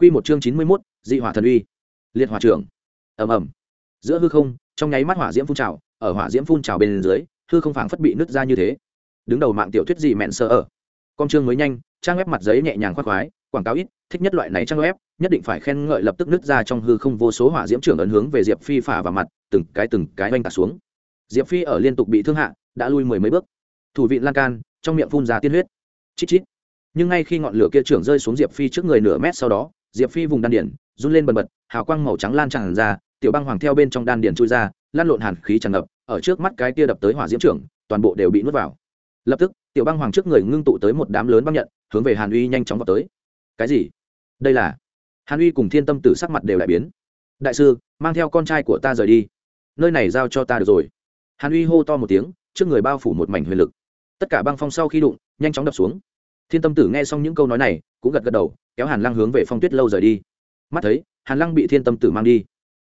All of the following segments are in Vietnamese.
Quy một chương chín mươi 91, dị hỏa thần uy. Liệt hỏa trưởng. Ầm ầm. Giữa hư không, trong nháy mắt hỏa diễm phun trào, ở hỏa diễm phun trào bên dưới, hư không phảng phất bị nứt ra như thế. Đứng đầu mạng tiểu thuyết gì mẹn sợ ở. Con chương mới nhanh, trang web mặt giấy nhẹ nhàng khoát khoái, quảng cáo ít, thích nhất loại này trang web, nhất định phải khen ngợi lập tức nứt ra trong hư không vô số hỏa diễm trưởng ấn hướng về Diệp Phi phả vào mặt, từng cái từng cái vành tạt xuống. Diệp Phi ở liên tục bị thương hạ, đã lui mười mấy bước. Thủ vị lan can, trong miệng phun ra tiên huyết. Chít chít. Nhưng ngay khi ngọn lửa kia trưởng rơi xuống Diệp Phi trước người nửa mét sau đó, diệp phi vùng đan điển, run lên bần bật, hào quang màu trắng lan tràn ra, tiểu băng hoàng theo bên trong đan điển chui ra, lan lộn hàn khí tràn ngập, ở trước mắt cái kia đập tới hỏa diễm trưởng, toàn bộ đều bị nuốt vào. Lập tức, tiểu băng hoàng trước người ngưng tụ tới một đám lớn băng nhận, hướng về hàn uy nhanh chóng vào tới. Cái gì? Đây là? Hàn uy cùng thiên tâm tử sắc mặt đều lại biến. Đại sư, mang theo con trai của ta rời đi. Nơi này giao cho ta được rồi. Hàn uy hô to một tiếng, trước người bao phủ một mảnh huyền lực. Tất cả băng phong sau khi đụng, nhanh chóng đập xuống thiên tâm tử nghe xong những câu nói này, cũng gật gật đầu, kéo hàn lăng hướng về phong tuyết lâu rời đi. Mắt thấy, hàn lăng bị thiên tâm tử mang đi.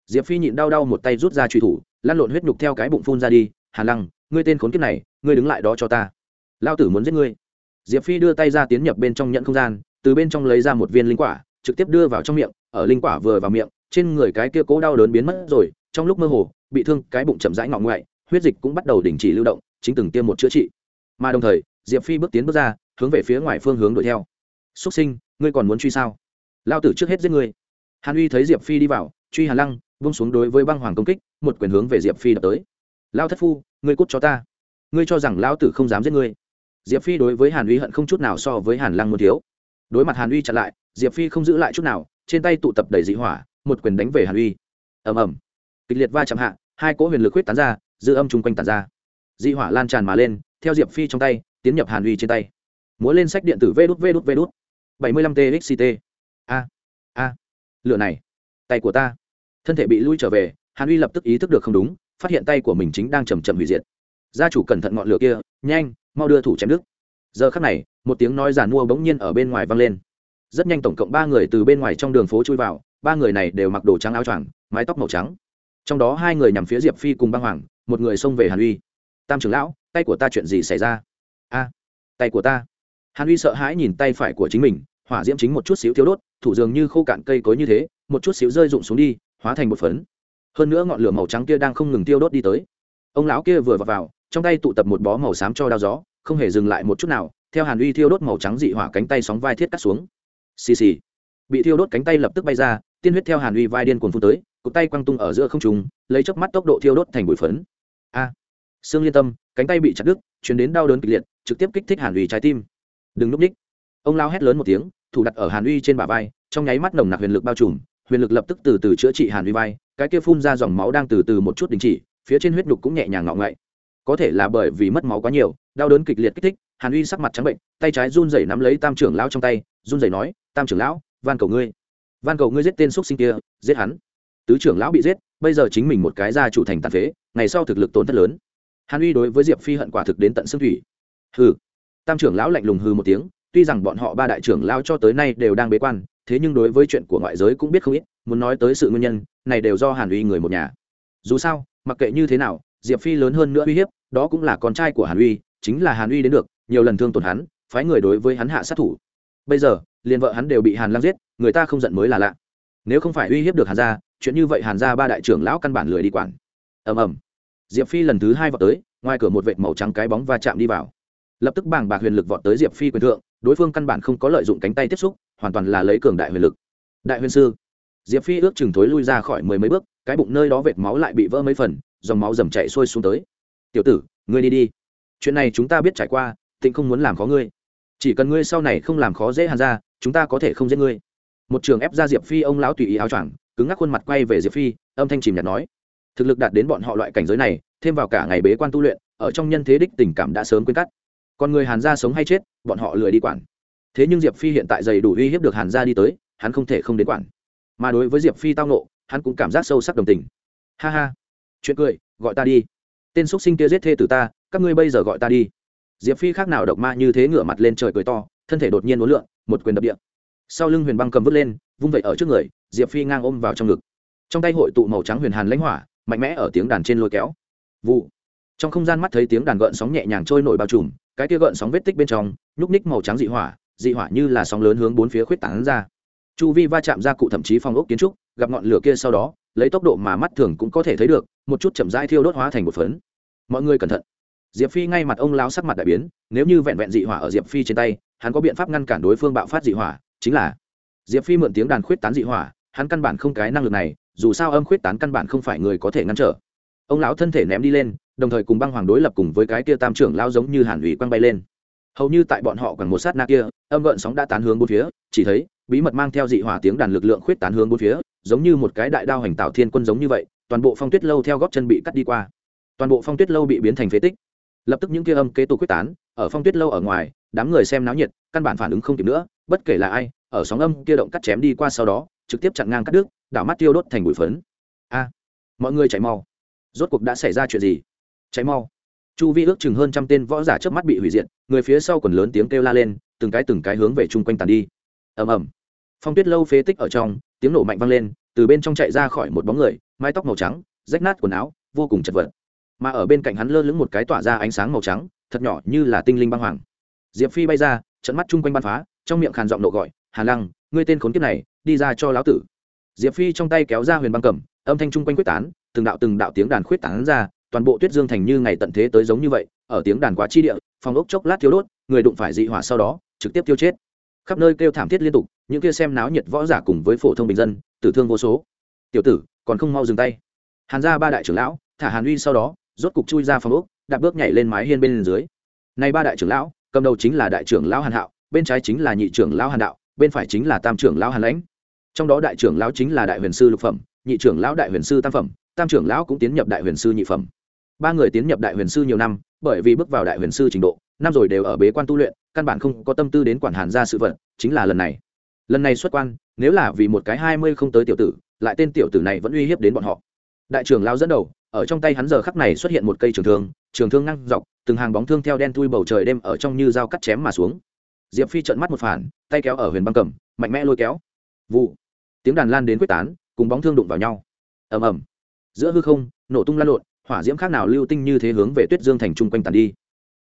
Diệp phi nhịn đau đau một tay rút ra truy thủ, lăn lộn huyết nhục theo cái bụng phun ra đi. Hàn lăng, ngươi tên khốn kiếp này, ngươi đứng lại đó cho ta. Lao tử muốn giết ngươi. Diệp phi đưa tay ra tiến nhập bên trong nhận không gian, từ bên trong lấy ra một viên linh quả, trực tiếp đưa vào trong miệng, ở linh quả vừa vào miệng, trên người cái kia cố đau đớn biến mất rồi, trong lúc mơ hồ, bị thương, cái bụng chậm rãi ngọng ngoại, huyết dịch cũng bắt đầu đình chỉ lưu động, chính từng tiêm một chữa trị. Mà đồng thời, diệp phi bước tiến bước ra hướng về phía ngoài phương hướng đuổi theo. Xuất sinh, ngươi còn muốn truy sao? Lao tử trước hết giết ngươi. Hàn uy thấy diệp phi đi vào, truy hàn lăng, buông xuống đối với băng hoàng công kích, một quyền hướng về diệp phi đập tới. Lao thất phu, ngươi cút cho ta. Ngươi cho rằng lao tử không dám giết ngươi. Diệp phi đối với hàn uy hận không chút nào so với hàn lăng muốn thiếu. Đối mặt hàn uy chặn lại, diệp phi không giữ lại chút nào, trên tay tụ tập đầy dị hỏa, một quyền đánh về hàn uy. Ầm ầm. Kịch liệt va chạm hạ, hai cỗ huyền lực huyết tán ra, dư âm chung quanh tàn ra. Dị hỏa lan tràn mà lên, theo diệp phi trong tay, tiến nhập hàn uy trên tay múa lên sách điện tử vê đút vê đút vê đút. Bảy mươi lăm txt a a lựa này, tay của ta. Thân thể bị lui trở về, hàn uy lập tức ý thức được không đúng, phát hiện tay của mình chính đang chầm chậm hủy diệt. Gia chủ cẩn thận ngọn lửa kia, nhanh, mau đưa thủ chém nước giờ khắc này, một tiếng nói giàn mua bỗng nhiên ở bên ngoài vang lên. Rất nhanh tổng cộng ba người từ bên ngoài trong đường phố chui vào, ba người này đều mặc đồ trắng áo choàng, mái tóc màu trắng. Trong đó hai người nhằm phía diệp phi cùng băng hoàng, một người xông về hàn uy. Tam trưởng lão, tay của ta chuyện gì xảy ra? A, tay của ta hàn uy sợ hãi nhìn tay phải của chính mình hỏa diễm chính một chút xíu thiếu đốt thủ dường như khô cạn cây cối như thế một chút xíu rơi rụng xuống đi hóa thành một phấn. Hơn nữa ngọn lửa màu trắng kia đang không ngừng tiêu đốt đi tới. Ông lão kia vừa vào, vào trong tay tụ tập một bó màu xám cho đao gió không hề dừng lại một chút nào theo hàn uy thiêu đốt màu trắng dị hỏa cánh tay sóng vai thiết cắt xuống. Xì xì. Bị thiêu đốt cánh tay lập tức bay ra tiên huyết theo hàn uy vai điên cuồng phun tới cụt tay quăng tung ở giữa không trùng lấy chớp mắt tốc độ thiêu đốt thành bụi phấn. A. Xương liên tâm cánh tay bị chặt đứt chuyển đến đau đớn kịch liệt trực tiếp kích thích hàn uy trái tim đừng núp ních. Ông lao hét lớn một tiếng, thủ đặt ở hàn uy trên bả vai, trong nháy mắt nồng nặc huyền lực bao trùm, huyền lực lập tức từ từ chữa trị hàn uy vai, cái kia phun ra dòng máu đang từ từ một chút đình chỉ, phía trên huyết nhục cũng nhẹ nhàng ngọ ngậy. Có thể là bởi vì mất máu quá nhiều, đau đớn kịch liệt kích thích, hàn uy sắc mặt trắng bệnh, tay trái run rẩy nắm lấy tam trưởng lão trong tay, run rẩy nói, tam trưởng lão, van cầu ngươi. Van cầu ngươi giết tên xúc sinh kia, giết hắn. Tứ trưởng lão bị giết, bây giờ chính mình một cái ra chủ thành tàn phế, ngày sau thực lực tổn thất lớn. Hàn uy đối với diệp phi hận quả thực đến tận xương thủy. Hừ tam trưởng lão lạnh lùng hừ một tiếng, tuy rằng bọn họ ba đại trưởng lao cho tới nay đều đang bế quan, thế nhưng đối với chuyện của ngoại giới cũng biết không ít, muốn nói tới sự nguyên nhân, này đều do hàn uy người một nhà. Dù sao, mặc kệ như thế nào, diệp phi lớn hơn nữa uy hiếp, đó cũng là con trai của hàn uy, chính là hàn uy đến được, nhiều lần thương tổn hắn, phái người đối với hắn hạ sát thủ. Bây giờ, liền vợ hắn đều bị hàn lăng giết, người ta không giận mới là lạ. Nếu không phải uy hiếp được hàn gia, chuyện như vậy hàn gia ba đại trưởng lão căn bản lười đi quản. Ầm ầm. Diệp phi lần thứ hai vào tới, ngoài cửa một vệt màu trắng cái bóng va chạm đi vào lập tức bảng bạc huyền lực vọt tới diệp phi quyền thượng, đối phương căn bản không có lợi dụng cánh tay tiếp xúc, hoàn toàn là lấy cường đại huyền lực. Đại huyền sư, diệp phi ước chừng thối lui ra khỏi mười mấy bước, cái bụng nơi đó vệt máu lại bị vỡ mấy phần, dòng máu dầm chạy sôi xuống tới. Tiểu tử, ngươi đi đi. Chuyện này chúng ta biết trải qua, tịnh không muốn làm khó ngươi. Chỉ cần ngươi sau này không làm khó dễ hàn ra chúng ta có thể không giết ngươi. Một trường ép ra diệp phi ông lão tùy ý áo choàng, cứng ngắc khuôn mặt quay về diệp phi, âm thanh chìm nhạt nói. Thực lực đạt đến bọn họ loại cảnh giới này, thêm vào cả ngày bế quan tu luyện, ở trong nhân thế đích tình cảm đã sớm quên cắt còn người hàn gia sống hay chết, bọn họ lười đi quản. Thế nhưng diệp phi hiện tại dày đủ uy hiếp được hàn gia đi tới, hắn không thể không đến quản. Mà đối với diệp phi tao nộ hắn cũng cảm giác sâu sắc đồng tình. Ha ha. Chuyện cười, gọi ta đi. Tên x sinh kia giết thê tử ta, các ngươi bây giờ gọi ta đi. Diệp phi khác nào độc ma như thế ngửa mặt lên trời cười to, thân thể đột nhiên uốn lượn, một quyền đập địa. Sau lưng huyền băng cầm vứt lên, vung vẩy ở trước người, diệp phi ngang ôm vào trong ngực. Trong tay hội tụ màu trắng huyền hàn lãnh hỏa, mạnh mẽ ở tiếng đàn trên lôi kéo. Vụ. Trong không gian mắt thấy tiếng đàn gợn sóng nhẹ nhàng trôi nổi bao trùm cái kia gợn sóng vết tích bên trong, nhúc ních màu trắng dị hỏa dị hỏa như là sóng lớn hướng bốn phía khuyết tảng ra. Chu vi va chạm ra cụ thậm chí phong ốc kiến trúc, gặp ngọn lửa kia sau đó, lấy tốc độ mà mắt thường cũng có thể thấy được, một chút chậm rãi thiêu đốt hóa thành một phấn. Mọi người cẩn thận. Diệp phi ngay mặt ông lao sắc mặt đại biến, nếu như vẹn vẹn dị hỏa ở diệp phi trên tay, hắn có biện pháp ngăn cản đối phương bạo phát dị hỏa, chính là diệp phi mượn tiếng đàn khuyết tán dị hỏa, hắn căn bản không cái năng lực này, dù sao âm khuyết tán căn bản không phải người có thể ngăn trở. Ông lão thân thể ném đi lên đồng thời cùng băng hoàng đối lập cùng với cái kia tam trưởng lao giống như hàn ủy quăng bay lên. Hầu như tại bọn họ gần một sát na kia, âm gợn sóng đã tán hướng bốn phía, chỉ thấy, bí mật mang theo dị hỏa tiếng đàn lực lượng khuyết tán hướng bốn phía, giống như một cái đại đao hành tạo thiên quân giống như vậy, toàn bộ phong tuyết lâu theo góp chân bị cắt đi qua. Toàn bộ phong tuyết lâu bị biến thành phế tích. Lập tức những kia âm kế tục quyết tán, ở phong tuyết lâu ở ngoài, đám người xem náo nhiệt, căn bản phản ứng không kịp nữa, bất kể là ai, ở sóng âm kia động cắt chém đi qua sau đó, trực tiếp chặn ngang cắt đứt, đảo mắt tiêu đốt thành bụi phấn. A, mọi người chạy mau. Rốt cuộc đã xảy ra chuyện gì? Cháy mau. Chu vi ước chừng hơn trăm tên võ giả trước mắt bị hủy diệt, người phía sau còn lớn tiếng kêu la lên, từng cái từng cái hướng về chung quanh tàn đi. Ầm ầm. Phong tuyết lâu phế tích ở trong, tiếng nổ mạnh vang lên, từ bên trong chạy ra khỏi một bóng người, mái tóc màu trắng, rách nát quần áo, vô cùng chật vật. Mà ở bên cạnh hắn lơ lửng một cái tỏa ra ánh sáng màu trắng, thật nhỏ như là tinh linh băng hoàng. Diệp phi bay ra, trận mắt chung quanh bắn phá, trong miệng khàn giọng nộ gọi, hà lăng, ngươi tên khốn kiếp này, đi ra cho lão tử. Diệp phi trong tay kéo ra huyền băng cầm, âm thanh chung quanh quyết tán, từng đạo từng đạo tiếng đàn khuyết tán ra toàn bộ tuyết dương thành như ngày tận thế tới giống như vậy, ở tiếng đàn quá chi địa, phòng ốc chốc lát thiếu đốt, người đụng phải dị hỏa sau đó, trực tiếp tiêu chết. Khắp nơi kêu thảm thiết liên tục, những kia xem náo nhiệt võ giả cùng với phổ thông bình dân, tử thương vô số. Tiểu tử, còn không mau dừng tay. Hàn ra ba đại trưởng lão, thả hàn uy sau đó, rốt cục chui ra phòng ốc, đạp bước nhảy lên mái hiên bên dưới. Nay ba đại trưởng lão, cầm đầu chính là đại trưởng lão hàn hạo, bên trái chính là nhị trưởng lão hàn đạo, bên phải chính là tam trưởng lão hàn lãnh. Trong đó đại trưởng lão chính là đại huyền sư lục phẩm, nhị trưởng lão đại huyền sư tam phẩm, tam trưởng lão cũng tiến nhập đại huyền sư nhị phẩm ba người tiến nhập đại huyền sư nhiều năm, bởi vì bước vào đại huyền sư trình độ, năm rồi đều ở bế quan tu luyện, căn bản không có tâm tư đến quản hàn ra sự vật, chính là lần này. Lần này xuất quan, nếu là vì một cái hai mươi không tới tiểu tử, lại tên tiểu tử này vẫn uy hiếp đến bọn họ. Đại trưởng lao dẫn đầu, ở trong tay hắn giờ khắc này xuất hiện một cây trường thương trường thương ngăn dọc, từng hàng bóng thương theo đen thui bầu trời đêm ở trong như dao cắt chém mà xuống. Diệp phi trợn mắt một phản, tay kéo ở huyền băng cầm, mạnh mẽ lôi kéo. Vụ. Tiếng đàn lan đến quyết tán, cùng bóng thương đụng vào nhau. Ầm ầm. Giữa hư không, nổ tung lan lộn hỏa diễm khác nào lưu tinh như thế hướng về tuyết dương thành chung quanh tàn đi.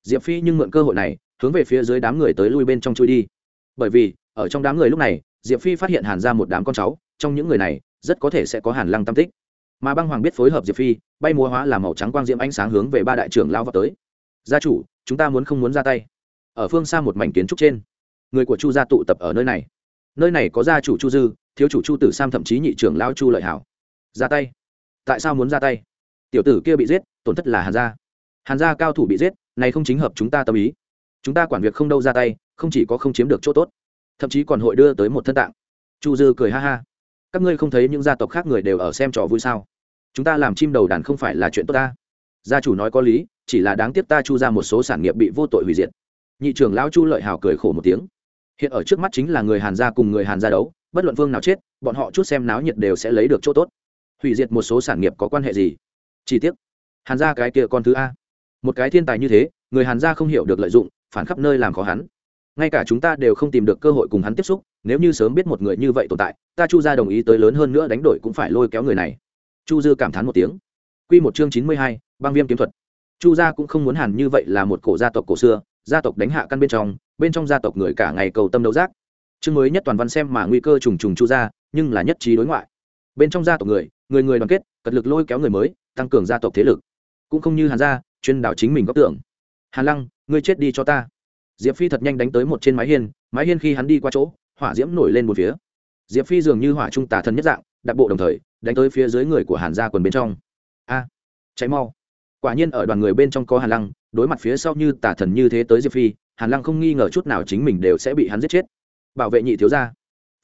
Diệp phi nhưng mượn cơ hội này, hướng về phía dưới đám người tới lui bên trong chui đi. Bởi vì, ở trong đám người lúc này, diệp phi phát hiện hàn ra một đám con cháu, trong những người này, rất có thể sẽ có hàn lăng tam tích. Mà băng hoàng biết phối hợp diệp phi, bay múa hóa làm màu trắng quang diễm ánh sáng hướng về ba đại trưởng lao vào tới. Gia chủ, chúng ta muốn không muốn ra tay? Ở phương xa một mảnh kiến trúc trên, người của chu gia tụ tập ở nơi này. Nơi này có gia chủ chu dư, thiếu chủ chu tử sam thậm chí nhị trưởng lao chu lợi hảo. Ra tay. Tại sao muốn ra tay? Tiểu tử kia bị giết, tổn thất là hàn gia. Hàn gia cao thủ bị giết, này không chính hợp chúng ta tâm ý. Chúng ta quản việc không đâu ra tay, không chỉ có không chiếm được chỗ tốt, thậm chí còn hội đưa tới một thân tạng. Chu dư cười ha ha. Các ngươi không thấy những gia tộc khác người đều ở xem trò vui sao? Chúng ta làm chim đầu đàn không phải là chuyện tốt ta. Gia chủ nói có lý, chỉ là đáng tiếc ta chu ra một số sản nghiệp bị vô tội hủy diệt. Nhị trưởng lão chu lợi hào cười khổ một tiếng. Hiện ở trước mắt chính là người hàn gia cùng người hàn gia đấu, bất luận vương nào chết, bọn họ chút xem náo nhiệt đều sẽ lấy được chỗ tốt. Hủy diệt một số sản nghiệp có quan hệ gì? Chi tiết hàn gia cái kia con thứ a. Một cái thiên tài như thế, người hàn gia không hiểu được lợi dụng, phản khắp nơi làm khó hắn. Ngay cả chúng ta đều không tìm được cơ hội cùng hắn tiếp xúc, nếu như sớm biết một người như vậy tồn tại, ta chu gia đồng ý tới lớn hơn nữa đánh đổi cũng phải lôi kéo người này. Chu dư cảm thán một tiếng. Q một chương chín mươi hai, băng viêm kiếm thuật. Chu gia cũng không muốn hàn như vậy là một cổ gia tộc cổ xưa, gia tộc đánh hạ căn bên trong bên trong gia tộc người cả ngày cầu tâm đấu giác. Chương mới nhất toàn văn xem mà nguy cơ trùng trùng chu gia, nhưng là nhất trí đối ngoại. Bên trong gia tộc người người người đoàn kết, cật lực lôi kéo người mới tăng cường gia tộc thế lực. Cũng không như hàn gia, chuyên đảo chính mình góp tưởng. Hàn lăng, ngươi chết đi cho ta. Diệp phi thật nhanh đánh tới một trên mái hiên mái hiên khi hắn đi qua chỗ, hỏa diễm nổi lên một phía. Diệp phi dường như hỏa trung tà thần nhất dạng đặc bộ đồng thời, đánh tới phía dưới người của hàn gia quần bên trong. A cháy mau. Quả nhiên ở đoàn người bên trong có hàn lăng, đối mặt phía sau như tà thần như thế tới diệp phi, hàn lăng không nghi ngờ chút nào chính mình đều sẽ bị hắn giết chết. Bảo vệ nhị thiếu gia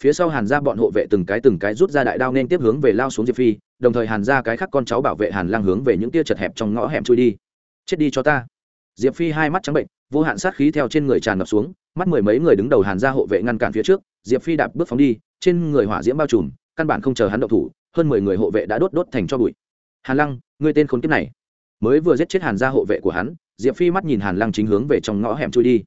phía sau hàn gia bọn hộ vệ từng cái từng cái rút ra đại đao nên tiếp hướng về lao xuống diệp phi, đồng thời hàn gia cái khác con cháu bảo vệ hàn Lang hướng về những tia chật hẹp trong ngõ hẻm chui đi. Chết đi cho ta. Diệp phi hai mắt trắng bệnh, vô hạn sát khí theo trên người tràn ngập xuống, mắt mười mấy người đứng đầu hàn gia hộ vệ ngăn cản phía trước, diệp phi đạp bước phóng đi, trên người hỏa diễm bao trùm, căn bản không chờ hắn động thủ, hơn mười người hộ vệ đã đốt đốt thành cho bụi. Hàn lăng người tên khốn kiếp này. Mới vừa giết chết hàn gia hộ vệ của hắn, diệp phi mắt nhìn hàn lăng chính hướng về trong ngõ hẻm chui đi.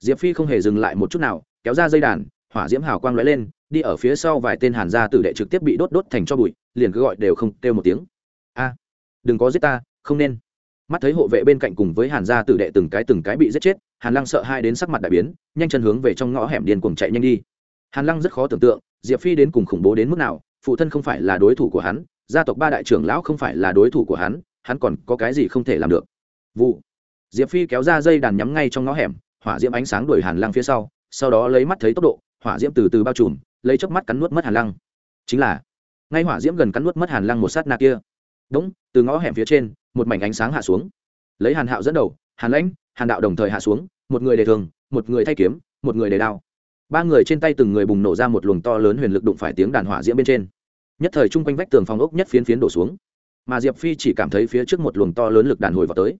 Diệp phi không hề dừng lại một chút nào, kéo ra dây đàn hỏa diễm hào quang lóe lên, đi ở phía sau vài tên hàn gia tử đệ trực tiếp bị đốt đốt thành cho bụi, liền cứ gọi đều không kêu một tiếng. A, đừng có giết ta, không nên. Mắt thấy hộ vệ bên cạnh cùng với hàn gia tử đệ từng cái từng cái bị giết chết, hàn lăng sợ hai đến sắc mặt đại biến, nhanh chân hướng về trong ngõ hẻm điên cuồng chạy nhanh đi. Hàn lăng rất khó tưởng tượng, diệp phi đến cùng khủng bố đến mức nào, phụ thân không phải là đối thủ của hắn, gia tộc ba đại trưởng lão không phải là đối thủ của hắn hắn còn có cái gì không thể làm được. Vụ. Diệp phi kéo ra dây đàn nhắm ngay trong ngõ hẻm, hỏa diễm ánh sáng đuổi hàn lăng phía sau sau đó lấy mắt thấy tốc độ hỏa diễm từ từ bao trùm, lấy chớp mắt cắn nuốt mất hàn lăng. Chính là, ngay hỏa diễm gần cắn nuốt mất hàn lăng một sát na kia. Đúng, từ ngõ hẻm phía trên, một mảnh ánh sáng hạ xuống. Lấy hàn hạo dẫn đầu, hàn lãnh, hàn đạo đồng thời hạ xuống, một người đề thường, một người thay kiếm, một người đề đao. Ba người trên tay từng người bùng nổ ra một luồng to lớn huyền lực đụng phải tiếng đàn hỏa diễm bên trên. Nhất thời chung quanh vách tường phòng ốc nhất phiến phiến đổ xuống. Mà diệp phi chỉ cảm thấy phía trước một luồng to lớn lực đàn hồi vào tới.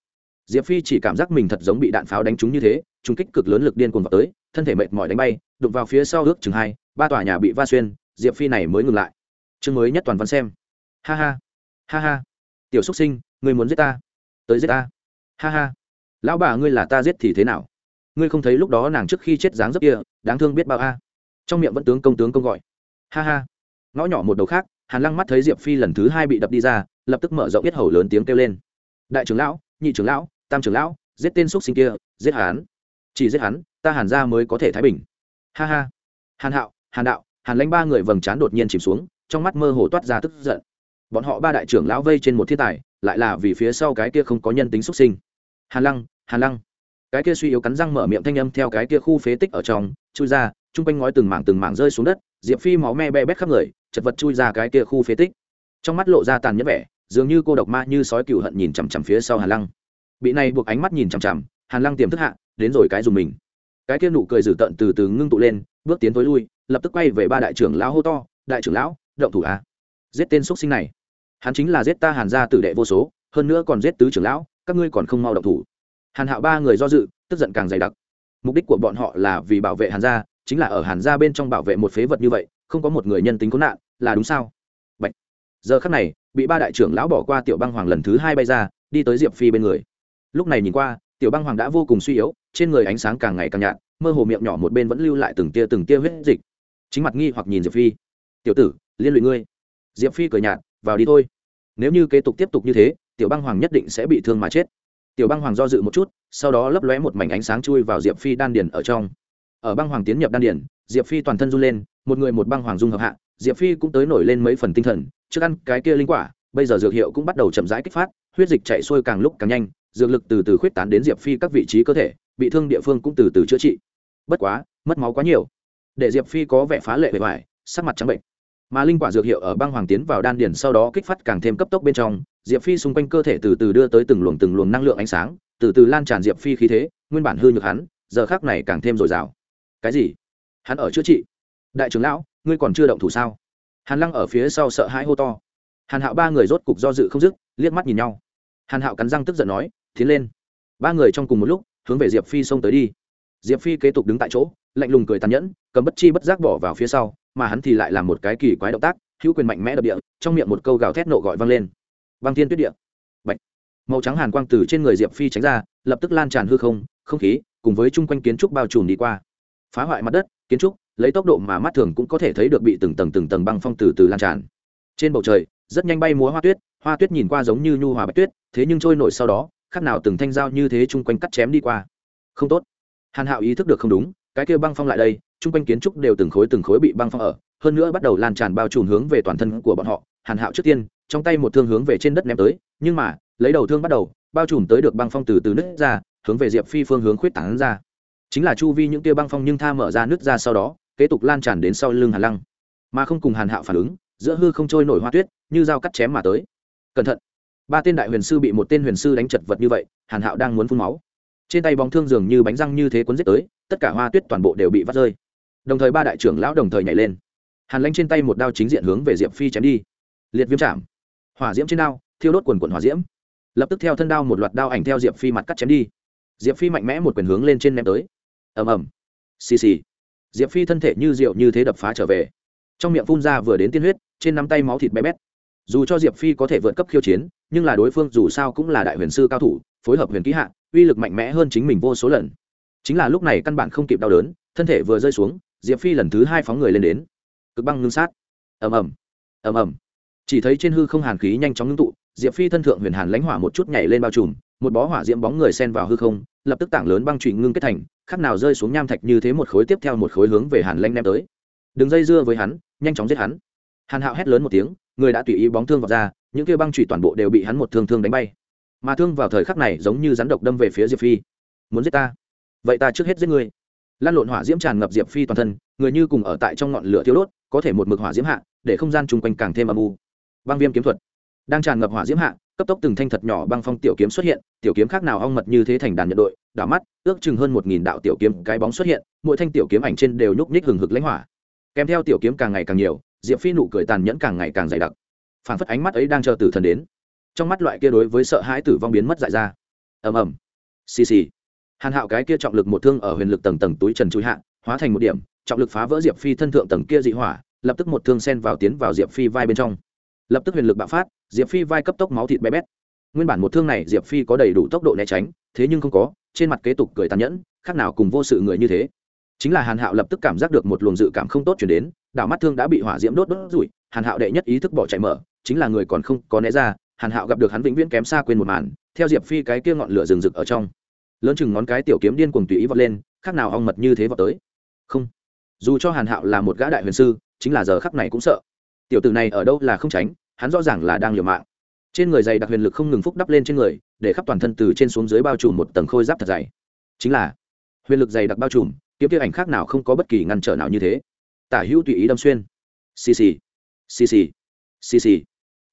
Diệp phi chỉ cảm giác mình thật giống bị đạn pháo đánh trúng như thế trung kích cực lớn lực điên cuồng vào tới, thân thể mệt mỏi đánh bay, đụng vào phía sau ước chừng hai, ba tòa nhà bị va xuyên, diệp phi này mới ngừng lại. Chương mới nhất toàn văn xem. Ha ha ha ha. Tiểu xúc sinh, ngươi muốn giết ta? Tới giết ta. Ha ha. Lão bà ngươi là ta giết thì thế nào? Ngươi không thấy lúc đó nàng trước khi chết dáng dấp kia, đáng thương biết bao a. Trong miệng vẫn tướng công tướng công gọi. Ha ha. Ngõ nhỏ một đầu khác, hàn lăng mắt thấy diệp phi lần thứ hai bị đập đi ra, lập tức mở rộng biết hầu lớn tiếng kêu lên. Đại trưởng lão, nhị trưởng lão, tam trưởng lão, giết tên xúc sinh kia, giết hắn chỉ giết hắn, ta hàn ra mới có thể thái bình. Ha ha. Hàn hạo, hàn đạo, hàn lãnh ba người vầng trán đột nhiên chìm xuống, trong mắt mơ hồ toát ra tức giận. Bọn họ ba đại trưởng lão vây trên một thiên tài, lại là vì phía sau cái kia không có nhân tính xuất sinh. Hàn lăng hàn lăng. Cái kia suy yếu cắn răng mở miệng thanh âm theo cái kia khu phế tích ở trong, chui ra chung quanh ngói từng mảng từng mảng rơi xuống đất, diệp phi máu me be bét khắp người, chật vật chui ra cái kia khu phế tích. Trong mắt lộ ra tàn nhẫn vẻ, dường như cô độc ma như sói cừu hận nhìn chằm chằm phía sau hàn lăng. Bị này buộc ánh mắt nhìn chằm chằm hàn lăng tiềm thức hạ, đến rồi cái dùng mình. Cái kia nụ cười dữ tợn từ từ ngưng tụ lên, bước tiến tối lui, lập tức quay về ba đại trưởng lão hô to, đại trưởng lão, động thủ a. Giết tên xúc sinh này. Hắn chính là giết ta hàn gia tử đệ vô số, hơn nữa còn giết tứ trưởng lão, các ngươi còn không mau động thủ. Hàn hạo ba người do dự, tức giận càng dày đặc. Mục đích của bọn họ là vì bảo vệ hàn gia, chính là ở hàn gia bên trong bảo vệ một phế vật như vậy, không có một người nhân tính có nạn, là đúng sao? Bạch. giờ khắc này, bị ba đại trưởng lão bỏ qua tiểu băng hoàng lần thứ hai bay ra, đi tới diệp phi bên người. Lúc này nhìn qua tiểu băng hoàng đã vô cùng suy yếu, trên người ánh sáng càng ngày càng nhạt, mơ hồ miệng nhỏ một bên vẫn lưu lại từng tia từng tia huyết dịch. Chính mặt nghi hoặc nhìn diệp phi. Tiểu tử, liên lụy ngươi. Diệp phi cười nhạt, vào đi thôi. Nếu như kế tục tiếp tục như thế, tiểu băng hoàng nhất định sẽ bị thương mà chết. Tiểu băng hoàng do dự một chút, sau đó lấp lóe một mảnh ánh sáng chui vào diệp phi đan điền ở trong. Ở băng hoàng tiến nhập đan điền, diệp phi toàn thân run lên, một người một băng hoàng dung hợp hạ, diệp phi cũng tới nổi lên mấy phần tinh thần, trước ăn cái kia linh quả, bây giờ dược hiệu cũng bắt đầu chậm rãi kích phát, huyết dịch chạy xuôi càng lúc càng nhanh dược lực từ từ khuyết tán đến diệp phi các vị trí cơ thể, bị thương địa phương cũng từ từ chữa trị. Bất quá, mất máu quá nhiều. Để diệp phi có vẻ phá lệ bề ngoài, sắc mặt trắng bệnh. Mà linh quả dược hiệu ở băng hoàng tiến vào đan điền sau đó kích phát càng thêm cấp tốc bên trong, diệp phi xung quanh cơ thể từ từ đưa tới từng luồng từng luồng năng lượng ánh sáng, từ từ lan tràn diệp phi khí thế, nguyên bản hư nhược hắn, giờ khác này càng thêm dồi dào. Cái gì? Hắn ở chữa trị? Đại trưởng lão, ngươi còn chưa động thủ sao? Hàn lăng ở phía sau sợ hãi hô to. Hàn hạo ba người rốt cục do dự không dứt, liếc mắt nhìn nhau. Hàn hạo cắn răng tức giận nói tiến lên. Ba người trong cùng một lúc, hướng về diệp phi xông tới đi. Diệp phi kế tục đứng tại chỗ, lạnh lùng cười tàn nhẫn, cầm bất chi bất giác bỏ vào phía sau, mà hắn thì lại làm một cái kỳ quái động tác, hữu quyền mạnh mẽ đập địa, trong miệng một câu gào thét nộ gọi vang lên. Băng thiên tuyết địa. Bạch. màu trắng hàn quang từ trên người diệp phi tránh ra, lập tức lan tràn hư không không khí, cùng với chung quanh kiến trúc bao trùm đi qua. Phá hoại mặt đất, kiến trúc, lấy tốc độ mà mắt thường cũng có thể thấy được bị từng tầng từng tầng băng phong từ từ lan tràn. Trên bầu trời, rất nhanh bay múa hoa tuyết hoa tuyết nhìn qua giống như nhu hòa bạch tuyết, thế nhưng trôi nổi sau đó khác nào từng thanh dao như thế chung quanh cắt chém đi qua. Không tốt. Hàn hạo ý thức được không đúng, cái kia băng phong lại đây, chung quanh kiến trúc đều từng khối từng khối bị băng phong ở, hơn nữa bắt đầu lan tràn bao trùm hướng về toàn thân của bọn họ. Hàn hạo trước tiên, trong tay một thương hướng về trên đất ném tới, nhưng mà, lấy đầu thương bắt đầu, bao trùm tới được băng phong từ từ nứt ra, hướng về diệp phi phương hướng khuyết tảng ra. Chính là chu vi những tia băng phong nhưng tha mở ra nứt ra sau đó, kế tục lan tràn đến sau lưng hàn lăng. Mà không cùng hàn hạo phản ứng, giữa hư không trôi nổi hoa tuyết, như dao cắt chém mà tới. Cẩn thận ba tên đại huyền sư bị một tên huyền sư đánh chật vật như vậy, hàn hạo đang muốn phun máu. Trên tay bóng thương dường như bánh răng như thế cuốn giết tới, tất cả hoa tuyết toàn bộ đều bị vắt rơi. Đồng thời ba đại trưởng lão đồng thời nhảy lên. Hàn lanh trên tay một đao chính diện hướng về diệp phi chém đi. Liệt viêm chạm. Hỏa diễm trên đao, thiêu đốt quần quần hỏa diễm. Lập tức theo thân đao một loạt đao ảnh theo diệp phi mặt cắt chém đi. Diệp phi mạnh mẽ một quyền hướng lên trên ném tới. Ầm ầm. Xì xì. Diệp phi thân thể như rượu như thế đập phá trở về. Trong miệng phun ra vừa đến tiên huyết, trên nắm tay máu thịt bé bét dù cho diệp phi có thể vượt cấp khiêu chiến, nhưng là đối phương dù sao cũng là đại huyền sư cao thủ, phối hợp huyền ký hạ, uy lực mạnh mẽ hơn chính mình vô số lần. Chính là lúc này căn bản không kịp đau đớn, thân thể vừa rơi xuống, diệp phi lần thứ hai phóng người lên đến. Cực băng ngưng sát. Ầm ầm. Ầm ầm. Chỉ thấy trên hư không hàn khí nhanh chóng ngưng tụ, diệp phi thân thượng huyền hàn lãnh hỏa một chút nhảy lên bao trùm, một bó hỏa diễm bóng người xen vào hư không, lập tức tảng lớn băng trụy ngưng kết thành, khắc nào rơi xuống nham thạch như thế một khối tiếp theo một khối hướng về hàn lãnh đem tới. Đừng dây dưa với hắn, nhanh chóng giết hắn hàn hạo hét lớn một tiếng, người đã tùy ý bóng thương vào ra, những kia băng trụy toàn bộ đều bị hắn một thương thương đánh bay. Mà thương vào thời khắc này giống như rắn độc đâm về phía diệp phi. Muốn giết ta? Vậy ta trước hết giết ngươi. Lan lộn hỏa diễm tràn ngập diệp phi toàn thân, người như cùng ở tại trong ngọn lửa thiếu đốt, có thể một mực hỏa diễm hạ, để không gian chung quanh càng thêm âm u. Băng viêm kiếm thuật đang tràn ngập hỏa diễm hạ, cấp tốc từng thanh thật nhỏ băng phong tiểu kiếm xuất hiện, tiểu kiếm khác nào ong mật như thế thành đàn nhận đội, đảo mắt, ước chừng hơn một nghìn đạo tiểu kiếm cái bóng xuất hiện, mỗi thanh tiểu kiếm ảnh trên đều nhúc nhích hừng hực lãnh hỏa. Kèm theo tiểu kiếm càng ngày càng nhiều diệp phi nụ cười tàn nhẫn càng ngày càng dày đặc. Phản phất ánh mắt ấy đang chờ tử thần đến. Trong mắt loại kia đối với sợ hãi tử vong biến mất dại ra. Ầm ầm. Xì xì. Hàn hạo cái kia trọng lực một thương ở huyền lực tầng tầng túi trần chui hạ, hóa thành một điểm, trọng lực phá vỡ diệp phi thân thượng tầng kia dị hỏa, lập tức một thương sen vào tiến vào diệp phi vai bên trong. Lập tức huyền lực bạo phát, diệp phi vai cấp tốc máu thịt bé bét. Nguyên bản một thương này diệp phi có đầy đủ tốc độ né tránh, thế nhưng không có, trên mặt kế tục cười tàn nhẫn, khác nào cùng vô sự người như thế. Chính là hàn hạo lập tức cảm giác được một luồng dự cảm không tốt chuyển đến đảo mắt thương đã bị hỏa diễm đốt đốt rủi, hàn hạo đệ nhất ý thức bỏ chạy mở, chính là người còn không có né ra, hàn hạo gặp được hắn vĩnh viễn kém xa quên một màn, theo diệp phi cái kia ngọn lửa rừng rực ở trong. Lớn chừng ngón cái tiểu kiếm điên cuồng tùy ý vọt lên, khác nào ong mật như thế vọt tới. Không. Dù cho hàn hạo là một gã đại huyền sư, chính là giờ khắc này cũng sợ. Tiểu tử này ở đâu là không tránh, hắn rõ ràng là đang liều mạng. Trên người dày đặc huyền lực không ngừng phúc đắp lên trên người, để khắp toàn thân từ trên xuống dưới bao trùm một tầng khôi giáp thật dày. Chính là, huyền lực dày đặc bao trùm, kiếm kia ảnh khác nào không có bất kỳ ngăn trở nào như thế tả hữu tùy ý đâm xuyên. Xì xì. Xì xì. Xì xì.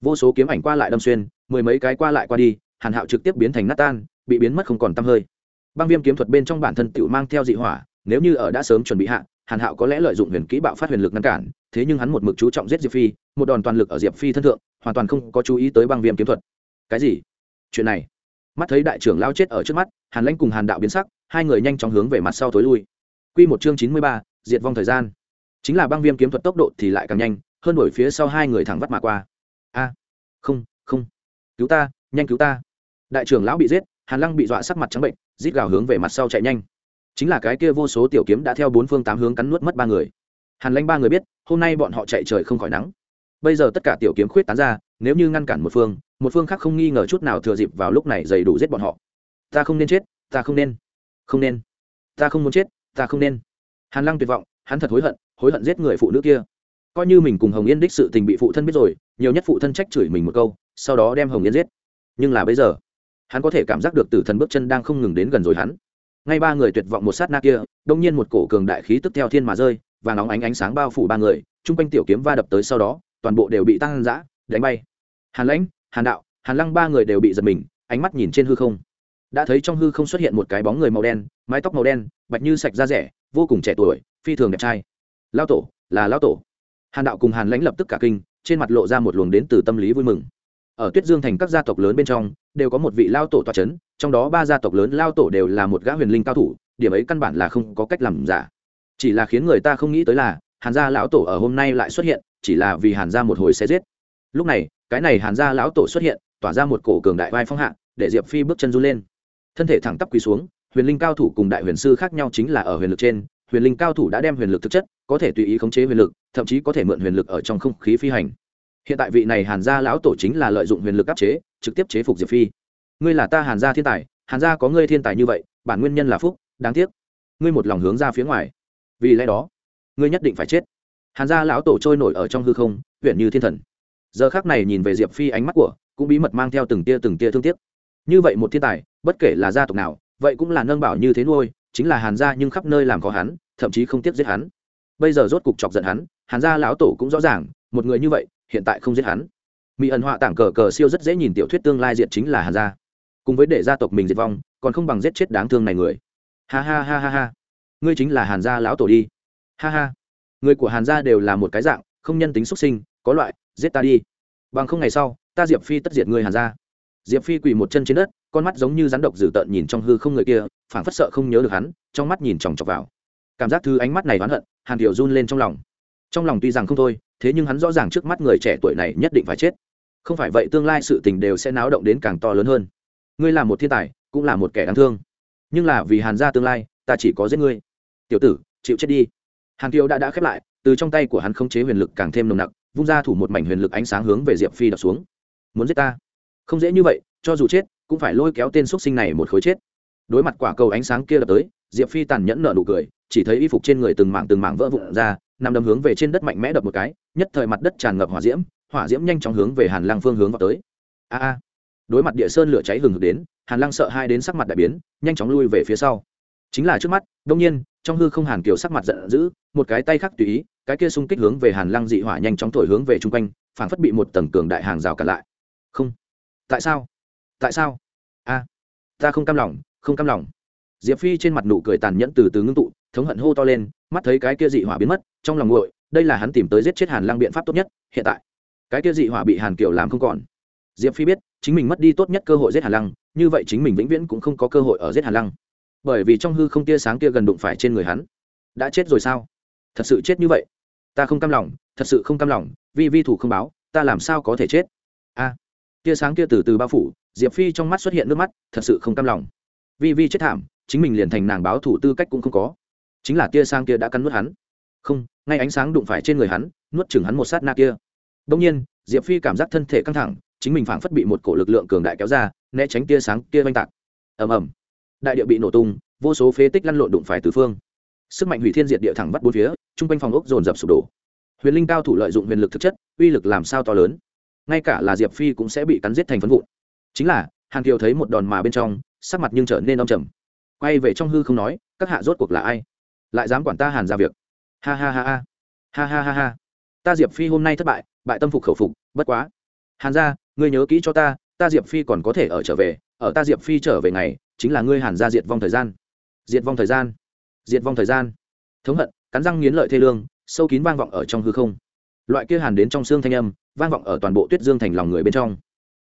Vô số kiếm ảnh qua lại đâm xuyên, mười mấy cái qua lại qua đi, hàn hạo trực tiếp biến thành nát tan, bị biến mất không còn t hơi. Băng viêm kiếm thuật bên trong bản thân tự mang theo dị hỏa, nếu như ở đã sớm chuẩn bị hạ, hàn hạo có lẽ lợi dụng huyền kỹ bạo phát huyền lực ngăn cản, thế nhưng hắn một mực chú trọng giết diệp phi, một đòn toàn lực ở diệp phi thân thượng, hoàn toàn không có chú ý tới băng viêm kiếm thuật. Cái gì? Chuyện này. Mắt thấy đại trưởng lao chết ở trước mắt, hàn lãnh cùng hàn đạo biến sắc, hai người nhanh chóng hướng về mặt sau tối lui. Q một chương chín mươi ba, diệt vong thời gian chính là băng viêm kiếm thuật tốc độ thì lại càng nhanh, hơn đổi phía sau hai người thẳng vắt mà qua. A, không không. Cứu ta, nhanh cứu ta. Đại trưởng lão bị giết, hàn lăng bị dọa sắc mặt trắng bệnh, rít gào hướng về mặt sau chạy nhanh. Chính là cái kia vô số tiểu kiếm đã theo bốn phương tám hướng cắn nuốt mất ba người. Hàn lanh ba người biết, hôm nay bọn họ chạy trời không khỏi nắng. Bây giờ tất cả tiểu kiếm khuyết tán ra, nếu như ngăn cản một phương một phương khác không nghi ngờ chút nào thừa dịp vào lúc này dày đủ giết bọn họ. Ta không nên chết, ta không nên. Không nên. Ta không muốn chết, ta không nên. Hàn lăng tuyệt vọng hắn thật hối hận hối hận giết người phụ nữ kia. Coi như mình cùng hồng yên đích sự tình bị phụ thân biết rồi, nhiều nhất phụ thân trách chửi mình một câu, sau đó đem hồng yên giết. Nhưng là bây giờ, hắn có thể cảm giác được tử thần bước chân đang không ngừng đến gần rồi hắn. Ngay ba người tuyệt vọng một sát na kia, đông nhiên một cổ cường đại khí tức theo thiên mà rơi, và nóng ánh ánh sáng bao phủ ba người, chung quanh tiểu kiếm va đập tới sau đó, toàn bộ đều bị tăng giã đánh bay. Hàn lãnh, hàn đạo, hàn lăng ba người đều bị giật mình, ánh mắt nhìn trên hư không. Đã thấy trong hư không xuất hiện một cái bóng người màu đen, mái tóc màu đen, bạch như sạch da rẻ, vô cùng trẻ tuổi phi thường đẹp trai. Lao tổ, là lao tổ. Hàn đạo cùng hàn lãnh lập tức cả kinh, trên mặt lộ ra một luồng đến từ tâm lý vui mừng. Ở tuyết dương thành các gia tộc lớn bên trong, đều có một vị lao tổ toa c h ấ n trong đó ba gia tộc lớn lao tổ đều là một gã huyền linh cao thủ, điểm ấy căn bản là không có cách làm giả. Chỉ là khiến người ta không nghĩ tới là, hàn gia lão tổ ở hôm nay lại xuất hiện, chỉ là vì hàn gia một hồi sẽ giết. Lúc này, cái này hàn gia lão tổ xuất hiện, tỏa ra một cổ cường đại vai phong hạ, để diệp phi bước chân run lên. Thân thể thẳng tắp quỳ xuống, huyền linh cao thủ cùng đại huyền sư khác nhau chính là ở huyền lực trên huyền linh cao thủ đã đem huyền lực thực chất, có thể tùy ý khống chế huyền lực, thậm chí có thể mượn huyền lực ở trong không khí phi hành. Hiện tại vị này hàn gia lão tổ chính là lợi dụng huyền lực áp chế, trực tiếp chế phục diệp phi. Ngươi là ta hàn gia thiên tài, hàn gia có ngươi thiên tài như vậy, bản nguyên nhân là phúc, đáng tiếc. Ngươi một lòng hướng ra phía ngoài. Vì lẽ đó, ngươi nhất định phải chết. Hàn gia lão tổ trôi nổi ở trong hư không, huyện như thiên thần. Giờ khác này nhìn về diệp phi ánh mắt của, cũng bí mật mang theo từng tia từng tia thương tiếc. Như vậy một thiên tài, bất kể là gia tộc nào, vậy cũng là nâng bảo như thế nuôi chính là hàn gia nhưng khắp nơi làm khó hắn, thậm chí không tiếc giết hắn. Bây giờ rốt cục chọc giận hắn, hàn gia lão tổ cũng rõ ràng, một người như vậy, hiện tại không giết hắn. Mỹ ẩn họa tảng cờ cờ siêu rất dễ nhìn tiểu thuyết tương lai diệt chính là hàn gia. Cùng với để gia tộc mình diệt vong, còn không bằng giết chết đáng thương này người. Ha ha ha ha ha. Ngươi chính là hàn gia lão tổ đi. Ha ha. Người của hàn gia đều là một cái dạng, không nhân tính xuất sinh, có loại, giết ta đi. Bằng không ngày sau, ta diệp phi tất diệt người hàn gia. Diệp phi quỳ một chân trên đất con mắt giống như rắn độc dữ tợn nhìn trong hư không người kia, phảng phất sợ không nhớ được hắn, trong mắt nhìn chòng chọc vào. Cảm giác thứ ánh mắt này oán hận, hàn điệu run lên trong lòng. Trong lòng tuy rằng không thôi, thế nhưng hắn rõ ràng trước mắt người trẻ tuổi này nhất định phải chết. Không phải vậy tương lai sự tình đều sẽ náo động đến càng to lớn hơn. Ngươi là một thiên tài, cũng là một kẻ đáng thương. Nhưng là vì hàn gia tương lai, ta chỉ có giết ngươi. Tiểu tử, chịu chết đi. Hàn kiều đã đã khép lại, từ trong tay của hắn không chế huyền lực càng thêm nồng nặc, vung ra thủ một mảnh huyền lực ánh sáng hướng về diệp phi đập xuống. Muốn giết ta? Không dễ như vậy, cho dù chết cũng phải lôi kéo tên x sinh này một khối chết. Đối mặt quả cầu ánh sáng kia đập tới, diệp phi tàn nhẫn nở nụ cười, chỉ thấy y phục trên người từng mảng từng mảng vỡ vụn ra, nằm đầm hướng về trên đất mạnh mẽ đập một cái, nhất thời mặt đất tràn ngập hỏa diễm hỏa diễm nhanh chóng hướng về hàn lăng phương hướng vào tới. A a. Đối mặt địa sơn lửa cháy hừng hực đến, hàn lăng sợ hai đến sắc mặt đại biến, nhanh chóng lui về phía sau. Chính là trước mắt, đông nhiên, trong hư không hàn kiều sắc mặt giận dữ, một cái tay khác tùy ý, cái kia xung kích hướng về hàn lăng dị hỏa nhanh chóng thổi hướng về chung quanh, phảng phất bị một tầng cường đại hàng rào cản lại. Không. Tại sao? Tại sao? A ta không cam lòng, không cam lòng. Diệp phi trên mặt nụ cười tàn nhẫn từ từ ngưng tụ, thống hận hô to lên, mắt thấy cái kia dị hỏa biến mất, trong lòng nguội, đây là hắn tìm tới giết chết hàn Lang biện pháp tốt nhất, hiện tại. Cái kia dị hỏa bị hàn kiều làm không còn. Diệp phi biết, chính mình mất đi tốt nhất cơ hội giết hàn lăng như vậy chính mình vĩnh viễn cũng không có cơ hội ở giết hàn lăng bởi vì trong hư không tia sáng kia gần đụng phải trên người hắn. Đã chết rồi sao? Thật sự chết như vậy? Ta không cam lòng, thật sự không cam lòng, vì vi thủ không báo, ta làm sao có thể chết? A tia sáng kia từ từ bao phủ diệp phi trong mắt xuất hiện nước mắt, thật sự không cam lòng. Vi vi chết thảm, chính mình liền thành nàng báo thủ tư cách cũng không có. Chính là tia sang kia đã cắn nuốt hắn. Không, ngay ánh sáng đụng phải trên người hắn, nuốt chừng hắn một sát na kia. Đông nhiên, diệp phi cảm giác thân thể căng thẳng, chính mình phảng phất bị một cổ lực lượng cường đại kéo ra, né tránh tia sáng kia oanh tạc. Ầm ầm. Đại địa bị nổ tung, vô số phế tích lăn lộn đụng phải từ phương. Sức mạnh hủy thiên diệt địa thẳng bắt bốn phía, chung quanh phòng ốc dồn dập sụp đổ. Huyền linh cao thủ lợi dụng huyền lực thực chất, uy lực làm sao to lớn. Ngay cả là diệp phi cũng sẽ bị cắn giết thành phân vụn chính là, hàn kiều thấy một đòn mà bên trong, sắc mặt nhưng trở nên âm trầm. Quay về trong hư không nói, các hạ rốt cuộc là ai? Lại dám quản ta hàn ra việc. Ha ha ha ha. Ha ha ha ha. Ta diệp phi hôm nay thất bại bại tâm phục khẩu phục, bất quá. Hàn ra, ngươi nhớ kỹ cho ta ta diệp phi còn có thể ở trở về, ở ta diệp phi trở về ngày, chính là ngươi hàn ra diệt vong thời gian. Diệt vong thời gian. Diệt vong thời gian. Thống hận, cắn răng nghiến lợi thê lương, sâu kín vang vọng ở trong hư không. Loại kia hàn đến trong xương thanh âm, vang vọng ở toàn bộ tuyết dương thành lòng người bên trong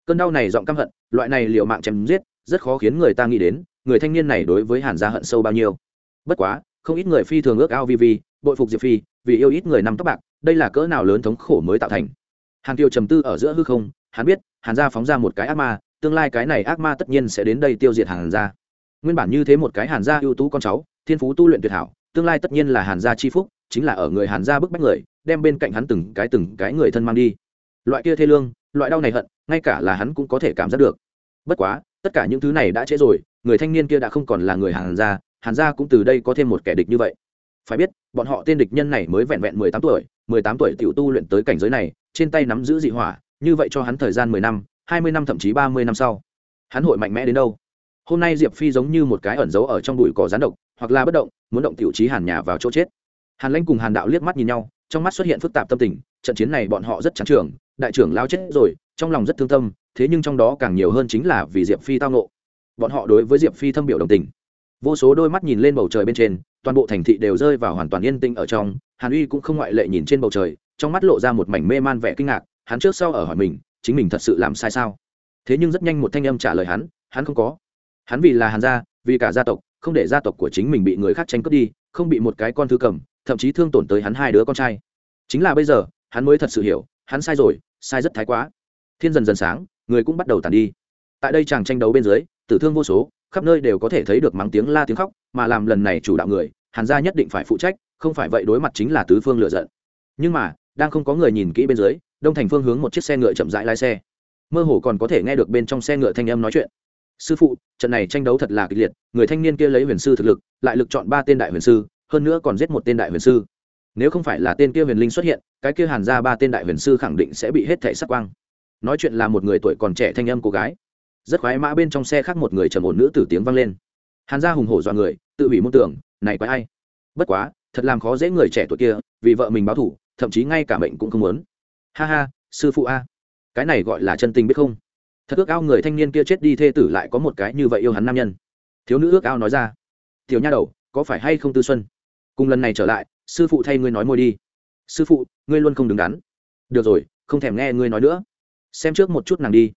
cơn đau này giọng căm hận, loại này liệu mạng chém giết, rất khó khiến người ta nghĩ đến, người thanh niên này đối với hàn gia hận sâu bao nhiêu. Bất quá, không ít người phi thường ước ao vi vi, bội phục diệp phi, vì yêu ít người nằm tóc bạc, đây là cỡ nào lớn thống khổ mới tạo thành. Hàn tiêu trầm tư ở giữa hư không, hắn biết, hàn gia phóng ra một cái ác ma, tương lai cái này ác ma tất nhiên sẽ đến đây tiêu diệt hàn gia. Nguyên bản như thế một cái hàn gia ưu tú con cháu, thiên phú tu luyện tuyệt hảo, tương lai tất nhiên là hàn gia chi phúc, chính là ở người hàn gia bức bách người, đem bên cạnh hắn từng cái từng cái người thân mang đi. Loại kia thê lương loại đau này hận, ngay cả là hắn cũng có thể cảm giác được. Bất quá, tất cả những thứ này đã trễ rồi, người thanh niên kia đã không còn là người hàn gia hàn gia cũng từ đây có thêm một kẻ địch như vậy. Phải biết, bọn họ tên địch nhân này mới vẹn vẹn mười tám tuổi, mười tám tuổi t i ể u tu luyện tới cảnh giới này, trên tay nắm giữ dị hỏa, như vậy cho hắn thời gian mười năm, hai mươi năm thậm chí ba mươi năm sau. Hắn hội mạnh mẽ đến đâu? Hôm nay diệp phi giống như một cái ẩn giấu ở trong bụi cỏ rán độc, hoặc là bất động, muốn động tiểu trí hàn nhà vào chỗ chết. Hàn lãnh cùng hàn đạo liếc mắt nhìn nhau, trong mắt xuất hiện phức tạp tâm tình, trận chiến này bọn họ rất chán trường đại trưởng lao chết rồi, trong lòng rất thương tâm, thế nhưng trong đó càng nhiều hơn chính là vì diệp phi tao nộ bọn họ đối với diệp phi thâm biểu đồng tình. Vô số đôi mắt nhìn lên bầu trời bên trên, toàn bộ thành thị đều rơi vào hoàn toàn yên tĩnh ở trong, hàn uy cũng không ngoại lệ nhìn trên bầu trời, trong mắt lộ ra một mảnh mê man vẻ kinh ngạc, hắn trước sau ở hỏi mình, chính mình thật sự làm sai sao? Thế nhưng rất nhanh một thanh âm trả lời hắn hắn không có. Hắn vì là hàn gia, vì cả gia tộc, không để gia tộc của chính mình bị người khác tranh cướp đi, không bị một cái con thư cầm, thậm chí thương tổn tới hắn hai đứa con trai. Chính là bây giờ, hắn mới thật sự hiểu hắn sai rồi, sai rất thái quá. Thiên dần dần sáng, người cũng bắt đầu tàn đi. Tại đây chàng tranh đấu bên dưới, tử thương vô số, khắp nơi đều có thể thấy được mắng tiếng la tiếng khóc, mà làm lần này chủ đạo người, hàn gia nhất định phải phụ trách, không phải vậy đối mặt chính là tứ phương lựa giận. Nhưng mà, đang không có người nhìn kỹ bên dưới, đông thành phương hướng một chiếc xe ngựa chậm rãi lái xe. Mơ hồ còn có thể nghe được bên trong xe ngựa thanh âm nói chuyện. Sư phụ, trận này tranh đấu thật là kịch liệt, người thanh niên kia lấy huyền sư thực lực, lại lực chọn ba tên đại huyền sư, hơn nữa còn giết một tên đại huyền sư nếu không phải là tên kia huyền linh xuất hiện, cái kia hàn ra ba tên đại huyền sư khẳng định sẽ bị hết thể sắc quang. Nói chuyện là một người tuổi còn trẻ thanh âm cô gái. Rất khoái mã bên trong xe khác một người trầm ổn nữ tử tiếng vang lên. Hàn gia hùng hổ dọa người, tự hủy môn tưởng, này quái ai? Bất quá, thật làm khó dễ người trẻ tuổi kia, vì vợ mình báo thủ, thậm chí ngay cả mệnh cũng không muốn. Ha ha, sư phụ a. Cái này gọi là chân tình biết không? Thật ước ao người thanh niên kia chết đi thê tử lại có một cái như vậy yêu hắn nam nhân. Thiếu nữ ước ao nói ra. Thiếu nha đầu, có phải hay không tư xuân? Cùng lần này trở lại sư phụ thay ngươi nói môi đi. Sư phụ, ngươi luôn không đứng đắn. Được rồi, không thèm nghe ngươi nói nữa. Xem trước một chút nàng đi.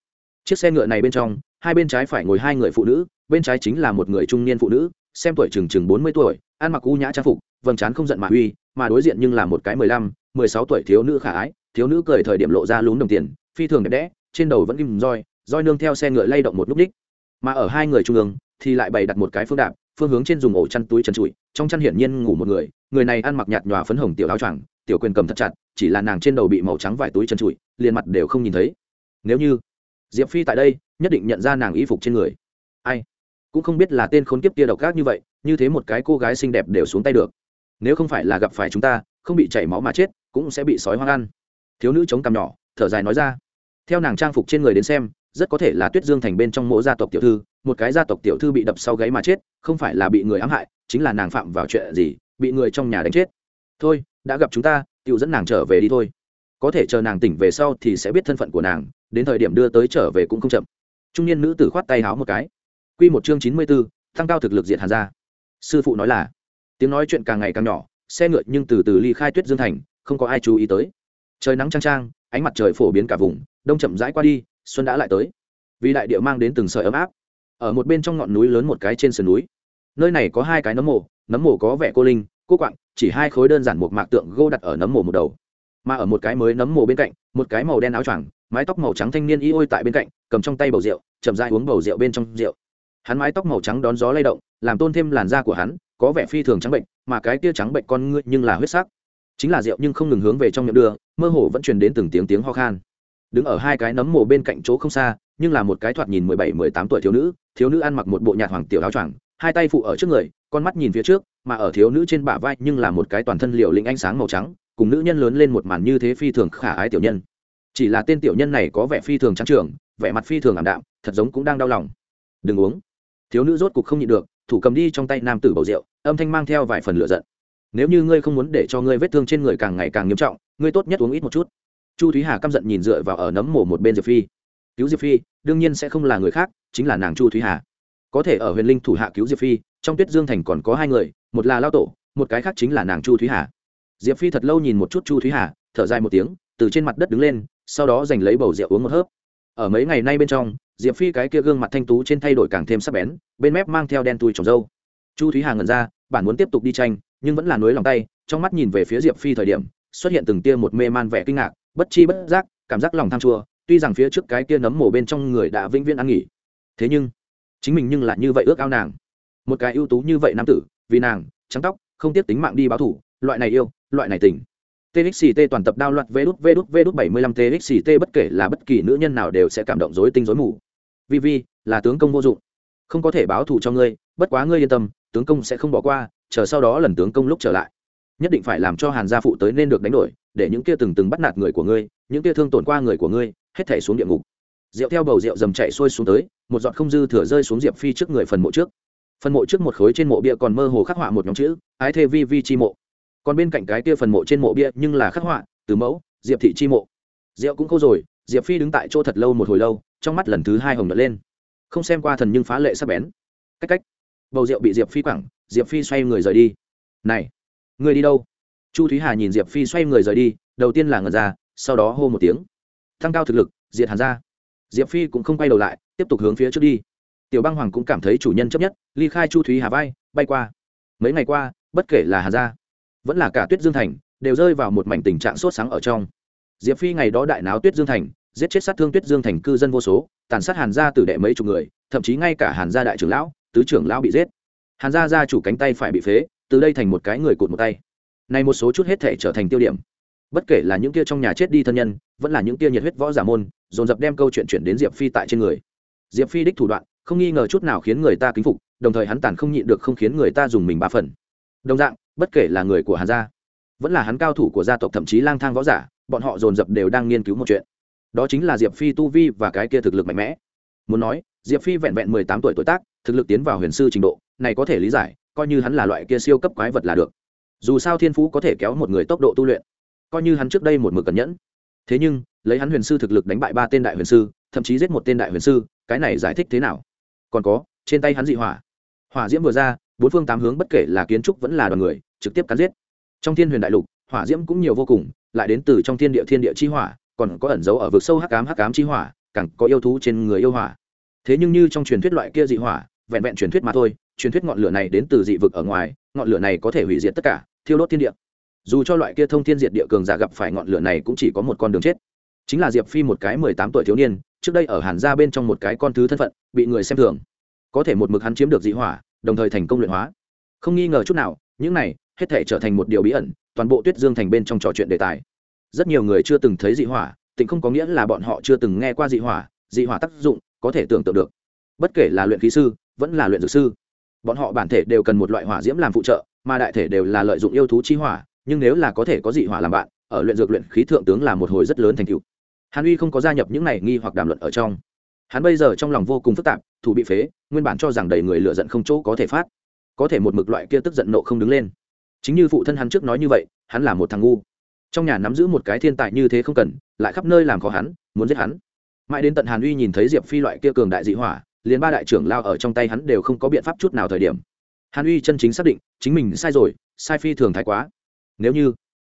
Chiếc xe ngựa này bên trong, hai bên trái phải ngồi hai người phụ nữ, bên trái chính là một người trung niên phụ nữ, xem tuổi chừng chừng bốn mươi tuổi, ăn mặc u nhã trang phục, vầng trán không giận mà uy, mà đối diện nhưng là một cái mười lăm, mười sáu tuổi thiếu nữ khả ái, thiếu nữ cười thời điểm lộ ra lún đồng tiền, phi thường đẹp đẽ, trên đầu vẫn kim roi roi nương theo xe ngựa lay động một lúc đích. Mà ở hai người trung ương, thì lại bày đặt một cái phương đạp, phương hướng trên dùng ổ chăn túi chân trụi, trong chăn hiển nhiên ngủ một người người này ăn mặc nhạt nhòa phấn hồng tiểu áo choàng, tiểu quyền cầm thật chặt, chỉ là nàng trên đầu bị màu trắng vải túi chân trụi, liền mặt đều không nhìn thấy. Nếu như diệp phi tại đây, nhất định nhận ra nàng y phục trên người. Ai? Cũng không biết là tên khốn kiếp kia độc ác như vậy, như thế một cái cô gái xinh đẹp đều xuống tay được. Nếu không phải là gặp phải chúng ta, không bị chảy máu mà chết, cũng sẽ bị sói hoang ăn. Thiếu nữ chống cằm nhỏ, thở dài nói ra. Theo nàng trang phục trên người đến xem, rất có thể là tuyết dương thành bên trong mỗi gia tộc tiểu thư, một cái gia tộc tiểu thư bị đập sau gáy mà chết, không phải là bị người ám hại, chính là nàng phạm vào chuyện gì bị người trong nhà đánh chết. Thôi, đã gặp chúng ta tự dẫn nàng trở về đi thôi. Có thể chờ nàng tỉnh về sau thì sẽ biết thân phận của nàng, đến thời điểm đưa tới trở về cũng không chậm. Trung niên nữ tử khoát tay háo một cái. Q một chương chín mươi b ố tăng cao thực lực diện hàn ra sư phụ nói là, tiếng nói chuyện càng ngày càng nhỏ, xe ngựa nhưng từ từ ly khai tuyết dương thành, không có ai chú ý tới. Trời nắng trang trang ánh mặt trời phổ biến cả vùng, đông chậm rãi qua đi, xuân đã lại tới. Vì đại địa mang đến từng sợi ấm áp. Ở một bên trong ngọn núi lớn một cái trên sườn núi nơi này có hai cái nấm mồ nấm mồ có vẻ cô linh cô quạng, chỉ hai khối đơn giản một mạc tượng gô đặt ở nấm mồ một đầu. Mà ở một cái mới nấm mồ bên cạnh một cái màu đen áo choàng mái tóc màu trắng thanh niên y ôi tại bên cạnh cầm trong tay bầu rượu chậm dai uống bầu rượu bên trong rượu. Hắn mái tóc màu trắng đón gió lay động làm tôn thêm làn da của hắn có vẻ phi thường trắng bệnh mà cái tia trắng bệnh con ngươi nhưng là huyết sắc. Chính là rượu nhưng không ngừng hướng về trong miệng đưa mơ hồ vẫn truyền đến từng tiếng tiếng ho khan. Đứng ở hai cái nấm mồ bên cạnh chỗ không xa nhưng là một cái thoạt nhìn mười bảy mười tám tuổi thiếu nữ thiếu nữ ăn mặc một bộ nhạt hoàng tiểu áo choàng hai tay phụ ở trước người, con mắt nhìn phía trước, mà ở thiếu nữ trên bả vai nhưng là một cái toàn thân liều lĩnh ánh sáng màu trắng, cùng nữ nhân lớn lên một màn như thế phi thường khả ái tiểu nhân. Chỉ là tên tiểu nhân này có vẻ phi thường trắng trường vẻ mặt phi thường ảm đạm, thật giống cũng đang đau lòng. Đừng uống. Thiếu nữ rốt cục không nhịn được, thủ cầm đi trong tay nam tử bầu rượu, âm thanh mang theo vài phần lựa giận. Nếu như ngươi không muốn để cho ngươi vết thương trên người càng ngày càng nghiêm trọng, ngươi tốt nhất uống ít một chút. Chu thúy hà căm giận nhìn dựa vào ở nấm mổ một bên diệp phi. Cứu diệp phi, đương nhiên sẽ không là người khác, chính là nàng chu thúy hà có thể ở huyền linh thủ hạ cứu diệp phi, trong tuyết dương thành còn có hai người, một là lao tổ, một cái khác chính là nàng chu thúy hà. Diệp phi thật lâu nhìn một chút chu thúy hà, thở dài một tiếng, từ trên mặt đất đứng lên, sau đó giành lấy bầu rượu uống một hớp. Ở mấy ngày nay bên trong, diệp phi cái kia gương mặt thanh tú trên thay đổi càng thêm sắc bén, bên mép mang theo đen tui trồng dâu chu thúy hà ngẩn ra, bản muốn tiếp tục đi tranh, nhưng vẫn là nối lòng tay, trong mắt nhìn về phía diệp phi thời điểm, xuất hiện từng tia một mê man vẻ kinh ngạc, bất chi bất giác, cảm giác lòng tham chua, tuy rằng phía trước cái kia nấm mổ bên trong người đã vĩnh viễn ăn nghỉ. Thế nhưng chính mình nhưng lại như vậy ước ao nàng một cái ưu tú như vậy nam tử vì nàng trắng tóc không tiếp tính mạng đi báo thủ loại này yêu loại này tình TXT toàn tập đao loạt V đút V đút V đút 75 TXT bất kể là bất kỳ nữ nhân nào đều sẽ cảm động rối tinh rối mù. Vi Vi là tướng công vô dụng, không có thể báo thù cho ngươi, bất quá ngươi yên tâm, tướng công sẽ không bỏ qua, chờ sau đó lần tướng công lúc trở lại, nhất định phải làm cho Hàn gia phụ tới nên được đánh đổi, để những kia từng từng bắt nạt người của ngươi, những kia thương tổn qua người của ngươi, hết thảy xuống địa ngục. Rượu theo bầu rượu dầm chạy xuôi xuống tới, một giọt không dư thừa rơi xuống Diệp Phi trước người phần mộ trước. Phần mộ trước một khối trên mộ bia còn mơ hồ khắc họa một nhóm chữ, ái thê vi vi chi mộ. Còn bên cạnh cái kia phần mộ trên mộ bia nhưng là khắc họa từ mẫu diệp thị chi mộ. Rượu cũng khô rồi diệp phi đứng tại chỗ thật lâu một hồi lâu trong mắt lần thứ hai hồng đợt lên. Không xem qua thần nhưng phá lệ sắp bén. Cách cách. Bầu rượu bị diệp phi quẳng diệp phi xoay người rời đi. Này người đi đâu? Chu thúy hà nhìn diệp phi xoay người rời đi đầu tiên là ngần ra sau đó hô một tiếng. Tăng cao thực lực diệt hàn ra diệp phi cũng không quay đầu lại, tiếp tục hướng phía trước đi. Tiểu băng hoàng cũng cảm thấy chủ nhân chấp nhất, ly khai chu thúy hà vai, bay qua. Mấy ngày qua, bất kể là hà gia, vẫn là cả tuyết dương thành, đều rơi vào một mảnh tình trạng sốt sáng ở trong. Diệp phi ngày đó đại náo tuyết dương thành, giết chết sát thương tuyết dương thành cư dân vô số, tàn sát hàn gia tử đệ mấy chục người, thậm chí ngay cả hàn gia đại trưởng lão, tứ trưởng lão bị giết. Hàn gia gia chủ cánh tay phải bị phế, từ đây thành một cái người cụt một tay. Nay một số chút hết thể trở thành tiêu điểm. Bất kể là những kia trong nhà chết đi thân nhân, vẫn là những kia nhiệt huyết võ giả môn dồn dập đem câu chuyện chuyển đến diệp phi tại trên người. Diệp phi đích thủ đoạn, không nghi ngờ chút nào khiến người ta kính phục, đồng thời hắn tàn không nhịn được không khiến người ta dùng mình ba phần. Đồng dạng, bất kể là người của hàn gia, vẫn là hắn cao thủ của gia tộc thậm chí lang thang võ giả, bọn họ dồn dập đều đang nghiên cứu một chuyện. Đó chính là diệp phi tu vi và cái kia thực lực mạnh mẽ. Muốn nói, diệp phi vẹn vẹn mười tám tuổi tuổi tác, thực lực tiến vào huyền sư trình độ, này có thể lý giải, coi như hắn là loại kia siêu cấp quái vật là được. Dù sao thiên phú có thể kéo một người tốc độ tu luyện, coi như hắn trước đây một mực cẩn nhẫn. Thế nhưng lấy hắn huyền sư thực lực đánh bại ba tên đại huyền sư, thậm chí giết một tên đại huyền sư, cái này giải thích thế nào? Còn có, trên tay hắn dị hỏa. Hỏa diễm vừa ra, bốn phương tám hướng bất kể là kiến trúc vẫn là đoàn người, trực tiếp cắn giết. Trong thiên huyền đại lục, hỏa diễm cũng nhiều vô cùng, lại đến từ trong thiên địa thiên địa chi hỏa, còn có ẩn dấu ở vực sâu hắc cám hắc cám chi hỏa, càng có yêu thú trên người yêu hỏa. Thế nhưng như trong truyền thuyết loại kia dị hỏa, vẹn vẹn truyền thuyết mà thôi, truyền thuyết ngọn lửa này đến từ dị vực ở ngoài, ngọn lửa này có thể hủy diệt tất cả, thiêu đốt thiên địa. Dù cho loại kia thông thiên diệt địa cường giả gặp phải ngọn lửa này cũng chỉ có một con đường chết chính là diệp phi một cái mười tám tuổi thiếu niên, trước đây ở hàn gia bên trong một cái con thứ thân phận, bị người xem thường. Có thể một mực hắn chiếm được dị hỏa, đồng thời thành công luyện hóa. Không nghi ngờ chút nào, những này hết thể trở thành một điều bí ẩn, toàn bộ tuyết dương thành bên trong trò chuyện đề tài. Rất nhiều người chưa từng thấy dị hỏa tịnh không có nghĩa là bọn họ chưa từng nghe qua dị hỏa dị hỏa tác dụng có thể tưởng tượng được. Bất kể là luyện khí sư, vẫn là luyện dược sư, bọn họ bản thể đều cần một loại hỏa diễm làm phụ trợ, mà đại thể đều là lợi dụng yêu thú chi hỏa, nhưng nếu là có thể có dị hỏa làm bạn, ở luyện dược luyện khí thượng tướng là một hồi rất lớn thành tựu hàn uy không có gia nhập những này nghi hoặc đàm luận ở trong. Hắn bây giờ trong lòng vô cùng phức tạp, thủ bị phế, nguyên bản cho rằng đầy người lựa giận không chỗ có thể phát. Có thể một mực loại kia tức giận nộ không đứng lên. Chính như phụ thân hắn trước nói như vậy, hắn là một thằng ngu. Trong nhà nắm giữ một cái thiên tài như thế không cần, lại khắp nơi làm khó hắn, muốn giết hắn. Mãi đến tận hàn uy nhìn thấy diệp phi loại kia cường đại dị hỏa, liền ba đại trưởng lao ở trong tay hắn đều không có biện pháp chút nào thời điểm. Hàn uy chân chính xác định, chính mình sai rồi, sai phi thường thái quá. Nếu như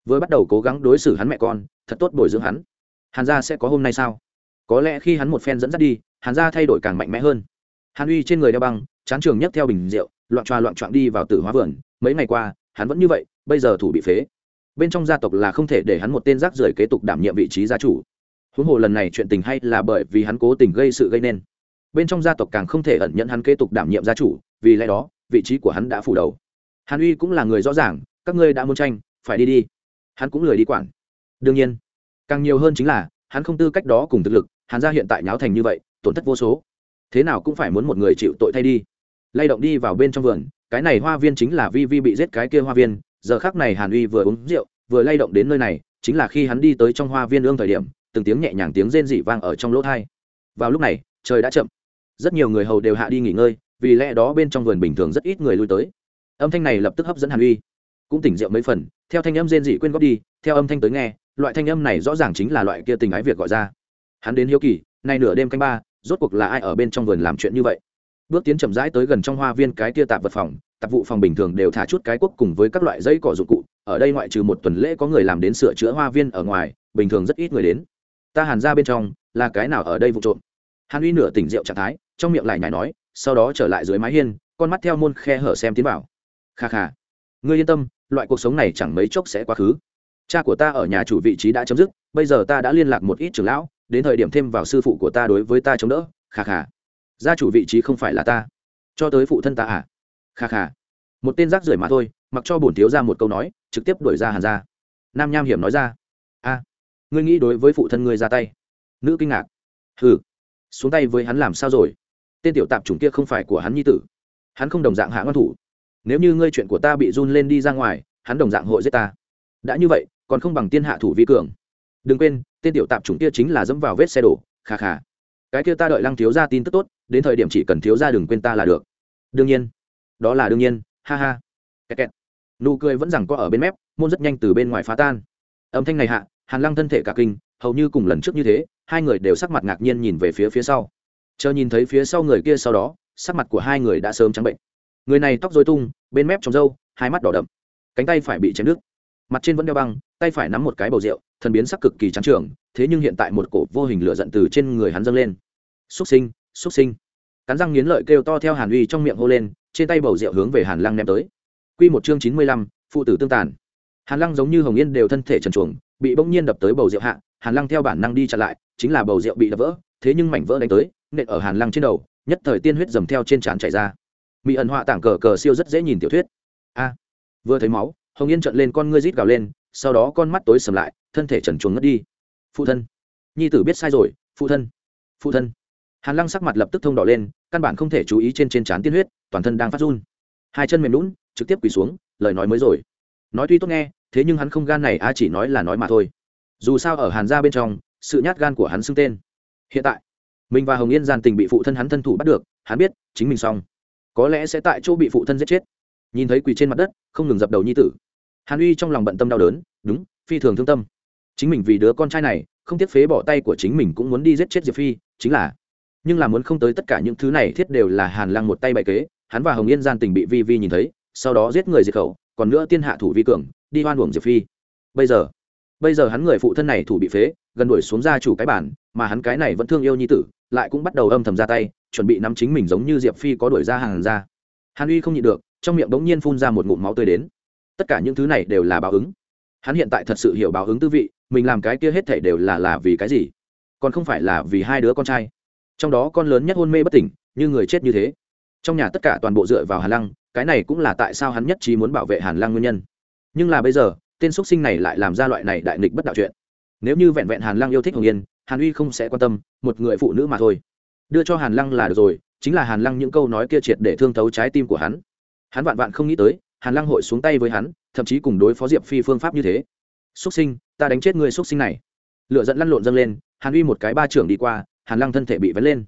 vừa bắt đầu cố gắng đối xử hắn mẹ con, thật tốt bồi dưỡng hắn hàn gia sẽ có hôm nay sao? Có lẽ khi hắn một phen dẫn dắt đi, hàn gia thay đổi càng mạnh mẽ hơn. Hàn uy trên người đeo băng, chán trường nhấc theo bình rượu, loạn tròa loạn trọn đi vào tử hóa vườn. Mấy ngày qua, hắn vẫn như vậy, bây giờ thủ bị phế. Bên trong gia tộc là không thể để hắn một tên rác rưởi kế tục đảm nhiệm vị trí gia chủ. Huống hồ lần này chuyện tình hay là bởi vì hắn cố tình gây sự gây nên. Bên trong gia tộc càng không thể ẩn nhận hắn kế tục đảm nhiệm gia chủ, vì lẽ đó, vị trí của hắn đã phủ đầu. Hàn uy cũng là người rõ ràng, các ngươi đã muốn tranh, phải đi đi. Hắn cũng lười đi quản. Đương nhiên càng nhiều hơn chính là, hắn không tư cách đó cùng thực lực hắn ra hiện tại nháo thành như vậy, tổn thất vô số. Thế nào cũng phải muốn một người chịu tội thay đi. Lay động đi vào bên trong vườn, cái này hoa viên chính là vi vi bị giết cái kia hoa viên, giờ khác này hàn uy vừa uống rượu, vừa lay động đến nơi này, chính là khi hắn đi tới trong hoa viên ương thời điểm, từng tiếng nhẹ nhàng tiếng rên dị vang ở trong lỗ thai. Vào lúc này, trời đã chậm. Rất nhiều người hầu đều hạ đi nghỉ ngơi, vì lẽ đó bên trong vườn bình thường rất ít người lui tới. Âm thanh này lập tức hấp dẫn hàn uy. Cũng tỉnh rượu mấy phần, theo thanh âm rên dị quên góp đi, theo âm thanh tới nghe loại thanh âm này rõ ràng chính là loại kia tình ái việc gọi ra. Hắn đến hiếu kỳ, nay nửa đêm canh ba, rốt cuộc là ai ở bên trong vườn làm chuyện như vậy? Bước tiến chậm rãi tới gần trong hoa viên cái kia tạp vật phòng, tạp vụ phòng bình thường đều thả chút cái quốc cùng với các loại dây cỏ dụng cụ, ở đây ngoại trừ một tuần lễ có người làm đến sửa chữa hoa viên ở ngoài, bình thường rất ít người đến. Ta hàn ra bên trong, là cái nào ở đây vụ trộm? Hàn uy nửa tỉnh rượu trạng thái, trong miệng lại nhảy nói, sau đó trở lại dưới mái hiên, con mắt theo môn khe hở xem tiến vào. Kha kha. Ngươi yên tâm, loại cuộc sống này chẳng mấy chốc sẽ quá khứ cha của ta ở nhà chủ vị trí đã chấm dứt, bây giờ ta đã liên lạc một ít trưởng lão, đến thời điểm thêm vào sư phụ của ta đối với ta chống đỡ. Kha kha. Gia chủ vị trí không phải là ta. Cho tới phụ thân ta à? Kha kha. Một tên rác rưởi mà thôi, mặc cho bổn thiếu ra một câu nói, trực tiếp đuổi ra hàn ra nam nham hiểm nói ra. A, ngươi nghĩ đối với phụ thân ngươi ra tay? Nữ kinh ngạc. Hừ. Xuống tay với hắn làm sao rồi? Tên tiểu tạp chủng kia không phải của hắn nhi tử. Hắn không đồng dạng hạ ngon thủ. Nếu như ngươi chuyện của ta bị run lên đi ra ngoài, hắn đồng dạng hội giết ta. Đã như vậy còn không bằng tiên hạ thủ vi cường. Đừng quên, tên tiểu tạp chủng kia chính là dẫm vào vết xe đổ khà khà cái kia ta đợi lăng thiếu ra tin tức tốt, đến thời điểm chỉ cần thiếu ra đừng quên ta là được. Đương nhiên. Đó là đương nhiên, ha ha. Kẹt kẹt. nụ cười vẫn rằng có ở bên mép, môn rất nhanh từ bên ngoài phá tan. Âm thanh này hạ, hàn lăng thân thể cả kinh, hầu như cùng lần trước như thế, hai người đều sắc mặt ngạc nhiên nhìn về phía phía sau. Chờ nhìn thấy phía sau người kia sau đó, sắc mặt của hai người đã sớm trắng bệnh. Người này tóc dối tung, bên mép trong râu, hai mắt đỏ đậm. Cánh tay phải bị chém đứt mặt trên vẫn đeo băng, tay phải nắm một cái bầu rượu, thần biến sắc cực kỳ trắng trường, thế nhưng hiện tại một cổ vô hình lửa giận từ trên người hắn dâng lên. Xúc sinh xúc sinh. Cắn răng nghiến lợi kêu to theo hàn uy trong miệng hô lên, trên tay bầu rượu hướng về hàn lăng ném tới. Q một chương chín mươi lăm, phụ tử tương tàn. Hàn lăng giống như hồng yên đều thân thể trần chuồng bị bỗng nhiên đập tới bầu rượu hạ, hàn lăng theo bản năng đi chặn lại, chính là bầu rượu bị đập vỡ, thế nhưng mảnh vỡ đánh tới, nện ở hàn lăng trên đầu, nhất thời tiên huyết dầm theo trên trán chảy ra. Mỹ ẩn họa tảng cờ cờ siêu rất dễ nhìn tiểu thuyết. A, vừa thấy máu hồng yên trợn lên con ngươi rít gào lên, sau đó con mắt tối sầm lại, thân thể trần chuồng ngất đi. Phụ thân. Nhi tử biết sai rồi, phụ thân. Phụ thân. Hàn lăng sắc mặt lập tức thông đỏ lên, căn bản không thể chú ý trên trên trán tiên huyết, toàn thân đang phát run. Hai chân mềm lún trực tiếp quỳ xuống, lời nói mới rồi. Nói tuy tốt nghe, thế nhưng hắn không gan này a chỉ nói là nói mà thôi. Dù sao ở hàn gia bên trong, sự nhát gan của hắn xưng tên. Hiện tại, mình và hồng yên gian tình bị phụ thân hắn thân thủ bắt được, hắn biết, chính mình xong. Có lẽ sẽ tại chỗ bị phụ thân giết chết. Nhìn thấy quỳ trên mặt đất, không ngừng dập đầu nhi tử hàn uy trong lòng bận tâm đau đớn, đúng, phi thường thương tâm. Chính mình vì đứa con trai này, không tiếc phế bỏ tay của chính mình cũng muốn đi giết chết diệp phi, chính là nhưng là muốn không tới tất cả những thứ này thiết đều là hàn lăng một tay bày kế, hắn và hồng yên gian tình bị vi vi nhìn thấy, sau đó giết người diệt khẩu, còn nữa tiên hạ thủ vi cường, đi hoan uổng diệp phi. Bây giờ bây giờ hắn người phụ thân này thủ bị phế, gần đuổi xuống gia chủ cái bản, mà hắn cái này vẫn thương yêu nhi tử, lại cũng bắt đầu âm thầm ra tay, chuẩn bị nắm chính mình giống như diệp phi có đuổi ra hàng ra. Hàn uy không nhịn được, trong miệng bỗng nhiên phun ra một ngụm máu tươi đến tất cả những thứ này đều là báo ứng. Hắn hiện tại thật sự hiểu báo ứng tư vị, mình làm cái kia hết thể đều là là vì cái gì? Còn không phải là vì hai đứa con trai. Trong đó con lớn nhất hôn mê bất tỉnh, như người chết như thế. Trong nhà tất cả toàn bộ dựa vào hàn lăng, cái này cũng là tại sao hắn nhất trí muốn bảo vệ hàn lăng nguyên nhân. Nhưng là bây giờ, tên x sinh này lại làm ra loại này đại nghịch bất đạo chuyện. Nếu như vẹn vẹn hàn lăng yêu thích hồng yên, hàn uy không sẽ quan tâm, một người phụ nữ mà thôi. Đưa cho hàn lăng là được rồi, chính là hàn lăng những câu nói kia triệt để thương thấu trái tim của hắn. Hắn vạn vạn không nghĩ tới hàn lăng hội xuống tay với hắn, thậm chí cùng đối phó diệp phi phương pháp như thế. Súc sinh, ta đánh chết người súc sinh này. Lựa dẫn lăn lộn dâng lên, hàn uy một cái ba trưởng đi qua, hàn lăng thân thể bị vấn lên.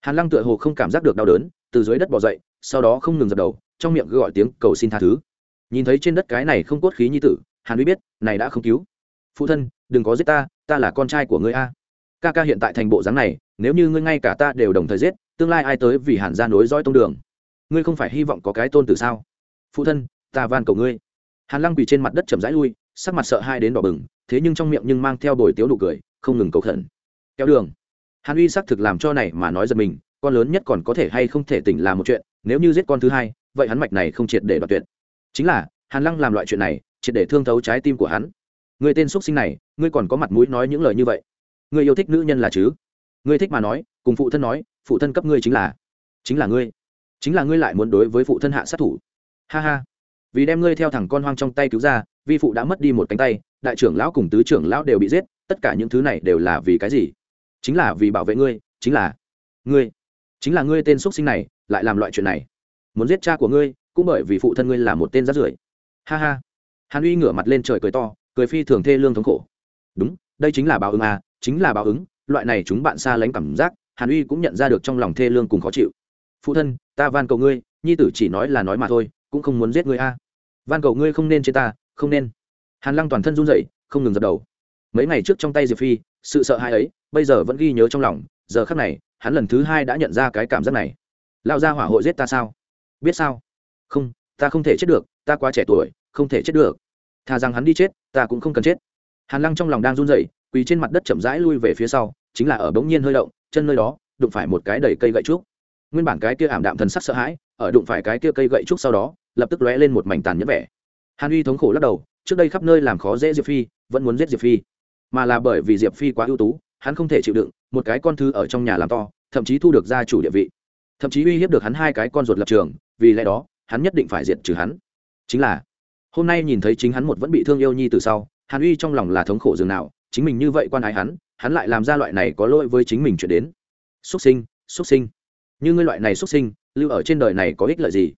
Hàn lăng tựa hồ không cảm giác được đau đớn, từ dưới đất bỏ dậy, sau đó không ngừng dập đầu, trong miệng gọi tiếng cầu xin tha thứ. Nhìn thấy trên đất cái này không cốt khí như tử, hàn uy biết, này đã không cứu. Phụ thân, đừng có giết ta ta là con trai của ngươi a. Ca ca hiện tại thành bộ dáng này, nếu như ngươi ngay cả ta đều đồng thời giết, tương lai ai tới vì hàn ra nối dõi tông đường? Ngươi không phải hy vọng có cái tôn tử sao? Phụ thân ta van cầu ngươi. Hàn lăng quỳ trên mặt đất chậm rãi lui, sắc mặt sợ hai đến đỏ bừng, thế nhưng trong miệng nhưng mang theo bồi tiếu đủ cười, không ngừng cầu khẩn. Kéo đường. Hàn uy xác thực làm cho này mà nói giật mình, con lớn nhất còn có thể hay không thể tỉnh là một chuyện, nếu như giết con thứ hai, vậy hắn mạch này không triệt để đoạt tuyệt. Chính là, hàn lăng làm loại chuyện này, triệt để thương thấu trái tim của hắn. Người tên x sinh này, ngươi còn có mặt mũi nói những lời như vậy. Ngươi yêu thích nữ nhân là chứ? Ngươi thích mà nói, cùng phụ thân nói, phụ thân cấp ngươi chính là chính là ngươi. Chính là ngươi lại muốn đối với phụ thân hạ sát thủ. Ha ha vì đem ngươi theo thằng con hoang trong tay cứu ra, vi phụ đã mất đi một cánh tay, đại trưởng lão cùng tứ trưởng lão đều bị giết, tất cả những thứ này đều là vì cái gì? Chính là vì bảo vệ ngươi, chính là ngươi, chính là ngươi tên x sinh này, lại làm loại chuyện này. Muốn giết cha của ngươi, cũng bởi vì phụ thân ngươi là một tên rát rưởi. Ha ha. Hàn uy ngửa mặt lên trời cười to, cười phi thường thê lương thống khổ. Đúng, đây chính là báo ứng à chính là báo ứng, loại này chúng bạn xa lánh cảm giác, hàn uy cũng nhận ra được trong lòng thê lương cùng khó chịu. Phụ thân, ta van cầu ngươi, nhi tử chỉ nói là nói mà thôi, cũng không muốn giết ngươi a van cầu ngươi không nên trên ta, không nên. Hàn lăng toàn thân run rẩy, không ngừng dập đầu. Mấy ngày trước trong tay diệp phi, sự sợ hãi ấy, bây giờ vẫn ghi nhớ trong lòng, giờ khắc này, hắn lần thứ hai đã nhận ra cái cảm giác này. Lao ra hỏa hội giết ta sao? Biết sao? Không, ta không thể chết được, ta quá trẻ tuổi, không thể chết được. Thà rằng hắn đi chết, ta cũng không cần chết. Hàn lăng trong lòng đang run rẩy, quỳ trên mặt đất chậm rãi lui về phía sau, chính là ở bỗng nhiên hơi động, chân nơi đó, đụng phải một cái đầy cây gậy trúc. Nguyên bản cái kia ảm đạm thần sắc sợ hãi, ở đụng phải cái kia cây gậy trúc sau đó lập tức lóe lên một mảnh tàn nhẫn vẻ. Hàn uy thống khổ lắc đầu, trước đây khắp nơi làm khó dễ diệp phi, vẫn muốn giết diệp phi. Mà là bởi vì diệp phi quá ưu tú, hắn không thể chịu đựng, một cái con thư ở trong nhà làm to, thậm chí thu được gia chủ địa vị. Thậm chí uy hiếp được hắn hai cái con ruột lập trường, vì lẽ đó, hắn nhất định phải diệt trừ hắn. Chính là, hôm nay nhìn thấy chính hắn một vẫn bị thương yêu nhi từ sau, hàn uy trong lòng là thống khổ dường nào, chính mình như vậy quan ái hắn hắn lại làm ra loại này có lỗi với chính mình chuyển đến. Xuất sinh xuất sinh. Như ngươi loại này xuất sinh, lưu ở trên đời này có ích lợi gì?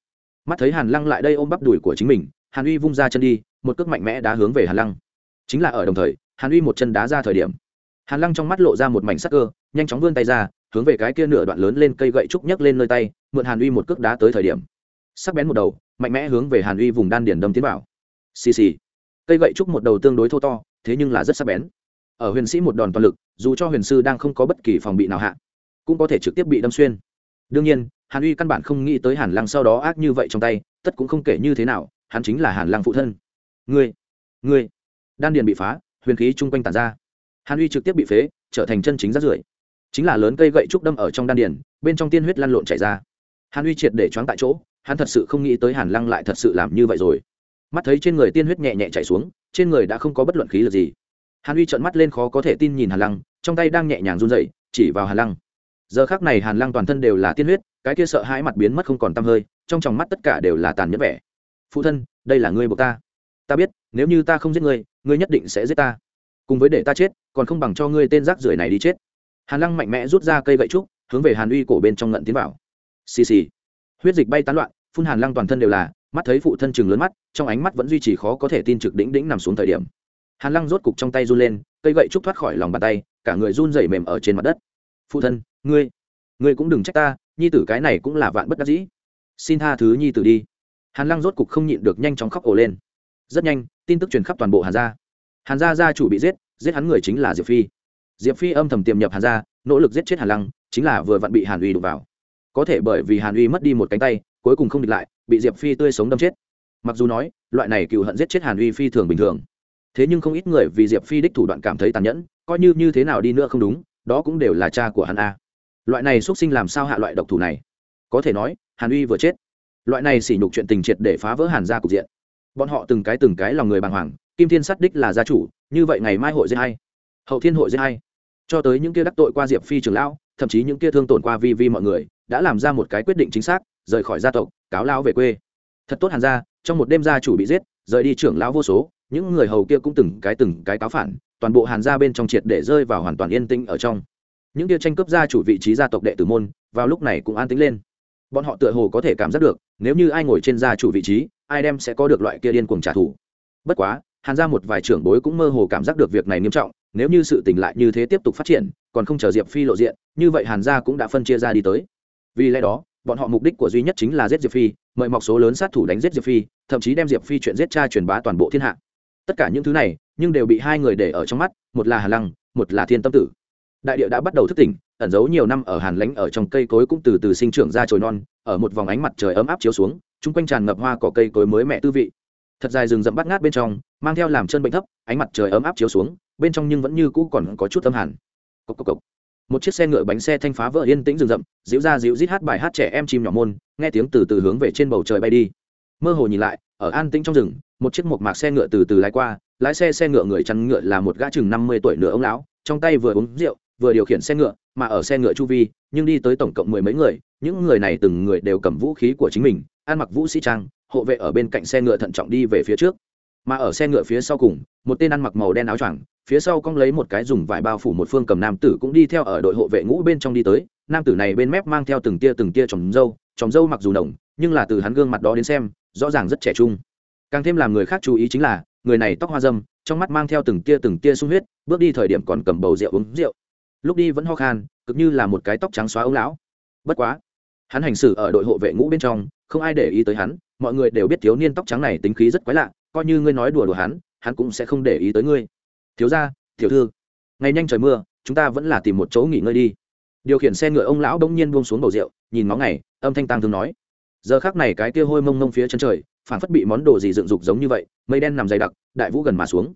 Mắt thấy hàn lăng lại đây ôm bắp đùi của chính mình, hàn uy vung ra chân đi, một cước mạnh mẽ đá hướng về hàn lăng. Chính là ở đồng thời, hàn uy một chân đá ra thời điểm. Hàn lăng trong mắt lộ ra một mảnh sắc cơ, nhanh chóng vươn tay ra, hướng về cái kia nửa đoạn lớn lên cây gậy trúc nhấc lên nơi tay, mượn hàn uy một cước đá tới thời điểm. Sắc bén một đầu, mạnh mẽ hướng về hàn uy vùng đan điền đâm tiến vào. Xì xì. Cây gậy trúc một đầu tương đối thô to, thế nhưng là rất sắc bén. Ở huyền sĩ một đòn toàn lực, dù cho huyền sư đang không có bất kỳ phòng bị nào hạ, cũng có thể trực tiếp bị đâm xuyên đương nhiên, hàn uy căn bản không nghĩ tới hàn lăng sau đó ác như vậy trong tay, tất cũng không kể như thế nào, hắn chính là hàn lăng phụ thân. Ngươi ngươi, đan điền bị phá, huyền khí chung quanh tàn ra. Hàn uy trực tiếp bị phế, trở thành chân chính rát rưởi. Chính là lớn cây gậy trúc đâm ở trong đan điền, bên trong tiên huyết lăn lộn chảy ra. Hàn uy triệt để choáng tại chỗ, hắn thật sự không nghĩ tới hàn lăng lại thật sự làm như vậy rồi. Mắt thấy trên người tiên huyết nhẹ nhẹ chảy xuống, trên người đã không có bất luận khí lực gì. Hàn uy trợn mắt lên khó có thể tin nhìn hàn lăng, trong tay đang nhẹ nhàng run dậy chỉ vào hàn lăng giờ khác này hàn lăng toàn thân đều là tiên huyết, cái kia sợ hãi mặt biến mất không còn t hơi, trong tròng mắt tất cả đều là tàn nhẫn vẻ. Phụ thân, đây là ngươi buộc ta. Ta biết, nếu như ta không giết ngươi ngươi nhất định sẽ giết ta. Cùng với để ta chết, còn không bằng cho ngươi tên rác rưởi này đi chết. Hàn lăng mạnh mẽ rút ra cây gậy trúc, hướng về hàn uy cổ bên trong ngận tiến vào. Xì xì. Huyết dịch bay tán loạn, phun hàn lăng toàn thân đều là, mắt thấy phụ thân chừng lớn mắt, trong ánh mắt vẫn duy trì khó có thể tin trực đỉnh đỉnh nằm xuống thời điểm. Hàn lăng rốt cục trong tay run lên, cây gậy trúc thoát khỏi lòng bàn tay, cả người run rẩy mềm ở trên mặt đất phụ thân, ngươi ngươi cũng đừng trách ta, nhi tử cái này cũng là vạn bất đắc dĩ. Xin tha thứ nhi tử đi. Hàn lăng rốt cục không nhịn được nhanh chóng khóc ổ lên. Rất nhanh, tin tức truyền khắp toàn bộ hàn gia. Hàn gia gia chủ bị giết giết hắn người chính là diệp phi. Diệp phi âm thầm tiềm nhập hàn gia, nỗ lực giết chết hàn lăng, chính là vừa vặn bị hàn uy đụng vào. Có thể bởi vì hàn uy mất đi một cánh tay, cuối cùng không địch lại, bị diệp phi tươi sống đâm chết. Mặc dù nói, loại này cựu hận giết chết hàn uy phi thường bình thường. Thế nhưng không ít người vì diệp phi đích thủ đoạn cảm thấy tàn nhẫn, coi như như thế nào đi nữa không đúng đó cũng đều là cha của hắn a. Loại này x u ấ t sinh làm sao hạ loại độc thủ này? Có thể nói, hàn uy vừa chết. Loại này xỉ nhục chuyện tình triệt để phá vỡ hàn ra cục diện. Bọn họ từng cái từng cái lòng người bàng hoàng, kim thiên sát đích là gia chủ, như vậy ngày mai hội giết hay. Hậu thiên hội giết hay. Cho tới những kia đắc tội qua diệp phi trường lão, thậm chí những kia thương tổn qua vi vi mọi người, đã làm ra một cái quyết định chính xác, rời khỏi gia tộc, cáo lao về quê. Thật tốt hàn gia, trong một đêm gia chủ bị giết, rời đi trưởng lão vô số, những người hầu kia cũng từng cái từng cái cáo phản toàn bộ hàn gia bên trong triệt để rơi vào hoàn toàn yên tĩnh ở trong. Những kia tranh cướp gia chủ vị trí gia tộc đệ tử môn, vào lúc này cũng an tính lên. Bọn họ tựa hồ có thể cảm giác được, nếu như ai ngồi trên gia chủ vị trí, ai đem sẽ có được loại kia điên cuồng trả thù. Bất quá, hàn ra một vài trưởng bối cũng mơ hồ cảm giác được việc này nghiêm trọng, nếu như sự tình lại như thế tiếp tục phát triển, còn không chờ diệp phi lộ diện, như vậy hàn gia cũng đã phân chia ra đi tới. Vì lẽ đó, bọn họ mục đích của duy nhất chính là giết diệp phi, mời mọc số lớn sát thủ đánh giết diệp phi, thậm chí đem diệp phi chuyện giết cha truyền bá toàn bộ thiên hạ tất cả những thứ này, nhưng đều bị hai người để ở trong mắt, một là hà lăng, một là thiên tâm tử. Đại địa đã bắt đầu thức tỉnh, ẩn giấu nhiều năm ở hàn lánh ở trong cây cối cũng từ từ sinh trưởng ra trồi non, ở một vòng ánh mặt trời ấm áp chiếu xuống, chung quanh tràn ngập hoa cỏ cây cối mới mẹ tư vị. Thật dài rừng rậm bắt ngát bên trong, mang theo làm chân bệnh thấp, ánh mặt trời ấm áp chiếu xuống, bên trong nhưng vẫn như cũ còn có chút âm hàn. Cốc cốc cốc. một chiếc xe ngựa bánh xe thanh phá vỡ yên tĩnh rừng rậm diễu ra diễu rít hát bài hát trẻ em chim nhỏ môn, nghe tiếng từ từ hướng về trên bầu trời bay đi. Mơ hồ nhìn lại ở an tĩnh trong rừng, một chiếc mộc mạc xe ngựa từ từ lái qua, lái xe xe ngựa người chăn ngựa là một gã chừng năm mươi tuổi nửa ông lão, trong tay vừa uống rượu, vừa điều khiển xe ngựa, mà ở xe ngựa chu vi, nhưng đi tới tổng cộng mười mấy người, những người này từng người đều cầm vũ khí của chính mình, ăn mặc vũ sĩ trang, hộ vệ ở bên cạnh xe ngựa thận trọng đi về phía trước. Mà ở xe ngựa phía sau cùng, một tên ăn mặc màu đen áo choàng, phía sau cong lấy một cái dùng vải bao phủ một phương cầm nam tử cũng đi theo ở đội hộ vệ ngũ bên trong đi tới, nam tử này bên mép mang theo từng tia từng tia trồng dâu trồng dâu mặc dù nồng, nhưng là từ hắn gương mặt đó đến xem rõ ràng rất trẻ trung. Càng thêm làm người khác chú ý chính là, người này tóc hoa dâm, trong mắt mang theo từng tia từng tia sung huyết, bước đi thời điểm còn cầm bầu rượu uống rượu. Lúc đi vẫn ho khan, cực như là một cái tóc trắng xóa ông lão. Bất quá, hắn hành xử ở đội hộ vệ ngũ bên trong, không ai để ý tới hắn, mọi người đều biết thiếu niên tóc trắng này tính khí rất quái lạ, coi như ngươi nói đùa đùa hắn hắn cũng sẽ không để ý tới ngươi. Thiếu ra tiểu thư, ngày nhanh trời mưa, chúng ta vẫn là tìm một chỗ nghỉ ngơi đi. Điều khiển xe ngựa ông lão bỗng nhiên buông xuống bầu rượu, nhìn ngó ngày, âm thanh tăng thương nói giờ khác này cái kia hôi mông mông phía chân trời phản phất bị món đồ gì dựng dục giống như vậy, mây đen nằm dày đặc, đại vũ gần mà xuống.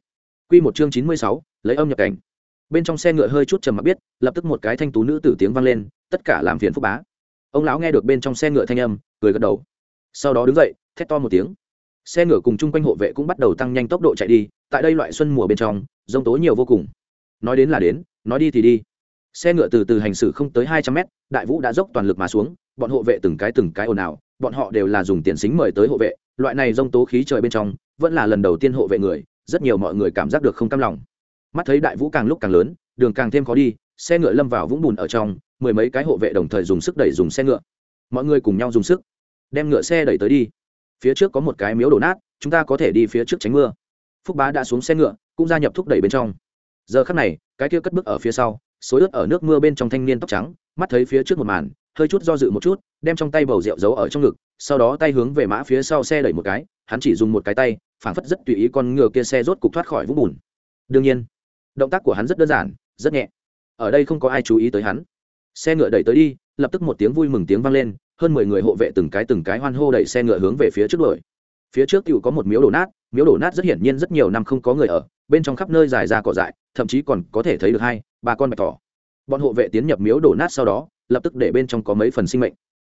Q một chương chín mươi sáu, lấy âm nhập cảnh. Bên trong xe ngựa hơi chút trầm mặc biết, lập tức một cái thanh tú nữ tử tiếng vang lên, tất cả làm phiền phúc bá. Ông lão nghe được bên trong xe ngựa thanh âm, cười gật đầu. Sau đó đứng dậy, thét to một tiếng. Xe ngựa cùng chung quanh hộ vệ cũng bắt đầu tăng nhanh tốc độ chạy đi, tại đây loại xuân mùa bên trong, rông tố nhiều vô cùng. Nói đến là đến, nói đi thì đi. Xe ngựa từ từ hành xử không tới hai trăm mét, đại vũ đã dốc toàn lực mà xuống, bọn hộ vệ từng cái từng cái ồn ào bọn họ đều là dùng tiền xính mời tới hộ vệ, loại này rông tố khí trời bên trong, vẫn là lần đầu tiên hộ vệ người, rất nhiều mọi người cảm giác được không cam lòng. Mắt thấy đại vũ càng lúc càng lớn, đường càng thêm khó đi, xe ngựa lâm vào vũng bùn ở trong, mười mấy cái hộ vệ đồng thời dùng sức đẩy dùng xe ngựa. Mọi người cùng nhau dùng sức, đem ngựa xe đẩy tới đi. Phía trước có một cái miếu đổ nát, chúng ta có thể đi phía trước tránh mưa. Phúc bá đã xuống xe ngựa, cũng gia nhập thúc đẩy bên trong. Giờ khắc này, cái kia cất bước ở phía sau, xối ướt ở nước mưa bên trong thanh niên tóc trắng, mắt thấy phía trước một màn hơi chút do dự một chút, đem trong tay bầu rượu giấu ở trong ngực, sau đó tay hướng về mã phía sau xe đẩy một cái, hắn chỉ dùng một cái tay, phảng phất rất tùy ý con ngựa kia xe rốt cục thoát khỏi vũng bùn. Đương nhiên, động tác của hắn rất đơn giản, rất nhẹ. Ở đây không có ai chú ý tới hắn. Xe ngựa đẩy tới đi, lập tức một tiếng vui mừng tiếng vang lên, hơn mười người hộ vệ từng cái từng cái hoan hô đẩy xe ngựa hướng về phía trước đuổi. Phía trước tựu có một miếu đổ nát, miếu đổ nát rất hiển nhiên rất nhiều năm không có người ở, bên trong khắp nơi dài ra cỏ dại, thậm chí còn có thể thấy được hai, ba con bạch thỏ. Bọn hộ vệ tiến nhập miếu đổ nát sau đó lập tức để bên trong có mấy phần sinh mệnh.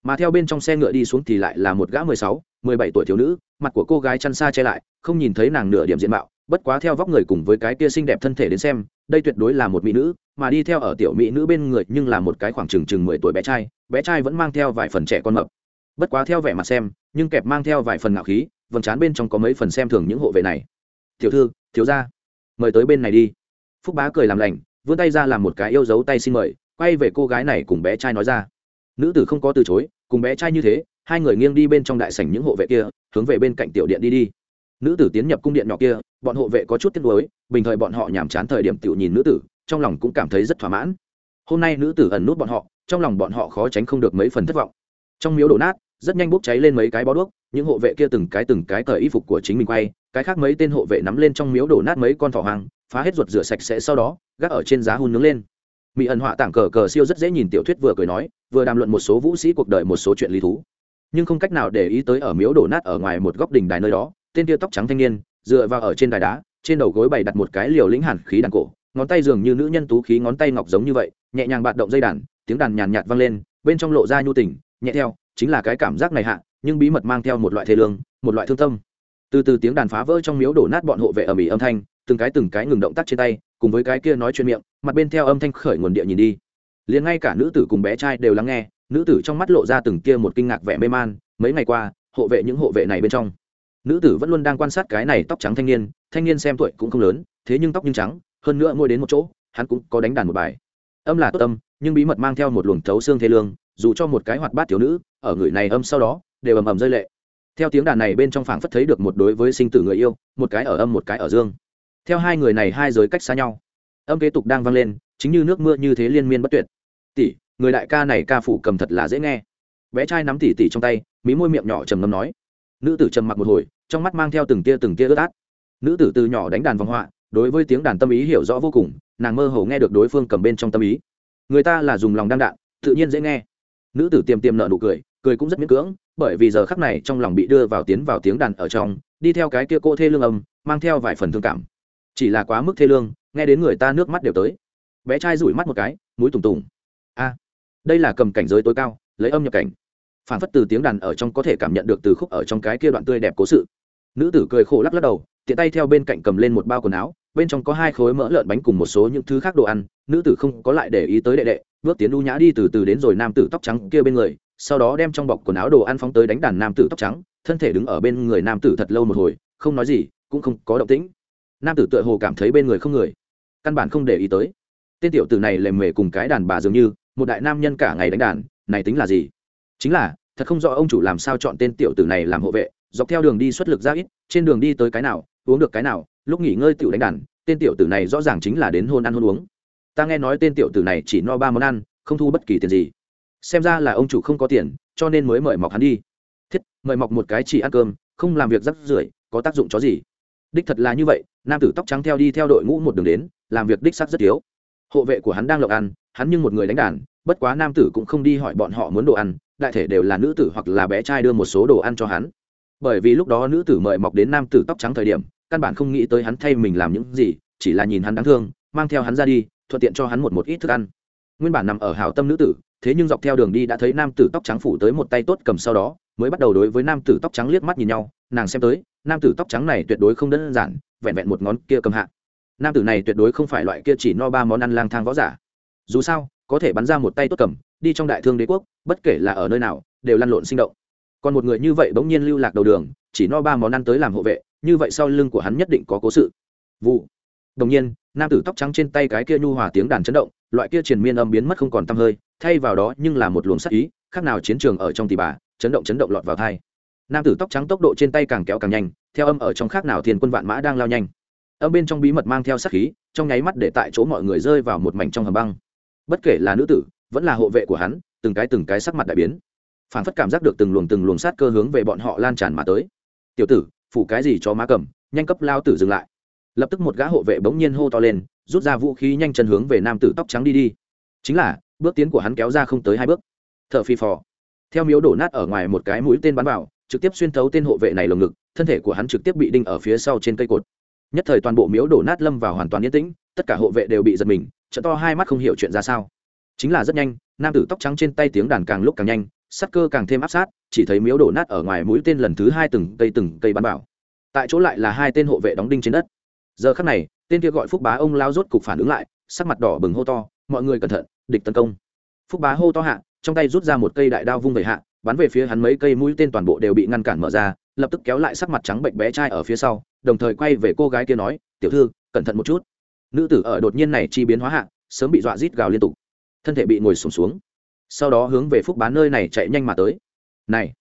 Mà theo bên trong xe ngựa đi xuống thì lại là một gã mười sáu, mười bảy tuổi thiếu nữ, mặt của cô gái chăn xa che lại, không nhìn thấy nàng nửa điểm diện mạo, bất quá theo vóc người cùng với cái kia xinh đẹp thân thể đến xem, đây tuyệt đối là một mỹ nữ, mà đi theo ở tiểu mỹ nữ bên người nhưng là một cái khoảng chừng chừng mười tuổi bé trai bé trai vẫn mang theo vài phần trẻ con mập. Bất quá theo vẻ mặt xem, nhưng kẹp mang theo vài phần ngạo khí, vầng trán bên trong có mấy phần xem thường những hộ vệ này. Tiểu thư, thiếu gia, mời tới bên này đi. Phúc bá cười làm lành, vươn tay ra làm một cái yêu dấu tay xin mời quay về cô gái này cùng bé trai nói ra. Nữ tử không có từ chối, cùng bé trai như thế, hai người nghiêng đi bên trong đại sảnh những hộ vệ kia, hướng về bên cạnh tiểu điện đi đi. Nữ tử tiến nhập cung điện nhỏ kia, bọn hộ vệ có chút tiếc nuối, bình thời bọn họ nhàm chán thời điểm tiểu nhìn nữ tử, trong lòng cũng cảm thấy rất thỏa mãn. Hôm nay nữ tử ẩn nút bọn họ, trong lòng bọn họ khó tránh không được mấy phần thất vọng. Trong miếu đổ nát, rất nhanh bốc cháy lên mấy cái bó đuốc, những hộ vệ kia từng cái từng cái cởi y phục của chính mình quay, cái khác mấy tên hộ vệ nắm lên trong miếu đổ nát mấy con thỏ hoang, phá hết ruột rửa sạch sẽ sau đó, gác ở trên giá hun nướng lên mỹ ẩn họa tảng cờ cờ siêu rất dễ nhìn tiểu thuyết vừa cười nói, vừa đàm luận một số vũ sĩ cuộc đời một số chuyện lý thú. Nhưng không cách nào để ý tới ở miếu đổ nát ở ngoài một góc đỉnh đài nơi đó, tên tia tóc trắng thanh niên, dựa vào ở trên đài đá, trên đầu gối bày đặt một cái liều lĩnh hàn khí đàn cổ, ngón tay dường như nữ nhân tú khí ngón tay ngọc giống như vậy, nhẹ nhàng bạt động dây đàn, tiếng đàn nhàn nhạt vang lên, bên trong lộ ra nhu tình, nhẹ theo, chính là cái cảm giác này hạ, nhưng bí mật mang theo một loại thế lương, một loại thương tâm. Từ từ tiếng đàn phá vỡ trong miếu đổ nát bọn hộ vệ ở mỹ âm thanh, từng cái từng cái ngừng động tác trên tay cùng với cái kia nói chuyện miệng, mặt bên theo âm thanh khởi nguồn địa nhìn đi. Liền ngay cả nữ tử cùng bé trai đều lắng nghe, nữ tử trong mắt lộ ra từng kia một kinh ngạc vẻ mê man, mấy ngày qua, hộ vệ những hộ vệ này bên trong. Nữ tử vẫn luôn đang quan sát cái này tóc trắng thanh niên thanh niên xem tuổi cũng không lớn, thế nhưng tóc nhưng trắng, hơn nữa ngồi đến một chỗ, hắn cũng có đánh đàn một bài. Âm là tốt âm, nhưng bí mật mang theo một luồng thấu xương thế lương, dù cho một cái hoạt bát thiếu nữ, ở người này âm sau đó, đều ầm ầm rơi lệ. Theo tiếng đàn này bên trong phảng phất thấy được một đối với sinh tử người yêu, một cái ở âm một cái ở dương theo hai người này hai giới cách xa nhau, âm kế tục đang vang lên, chính như nước mưa như thế liên miên bất tuyệt. Tỷ, người đại ca này ca phụ cầm thật là dễ nghe. Bé trai nắm tỷ tỷ trong tay, mí môi miệng nhỏ trầm ngâm nói. Nữ tử trầm mặc một hồi, trong mắt mang theo từng tia từng tia ướt át. Nữ tử từ nhỏ đánh đàn vòng họa đối với tiếng đàn tâm ý hiểu rõ vô cùng, nàng mơ hồ nghe được đối phương cầm bên trong tâm ý. Người ta là dùng lòng đăng đạn, tự nhiên dễ nghe. Nữ tử tiềm tiềm nợ nụ cười cười cũng rất miễn cưỡng, bởi vì giờ khắc này trong lòng bị đưa vào tiến vào tiếng đàn ở trong, đi theo cái kia cô thê lương âm, mang theo vài phần thương cảm chỉ là quá mức thê lương, nghe đến người ta nước mắt đều tới. Bé trai rủi mắt một cái, mũi tùng tùng. A, đây là cầm cảnh giới tối cao, lấy âm nhập cảnh. Phản phất từ tiếng đàn ở trong có thể cảm nhận được từ khúc ở trong cái kia đoạn tươi đẹp cố sự. Nữ tử cười khổ lắc lắc đầu, tiện tay theo bên cạnh cầm lên một bao quần áo, bên trong có hai khối mỡ lợn bánh cùng một số những thứ khác đồ ăn. Nữ tử không có lại để ý tới đệ đệ, bước tiến đu nhã đi từ từ đến rồi nam tử tóc trắng kia bên người, sau đó đem trong bọc quần áo đồ ăn phóng tới đánh đàn nam tử tóc trắng, thân thể đứng ở bên người nam tử thật lâu một hồi, không nói gì, cũng không có động tĩnh nam tử tựa hồ cảm thấy bên người không người, căn bản không để ý tới. Tên tiểu tử này lề mề cùng cái đàn bà dường như, một đại nam nhân cả ngày đánh đàn, này tính là gì? Chính là, thật không rõ ông chủ làm sao chọn tên tiểu tử này làm hộ vệ, dọc theo đường đi xuất lực ra ít, trên đường đi tới cái nào, uống được cái nào, lúc nghỉ ngơi tiểu đánh đàn, tên tiểu tử này rõ ràng chính là đến hôn ăn hôn uống. Ta nghe nói tên tiểu tử này chỉ no ba món ăn, không thu bất kỳ tiền gì. Xem ra là ông chủ không có tiền, cho nên mới mời mọc hắn đi. Thiết, mời mọc một cái chỉ ăn cơm, không làm việc rắc rưởi, có tác dụng chó gì? Đích thật là như vậy nam tử tóc trắng theo đi theo đội ngũ một đường đến, làm việc đích sắc rất thiếu. Hộ vệ của hắn đang lộng ăn, hắn như một người đánh đàn, bất quá nam tử cũng không đi hỏi bọn họ muốn đồ ăn, đại thể đều là nữ tử hoặc là bé trai đưa một số đồ ăn cho hắn. Bởi vì lúc đó nữ tử mời mọc đến nam tử tóc trắng thời điểm, căn bản không nghĩ tới hắn thay mình làm những gì, chỉ là nhìn hắn đáng thương, mang theo hắn ra đi, thuận tiện cho hắn một một ít thức ăn. Nguyên bản nằm ở hảo tâm nữ tử, thế nhưng dọc theo đường đi đã thấy nam tử tóc trắng phủ tới một tay tốt cầm sau đó, mới bắt đầu đối với nam tử tóc trắng liếc mắt nhìn nhau, nàng xem tới, nam tử tóc trắng này tuyệt đối không đơn giản vẹn vẹn một ngón kia cầm hạ. Nam tử này tuyệt đối không phải loại kia chỉ no ba món ăn lang thang võ giả. Dù sao, có thể bắn ra một tay tốt cầm, đi trong đại thương đế quốc, bất kể là ở nơi nào, đều lăn lộn sinh động. Còn một người như vậy bỗng nhiên lưu lạc đầu đường, chỉ no ba món ăn tới làm hộ vệ, như vậy sau lưng của hắn nhất định có cố sự. Vụ. Đồng nhiên, nam tử tóc trắng trên tay cái kia nhu hòa tiếng đàn chấn động, loại kia triền miên âm biến mất không còn tăm hơi, thay vào đó nhưng là một luồng sắc ý, khác nào chiến trường ở trong tỉ bà, chấn động chấn động lọt vào thai nam tử tóc trắng tốc độ trên tay càng kéo càng nhanh, theo âm ở trong khác nào thiên quân vạn mã đang lao nhanh. Âm bên trong bí mật mang theo sắc khí, trong nháy mắt để tại chỗ mọi người rơi vào một mảnh trong hầm băng. Bất kể là nữ tử, vẫn là hộ vệ của hắn, từng cái từng cái sắc mặt đại biến. Phản phất cảm giác được từng luồng từng luồng sát cơ hướng về bọn họ lan tràn mà tới. Tiểu tử, phủ cái gì cho má cầm, nhanh cấp lao tử dừng lại. Lập tức một gã hộ vệ bỗng nhiên hô to lên, rút ra vũ khí nhanh chân hướng về nam tử tóc trắng đi đi. Chính là, bước tiến của hắn kéo ra không tới hai bước. T h ở phi phò. Theo miếu đổ nát ở ngoài một cái mũi tên bắn vào trực tiếp xuyên thấu tên hộ vệ này lồng ngực, thân thể của hắn trực tiếp bị đinh ở phía sau trên cây cột. Nhất thời toàn bộ miếu đổ nát lâm vào hoàn toàn yên tĩnh, tất cả hộ vệ đều bị giật mình, trận to hai mắt không hiểu chuyện ra sao. Chính là rất nhanh, nam tử tóc trắng trên tay tiếng đàn càng lúc càng nhanh, sắc cơ càng thêm áp sát, chỉ thấy miếu đổ nát ở ngoài mũi tên lần thứ hai từng cây từng cây bắn vào. Tại chỗ lại là hai tên hộ vệ đóng đinh trên đất. Giờ khắc này, tên kia gọi phúc bá ông lao rốt cục phản ứng lại, sắc mặt đỏ bừng hô to, mọi người cẩn thận, địch tấn công. Phúc bá hô to hạ, trong tay rút ra một cây đại đao vung về hạ bắn về phía hắn mấy cây mũi tên toàn bộ đều bị ngăn cản mở ra lập tức kéo lại sắc mặt trắng bệnh bé trai ở phía sau đồng thời quay về cô gái kia nói tiểu thư cẩn thận một chút. Nữ tử ở đột nhiên này chi biến hóa hạ sớm bị dọa rít gào liên tục. Thân thể bị ngồi sùng xuống, xuống. Sau đó hướng về phúc bán nơi này chạy nhanh mà tới. Này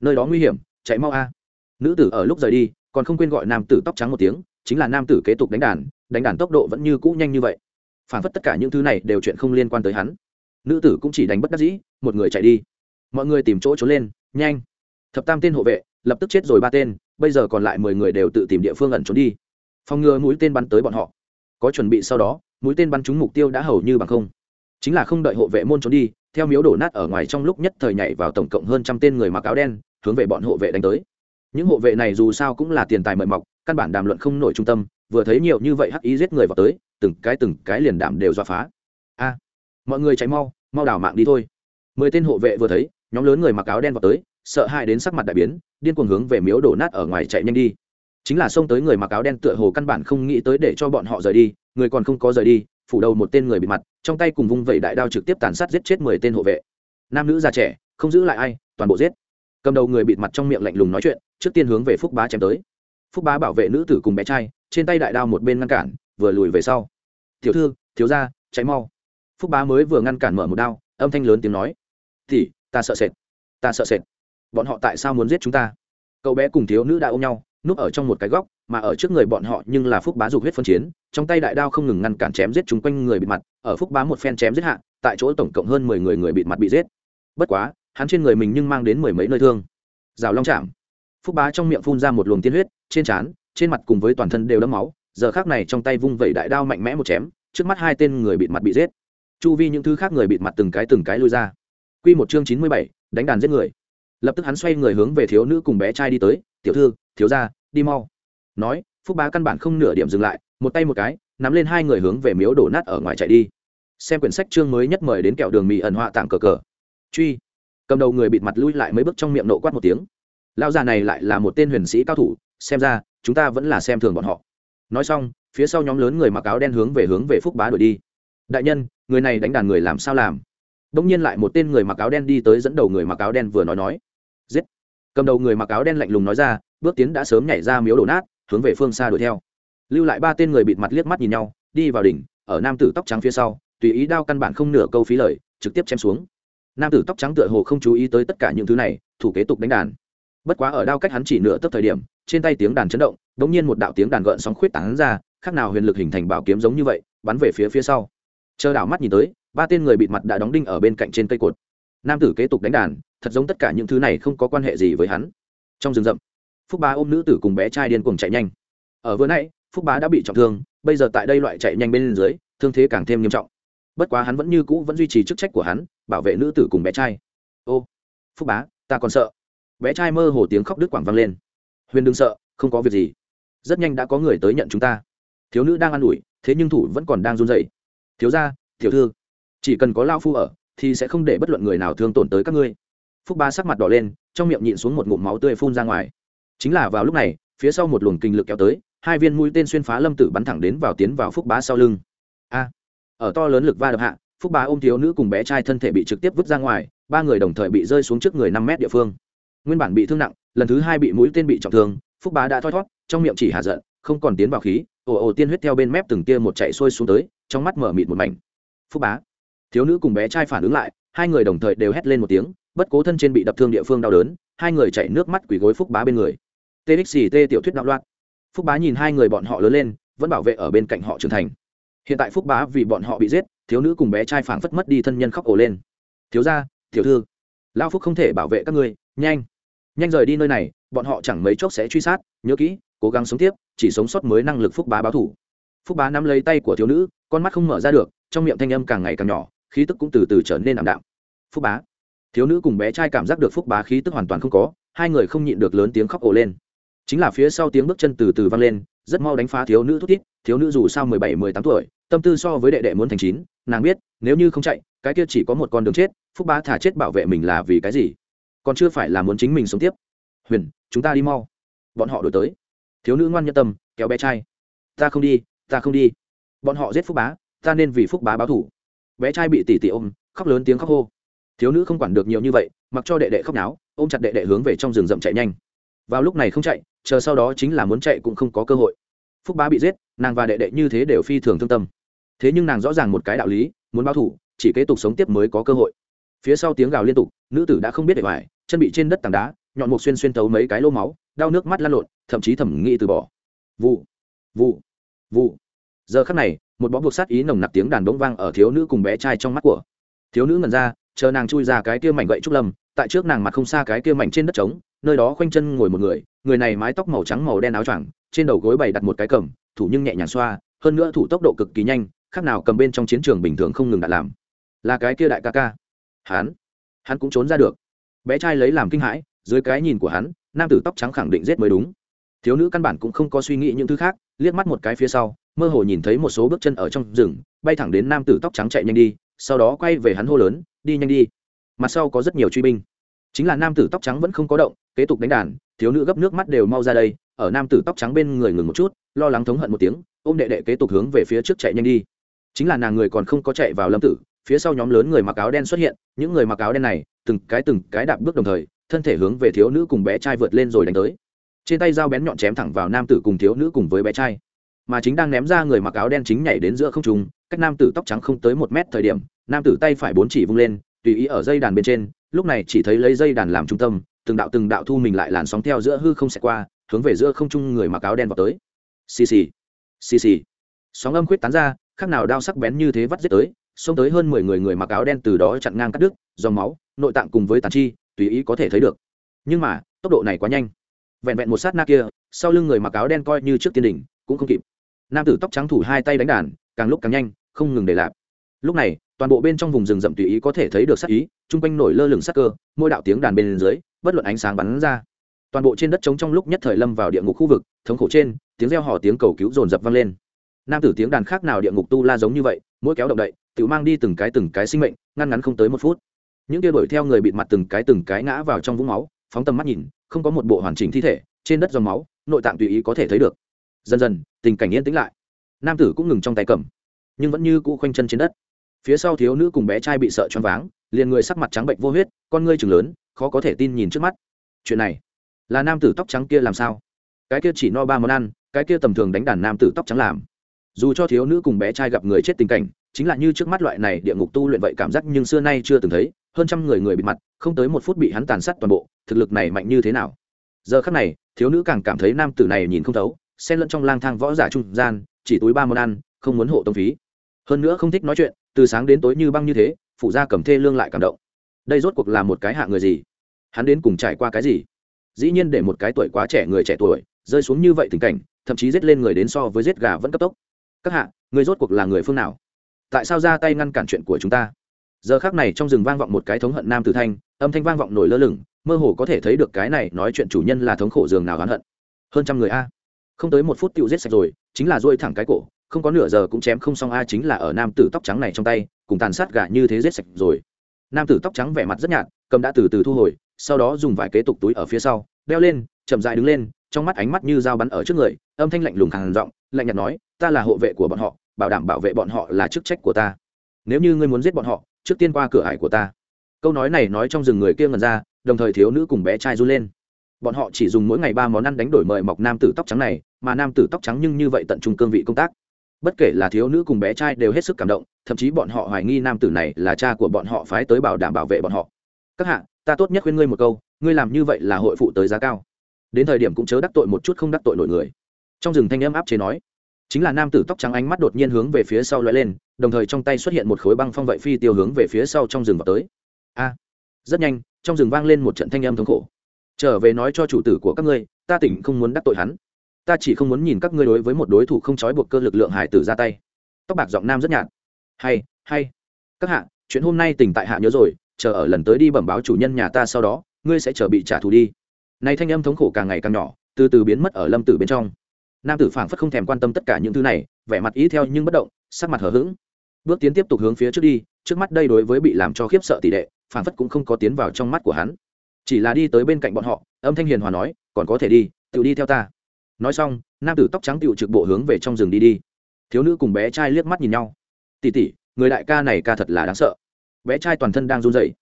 nơi đó nguy hiểm chạy mau a. Nữ tử ở lúc rời đi còn không quên gọi nam tử tóc trắng một tiếng chính là nam tử kế tục đánh đàn đánh đàn tốc độ vẫn như cũ nhanh như vậy. Phản phất tất cả những thứ này đều chuyện không liên quan tới hắn. Nữ tử cũng chỉ đánh bất đắc dĩ một người chạy đi mọi người tìm chỗ trốn lên, nhanh. Thập tam tên hộ vệ, lập tức chết rồi ba tên, bây giờ còn lại mười người đều tự tìm địa phương ẩn trốn đi. Phòng ngừa mũi tên bắn tới bọn họ. Có chuẩn bị sau đó, mũi tên bắn trúng mục tiêu đã hầu như bằng không. Chính là không đợi hộ vệ môn trốn đi, theo miếu đổ nát ở ngoài trong lúc nhất thời nhảy vào tổng cộng hơn trăm tên người mặc áo đen, hướng về bọn hộ vệ đánh tới. Những hộ vệ này dù sao cũng là tiền tài mời mọc, căn bản đàm luận không nổi trung tâm, vừa thấy nhiều như vậy hắc ý giết người vào tới, từng cái từng cái liền đảm đều dọa phá. A, mọi người chạy mau mau đảo mạng đi thôi. Mười tên hộ vệ vừa thấy nhóm lớn người mặc áo đen vào tới, sợ hãi đến sắc mặt đại biến, điên cuồng hướng về miếu đổ nát ở ngoài chạy nhanh đi. Chính là xông tới người mặc áo đen tựa hồ căn bản không nghĩ tới để cho bọn họ rời đi, người còn không có rời đi, phủ đầu một tên người bị mặt, trong tay cùng vung vẩy đại đao trực tiếp tàn sát giết chết mười tên hộ vệ. Nam nữ già trẻ, không giữ lại ai, toàn bộ giết. Cầm đầu người bịt mặt trong miệng lạnh lùng nói chuyện, trước tiên hướng về phúc bá chém tới. Phúc bá bảo vệ nữ tử cùng bé trai, trên tay đại đao một bên ngăn cản, vừa lùi về sau. Thiếu thư, thiếu ra cháy mau. Phúc bá mới vừa ngăn cản mở một đao, âm thanh lớn tiếng nói. Thì ta sợ sệt, ta sợ sệt. Bọn họ tại sao muốn giết chúng ta? Cậu bé cùng thiếu nữ đã ôm nhau, núp ở trong một cái góc, mà ở trước người bọn họ nhưng là phúc bá dục huyết phân chiến, trong tay đại đao không ngừng ngăn cản chém giết chúng quanh người bị mặt, ở phúc bá một phen chém giết hạ, tại chỗ tổng cộng hơn mười người người bị mặt bị giết. Bất quá, hắn trên người mình nhưng mang đến mười mấy nơi thương. Rào long chạm. Phúc bá trong miệng phun ra một luồng tiên huyết, trên trán, trên mặt cùng với toàn thân đều đẫm máu, giờ khác này trong tay vung vẩy đại đao mạnh mẽ một chém, trước mắt hai tên người bị mặt bị giết. Chu vi những thứ khác người bị mặt từng cái từng cái lui ra. Quy một chương chín mươi bảy đánh đàn giết người. Lập tức hắn xoay người hướng về thiếu nữ cùng bé trai đi tới tiểu thư thiếu gia, đi mau. Nói phúc bá căn bản không nửa điểm dừng lại một tay một cái nắm lên hai người hướng về miếu đổ nát ở ngoài chạy đi. Xem quyển sách chương mới nhất mời đến kẹo đường mì ẩn họa tặng cờ cờ. Truy. Cầm đầu người bịt mặt lui lại mấy bước trong miệng nộ quát một tiếng. Lão già này lại là một tên huyền sĩ cao thủ xem ra chúng ta vẫn là xem thường bọn họ. Nói xong phía sau nhóm lớn người mặc áo đen hướng về hướng về phúc bá đuổi đi. Đại nhân người này đánh đàn người làm sao làm? Đông nhiên lại một tên người mặc áo đen đi tới dẫn đầu người mặc áo đen vừa nói nói. Giết! Cầm đầu người mặc áo đen lạnh lùng nói ra, bước tiến đã sớm nhảy ra miếu đổ nát, hướng về phương xa đuổi theo. Lưu lại ba tên người bịt mặt liếc mắt nhìn nhau, đi vào đỉnh, ở nam tử tóc trắng phía sau, tùy ý đao căn bản không nửa câu phí lời, trực tiếp chém xuống. Nam tử tóc trắng tựa hồ không chú ý tới tất cả những thứ này, thủ kế tục đánh đàn. Bất quá ở đao cách hắn chỉ nửa tấp thời điểm, trên tay tiếng đàn chấn động đ ỗ n g nhiên một đạo tiếng đàn gợn sóng khuyết tán ra, khác nào huyền lực hình thành bảo kiếm giống như vậy, bắn về phía phía sau. Chờ đảo mắt nhìn tới ba tên người bịt mặt đã đóng đinh ở bên cạnh trên cây cột. Nam tử kế tục đánh đàn, thật giống tất cả những thứ này không có quan hệ gì với hắn. Trong rừng rậm, phúc bá ôm nữ tử cùng bé trai điên cuồng chạy nhanh. Ở vừa nãy, phúc bá đã bị trọng thương, bây giờ tại đây loại chạy nhanh bên dưới, thương thế càng thêm nghiêm trọng. Bất quá hắn vẫn như cũ vẫn duy trì chức trách của hắn, bảo vệ nữ tử cùng bé trai. Ô, phúc bá, ta còn sợ. Bé trai mơ hồ tiếng khóc đứt quảng vang lên. Huyền đừng sợ, không có việc gì. Rất nhanh đã có người tới nhận chúng ta. Thiếu nữ đang ă n ủi, thế nhưng thủ vẫn còn đang run dậy thiếu ra tiểu thư chỉ cần có lao phu ở, thì sẽ không để bất luận người nào thương tổn tới các ngươi. Phúc ba sắc mặt đỏ lên, trong miệng nhịn xuống một ngụm máu tươi phun ra ngoài. Chính là vào lúc này, phía sau một luồng kinh lực kéo tới, hai viên mũi tên xuyên phá lâm tử bắn thẳng đến vào tiến vào phúc bá sau lưng. A! Ở to lớn lực va đập hạ, phúc bá ôm thiếu nữ cùng bé trai thân thể bị trực tiếp vứt ra ngoài, ba người đồng thời bị rơi xuống trước người năm mét địa phương. Nguyên bản bị thương nặng, lần thứ hai bị mũi tên bị trọng thương, phúc bá đã thoi thót trong miệng chỉ hạ giận, không còn tiến vào khí, ồ ồ tiên huyết theo bên mép từng tia một chạy xuôi xuống tới, trong mắt mở mịt một mảnh. Phúc bá thiếu nữ cùng bé trai phản ứng lại, hai người đồng thời đều hét lên một tiếng, bất cố thân trên bị đập thương địa phương đau đớn, hai người chạy nước mắt quỳ gối phúc bá bên người. Txt tiểu thuyết đạo loạn. Phúc bá nhìn hai người bọn họ lớn lên, vẫn bảo vệ ở bên cạnh họ trưởng thành. Hiện tại phúc bá vì bọn họ bị giết, thiếu nữ cùng bé trai phảng phất mất đi thân nhân khóc ổ lên. Thiếu gia thiếu thư lao phúc không thể bảo vệ các ngươi, nhanh nhanh rời đi nơi này, bọn họ chẳng mấy chốc sẽ truy sát, nhớ kỹ, cố gắng sống tiếp, chỉ sống sót mới năng lực phúc bá báo thủ. Phúc bá nắm lấy tay của thiếu nữ, con mắt không mở ra được, trong miệng thanh âm càng ngày càng nhỏ khí tức cũng từ từ trở nên ảm đạm. Phúc bá. Thiếu nữ cùng bé trai cảm giác được phúc bá khí tức hoàn toàn không có, hai người không nhịn được lớn tiếng khóc ồ lên. Chính là phía sau tiếng bước chân từ từ vang lên, rất mau đánh phá thiếu nữ thút thít, thiếu nữ dù sao mười bảy, mười tám tuổi, tâm tư so với đệ đệ muốn thành chín, nàng biết, nếu như không chạy, cái kia chỉ có một con đường chết, phúc bá thả chết bảo vệ mình là vì cái gì? Còn chưa phải là muốn chính mình sống tiếp. Huyền, chúng ta đi mau. Bọn họ đổi tới. Thiếu nữ ngoan nhân tâm, kéo bé trai. Ta không đi, ta không đi. Bọn họ giết phúc bá, ta nên vì phúc bá báo thủ bé trai bị tỉ tỉ ôm, khóc lớn tiếng khóc hô. Thiếu nữ không quản được nhiều như vậy, mặc cho đệ đệ khóc náo, ôm chặt đệ đệ hướng về trong rừng rậm chạy nhanh. Vào lúc này không chạy, chờ sau đó chính là muốn chạy cũng không có cơ hội. Phúc bá bị giết, nàng và đệ đệ như thế đều phi thường thương tâm. Thế nhưng nàng rõ ràng một cái đạo lý, muốn báo thủ chỉ kế tục sống tiếp mới có cơ hội. Phía sau tiếng gào liên tục, nữ tử đã không biết để hoài chân bị trên đất tảng đá, nhọn mục xuyên xuyên tấu mấy cái lô máu, đau nước mắt lăn lộn, thậm chí thẩm nghĩ từ bỏ. Vụ vụ vụ. Giờ khắc này một bó buộc sát ý nồng nặc tiếng đàn bỗng vang ở thiếu nữ cùng bé trai trong mắt của. Thiếu nữ ngần ra, chờ nàng chui ra cái kia mảnh gậy trúc lâm, tại trước nàng mặt không xa cái kia mảnh trên đất trống, nơi đó khoanh chân ngồi một người người này mái tóc màu trắng màu đen áo choàng, trên đầu gối bày đặt một cái cầm, thủ nhưng nhẹ nhàng xoa, hơn nữa thủ tốc độ cực kỳ nhanh, khác nào cầm bên trong chiến trường bình thường không ngừng đạn làm. Là cái kia đại ca ca. Hắn hắn cũng trốn ra được. Bé trai lấy làm kinh hãi, dưới cái nhìn của hắn, nam tử tóc trắng khẳng định giết mới đúng thiếu nữ căn bản cũng không có suy nghĩ những thứ khác, liếc mắt một cái phía sau, mơ hồ nhìn thấy một số bước chân ở trong rừng, bay thẳng đến nam tử tóc trắng chạy nhanh đi, sau đó quay về hắn hô lớn, đi nhanh đi. Mặt sau có rất nhiều truy binh. Chính là nam tử tóc trắng vẫn không có động, kế tục đánh đàn, thiếu nữ gấp nước mắt đều mau ra đây, ở nam tử tóc trắng bên người ngừng một chút, lo lắng thống hận một tiếng, ôm đệ đệ kế tục hướng về phía trước chạy nhanh đi. Chính là nàng người còn không có chạy vào lâm tử, phía sau nhóm lớn người mặc áo đen xuất hiện, những người mặc áo đen này, từng cái từng cái đạp bước đồng thời, thân thể hướng về thiếu nữ cùng bé trai vượt lên rồi đánh tới trên tay dao bén nhọn chém thẳng vào nam tử cùng thiếu nữ cùng với bé trai. Mà chính đang ném ra người mặc áo đen chính nhảy đến giữa không trung, cách nam tử tóc trắng không tới một mét thời điểm, nam tử tay phải bốn chỉ vung lên, tùy ý ở dây đàn bên trên, lúc này chỉ thấy lấy dây đàn làm trung tâm, từng đạo từng đạo thu mình lại làn sóng theo giữa hư không xẹt qua, hướng về giữa không trung người mặc áo đen vào tới. Xì xì xì xì. Sóng âm khuyết tán ra, khác nào đao sắc bén như thế vắt giết tới, xông tới hơn mười người người mặc áo đen từ đó chặn ngang cắt đứt, dòng máu, nội tạng cùng với tàn chi, tùy ý có thể thấy được. Nhưng mà, tốc độ này quá nhanh vẹn vẹn một sát na kia, sau lưng người mặc áo đen coi như trước tiên đỉnh, cũng không kịp. Nam tử tóc trắng thủ hai tay đánh đàn, càng lúc càng nhanh, không ngừng để lạp. Lúc này, toàn bộ bên trong vùng rừng rậm tùy ý có thể thấy được sắc ý, chung quanh nổi lơ lửng sắc cơ, mỗi đạo tiếng đàn bên dưới, bất luận ánh sáng bắn ra. Toàn bộ trên đất trống trong lúc nhất thời lâm vào địa ngục khu vực, thống khổ trên, tiếng reo hò tiếng cầu cứu dồn dập vang lên. Nam tử tiếng đàn khác nào địa ngục tu la giống như vậy, mỗi kéo động đậy, tự mang đi từng cái từng cái sinh mệnh, ngăn ngắn không tới một phút. Những kia đuổi theo người bịt mặt từng cái từng cái ngã vào trong vũng máu phóng tầm mắt nhìn, không có một bộ hoàn chỉnh thi thể, trên đất dòng máu, nội tạng tùy ý có thể thấy được. Dần dần, tình cảnh yên tĩnh lại. Nam tử cũng ngừng trong tay cầm, nhưng vẫn như cũ khoanh chân trên đất. Phía sau thiếu nữ cùng bé trai bị sợ choáng váng, liền người sắc mặt trắng bệnh vô huyết, con ngươi chừng lớn, khó có thể tin nhìn trước mắt. Chuyện này, là nam tử tóc trắng kia làm sao? Cái kia chỉ no ba món ăn, cái kia tầm thường đánh đàn nam tử tóc trắng làm. Dù cho thiếu nữ cùng bé trai gặp người chết tình cảnh, chính là như trước mắt loại này địa ngục tu luyện vậy cảm giác nhưng xưa nay chưa từng thấy, hơn trăm người người bị mặt không tới một phút bị hắn tàn sát toàn bộ, thực lực này mạnh như thế nào? Giờ khắc này, thiếu nữ càng cảm thấy nam tử này nhìn không thấu, xen lẫn trong lang thang võ giả trung gian, chỉ túi ba món ăn, không muốn hộ tông phí. Hơn nữa không thích nói chuyện, từ sáng đến tối như băng như thế phụ gia cầm thê lương lại cảm động. Đây rốt cuộc là một cái hạ người gì? Hắn đến cùng trải qua cái gì? Dĩ nhiên để một cái tuổi quá trẻ người trẻ tuổi, rơi xuống như vậy tình cảnh, thậm chí giết lên người đến so với giết gà vẫn cấp tốc. Các hạ, người rốt cuộc là người phương nào? Tại sao ra tay ngăn cản chuyện của chúng ta? Giờ khác này trong rừng vang vọng một cái thống hận nam tử thanh âm thanh vang vọng nổi lơ lửng, mơ hồ có thể thấy được cái này nói chuyện chủ nhân là thống khổ giường nào oán hận. Hơn trăm người a. Không tới một phút tiêu giết sạch rồi, chính là dôi thẳng cái cổ, không có nửa giờ cũng chém không xong a chính là ở nam tử tóc trắng này trong tay, cùng tàn sát gà như thế giết sạch rồi. Nam tử tóc trắng vẻ mặt rất nhạt, cầm đã từ từ thu hồi, sau đó dùng vài kế tục túi ở phía sau, đeo lên, chậm dại đứng lên, trong mắt ánh mắt như dao bắn ở trước người, âm thanh lạnh lùng hàng giọng, lạnh nhạt nói, ta là hộ vệ của bọn họ, bảo đảm bảo vệ bọn họ là chức trách của ta. Nếu như ngươi muốn giết bọn họ, trước tiên qua cửa hải của ta câu nói này nói trong rừng người kia ngần ra, đồng thời thiếu nữ cùng bé trai run lên. Bọn họ chỉ dùng mỗi ngày ba món ăn đánh đổi mời mọc nam tử tóc trắng này, mà nam tử tóc trắng nhưng như vậy tận trung cương vị công tác. Bất kể là thiếu nữ cùng bé trai đều hết sức cảm động, thậm chí bọn họ hoài nghi nam tử này là cha của bọn họ phái tới bảo đảm bảo vệ bọn họ. Các hạ, ta tốt nhất khuyên ngươi một câu, ngươi làm như vậy là hội phụ tới giá cao. Đến thời điểm cũng chớ đắc tội một chút không đắc tội nổi người. Trong rừng thanh âm áp chế nói, chính là nam tử tóc trắng ánh mắt đột nhiên hướng về phía sau lóe lên, đồng thời trong tay xuất hiện một khối băng phong vậy phi tiêu hướng về phía sau trong rừng vào tới a. Rất nhanh, trong rừng vang lên một trận thanh âm thống khổ. Trở về nói cho chủ tử của các ngươi, ta tỉnh không muốn đắc tội hắn. Ta chỉ không muốn nhìn các ngươi đối với một đối thủ không trói buộc cơ lực lượng hải tử ra tay. Tóc bạc giọng nam rất nhạt. Hay hay. Các hạ, chuyện hôm nay tỉnh tại hạ nhớ rồi, chờ ở lần tới đi bẩm báo chủ nhân nhà ta sau đó, ngươi sẽ chờ bị trả thù đi. Này thanh âm thống khổ càng ngày càng nhỏ, từ từ biến mất ở lâm tử bên trong. Nam tử phảng phất không thèm quan tâm tất cả những thứ này, vẻ mặt ý theo nhưng bất động, sắc mặt hờ hững. Bước tiến tiếp tục hướng phía trước đi, trước mắt đây đối với bị làm cho khiếp sợ tỷ đệ phản phất cũng không có tiến vào trong mắt của hắn. Chỉ là đi tới bên cạnh bọn họ, âm thanh hiền hòa nói, còn có thể đi tự đi theo ta. Nói xong, nam tử tóc trắng tựu trực bộ hướng về trong rừng đi đi. Thiếu nữ cùng bé trai liếc mắt nhìn nhau. Tỉ tỉ người đại ca này ca thật là đáng sợ. Bé trai toàn thân đang run dậy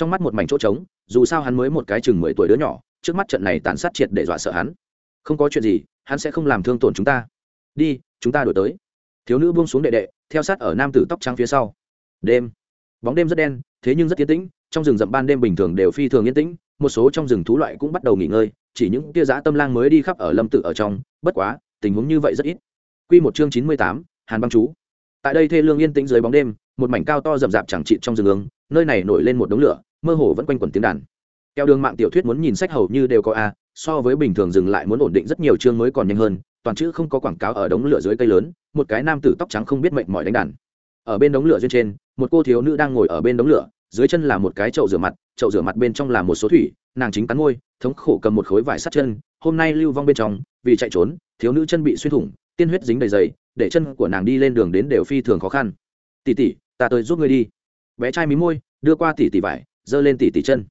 trong mắt một mảnh chỗ trống, dù sao hắn mới một cái chừng mười tuổi đứa nhỏ, trước mắt trận này tàn sát triệt để dọa sợ hắn. Không có chuyện gì, hắn sẽ không làm thương tổn chúng ta. Đi, chúng ta đổi tới. Thiếu nữ buông xuống đệ đệ, theo sát ở nam tử tóc trắng phía sau. Đêm. Bóng đêm rất đen thế nhưng rất yên tĩnh, trong rừng rậm ban đêm bình thường đều phi thường yên tĩnh, một số trong rừng thú loại cũng bắt đầu nghỉ ngơi, chỉ những tia giã tâm lang mới đi khắp ở lâm tự ở trong, bất quá, tình huống như vậy rất ít. Q một chương chín mươi tám, hàn băng chú. Tại đây thê lương yên tĩnh dưới bóng đêm, một mảnh cao to rậm rạp chẳng trị trong rừng ương, nơi này nổi lên một đống lửa, mơ hồ vẫn quanh quẩn tiếng đàn. Keo đường mạng tiểu thuyết muốn nhìn sách hầu như đều có a, so với bình thường dừng lại muốn ổn định rất nhiều chương mới còn nhanh hơn, toàn chữ không có quảng cáo ở đống lửa dưới cây lớn, một cái nam tử tóc trắng không biết mệnh mỏi đánh đàn ở bên đống lửa duyên trên, một cô thiếu nữ đang ngồi ở bên đống lửa, dưới chân là một cái chậu rửa mặt, chậu rửa mặt bên trong là một số thủy, nàng chính cắn môi, thống khổ cầm một khối vải sắt chân, hôm nay lưu vong bên trong, vì chạy trốn, thiếu nữ chân bị xuyên thủng, tiên huyết dính đầy dày, để chân của nàng đi lên đường đến đều phi thường khó khăn. Tỉ tỉ ta tới giúp ngươi đi. Bé trai mí môi, đưa qua tỉ tỉ vải, giơ lên tỉ tỉ chân.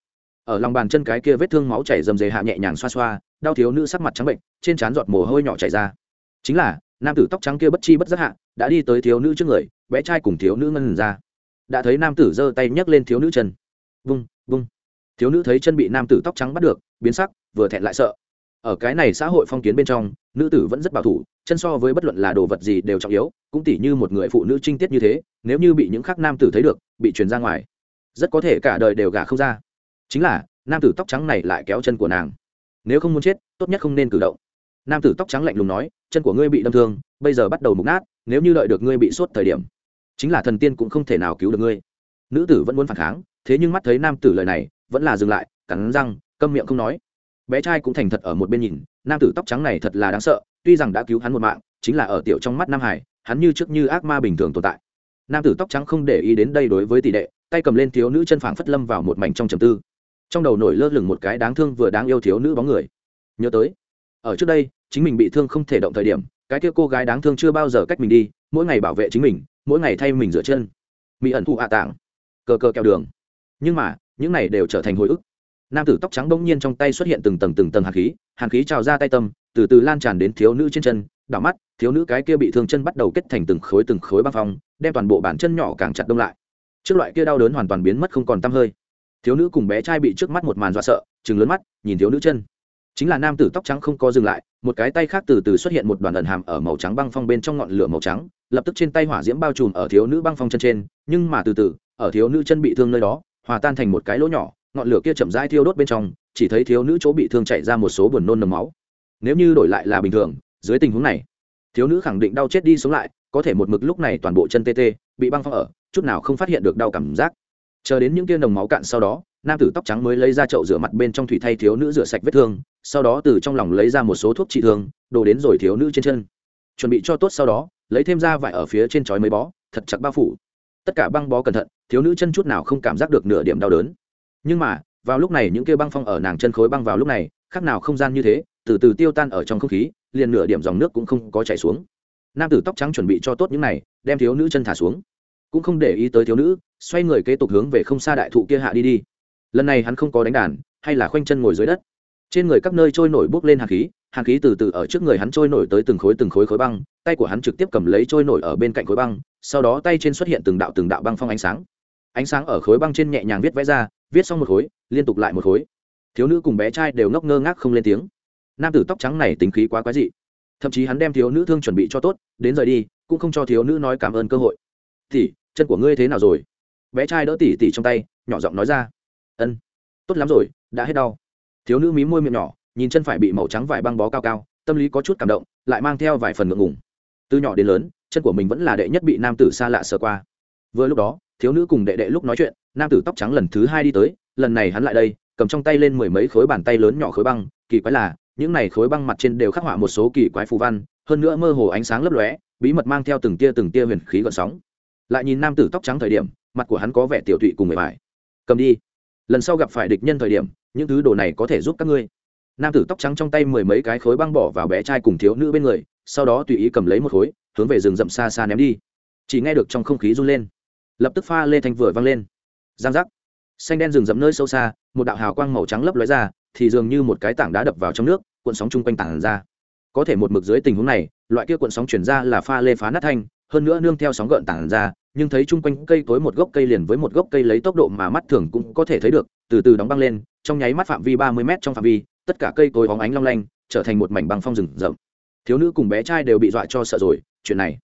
Ở lòng bàn chân cái kia vết thương máu chảy rầm rề hạ nhẹ nhàng xoa xoa, đau thiếu nữ sắc mặt trắng bệnh, trên trán giọt mồ hôi nhỏ chảy ra. Chính là nam tử tóc trắng kia bất chi bất giác hạ, đã đi tới thiếu nữ trước người, bé trai cùng thiếu nữ ngân ra. Đã thấy nam tử giơ tay nhấc lên thiếu nữ chân. Vung vung. Thiếu nữ thấy chân bị nam tử tóc trắng bắt được, biến sắc, vừa thẹn lại sợ. Ở cái này xã hội phong kiến bên trong, nữ tử vẫn rất bảo thủ, chân so với bất luận là đồ vật gì đều trọng yếu, cũng tỉ như một người phụ nữ trinh tiết như thế, nếu như bị những khác nam tử thấy được, bị truyền ra ngoài, rất có thể cả đời đều gả không ra. Chính là, nam tử tóc trắng này lại kéo chân của nàng. Nếu không muốn chết, tốt nhất không nên cử động nam tử tóc trắng lạnh lùng nói, chân của ngươi bị đâm thương, bây giờ bắt đầu mục nát, nếu như đợi được ngươi bị sốt thời điểm, chính là thần tiên cũng không thể nào cứu được ngươi. Nữ tử vẫn muốn phản kháng, thế nhưng mắt thấy nam tử lời này, vẫn là dừng lại, cắn răng, câm miệng không nói. Bé trai cũng thành thật ở một bên nhìn, nam tử tóc trắng này thật là đáng sợ, tuy rằng đã cứu hắn một mạng, chính là ở tiểu trong mắt nam hải, hắn như trước như ác ma bình thường tồn tại. Nam tử tóc trắng không để ý đến đây đối với tỷ đệ, tay cầm lên thiếu nữ chân phảng phất lâm vào một mảnh trong trầm tư. Trong đầu nổi lơ lửng một cái đáng thương vừa đáng yêu thiếu nữ bóng người. Nhớ tới ở trước đây, chính mình bị thương không thể động thời điểm, cái kia cô gái đáng thương chưa bao giờ cách mình đi, mỗi ngày bảo vệ chính mình, mỗi ngày thay mình rửa chân. Mỹ ẩn thụ hạ tạng, cờ cờ kẹo đường. Nhưng mà, những này đều trở thành hồi ức. Nam tử tóc trắng bỗng nhiên trong tay xuất hiện từng tầng từng tầng hàn khí hàn khí trào ra tay tâm, từ từ lan tràn đến thiếu nữ trên chân, đảo mắt, thiếu nữ cái kia bị thương chân bắt đầu kết thành từng khối từng khối băng phong, đem toàn bộ bàn chân nhỏ càng chặt đông lại. Trước loại kia đau đớn hoàn toàn biến mất không còn t hơi. Thiếu nữ cùng bé trai bị trước mắt một màn dọa sợ chừng lớn mắt, nhìn thiếu nữ chân chính là nam tử tóc trắng không có dừng lại, một cái tay khác từ từ xuất hiện một đoàn ẩn hàm ở màu trắng băng phong bên trong ngọn lửa màu trắng, lập tức trên tay hỏa diễm bao trùm ở thiếu nữ băng phong chân trên, nhưng mà từ từ, ở thiếu nữ chân bị thương nơi đó, hòa tan thành một cái lỗ nhỏ, ngọn lửa kia chậm rãi thiêu đốt bên trong, chỉ thấy thiếu nữ chỗ bị thương chạy ra một số buồn nôn nấm máu. Nếu như đổi lại là bình thường, dưới tình huống này, thiếu nữ khẳng định đau chết đi sống lại, có thể một mực lúc này toàn bộ chân tê tê, bị băng phong ở, chút nào không phát hiện được đau cảm giác. Chờ đến những kia nồng máu cạn sau đó, nam tử tóc trắng mới lấy ra chậu rửa mặt bên trong thủy thay thiếu nữ rửa sạch vết thương sau đó từ trong lòng lấy ra một số thuốc trị thương, đổ đến rồi thiếu nữ trên chân. Chuẩn bị cho tốt sau đó, lấy thêm ra vải ở phía trên chói mấy bó, thật chặt bao phủ. Tất cả băng bó cẩn thận, thiếu nữ chân chút nào không cảm giác được nửa điểm đau đớn. Nhưng mà, vào lúc này những kia băng phong ở nàng chân khối băng vào lúc này, khác nào không gian như thế, từ từ tiêu tan ở trong không khí, liền nửa điểm dòng nước cũng không có chảy xuống. Nam tử tóc trắng chuẩn bị cho tốt những này, đem thiếu nữ chân thả xuống. Cũng không để ý tới thiếu nữ, xoay người kế tục hướng về không xa đại thụ kia hạ đi đi. Lần này hắn không có đánh đàn, hay là khoanh chân ngồi dưới đất trên người các nơi trôi nổi bốc lên hàn khí hàn khí từ từ ở trước người hắn trôi nổi tới từng khối từng khối khối băng, tay của hắn trực tiếp cầm lấy trôi nổi ở bên cạnh khối băng, sau đó tay trên xuất hiện từng đạo từng đạo băng phong ánh sáng. Ánh sáng ở khối băng trên nhẹ nhàng viết vẽ ra, viết xong một khối, liên tục lại một khối. Thiếu nữ cùng bé trai đều ngốc ngơ ngác không lên tiếng. Nam tử tóc trắng này tính khí quá quái dị. Thậm chí hắn đem thiếu nữ thương chuẩn bị cho tốt, đến rời đi, cũng không cho thiếu nữ nói cảm ơn cơ hội. Tỉ chân của ngươi thế nào rồi? Bé trai đỡ tỉ tỉ trong tay, nhỏ giọng nói ra. Ân, tốt lắm rồi, đã hết đau thiếu nữ mí môi miệng nhỏ, nhìn chân phải bị màu trắng vải băng bó cao cao, tâm lý có chút cảm động, lại mang theo vài phần ngượng ngùng. Từ nhỏ đến lớn, chân của mình vẫn là đệ nhất bị nam tử xa lạ sờ qua. Vừa lúc đó, thiếu nữ cùng đệ đệ lúc nói chuyện, nam tử tóc trắng lần thứ hai đi tới, lần này hắn lại đây, cầm trong tay lên mười mấy khối bàn tay lớn nhỏ khối băng, kỳ quái là, những này khối băng mặt trên đều khắc họa một số kỳ quái phù văn, hơn nữa mơ hồ ánh sáng lấp lóe, bí mật mang theo từng tia từng tia huyền khí gợn sóng. Lại nhìn nam tử tóc trắng thời điểm, mặt của hắn có vẻ tiểu tụy cùng người phải cầm đi. Lần sau gặp phải địch nhân thời điểm những thứ đồ này có thể giúp các ngươi. Nam tử tóc trắng trong tay mười mấy cái khối băng bỏ vào bé trai cùng thiếu nữ bên người, sau đó tùy ý cầm lấy một khối, hướng về rừng rậm xa xa ném đi. Chỉ nghe được trong không khí run lên. Lập tức pha lê thanh vừa vang lên. Giang giác. Xanh đen rừng rậm nơi sâu xa, một đạo hào quang màu trắng lấp lóe ra, thì dường như một cái tảng đá đập vào trong nước, cuộn sóng chung quanh tảng ra. Có thể một mực dưới tình huống này, loại kia cuộn sóng chuyển ra là pha lê phá nát thanh, hơn nữa nương theo sóng gợn tảng ra, nhưng thấy chung quanh cây tối một gốc cây liền với một gốc cây lấy tốc độ mà mắt thường cũng có thể thấy được, từ từ đóng băng lên trong nháy mắt phạm vi ba mươi m trong phạm vi, tất cả cây cối hóng ánh long lanh, trở thành một mảnh băng phong rừng rậm. Thiếu nữ cùng bé trai đều bị dọa cho sợ rồi, chuyện này,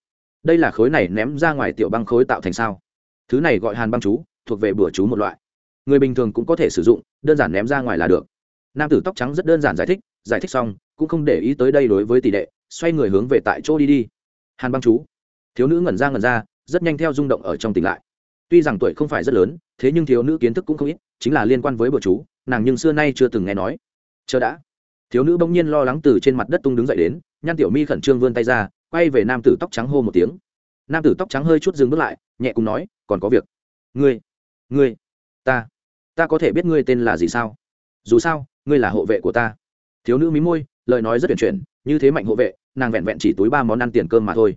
đây là khối này ném ra ngoài tiểu băng khối tạo thành sao? Thứ này gọi hàn băng chú, thuộc về bữa chú một loại. Người bình thường cũng có thể sử dụng, đơn giản ném ra ngoài là được. Nam tử tóc trắng rất đơn giản giải thích giải thích xong, cũng không để ý tới đây đối với tỷ lệ xoay người hướng về tại chỗ đi đi. Hàn băng chú. Thiếu nữ ngẩn ra ngẩn ra, rất nhanh theo rung động ở trong tỉnh lại. Tuy rằng tuổi không phải rất lớn, thế nhưng thiếu nữ kiến thức cũng không ít, chính là liên quan với bữa chú nàng nhưng xưa nay chưa từng nghe nói. Chờ đã. Thiếu nữ bỗng nhiên lo lắng từ trên mặt đất tung đứng dậy đến, nhan tiểu mi khẩn trương vươn tay ra, quay về nam tử tóc trắng hô một tiếng. Nam tử tóc trắng hơi chút dừng bước lại, nhẹ cùng nói, còn có việc. Ngươi ngươi, ta ta có thể biết ngươi tên là gì sao? Dù sao, ngươi là hộ vệ của ta. Thiếu nữ mí môi, lời nói rất tuyển chuyển, như thế mạnh hộ vệ, nàng vẹn vẹn chỉ túi ba món ăn tiền cơm mà thôi.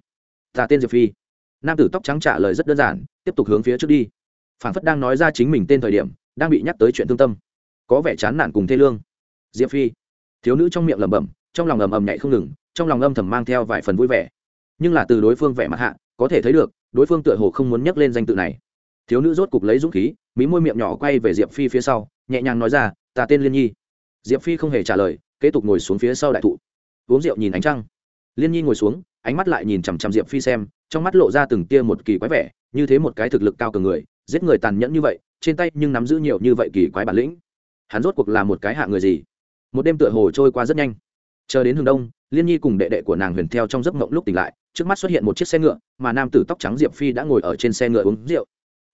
Ta tên diệp phi. Nam tử tóc trắng trả lời rất đơn giản, tiếp tục hướng phía trước đi. Phản phất đang nói ra chính mình tên thời điểm, đang bị nhắc tới chuyện thương tâm có vẻ chán nản cùng thê lương. Diệp phi, thiếu nữ trong miệng lẩm bẩm, trong lòng ầm ầm nhảy không ngừng, trong lòng âm thầm mang theo vài phần vui vẻ. Nhưng là từ đối phương vẻ mặt hạ, có thể thấy được, đối phương tựa hồ không muốn nhắc lên danh tự này. Thiếu nữ rốt cục lấy dũng khí, mí môi miệng nhỏ quay về diệp phi phía sau, nhẹ nhàng nói ra, ta tên liên nhi. Diệp phi không hề trả lời, kế tục ngồi xuống phía sau đại thụ. Uống rượu nhìn ánh trăng. Liên nhi ngồi xuống, ánh mắt lại nhìn chằm chằm diệp phi xem, trong mắt lộ ra từng tia một kỳ quái vẻ, như thế một cái thực lực cao cường người, giết người tàn nhẫn như vậy, trên tay nhưng nắm giữ nhiều như vậy kỳ quái bản lĩnh hắn rốt cuộc là một cái hạ người gì? Một đêm tựa hồ trôi qua rất nhanh. Chờ đến hướng đông, liên nhi cùng đệ đệ của nàng huyền theo trong giấc mộng lúc tỉnh lại, trước mắt xuất hiện một chiếc xe ngựa, mà nam tử tóc trắng diệp phi đã ngồi ở trên xe ngựa uống rượu.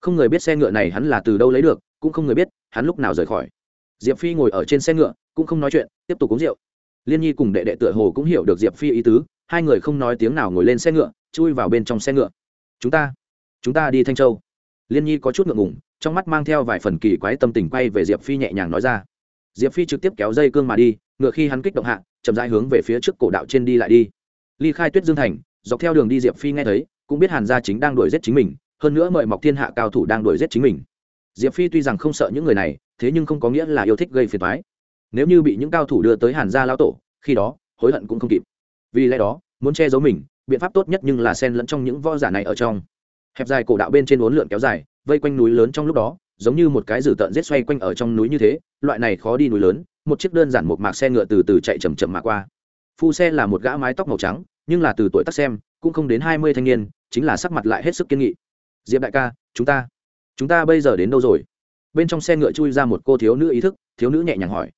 Không người biết xe ngựa này hắn là từ đâu lấy được, cũng không người biết hắn lúc nào rời khỏi. Diệp phi ngồi ở trên xe ngựa, cũng không nói chuyện, tiếp tục uống rượu. Liên nhi cùng đệ đệ tựa hồ cũng hiểu được diệp phi ý tứ, hai người không nói tiếng nào ngồi lên xe ngựa, chui vào bên trong xe ngựa. Chúng ta chúng ta đi thanh châu. Liên nhi có chút ngượng ngủng trong mắt mang theo vài phần kỳ quái tâm tình quay về diệp phi nhẹ nhàng nói ra. Diệp phi trực tiếp kéo dây cương mà đi, ngựa khi hắn kích động hạ, chậm rãi hướng về phía trước cổ đạo trên đi lại đi. Ly khai tuyết dương thành, dọc theo đường đi diệp phi nghe thấy, cũng biết hàn gia chính đang đuổi giết chính mình, hơn nữa mời mọc thiên hạ cao thủ đang đuổi giết chính mình. Diệp phi tuy rằng không sợ những người này, thế nhưng không có nghĩa là yêu thích gây phiền toái. Nếu như bị những cao thủ đưa tới hàn gia lão tổ, khi đó, hối hận cũng không kịp. Vì lẽ đó, muốn che giấu mình, biện pháp tốt nhất nhưng là xen lẫn trong những võ giả này ở trong. Hẹp dài cổ đạo bên trên uốn lượn kéo dài vây quanh núi lớn trong lúc đó, giống như một cái dử tợn rết xoay quanh ở trong núi như thế, loại này khó đi núi lớn, một chiếc đơn giản một mạc xe ngựa từ từ chạy chầm chậm mà qua. Phu xe là một gã mái tóc màu trắng, nhưng là từ tuổi tắc xem, cũng không đến hai mươi thanh niên, chính là sắc mặt lại hết sức kiên nghị. Diệp đại ca, chúng ta chúng ta bây giờ đến đâu rồi? Bên trong xe ngựa chui ra một cô thiếu nữ ý thức, thiếu nữ nhẹ nhàng hỏi.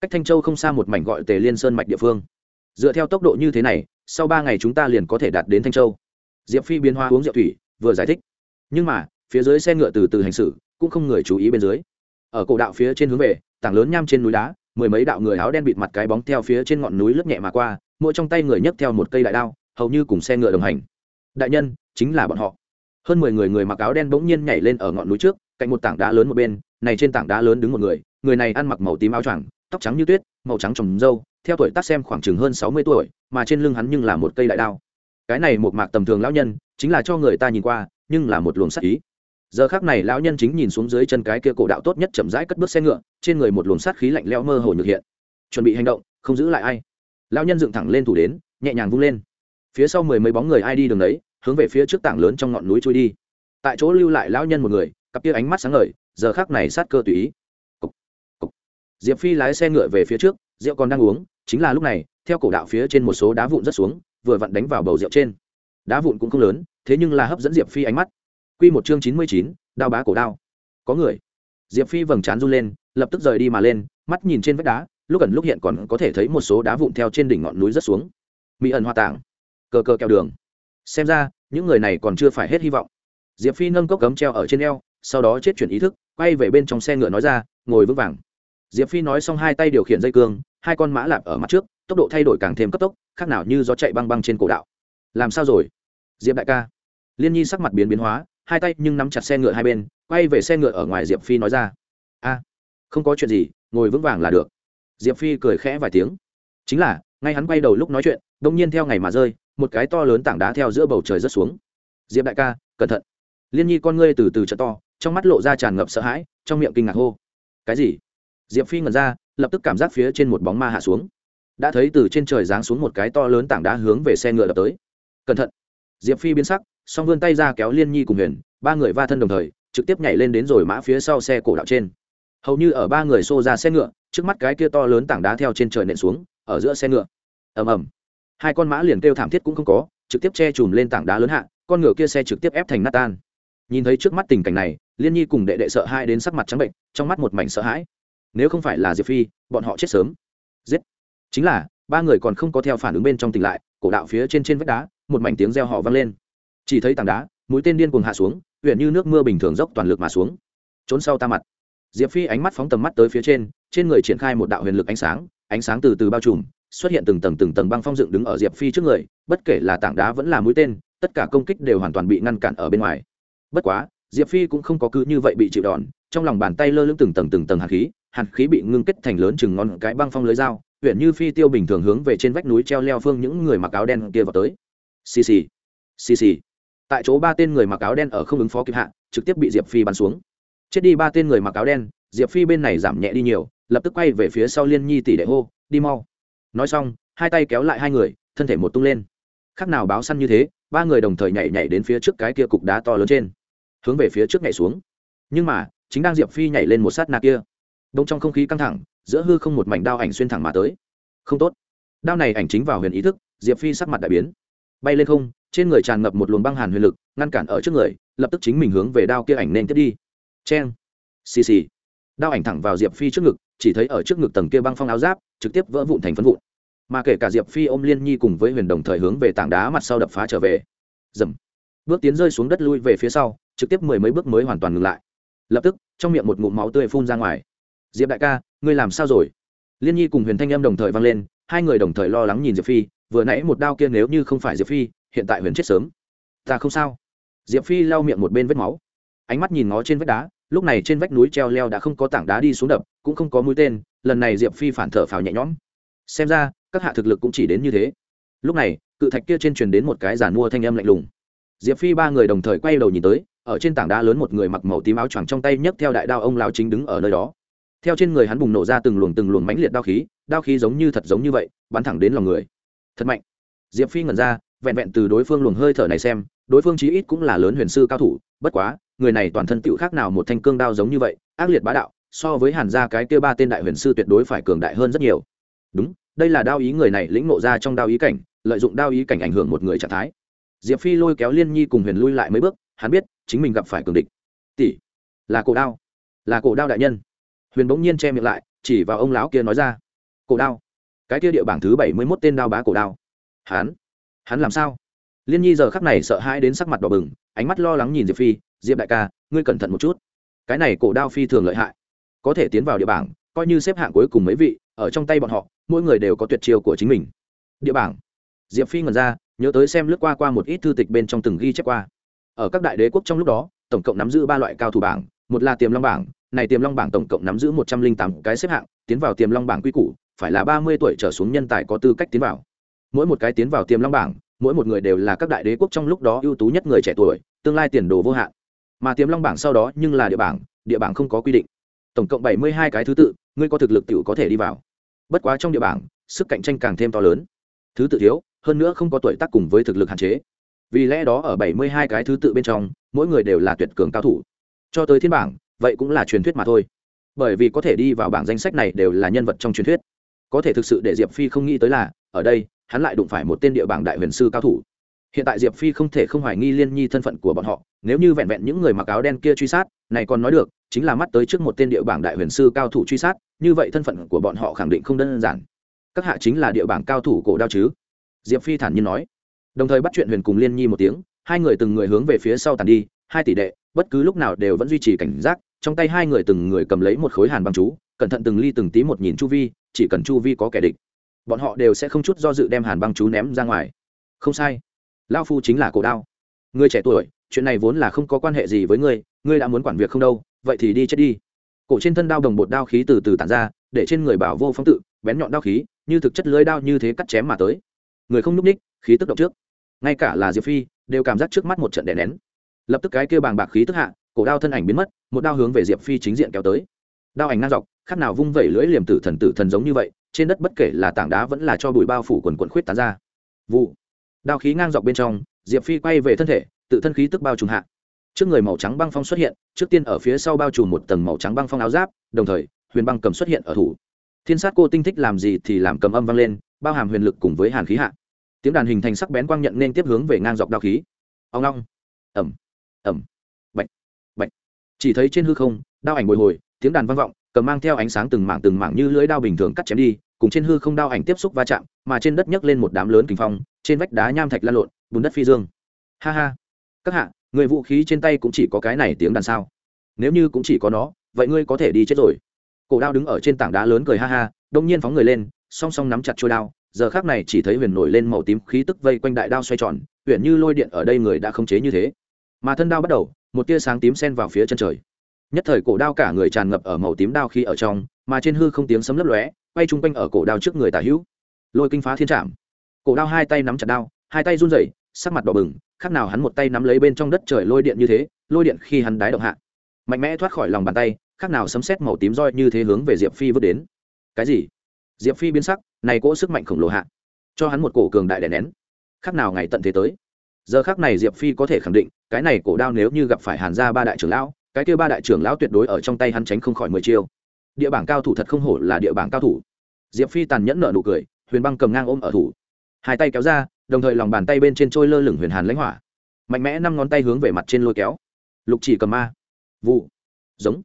Cách thanh châu không xa một mảnh gọi tề liên sơn mạch địa phương. Dựa theo tốc độ như thế này, sau ba ngày chúng ta liền có thể đạt đến thanh châu. Diệp phi biến hoa uống rượu thủy, vừa giải thích. Nhưng mà phía dưới xe ngựa từ từ hành xử, cũng không người chú ý bên dưới. Ở cổ đạo phía trên hướng về, tảng lớn nham trên núi đá, mười mấy đạo người áo đen bịt mặt cái bóng theo phía trên ngọn núi lướt nhẹ mà qua, mỗi trong tay người nhấc theo một cây đại đao, hầu như cùng xe ngựa đồng hành. Đại nhân, chính là bọn họ. Hơn mười người người mặc áo đen bỗng nhiên nhảy lên ở ngọn núi trước, cạnh một tảng đá lớn một bên, này trên tảng đá lớn đứng một người người này ăn mặc màu tím áo choàng, tóc trắng như tuyết, màu trắng trồng râu, theo tuổi tác xem khoảng chừng hơn sáu mươi tuổi, mà trên lưng hắn nhưng là một cây đại đao. Cái này một mạc tầm thường lão nhân, chính là cho người ta nhìn qua, nhưng là một luồng sắc ý giờ khác này lão nhân chính nhìn xuống dưới chân cái kia cổ đạo tốt nhất chậm rãi cất bước xe ngựa trên người một luồng sát khí lạnh lẽo mơ hồ nhược hiện. Chuẩn bị hành động không giữ lại ai. Lão nhân dựng thẳng lên thủ đến nhẹ nhàng vung lên. Phía sau mười mấy bóng người ai đi đường đấy hướng về phía trước tảng lớn trong ngọn núi trôi đi. Tại chỗ lưu lại lão nhân một người cặp kia ánh mắt sáng ngời giờ khác này sát cơ tùy ý. Cục, cục. diệp phi lái xe ngựa về phía trước rượu còn đang uống chính là lúc này theo cổ đạo phía trên một số đá vụn rất xuống vừa vặn đánh vào bầu rượu trên. Đá vụn cũng không lớn thế nhưng là hấp dẫn diệp phi ánh mắt. Quy một chương chín mươi chín đao bá cổ đao. Có người. Diệp phi vầng trán run lên lập tức rời đi mà lên mắt nhìn trên vách đá lúc gần lúc hiện còn có thể thấy một số đá vụn theo trên đỉnh ngọn núi rất xuống. Mỹ ẩn hoa tạng, cờ cờ kẹo đường. Xem ra những người này còn chưa phải hết hy vọng. Diệp phi nâng cốc cấm treo ở trên eo sau đó chết chuyển ý thức quay về bên trong xe ngựa nói ra ngồi vững vàng. Diệp phi nói xong hai tay điều khiển dây cương hai con mã lạp ở mặt trước tốc độ thay đổi càng thêm cấp tốc khác nào như gió chạy băng băng trên cổ đạo. Làm sao rồi? Diệp đại ca. Liên nhi sắc mặt biến biến hóa hai tay nhưng nắm chặt xe ngựa hai bên, quay về xe ngựa ở ngoài diệp phi nói ra. A, không có chuyện gì, ngồi vững vàng là được. Diệp phi cười khẽ vài tiếng. Chính là, ngay hắn quay đầu lúc nói chuyện, đông nhiên theo ngày mà rơi, một cái to lớn tảng đá theo giữa bầu trời rớt xuống. Diệp đại ca, cẩn thận. Liên nhi con ngươi từ từ chợ to, trong mắt lộ ra tràn ngập sợ hãi, trong miệng kinh ngạc hô. Cái gì? Diệp phi ngẩn ra, lập tức cảm giác phía trên một bóng ma hạ xuống. Đã thấy từ trên trời giáng xuống một cái to lớn tảng đá hướng về xe ngựa đập tới. Cẩn thận. Diệp phi biến sắc song vươn tay ra kéo liên nhi cùng huyền, ba người va thân đồng thời, trực tiếp nhảy lên đến rồi mã phía sau xe cổ đạo trên. Hầu như ở ba người xô ra xe ngựa, trước mắt cái kia to lớn tảng đá theo trên trời nện xuống, ở giữa xe ngựa. Ầm ầm. Hai con mã liền kêu thảm thiết cũng không có, trực tiếp che chùm lên tảng đá lớn hạ, con ngựa kia xe trực tiếp ép thành nát tan. Nhìn thấy trước mắt tình cảnh này, liên nhi cùng đệ đệ sợ hai đến sắc mặt trắng bệnh, trong mắt một mảnh sợ hãi. Nếu không phải là diệp phi, bọn họ chết sớm. Giết. Chính là, ba người còn không có theo phản ứng bên trong tỉnh lại, cổ đạo phía trên trên vách đá, một mảnh tiếng reo họ vang lên chỉ thấy tảng đá, mũi tên điên cuồng hạ xuống, huyện như nước mưa bình thường dốc toàn lực mà xuống. Trốn sau ta mặt. Diệp phi ánh mắt phóng tầm mắt tới phía trên trên người triển khai một đạo huyền lực ánh sáng ánh sáng từ từ bao trùm, xuất hiện từng tầng từng tầng băng phong dựng đứng ở diệp phi trước người, bất kể là tảng đá vẫn là mũi tên, tất cả công kích đều hoàn toàn bị ngăn cản ở bên ngoài. Bất quá, diệp phi cũng không có cứ như vậy bị chịu đòn, trong lòng bàn tay lơ lửng từng tầng từng tầng hạt khí hạt khí bị ngưng kết thành lớn chừng ngon cái băng phong lưới dao, huyện như phi tiêu bình thường hướng về trên vách núi treo leo phương những người mặc áo đen kia vào tới. Xì xì. Xì xì tại chỗ ba tên người mặc áo đen ở không ứng phó kịp hạ, trực tiếp bị diệp phi bắn xuống. Chết đi ba tên người mặc áo đen, diệp phi bên này giảm nhẹ đi nhiều, lập tức quay về phía sau liên nhi tỷ đệ hô, đi mau. Nói xong, hai tay kéo lại hai người, thân thể một tung lên. Khác nào báo săn như thế, ba người đồng thời nhảy nhảy đến phía trước cái kia cục đá to lớn trên, hướng về phía trước nhảy xuống. Nhưng mà, chính đang diệp phi nhảy lên một sát nạ kia đông trong không khí căng thẳng, giữa hư không một mảnh đao ảnh xuyên thẳng mà tới. Không tốt. Đao này ảnh chính vào huyền ý thức, diệp phi sắc mặt đại biến. Bay lên không trên người tràn ngập một luồng băng hàn huyền lực, ngăn cản ở trước người, lập tức chính mình hướng về đao kia ảnh nên tiếp đi. Cheng. Xì xì. Đao ảnh thẳng vào diệp phi trước ngực, chỉ thấy ở trước ngực tầng kia băng phong áo giáp, trực tiếp vỡ vụn thành phân vụn. Mà kể cả diệp phi ôm liên nhi cùng với huyền đồng thời hướng về tảng đá mặt sau đập phá trở về. Dầm. Bước tiến rơi xuống đất lui về phía sau, trực tiếp mười mấy bước mới hoàn toàn ngừng lại. Lập tức, trong miệng một ngụm máu tươi phun ra ngoài. Diệp đại ca, ngươi làm sao rồi? Liên nhi cùng huyền thanh em đồng thời vang lên, hai người đồng thời lo lắng nhìn diệp phi, vừa nãy một đao kia nếu như không phải diệp phi hiện tại huyền chết sớm. Ta không sao. Diệp phi lau miệng một bên vết máu. Ánh mắt nhìn ngó trên vách đá, lúc này trên vách núi treo leo đã không có tảng đá đi xuống đập, cũng không có mũi tên, lần này diệp phi phản thở phào nhẹ nhõm. Xem ra, các hạ thực lực cũng chỉ đến như thế. Lúc này, cự thạch kia trên truyền đến một cái giàn mua thanh âm lạnh lùng. Diệp phi ba người đồng thời quay đầu nhìn tới, ở trên tảng đá lớn một người mặc màu tím áo choàng trong tay nhấc theo đại đao ông lao chính đứng ở nơi đó. Theo trên người hắn bùng nổ ra từng luồng từng luồng mãnh liệt đao khí đao khí giống như thật giống như vậy, bắn thẳng đến lòng người. Thật mạnh. Diệp phi ngẩn ra vẹn vẹn từ đối phương luồng hơi thở này xem, đối phương chí ít cũng là lớn huyền sư cao thủ, bất quá, người này toàn thân tựu khác nào một thanh cương đao giống như vậy, ác liệt bá đạo, so với hàn gia cái kia ba tên đại huyền sư tuyệt đối phải cường đại hơn rất nhiều. Đúng, đây là đao ý người này lĩnh ngộ ra trong đao ý cảnh, lợi dụng đao ý cảnh ảnh hưởng một người trạng thái. Diệp phi lôi kéo liên nhi cùng huyền lui lại mấy bước, hắn biết, chính mình gặp phải cường địch. Tỷ, là cổ đao, là cổ đao đại nhân. Huyền bỗng nhiên che miệng lại, chỉ vào ông lão kia nói ra, cổ đao, cái kia địa bảng thứ bảy mươi mốt tên đao bá cổ đao. Hắn hắn làm sao? Liên nhi giờ khắc này sợ hãi đến sắc mặt đỏ bừng, ánh mắt lo lắng nhìn diệp phi, diệp đại ca, ngươi cẩn thận một chút. Cái này cổ đao phi thường lợi hại. Có thể tiến vào địa bảng, coi như xếp hạng cuối cùng mấy vị, ở trong tay bọn họ, mỗi người đều có tuyệt chiêu của chính mình. Địa bảng? Diệp phi ngần ra, nhớ tới xem lướt qua qua một ít thư tịch bên trong từng ghi chép qua. Ở các đại đế quốc trong lúc đó, tổng cộng nắm giữ ba loại cao thủ bảng, một là tiềm long bảng, này tiềm long bảng tổng cộng nắm giữ một trăm linh tám cái xếp hạng, tiến vào tiềm long bảng quy củ, phải là ba mươi tuổi trở xuống nhân tài có tư cách tiến vào mỗi một cái tiến vào tiềm long bảng, mỗi một người đều là các đại đế quốc trong lúc đó ưu tú nhất người trẻ tuổi, tương lai tiền đồ vô hạn. Mà tiềm long bảng sau đó nhưng là địa bảng địa bảng không có quy định. Tổng cộng bảy mươi hai cái thứ tự, ngươi có thực lực t có thể đi vào. Bất quá trong địa bảng, sức cạnh tranh càng thêm to lớn. Thứ tự thiếu, hơn nữa không có tuổi tác cùng với thực lực hạn chế. Vì lẽ đó ở bảy mươi hai cái thứ tự bên trong, mỗi người đều là tuyệt cường cao thủ. Cho tới thiên bảng, vậy cũng là truyền thuyết mà thôi. Bởi vì có thể đi vào bảng danh sách này đều là nhân vật trong truyền thuyết. Có thể thực sự để diệp phi không nghĩ tới là, ở đây hắn lại đụng phải một tên địa bảng đại huyền sư cao thủ. Hiện tại diệp phi không thể không hoài nghi liên nhi thân phận của bọn họ, nếu như vẹn vẹn những người mặc áo đen kia truy sát, này còn nói được, chính là mắt tới trước một tên địa bảng đại huyền sư cao thủ truy sát, như vậy thân phận của bọn họ khẳng định không đơn giản. Các hạ chính là địa bảng cao thủ cổ đao chứ? Diệp phi thản nhiên nói. Đồng thời bắt chuyện huyền cùng liên nhi một tiếng, hai người từng người hướng về phía sau tàn đi, hai tỷ đệ, bất cứ lúc nào đều vẫn duy trì cảnh giác, trong tay hai người từng người cầm lấy một khối hàn băng chú, cẩn thận từng ly từng tí một nhìn chu vi, chỉ cần chu vi có kẻ địch bọn họ đều sẽ không chút do dự đem hàn băng chú ném ra ngoài. Không sai. Lao phu chính là cổ đao. Người trẻ tuổi, chuyện này vốn là không có quan hệ gì với ngươi ngươi đã muốn quản việc không đâu, vậy thì đi chết đi. Cổ trên thân đao đồng bột đao khí từ từ tản ra, để trên người bảo vô phong tự, bén nhọn đao khí, như thực chất lưới đao như thế cắt chém mà tới. Người không núp ních, khí tức động trước. Ngay cả là diệp phi, đều cảm giác trước mắt một trận đè nén. Lập tức cái kêu bàng bạc khí tức hạ, cổ đao thân ảnh biến mất, một đao hướng về diệp phi chính diện kéo tới. Đao ảnh ngang dọc khác nào vung vẩy lưỡi liềm tử thần tử thần giống như vậy, trên đất bất kể là tảng đá vẫn là cho bụi bao phủ quần quần khuyết tán ra. Vụ. Đao khí ngang dọc bên trong, diệp phi quay về thân thể, tự thân khí tức bao trùm hạ. Trước người màu trắng băng phong xuất hiện, trước tiên ở phía sau bao trùm một tầng màu trắng băng phong áo giáp, đồng thời, huyền băng cầm xuất hiện ở thủ. Thiên sát cô tinh thích làm gì thì làm cầm âm vang lên, bao hàm huyền lực cùng với hàn khí hạ. Tiếng đàn hình thành sắc bén quang nhận nên tiếp hướng về ngang dọc đao khí. Ông long ẩm. Ẩm. Bạch. Bạch. Chỉ thấy trên hư không, đao ảnh bồi hồi, tiếng đàn vang vọng cầm mang theo ánh sáng từng mảng từng mảng như lưỡi đao bình thường cắt chém đi, cùng trên hư không đao ảnh tiếp xúc va chạm, mà trên đất nhấc lên một đám lớn kinh phong, trên vách đá nham thạch lan lộn, bùn đất phi dương. Ha ha. Các hạ, người vũ khí trên tay cũng chỉ có cái này tiếng đàn sao? Nếu như cũng chỉ có nó, vậy ngươi có thể đi chết rồi. Cổ đao đứng ở trên tảng đá lớn cười ha ha, đông nhiên phóng người lên, song song nắm chặt trôi đao, giờ khác này chỉ thấy huyền nổi lên màu tím khí tức vây quanh đại đao xoay tròn, huyền như lôi điện ở đây người đã không chế như thế. Mà thân đao bắt đầu, một tia sáng tím sen vào phía chân trời nhất thời cổ đao cả người tràn ngập ở màu tím đao khi ở trong, mà trên hư không tiếng sấm lấp lóe, quay chung quanh ở cổ đao trước người tả hữu. Lôi kinh phá thiên trạm cổ đao hai tay nắm chặt đao, hai tay run rẩy, sắc mặt đỏ bừng, khác nào hắn một tay nắm lấy bên trong đất trời lôi điện như thế, lôi điện khi hắn đái động hạ. Mạnh mẽ thoát khỏi lòng bàn tay, khác nào sấm sét màu tím roi như thế hướng về diệp phi vứt đến. Cái gì? Diệp phi biến sắc, này cỗ sức mạnh khổng lồ hạ, cho hắn một cổ cường đại đè nén. Khác nào ngày tận thế tới. Giờ khác này diệp phi có thể khẳng định, cái này cổ đao nếu như gặp phải hàn gia ba đại trưởng lão cái kia ba đại trưởng lão tuyệt đối ở trong tay hắn tránh không khỏi mười chiêu. Địa bảng cao thủ thật không hổ là địa bảng cao thủ. Diệp phi tàn nhẫn nợ nụ cười, huyền băng cầm ngang ôm ở thủ. Hai tay kéo ra, đồng thời lòng bàn tay bên trên trôi lơ lửng huyền hàn lãnh hỏa. Mạnh mẽ năm ngón tay hướng về mặt trên lôi kéo. Lục chỉ cầm ma. Vụ. Giống.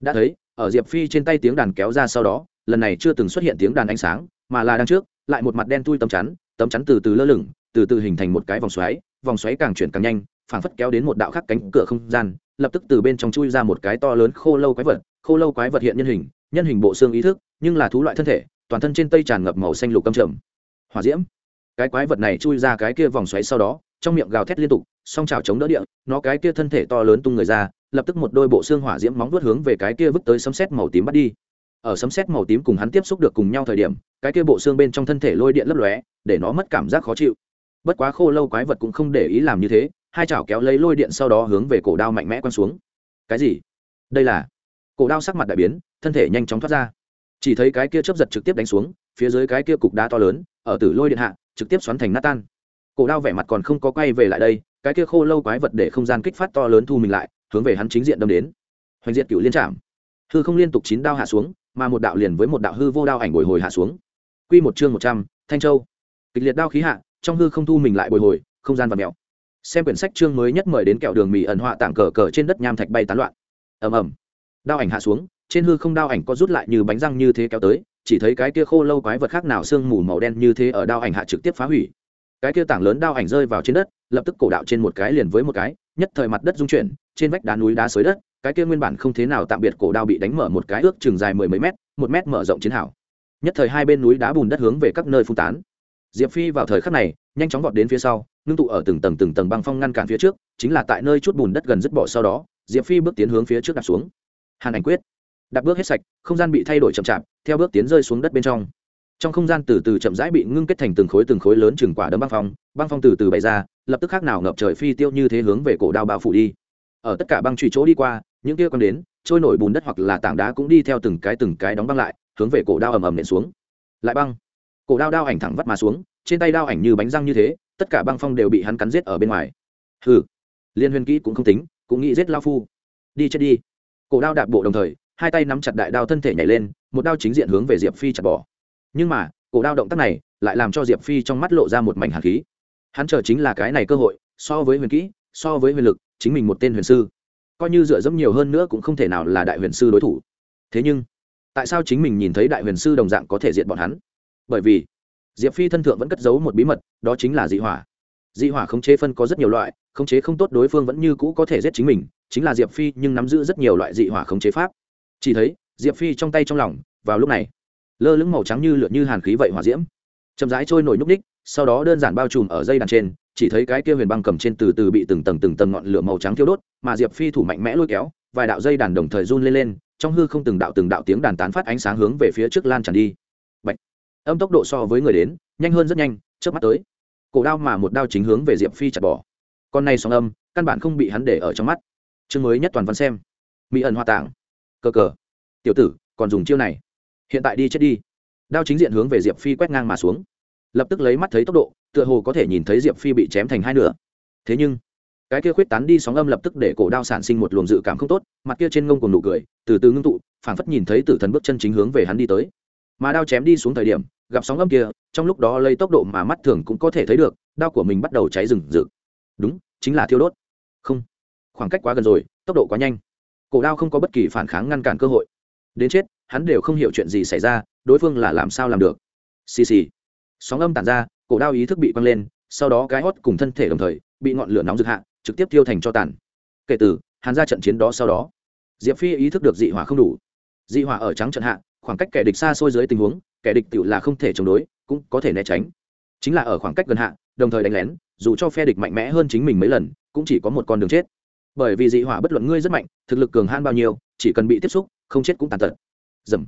Đã thấy, ở diệp phi trên tay tiếng đàn kéo ra sau đó, lần này chưa từng xuất hiện tiếng đàn ánh sáng, mà là đằng trước, lại một mặt đen tui tấm chắn tấm chắn từ từ lơ lửng, từ từ hình thành một cái vòng xoáy vòng xoáy càng chuyển càng nhanh phảng phất kéo đến một đạo khắc cánh cửa không gian, lập tức từ bên trong chui ra một cái to lớn khô lâu quái vật. Khô lâu quái vật hiện nhân hình nhân hình bộ xương ý thức, nhưng là thú loại thân thể, toàn thân trên tây tràn ngập màu xanh lục căm trầm. Hỏa diễm. Cái quái vật này chui ra cái kia vòng xoáy sau đó, trong miệng gào thét liên tục, song trào chống đỡ địa, nó cái kia thân thể to lớn tung người ra, lập tức một đôi bộ xương hỏa diễm móng vuốt hướng về cái kia vứt tới sấm sét màu tím bắt đi. Ở sấm sét màu tím cùng hắn tiếp xúc được cùng nhau thời điểm, cái kia bộ xương bên trong thân thể lôi điện lấp lóe, để nó mất cảm giác khó chịu. Bất quá khô lâu quái vật cũng không để ý làm như thế hai chảo kéo lấy lôi điện sau đó hướng về cổ đao mạnh mẽ quăng xuống. Cái gì? Đây là? Cổ đao sắc mặt đại biến, thân thể nhanh chóng thoát ra. Chỉ thấy cái kia chớp giật trực tiếp đánh xuống, phía dưới cái kia cục đá to lớn, ở tử lôi điện hạ, trực tiếp xoắn thành nát tan. Cổ đao vẻ mặt còn không có quay về lại đây, cái kia khô lâu quái vật để không gian kích phát to lớn thu mình lại, hướng về hắn chính diện đâm đến. Hoành diện cựu liên trạm hư không liên tục chín đao hạ xuống, mà một đạo liền với một đạo hư vô đao ảnh bồi hồi hạ xuống. Quy một chương một trăm, thanh châu. Kịch liệt đao khí hạ, trong hư không thu mình lại bồi hồi, không gian và mèo xem quyển sách chương mới nhất mời đến kẹo đường mì ẩn họa tảng cờ cờ trên đất nham thạch bay tán loạn. Ầm ầm. Đao ảnh hạ xuống, trên hư không đao ảnh có rút lại như bánh răng như thế kéo tới, chỉ thấy cái kia khô lâu quái vật khác nào sương mù màu đen như thế ở đao ảnh hạ trực tiếp phá hủy. Cái kia tảng lớn đao ảnh rơi vào trên đất, lập tức cổ đạo trên một cái liền với một cái, nhất thời mặt đất rung chuyển, trên vách đá núi đá xới đất, cái kia nguyên bản không thế nào tạm biệt cổ đao bị đánh mở một cái ước chừng dài mười mấy mét, một mét mở rộng chiến hảo nhất thời hai bên núi đá bùn đất hướng về các nơi phun tán. Diệp phi vào thời khắc này nhanh chóng vọt đến phía sau, ngưng tụ ở từng tầng từng tầng băng phong ngăn cản phía trước, chính là tại nơi chút bùn đất gần dứt bỏ sau đó, diệp phi bước tiến hướng phía trước đạp xuống. Hàn ảnh quyết. Đạp bước hết sạch, không gian bị thay đổi chậm chạp, theo bước tiến rơi xuống đất bên trong. Trong không gian từ từ chậm rãi bị ngưng kết thành từng khối từng khối lớn chừng quả đấm băng phong băng phong từ từ bày ra, lập tức khác nào ngập trời phi tiêu như thế hướng về cổ đao bao phủ đi. Ở tất cả băng truy chỗ đi qua, những kia còn đến, trôi nổi bùn đất hoặc là tảng đá cũng đi theo từng cái từng cái đóng băng lại, hướng về cổ đao ầm ầm nện xuống. Lại băng. Cổ đao đao ảnh thẳng vắt mà xuống trên tay đao ảnh như bánh răng như thế, tất cả băng phong đều bị hắn cắn giết ở bên ngoài. Hừ, liên huyền kỹ cũng không tính, cũng nghĩ giết lao phu. Đi chết đi. Cổ đao đạp bộ đồng thời, hai tay nắm chặt đại đao thân thể nhảy lên, một đao chính diện hướng về diệp phi chặt bỏ. Nhưng mà, cổ đao động tác này lại làm cho diệp phi trong mắt lộ ra một mảnh hạt khí. Hắn chờ chính là cái này cơ hội, so với huyền kỹ, so với huyền lực, chính mình một tên huyền sư. Coi như dựa dẫm nhiều hơn nữa cũng không thể nào là đại huyền sư đối thủ. Thế nhưng, tại sao chính mình nhìn thấy đại huyền sư đồng dạng có thể diện bọn hắn? Bởi vì diệp phi thân thượng vẫn cất giấu một bí mật, đó chính là dị hỏa. Dị hỏa khống chế phân có rất nhiều loại, khống chế không tốt đối phương vẫn như cũ có thể giết chính mình, chính là diệp phi nhưng nắm giữ rất nhiều loại dị hỏa khống chế pháp. Chỉ thấy, diệp phi trong tay trong lòng, vào lúc này, lơ lửng màu trắng như lượn như hàn khí vậy hỏa diễm. Chậm rãi trôi nổi nhúc ních sau đó đơn giản bao trùm ở dây đàn trên, chỉ thấy cái kia huyền băng cầm trên từ từ bị từng tầng từng tầng ngọn lửa màu trắng thiêu đốt, mà diệp phi thủ mạnh mẽ lôi kéo, vài đạo dây đàn đồng thời run lên lên, trong hư không từng đạo từng đạo tiếng đàn tán phát ánh sáng hướng về phía trước lan tràn đi âm tốc độ so với người đến, nhanh hơn rất nhanh trước mắt tới. Cổ đao mà một đao chính hướng về diệp phi chặt bỏ. Con này sóng âm, căn bản không bị hắn để ở trong mắt. Chương mới nhất toàn văn xem. Mỹ ẩn hoa tạng. Cờ cờ. Tiểu tử, còn dùng chiêu này. Hiện tại đi chết đi. Đao chính diện hướng về diệp phi quét ngang mà xuống. Lập tức lấy mắt thấy tốc độ, tựa hồ có thể nhìn thấy diệp phi bị chém thành hai nửa. Thế nhưng, cái kia khuyết tán đi sóng âm lập tức để cổ đao sản sinh một luồng dự cảm không tốt, mặt kia trên ngông cùng nụ cười, từ từ ngưng tụ, phảng phất nhìn thấy tử thần bước chân chính hướng về hắn đi tới mà đao chém đi xuống thời điểm, gặp sóng âm kia, trong lúc đó lấy tốc độ mà mắt thường cũng có thể thấy được, đao của mình bắt đầu cháy rừng rực. Đúng, chính là thiêu đốt. Không, khoảng cách quá gần rồi, tốc độ quá nhanh. Cổ đao không có bất kỳ phản kháng ngăn cản cơ hội. Đến chết, hắn đều không hiểu chuyện gì xảy ra, đối phương là làm sao làm được. Xì xì. Sóng âm tản ra, cổ đao ý thức bị quăng lên, sau đó cái hót cùng thân thể đồng thời, bị ngọn lửa nóng rực hạ, trực tiếp tiêu thành cho tàn. Kể từ hắn ra trận chiến đó sau đó, diệp phi ý thức được dị hỏa không đủ. Dị hỏa ở trắng trận hạ khoảng cách kẻ địch xa xôi dưới tình huống, kẻ địch tự là không thể chống đối, cũng có thể né tránh. Chính là ở khoảng cách gần hạ, đồng thời đánh lén, dù cho phe địch mạnh mẽ hơn chính mình mấy lần, cũng chỉ có một con đường chết. Bởi vì dị hỏa bất luận ngươi rất mạnh, thực lực cường han bao nhiêu, chỉ cần bị tiếp xúc, không chết cũng tàn tật. Dầm.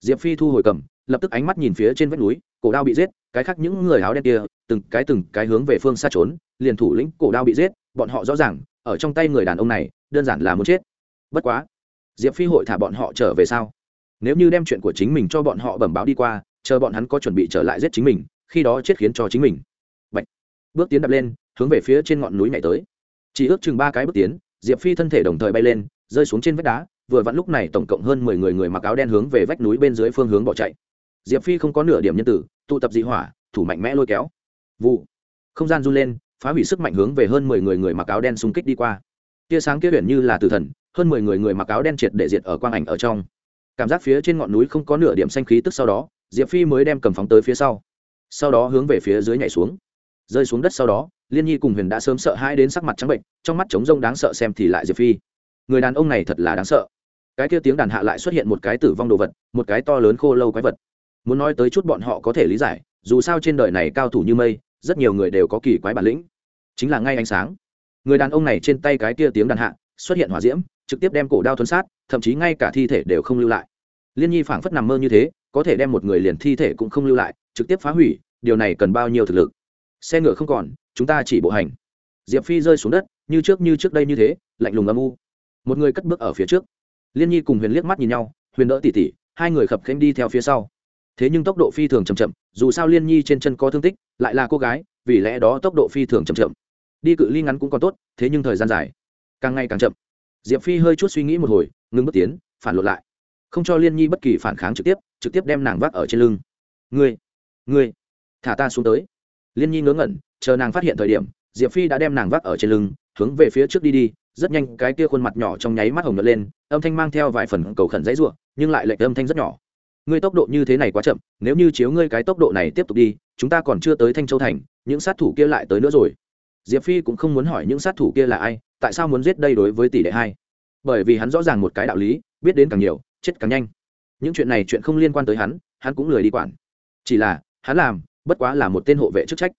Diệp phi thu hồi cầm, lập tức ánh mắt nhìn phía trên vách núi, cổ đao bị giết, cái khác những người áo đen kia, từng cái từng cái hướng về phương xa trốn, liền thủ lĩnh cổ đao bị giết, bọn họ rõ ràng, ở trong tay người đàn ông này, đơn giản là muốn chết. Bất quá, diệp phi hội thả bọn họ trở về sau nếu như đem chuyện của chính mình cho bọn họ bẩm báo đi qua, chờ bọn hắn có chuẩn bị trở lại giết chính mình, khi đó chết khiến cho chính mình. Bạch. bước tiến đập lên, hướng về phía trên ngọn núi nhảy tới. Chỉ ước chừng ba cái bước tiến, diệp phi thân thể đồng thời bay lên, rơi xuống trên vách đá, vừa vặn lúc này tổng cộng hơn mười người người mặc áo đen hướng về vách núi bên dưới phương hướng bỏ chạy. Diệp phi không có nửa điểm nhân tử, tụ tập dị hỏa, thủ mạnh mẽ lôi kéo. Vụ. Không gian run lên, phá hủy sức mạnh hướng về hơn mười người người mặc áo đen xung kích đi qua. Tia sáng kia huyện như là tử thần, hơn mười người người mặc áo đen triệt để diệt ở quang ảnh ở trong cảm giác phía trên ngọn núi không có nửa điểm xanh khí tức sau đó, diệp phi mới đem cầm phóng tới phía sau. Sau đó hướng về phía dưới nhảy xuống. Rơi xuống đất sau đó, liên nhi cùng huyền đã sớm sợ hãi đến sắc mặt trắng bệnh trong mắt trống rông đáng sợ xem thì lại diệp phi. Người đàn ông này thật là đáng sợ. Cái kia tiếng đàn hạ lại xuất hiện một cái tử vong đồ vật, một cái to lớn khô lâu quái vật. Muốn nói tới chút bọn họ có thể lý giải, dù sao trên đời này cao thủ như mây, rất nhiều người đều có kỳ quái bản lĩnh. Chính là ngay ánh sáng. Người đàn ông này trên tay cái kia tiếng đàn hạ, xuất hiện hỏa diễm trực tiếp đem cổ đao thuấn sát, thậm chí ngay cả thi thể đều không lưu lại. Liên nhi phảng phất nằm mơ như thế, có thể đem một người liền thi thể cũng không lưu lại, trực tiếp phá hủy, điều này cần bao nhiêu thực lực? Xe ngựa không còn, chúng ta chỉ bộ hành. Diệp phi rơi xuống đất, như trước như trước đây như thế, lạnh lùng âm u. Một người cất bước ở phía trước. Liên nhi cùng huyền liếc mắt nhìn nhau, huyền đỡ tỉ tỉ, hai người khập khanh đi theo phía sau. Thế nhưng tốc độ phi thường chậm chậm, dù sao liên nhi trên chân có thương tích, lại là cô gái, vì lẽ đó tốc độ phi thường chậm chậm. Đi cự ly ngắn cũng còn tốt, thế nhưng thời gian dài, càng ngày càng chậm diệp phi hơi chút suy nghĩ một hồi ngưng bước tiến, phản lộn lại. Không cho liên nhi bất kỳ phản kháng trực tiếp trực tiếp đem nàng vác ở trên lưng. Ngươi ngươi, thả ta xuống tới. Liên nhi ngớ ngẩn, chờ nàng phát hiện thời điểm, diệp phi đã đem nàng vác ở trên lưng, hướng về phía trước đi đi, rất nhanh cái kia khuôn mặt nhỏ trong nháy mắt hồng nhật lên, âm thanh mang theo vài phần cầu khẩn dãy ruộng nhưng lại lệch âm thanh rất nhỏ. Ngươi tốc độ như thế này quá chậm, nếu như chiếu ngươi cái tốc độ này tiếp tục đi, chúng ta còn chưa tới thanh châu thành, những sát thủ kia lại tới nữa rồi diệp phi cũng không muốn hỏi những sát thủ kia là ai, tại sao muốn giết đây đối với tỷ đệ hai? Bởi vì hắn rõ ràng một cái đạo lý, biết đến càng nhiều, chết càng nhanh. Những chuyện này chuyện không liên quan tới hắn hắn cũng lười đi quản. Chỉ là, hắn làm, bất quá là một tên hộ vệ chức trách.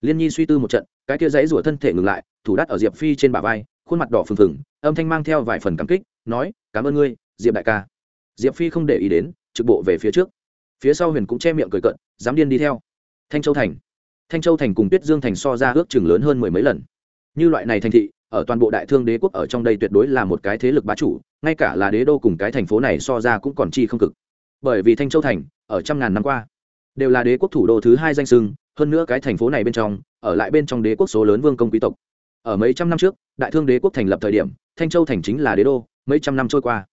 Liên nhi suy tư một trận, cái kia dãy rủa thân thể ngừng lại, thủ đắt ở diệp phi trên bả vai, khuôn mặt đỏ phừng phừng, âm thanh mang theo vài phần cảm kích, nói, cảm ơn ngươi, diệp đại ca. Diệp phi không để ý đến, trực bộ về phía trước. Phía sau huyền cũng che miệng cười cận dám điên đi theo. Thanh châu thành thanh châu thành cùng tuyết dương thành so ra ước chừng lớn hơn mười mấy lần. Như loại này thành thị, ở toàn bộ đại thương đế quốc ở trong đây tuyệt đối là một cái thế lực bá chủ, ngay cả là đế đô cùng cái thành phố này so ra cũng còn chi không cực. Bởi vì thanh châu thành, ở trăm ngàn năm qua, đều là đế quốc thủ đô thứ hai danh sưng hơn nữa cái thành phố này bên trong, ở lại bên trong đế quốc số lớn vương công quý tộc. Ở mấy trăm năm trước, đại thương đế quốc thành lập thời điểm, thanh châu thành chính là đế đô, mấy trăm năm trôi qua.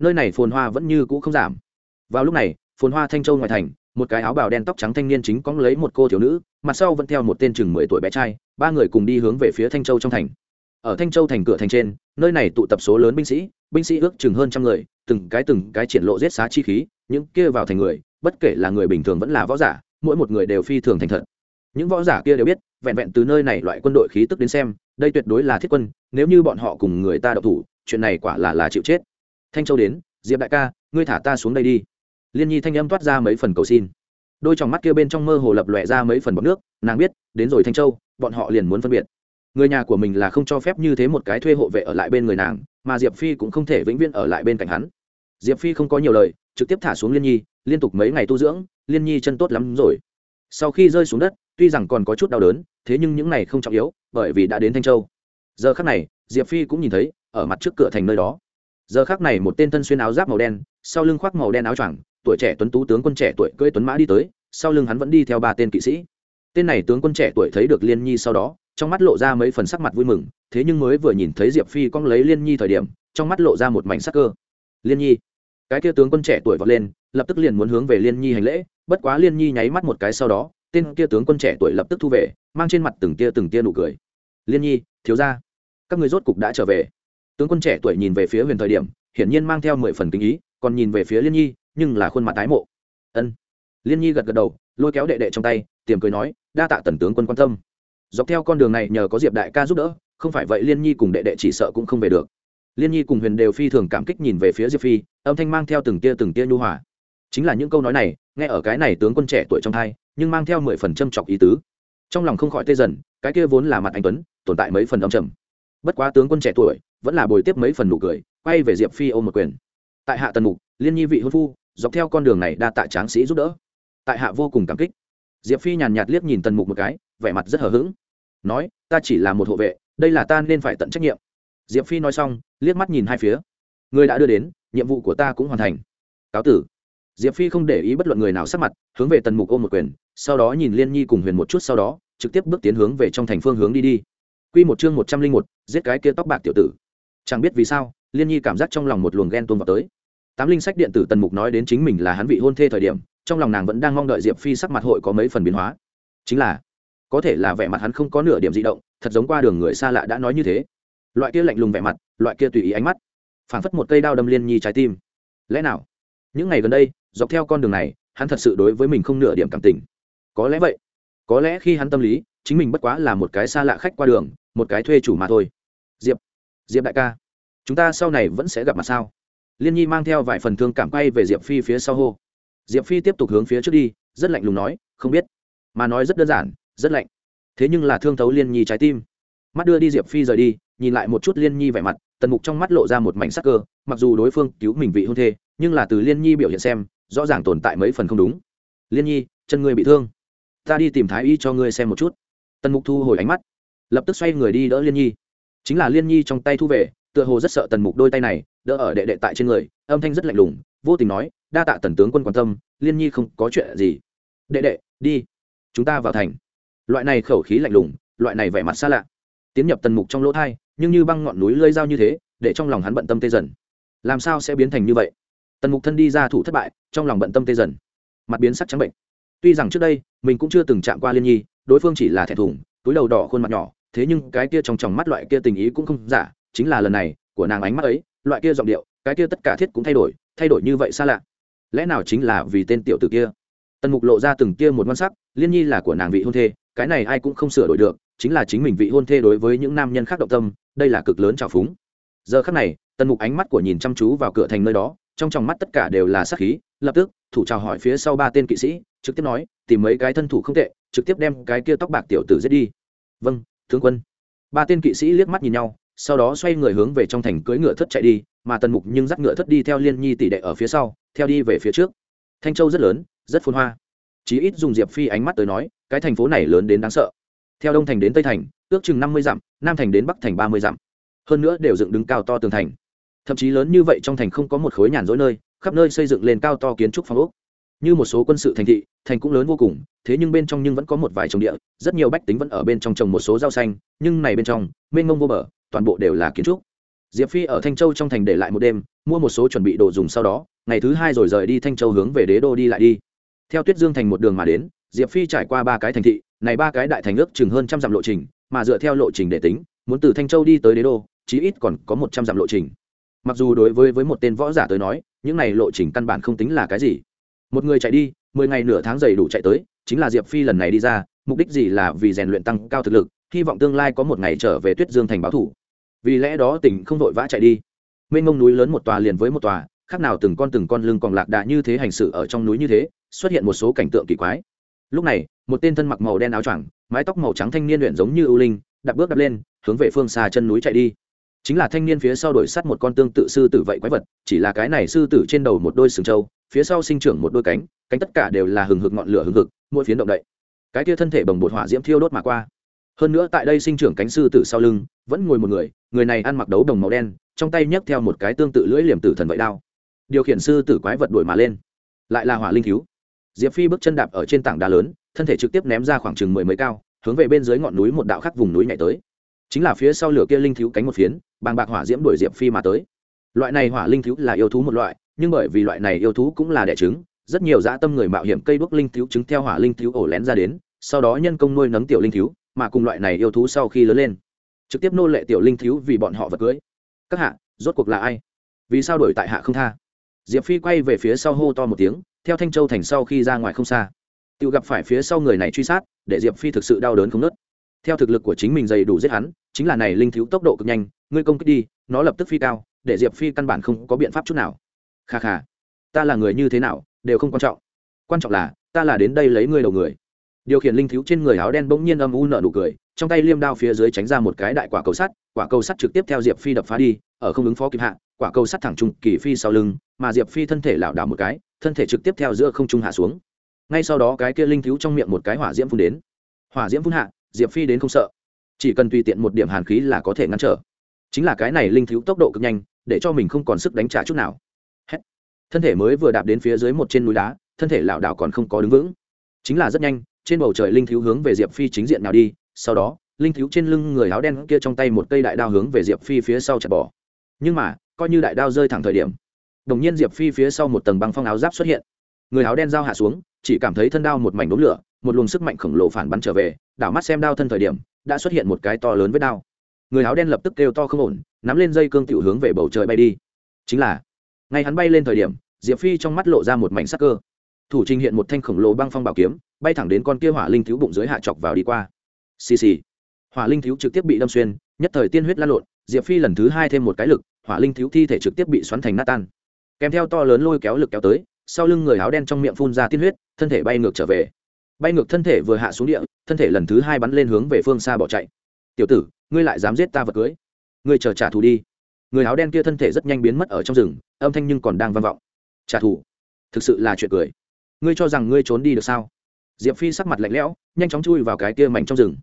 Nơi này phồn hoa vẫn như cũ không giảm. Vào lúc này, phồn hoa thanh châu ngoài thành một cái áo bào đen tóc trắng thanh niên chính cóng lấy một cô thiếu nữ, mặt sau vẫn theo một tên chừng mười tuổi bé trai, ba người cùng đi hướng về phía thanh châu trong thành. Ở thanh châu thành cửa thành trên, nơi này tụ tập số lớn binh sĩ binh sĩ ước chừng hơn trăm người, từng cái từng cái triển lộ giết xá chi khí, những kia vào thành người, bất kể là người bình thường vẫn là võ giả, mỗi một người đều phi thường thành thật. Những võ giả kia đều biết, vẹn vẹn từ nơi này loại quân đội khí tức đến xem, đây tuyệt đối là thiết quân, nếu như bọn họ cùng người ta đậu thủ, chuyện này quả là là chịu chết. Thanh châu đến, diệp đại ca, ngươi thả ta xuống đây đi liên nhi thanh âm toát ra mấy phần cầu xin. Đôi trong mắt kia bên trong mơ hồ lập lòe ra mấy phần bọc nước, nàng biết, đến rồi thanh châu, bọn họ liền muốn phân biệt. Người nhà của mình là không cho phép như thế một cái thuê hộ vệ ở lại bên người nàng, mà diệp phi cũng không thể vĩnh viễn ở lại bên cạnh hắn. Diệp phi không có nhiều lời, trực tiếp thả xuống liên nhi, liên tục mấy ngày tu dưỡng, liên nhi chân tốt lắm rồi. Sau khi rơi xuống đất, tuy rằng còn có chút đau đớn, thế nhưng những này không trọng yếu, bởi vì đã đến thanh châu. Giờ khác này, diệp phi cũng nhìn thấy, ở mặt trước cửa thành nơi đó. Giờ khác này một tên thân xuyên áo giáp màu đen, sau lưng khoác màu đen áo choàng tuổi trẻ tuấn tú tướng quân trẻ tuổi cưỡi tuấn mã đi tới, sau lưng hắn vẫn đi theo ba tên kỵ sĩ. Tên này tướng quân trẻ tuổi thấy được liên nhi sau đó, trong mắt lộ ra mấy phần sắc mặt vui mừng, thế nhưng mới vừa nhìn thấy diệp phi cong lấy liên nhi thời điểm, trong mắt lộ ra một mảnh sắc cơ. Liên nhi, cái kia tướng quân trẻ tuổi vọt lên, lập tức liền muốn hướng về liên nhi hành lễ, bất quá liên nhi nháy mắt một cái sau đó, tên kia tướng quân trẻ tuổi lập tức thu về, mang trên mặt từng tia từng tia nụ cười. Liên nhi, thiếu ra các người rốt cục đã trở về. Tướng quân trẻ tuổi nhìn về phía huyền thời điểm, hiển nhiên mang theo mười phần kinh ý, còn nhìn về phía liên nhi nhưng là khuôn mặt tái mộ. Ân. Liên nhi gật gật đầu, lôi kéo đệ đệ trong tay, tiềm cười nói, đa tạ tần tướng quân quan tâm. Dọc theo con đường này nhờ có diệp đại ca giúp đỡ, không phải vậy liên nhi cùng đệ đệ chỉ sợ cũng không về được. Liên nhi cùng huyền đều phi thường cảm kích nhìn về phía diệp phi, âm thanh mang theo từng tia từng tia nhu hòa. Chính là những câu nói này, nghe ở cái này tướng quân trẻ tuổi trong thai, nhưng mang theo mười phần châm chọc ý tứ. Trong lòng không khỏi tê dần, cái kia vốn là mặt anh tuấn, tồn tại mấy phần âm trầm. Bất quá tướng quân trẻ tuổi, vẫn là bồi tiếp mấy phần nụ cười, quay về diệp phi ôm một quyền. Tại hạ tần mục, liên nhi vị hôn phu dọc theo con đường này đa tạ tráng sĩ giúp đỡ. Tại hạ vô cùng cảm kích. Diệp phi nhàn nhạt liếc nhìn tần mục một cái, vẻ mặt rất hờ hững. Nói, ta chỉ là một hộ vệ, đây là ta nên phải tận trách nhiệm. Diệp phi nói xong, liếc mắt nhìn hai phía. Người đã đưa đến, nhiệm vụ của ta cũng hoàn thành. Cáo tử. Diệp phi không để ý bất luận người nào sắc mặt, hướng về tần mục ôm một quyền, sau đó nhìn liên nhi cùng huyền một chút sau đó, trực tiếp bước tiến hướng về trong thành phương hướng đi đi. Q một chương một trăm linh một, giết cái kia tóc bạc tiểu tử. Chẳng biết vì sao, liên nhi cảm giác trong lòng một luồng ghen tuôn vào tới tám linh sách điện tử tần mục nói đến chính mình là hắn vị hôn thê thời điểm, trong lòng nàng vẫn đang mong đợi diệp phi sắc mặt hội có mấy phần biến hóa. Chính là, có thể là vẻ mặt hắn không có nửa điểm di động, thật giống qua đường người xa lạ đã nói như thế. Loại kia lạnh lùng vẻ mặt, loại kia tùy ý ánh mắt, phảng phất một cây đao đâm liên nhi trái tim. Lẽ nào, những ngày gần đây, dọc theo con đường này, hắn thật sự đối với mình không nửa điểm cảm tình? Có lẽ vậy. Có lẽ khi hắn tâm lý, chính mình bất quá là một cái xa lạ khách qua đường, một cái thuê chủ mà thôi. Diệp diệp đại ca, chúng ta sau này vẫn sẽ gặp mặt sao? Liên nhi mang theo vài phần thương cảm quay về diệp phi phía sau hô. Diệp phi tiếp tục hướng phía trước đi, rất lạnh lùng nói, không biết. Mà nói rất đơn giản, rất lạnh. Thế nhưng là thương thấu liên nhi trái tim. Mắt đưa đi diệp phi rời đi, nhìn lại một chút liên nhi vẻ mặt, tần mục trong mắt lộ ra một mảnh sắc cơ, mặc dù đối phương cứu mình vị hôn thê, nhưng là từ liên nhi biểu hiện xem, rõ ràng tồn tại mấy phần không đúng. Liên nhi, chân người bị thương. Ta đi tìm thái y cho ngươi xem một chút. Tần mục thu hồi ánh mắt, lập tức xoay người đi đỡ liên nhi. Chính là liên nhi trong tay thu về tựa hồ rất sợ tần mục đôi tay này, đỡ ở đệ đệ tại trên người, âm thanh rất lạnh lùng, vô tình nói, đa tạ tần tướng quân quan tâm, liên nhi không có chuyện gì. Đệ đệ, đi, chúng ta vào thành. Loại này khẩu khí lạnh lùng, loại này vẻ mặt xa lạ. Tiến nhập tần mục trong lỗ thai, nhưng như băng ngọn núi lơi dao như thế, để trong lòng hắn bận tâm tê dần. Làm sao sẽ biến thành như vậy? Tần mục thân đi ra thủ thất bại, trong lòng bận tâm tê dần. Mặt biến sắc trắng bệnh. Tuy rằng trước đây, mình cũng chưa từng chạm qua liên nhi, đối phương chỉ là thẻ thủng túi đầu đỏ khuôn mặt nhỏ, thế nhưng cái kia trong tròng mắt loại kia tình ý cũng không giả chính là lần này, của nàng ánh mắt ấy, loại kia giọng điệu, cái kia tất cả thiết cũng thay đổi thay đổi như vậy xa lạ. Lẽ nào chính là vì tên tiểu tử kia? Tần mục lộ ra từng kia một ngon sắc, liên nhi là của nàng vị hôn thê, cái này ai cũng không sửa đổi được, chính là chính mình vị hôn thê đối với những nam nhân khác động tâm, đây là cực lớn trào phúng. Giờ khắc này, tần mục ánh mắt của nhìn chăm chú vào cửa thành nơi đó, trong tròng mắt tất cả đều là sắc khí, lập tức, thủ chào hỏi phía sau ba tên kỵ sĩ, trực tiếp nói, tìm mấy cái thân thủ không tệ, trực tiếp đem cái kia tóc bạc tiểu tử giết đi. Vâng tướng quân. Ba tên kỵ sĩ liếc mắt nhìn nhau sau đó xoay người hướng về trong thành cưỡi ngựa thất chạy đi, mà tần mục nhưng dắt ngựa thất đi theo liên nhi tỷ đệ ở phía sau, theo đi về phía trước. Thanh châu rất lớn, rất phôn hoa. Chí ít dùng diệp phi ánh mắt tới nói, cái thành phố này lớn đến đáng sợ. Theo đông thành đến tây thành, ước chừng năm mươi dặm, nam thành đến bắc thành ba mươi dặm. Hơn nữa đều dựng đứng cao to tường thành. Thậm chí lớn như vậy trong thành không có một khối nhàn rỗi nơi, khắp nơi xây dựng lên cao to kiến trúc phong ốc. Như một số quân sự thành thị, thành cũng lớn vô cùng, thế nhưng bên trong nhưng vẫn có một vài trồng địa, rất nhiều bách tính vẫn ở bên trong trồng một số rau xanh, nhưng này bên trong, mênh mông vô bờ toàn bộ đều là kiến trúc. Diệp phi ở thanh châu trong thành để lại một đêm, mua một số chuẩn bị đồ dùng sau đó, ngày thứ hai rồi rời đi thanh châu hướng về đế đô đi lại đi. Theo tuyết dương thành một đường mà đến, diệp phi trải qua ba cái thành thị, này ba cái đại thành ước chừng hơn trăm dặm lộ trình, mà dựa theo lộ trình để tính, muốn từ thanh châu đi tới đế đô, chí ít còn có một trăm dặm lộ trình. Mặc dù đối với với một tên võ giả tới nói, những này lộ trình căn bản không tính là cái gì. Một người chạy đi, mười ngày nửa tháng dày đủ chạy tới, chính là diệp phi lần này đi ra, mục đích gì là vì rèn luyện tăng cao thực lực hy vọng tương lai có một ngày trở về tuyết dương thành báo thủ. Vì lẽ đó tỉnh không vội vã chạy đi. Mênh mông núi lớn một tòa liền với một tòa, khác nào từng con từng con lưng còn lạc đà như thế hành xử ở trong núi như thế, xuất hiện một số cảnh tượng kỳ quái. Lúc này, một tên thân mặc màu đen áo choàng, mái tóc màu trắng thanh niên luyện giống như ưu linh, đạp bước đặt lên, hướng về phương xa chân núi chạy đi. Chính là thanh niên phía sau đổi sắt một con tương tự sư tử vậy quái vật, chỉ là cái này sư tử trên đầu một đôi sừng trâu, phía sau sinh trưởng một đôi cánh cánh tất cả đều là hừng hực ngọn lửa hừng hực, mỗi phiến động đậy. Cái kia thân thể bồng bột hỏa diễm thiêu đốt mà qua hơn nữa tại đây sinh trưởng cánh sư tử sau lưng, vẫn ngồi một người người này ăn mặc đấu đồng màu đen, trong tay nhấc theo một cái tương tự lưỡi liềm tử thần vậy đao. Điều khiển sư tử quái vật đuổi mà lên. Lại là hỏa linh cứu. Diệp phi bước chân đạp ở trên tảng đá lớn, thân thể trực tiếp ném ra khoảng chừng mười mấy cao, hướng về bên dưới ngọn núi một đạo khắc vùng núi nhảy tới. Chính là phía sau lửa kia linh thiếu cánh một phiến, bàng bạc hỏa diễm đuổi diệp phi mà tới. Loại này hỏa linh thiếu là yêu thú một loại, nhưng bởi vì loại này yêu thú cũng là đẻ trứng, rất nhiều dã tâm người mạo hiểm cây đuốc linh thiếu trứng theo hỏa linh thiếu ổ lén ra đến, sau đó nhân công nuôi nấng tiểu linh thiếu mà cùng loại này yêu thú sau khi lớn lên. Trực tiếp nô lệ tiểu linh thiếu vì bọn họ vật cưới. Các hạ, rốt cuộc là ai? Vì sao đổi tại hạ không tha? Diệp phi quay về phía sau hô to một tiếng, theo thanh châu thành sau khi ra ngoài không xa. Tự gặp phải phía sau người này truy sát, để diệp phi thực sự đau đớn không nớt theo thực lực của chính mình dày đủ giết hắn, chính là này linh thiếu tốc độ cực nhanh, ngươi công kích đi, nó lập tức phi cao, để diệp phi căn bản không có biện pháp chút nào. Kha kha, ta là người như thế nào, đều không quan trọng. Quan trọng là, ta là đến đây lấy ngươi đầu người điều khiển linh thiếu trên người áo đen bỗng nhiên âm u nợ nụ cười, trong tay liêm đao phía dưới tránh ra một cái đại quả cầu sắt, quả cầu sắt trực tiếp theo diệp phi đập phá đi, ở không ứng phó kịp hạ, quả cầu sắt thẳng trung kỳ phi sau lưng, mà diệp phi thân thể lảo đảo một cái, thân thể trực tiếp theo giữa không trung hạ xuống. Ngay sau đó cái kia linh thiếu trong miệng một cái hỏa diễm phun đến. Hỏa diễm phun hạ, diệp phi đến không sợ. Chỉ cần tùy tiện một điểm hàn khí là có thể ngăn trở. Chính là cái này linh thiếu tốc độ cực nhanh, để cho mình không còn sức đánh trả chút nào. Hết thân thể mới vừa đạp đến phía dưới một trên núi đá, thân thể lảo đảo còn không có đứng vững. Chính là rất nhanh trên bầu trời linh thiếu hướng về diệp phi chính diện nào đi, sau đó, linh thiếu trên lưng người áo đen kia trong tay một cây đại đao hướng về diệp phi phía sau chặt bỏ. Nhưng mà, coi như đại đao rơi thẳng thời điểm, đồng nhiên diệp phi phía sau một tầng băng phong áo giáp xuất hiện. Người áo đen dao hạ xuống, chỉ cảm thấy thân đao một mảnh đốm lửa, một luồng sức mạnh khổng lồ phản bắn trở về, đảo mắt xem đao thân thời điểm, đã xuất hiện một cái to lớn với đao. Người áo đen lập tức kêu to không ổn, nắm lên dây cương tiểu hướng về bầu trời bay đi. Chính là, ngay hắn bay lên thời điểm, diệp phi trong mắt lộ ra một mảnh sắc cơ thủ trình hiện một thanh khổng lồ băng phong bảo kiếm, bay thẳng đến con kia hỏa linh thiếu bụng dưới hạ chọc vào đi qua. Xì xì. Hỏa linh thiếu trực tiếp bị đâm xuyên, nhất thời tiên huyết lan lộn, diệp phi lần thứ hai thêm một cái lực, hỏa linh thiếu thi thể trực tiếp bị xoắn thành nát tan. Kèm theo to lớn lôi kéo lực kéo tới, sau lưng người áo đen trong miệng phun ra tiên huyết, thân thể bay ngược trở về. Bay ngược thân thể vừa hạ xuống địa, thân thể lần thứ hai bắn lên hướng về phương xa bỏ chạy. Tiểu tử, ngươi lại dám giết ta vật cưới? Ngươi chờ trả thù đi. Người áo đen kia thân thể rất nhanh biến mất ở trong rừng, âm thanh nhưng còn đang vang vọng. Trả thù? Thực sự là chuyện cười ngươi cho rằng ngươi trốn đi được sao? Diệp phi sắc mặt lạnh lẽo, nhanh chóng chui vào cái kia mảnh trong rừng.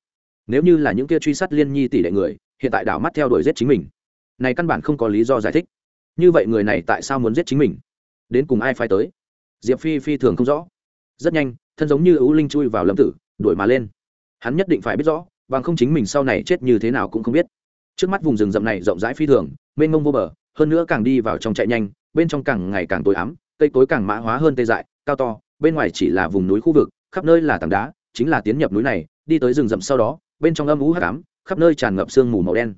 Nếu như là những kia truy sát liên nhi tỷ lệ người, hiện tại đảo mắt theo đuổi giết chính mình. Này căn bản không có lý do giải thích. Như vậy người này tại sao muốn giết chính mình? Đến cùng ai phải tới? Diệp phi phi thường không rõ. Rất nhanh, thân giống như ưu linh chui vào lâm tử, đuổi mà lên. Hắn nhất định phải biết rõ, bằng không chính mình sau này chết như thế nào cũng không biết. Trước mắt vùng rừng rậm này rộng rãi phi thường, mênh mông vô bờ, hơn nữa càng đi vào trong chạy nhanh, bên trong càng ngày càng tối ám, cây cối càng mã hóa hơn tê dại cao to bên ngoài chỉ là vùng núi khu vực khắp nơi là tảng đá chính là tiến nhập núi này đi tới rừng rậm sau đó bên trong âm ú hắc cám, khắp nơi tràn ngập sương mù màu đen.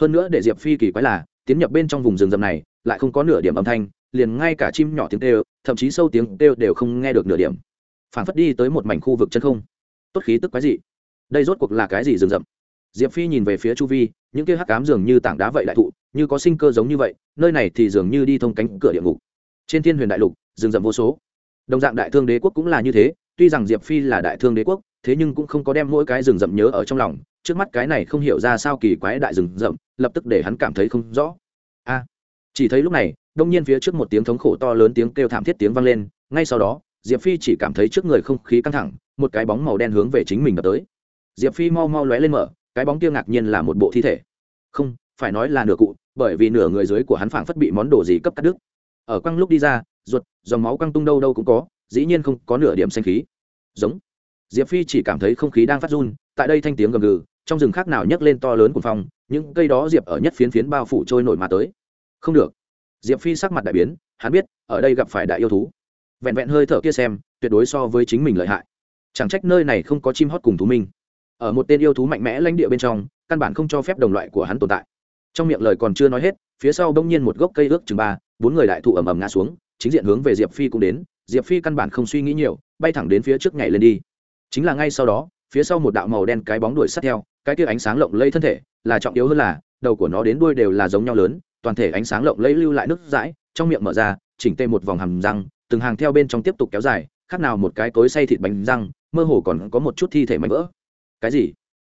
Hơn nữa để diệp phi kỳ quái là tiến nhập bên trong vùng rừng rậm này lại không có nửa điểm âm thanh liền ngay cả chim nhỏ tiếng kêu thậm chí sâu tiếng kêu đều không nghe được nửa điểm. Phản phất đi tới một mảnh khu vực chân không. Tốt khí tức quái dị. Đây rốt cuộc là cái gì rừng rậm? Diệp phi nhìn về phía chu vi những kia hắc cám dường như tảng đá vậy đại thụ như có sinh cơ giống như vậy nơi này thì dường như đi thông cánh cửa địa ngục. Trên thiên huyền đại lục rừng rậm vô số đồng dạng đại thương đế quốc cũng là như thế, tuy rằng diệp phi là đại thương đế quốc, thế nhưng cũng không có đem mỗi cái rừng rậm nhớ ở trong lòng, trước mắt cái này không hiểu ra sao kỳ quái đại rừng rậm, lập tức để hắn cảm thấy không rõ. A! Chỉ thấy lúc này, đông nhiên phía trước một tiếng thống khổ to lớn tiếng kêu thảm thiết tiếng vang lên, ngay sau đó, diệp phi chỉ cảm thấy trước người không khí căng thẳng, một cái bóng màu đen hướng về chính mình đập tới. Diệp phi mau mau lóe lên mở, cái bóng kia ngạc nhiên là một bộ thi thể. Không, phải nói là nửa cụ, bởi vì nửa người dưới của hắn phảng phất bị món đồ gì cấp cắt đứt. Ở quăng lúc đi ra ruột, dòng máu căng tung đâu đâu cũng có, dĩ nhiên không có nửa điểm xanh khí. Giống. Diệp phi chỉ cảm thấy không khí đang phát run, tại đây thanh tiếng gầm gừ, trong rừng khác nào nhấc lên to lớn của phòng những cây đó diệp ở nhất phiến phiến bao phủ trôi nổi mà tới. Không được. Diệp phi sắc mặt đại biến, hắn biết, ở đây gặp phải đại yêu thú. Vẹn vẹn hơi thở kia xem, tuyệt đối so với chính mình lợi hại. Chẳng trách nơi này không có chim hót cùng thú minh. Ở một tên yêu thú mạnh mẽ lãnh địa bên trong, căn bản không cho phép đồng loại của hắn tồn tại. Trong miệng lời còn chưa nói hết, phía sau bỗng nhiên một gốc cây ước chừng ba, bốn người đại thụ ầm ầm ngã xuống chính diện hướng về diệp phi cũng đến, diệp phi căn bản không suy nghĩ nhiều, bay thẳng đến phía trước nhảy lên đi. Chính là ngay sau đó, phía sau một đạo màu đen cái bóng đuổi sát theo, cái kia ánh sáng lộng lẫy thân thể, là trọng yếu hơn là, đầu của nó đến đuôi đều là giống nhau lớn, toàn thể ánh sáng lộng lẫy lưu lại nước dãi trong miệng mở ra, chỉnh tê một vòng hầm răng, từng hàng theo bên trong tiếp tục kéo dài, khác nào một cái cối xay thịt bánh răng, mơ hồ còn có một chút thi thể mảnh vỡ. Cái gì?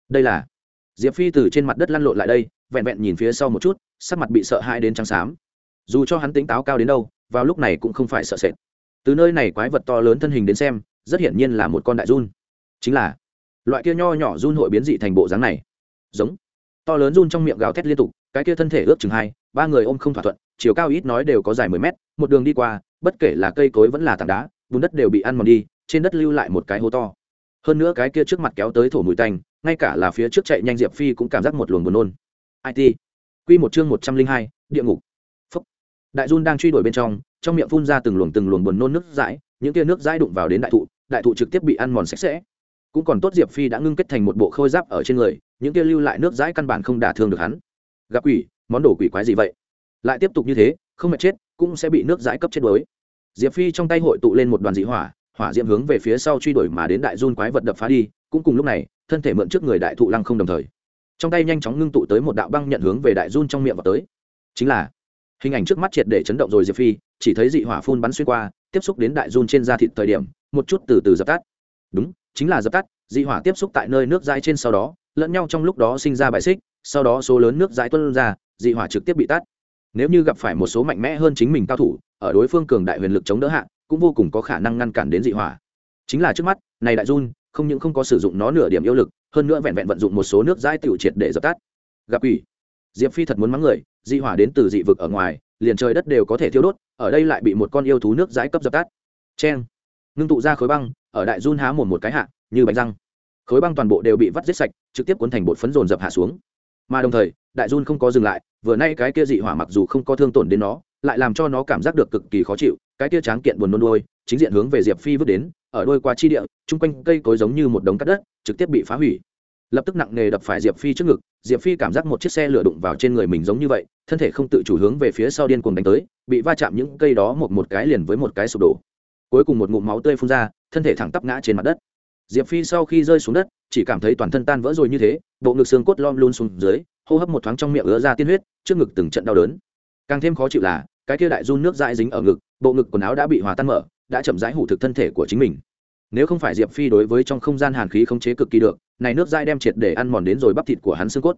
Đây là? Diệp phi từ trên mặt đất lăn lộn lại đây, vẹn vẹn nhìn phía sau một chút, sắc mặt bị sợ hãi đến trắng xám. Dù cho hắn tính táo cao đến đâu vào lúc này cũng không phải sợ sệt. Từ nơi này quái vật to lớn thân hình đến xem, rất hiển nhiên là một con đại run. Chính là, loại kia nho nhỏ run hội biến dị thành bộ dáng này. Giống. To lớn run trong miệng gào thét liên tục, cái kia thân thể ước chừng hai, ba người ôm không thỏa thuận, chiều cao ít nói đều có dài mười mét, một đường đi qua, bất kể là cây cối vẫn là tảng đá, bùn đất đều bị ăn mòn đi, trên đất lưu lại một cái hố to. Hơn nữa cái kia trước mặt kéo tới thổ mùi tanh, ngay cả là phía trước chạy nhanh diệp phi cũng cảm giác một luồng buồn nôn. It q một chương một trăm linh hai, địa ngục đại dun đang truy đuổi bên trong trong miệng phun ra từng luồng từng luồng buồn nôn nước dãi, những tia nước dãi đụng vào đến đại thụ đại thụ trực tiếp bị ăn mòn sạch sẽ. Cũng còn tốt diệp phi đã ngưng kết thành một bộ khôi giáp ở trên người, những tia lưu lại nước dãi căn bản không đả thương được hắn. Gặp quỷ, món đồ quỷ quái gì vậy? Lại tiếp tục như thế, không mệt chết, cũng sẽ bị nước dãi cấp chết đuối. Diệp phi trong tay hội tụ lên một đoàn dị hỏa hỏa diễm hướng về phía sau truy đuổi mà đến đại run quái vật đập phá đi, cũng cùng lúc này, thân thể mượn trước người đại thụ lăng không đồng thời. Trong tay nhanh chóng ngưng tụ tới một đạo băng nhận hướng về đại run trong miệng vào tới. Chính là hình ảnh trước mắt triệt để chấn động rồi diệp phi, chỉ thấy dị hỏa phun bắn xuyên qua, tiếp xúc đến đại run trên da thịt thời điểm, một chút từ từ dập tắt. Đúng, chính là dập tắt, dị hỏa tiếp xúc tại nơi nước dãi trên sau đó, lẫn nhau trong lúc đó sinh ra bại xích, sau đó số lớn nước dãi tuân ra, dị hỏa trực tiếp bị tắt. Nếu như gặp phải một số mạnh mẽ hơn chính mình cao thủ, ở đối phương cường đại huyền lực chống đỡ hạ, cũng vô cùng có khả năng ngăn cản đến dị hỏa. Chính là trước mắt, này đại run, không những không có sử dụng nó nửa điểm yêu lực, hơn nữa vẹn vẹn vận dụng một số nước dãi tiểu triệt để dập tắt. Gặp ủy diệp phi thật muốn mắng người, dị hỏa đến từ dị vực ở ngoài, liền trời đất đều có thể thiêu đốt, ở đây lại bị một con yêu thú nước dãi cấp dập tắt. Cheng. Ngưng tụ ra khối băng, ở đại run há mồm một cái hạ, như bánh răng. Khối băng toàn bộ đều bị vắt giết sạch, trực tiếp cuốn thành bột phấn rồn dập hạ xuống. Mà đồng thời, đại run không có dừng lại, vừa nay cái kia dị hỏa mặc dù không có thương tổn đến nó, lại làm cho nó cảm giác được cực kỳ khó chịu, cái kia tráng kiện buồn nôn đôi chính diện hướng về diệp phi vứt đến, ở đôi qua chi địa, chung quanh cây cối giống như một đống cắt đất, trực tiếp bị phá hủy lập tức nặng nề đập phải diệp phi trước ngực diệp phi cảm giác một chiếc xe lửa đụng vào trên người mình giống như vậy thân thể không tự chủ hướng về phía sau điên cuồng đánh tới bị va chạm những cây đó một một cái liền với một cái sụp đổ cuối cùng một ngụm máu tươi phun ra thân thể thẳng tắp ngã trên mặt đất diệp phi sau khi rơi xuống đất chỉ cảm thấy toàn thân tan vỡ rồi như thế bộ ngực xương cốt lom luôn xuống dưới hô hấp một thoáng trong miệng ứa ra tiên huyết trước ngực từng trận đau đớn càng thêm khó chịu là cái kia đại run nước dãi dính ở ngực bộ ngực quần áo đã bị hòa tan mở đã chậm rãi hủ thực thân thể của chính mình nếu không phải diệp phi đối với trong không gian hàn khí khống chế cực kỳ được, này nước dai đem triệt để ăn mòn đến rồi bắp thịt của hắn xương cốt.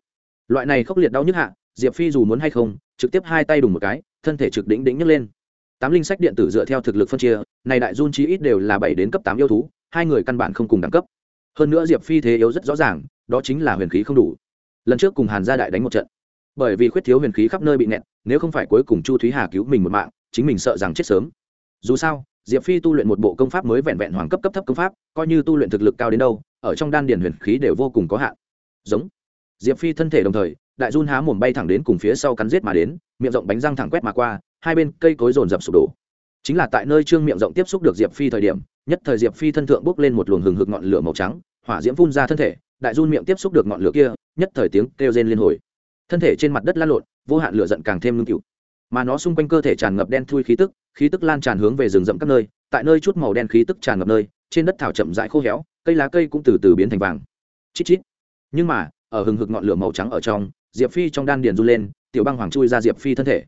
Loại này khốc liệt đau nhức hạ, diệp phi dù muốn hay không, trực tiếp hai tay đùng một cái, thân thể trực đỉnh đỉnh nhấc lên. Tám linh sách điện tử dựa theo thực lực phân chia, này đại run chí ít đều là bảy đến cấp tám yêu thú, hai người căn bản không cùng đẳng cấp. Hơn nữa diệp phi thế yếu rất rõ ràng, đó chính là huyền khí không đủ. Lần trước cùng hàn gia đại đánh một trận. Bởi vì khuyết thiếu huyền khí khắp nơi bị nẹt, nếu không phải cuối cùng chu thúy hà cứu mình một mạng, chính mình sợ rằng chết sớm. Dù sao diệp phi tu luyện một bộ công pháp mới vẹn vẹn hoàng cấp cấp thấp công pháp, coi như tu luyện thực lực cao đến đâu, ở trong đan điền huyền khí đều vô cùng có hạn. Giống. Diệp phi thân thể đồng thời, đại run há mồm bay thẳng đến cùng phía sau cắn giết mà đến, miệng rộng bánh răng thẳng quét mà qua, hai bên cây cối rồn rập sụp đổ. Chính là tại nơi trương miệng rộng tiếp xúc được diệp phi thời điểm, nhất thời diệp phi thân thượng bốc lên một luồng hừng hực ngọn lửa màu trắng, hỏa diễm phun ra thân thể, đại run miệng tiếp xúc được ngọn lửa kia, nhất thời tiếng kêu rên liên hồi. Thân thể trên mặt đất lăn lộn, vô hạn lửa giận càng thêm ngưng cựu mà nó xung quanh cơ thể tràn ngập đen thui khí tức khí tức lan tràn hướng về rừng rậm các nơi, tại nơi chút màu đen khí tức tràn ngập nơi, trên đất thảo chậm rãi khô héo, cây lá cây cũng từ từ biến thành vàng. Chít chít. Nhưng mà, ở hừng hực ngọn lửa màu trắng ở trong, diệp phi trong đan điền run lên, tiểu băng hoàng chui ra diệp phi thân thể.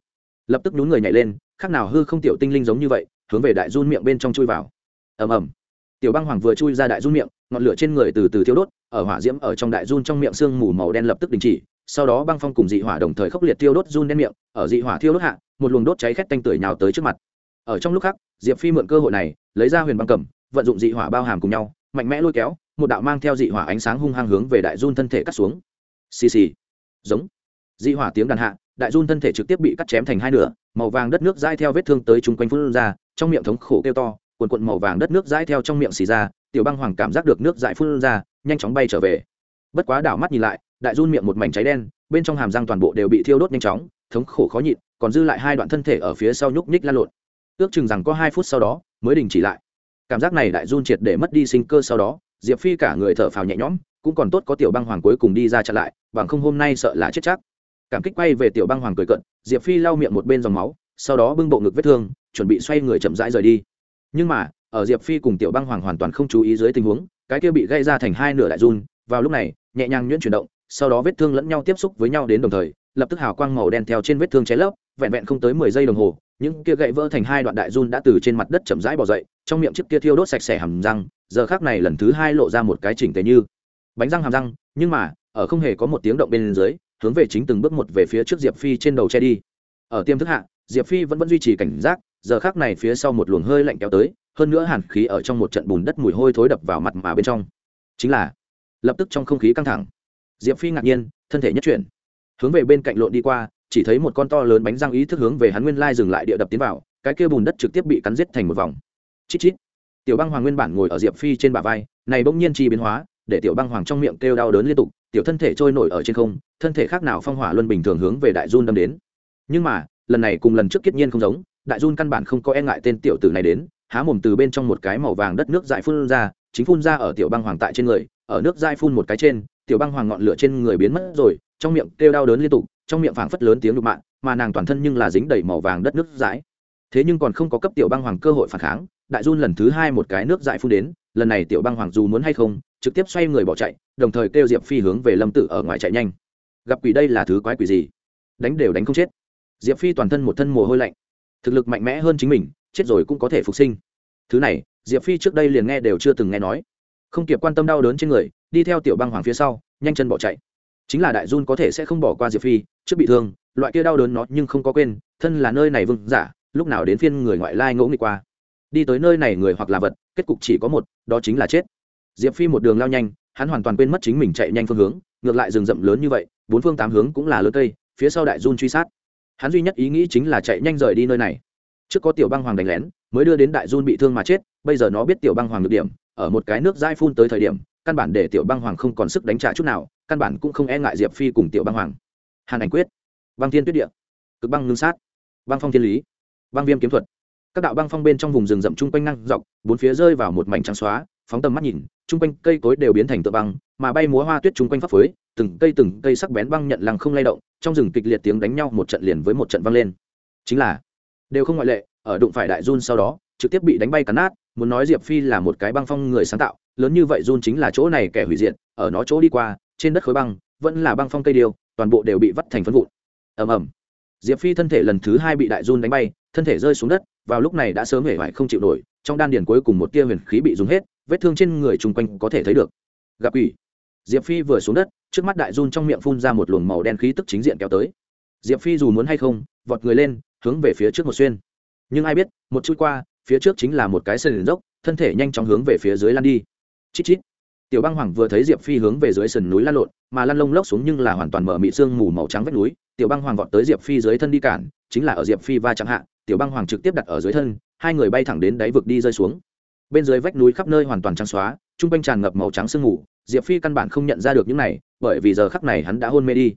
Lập tức nhún người nhảy lên, khác nào hư không tiểu tinh linh giống như vậy, hướng về đại run miệng bên trong chui vào. Ầm ầm. Tiểu băng hoàng vừa chui ra đại run miệng, ngọn lửa trên người từ từ thiêu đốt, ở hỏa diễm ở trong đại run trong miệng sương mù màu đen lập tức đình chỉ sau đó băng phong cùng dị hỏa đồng thời khốc liệt tiêu đốt run đen miệng, ở dị hỏa thiêu đốt hạ, một luồng đốt cháy khét tanh tưởi nhào tới trước mặt. Ở trong lúc khác diệp phi mượn cơ hội này, lấy ra huyền băng cầm, vận dụng dị hỏa bao hàm cùng nhau, mạnh mẽ lôi kéo, một đạo mang theo dị hỏa ánh sáng hung hăng hướng về đại run thân thể cắt xuống. Xì xì. Giống. Dị hỏa tiếng đàn hạ, đại run thân thể trực tiếp bị cắt chém thành hai nửa, màu vàng đất nước dai theo vết thương tới chung quanh phun ra, trong miệng thống khổ kêu to cuộn cuộn màu vàng đất nước dai theo trong miệng xì ra, tiểu băng hoàng cảm giác được nước dại phun ra, nhanh chóng bay trở về. Bất quá đảo mắt nhìn lại đại run miệng một mảnh cháy đen, bên trong hàm răng toàn bộ đều bị thiêu đốt nhanh chóng, thống khổ khó nhịn, còn dư lại hai đoạn thân thể ở phía sau nhúc nhích lan lộn. Ước chừng rằng có hai phút sau đó, mới đình chỉ lại. Cảm giác này đại run triệt để mất đi sinh cơ sau đó, diệp phi cả người thở phào nhẹ nhõm, cũng còn tốt có tiểu băng hoàng cuối cùng đi ra chặn lại, bằng không hôm nay sợ là chết chắc. Cảm kích quay về tiểu băng hoàng cười cận diệp phi lau miệng một bên dòng máu, sau đó bưng bộ ngực vết thương, chuẩn bị xoay người chậm rãi rời đi. Nhưng mà, ở diệp phi cùng tiểu băng hoàng hoàn toàn không chú ý dưới tình huống, cái kia bị gây ra thành hai nửa đại run, vào lúc này, nhẹ nhàng nhuyễn chuyển động sau đó vết thương lẫn nhau tiếp xúc với nhau đến đồng thời, lập tức hào quang màu đen theo trên vết thương cháy lấp, vẹn vẹn không tới mười giây đồng hồ, những kia gậy vỡ thành hai đoạn đại run đã từ trên mặt đất chậm rãi bỏ dậy, trong miệng chiếc kia thiêu đốt sạch sẽ hàm răng, giờ khác này lần thứ hai lộ ra một cái chỉnh tề như bánh răng hàm răng, nhưng mà, ở không hề có một tiếng động bên dưới, hướng về chính từng bước một về phía trước diệp phi trên đầu che đi. Ở tiêm thức hạ, diệp phi vẫn vẫn duy trì cảnh giác, giờ khác này phía sau một luồng hơi lạnh kéo tới, hơn nữa hàn khí ở trong một trận bùn đất mùi hôi thối đập vào mặt mà bên trong. Chính là, lập tức trong không khí căng thẳng diệp phi ngạc nhiên, thân thể nhất chuyển. Hướng về bên cạnh lộn đi qua, chỉ thấy một con to lớn bánh răng ý thức hướng về hắn nguyên lai dừng lại địa đập tiến vào, cái kia bùn đất trực tiếp bị cắn giết thành một vòng. Chít chít. Tiểu băng hoàng nguyên bản ngồi ở diệp phi trên bả vai, này bỗng nhiên chi biến hóa, để tiểu băng hoàng trong miệng kêu đau đớn liên tục, tiểu thân thể trôi nổi ở trên không, thân thể khác nào phong hỏa luân bình thường hướng về đại dun đâm đến. Nhưng mà, lần này cùng lần trước kiết nhiên không giống, đại dun căn bản không có e ngại tên tiểu tử này đến, há mồm từ bên trong một cái màu vàng đất nước dại phun ra, chính phun ra ở tiểu băng hoàng tại trên người, ở nước dại phun một cái trên tiểu băng hoàng ngọn lửa trên người biến mất rồi, trong miệng kêu đau đớn liên tục, trong miệng phảng phất lớn tiếng đục mạng mà nàng toàn thân nhưng là dính đầy màu vàng đất nước dãi. Thế nhưng còn không có cấp tiểu băng hoàng cơ hội phản kháng, đại run lần thứ hai một cái nước dại phun đến, lần này tiểu băng hoàng dù muốn hay không, trực tiếp xoay người bỏ chạy, đồng thời kêu diệp phi hướng về lâm tử ở ngoài chạy nhanh. Gặp quỷ đây là thứ quái quỷ gì? Đánh đều đánh không chết. Diệp phi toàn thân một thân mồ hôi lạnh. Thực lực mạnh mẽ hơn chính mình, chết rồi cũng có thể phục sinh. Thứ này, diệp phi trước đây liền nghe đều chưa từng nghe nói không kịp quan tâm đau đớn trên người, đi theo tiểu băng hoàng phía sau, nhanh chân bỏ chạy. Chính là đại dun có thể sẽ không bỏ qua diệp phi, trước bị thương, loại kia đau đớn nó nhưng không có quên, thân là nơi này vương giả, lúc nào đến phiên người ngoại lai ngỗ nghịch qua. Đi tới nơi này người hoặc là vật, kết cục chỉ có một, đó chính là chết. Diệp phi một đường lao nhanh, hắn hoàn toàn quên mất chính mình chạy nhanh phương hướng, ngược lại rừng rậm lớn như vậy, bốn phương tám hướng cũng là lớn cây, phía sau đại dun truy sát. Hắn duy nhất ý nghĩ chính là chạy nhanh rời đi nơi này. Trước có tiểu băng hoàng đánh lén, mới đưa đến đại dun bị thương mà chết, bây giờ nó biết tiểu băng hoàng được điểm ở một cái nước dai phun tới thời điểm, căn bản để tiểu băng hoàng không còn sức đánh trả chút nào, căn bản cũng không e ngại diệp phi cùng tiểu băng hoàng. Hàn ảnh quyết, băng thiên tuyết địa, cực băng ngưng sát, băng phong thiên lý, băng viêm kiếm thuật. Các đạo băng phong bên trong vùng rừng rậm chung quanh năng dọc, bốn phía rơi vào một mảnh trắng xóa, phóng tầm mắt nhìn, chung quanh cây cối đều biến thành tựa băng, mà bay múa hoa tuyết chung quanh pháp phới, từng cây từng cây sắc bén băng nhận lăng không lay động, trong rừng kịch liệt tiếng đánh nhau một trận liền với một trận văng lên. Chính là, đều không ngoại lệ, ở đụng phải đại run sau đó, trực tiếp bị đánh bay cắn nát muốn nói diệp phi là một cái băng phong người sáng tạo, lớn như vậy run chính là chỗ này kẻ hủy diệt, ở nó chỗ đi qua, trên đất khối băng, vẫn là băng phong cây điêu, toàn bộ đều bị vắt thành phân vụn. Ầm ầm. Diệp phi thân thể lần thứ hai bị đại run đánh bay, thân thể rơi xuống đất, vào lúc này đã sớm hể vải không chịu nổi, trong đan điền cuối cùng một tia huyền khí bị dùng hết, vết thương trên người chung quanh có thể thấy được. Gặp ủy diệp phi vừa xuống đất, trước mắt đại run trong miệng phun ra một luồng màu đen khí tức chính diện kéo tới. Diệp phi dù muốn hay không, vọt người lên, hướng về phía trước một xuyên. Nhưng ai biết, một chút qua phía trước chính là một cái sườn dốc, thân thể nhanh chóng hướng về phía dưới lăn đi. Chít chít. Tiểu băng hoàng vừa thấy diệp phi hướng về dưới sườn núi lăn lộn, mà lăn lông lốc xuống nhưng là hoàn toàn mở mị sương mù màu trắng vách núi. Tiểu băng hoàng vọt tới diệp phi dưới thân đi cản, chính là ở diệp phi va chạm hạ, tiểu băng hoàng trực tiếp đặt ở dưới thân, hai người bay thẳng đến đáy vực đi rơi xuống. Bên dưới vách núi khắp nơi hoàn toàn trắng xóa t r u n g quanh tràn ngập màu trắng sương mù. Diệp phi căn bản không nhận ra được những này, bởi vì giờ khắc này hắn đã hôn mê đi.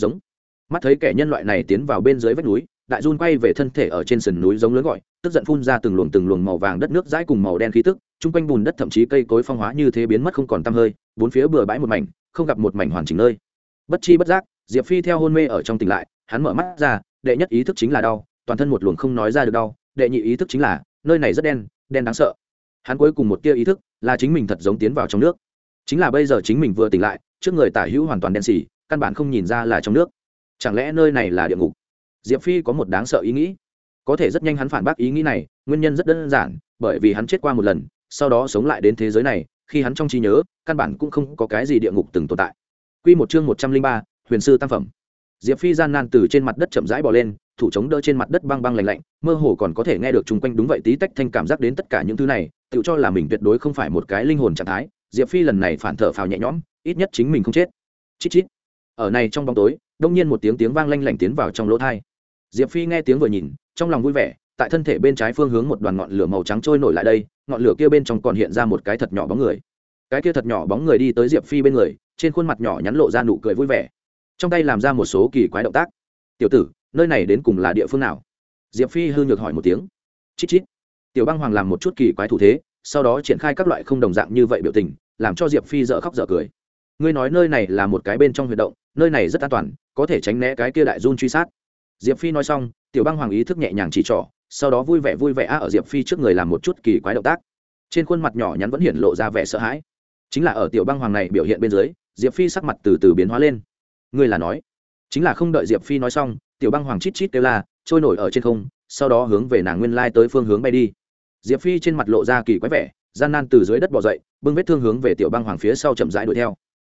Giống. Mắt thấy kẻ nhân loại này tiến vào bên dưới vách núi đại run quay về thân thể ở trên sườn núi giống lớn gọi, tức giận phun ra từng luồng từng luồng màu vàng đất nước dãi cùng màu đen khí tức, chung quanh bùn đất thậm chí cây cối phong hóa như thế biến mất không còn tăm hơi, bốn phía bừa bãi một mảnh, không gặp một mảnh hoàn chỉnh nơi. Bất chi bất giác, diệp phi theo hôn mê ở trong tỉnh lại, hắn mở mắt ra, đệ nhất ý thức chính là đau, toàn thân một luồng không nói ra được đau, đệ nhị ý thức chính là, nơi này rất đen đen đáng sợ. Hắn cuối cùng một tia ý thức là chính mình thật giống tiến vào trong nước. Chính là bây giờ chính mình vừa tỉnh lại, trước người tả hữu hoàn toàn đen xì căn bản không nhìn ra là trong nước. Chẳng lẽ nơi này là địa ngục? Diệp phi có một đáng sợ ý nghĩ. Có thể rất nhanh hắn phản bác ý nghĩ này, nguyên nhân rất đơn giản, bởi vì hắn chết qua một lần, sau đó sống lại đến thế giới này, khi hắn trong trí nhớ, căn bản cũng không có cái gì địa ngục từng tồn tại. Q một chương một trăm linh ba, huyền sư tam phẩm. Diệp phi gian nan từ trên mặt đất chậm rãi bỏ lên, thủ chống đỡ trên mặt đất băng băng lạnh lạnh, mơ hồ còn có thể nghe được chung quanh đúng vậy tí tách thanh cảm giác đến tất cả những thứ này, tự cho là mình tuyệt đối không phải một cái linh hồn trạng thái. Diệp phi lần này phản thở phào nhẹ nhõm, ít nhất chính mình không chết. Chít chít. Ở này trong bóng tối, đông nhiên một tiếng tiếng vang lanh lảnh tiến vào trong lỗ thai diệp phi nghe tiếng vừa nhìn, trong lòng vui vẻ, tại thân thể bên trái phương hướng một đoàn ngọn lửa màu trắng trôi nổi lại đây, ngọn lửa kia bên trong còn hiện ra một cái thật nhỏ bóng người. Cái kia thật nhỏ bóng người đi tới diệp phi bên người, trên khuôn mặt nhỏ nhắn lộ ra nụ cười vui vẻ. Trong tay làm ra một số kỳ quái động tác. Tiểu tử, nơi này đến cùng là địa phương nào? Diệp phi hư nhược hỏi một tiếng. Chít chít. Tiểu băng hoàng làm một chút kỳ quái thủ thế, sau đó triển khai các loại không đồng dạng như vậy biểu tình, làm cho diệp phi dở khóc dở cười. Ngươi nói nơi này là một cái bên trong huy động, nơi này rất an toàn, có thể tránh né cái kia đại run truy sát diệp phi nói xong, tiểu băng hoàng ý thức nhẹ nhàng chỉ trỏ, sau đó vui vẻ vui vẻ a ở diệp phi trước người làm một chút kỳ quái động tác. Trên khuôn mặt nhỏ nhắn vẫn hiển lộ ra vẻ sợ hãi. Chính là ở tiểu băng hoàng này biểu hiện bên dưới, diệp phi sắc mặt từ từ biến hóa lên. Ngươi là nói. Chính là không đợi diệp phi nói xong, tiểu băng hoàng chít chít kêu la, trôi nổi ở trên không, sau đó hướng về nàng nguyên lai tới phương hướng bay đi. Diệp phi trên mặt lộ ra kỳ quái vẻ, gian nan từ dưới đất bỏ dậy, bưng vết thương hướng về tiểu băng hoàng phía sau chậm rãi đuổi theo.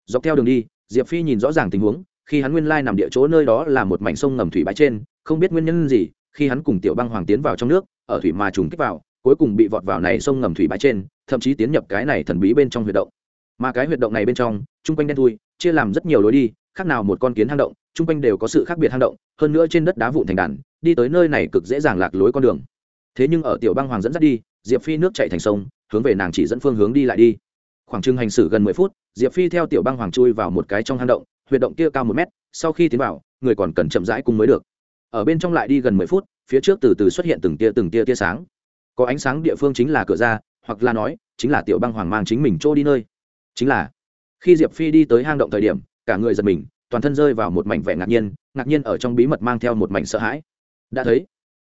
Dọc theo đường đi, diệp phi nhìn rõ ràng tình huống khi hắn nguyên lai nằm địa chỗ nơi đó là một mảnh sông ngầm thủy bãi trên, không biết nguyên nhân gì, khi hắn cùng tiểu băng hoàng tiến vào trong nước, ở thủy mà trùng kích vào, cuối cùng bị vọt vào này sông ngầm thủy bãi trên, thậm chí tiến nhập cái này thần bí bên trong huyệt động. Mà cái huyệt động này bên trong, chung quanh đen thui, chia làm rất nhiều lối đi, khác nào một con kiến hang động, chung quanh đều có sự khác biệt hang động, hơn nữa trên đất đá vụn thành đàn, đi tới nơi này cực dễ dàng lạc lối con đường. Thế nhưng ở tiểu băng hoàng dẫn dắt đi, diệp phi nước chạy thành sông, hướng về nàng chỉ dẫn phương hướng đi lại đi. Khoảng trừng hành xử gần mười phút diệp phi theo tiểu băng hoàng chui vào một cái trong hang động, huyệt động kia cao một mét, sau khi tiến vào, người còn cần chậm rãi cùng mới được. Ở bên trong lại đi gần mười phút, phía trước từ từ xuất hiện từng tia từng tia tia sáng. Có ánh sáng địa phương chính là cửa ra, hoặc là nói, chính là tiểu băng hoàng mang chính mình trôi đi nơi. Chính là, khi diệp phi đi tới hang động thời điểm, cả người giật mình, toàn thân rơi vào một mảnh vẻ ngạc nhiên ngạc nhiên ở trong bí mật mang theo một mảnh sợ hãi. Đã thấy,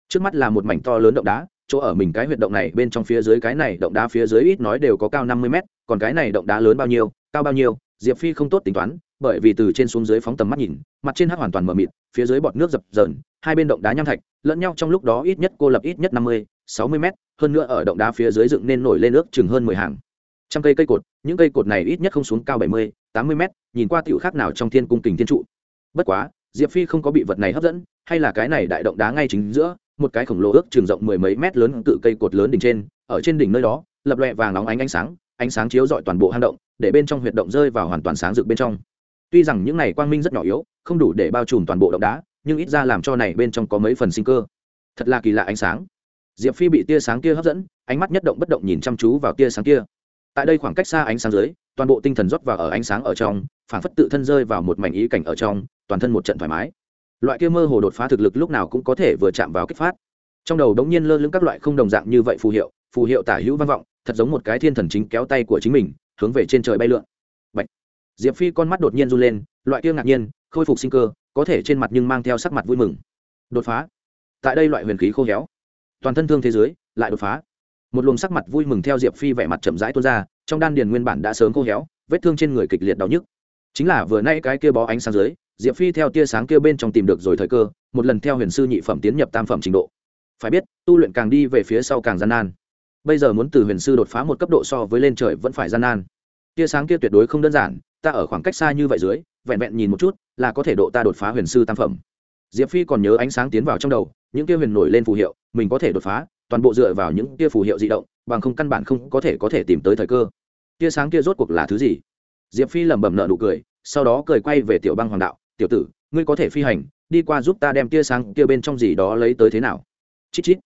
trước mắt là một mảnh to lớn động đá, chỗ ở mình cái huyệt động này bên trong phía dưới cái này động đá phía dưới ít nói đều có cao năm mươi mét còn cái này động đá lớn bao nhiêu, cao bao nhiêu, diệp phi không tốt tính toán, bởi vì từ trên xuống dưới phóng tầm mắt nhìn, mặt trên hát hoàn toàn mờ mịt, phía dưới bọt nước dập dờn, hai bên động đá nham thạch, lẫn nhau trong lúc đó ít nhất cô lập ít nhất năm mươi, sáu mươi mét, hơn nữa ở động đá phía dưới dựng nên nổi lên nước chừng hơn mười hàng. Trăm cây cây cột, những cây cột này ít nhất không xuống cao bảy mươi, tám mươi mét, nhìn qua tựu khác nào trong thiên cung kình thiên trụ. Bất quá, diệp phi không có bị vật này hấp dẫn, hay là cái này đại động đá ngay chính giữa, một cái khổng lồ ước trường rộng mười mấy mét lớn tự cây cột lớn đỉnh trên, ở trên đỉnh nơi đó, lập lòe vàng nóng ánh ánh sáng ánh sáng chiếu rọi toàn bộ hang động, để bên trong huyệt động rơi vào hoàn toàn sáng rực bên trong. Tuy rằng những này quang minh rất nhỏ yếu, không đủ để bao trùm toàn bộ động đá, nhưng ít ra làm cho này bên trong có mấy phần sinh cơ. Thật là kỳ lạ ánh sáng. Diệp phi bị tia sáng kia hấp dẫn, ánh mắt nhất động bất động nhìn chăm chú vào tia sáng kia. Tại đây khoảng cách xa ánh sáng dưới, toàn bộ tinh thần rót vào ở ánh sáng ở trong, phản phất tự thân rơi vào một mảnh ý cảnh ở trong, toàn thân một trận thoải mái. Loại kia mơ hồ đột phá thực lực lúc nào cũng có thể vừa chạm vào kích phát. Trong đầu đống nhiên lơ lửng các loại không đồng dạng như vậy phù hiệu phù hiệu tả hữu văn vọng thật giống một cái thiên thần chính kéo tay của chính mình, hướng về trên trời bay lượn. Bạch. diệp phi con mắt đột nhiên run lên, loại kia ngạc nhiên, khôi phục sinh cơ, có thể trên mặt nhưng mang theo sắc mặt vui mừng. Đột phá. Tại đây loại huyền khí khô héo, toàn thân thương thế giới lại đột phá. Một luồng sắc mặt vui mừng theo diệp phi vẻ mặt chậm rãi tuôn ra, trong đan điền nguyên bản đã sớm khô héo, vết thương trên người kịch liệt đau nhức. Chính là vừa nay cái kia bó ánh sáng dưới, diệp phi theo tia sáng kia bên trong tìm được rồi thời cơ, một lần theo huyền sư nhị phẩm tiến nhập tam phẩm trình độ. Phải biết, tu luyện càng đi về phía sau càng gian nan bây giờ muốn từ huyền sư đột phá một cấp độ so với lên trời vẫn phải gian nan. Tia sáng kia tuyệt đối không đơn giản, ta ở khoảng cách xa như vậy dưới, vẹn vẹn nhìn một chút, là có thể độ ta đột phá huyền sư tam phẩm. Diệp phi còn nhớ ánh sáng tiến vào trong đầu, những kia huyền nổi lên phù hiệu, mình có thể đột phá, toàn bộ dựa vào những kia phù hiệu di động, bằng không căn bản không có thể có thể tìm tới thời cơ. Tia sáng kia rốt cuộc là thứ gì? Diệp phi lẩm bẩm nợ nụ cười, sau đó cười quay về tiểu băng hoàng đạo, tiểu tử, ngươi có thể phi hành, đi qua giúp ta đem tia sáng kia bên trong gì đó lấy tới thế nào? Chít chít.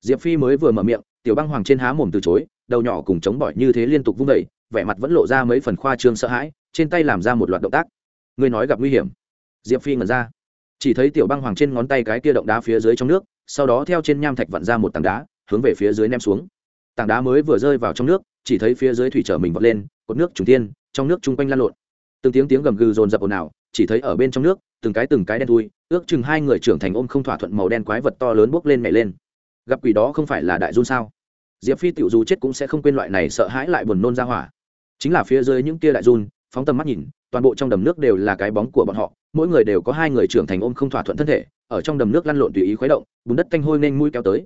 Diệp phi mới vừa mở miệng tiểu băng hoàng trên há mồm từ chối, đầu nhỏ cùng chống bỏi như thế liên tục vung vẩy vẻ mặt vẫn lộ ra mấy phần khoa trương sợ hãi, trên tay làm ra một loạt động tác. Ngươi nói gặp nguy hiểm. Diệp phi ngẩn ra. Chỉ thấy tiểu băng hoàng trên ngón tay cái kia động đá phía dưới trong nước, sau đó theo trên nham thạch vặn ra một tảng đá, hướng về phía dưới ném xuống. Tảng đá mới vừa rơi vào trong nước, chỉ thấy phía dưới thủy trở mình vọt lên, cột nước trùng tiên trong nước chung quanh lan lộn. Từng tiếng tiếng gầm gừ rồn rập ồn ào, chỉ thấy ở bên trong nước, từng cái từng cái đen thui, ước chừng hai người trưởng thành ôm không thỏa thuận màu đen quái vật to lớn bốc lên mẹ lên. Gặp quỷ đó không phải là đại run sao? Diệp phi tiểu dù chết cũng sẽ không quên loại này sợ hãi lại buồn nôn ra hỏa. Chính là phía dưới những kia đại run, phóng tầm mắt nhìn, toàn bộ trong đầm nước đều là cái bóng của bọn họ, mỗi người đều có hai người trưởng thành ôm không thỏa thuận thân thể, ở trong đầm nước lăn lộn tùy ý khuấy động, bùn đất canh hôi nên mũi kéo tới.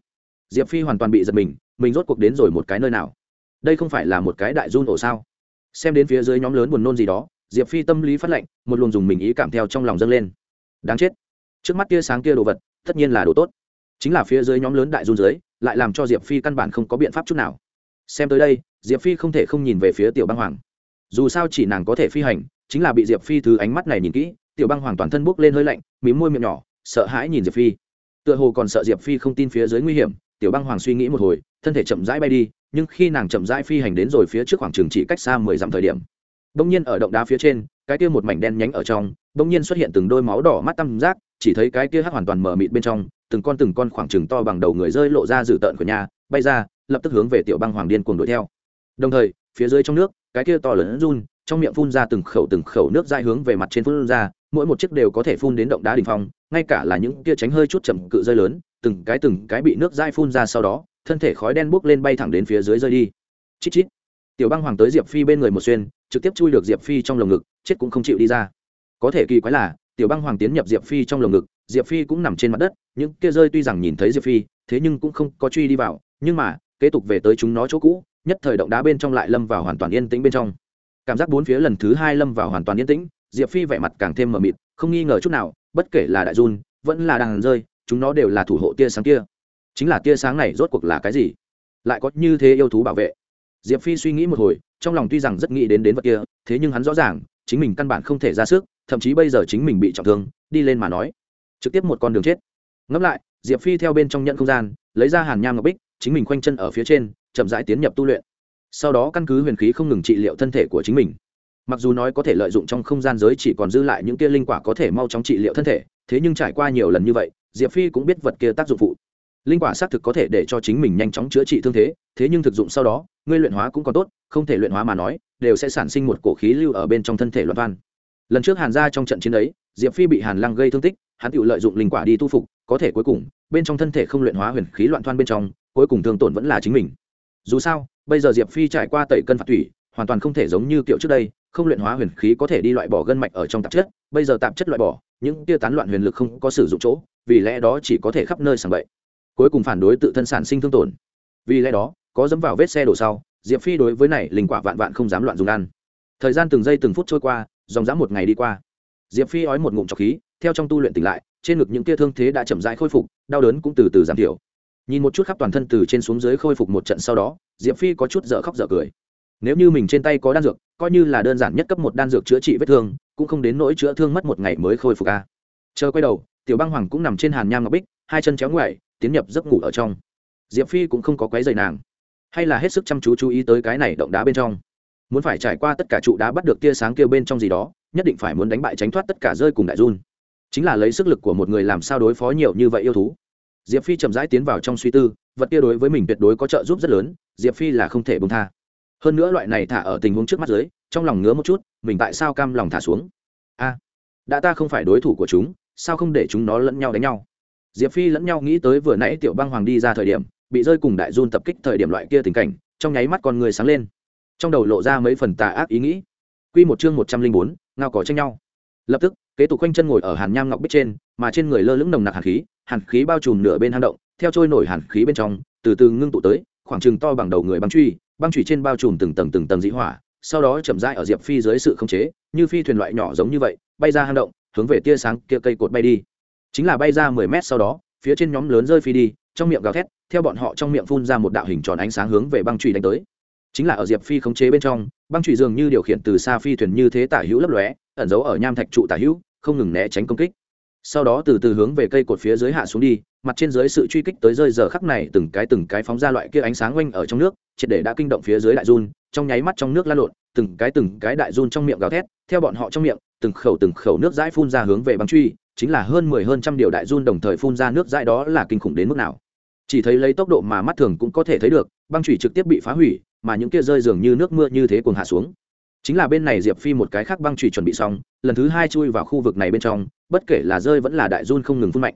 Diệp phi hoàn toàn bị giật mình mình rốt cuộc đến rồi một cái nơi nào? Đây không phải là một cái đại run ổ sao? Xem đến phía dưới nhóm lớn buồn nôn gì đó, diệp phi tâm lý phát lệnh một luồng dùng mình ý cảm theo trong lòng dâng lên. Đáng chết. Trước mắt kia sáng kia đồ vật, tất nhiên là đồ tốt. Chính là phía dưới nhóm lớn đại run dưới lại làm cho diệp phi căn bản không có biện pháp chút nào. Xem tới đây, diệp phi không thể không nhìn về phía tiểu băng hoàng. Dù sao chỉ nàng có thể phi hành, chính là bị diệp phi thứ ánh mắt này nhìn kỹ, tiểu băng hoàng toàn thân bốc lên hơi lạnh mí môi miệng nhỏ, sợ hãi nhìn diệp phi. Tựa hồ còn sợ diệp phi không tin phía dưới nguy hiểm, tiểu băng hoàng suy nghĩ một hồi, thân thể chậm rãi bay đi, nhưng khi nàng chậm rãi phi hành đến rồi phía trước khoảng trường chỉ cách xa mười dặm thời điểm, bỗng nhiên ở động đá phía trên, cái kia một mảnh đen nhánh ở trong, bỗng nhiên xuất hiện từng đôi máu đỏ mắt tăm giác, chỉ thấy cái kia hắc hoàn toàn mở mịt bên trong từng con từng con khoảng trừng to bằng đầu người rơi lộ ra dữ tợn của nhà, bay ra, lập tức hướng về tiểu băng hoàng điên cuồng đuổi theo. Đồng thời, phía dưới trong nước, cái kia to lớn run, trong miệng phun ra từng khẩu từng khẩu nước dai hướng về mặt trên phun ra, mỗi một chiếc đều có thể phun đến động đá đỉnh phong, ngay cả là những kia tránh hơi chút chậm cự rơi lớn, từng cái từng cái bị nước dai phun ra sau đó, thân thể khói đen bốc lên bay thẳng đến phía dưới rơi đi. Chít chít. Tiểu băng hoàng tới diệp phi bên người một xuyên, trực tiếp chui được diệp phi trong lồng ngực, chết cũng không chịu đi ra. Có thể kỳ quái là tiểu băng hoàng tiến nhập diệp phi trong lồng ngực, diệp phi cũng nằm trên mặt đất, những kia rơi tuy rằng nhìn thấy diệp phi, thế nhưng cũng không có truy đi vào, nhưng mà, kế tục về tới chúng nó chỗ cũ, nhất thời động đá bên trong lại lâm vào hoàn toàn yên tĩnh bên trong. Cảm giác bốn phía lần thứ hai lâm vào hoàn toàn yên tĩnh, diệp phi vẻ mặt càng thêm mờ mịt, không nghi ngờ chút nào, bất kể là đại dun vẫn là đàn rơi, chúng nó đều là thủ hộ tia sáng kia. Chính là tia sáng này rốt cuộc là cái gì? Lại có như thế yêu thú bảo vệ. Diệp phi suy nghĩ một hồi, trong lòng tuy rằng rất nghĩ đến đến vật kia, thế nhưng hắn rõ ràng, chính mình căn bản không thể ra sức thậm chí bây giờ chính mình bị trọng thương, đi lên mà nói. Trực tiếp một con đường chết. Ngẫm lại, diệp phi theo bên trong nhận không gian, lấy ra hàn nham ngọc bích, chính mình khoanh chân ở phía trên, chậm rãi tiến nhập tu luyện. Sau đó căn cứ huyền khí không ngừng trị liệu thân thể của chính mình. Mặc dù nói có thể lợi dụng trong không gian giới chỉ còn dư lại những kia linh quả có thể mau chóng trị liệu thân thể, thế nhưng trải qua nhiều lần như vậy, diệp phi cũng biết vật kia tác dụng phụ. Linh quả xác thực có thể để cho chính mình nhanh chóng chữa trị thương thế thế nhưng thực dụng sau đó, ngươi luyện hóa cũng còn tốt, không thể luyện hóa mà nói, đều sẽ sản sinh một cổ khí lưu ở bên trong thân thể loạn văn lần trước hàn ra trong trận chiến ấy, diệp phi bị hàn lăng gây thương tích, hắn tự lợi dụng linh quả đi tu phục, có thể cuối cùng, bên trong thân thể không luyện hóa huyền khí loạn thoan bên trong, cuối cùng thương tổn vẫn là chính mình. Dù sao, bây giờ diệp phi trải qua tẩy cân phạt thủy, hoàn toàn không thể giống như kiểu trước đây, không luyện hóa huyền khí có thể đi loại bỏ gân mạch ở trong tạp chất, bây giờ tạp chất loại bỏ, những tia tán loạn huyền lực không có sử dụng chỗ, vì lẽ đó chỉ có thể khắp nơi sàng bậy. Cuối cùng phản đối tự thân sản sinh thương tổn. Vì lẽ đó, có dẫm vào vết xe đổ sau, diệp phi đối với này linh quả vạn vạn không dám loạn dùng ăn. Thời gian từng giây từng phút trôi qua dòng dã một ngày đi qua. Diệp phi ói một ngụm trọc khí, theo trong tu luyện tỉnh lại, trên ngực những tia thương thế đã chậm rãi khôi phục, đau đớn cũng từ từ giảm thiểu. Nhìn một chút khắp toàn thân từ trên xuống dưới khôi phục một trận sau đó, diệp phi có chút dở khóc dở cười. Nếu như mình trên tay có đan dược, coi như là đơn giản nhất cấp một đan dược chữa trị vết thương, cũng không đến nỗi chữa thương mất một ngày mới khôi phục ca chờ quay đầu, tiểu băng hoàng cũng nằm trên hàn nham ngọc bích, hai chân chéo ngoại tiến nhập giấc ngủ ở trong. Diệp phi cũng không có quấy dày nàng, hay là hết sức chăm chú chú ý tới cái này động đá bên trong muốn phải trải qua tất cả trụ đá bắt được tia sáng kia bên trong gì đó, nhất định phải muốn đánh bại tránh thoát tất cả rơi cùng đại run. Chính là lấy sức lực của một người làm sao đối phó nhiều như vậy yêu thú. Diệp phi chậm rãi tiến vào trong suy tư, vật kia đối với mình tuyệt đối có trợ giúp rất lớn, diệp phi là không thể bông tha. Hơn nữa loại này thả ở tình huống trước mắt dưới, trong lòng ngứa một chút, mình tại sao cam lòng thả xuống? A, đã ta không phải đối thủ của chúng, sao không để chúng nó lẫn nhau đánh nhau? Diệp phi lẫn nhau nghĩ tới vừa nãy tiểu băng hoàng đi ra thời điểm, bị rơi cùng đại dun tập kích thời điểm loại kia tình cảnh, trong nháy mắt con người sáng lên trong đầu lộ ra mấy phần tà ác ý nghĩ. Q một chương một trăm linh bốn, ngao cỏ tranh nhau. Lập tức, kế tục quanh chân ngồi ở hàn nham ngọc bích trên, mà trên người lơ lửng nồng nặc hàn khí hàn khí bao trùm nửa bên hang động, theo trôi nổi hàn khí bên trong, từ từ ngưng tụ tới, khoảng chừng to bằng đầu người băng truy băng truy trên bao trùm từng tầng từng tầng dĩ hỏa, sau đó chậm rãi ở diệp phi dưới sự khống chế, như phi thuyền loại nhỏ giống như vậy, bay ra hang động, hướng về tia sáng kia cây cột bay đi. Chính là bay ra mười mét sau đó, phía trên nhóm lớn rơi phi đi, trong miệng gào thét, theo bọn họ trong miệng phun ra một đạo hình tròn ánh sáng hướng về băng truy đánh tới chính là ở diệp phi khống chế bên trong, băng truy dường như điều khiển từ xa phi thuyền như thế tả hữu lấp lóe, ẩn giấu ở nham thạch trụ tả hữu, không ngừng né tránh công kích. Sau đó từ từ hướng về cây cột phía dưới hạ xuống đi, mặt trên dưới sự truy kích tới rơi giờ khắc này từng cái từng cái phóng ra loại kia ánh sáng quanh ở trong nước, triệt để đã kinh động phía dưới đại run, trong nháy mắt trong nước lan lộn, từng cái từng cái đại run trong miệng gào thét, theo bọn họ trong miệng, từng khẩu từng khẩu nước dãi phun ra hướng về băng truy chính là hơn mười hơn trăm điều đại run đồng thời phun ra nước dãi đó là kinh khủng đến mức nào. Chỉ thấy lấy tốc độ mà mắt thường cũng có thể thấy được, băng truy trực tiếp bị phá hủy mà những kia rơi dường như nước mưa như thế cuồng hạ xuống. Chính là bên này diệp phi một cái khác băng chủy chuẩn bị xong, lần thứ hai chui vào khu vực này bên trong, bất kể là rơi vẫn là đại run không ngừng phun mạnh.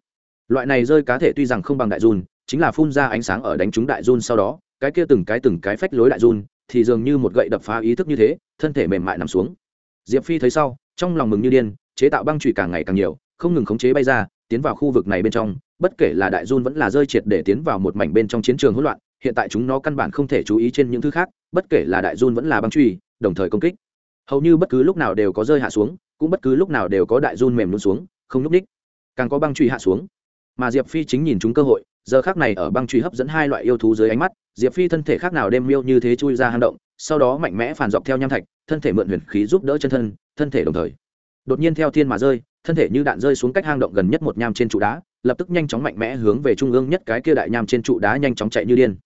Loại này rơi cá thể tuy rằng không bằng đại run, chính là phun ra ánh sáng ở đánh trúng đại run sau đó, cái kia từng cái từng cái phách lối đại run, thì dường như một gậy đập phá ý thức như thế, thân thể mềm mại nằm xuống. Diệp phi thấy sau, trong lòng mừng như điên, chế tạo băng trụy càng ngày càng nhiều, không ngừng khống chế bay ra, tiến vào khu vực này bên trong, bất kể là đại run vẫn là rơi triệt để tiến vào một mảnh bên trong chiến trường hỗn loạn hiện tại chúng nó căn bản không thể chú ý trên những thứ khác, bất kể là đại run vẫn là băng truy, đồng thời công kích. Hầu như bất cứ lúc nào đều có rơi hạ xuống, cũng bất cứ lúc nào đều có đại run mềm luôn xuống, không nhúc ních càng có băng truy hạ xuống. Mà diệp phi chính nhìn chúng cơ hội, giờ khác này ở băng truy hấp dẫn hai loại yêu thú dưới ánh mắt, diệp phi thân thể khác nào đem miêu như thế chui ra hang động, sau đó mạnh mẽ phản dọc theo nham thạch, thân thể mượn huyền khí giúp đỡ chân thân thân thể đồng thời, đột nhiên theo thiên mà rơi, thân thể như đạn rơi xuống cách hang động gần nhất một nham trên trụ đá lập tức nhanh chóng mạnh mẽ hướng về trung ương nhất cái kia đại nham trên trụ đá nhanh chóng chạy như điên.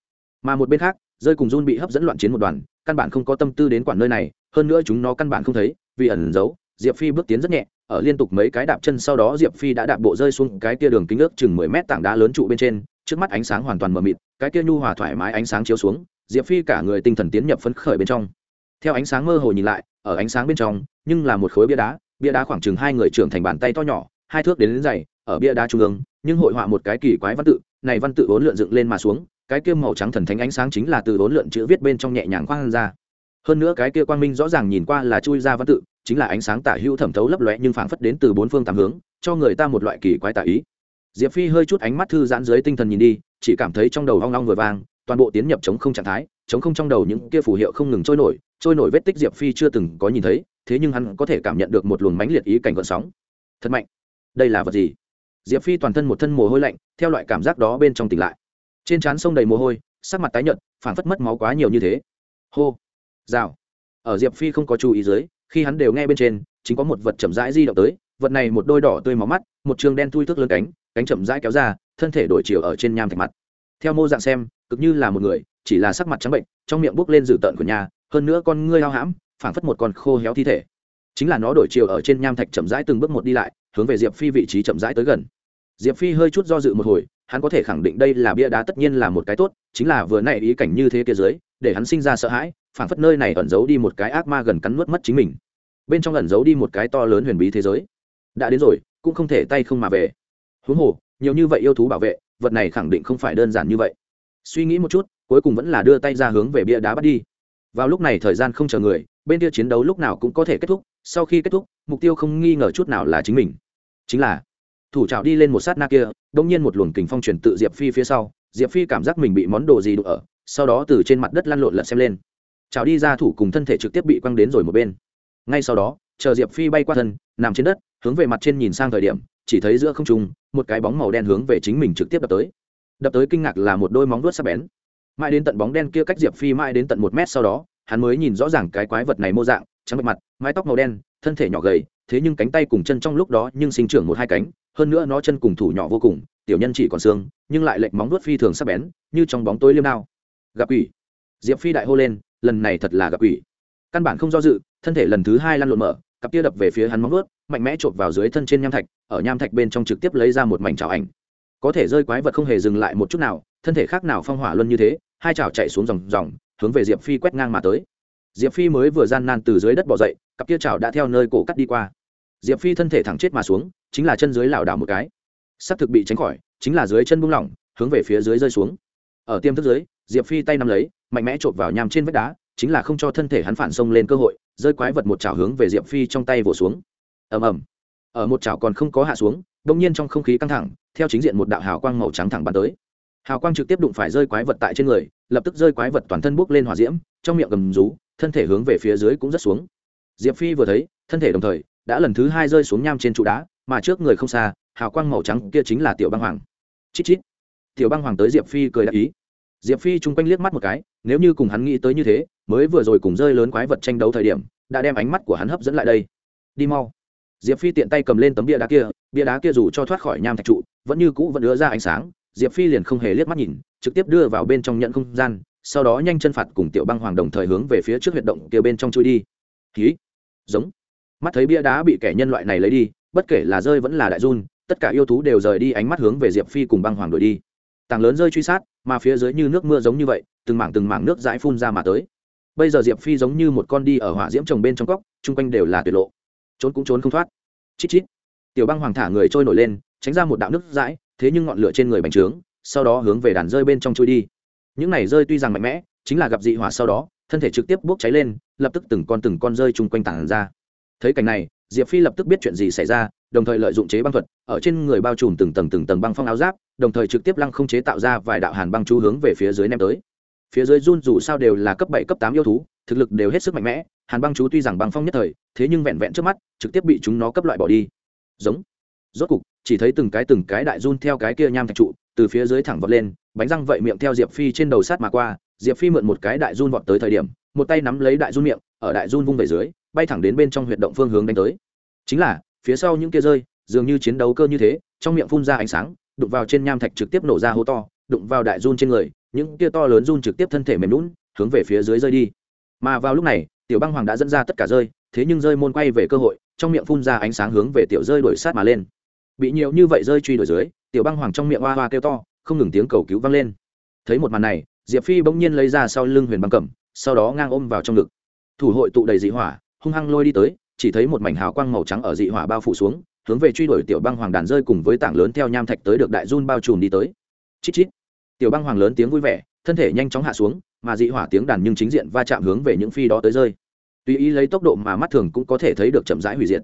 Mà một bên khác rơi cùng run bị hấp dẫn loạn chiến một đoàn căn bản không có tâm tư đến quản nơi này hơn nữa chúng nó căn bản không thấy vì ẩn giấu diệp phi bước tiến rất nhẹ ở liên tục mấy cái đạp chân sau đó diệp phi đã đạp bộ rơi xuống cái kia đường kính ước chừng mười mét tảng đá lớn trụ bên trên trước mắt ánh sáng hoàn toàn mờ mịt cái kia nhu hòa thoải mái ánh sáng chiếu xuống diệp phi cả người tinh thần tiến nhập phấn khởi bên trong. Theo ánh sáng mơ hồ nhìn lại ở ánh sáng bên trong nhưng là một khối bia đá bia đá khoảng chừng hai người trưởng thành bàn tay to nhỏ hai thước đến, đến dày ở bia đá trung ương, nhưng hội họa một cái kỳ quái văn tự, này văn tự vốn lượn dựng lên mà xuống, cái kia màu trắng thần thánh ánh sáng chính là từ vốn lượn chữ viết bên trong nhẹ nhàng khoang ra. Hơn nữa cái kia quang minh rõ ràng nhìn qua là chui ra văn tự, chính là ánh sáng tả hữu thẩm thấu lấp lóe nhưng phảng phất đến từ bốn phương tám hướng, cho người ta một loại kỳ quái tả ý. Diệp phi hơi chút ánh mắt thư giãn dưới tinh thần nhìn đi, chỉ cảm thấy trong đầu hoang long vừa vang, toàn bộ tiến nhập chống không trạng thái, chống không trong đầu những kia phù hiệu không ngừng trôi nổi trôi nổi vết tích diệp phi chưa từng có nhìn thấy, thế nhưng hắn có thể cảm nhận được một luồng mãnh liệt ý cảnh gợn sóng. Thật mạnh. Đây là vật gì? Diệp phi toàn thân một thân mồ hôi lạnh, theo loại cảm giác đó bên trong tỉnh lại. Trên trán sông đầy mồ hôi, sắc mặt tái nhợt phản phất mất máu quá nhiều như thế. Hô. Rào. Ở diệp phi không có chú ý dưới, khi hắn đều nghe bên trên, chính có một vật chậm rãi di động tới, vật này một đôi đỏ tươi máu mắt, một trường đen thui thước lớn cánh cánh chậm rãi kéo ra, thân thể đổi chiều ở trên nham thạch mặt. Theo mô dạng xem, cực như là một người, chỉ là sắc mặt trắng bệnh, trong miệng bốc lên dữ tợn của nhà, hơn nữa con ngươi hao hãm, phảng phất một con khô héo thi thể. Chính là nó đổi chiều ở trên nham thạch chậm rãi từng bước một đi lại hướng về diệp phi vị trí chậm rãi tới gần. Diệp phi hơi chút do dự một hồi, hắn có thể khẳng định đây là bia đá tất nhiên là một cái tốt, chính là vừa nãy ý cảnh như thế kia dưới, để hắn sinh ra sợ hãi, phảng phất nơi này ẩn giấu đi một cái ác ma gần cắn nuốt mất chính mình. Bên trong ẩn giấu đi một cái to lớn huyền bí thế giới. Đã đến rồi, cũng không thể tay không mà về. Huống hồ, nhiều như vậy yêu thú bảo vệ, vật này khẳng định không phải đơn giản như vậy. Suy nghĩ một chút, cuối cùng vẫn là đưa tay ra hướng về bia đá bắt đi. Vào lúc này thời gian không chờ người bên kia chiến đấu lúc nào cũng có thể kết thúc, sau khi kết thúc, mục tiêu không nghi ngờ chút nào là chính mình. Chính là, thủ trào đi lên một sát na kia đông nhiên một luồng kình phong truyền tự diệp phi phía sau, diệp phi cảm giác mình bị món đồ gì đụng ở, sau đó từ trên mặt đất lăn lộn lật xem lên. Trào đi ra thủ cùng thân thể trực tiếp bị quăng đến rồi một bên. Ngay sau đó, chờ diệp phi bay qua thân, nằm trên đất, hướng về mặt trên nhìn sang thời điểm, chỉ thấy giữa không trung, một cái bóng màu đen hướng về chính mình trực tiếp đập tới. Đập tới kinh ngạc là một đôi móng vuốt sắc bén. Mãi đến tận bóng đen kia cách diệp phi mãi đến tận một mét sau đó hắn mới nhìn rõ ràng cái quái vật này mô dạng, trắng bệ mặt, mái tóc màu đen, thân thể nhỏ gầy, thế nhưng cánh tay cùng chân trong lúc đó nhưng sinh trưởng một hai cánh, hơn nữa nó chân cùng thủ nhỏ vô cùng, tiểu nhân chỉ còn xương, nhưng lại lệnh móng vuốt phi thường sắc bén, như trong bóng tối liêm đao. Gặp quỷ. Diệp phi đại hô lên, lần này thật là gặp quỷ. Căn bản không do dự, thân thể lần thứ hai lăn lộn mở, cặp tia đập về phía hắn móng vuốt, mạnh mẽ chộp vào dưới thân trên nham thạch, ở nham thạch bên trong trực tiếp lấy ra một mảnh trào ảnh. Có thể rơi quái vật không hề dừng lại một chút nào, thân thể khác nào phong hỏa luân như thế, hai chảo chạy xuống dòng dòng hướng về diệp phi quét ngang mà tới. Diệp phi mới vừa gian nan từ dưới đất bỏ dậy, cặp kia chảo đã theo nơi cổ cắt đi qua. Diệp phi thân thể thẳng chết mà xuống, chính là chân dưới lảo đảo một cái. S ắ c thực bị tránh khỏi, chính là dưới chân buông lỏng, hướng về phía dưới rơi xuống. Ở tiêm thức dưới, diệp phi tay nắm lấy, mạnh mẽ chộp vào nhằm trên vách đá, chính là không cho thân thể hắn phản xông lên cơ hội, rơi quái vật một chảo hướng về diệp phi trong tay vỗ xuống. Ầm ầm. Ở một chảo còn không có hạ xuống đ ỗ n g nhiên trong không khí căng thẳng, theo chính diện một đạo hào quang màu trắng thẳng bắn tới. Hào quang trực tiếp đụng phải rơi quái vật tại trên người lập tức rơi quái vật toàn thân bốc lên hỏa diễm, trong miệng gầm rú, thân thể hướng về phía dưới cũng rất xuống. Diệp phi vừa thấy, thân thể đồng thời đã lần thứ hai rơi xuống nham trên trụ đá, mà trước người không xa, hào quang màu trắng kia chính là tiểu băng hoàng. Chít chít. Tiểu băng hoàng tới diệp phi cười đáp ý. Diệp phi chung quanh liếc mắt một cái, nếu như cùng hắn nghĩ tới như thế, mới vừa rồi cùng rơi lớn quái vật tranh đấu thời điểm, đã đem ánh mắt của hắn hấp dẫn lại đây. Đi mau. Diệp phi tiện tay cầm lên tấm bia đá kia, bia đá kia dù cho thoát khỏi nham thạch trụ, vẫn như cũ vẫn đưa ra ánh sáng diệp phi liền không hề liếc mắt nhìn trực tiếp đưa vào bên trong nhận không gian sau đó nhanh chân phạt cùng tiểu băng hoàng đồng thời hướng về phía trước huyệt động kia bên trong chui đi. Ký giống. Mắt thấy bia đá bị kẻ nhân loại này lấy đi bất kể là rơi vẫn là đại run tất cả yêu thú đều rời đi ánh mắt hướng về diệp phi cùng băng hoàng đuổi đi. Tàng lớn rơi truy sát mà phía dưới như nước mưa giống như vậy từng mảng từng mảng nước dãi phun ra mà tới. Bây giờ diệp phi giống như một con đi ở hỏa diễm trồng bên trong góc, chung quanh đều là tuyệt lộ. Trốn cũng trốn không thoát. Chít chít. Tiểu băng hoàng thả người trôi nổi lên tránh ra một đạo nước dãi thế nhưng ngọn lửa trên người bành trướng, sau đó hướng về đàn rơi bên trong trôi đi. Những này rơi tuy rằng mạnh mẽ, chính là gặp dị hỏa sau đó, thân thể trực tiếp bốc cháy lên, lập tức từng con từng con rơi chung quanh tảng ra. Thấy cảnh này, diệp phi lập tức biết chuyện gì xảy ra, đồng thời lợi dụng chế băng thuật, ở trên người bao trùm từng tầng từng tầng băng phong áo giáp, đồng thời trực tiếp lăng không chế tạo ra vài đạo hàn băng chú hướng về phía dưới ném tới. Phía dưới run dù sao đều là cấp bảy, cấp tám yêu thú, thực lực đều hết sức mạnh mẽ, hàn băng chú tuy rằng băng phong nhất thời, thế nhưng vẹn vẹn trước mắt, trực tiếp bị chúng nó cấp loại bỏ đi. Giống. Rốt cục chỉ thấy từng cái từng cái đại run theo cái kia nham thạch trụ, từ phía dưới thẳng vọt lên, bánh răng vậy miệng theo diệp phi trên đầu sát mà qua, diệp phi mượn một cái đại run vọt tới thời điểm, một tay nắm lấy đại run miệng, ở đại run vung về dưới, bay thẳng đến bên trong huyệt động phương hướng đánh tới. Chính là, phía sau những kia rơi, dường như chiến đấu cơ như thế, trong miệng phun ra ánh sáng, đụng vào trên nham thạch trực tiếp nổ ra hố to, đụng vào đại run trên người, những kia to lớn run trực tiếp thân thể mềm lún hướng về phía dưới rơi đi. Mà vào lúc này, tiểu băng hoàng đã dẫn ra tất cả rơi, thế nhưng rơi môn quay về cơ hội, trong miệng phun ra ánh sáng hướng về tiểu rơi đuổi sát mà lên bị nhiều như vậy rơi truy đuổi dưới, tiểu băng hoàng trong miệng hoa hoa kêu to, không ngừng tiếng cầu cứu vang lên. Thấy một màn này, diệp phi bỗng nhiên lấy ra sau lưng huyền băng cẩm, sau đó ngang ôm vào trong ngực. Thủ hội tụ đầy dị hỏa, hung hăng lôi đi tới, chỉ thấy một mảnh hào quang màu trắng ở dị hỏa bao phủ xuống, hướng về truy đuổi tiểu băng hoàng đàn rơi cùng với tảng lớn theo nham thạch tới được đại run bao trùm đi tới. Chít chít. Tiểu băng hoàng lớn tiếng vui vẻ, thân thể nhanh chóng hạ xuống, mà dị hỏa tiếng đàn nhưng chính diện va chạm hướng về những phi đó tới rơi. Tùy ý lấy tốc độ mà mắt thường cũng có thể thấy được chậm rãi hủy diệt.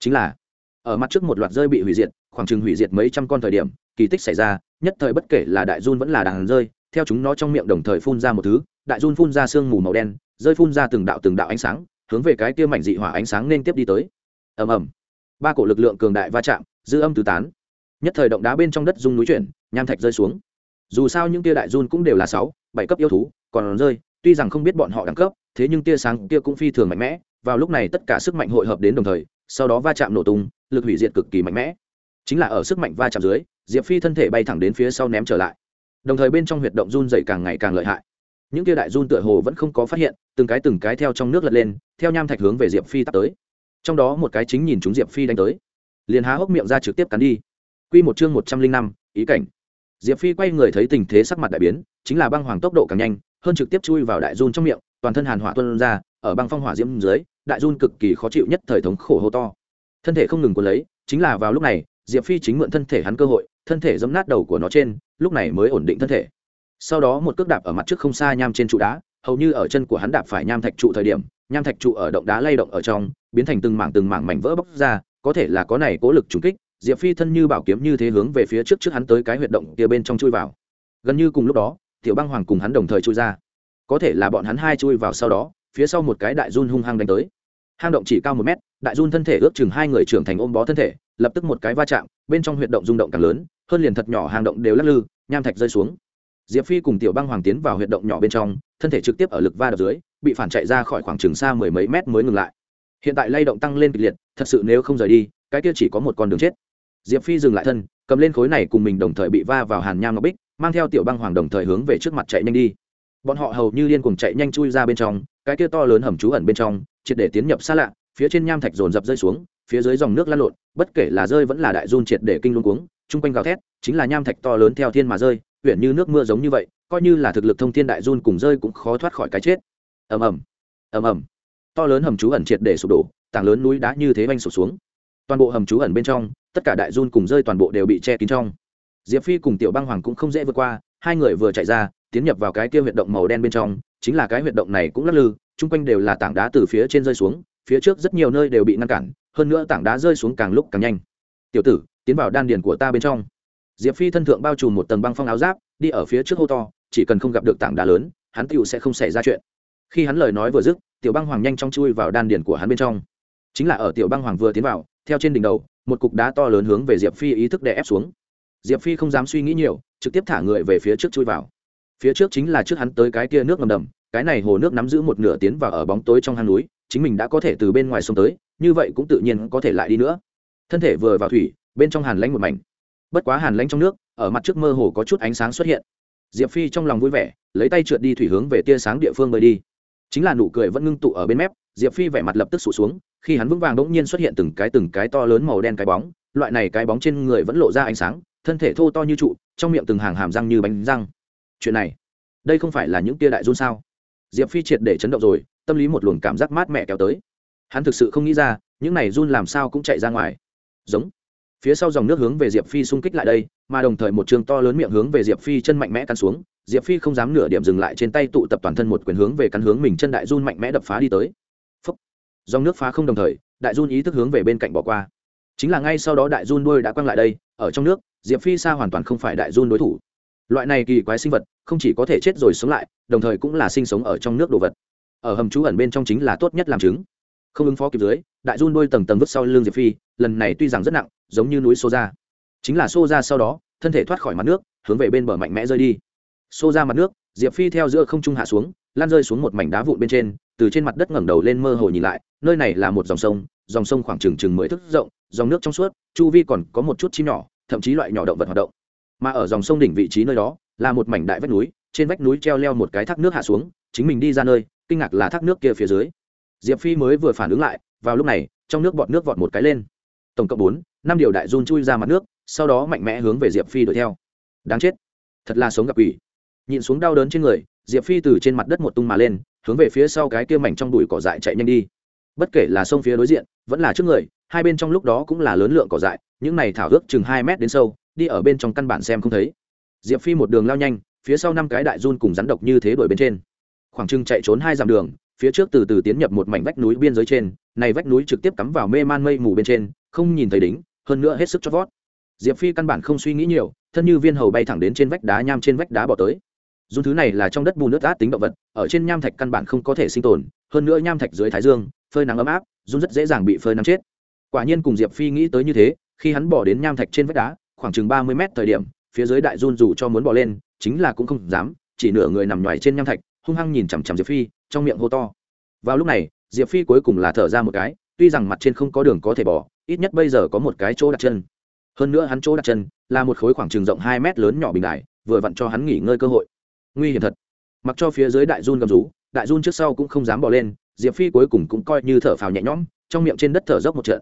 Chính là, ở mặt trước một loạt rơi bị hủy diệt khoảng chừng hủy diệt mấy trăm con thời điểm, kỳ tích xảy ra, nhất thời bất kể là đại run vẫn là đàn rơi, theo chúng nó trong miệng đồng thời phun ra một thứ, đại run phun ra sương mù màu đen, rơi phun ra từng đạo từng đạo ánh sáng, hướng về cái kia mảnh dị hỏa ánh sáng nên tiếp đi tới. Ầm ầm. Ba cổ lực lượng cường đại va chạm, dư âm tứ tán. Nhất thời động đá bên trong đất rung núi chuyển, nham thạch rơi xuống. Dù sao những tia đại run cũng đều là sáu, bảy cấp yêu thú, còn rơi, tuy rằng không biết bọn họ đẳng cấp, thế nhưng tia sáng kia cũng phi thường mạnh mẽ, vào lúc này tất cả sức mạnh hội hợp đến đồng thời, sau đó va chạm nổ tung, lực hủy diệt cực kỳ mạnh mẽ chính là ở sức mạnh va chạm dưới, diệp phi thân thể bay thẳng đến phía sau ném trở lại. Đồng thời bên trong huyệt động run dày càng ngày càng lợi hại. Những tia đại run tựa hồ vẫn không có phát hiện, từng cái từng cái theo trong nước lật lên, theo nham thạch hướng về diệp phi tắt tới. Trong đó một cái chính nhìn chúng diệp phi đánh tới. Liền há hốc miệng ra trực tiếp cắn đi. Q một chương một trăm linh năm, ý cảnh. Diệp phi quay người thấy tình thế sắc mặt đại biến, chính là băng hoàng tốc độ càng nhanh, hơn trực tiếp chui vào đại run trong miệng, toàn thân hàn hỏa tuân ra, ở băng phong hỏa diễm dưới, đại run cực kỳ khó chịu nhất thời thống khổ hô to. Thân thể không ngừng cuốn lấy, chính là vào lúc này diệp phi chính mượn thân thể hắn cơ hội, thân thể giấm nát đầu của nó trên, lúc này mới ổn định thân thể. Sau đó một cước đạp ở mặt trước không xa nham trên trụ đá, hầu như ở chân của hắn đạp phải nham thạch trụ thời điểm, nham thạch trụ ở động đá lay động ở trong, biến thành từng mảng từng mảng mảnh vỡ bóc ra, có thể là có này cố lực trùng kích, diệp phi thân như bảo kiếm như thế hướng về phía trước trước hắn tới cái huyệt động kia bên trong chui vào. Gần như cùng lúc đó, tiểu băng hoàng cùng hắn đồng thời chui ra. Có thể là bọn hắn hai chui vào sau đó, phía sau một cái đại run hung hăng đánh tới. Hang động chỉ cao một mét, đại run thân thể ước chừng hai người trưởng thành ôm bó thân thể lập tức một cái va chạm, bên trong huyệt động rung động càng lớn, hơn liền thật nhỏ hang động đều lắc lư, nham thạch rơi xuống. Diệp phi cùng tiểu băng hoàng tiến vào huyệt động nhỏ bên trong, thân thể trực tiếp ở lực va đập dưới, bị phản chạy ra khỏi khoảng trường xa mười mấy mét mới ngừng lại. Hiện tại lay động tăng lên kịch liệt, thật sự nếu không rời đi, cái kia chỉ có một con đường chết. Diệp phi dừng lại thân, cầm lên khối này cùng mình đồng thời bị va vào hàn nham ngọc bích, mang theo tiểu băng hoàng đồng thời hướng về trước mặt chạy nhanh đi. Bọn họ hầu như liên cùng chạy nhanh chui ra bên trong, cái kia to lớn hầm trú ẩn bên trong, triệt để tiến nhập xa lạ, phía trên nham thạch dồn dập rơi xuống phía dưới dòng nước lăn lộn, bất kể là rơi vẫn là đại run triệt để kinh luôn cuống, chung quanh gào thét, chính là nham thạch to lớn theo thiên mà rơi huyện như nước mưa giống như vậy, coi như là thực lực thông thiên đại run cùng rơi cũng khó thoát khỏi cái chết. Ầm ầm ầm ầm. To lớn hầm trú ẩn triệt để sụp đổ, tảng lớn núi đá như thế vanh sụp xuống. Toàn bộ hầm trú ẩn bên trong, tất cả đại run cùng rơi toàn bộ đều bị che kín trong. Diệp phi cùng tiểu băng hoàng cũng không dễ vượt qua, hai người vừa chạy ra, tiến nhập vào cái kia huyệt động màu đen bên trong, chính là cái huyệt động này cũng lắc lư, chung quanh đều là tảng đá từ phía trên rơi xuống, phía trước rất nhiều nơi đều bị ngăn cản hơn nữa tảng đá rơi xuống càng lúc càng nhanh. Tiểu tử, tiến vào đan điền của ta bên trong. Diệp phi thân thượng bao trùm một tầng băng phong áo giáp, đi ở phía trước hô to, chỉ cần không gặp được tảng đá lớn, hắn tựu sẽ không xảy ra chuyện. Khi hắn lời nói vừa dứt, tiểu băng hoàng nhanh chóng chui vào đan điền của hắn bên trong. Chính là ở tiểu băng hoàng vừa tiến vào, theo trên đỉnh đầu, một cục đá to lớn hướng về diệp phi ý thức đè ép xuống. Diệp phi không dám suy nghĩ nhiều, trực tiếp thả người về phía trước chui vào. Phía trước chính là trước hắn tới cái kia nước ngầm đầm, cái này hồ nước nắm giữ một nửa tiến vào ở bóng tối trong hang núi chính mình đã có thể từ bên ngoài sông tới, như vậy cũng tự nhiên có thể lại đi nữa. Thân thể vừa vào thủy, bên trong hàn lánh một mảnh. Bất quá hàn lánh trong nước, ở mặt trước mơ hồ có chút ánh sáng xuất hiện. Diệp phi trong lòng vui vẻ, lấy tay trượt đi thủy hướng về tia sáng địa phương bơi đi. Chính là nụ cười vẫn ngưng tụ ở bên mép, diệp phi vẻ mặt lập tức sụt xuống, khi hắn vững vàng đ ỗ n g nhiên xuất hiện từng cái từng cái to lớn màu đen cái bóng, loại này cái bóng trên người vẫn lộ ra ánh sáng, thân thể thô to như trụ, trong miệng từng hàng hàm răng như bánh răng. Chuyện này, đây không phải là những tia đại run sao? Diệp phi triệt để chấn động rồi tâm lý một luồng cảm giác mát mẻ kéo tới. Hắn thực sự không nghĩ ra những này run làm sao cũng chạy ra ngoài. Giống. Phía sau dòng nước hướng về diệp phi xung kích lại đây mà đồng thời một trường to lớn miệng hướng về diệp phi chân mạnh mẽ cắn xuống. Diệp phi không dám nửa điểm dừng lại trên tay tụ tập toàn thân một quyền hướng về cắn hướng mình chân đại run mạnh mẽ đập phá đi tới. Phấp, dòng nước phá không đồng thời đại run ý thức hướng về bên cạnh bỏ qua. Chính là ngay sau đó đại run đuôi đã quăng lại đây ở trong nước diệp phi xa hoàn toàn không phải đại run đối thủ. Loại này kỳ quái sinh vật không chỉ có thể chết rồi sống lại đồng thời cũng là sinh sống ở trong nước đồ vật ở hầm trú ẩn bên trong chính là tốt nhất làm chứng. Không ứng phó kịp dưới, đại run đôi tầng tầng vứt sau lưng diệp phi, lần này tuy rằng rất nặng, giống như núi xô ra chính là xô ra sau đó, thân thể thoát khỏi mặt nước, hướng về bên bờ mạnh mẽ rơi đi. Xô ra mặt nước, diệp phi theo giữa không trung hạ xuống lan rơi xuống một mảnh đá vụn bên trên, từ trên mặt đất ngẩng đầu lên mơ hồ nhìn lại, nơi này là một dòng sông dòng sông khoảng chừng chừng mười thước rộng, dòng nước trong suốt, chu vi còn có một chút chim nhỏ, thậm chí loại nhỏ động vật hoạt động. Mà ở dòng sông đỉnh vị trí nơi đó, là một mảnh đại vách núi, trên vách núi treo leo một cái thác nước hạ xuống, chính mình đi ra nơi kinh ngạc là thác nước kia phía dưới. Diệp phi mới vừa phản ứng lại, vào lúc này, trong nước bọt nước vọt một cái lên. Tổng cộng bốn, năm điều đại run chui ra mặt nước, sau đó mạnh mẽ hướng về diệp phi đuổi theo. Đáng chết. Thật là sống gặp quỷ. Nhìn xuống đau đớn trên người, diệp phi từ trên mặt đất một tung mà lên, hướng về phía sau cái kia mảnh trong đùi cỏ dại chạy nhanh đi. Bất kể là sông phía đối diện, vẫn là trước người, hai bên trong lúc đó cũng là lớn lượng cỏ dại, những này thảo ước chừng hai mét đến sâu, đi ở bên trong căn bản xem không thấy. Diệp phi một đường lao nhanh, phía sau năm cái đại run cùng rắn độc như thế đuổi bên trên khoảng chừng chạy trốn hai dặm đường, phía trước từ từ tiến nhập một mảnh vách núi biên giới trên, này vách núi trực tiếp cắm vào mê man mây mù bên trên, không nhìn thấy đính, hơn nữa hết sức cho vót. Diệp phi căn bản không suy nghĩ nhiều, thân như viên hầu bay thẳng đến trên vách đá nham trên vách đá bỏ tới. Dung thứ này là trong đất bùn nước át tính động vật, ở trên nham thạch căn bản không có thể sinh tồn, hơn nữa nham thạch dưới thái dương, phơi nắng ấm áp dung rất dễ dàng bị phơi nắng chết. Quả nhiên cùng diệp phi nghĩ tới như thế, khi hắn bỏ đến nham thạch trên vách đá, khoảng chừng ba mươi mét thời điểm, phía dưới đại run dù cho muốn bỏ lên, chính là cũng không dám, chỉ nửa người nằm ngoài trên nham thạch hung hăng nhìn chằm chằm diệp phi, trong miệng hô to. Vào lúc này, diệp phi cuối cùng là thở ra một cái, tuy rằng mặt trên không có đường có thể bỏ, ít nhất bây giờ có một cái chỗ đặt chân. Hơn nữa hắn chỗ đặt chân là một khối khoảng trường rộng hai mét lớn nhỏ bình đại vừa vặn cho hắn nghỉ ngơi cơ hội. Nguy hiểm thật. Mặc cho phía dưới đại run gầm rú, đại run trước sau cũng không dám bỏ lên, diệp phi cuối cùng cũng coi như thở phào nhẹ nhõm, trong miệng trên đất thở dốc một trận.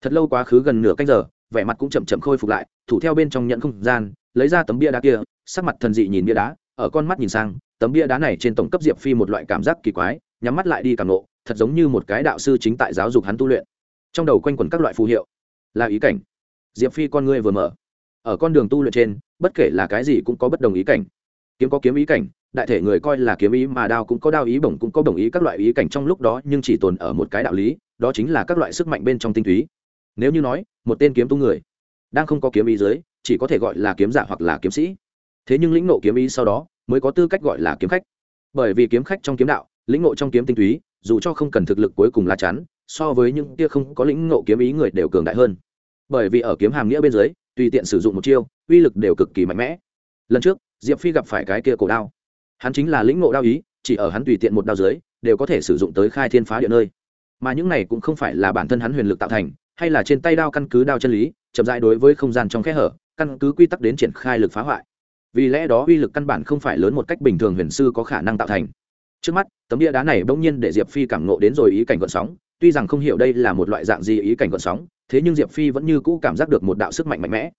Thật lâu quá khứ gần nửa canh giờ, vẻ mặt cũng chậm chậm khôi phục lại, thủ theo bên trong nhận không gian, lấy ra tấm bia đá kia, sắc mặt thần dị nhìn bia đá ở con mắt nhìn sang, tấm bia đá này trên tổng cấp diệp phi một loại cảm giác kỳ quái, nhắm mắt lại đi càng nộ, thật giống như một cái đạo sư chính tại giáo dục hắn tu luyện. Trong đầu quanh quẩn các loại phù hiệu. Là ý cảnh. Diệp phi con ngươi vừa mở. Ở con đường tu luyện trên, bất kể là cái gì cũng có bất đồng ý cảnh. Kiếm có kiếm ý cảnh, đại thể người coi là kiếm ý mà đao cũng có đao ý, bổng cũng có đồng ý, các loại ý cảnh trong lúc đó nhưng chỉ tồn ở một cái đạo lý, đó chính là các loại sức mạnh bên trong tinh túy. Nếu như nói, một tên kiếm tu người đang không có kiếm ý dưới chỉ có thể gọi là kiếm giả hoặc là kiếm sĩ thế nhưng lĩnh nộ kiếm ý sau đó mới có tư cách gọi là kiếm khách. Bởi vì kiếm khách trong kiếm đạo, lĩnh nộ trong kiếm tinh túy, dù cho không cần thực lực cuối cùng lá chắn so với những tia không có lĩnh nộ kiếm ý người đều cường đại hơn. Bởi vì ở kiếm hàm nghĩa bên dưới, tùy tiện sử dụng một chiêu, uy lực đều cực kỳ mạnh mẽ. Lần trước, diệp phi gặp phải cái kia cổ đao. Hắn chính là lĩnh nộ đao ý, chỉ ở hắn tùy tiện một đao dưới, đều có thể sử dụng tới khai thiên phá địa nơi. Mà những này cũng không phải là bản thân hắn huyền lực tạo thành, hay là trên tay đao căn cứ đao chân lý, chậm dại đối với không gian trong kẽ hở, căn cứ quy tắc đến triển khai lực phá hoại vì lẽ đó uy lực căn bản không phải lớn một cách bình thường huyền sư có khả năng tạo thành. Trước mắt, tấm bia đá này bỗng nhiên để diệp phi cảm nộ đến rồi ý cảnh gợn sóng, tuy rằng không hiểu đây là một loại dạng gì ý cảnh gợn sóng, thế nhưng diệp phi vẫn như cũ cảm giác được một đạo sức mạnh mạnh mẽ.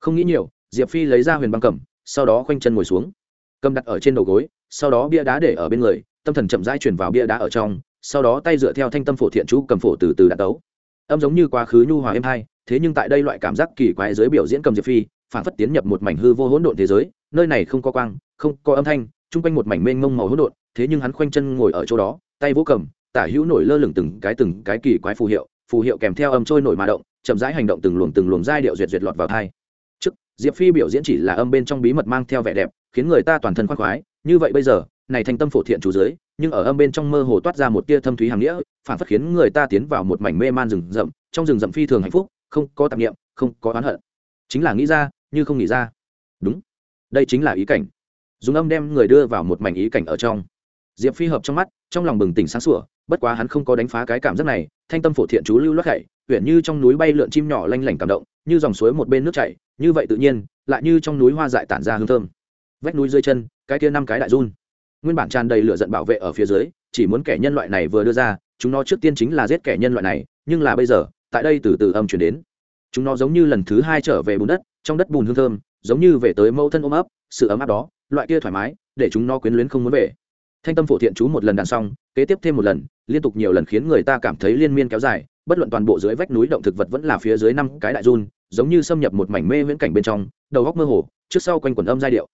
Không nghĩ nhiều, diệp phi lấy ra huyền băng cầm, sau đó khoanh chân ngồi xuống. Cầm đặt ở trên đầu gối, sau đó bia đá để ở bên người, tâm thần chậm rãi chuyển vào bia đá ở trong, sau đó tay dựa theo thanh tâm phổ thiện chú cầm phổ từ từ đạn tấu âm giống như quá khứ nhu hòa êm hai, thế nhưng tại đây loại cảm giác kỳ quái dưới biểu diễn cầm diệp phi phản phất tiến nhập một mảnh hư vô hỗn độn thế giới nơi này không có quang không có âm thanh chung quanh một mảnh mênh mông màu hỗn độn thế nhưng hắn khoanh chân ngồi ở chỗ đó tay vỗ cầm tả hữu nổi lơ lửng từng cái từng cái kỳ quái phù hiệu phù hiệu kèm theo âm trôi nổi mà động chậm rãi hành động từng luồng từng luồng giai điệu duyệt duyệt lọt vào thai trước diệp phi biểu diễn chỉ là âm bên trong bí mật mang theo vẻ đẹp khiến người ta toàn thân khoác khoái như vậy bây giờ này thành tâm phổ thiện chủ dưới, nhưng ở âm bên trong mơ hồ toát ra một tia thâm thúy hàm nghĩa phản phất khiến người ta tiến vào một mảnh mê man rừng rậm trong rừng rậm phi thường hạnh phúc không có tạp niệm, không có oán hận. Chính là nghĩ ra như không nghĩ ra. Đúng đây chính là ý cảnh. Dùng âm đem người đưa vào một mảnh ý cảnh ở trong. Diệp phi hợp trong mắt, trong lòng bừng tỉnh sáng sủa, bất quá hắn không có đánh phá cái cảm giác này, thanh tâm phổ thiện chú lưu loát khẩy huyện như trong núi bay lượn chim nhỏ lanh lảnh cảm động, như dòng suối một bên nước chảy, như vậy tự nhiên, lại như trong núi hoa dại tản ra hương thơm. Vách núi dưới chân, cái kia năm cái đại run. Nguyên bản tràn đầy lửa giận bảo vệ ở phía dưới, chỉ muốn kẻ nhân loại này vừa đưa ra, chúng nó trước tiên chính là giết kẻ nhân loại này, nhưng là bây giờ, tại đây từ từ âm chuyển đến. Chúng nó giống như lần thứ hai trở về bùn đất, trong đất bùn hương thơm giống như về tới mẫu thân ôm ấp, sự ấm áp đó, loại kia thoải mái, để chúng nó quyến luyến không muốn về. Thanh tâm phổ thiện chú một lần đạn xong, kế tiếp thêm một lần, liên tục nhiều lần khiến người ta cảm thấy liên miên kéo dài, bất luận toàn bộ dưới vách núi động thực vật vẫn là phía dưới năm cái đại run, giống như xâm nhập một mảnh mê viễn cảnh bên trong, đầu góc mơ hồ, trước sau quanh quần âm giai điệu.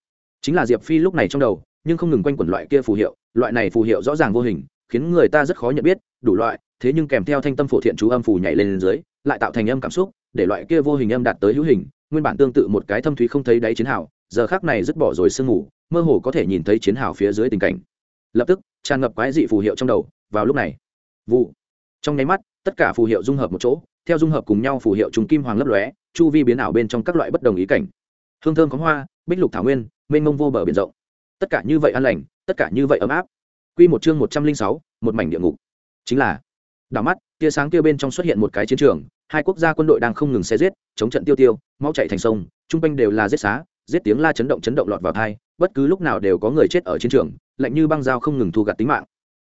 Chính là diệp phi lúc này trong đầu, nhưng không ngừng quanh quẩn loại kia phù hiệu, loại này phù hiệu rõ ràng vô hình, khiến người ta rất khó nhận biết, đủ loại, thế nhưng kèm theo thanh tâm phổ thiện chú âm phù nhảy lên dưới, lại tạo thành âm cảm xúc, để loại kia vô hình âm đạt tới hữu hình nguyên bản tương tự một cái thâm thúy không thấy đáy chiến hào, giờ khác này dứt bỏ rồi sương ngủ mơ hồ có thể nhìn thấy chiến hào phía dưới tình cảnh. Lập tức, tràn ngập quái dị phù hiệu trong đầu, vào lúc này. Vụ. Trong nháy mắt, tất cả phù hiệu dung hợp một chỗ, theo dung hợp cùng nhau phù hiệu trùng kim hoàng lấp lóe, chu vi biến ảo bên trong các loại bất đồng ý cảnh. Hương thơm có hoa, bích lục thảo nguyên, mênh mông vô bờ biển rộng. Tất cả như vậy an lành, tất cả như vậy ấm áp. Quy một chương một trăm linh sáu, một mảnh địa ngục. Chính là, đảo mắt, tia sáng kia bên trong xuất hiện một cái chiến trường hai quốc gia quân đội đang không ngừng xe giết, chống trận tiêu tiêu, mau chạy thành sông, chung quanh đều là giết xá, giết tiếng la chấn động chấn động lọt vào thai, bất cứ lúc nào đều có người chết ở chiến trường, lạnh như băng dao không ngừng thu gặt tính mạng.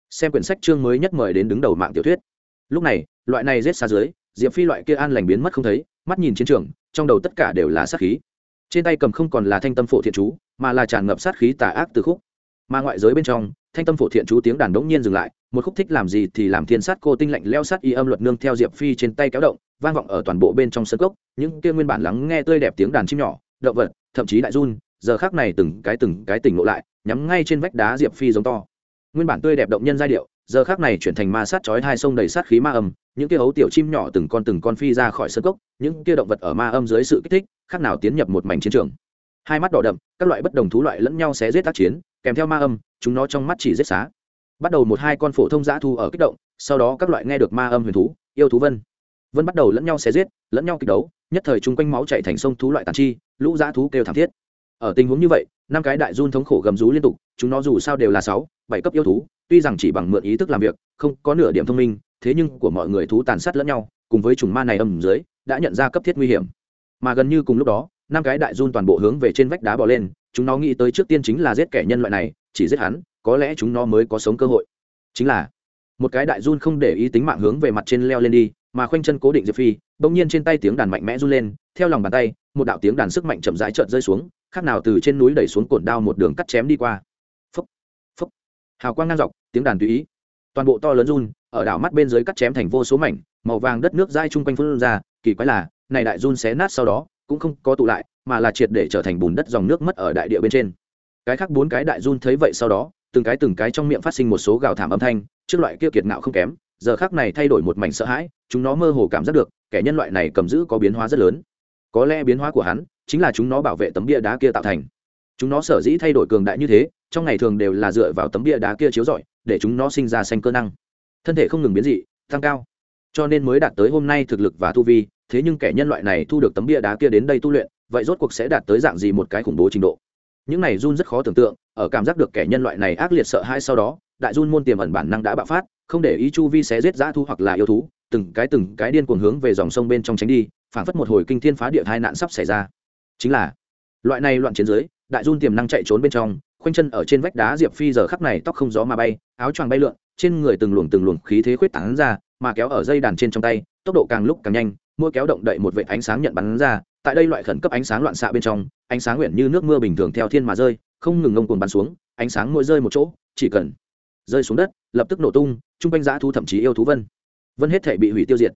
Xem quyển sách chương mới nhất mời đến đứng đầu mạng tiểu thuyết. Lúc này, loại này giết xa dưới, diệp phi loại kia an lành biến mất không thấy, mắt nhìn chiến trường, trong đầu tất cả đều là sát khí. Trên tay cầm không còn là thanh tâm phổ thiện chú, mà là tràn ngập sát khí tà ác từ khúc. Mà ngoại giới bên trong, thanh tâm phổ thiện chú tiếng đàn đống nhiên dừng lại một khúc thích làm gì thì làm thiên sát cô tinh lạnh leo sát y âm luật nương theo diệp phi trên tay kéo động, vang vọng ở toàn bộ bên trong sân cốc, những kia nguyên bản lắng nghe tươi đẹp tiếng đàn chim nhỏ, động vật, thậm chí đại run, giờ khác này từng cái từng cái tỉnh ngộ lại, nhắm ngay trên vách đá diệp phi giống to. Nguyên bản tươi đẹp động nhân giai điệu, giờ khác này chuyển thành ma sát chói hai sông đầy sát khí ma âm, những kia hấu tiểu chim nhỏ từng con từng con phi ra khỏi sân cốc, những kia động vật ở ma âm dưới sự kích thích, khác nào tiến nhập một mảnh chiến trường. Hai mắt đỏ đậm, các loại bất đồng thú loại lẫn nhau sẽ giết tác chiến, kèm theo ma âm, chúng nó trong mắt chỉ giết xá bắt đầu một hai con phổ thông giã thu ở kích động, sau đó các loại nghe được ma âm huyền thú, yêu thú vân. Vân bắt đầu lẫn nhau xé giết, lẫn nhau kịch đấu, nhất thời chung quanh máu chạy thành sông thú loại tàn chi, lũ giã thú kêu thảm thiết. Ở tình huống như vậy, năm cái đại run thống khổ gầm rú liên tục, chúng nó dù sao đều là sáu, bảy cấp yêu thú, tuy rằng chỉ bằng mượn ý thức làm việc, không có nửa điểm thông minh, thế nhưng của mọi người thú tàn sát lẫn nhau, cùng với chủng ma này âm dưới, đã nhận ra cấp thiết nguy hiểm. Mà gần như cùng lúc đó, năm cái đại run toàn bộ hướng về trên vách đá bỏ lên, chúng nó nghĩ tới trước tiên chính là giết kẻ nhân loại này, chỉ giết hắn có lẽ chúng nó mới có sống cơ hội. Chính là, một cái đại run không để ý tính mạng hướng về mặt trên leo lên đi, mà khoanh chân cố định diệp phi, bỗng nhiên trên tay tiếng đàn mạnh mẽ run lên, theo lòng bàn tay, một đạo tiếng đàn sức mạnh chậm rãi trợn rơi xuống, khác nào từ trên núi đẩy xuống cổn đao một đường cắt chém đi qua. Phấp phấp hào quang ngang dọc, tiếng đàn tùy ý. Toàn bộ to lớn run, ở đảo mắt bên dưới cắt chém thành vô số mảnh, màu vàng đất nước dai chung quanh phun ra, kỳ quái là, này đại run xé nát sau đó, cũng không có tụ lại, mà là triệt để trở thành bùn đất dòng nước mất ở đại địa bên trên. Cái khác bốn cái đại run thấy vậy sau đó từng cái từng cái trong miệng phát sinh một số gào thảm âm thanh, trước loại kia kiệt ngạo không kém, giờ khác này thay đổi một mảnh sợ hãi, chúng nó mơ hồ cảm giác được, kẻ nhân loại này cầm giữ có biến hóa rất lớn. Có lẽ biến hóa của hắn, chính là chúng nó bảo vệ tấm bia đá kia tạo thành. Chúng nó sở dĩ thay đổi cường đại như thế, trong ngày thường đều là dựa vào tấm bia đá kia chiếu rọi, để chúng nó sinh ra xanh cơ năng. Thân thể không ngừng biến dị, tăng cao. Cho nên mới đạt tới hôm nay thực lực và tu vi, thế nhưng kẻ nhân loại này thu được tấm bia đá kia đến đây tu luyện, vậy rốt cuộc sẽ đạt tới dạng gì một cái khủng bố trình độ? Những này run rất khó tưởng tượng, ở cảm giác được kẻ nhân loại này ác liệt sợ hãi sau đó, đại run môn tiềm ẩn bản năng đã bạo phát, không để ý chu vi sẽ giết dã thu hoặc là yêu thú, từng cái từng cái điên cuồng hướng về dòng sông bên trong tránh đi phản phất một hồi kinh thiên phá địa tai nạn sắp xảy ra. Chính là, loại này loạn chiến giới đại run tiềm năng chạy trốn bên trong, khoanh chân ở trên vách đá diệp phi giờ khắp này tóc không gió mà bay, áo choàng bay lượn, trên người từng luồng từng luồng khí thế khuyết tán ra, mà kéo ở dây đàn trên trong tay, tốc độ càng lúc càng nhanh mỗi kéo động đậy một vệt ánh sáng nhận bắn ra, tại đây loại khẩn cấp ánh sáng loạn xạ bên trong, ánh sáng nguyện như nước mưa bình thường theo thiên mà rơi, không ngừng ngông cuồng bắn xuống, ánh sáng mỗi rơi một chỗ, chỉ cần rơi xuống đất, lập tức nổ tung chung quanh giã thu thậm chí yêu thú vân. Vân hết thể bị hủy tiêu diệt.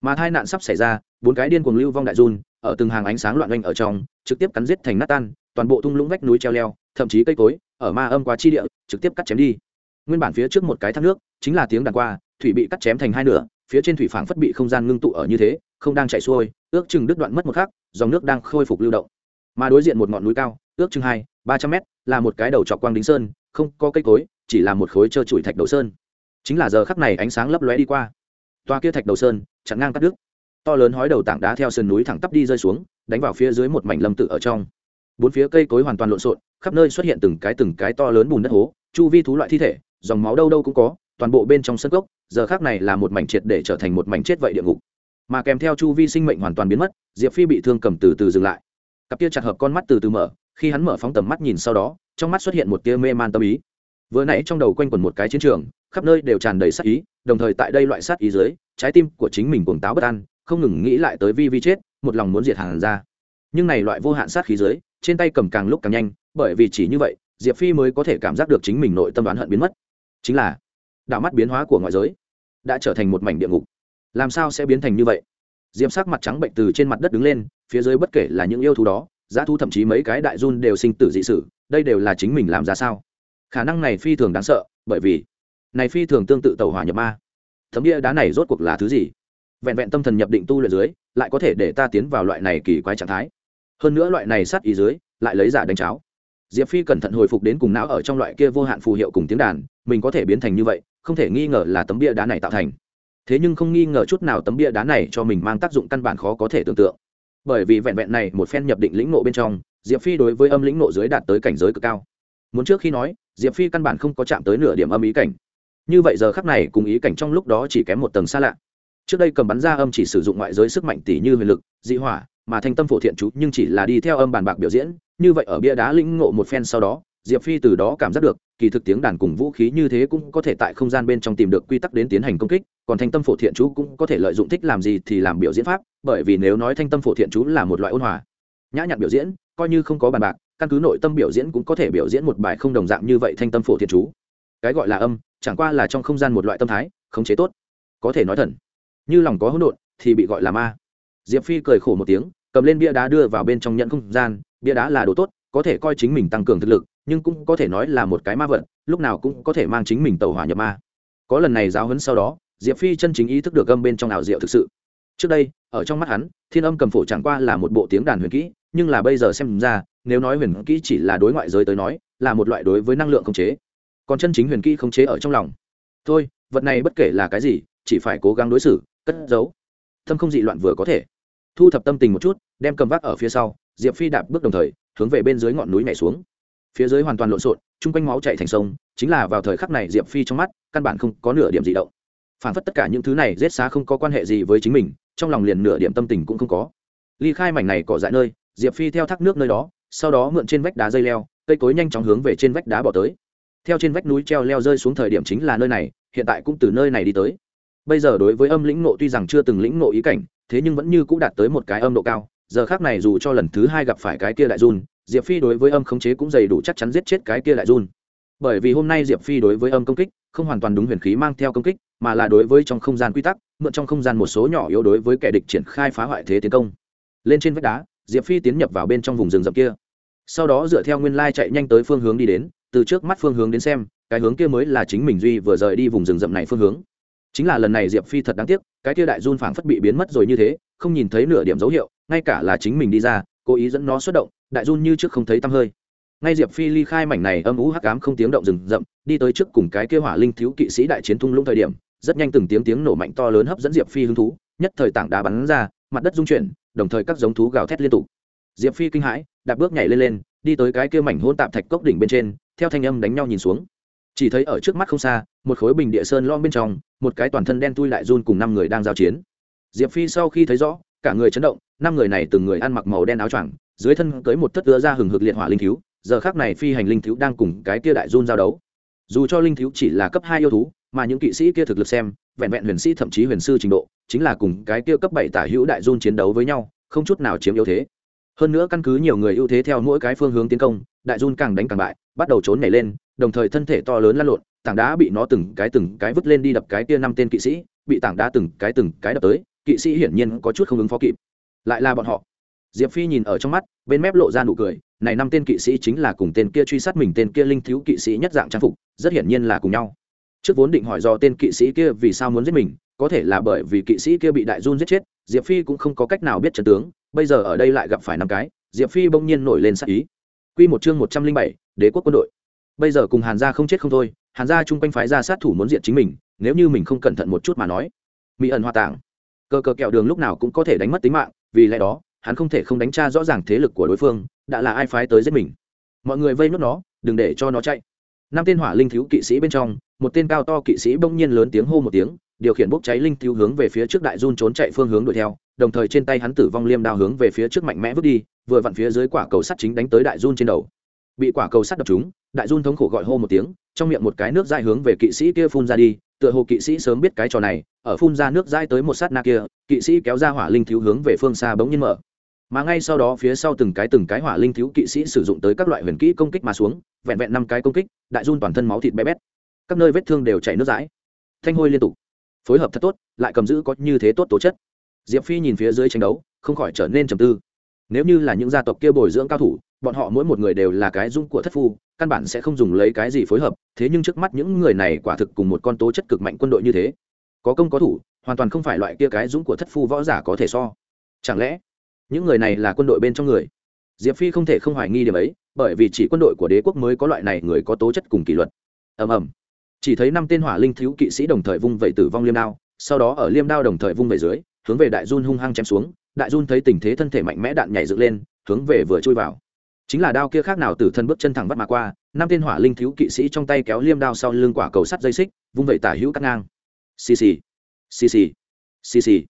Mà tai nạn sắp xảy ra, bốn cái điên cuồng lưu vong đại run, ở từng hàng ánh sáng loạn oanh ở trong, trực tiếp cắn giết thành nát tan, toàn bộ thung lũng vách núi treo leo, thậm chí cây cối, ở ma âm quá chi địa, trực tiếp cắt chém đi. Nguyên bản phía trước một cái thác nước, chính là tiếng đàn qua, thủy bị cắt chém thành hai nửa phía trên thủy phảng phất bị không gian ngưng tụ ở như thế, không đang chạy xuôi, ước chừng đứt đoạn mất một khắc, dòng nước đang khôi phục lưu động. Mà đối diện một ngọn núi cao, ước chừng hai, ba trăm mét, là một cái đầu trọc quang đính sơn, không có cây cối, chỉ là một khối trơ trụi thạch đầu sơn. Chính là giờ khắc này ánh sáng lấp lóe đi qua. Toa kia thạch đầu sơn, chặn ngang cắt đứt. To lớn hói đầu tảng đá theo sườn núi thẳng tắp đi rơi xuống, đánh vào phía dưới một mảnh lâm tự ở trong. Bốn phía cây cối hoàn toàn lộn xộn, khắp nơi xuất hiện từng cái từng cái to lớn bùn đất hố, chu vi thú loại thi thể, dòng máu đâu đâu cũng có toàn bộ bên trong sân gốc giờ khác này là một mảnh triệt để trở thành một mảnh chết vậy địa ngục. Mà kèm theo chu vi sinh mệnh hoàn toàn biến mất, diệp phi bị thương cầm từ từ dừng lại. Cặp tia chặt hợp con mắt từ từ mở, khi hắn mở phóng tầm mắt nhìn sau đó, trong mắt xuất hiện một tia mê man tâm ý. Vừa nãy trong đầu quanh quẩn một cái chiến trường, khắp nơi đều tràn đầy sát ý, đồng thời tại đây loại sát ý dưới, trái tim của chính mình cuồng táo bất an, không ngừng nghĩ lại tới vi vi chết, một lòng muốn diệt hàng ra. Nhưng này loại vô hạn sát khí dưới, trên tay cầm càng lúc càng nhanh, bởi vì chỉ như vậy, diệp phi mới có thể cảm giác được chính mình nội tâm đoán hận biến mất. Chính là đạo mắt biến hóa của ngoại giới, đã trở thành một mảnh địa ngục. Làm sao sẽ biến thành như vậy? Diêm sắc mặt trắng bệnh từ trên mặt đất đứng lên, phía dưới bất kể là những yêu thú đó, giá thu thậm chí mấy cái đại run đều sinh tử dị sử đây đều là chính mình làm ra sao? Khả năng này phi thường đáng sợ, bởi vì này phi thường tương tự tàu hỏa nhập ma. Thấm địa đá này rốt cuộc là thứ gì? Vẹn vẹn tâm thần nhập định tu luyện dưới, lại có thể để ta tiến vào loại này kỳ quái trạng thái. Hơn nữa loại này sát ý dưới, lại lấy giả đánh cháo. Diệp phi cẩn thận hồi phục đến cùng não ở trong loại kia vô hạn phù hiệu cùng tiếng đàn, mình có thể biến thành như vậy không thể nghi ngờ là tấm bia đá này tạo thành. Thế nhưng không nghi ngờ chút nào tấm bia đá này cho mình mang tác dụng căn bản khó có thể tưởng tượng. Bởi vì vẹn vẹn này một phen nhập định lĩnh nộ bên trong, diệp phi đối với âm lĩnh nộ dưới đạt tới cảnh giới cực cao. Muốn trước khi nói, diệp phi căn bản không có chạm tới nửa điểm âm ý cảnh. Như vậy giờ khắc này cùng ý cảnh trong lúc đó chỉ kém một tầng xa lạ. Trước đây cầm bắn ra âm chỉ sử dụng ngoại giới sức mạnh tỷ như huyền lực, dị hỏa, mà thanh tâm phổ thiện chú nhưng chỉ là đi theo âm bàn bạc biểu diễn. Như vậy ở bia đá lĩnh ngộ một phen sau đó, diệp phi từ đó cảm giác được kỳ thực tiếng đàn cùng vũ khí như thế cũng có thể tại không gian bên trong tìm được quy tắc đến tiến hành công kích, còn thanh tâm phổ thiện chú cũng có thể lợi dụng thích làm gì thì làm biểu diễn pháp, bởi vì nếu nói thanh tâm phổ thiện chú là một loại ôn hòa, nhã nhặn biểu diễn, coi như không có bàn bạc, căn cứ nội tâm biểu diễn cũng có thể biểu diễn một bài không đồng dạng như vậy thanh tâm phổ thiện chú. Cái gọi là âm, chẳng qua là trong không gian một loại tâm thái, khống chế tốt, có thể nói thần. Như lòng có hỗn độn thì bị gọi là ma. Diệp phi cười khổ một tiếng, cầm lên bia đá đưa vào bên trong nhận không gian, bia đá là đồ tốt có thể coi chính mình tăng cường thực lực, nhưng cũng có thể nói là một cái ma vật, lúc nào cũng có thể mang chính mình tàu hỏa nhập ma. Có lần này giáo hấn sau đó, diệp phi chân chính ý thức được âm bên trong ảo diệu thực sự. Trước đây, ở trong mắt hắn, thiên âm cầm phổ chẳng qua là một bộ tiếng đàn huyền kỹ, nhưng là bây giờ xem ra, nếu nói huyền kỹ chỉ là đối ngoại giới tới nói, là một loại đối với năng lượng khống chế. Còn chân chính huyền kỹ khống chế ở trong lòng. Thôi, vật này bất kể là cái gì, chỉ phải cố gắng đối xử, cất giấu. Tâm không dị loạn vừa có thể. Thu thập tâm tình một chút, đem cầm vác ở phía sau, diệp phi đạp bước đồng thời hướng về bên dưới ngọn núi nhảy xuống. Phía dưới hoàn toàn lộn xộn, chung quanh máu chạy thành sông, chính là vào thời khắc này diệp phi trong mắt, căn bản không có nửa điểm gì động. Phản phất tất cả những thứ này rết xá không có quan hệ gì với chính mình, trong lòng liền nửa điểm tâm tình cũng không có. Ly khai mảnh này cỏ dại nơi, diệp phi theo thác nước nơi đó, sau đó mượn trên vách đá dây leo, cây cối nhanh chóng hướng về trên vách đá bỏ tới. Theo trên vách núi treo leo rơi xuống thời điểm chính là nơi này, hiện tại cũng từ nơi này đi tới. Bây giờ đối với âm lĩnh nộ tuy rằng chưa từng lĩnh nộ ý cảnh, thế nhưng vẫn như cũng đạt tới một cái âm độ cao giờ khác này dù cho lần thứ hai gặp phải cái kia đại run diệp phi đối với âm khống chế cũng đầy đủ chắc chắn giết chết cái kia đại run bởi vì hôm nay diệp phi đối với âm công kích, không hoàn toàn đúng huyền khí mang theo công kích, mà là đối với trong không gian quy tắc, mượn trong không gian một số nhỏ yếu đối với kẻ địch triển khai phá hoại thế tiến công. Lên trên vách đá, diệp phi tiến nhập vào bên trong vùng rừng rậm kia. Sau đó dựa theo nguyên lai chạy nhanh tới phương hướng đi đến, từ trước mắt phương hướng đến xem, cái hướng kia mới là chính mình duy vừa rời đi vùng rừng rậm này phương hướng. Chính là lần này diệp phi thật đáng tiếc, cái kia đại run phảng phất bị biến mất rồi như thế không nhìn thấy nửa điểm dấu hiệu, ngay cả là chính mình đi ra, cố ý dẫn nó xuất động, đại run như trước không thấy tăm hơi. Ngay diệp phi ly khai mảnh này âm ú hắc ám không tiếng động rừng rậm, đi tới trước cùng cái kêu hỏa linh thiếu kỵ sĩ đại chiến thung lũng thời điểm, rất nhanh từng tiếng tiếng nổ mạnh to lớn hấp dẫn diệp phi hứng thú, nhất thời tảng đá bắn ra, mặt đất rung chuyển, đồng thời các giống thú gào thét liên tục. Diệp phi kinh hãi, đạp bước nhảy lên lên, đi tới cái kia mảnh hôn tạm thạch cốc đỉnh bên trên, theo thanh âm đánh nhau nhìn xuống. Chỉ thấy ở trước mắt không xa, một khối bình địa sơn lom bên trong, một cái toàn thân đen tui lại run cùng năm người đang giao chiến diệp phi sau khi thấy rõ, cả người chấn động, năm người này từng người ăn mặc màu đen áo choàng, dưới thân cưới một thất ứa ra hừng hực liệt hỏa linh thiếu, giờ khác này phi hành linh thiếu đang cùng cái kia đại run giao đấu. Dù cho linh thiếu chỉ là cấp hai yêu thú, mà những kỵ sĩ kia thực lực xem, vẹn vẹn huyền sĩ thậm chí huyền sư trình độ, chính là cùng cái kia cấp bảy tả hữu đại run chiến đấu với nhau, không chút nào chiếm yếu thế. Hơn nữa căn cứ nhiều người ưu thế theo mỗi cái phương hướng tiến công, đại run càng đánh càng bại, bắt đầu trốn nhảy lên, đồng thời thân thể to lớn lăn lộn, tảng đá bị nó từng cái từng cái vứt lên đi đập cái kia năm tên kỵ sĩ, bị tảng đá từng cái từng cái đập tới kỵ sĩ hiển nhiên có chút không ứng phó kịp. Lại là bọn họ. Diệp phi nhìn ở trong mắt, bên mép lộ ra nụ cười, này năm tên kỵ sĩ chính là cùng tên kia truy sát mình, tên kia linh thiếu kỵ sĩ nhất dạng trang phục, rất hiển nhiên là cùng nhau. Trước vốn định hỏi do tên kỵ sĩ kia vì sao muốn giết mình, có thể là bởi vì kỵ sĩ kia bị đại dun giết chết, diệp phi cũng không có cách nào biết trận tướng, bây giờ ở đây lại gặp phải năm cái, diệp phi bỗng nhiên nổi lên sắc ý. Q một chương một trăm linh bảy, đế quốc quân đội. Bây giờ cùng hàn gia không chết không thôi, hàn gia chung quanh phái ra sát thủ muốn diện chính mình, nếu như mình không cẩn thận một chút mà nói. Mỹ ẩn hoa tảng cờ cờ kẹo đường lúc nào cũng có thể đánh mất tính mạng, vì lẽ đó, hắn không thể không đánh tra rõ ràng thế lực của đối phương, đã là ai phái tới giết mình. Mọi người vây nốt nó, đừng để cho nó chạy. Năm tên hỏa linh thiếu kỵ sĩ bên trong, một tên cao to kỵ sĩ bỗng nhiên lớn tiếng hô một tiếng, điều khiển bốc cháy linh thiếu hướng về phía trước đại run trốn chạy phương hướng đuổi theo, đồng thời trên tay hắn tử vong liêm đao hướng về phía trước mạnh mẽ vứt đi, vừa vặn phía dưới quả cầu sắt chính đánh tới đại run trên đầu bị quả cầu sắt đập chúng, đại run thống khổ gọi hô một tiếng, trong miệng một cái nước dai hướng về kỵ sĩ kia phun ra đi, tựa hồ kỵ sĩ sớm biết cái trò này, ở phun ra nước dai tới một sát na kia, kỵ sĩ kéo ra hỏa linh thiếu hướng về phương xa bỗng nhiên mở. Mà ngay sau đó phía sau từng cái từng cái hỏa linh thiếu kỵ sĩ sử dụng tới các loại huyền kỹ công kích mà xuống, vẹn vẹn năm cái công kích, đại run toàn thân máu thịt bé bét. Các nơi vết thương đều chảy nước dãi. Thanh hôi liên tục. Phối hợp thật tốt, lại cầm giữ có như thế tốt tố chất. Diệp phi nhìn phía dưới tranh đấu, không khỏi trở nên trầm tư nếu như là những gia tộc kia bồi dưỡng cao thủ, bọn họ mỗi một người đều là cái dung của thất phu, căn bản sẽ không dùng lấy cái gì phối hợp, thế nhưng trước mắt những người này quả thực cùng một con tố chất cực mạnh quân đội như thế. Có công có thủ, hoàn toàn không phải loại kia cái dũng của thất phu võ giả có thể so. Chẳng lẽ, những người này là quân đội bên trong người? Diệp phi không thể không hoài nghi điểm ấy, bởi vì chỉ quân đội của đế quốc mới có loại này người có tố chất cùng kỷ luật. Ầm ầm. Chỉ thấy năm tên hỏa linh thiếu kỵ sĩ đồng thời vung vẩy tử vong liêm đao, sau đó ở liêm đao đồng thời vung về dưới, hướng về đại dun hung hăng chém xuống đại run thấy tình thế thân thể mạnh mẽ đạn nhảy dựng lên, hướng về vừa chui vào. Chính là đao kia khác nào từ thân bước chân thẳng bắt mà qua, năm tên hỏa linh thiếu kỵ sĩ trong tay kéo liêm đao sau lưng quả cầu sắt dây xích, vung vẩy tả hữu cắt ngang. Xì xì xì xì xì xì.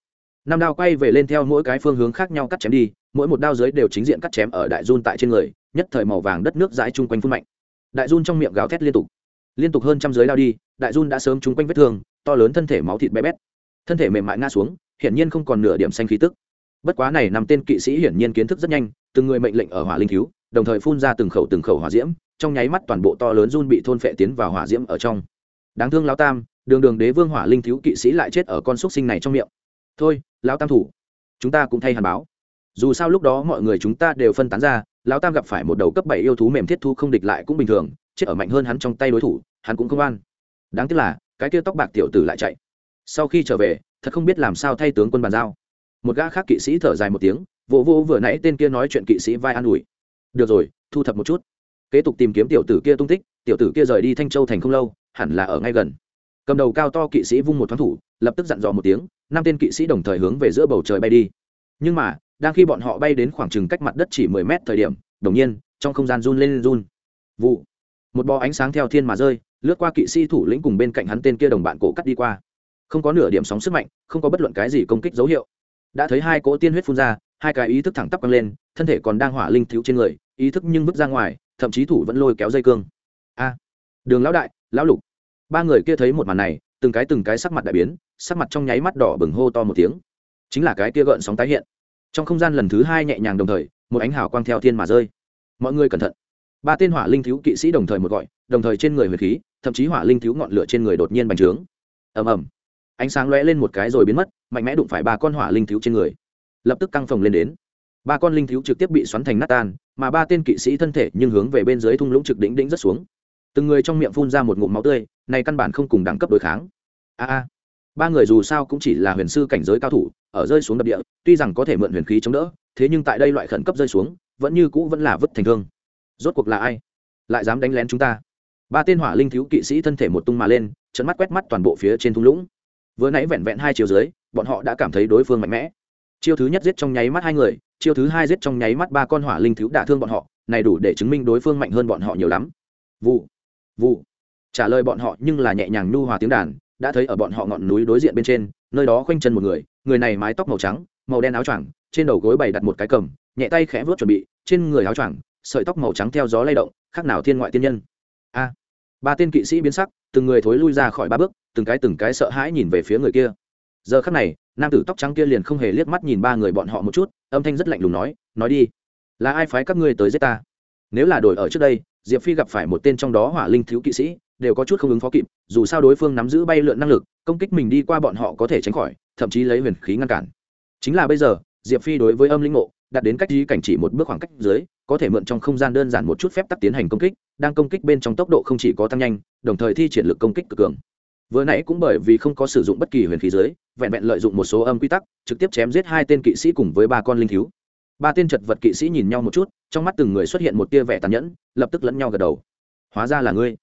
Năm đao quay về lên theo mỗi cái phương hướng khác nhau cắt chém đi, mỗi một đao dưới đều chính diện cắt chém ở đại run tại trên người, nhất thời màu vàng đất nước dãi chung quanh phun mạnh. Đại run trong miệng gáo thét liên tục. Liên tục hơn trăm giới đao đi, đại run đã sớm chung quanh vết thương, to lớn thân thể máu thịt bé bét. Thân thể mềm mại ngã xuống, hiển nhiên không còn nửa điểm xanh khí tức bất quá này nằm tên kỵ sĩ hiển nhiên kiến thức rất nhanh, từng người mệnh lệnh ở hỏa linh cứu đồng thời phun ra từng khẩu từng khẩu hỏa diễm, trong nháy mắt toàn bộ to lớn run bị thôn phệ tiến vào hỏa diễm ở trong. Đáng thương lão tam, đường đường đế vương hỏa linh thiếu kỵ sĩ lại chết ở con xúc sinh này trong miệng. Thôi, lão tam thủ, chúng ta cũng thay hàn báo. Dù sao lúc đó mọi người chúng ta đều phân tán ra, lão tam gặp phải một đầu cấp bảy yêu thú mềm thiết thu không địch lại cũng bình thường, chết ở mạnh hơn hắn trong tay đối thủ, hắn cũng không an. Đáng tiếc là, cái kia tóc bạc tiểu tử lại chạy. Sau khi trở về, thật không biết làm sao thay tướng quân bàn giao một gã khác kỵ sĩ thở dài một tiếng vô vô vừa nãy tên kia nói chuyện kỵ sĩ vai an ủi. Được rồi, thu thập một chút. Kế tục tìm kiếm tiểu tử kia tung tích, tiểu tử kia rời đi thanh châu thành không lâu, hẳn là ở ngay gần. Cầm đầu cao to kỵ sĩ vung một thoáng thủ, lập tức dặn dò một tiếng, năm tên kỵ sĩ đồng thời hướng về giữa bầu trời bay đi. Nhưng mà, đang khi bọn họ bay đến khoảng chừng cách mặt đất chỉ mười mét thời điểm đồng nhiên, trong không gian run lên run. Vụ. Một bó ánh sáng theo thiên mà rơi, lướt qua kỵ sĩ thủ lĩnh cùng bên cạnh hắn tên kia đồng bạn cổ cắt đi qua. Không có nửa điểm sóng sức mạnh, không có bất luận cái gì công kích dấu hiệu đã thấy hai cỗ tiên huyết phun ra, hai cái ý thức thẳng tắp căng lên, thân thể còn đang hỏa linh thiếu trên người, ý thức nhưng bước ra ngoài, thậm chí thủ vẫn lôi kéo dây cương. A, đường lão đại, lão lục. Ba người kia thấy một màn này, từng cái từng cái sắc mặt đại biến, sắc mặt trong nháy mắt đỏ bừng hô to một tiếng. Chính là cái kia gợn sóng tái hiện. Trong không gian lần thứ hai nhẹ nhàng đồng thời, một ánh hào quang theo thiên mà rơi. Mọi người cẩn thận. Ba tên hỏa linh thiếu kỵ sĩ đồng thời một gọi, đồng thời trên người huyệt khí, thậm chí hỏa linh thiếu ngọn lửa trên người đột nhiên bành trướng. Ầm ầm ánh sáng lóe lên một cái rồi biến mất, mạnh mẽ đụng phải ba con hỏa linh thiếu trên người. Lập tức căng phồng lên đến. Ba con linh thiếu trực tiếp bị xoắn thành nát tan, mà ba tên kỵ sĩ thân thể nhưng hướng về bên dưới thung lũng trực đỉnh đỉnh rất xuống. Từng người trong miệng phun ra một ngụm máu tươi, này căn bản không cùng đẳng cấp đối kháng. A a. Ba người dù sao cũng chỉ là huyền sư cảnh giới cao thủ, ở rơi xuống đập địa, tuy rằng có thể mượn huyền khí chống đỡ, thế nhưng tại đây loại khẩn cấp rơi xuống, vẫn như cũ vẫn là vứt thành thương. Rốt cuộc là ai? Lại dám đánh lén chúng ta? Ba tên hỏa linh thiếu kỵ sĩ thân thể một tung mà lên trận mắt quét mắt toàn bộ phía trên thung lũng vừa nãy vẹn vẹn hai chiều dưới, bọn họ đã cảm thấy đối phương mạnh mẽ. Chiêu thứ nhất giết trong nháy mắt hai người, chiêu thứ hai giết trong nháy mắt ba con hỏa linh thiếu đả thương bọn họ, này đủ để chứng minh đối phương mạnh hơn bọn họ nhiều lắm. Vụ vụ. Trả lời bọn họ nhưng là nhẹ nhàng nhu hòa tiếng đàn, đã thấy ở bọn họ ngọn núi đối diện bên trên, nơi đó khoanh chân một người người này mái tóc màu trắng, màu đen áo choàng, trên đầu gối bày đặt một cái cầm, nhẹ tay khẽ vớt chuẩn bị, trên người áo choàng, sợi tóc màu trắng theo gió lay động, khác nào thiên ngoại tiên nhân. A. Ba tên kỵ sĩ biến sắc, từng người thối lui ra khỏi ba bước từng cái từng cái sợ hãi nhìn về phía người kia. Giờ khắc này, nam tử tóc trắng kia liền không hề liếc mắt nhìn ba người bọn họ một chút, âm thanh rất lạnh lùng nói nói đi, là ai phái các ngươi tới giết ta? Nếu là đổi ở trước đây, diệp phi gặp phải một tên trong đó hỏa linh thiếu kỵ sĩ, đều có chút không ứng phó kịp, dù sao đối phương nắm giữ bay lượn năng lực, công kích mình đi qua bọn họ có thể tránh khỏi, thậm chí lấy huyền khí ngăn cản. Chính là bây giờ, diệp phi đối với âm linh ngộ, đạt đến cách di cảnh chỉ một bước khoảng cách dưới, có thể mượn trong không gian đơn giản một chút phép tắc tiến hành công kích, đang công kích bên trong tốc độ không chỉ có tăng nhanh, đồng thời thi triển lực công kích cực cường vừa nãy cũng bởi vì không có sử dụng bất kỳ huyền khí dưới, vẹn vẹn lợi dụng một số âm quy tắc, trực tiếp chém giết hai tên kỵ sĩ cùng với ba con linh thiếu. Ba tên chật vật kỵ sĩ nhìn nhau một chút, trong mắt từng người xuất hiện một tia vẻ tàn nhẫn, lập tức lẫn nhau gật đầu. Hóa ra là ngươi.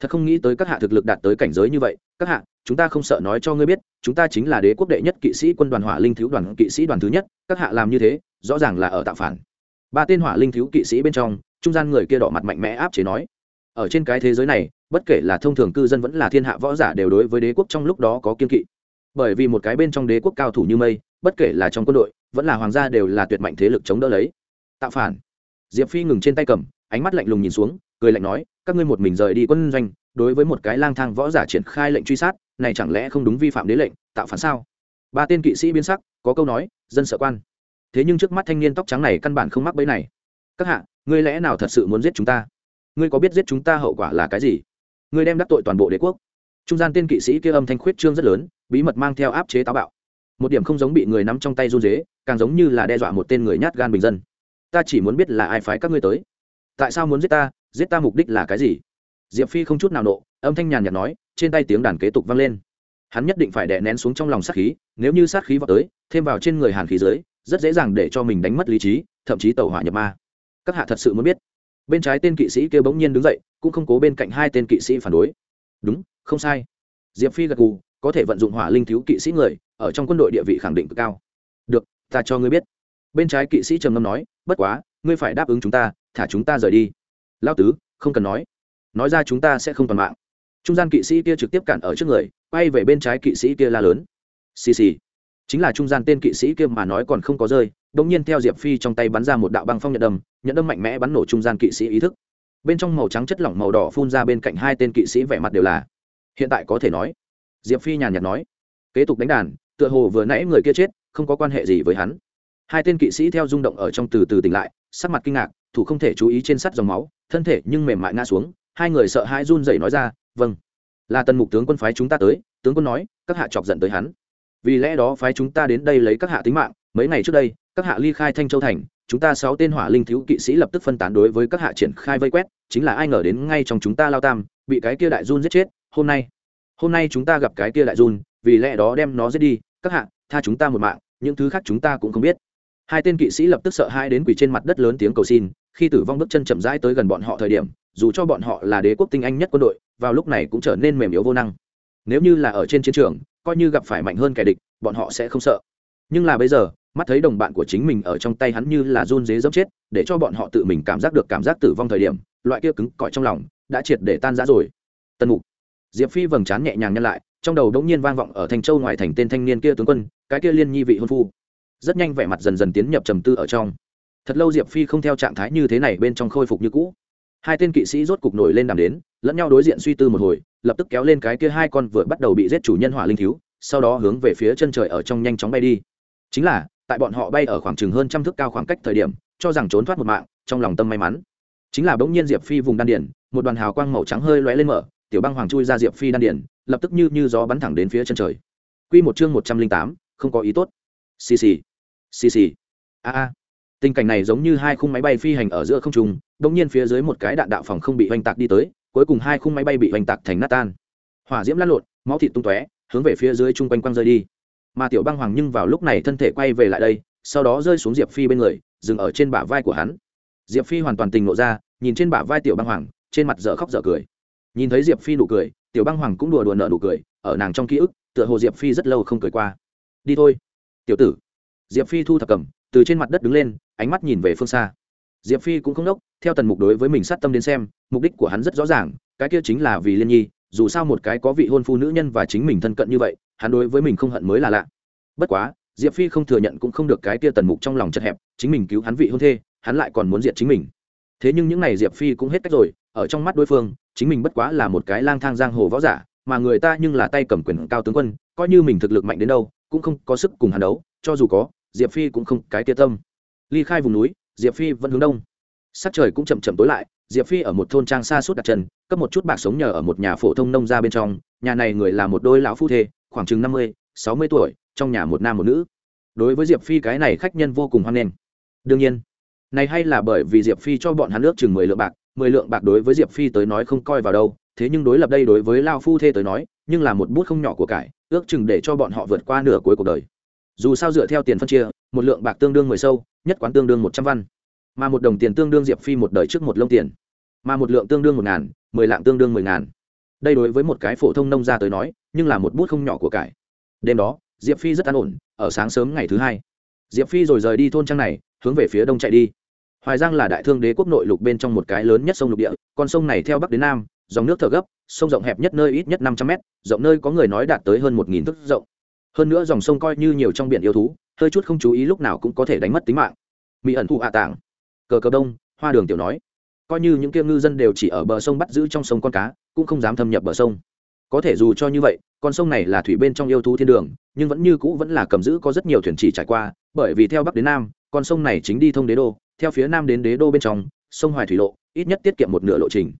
Thật không nghĩ tới các hạ thực lực đạt tới cảnh giới như vậy. Các hạ, chúng ta không sợ nói cho ngươi biết, chúng ta chính là đế quốc đệ nhất kỵ sĩ quân đoàn hỏa linh thiếu đoàn kỵ sĩ đoàn thứ nhất, các hạ làm như thế, rõ ràng là ở tạo phản. Ba tên hỏa linh thiếu kỵ sĩ bên trong, trung gian người kia đỏ mặt mạnh mẽ áp chế nói, ở trên cái thế giới này bất kể là thông thường cư dân vẫn là thiên hạ võ giả đều đối với đế quốc trong lúc đó có kiên kỵ. Bởi vì một cái bên trong đế quốc cao thủ như mây, bất kể là trong quân đội, vẫn là hoàng gia đều là tuyệt mạnh thế lực chống đỡ lấy. Tạo phản. Diệp phi ngừng trên tay cầm, ánh mắt lạnh lùng nhìn xuống, cười lạnh nói, các ngươi một mình rời đi quân doanh, đối với một cái lang thang võ giả triển khai lệnh truy sát, này chẳng lẽ không đúng vi phạm đế lệnh, tạo phản sao? Ba tên kỵ sĩ biến sắc, có câu nói, dân sợ quan. Thế nhưng trước mắt thanh niên tóc trắng này căn bản không mắc bẫy này. Các hạ, ngươi lẽ nào thật sự muốn giết chúng ta? Ngươi có biết giết chúng ta hậu quả là cái gì? Ngươi đem đắc tội toàn bộ đế quốc. Trung gian tên kỵ sĩ kia âm thanh khuyết trương rất lớn, bí mật mang theo áp chế táo bạo. Một điểm không giống bị người nắm trong tay run dế càng giống như là đe dọa một tên người nhát gan bình dân. Ta chỉ muốn biết là ai phái các ngươi tới. Tại sao muốn giết ta? Giết ta mục đích là cái gì? Diệp phi không chút nào nộ, âm thanh nhàn nhạt nói, trên tay tiếng đàn kế tục vang lên. Hắn nhất định phải đè nén xuống trong lòng sát khí, nếu như sát khí vào tới, thêm vào trên người hàn khí dưới, rất dễ dàng để cho mình đánh mất lý trí, thậm chí tàu hỏa nhập ma. Các hạ thật sự muốn biết bên trái tên kỵ sĩ kia bỗng nhiên đứng dậy, cũng không cố bên cạnh hai tên kỵ sĩ phản đối. Đúng, không sai. Diệp phi gật gù, có thể vận dụng hỏa linh thiếu kỵ sĩ người, ở trong quân đội địa vị khẳng định cực cao. Được, ta cho ngươi biết. Bên trái kỵ sĩ trầm ngâm nói, bất quá, ngươi phải đáp ứng chúng ta, thả chúng ta rời đi. Lao tứ, không cần nói. Nói ra chúng ta sẽ không toàn mạng. Trung gian kỵ sĩ kia trực tiếp cản ở trước người, quay về bên trái kỵ sĩ kia la lớn. Xì xì. Chính là trung gian tên kỵ sĩ kia mà nói còn không có rơi đột nhiên theo diệp phi trong tay bắn ra một đạo băng phong nhận đâm nhận đâm mạnh mẽ bắn nổ trung gian kỵ sĩ ý thức. Bên trong màu trắng chất lỏng màu đỏ phun ra bên cạnh hai tên kỵ sĩ vẻ mặt đều là, hiện tại có thể nói? Diệp phi nhàn nhạt nói. Kế tục đánh đàn, tựa hồ vừa nãy người kia chết, không có quan hệ gì với hắn. Hai tên kỵ sĩ theo rung động ở trong từ từ tỉnh lại, sắc mặt kinh ngạc, thủ không thể chú ý trên sắt dòng máu, thân thể nhưng mềm mại ngã xuống, hai người sợ hãi run rẩy nói ra vâng là tần mục tướng quân phái chúng ta tới, tướng quân nói, các hạ chọc giận tới hắn. Vì lẽ đó phái chúng ta đến đây lấy các hạ tính mạng, mấy ngày trước đây các hạ ly khai thanh châu thành, chúng ta sáu tên hỏa linh thiếu kỵ sĩ lập tức phân tán đối với các hạ triển khai vây quét, chính là ai ngờ đến ngay trong chúng ta lao tam, bị cái kia đại run giết chết, hôm nay hôm nay chúng ta gặp cái kia đại run, vì lẽ đó đem nó giết đi, các hạ, tha chúng ta một mạng, những thứ khác chúng ta cũng không biết. Hai tên kỵ sĩ lập tức sợ hai đến quỳ trên mặt đất lớn tiếng cầu xin, khi tử vong bước chân chậm rãi tới gần bọn họ thời điểm, dù cho bọn họ là đế quốc tinh anh nhất quân đội, vào lúc này cũng trở nên mềm yếu vô năng. Nếu như là ở trên chiến trường, coi như gặp phải mạnh hơn kẻ địch, bọn họ sẽ không sợ. Nhưng là bây giờ mắt thấy đồng bạn của chính mình ở trong tay hắn như là run dế dẫm chết, để cho bọn họ tự mình cảm giác được cảm giác tử vong thời điểm, loại kia cứng cỏi trong lòng đã triệt để tan rã rồi. Tần mục, diệp phi vầng trán nhẹ nhàng nhăn lại, trong đầu đống nhiên vang vọng ở thành châu ngoài thành tên thanh niên kia tướng quân, cái kia liên nhi vị hôn phu. Rất nhanh vẻ mặt dần dần tiến nhập trầm tư ở trong. Thật lâu diệp phi không theo trạng thái như thế này bên trong khôi phục như cũ. Hai tên kỵ sĩ rốt cục nổi lên đàm đến, lẫn nhau đối diện suy tư một hồi, lập tức kéo lên cái kia hai con vừa bắt đầu bị giết chủ nhân hỏa linh thiếu, sau đó hướng về phía chân trời ở trong nhanh chóng bay đi. Chính là tại bọn họ bay ở khoảng chừng hơn trăm thước cao khoảng cách thời điểm, cho rằng trốn thoát một mạng, trong lòng tâm may mắn. Chính là bỗng nhiên diệp phi vùng đan điển một đoàn hào quang màu trắng hơi lóe lên mở, tiểu băng hoàng chui ra diệp phi đan điển lập tức như như gió bắn thẳng đến phía chân trời. Q một chương một trăm linh tám, không có ý tốt. Xì xì xì xì. A a. Tình cảnh này giống như hai khung máy bay phi hành ở giữa không trung, bỗng nhiên phía dưới một cái đạn đạo phòng không bị oanh tạc đi tới, cuối cùng hai khung máy bay bị oanh tạc thành nát tan. Hỏa diễm lăn lộn, máu thịt tung tóe, hướng về phía dưới chung quanh quăng rơi đi mà tiểu băng hoàng nhưng vào lúc này thân thể quay về lại đây, sau đó rơi xuống diệp phi bên người, dừng ở trên bả vai của hắn. Diệp phi hoàn toàn tình nộ ra, nhìn trên bả vai tiểu băng hoàng, trên mặt dở khóc dở cười. Nhìn thấy diệp phi nụ cười, tiểu băng hoàng cũng đùa đùa nợ nụ cười, ở nàng trong ký ức, tựa hồ diệp phi rất lâu không cười qua. Đi thôi, tiểu tử. Diệp phi thu thập cầm, từ trên mặt đất đứng lên, ánh mắt nhìn về phương xa. Diệp phi cũng không đốc, theo tần mục đối với mình sát tâm đến xem, mục đích của hắn rất rõ ràng, cái kia chính là vì liên nhi dù sao một cái có vị hôn phu nữ nhân và chính mình thân cận như vậy, hắn đối với mình không hận mới là lạ. Bất quá, diệp phi không thừa nhận cũng không được cái kia tần mục trong lòng chật hẹp, chính mình cứu hắn vị hôn thê, hắn lại còn muốn diệt chính mình. Thế nhưng những n à y diệp phi cũng hết cách rồi, ở trong mắt đối phương, chính mình bất quá là một cái lang thang giang hồ võ giả, mà người ta nhưng là tay cầm quyền cao tướng quân, coi như mình thực lực mạnh đến đâu, cũng không có sức cùng hắn đấu, cho dù có, diệp phi cũng không cái tia tâm. Ly khai vùng núi, diệp phi vẫn hướng đông. Sắc trời cũng chậm chậm tối lại diệp phi ở một thôn trang xa suốt đặt chân, cấp một chút bạc sống nhờ ở một nhà phổ thông nông ra bên trong, nhà này người là một đôi lão phu thê, khoảng chừng năm mươi, sáu mươi tuổi, trong nhà một nam một nữ. Đối với diệp phi cái này khách nhân vô cùng hoan nghênh. Đương nhiên, này hay là bởi vì diệp phi cho bọn hắn nước chừng mười lượng bạc, mười lượng bạc đối với diệp phi tới nói không coi vào đâu, thế nhưng đối lập đây đối với lao phu thê tới nói, nhưng là một bút không nhỏ của cải, ước chừng để cho bọn họ vượt qua nửa cuối cuộc đời. Dù sao dựa theo tiền phân chia, một lượng bạc tương đương mười sâu, nhất quán tương đương một trăm văn mà một đồng tiền tương đương diệp phi một đời trước một lông tiền. Mà một lượng tương đương một ngàn, mười lạng tương đương mười ngàn. Đây đối với một cái phổ thông nông gia tới nói, nhưng là một bút không nhỏ của cải. Đêm đó, diệp phi rất an ổn, ở sáng sớm ngày thứ hai, diệp phi rồi rời đi thôn trang này, hướng về phía đông chạy đi. Hoài giang là đại thương đế quốc nội lục bên trong một cái lớn nhất sông lục địa, con sông này theo bắc đến nam, dòng nước thở gấp, sông rộng hẹp nhất nơi ít nhất năm trăm mét, rộng nơi có người nói đạt tới hơn một nghìn thước rộng. Hơn nữa dòng sông coi như nhiều trong biển yêu thú, hơi chút không chú ý lúc nào cũng có thể đánh mất tính mạng. Mỹ ẩn thụ hạ tảng cờ cờ đông hoa đường tiểu nói. Coi như những kia ngư dân đều chỉ ở bờ sông bắt giữ trong sông con cá, cũng không dám thâm nhập bờ sông. Có thể dù cho như vậy, con sông này là thủy bên trong yêu thú thiên đường, nhưng vẫn như cũ vẫn là cầm giữ có rất nhiều thuyền chỉ trải qua, bởi vì theo bắc đến nam, con sông này chính đi thông đế đô, theo phía nam đến đế đô bên trong, sông hoài thủy lộ, ít nhất tiết kiệm một nửa lộ trình.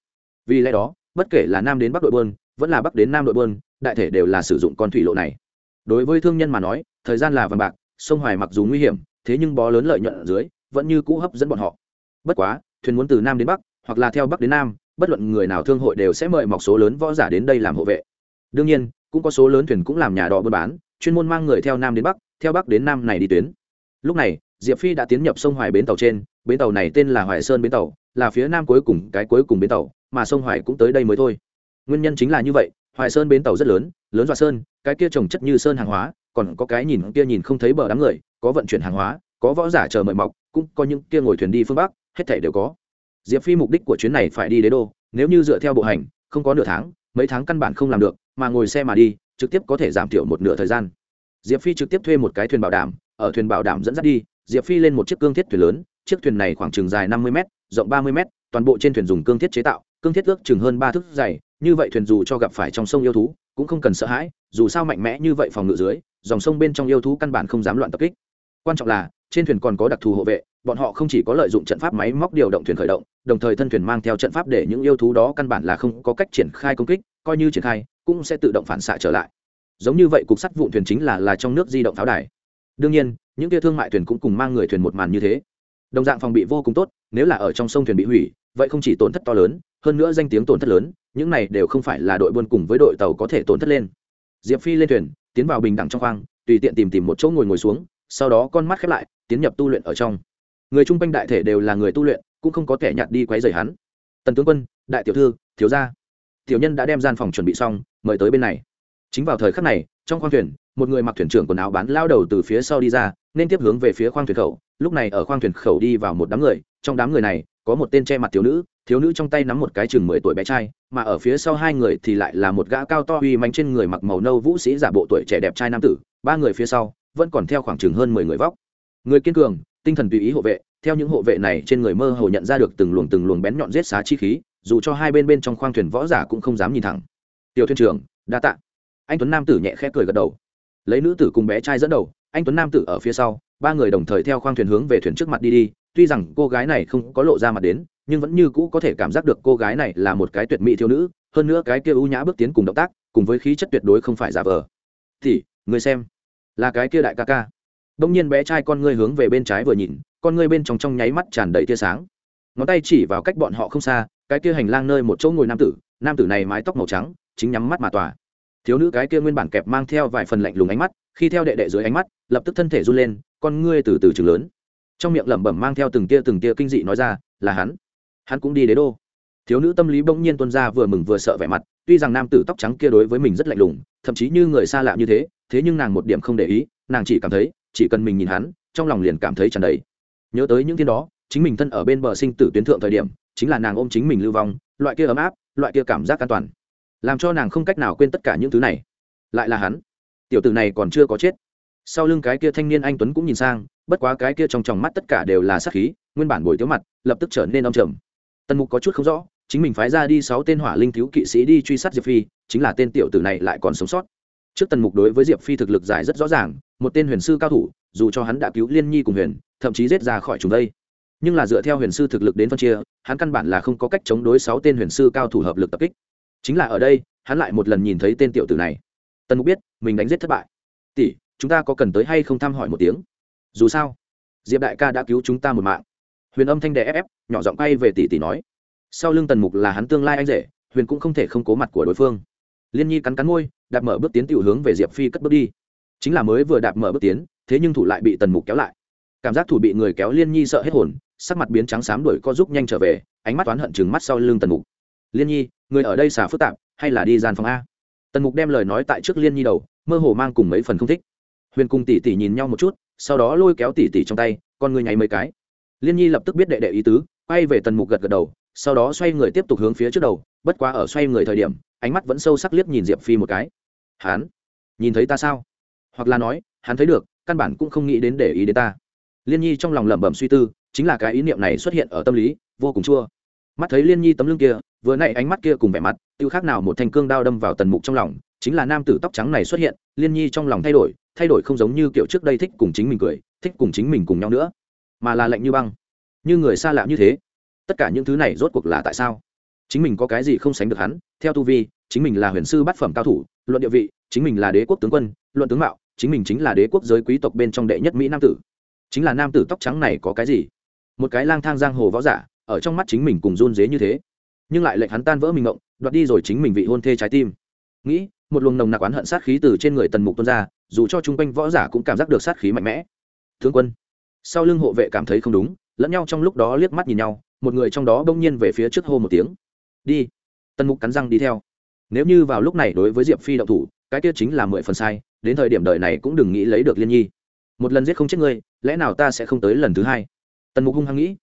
Vì lẽ đó, bất kể là nam đến bắc đội bơn vẫn là bắc đến nam đội bơn đại thể đều là sử dụng con thủy lộ này. Đối với thương nhân mà nói, thời gian là vàng bạc, sông hoài mặc dù nguy hiểm, thế nhưng bó lớn lợi nhuận ở dưới, vẫn như cũ hấp dẫn bọn họ bất quá, thuyền muốn từ nam đến bắc, hoặc là theo bắc đến nam, bất luận người nào thương hội đều sẽ mời mọc số lớn võ giả đến đây làm hộ vệ. Đương nhiên, cũng có số lớn thuyền cũng làm nhà đò buôn bán, chuyên môn mang người theo nam đến bắc, theo bắc đến nam này đi tuyến. Lúc này, diệp phi đã tiến nhập sông hoài bến tàu trên, bến tàu này tên là hoài sơn bến tàu, là phía nam cuối cùng, cái cuối cùng bến tàu, mà sông hoài cũng tới đây mới thôi. Nguyên nhân chính là như vậy, hoài sơn bến tàu rất lớn lớn dọa sơn, cái kia trồng chất như sơn hàng hóa, còn có cái nhìn kia nhìn không thấy bờ đám người, có vận chuyển hàng hóa, có võ giả chờ mời mọc, cũng có những kia ngồi thuyền đi phương bắc hết thảy đều có. Diệp phi mục đích của chuyến này phải đi đế đô, nếu như dựa theo bộ hành, không có nửa tháng, mấy tháng căn bản không làm được, mà ngồi xe mà đi, trực tiếp có thể giảm thiểu một nửa thời gian. Diệp phi trực tiếp thuê một cái thuyền bảo đảm, ở thuyền bảo đảm dẫn dắt đi, diệp phi lên một chiếc cương thiết thuyền lớn, chiếc thuyền này khoảng chừng dài năm mươi m rộng ba mươi m toàn bộ trên thuyền dùng cương thiết chế tạo, cương thiết ước chừng hơn ba thước dày, như vậy thuyền dù cho gặp phải trong sông yêu thú, cũng không cần sợ hãi, dù sao mạnh mẽ như vậy phòng ngự dưới, dòng sông bên trong yêu thú căn bản không dám loạn tập kích. Quan trọng là trên thuyền còn có đặc thù hộ vệ, bọn họ không chỉ có lợi dụng trận pháp máy móc điều động thuyền khởi động, đồng thời thân thuyền mang theo trận pháp để những yêu thú đó căn bản là không có cách triển khai công kích, coi như triển khai, cũng sẽ tự động phản xạ trở lại. Giống như vậy, cục sắt vụn thuyền chính là là trong nước di động pháo đài. Đương nhiên, những kia thương mại thuyền cũng cùng mang người thuyền một màn như thế. Đồng dạng phòng bị vô cùng tốt, nếu là ở trong sông thuyền bị hủy, vậy không chỉ tổn thất to lớn, hơn nữa danh tiếng tổn thất lớn, những này đều không phải là đội buôn cùng với đội tàu có thể tổn thất lên. Diệp phi lên thuyền, tiến vào bình đẳng trong khoang, tùy tiện tìm tìm một chỗ ngồi ngồi xuống sau đó con mắt khép lại, tiến nhập tu luyện ở trong. Người chung quanh đại thể đều là người tu luyện, cũng không có kẻ nhặt đi quấy rầy hắn. Tần tướng quân, đại tiểu thư, thiếu gia. Tiểu nhân đã đem gian phòng chuẩn bị xong, mời tới bên này. Chính vào thời khắc này, trong khoang thuyền, một người mặc thuyền trưởng quần áo bán lao đầu từ phía sau đi ra, nên tiếp hướng về phía khoang thuyền khẩu. Lúc này ở khoang thuyền khẩu đi vào một đám người, trong đám người này, có một tên che mặt thiếu nữ thiếu nữ trong tay nắm một cái chừng mười tuổi bé trai, mà ở phía sau hai người thì lại là một gã cao to uy manh trên người mặc màu nâu vũ sĩ giả bộ tuổi trẻ đẹp trai nam tử. Ba người phía sau vẫn còn theo khoảng chừng hơn mười người vóc. Người kiên cường, tinh thần tùy ý hộ vệ, theo những hộ vệ này trên người mơ hồ nhận ra được từng luồng từng luồng bén nhọn giết xá chi khí, dù cho hai bên bên trong khoang thuyền võ giả cũng không dám nhìn thẳng. Tiểu thuyền trưởng, đa tạ. Anh tuấn nam tử nhẹ khẽ cười gật đầu. Lấy nữ tử cùng bé trai dẫn đầu, anh tuấn nam tử ở phía sau, ba người đồng thời theo khoang thuyền hướng về thuyền trước mặt đi đi. Tuy rằng cô gái này không có lộ ra mặt đến, nhưng vẫn như cũ có thể cảm giác được cô gái này là một cái tuyệt mỹ thiếu nữ, hơn nữa cái kia ưu nhã bước tiến cùng động tác, cùng với khí chất tuyệt đối không phải giả vờ. Thì, người xem là cái kia đại ca ca. Đông nhiên bé trai con ngươi hướng về bên trái vừa nhìn, con ngươi bên trong trong nháy mắt tràn đầy tia sáng. Ngón tay chỉ vào cách bọn họ không xa, cái kia hành lang nơi một chỗ ngồi nam tử nam tử này mái tóc màu trắng, chính nhắm mắt mà tòa. Thiếu nữ cái kia nguyên bản kẹp mang theo vài phần lạnh lùng ánh mắt, khi theo đệ đệ dưới ánh mắt, lập tức thân thể run lên, con ngươi từ từ chừng lớn. Trong miệng lẩm bẩm mang theo từng tia từng tia kinh dị nói ra, là hắn. Hắn cũng đi đế đô. Thiếu nữ tâm lý bỗng nhiên tuân ra vừa mừng vừa sợ vẻ mặt, tuy rằng nam tử tóc trắng kia đối với mình rất lạnh lùng, thậm chí như người xa lạ như thế thế nhưng nàng một điểm không để ý, nàng chỉ cảm thấy, chỉ cần mình nhìn hắn, trong lòng liền cảm thấy tràn đầy. Nhớ tới những thiên đó, chính mình thân ở bên bờ sinh tử tuyến thượng thời điểm, chính là nàng ôm chính mình lưu vong, loại kia ấm áp, loại kia cảm giác an toàn. Làm cho nàng không cách nào quên tất cả những thứ này. Lại là hắn. Tiểu tử này còn chưa có chết. Sau lưng cái kia thanh niên anh tuấn cũng nhìn sang, bất quá cái kia trong tròng mắt tất cả đều là sắc khí, nguyên bản bồi tiếu mặt, lập tức trở nên âm trầm. Tần mục có chút không rõ, chính mình phái ra đi sáu tên hỏa linh thiếu kỵ sĩ đi truy sát diệp phi, chính là tên tiểu tử này lại còn sống sót trước tần mục đối với diệp phi thực lực giải rất rõ ràng, một tên huyền sư cao thủ, dù cho hắn đã cứu liên nhi cùng huyền, thậm chí giết ra khỏi chúng đây. Nhưng là dựa theo huyền sư thực lực đến phân chia, hắn căn bản là không có cách chống đối sáu tên huyền sư cao thủ hợp lực tập kích. Chính là ở đây, hắn lại một lần nhìn thấy tên tiểu tử này. Tần mục biết, mình đánh giết thất bại. Tỷ, chúng ta có cần tới hay không thăm hỏi một tiếng? Dù sao, diệp đại ca đã cứu chúng ta một mạng. Huyền âm thanh đè ép ép, nhỏ giọng quay về tỷ tỷ nói. Sau lưng tần mục là hắn tương lai anh rể, huyền cũng không thể không cố mặt của đối phương. Liên nhi cắn cắn môi đạp mở bước tiến tiểu hướng về diệp phi cất bước đi. Chính là mới vừa đạp mở bước tiến, thế nhưng thủ lại bị tần mục kéo lại. Cảm giác thủ bị người kéo liên nhi sợ hết hồn, sắc mặt biến trắng xám đuổi co giúp nhanh trở về, ánh mắt toán hận chừng mắt sau lưng tần mục. Liên nhi, người ở đây xả phức tạp, hay là đi gian phòng a? Tần mục đem lời nói tại trước liên nhi đầu, mơ hồ mang cùng mấy phần không thích. Huyền cùng tỷ tỷ nhìn nhau một chút, sau đó lôi kéo tỷ tỷ trong tay, con người nháy mấy cái. Liên nhi lập tức biết đệ đệ ý tứ, quay về tần mục gật gật đầu, sau đó xoay người tiếp tục hướng phía trước đầu, bất quá ở xoay người thời điểm, ánh mắt vẫn sâu sắc liếc nhìn diệp phi một cái hắn. Nhìn thấy ta sao? Hoặc là nói, hắn thấy được, căn bản cũng không nghĩ đến để ý đến ta. Liên nhi trong lòng lẩm bẩm suy tư, chính là cái ý niệm này xuất hiện ở tâm lý, vô cùng chua. Mắt thấy liên nhi tấm lưng kia, vừa nãy ánh mắt kia cùng vẻ mặt, tiêu khác nào một thanh cương đao đâm vào tần mục trong lòng, chính là nam tử tóc trắng này xuất hiện, liên nhi trong lòng thay đổi thay đổi không giống như kiểu trước đây thích cùng chính mình cười, thích cùng chính mình cùng nhau nữa, mà là lạnh như băng. Như người xa lạ như thế. Tất cả những thứ này rốt cuộc là tại sao? Chính mình có cái gì không sánh được hắn? Theo tu vi, chính mình là huyền sư bát phẩm cao thủ, luận địa vị, chính mình là đế quốc tướng quân, luận tướng mạo, chính mình chính là đế quốc giới quý tộc bên trong đệ nhất mỹ nam tử. Chính là nam tử tóc trắng này có cái gì? Một cái lang thang giang hồ võ giả, ở trong mắt chính mình cùng run dế như thế. Nhưng lại lệnh hắn tan vỡ mình ngộng, đoạt đi rồi chính mình vị hôn thê trái tim. Nghĩ, một luồng nồng nặc oán hận sát khí từ trên người tần mục tuôn ra, dù cho chung quanh võ giả cũng cảm giác được sát khí mạnh mẽ. Thương quân, sau lưng hộ vệ cảm thấy không đúng, lẫn nhau trong lúc đó liếc mắt nhìn nhau, một người trong đó bỗng nhiên về phía trước hô một tiếng. Đi tần mục cắn răng đi theo. Nếu như vào lúc này đối với diệp phi động thủ, cái kia chính là mười phần sai, đến thời điểm đời này cũng đừng nghĩ lấy được liên nhi. Một lần giết không chết ngươi, lẽ nào ta sẽ không tới lần thứ hai? Tần mục hung hăng nghĩ.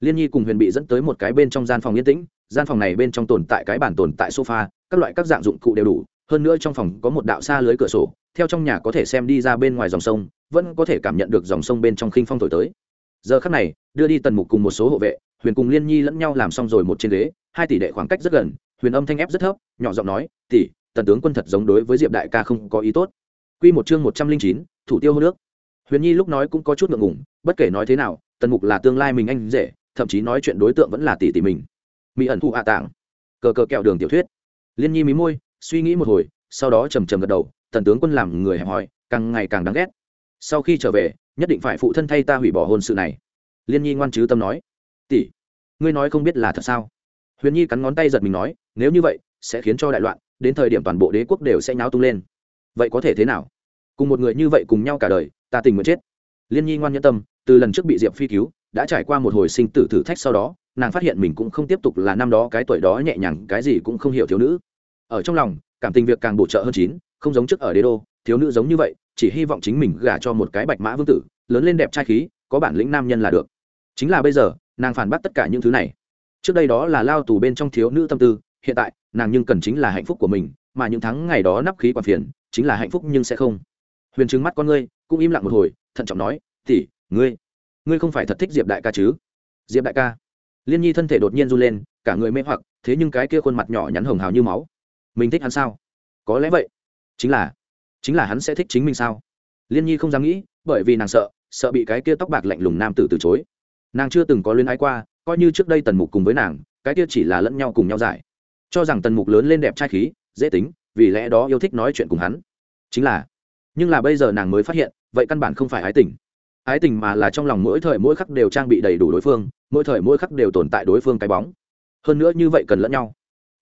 Liên nhi cùng huyền bị dẫn tới một cái bên trong gian phòng yên tĩnh, gian phòng này bên trong tồn tại cái bản tồn tại sofa, các loại các dạng dụng cụ đều đủ, hơn nữa trong phòng có một đạo xa lưới cửa sổ, theo trong nhà có thể xem đi ra bên ngoài dòng sông, vẫn có thể cảm nhận được dòng sông bên trong khinh phong thổi tới. Giờ khắc này, đưa đi tần mục cùng một số hộ vệ, huyền cùng liên nhi lẫn nhau làm xong rồi một trên ghế, hai tỷ đệ khoảng cách rất gần huyền âm thanh ép rất thấp, nhỏ giọng nói, tỷ, tần tướng quân thật giống đối với diệp đại ca không có ý tốt. Q một chương một trăm linh chín, thủ tiêu hô nước. Huyền nhi lúc nói cũng có chút ngượng ngùng, bất kể nói thế nào, tần mục là tương lai mình anh dễ thậm chí nói chuyện đối tượng vẫn là tỷ tỷ mình. Mỹ ẩn thụ hạ tạng cờ cờ kẹo đường tiểu thuyết. Liên nhi mí môi, suy nghĩ một hồi, sau đó trầm trầm gật đầu, tần tướng quân làm người hẹp hòi, càng ngày càng đáng ghét. Sau khi trở về, nhất định phải phụ thân thay ta hủy bỏ hôn sự này. Liên nhi ngoan chứ tâm nói, tỷ, ngươi nói không biết là thật sao? Huyền nhi cắn ngón tay giật mình nói, nếu như vậy, sẽ khiến cho đại loạn, đến thời điểm toàn bộ đế quốc đều sẽ nháo tung lên. Vậy có thể thế nào? Cùng một người như vậy cùng nhau cả đời, ta tình nguyện chết. Liên nhi ngoan nhân tâm, từ lần trước bị diệp phi cứu, đã trải qua một hồi sinh tử thử thách sau đó, nàng phát hiện mình cũng không tiếp tục là năm đó cái tuổi đó nhẹ nhàng, cái gì cũng không hiểu thiếu nữ. Ở trong lòng, cảm tình việc càng bổ trợ hơn chín, không giống trước ở đế đô, thiếu nữ giống như vậy, chỉ hy vọng chính mình gả cho một cái bạch mã vương tử, lớn lên đẹp trai khí, có bản lĩnh nam nhân là được. Chính là bây giờ, nàng phản bác tất cả những thứ này trước đây đó là lao tù bên trong thiếu nữ tâm tư, hiện tại, nàng nhưng cần chính là hạnh phúc của mình, mà những tháng ngày đó nắp khí quản phiền, chính là hạnh phúc nhưng sẽ không. Huyền trứng mắt con ngươi, cũng im lặng một hồi, thận trọng nói tỉ ngươi ngươi không phải thật thích diệp đại ca chứ? Diệp đại ca? Liên nhi thân thể đột nhiên run lên, cả người mê hoặc, thế nhưng cái kia khuôn mặt nhỏ nhắn hồng hào như máu. Mình thích hắn sao? Có lẽ vậy. Chính là chính là hắn sẽ thích chính mình sao? Liên nhi không dám nghĩ, bởi vì nàng sợ sợ bị cái kia tóc bạc lạnh lùng nam tử từ chối. Nàng chưa từng có luyến ái qua coi như trước đây tần mục cùng với nàng, cái kia chỉ là lẫn nhau cùng nhau giải. Cho rằng tần mục lớn lên đẹp trai khí, dễ tính, vì lẽ đó yêu thích nói chuyện cùng hắn. Chính là, nhưng là bây giờ nàng mới phát hiện, vậy căn bản không phải ái tình. Ái tình mà là trong lòng mỗi thời mỗi khắc đều trang bị đầy đủ đối phương, mỗi thời mỗi khắc đều tồn tại đối phương cái bóng. Hơn nữa như vậy cần lẫn nhau.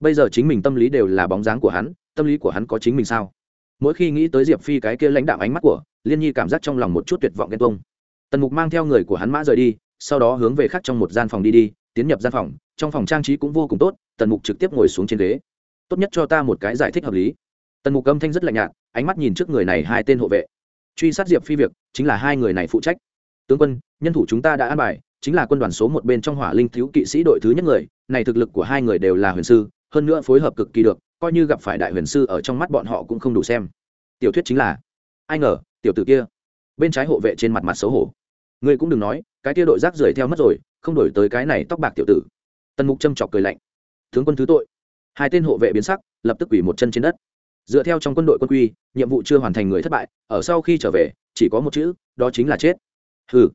Bây giờ chính mình tâm lý đều là bóng dáng của hắn, tâm lý của hắn có chính mình sao? Mỗi khi nghĩ tới diệp phi cái kia lãnh đạo ánh mắt của, liên nhi cảm giác trong lòng một chút tuyệt vọng ghen tuông. Tần mục mang theo người của hắn mã rời đi sau đó hướng về khác trong một gian phòng đi đi, tiến nhập gian phòng, trong phòng trang trí cũng vô cùng tốt, tần mục trực tiếp ngồi xuống trên ghế. Tốt nhất cho ta một cái giải thích hợp lý. Tần mục âm thanh rất lạnh nhạt, ánh mắt nhìn trước người này hai tên hộ vệ. Truy sát diệp phi việc, chính là hai người này phụ trách. Tướng quân, nhân thủ chúng ta đã an bài, chính là quân đoàn số một bên trong hỏa linh thiếu kỵ sĩ đội thứ nhất người, này thực lực của hai người đều là huyền sư, hơn nữa phối hợp cực kỳ được, coi như gặp phải đại huyền sư ở trong mắt bọn họ cũng không đủ xem. Tiểu thuyết chính là, ai ngờ, tiểu tử kia, bên trái hộ vệ trên mặt mặt xấu hổ ngươi cũng đừng nói cái kia đội rác rưởi theo mất rồi không đổi tới cái này tóc bạc tiểu tử. Tần mục châm chọc cười lạnh. Tướng quân thứ tội. Hai tên hộ vệ biến sắc lập tức quỷ một chân trên đất. Dựa theo trong quân đội quân quy nhiệm vụ chưa hoàn thành người thất bại ở sau khi trở về chỉ có một chữ đó chính là chết. Hừ,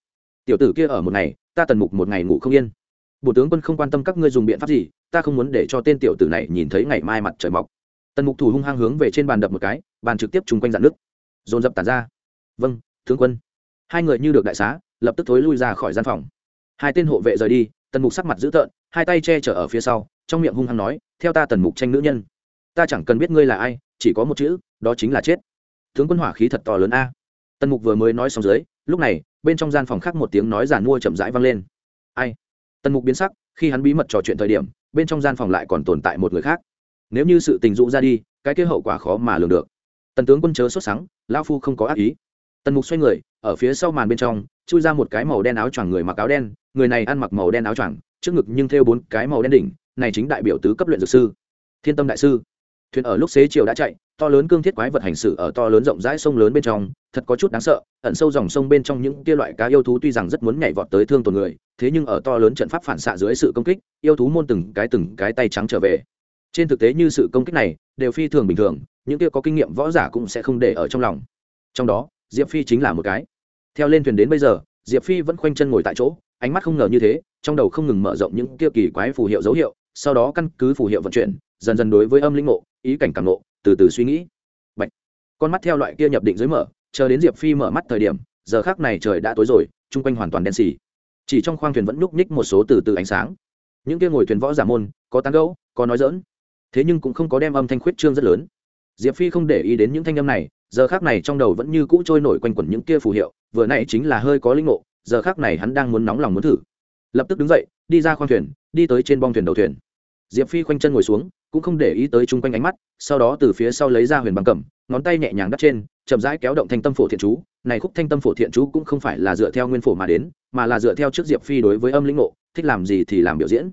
tiểu tử kia ở một ngày ta tần mục một ngày ngủ không yên. Bộ tướng quân không quan tâm các ngươi dùng biện pháp gì ta không muốn để cho tên tiểu tử này nhìn thấy ngày mai mặt trời mọc. Tần mục thủ hung hăng hướng về trên bàn đập một cái bàn trực tiếp chung quanh dạn nước. Dồn dập tàn ra. Vâng tướng quân hai người như được đại xá lập tức thối lui ra khỏi gian phòng. Hai tên hộ vệ rời đi tần mục sắc mặt dữ tợn hai tay che chở ở phía sau trong miệng hung hăng nói theo ta tần mục tranh nữ nhân. Ta chẳng cần biết ngươi là ai chỉ có một chữ đó chính là chết. Tướng quân hỏa khí thật to lớn a. Tần mục vừa mới nói xong dưới lúc này bên trong gian phòng khác một tiếng nói giàn mua chậm rãi vang lên. Ai? Tần mục biến sắc khi hắn bí mật trò chuyện thời điểm bên trong gian phòng lại còn tồn tại một người khác. Nếu như sự tình dụ ra đi cái kế hậu quả khó mà lường được. Tần tướng quân chớ sốt sắng, lao phu không có ác ý tần mục xoay người, ở phía sau màn bên trong, chui ra một cái màu đen áo choàng người mặc áo đen, người này ăn mặc màu đen áo choàng, trước ngực nhưng thêu bốn cái màu đen đỉnh, này chính đại biểu tứ cấp luyện dược sư. Thiên tâm đại sư. Thuyền ở lúc xế chiều đã chạy, to lớn cương thiết quái vật hành xử ở to lớn rộng rãi sông lớn bên trong, thật có chút đáng sợ, ẩn sâu dòng sông bên trong những kia loại cá yêu thú tuy rằng rất muốn nhảy vọt tới thương tổn người, thế nhưng ở to lớn trận pháp phản xạ dưới sự công kích, yêu thú môn từng cái từng cái tay trắng trở về. Trên thực tế như sự công kích này, đều phi thường bình thường, những kia có kinh nghiệm võ giả cũng sẽ không để ở trong lòng. Trong đó diệp phi chính là một cái. Theo lên thuyền đến bây giờ, diệp phi vẫn khoanh chân ngồi tại chỗ, ánh mắt không ngờ như thế, trong đầu không ngừng mở rộng những kia kỳ quái phù hiệu dấu hiệu, sau đó căn cứ phù hiệu vận chuyển, dần dần đối với âm linh ngộ, ý cảnh càng ngộ, từ từ suy nghĩ. Bạch. con mắt theo loại kia nhập định dưới mở, chờ đến diệp phi mở mắt thời điểm, giờ khác này trời đã tối rồi, chung quanh hoàn toàn đen xì. Chỉ trong khoang thuyền vẫn núp ních một số từ từ ánh sáng. Những kia ngồi thuyền võ giả môn, có tán gấu có nói dỡn thế nhưng cũng không có đem âm thanh khuyết trương rất lớn. Diệp phi không để ý đến những thanh âm này giờ khác này trong đầu vẫn như cũ trôi nổi quanh quẩn những kia phù hiệu, vừa nãy chính là hơi có linh ngộ, giờ khác này hắn đang muốn nóng lòng muốn thử. Lập tức đứng dậy, đi ra khoang thuyền, đi tới trên bong thuyền đầu thuyền. Diệp phi khoanh chân ngồi xuống, cũng không để ý tới chung quanh ánh mắt, sau đó từ phía sau lấy ra huyền bằng cẩm, ngón tay nhẹ nhàng đắp trên, chậm rãi kéo động thanh tâm phổ thiện chú. Này khúc thanh tâm phổ thiện chú cũng không phải là dựa theo nguyên phổ mà đến, mà là dựa theo trước diệp phi đối với âm lĩnh ngộ, thích làm gì thì làm biểu diễn.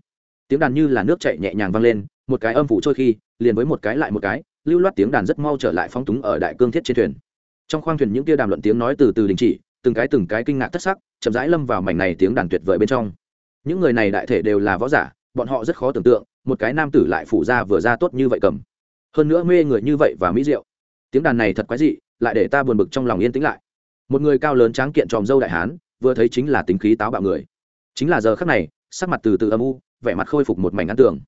Tiếng đàn như là nước chạy nhẹ nhàng vang lên, một cái âm phủ trôi khi, liền với một cái lại một cái lưu loát tiếng đàn rất mau trở lại phóng túng ở đại cương thiết trên thuyền. Trong khoang thuyền những kia đàm luận tiếng nói từ từ đình chỉ, từng cái từng cái kinh ngạc thất sắc, chậm rãi lâm vào mảnh này tiếng đàn tuyệt vời bên trong. Những người này đại thể đều là võ giả, bọn họ rất khó tưởng tượng, một cái nam tử lại phủ ra vừa ra tốt như vậy cầm. Hơn nữa mê người như vậy và mỹ diệu. Tiếng đàn này thật quái dị, lại để ta buồn bực trong lòng yên tĩnh lại. Một người cao lớn tráng kiện tròm dâu đại hán, vừa thấy chính là tính khí táo bạo người. Chính là giờ khắc này, sắc mặt từ từ âm u, vẻ mặt khôi phục một mảnh ăn tường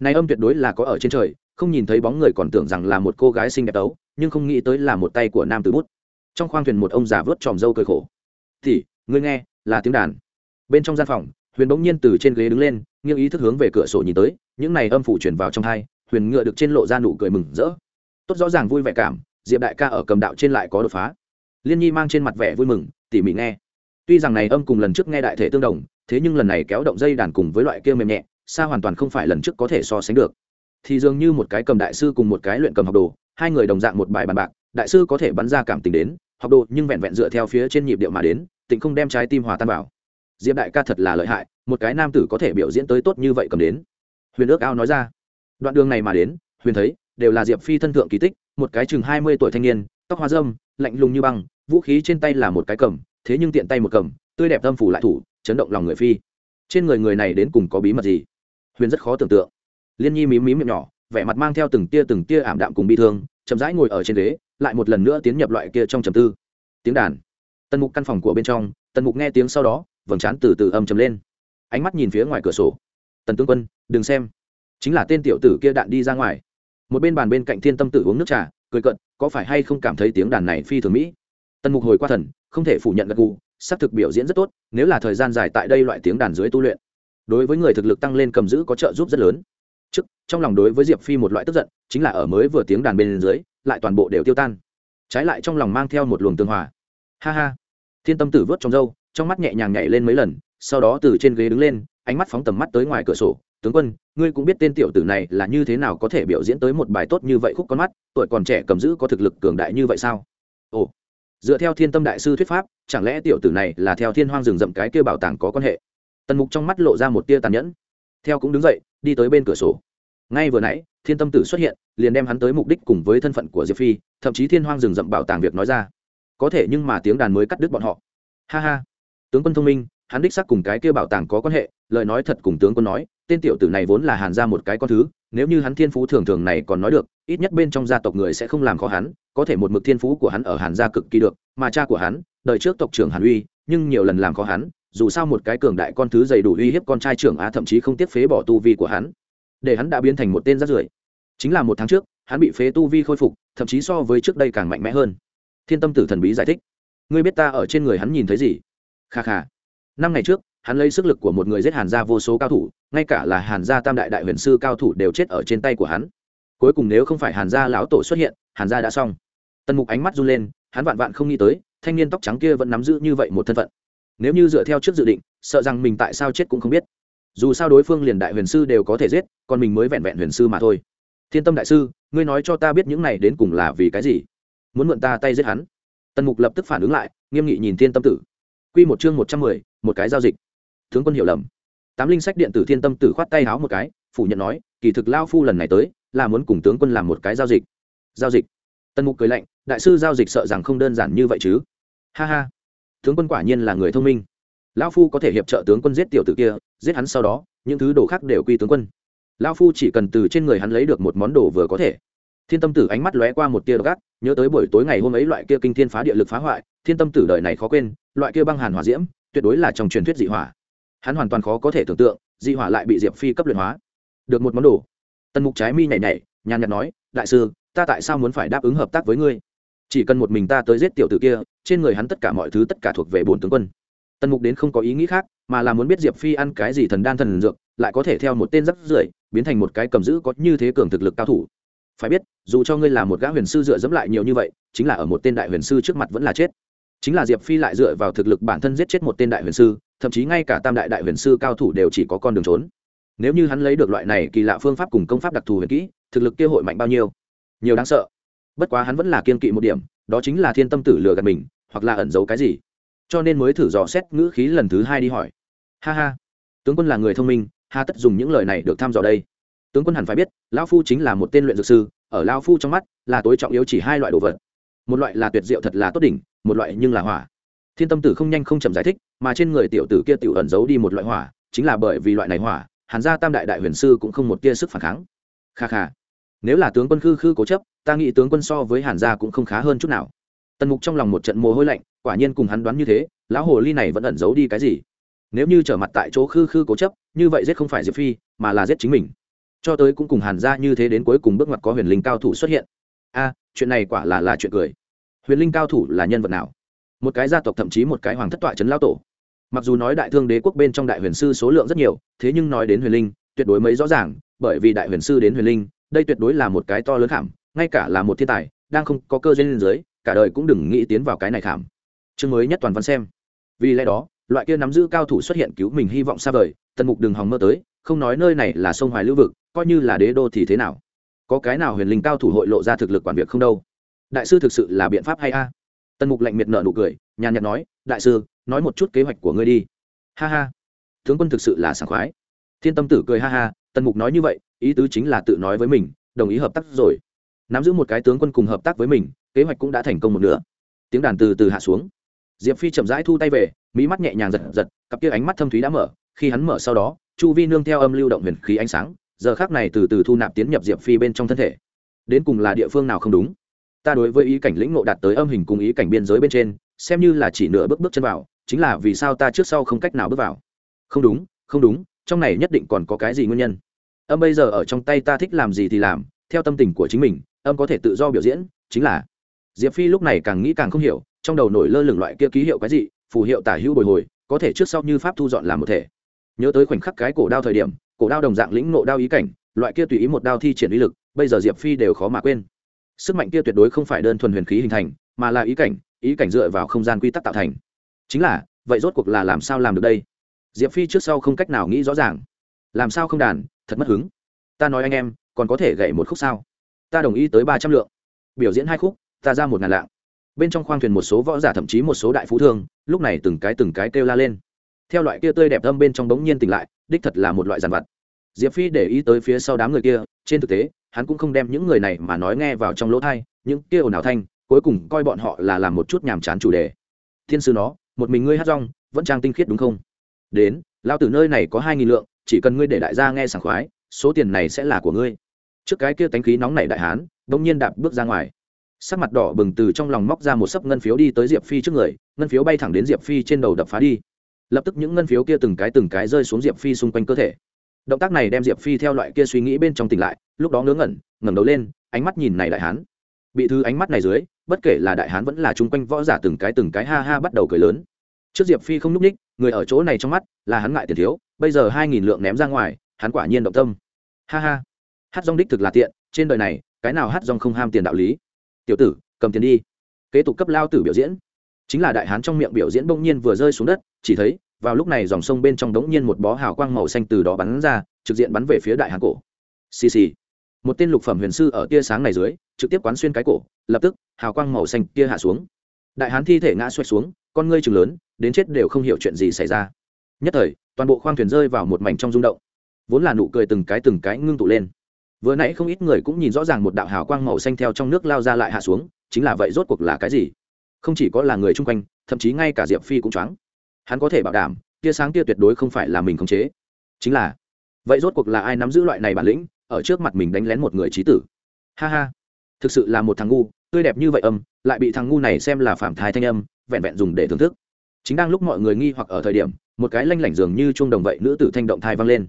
này âm tuyệt đối là có ở trên trời không nhìn thấy bóng người còn tưởng rằng là một cô gái xinh đẹp tấu, nhưng không nghĩ tới là một tay của nam tử bút. Trong khoang thuyền một ông già vớt tròm râu cười khổ. Thì ngươi nghe, là tiếng đàn. Bên trong gian phòng, huyền bỗng nhiên từ trên ghế đứng lên, nghiêng ý thức hướng về cửa sổ nhìn tới, những này âm phủ chuyển vào trong hai, huyền ngựa được trên lộ ra nụ cười mừng rỡ. Tốt rõ ràng vui vẻ cảm, diệp đại ca ở cầm đạo trên lại có đột phá. Liên nhi mang trên mặt vẻ vui mừng tỉ mỉ nghe. Tuy rằng này âm cùng lần trước nghe đại thể tương đồng, thế nhưng lần này kéo động dây đàn cùng với loại kia mềm nhẹ, xa hoàn toàn không phải lần trước có thể so sánh được thì dường như một cái cầm đại sư cùng một cái luyện cầm học đồ, hai người đồng dạng một bài bàn bạc, đại sư có thể bắn ra cảm tình đến, học đồ nhưng vẹn vẹn dựa theo phía trên nhịp điệu mà đến tỉnh không đem trái tim hòa tan vào. Diệp đại ca thật là lợi hại, một cái nam tử có thể biểu diễn tới tốt như vậy cầm đến. Huyền ước ao nói ra. Đoạn đường này mà đến, huyền thấy, đều là diệp phi thân thượng kỳ tích, một cái chừng hai mươi tuổi thanh niên, tóc hoa dâm lạnh lùng như băng, vũ khí trên tay là một cái cầm, thế nhưng tiện tay một cầm, tươi đẹp tâm phủ lại thủ, chấn động lòng người phi. Trên người người này đến cùng có bí mật gì? Huyền rất khó tưởng tượng liên nhi mím mím miệng nhỏ, vẻ mặt mang theo từng tia từng tia ảm đạm cùng bi thương, chậm rãi ngồi ở trên ghế, lại một lần nữa tiến nhập loại kia trong trầm tư. Tiếng đàn. Tần mục căn phòng của bên trong, tần mục nghe tiếng sau đó, vầng trán từ từ âm trầm lên. Ánh mắt nhìn phía ngoài cửa sổ. Tần tướng quân, đừng xem. Chính là tên tiểu tử kia đạn đi ra ngoài. Một bên bàn bên cạnh thiên tâm tử uống nước trà, cười cận có phải hay không cảm thấy tiếng đàn này phi thường mỹ? Tần mục hồi qua thần, không thể phủ nhận gật gù xác thực biểu diễn rất tốt, nếu là thời gian dài tại đây loại tiếng đàn dưới tu luyện, đối với người thực lực tăng lên cầm giữ có trợ giúp rất lớn trước, trong lòng đối với diệp phi một loại tức giận, chính là ở mới vừa tiếng đàn bên dưới, lại toàn bộ đều tiêu tan. Trái lại trong lòng mang theo một luồng tương hòa. Ha ha. Thiên tâm tử vớt trong râu, trong mắt nhẹ nhàng nhảy lên mấy lần, sau đó từ trên ghế đứng lên, ánh mắt phóng tầm mắt tới ngoài cửa sổ. Tướng quân, ngươi cũng biết tên tiểu tử này là như thế nào có thể biểu diễn tới một bài tốt như vậy khúc con mắt, tuổi còn trẻ cầm giữ có thực lực cường đại như vậy sao? Ồ. Dựa theo thiên tâm đại sư thuyết pháp, chẳng lẽ tiểu tử này là theo thiên hoang rừng rậm cái kia bảo tàng có quan hệ? Tần mục trong mắt lộ ra một tia tàn nhẫn theo cũng đứng dậy, đi tới bên cửa sổ. Ngay vừa nãy, thiên tâm tử xuất hiện, liền đem hắn tới mục đích cùng với thân phận của diệp phi, thậm chí thiên hoang rừng rậm bảo tàng việc nói ra. Có thể nhưng mà tiếng đàn mới cắt đứt bọn họ. Ha ha. Tướng quân thông minh, hắn đích xác cùng cái kia bảo tàng có quan hệ, lời nói thật cùng tướng quân nói, tên tiểu tử này vốn là hàn ra một cái con thứ, nếu như hắn thiên phú thường thường này còn nói được, ít nhất bên trong gia tộc người sẽ không làm khó hắn, có thể một mực thiên phú của hắn ở hàn gia cực kỳ được, mà cha của hắn, đời trước tộc trưởng hàn uy, nhưng nhiều lần làm khó hắn dù sao một cái cường đại con thứ dày đủ uy hiếp con trai trưởng á, thậm chí không tiếc phế bỏ tu vi của hắn. Để hắn đã biến thành một tên rát rưởi. Chính là một tháng trước, hắn bị phế tu vi khôi phục, thậm chí so với trước đây càng mạnh mẽ hơn. Thiên tâm tử thần bí giải thích. Ngươi biết ta ở trên người hắn nhìn thấy gì? Kha kha. Năm ngày trước, hắn lấy sức lực của một người giết hàn gia vô số cao thủ, ngay cả là hàn gia tam đại đại huyền sư cao thủ đều chết ở trên tay của hắn. Cuối cùng nếu không phải hàn gia lão tổ xuất hiện, hàn gia đã xong. Tần mục ánh mắt run lên, hắn vạn vạn không nghĩ tới, thanh niên tóc trắng kia vẫn nắm giữ như vậy một thân phận nếu như dựa theo trước dự định, sợ rằng mình tại sao chết cũng không biết. Dù sao đối phương liền đại huyền sư đều có thể giết, còn mình mới vẹn vẹn huyền sư mà thôi. Thiên tâm đại sư, ngươi nói cho ta biết những này đến cùng là vì cái gì? Muốn mượn ta tay giết hắn? Tần mục lập tức phản ứng lại, nghiêm nghị nhìn thiên tâm tử. Q một chương một trăm mười, một cái giao dịch. Tướng quân hiểu lầm. Tám linh sách điện tử thiên tâm tử khoát tay háo một cái, phủ nhận nói, kỳ thực lao phu lần này tới, là muốn cùng tướng quân làm một cái giao dịch. Giao dịch. Tần mục cười lạnh, đại sư giao dịch sợ rằng không đơn giản như vậy chứ. Ha ha tướng quân quả nhiên là người thông minh. Lão phu có thể hiệp trợ tướng quân giết tiểu tử kia, giết hắn sau đó, những thứ đồ khác đều quy tướng quân. Lão phu chỉ cần từ trên người hắn lấy được một món đồ vừa có thể. Thiên tâm tử ánh mắt lóe qua một tia gác nhớ tới buổi tối ngày hôm ấy loại kia kinh thiên phá địa lực phá hoại, thiên tâm tử đời này khó quên, loại kia băng hàn hỏa diễm, tuyệt đối là trong truyền thuyết dị hỏa. Hắn hoàn toàn khó có thể tưởng tượng, dị hỏa lại bị diệp phi cấp luyện hóa. Được một món đồ. Tần mục trái mi nhảy nhảy, nhàn nhạt nói, đại sư, ta tại sao muốn phải đáp ứng hợp tác với ngươi? Chỉ cần một mình ta tới giết tiểu tử kia, trên người hắn tất cả mọi thứ tất cả thuộc về bổn tướng quân. Tần mục đến không có ý nghĩ khác, mà là muốn biết diệp phi ăn cái gì thần đan thần dược, lại có thể theo một tên rắc rưởi, biến thành một cái cầm giữ có như thế cường thực lực cao thủ. Phải biết, dù cho ngươi là một gã huyền sư dựa dẫm lại nhiều như vậy, chính là ở một tên đại huyền sư trước mặt vẫn là chết. Chính là diệp phi lại dựa vào thực lực bản thân giết chết một tên đại huyền sư, thậm chí ngay cả tam đại đại huyền sư cao thủ đều chỉ có con đường trốn. Nếu như hắn lấy được loại này kỳ lạ phương pháp cùng công pháp đặc thù huyền kỹ, thực lực kia hội mạnh bao nhiêu? Nhiều đáng sợ bất quá hắn vẫn là kiên kỵ một điểm, đó chính là thiên tâm tử lừa gạt mình, hoặc là ẩn giấu cái gì. Cho nên mới thử dò xét ngữ khí lần thứ hai đi hỏi. Ha ha, tướng quân là người thông minh hà tất dùng những lời này được thăm dò đây. Tướng quân hẳn phải biết, lão phu chính là một tên luyện dược sư, ở lão phu trong mắt, là tối trọng yếu chỉ hai loại đồ vật. Một loại là tuyệt diệu thật là tốt đỉnh, một loại nhưng là hỏa. Thiên tâm tử không nhanh không chậm giải thích, mà trên người tiểu tử kia tiểu ẩn giấu đi một loại hỏa, chính là bởi vì loại này hỏa, hàn gia tam đại đại huyền sư cũng không một tia sức phản kháng. Kha kha nếu là tướng quân khư khư cố chấp, ta nghĩ tướng quân so với hàn gia cũng không khá hơn chút nào. Tần mục trong lòng một trận mồ hôi lạnh, quả nhiên cùng hắn đoán như thế, lão hồ ly này vẫn ẩn giấu đi cái gì? Nếu như trở mặt tại chỗ khư khư cố chấp, như vậy giết không phải diệp phi, mà là giết chính mình. Cho tới cũng cùng hàn gia như thế đến cuối cùng bước ngoặt có huyền linh cao thủ xuất hiện. A, chuyện này quả là là chuyện cười. Huyền linh cao thủ là nhân vật nào? Một cái gia tộc thậm chí một cái hoàng thất tọa trấn lao tổ. Mặc dù nói đại thương đế quốc bên trong đại huyền sư số lượng rất nhiều, thế nhưng nói đến huyền linh, tuyệt đối mấy rõ ràng, bởi vì đại huyền sư đến huyền linh đây tuyệt đối là một cái to lớn khảm, ngay cả là một thiên tài, đang không có cơ duyên lên dưới, cả đời cũng đừng nghĩ tiến vào cái này khảm. Chương mới nhất toàn văn xem. Vì lẽ đó, loại kia nắm giữ cao thủ xuất hiện cứu mình hy vọng xa vời, tần mục đừng hòng mơ tới, không nói nơi này là sông hoài lưu vực, coi như là đế đô thì thế nào? Có cái nào huyền linh cao thủ hội lộ ra thực lực quản việc không đâu? Đại sư thực sự là biện pháp hay a? Tần mục lạnh miệt nợ nụ cười, nhàn nhạt nói, đại sư, nói một chút kế hoạch của ngươi đi. Ha ha. Tướng quân thực sự là sảng khoái. Thiên tâm tử cười ha ha, tần mục nói như vậy ý tứ chính là tự nói với mình, đồng ý hợp tác rồi. Nắm giữ một cái tướng quân cùng hợp tác với mình, kế hoạch cũng đã thành công một nửa. Tiếng đàn từ từ hạ xuống. Diệp phi chậm rãi thu tay về mỹ mắt nhẹ nhàng giật giật, cặp kia ánh mắt thâm thúy đã mở, khi hắn mở sau đó, chu vi nương theo âm lưu động huyền khí ánh sáng, giờ khác này từ từ thu nạp tiến nhập diệp phi bên trong thân thể. Đến cùng là địa phương nào không đúng? Ta đối với ý cảnh lĩnh ngộ đạt tới âm hình cùng ý cảnh biên giới bên trên, xem như là chỉ nửa bước bước chân vào, chính là vì sao ta trước sau không cách nào bước vào? Không đúng không đúng, trong này nhất định còn có cái gì nguyên nhân? Âm bây giờ ở trong tay ta thích làm gì thì làm, theo tâm tình của chính mình, âm có thể tự do biểu diễn, chính là. Diệp phi lúc này càng nghĩ càng không hiểu, trong đầu nổi lơ lửng loại kia ký hiệu cái gì phù hiệu tả hữu bồi hồi, có thể trước sau như pháp thu dọn làm một thể. Nhớ tới khoảnh khắc cái cổ đao thời điểm, cổ đao đồng dạng lĩnh nộ đao ý cảnh, loại kia tùy ý một đao thi triển ý lực, bây giờ diệp phi đều khó mà quên. Sức mạnh kia tuyệt đối không phải đơn thuần huyền khí hình thành, mà là ý cảnh ý cảnh dựa vào không gian quy tắc tạo thành. Chính là, vậy rốt cuộc là làm sao làm được đây? Diệp phi trước sau không cách nào nghĩ rõ ràng. Làm sao không đàn thật mất hứng. Ta nói anh em, còn có thể gậy một khúc sao? Ta đồng ý tới ba trăm lượng. Biểu diễn hai khúc, ta ra một ngàn lạng. Bên trong khoang thuyền một số võ giả, thậm chí một số đại phú thương, lúc này từng cái từng cái kêu la lên. Theo loại kia tươi đẹp âm bên trong đống nhiên tỉnh lại, đích thật là một loại giàn vật diệp phi để ý tới phía sau đám người kia, trên thực tế, hắn cũng không đem những người này mà nói nghe vào trong lỗ thai những kia ồn ào thanh, cuối cùng coi bọn họ là làm một chút nhàm chán chủ đề. Thiên sư nó, một mình ngươi hát rong, vẫn trang tinh khiết đúng không? Đến lao từ nơi này có hai nghìn lượng chỉ cần ngươi để đại gia nghe sảng khoái, số tiền này sẽ là của ngươi. Trước cái kia tánh khí nóng nảy đại hán, bỗng nhiên đạp bước ra ngoài. Sắc mặt đỏ bừng từ trong lòng móc ra một sấp ngân phiếu đi tới diệp phi trước người, ngân phiếu bay thẳng đến diệp phi trên đầu đập phá đi. Lập tức những ngân phiếu kia từng cái từng cái rơi xuống diệp phi xung quanh cơ thể. Động tác này đem diệp phi theo loại kia suy nghĩ bên trong tỉnh lại, lúc đó ngớ ngẩn, ngẩng đầu lên, ánh mắt nhìn này đại hán. Bị thứ ánh mắt này dưới, bất kể là đại hán vẫn là chung quanh võ giả từng cái từng cái ha ha bắt đầu cười lớn. Trước diệp phi không n ú c ních người ở chỗ này trong mắt là hắn ngại tiền thiếu, bây giờ hai nghìn lượng ném ra ngoài, hắn quả nhiên động tâm. Ha ha. Hát dong đích thực là tiện, trên đời này, cái nào hát dong không ham tiền đạo lý? Tiểu tử, cầm tiền đi. Kế tục cấp lao tử biểu diễn. Chính là đại hán trong miệng biểu diễn bỗng nhiên vừa rơi xuống đất, chỉ thấy, vào lúc này dòng sông bên trong đống nhiên một bó hào quang màu xanh từ đó bắn ra, trực diện bắn về phía đại hán cổ. Xì xì. Một tên lục phẩm huyền sư ở tia sáng này dưới, trực tiếp quán xuyên cái cổ, lập tức, hào quang màu xanh kia hạ xuống. Đại hán thi thể ngã xoay xuống, con ngươi chừng lớn đến chết đều không hiểu chuyện gì xảy ra. Nhất thời, toàn bộ khoang thuyền rơi vào một mảnh trong rung động. Vốn là nụ cười từng cái từng cái ngưng tụ lên. Vừa nãy không ít người cũng nhìn rõ ràng một đạo hào quang màu xanh theo trong nước lao ra lại hạ xuống, chính là vậy rốt cuộc là cái gì? Không chỉ có là người chung quanh, thậm chí ngay cả diệp phi cũng choáng. Hắn có thể bảo đảm, tia sáng tia tuyệt đối không phải là mình khống chế. Chính là, vậy rốt cuộc là ai nắm giữ loại này bản lĩnh, ở trước mặt mình đánh lén một người trí tử? Ha ha, thực sự là một thằng ngu, tươi đẹp như vậy âm, lại bị thằng ngu này xem là phạm thái thanh âm, vẹn vẹn dùng để thưởng thức chính đang lúc mọi người nghi hoặc ở thời điểm, một cái lanh lảnh dường như chuông đồng vậy nữ tử thanh động thai vang lên.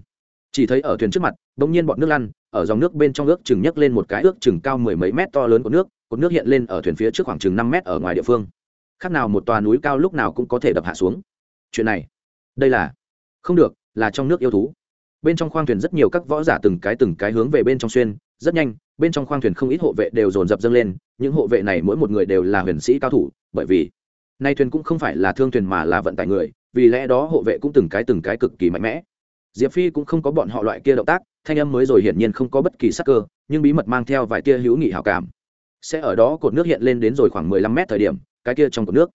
Chỉ thấy ở thuyền trước mặt đ ỗ n g nhiên bọn nước lăn, ở dòng nước bên trong ước chừng nhấc lên một cái ước chừng cao mười mấy mét to lớn của nước, cột nước hiện lên ở thuyền phía trước khoảng chừng năm mét ở ngoài địa phương. Khác nào một tòa núi cao lúc nào cũng có thể đập hạ xuống. Chuyện này, đây là, không được, là trong nước yêu thú. Bên trong khoang thuyền rất nhiều các võ giả từng cái từng cái hướng về bên trong xuyên, rất nhanh, bên trong khoang thuyền không ít hộ vệ đều dồn dập dâng lên, những hộ vệ này mỗi một người đều là huyền sĩ cao thủ, bởi vì nay thuyền cũng không phải là thương thuyền mà là vận tải người, vì lẽ đó hộ vệ cũng từng cái từng cái cực kỳ mạnh mẽ. Diệp phi cũng không có bọn họ loại kia động tác, thanh âm mới rồi hiển nhiên không có bất kỳ sắc cơ, nhưng bí mật mang theo vài tia hữu nghị hảo cảm. Sẽ ở đó cột nước hiện lên đến rồi khoảng mười lăm mét thời điểm, cái kia trong cột nước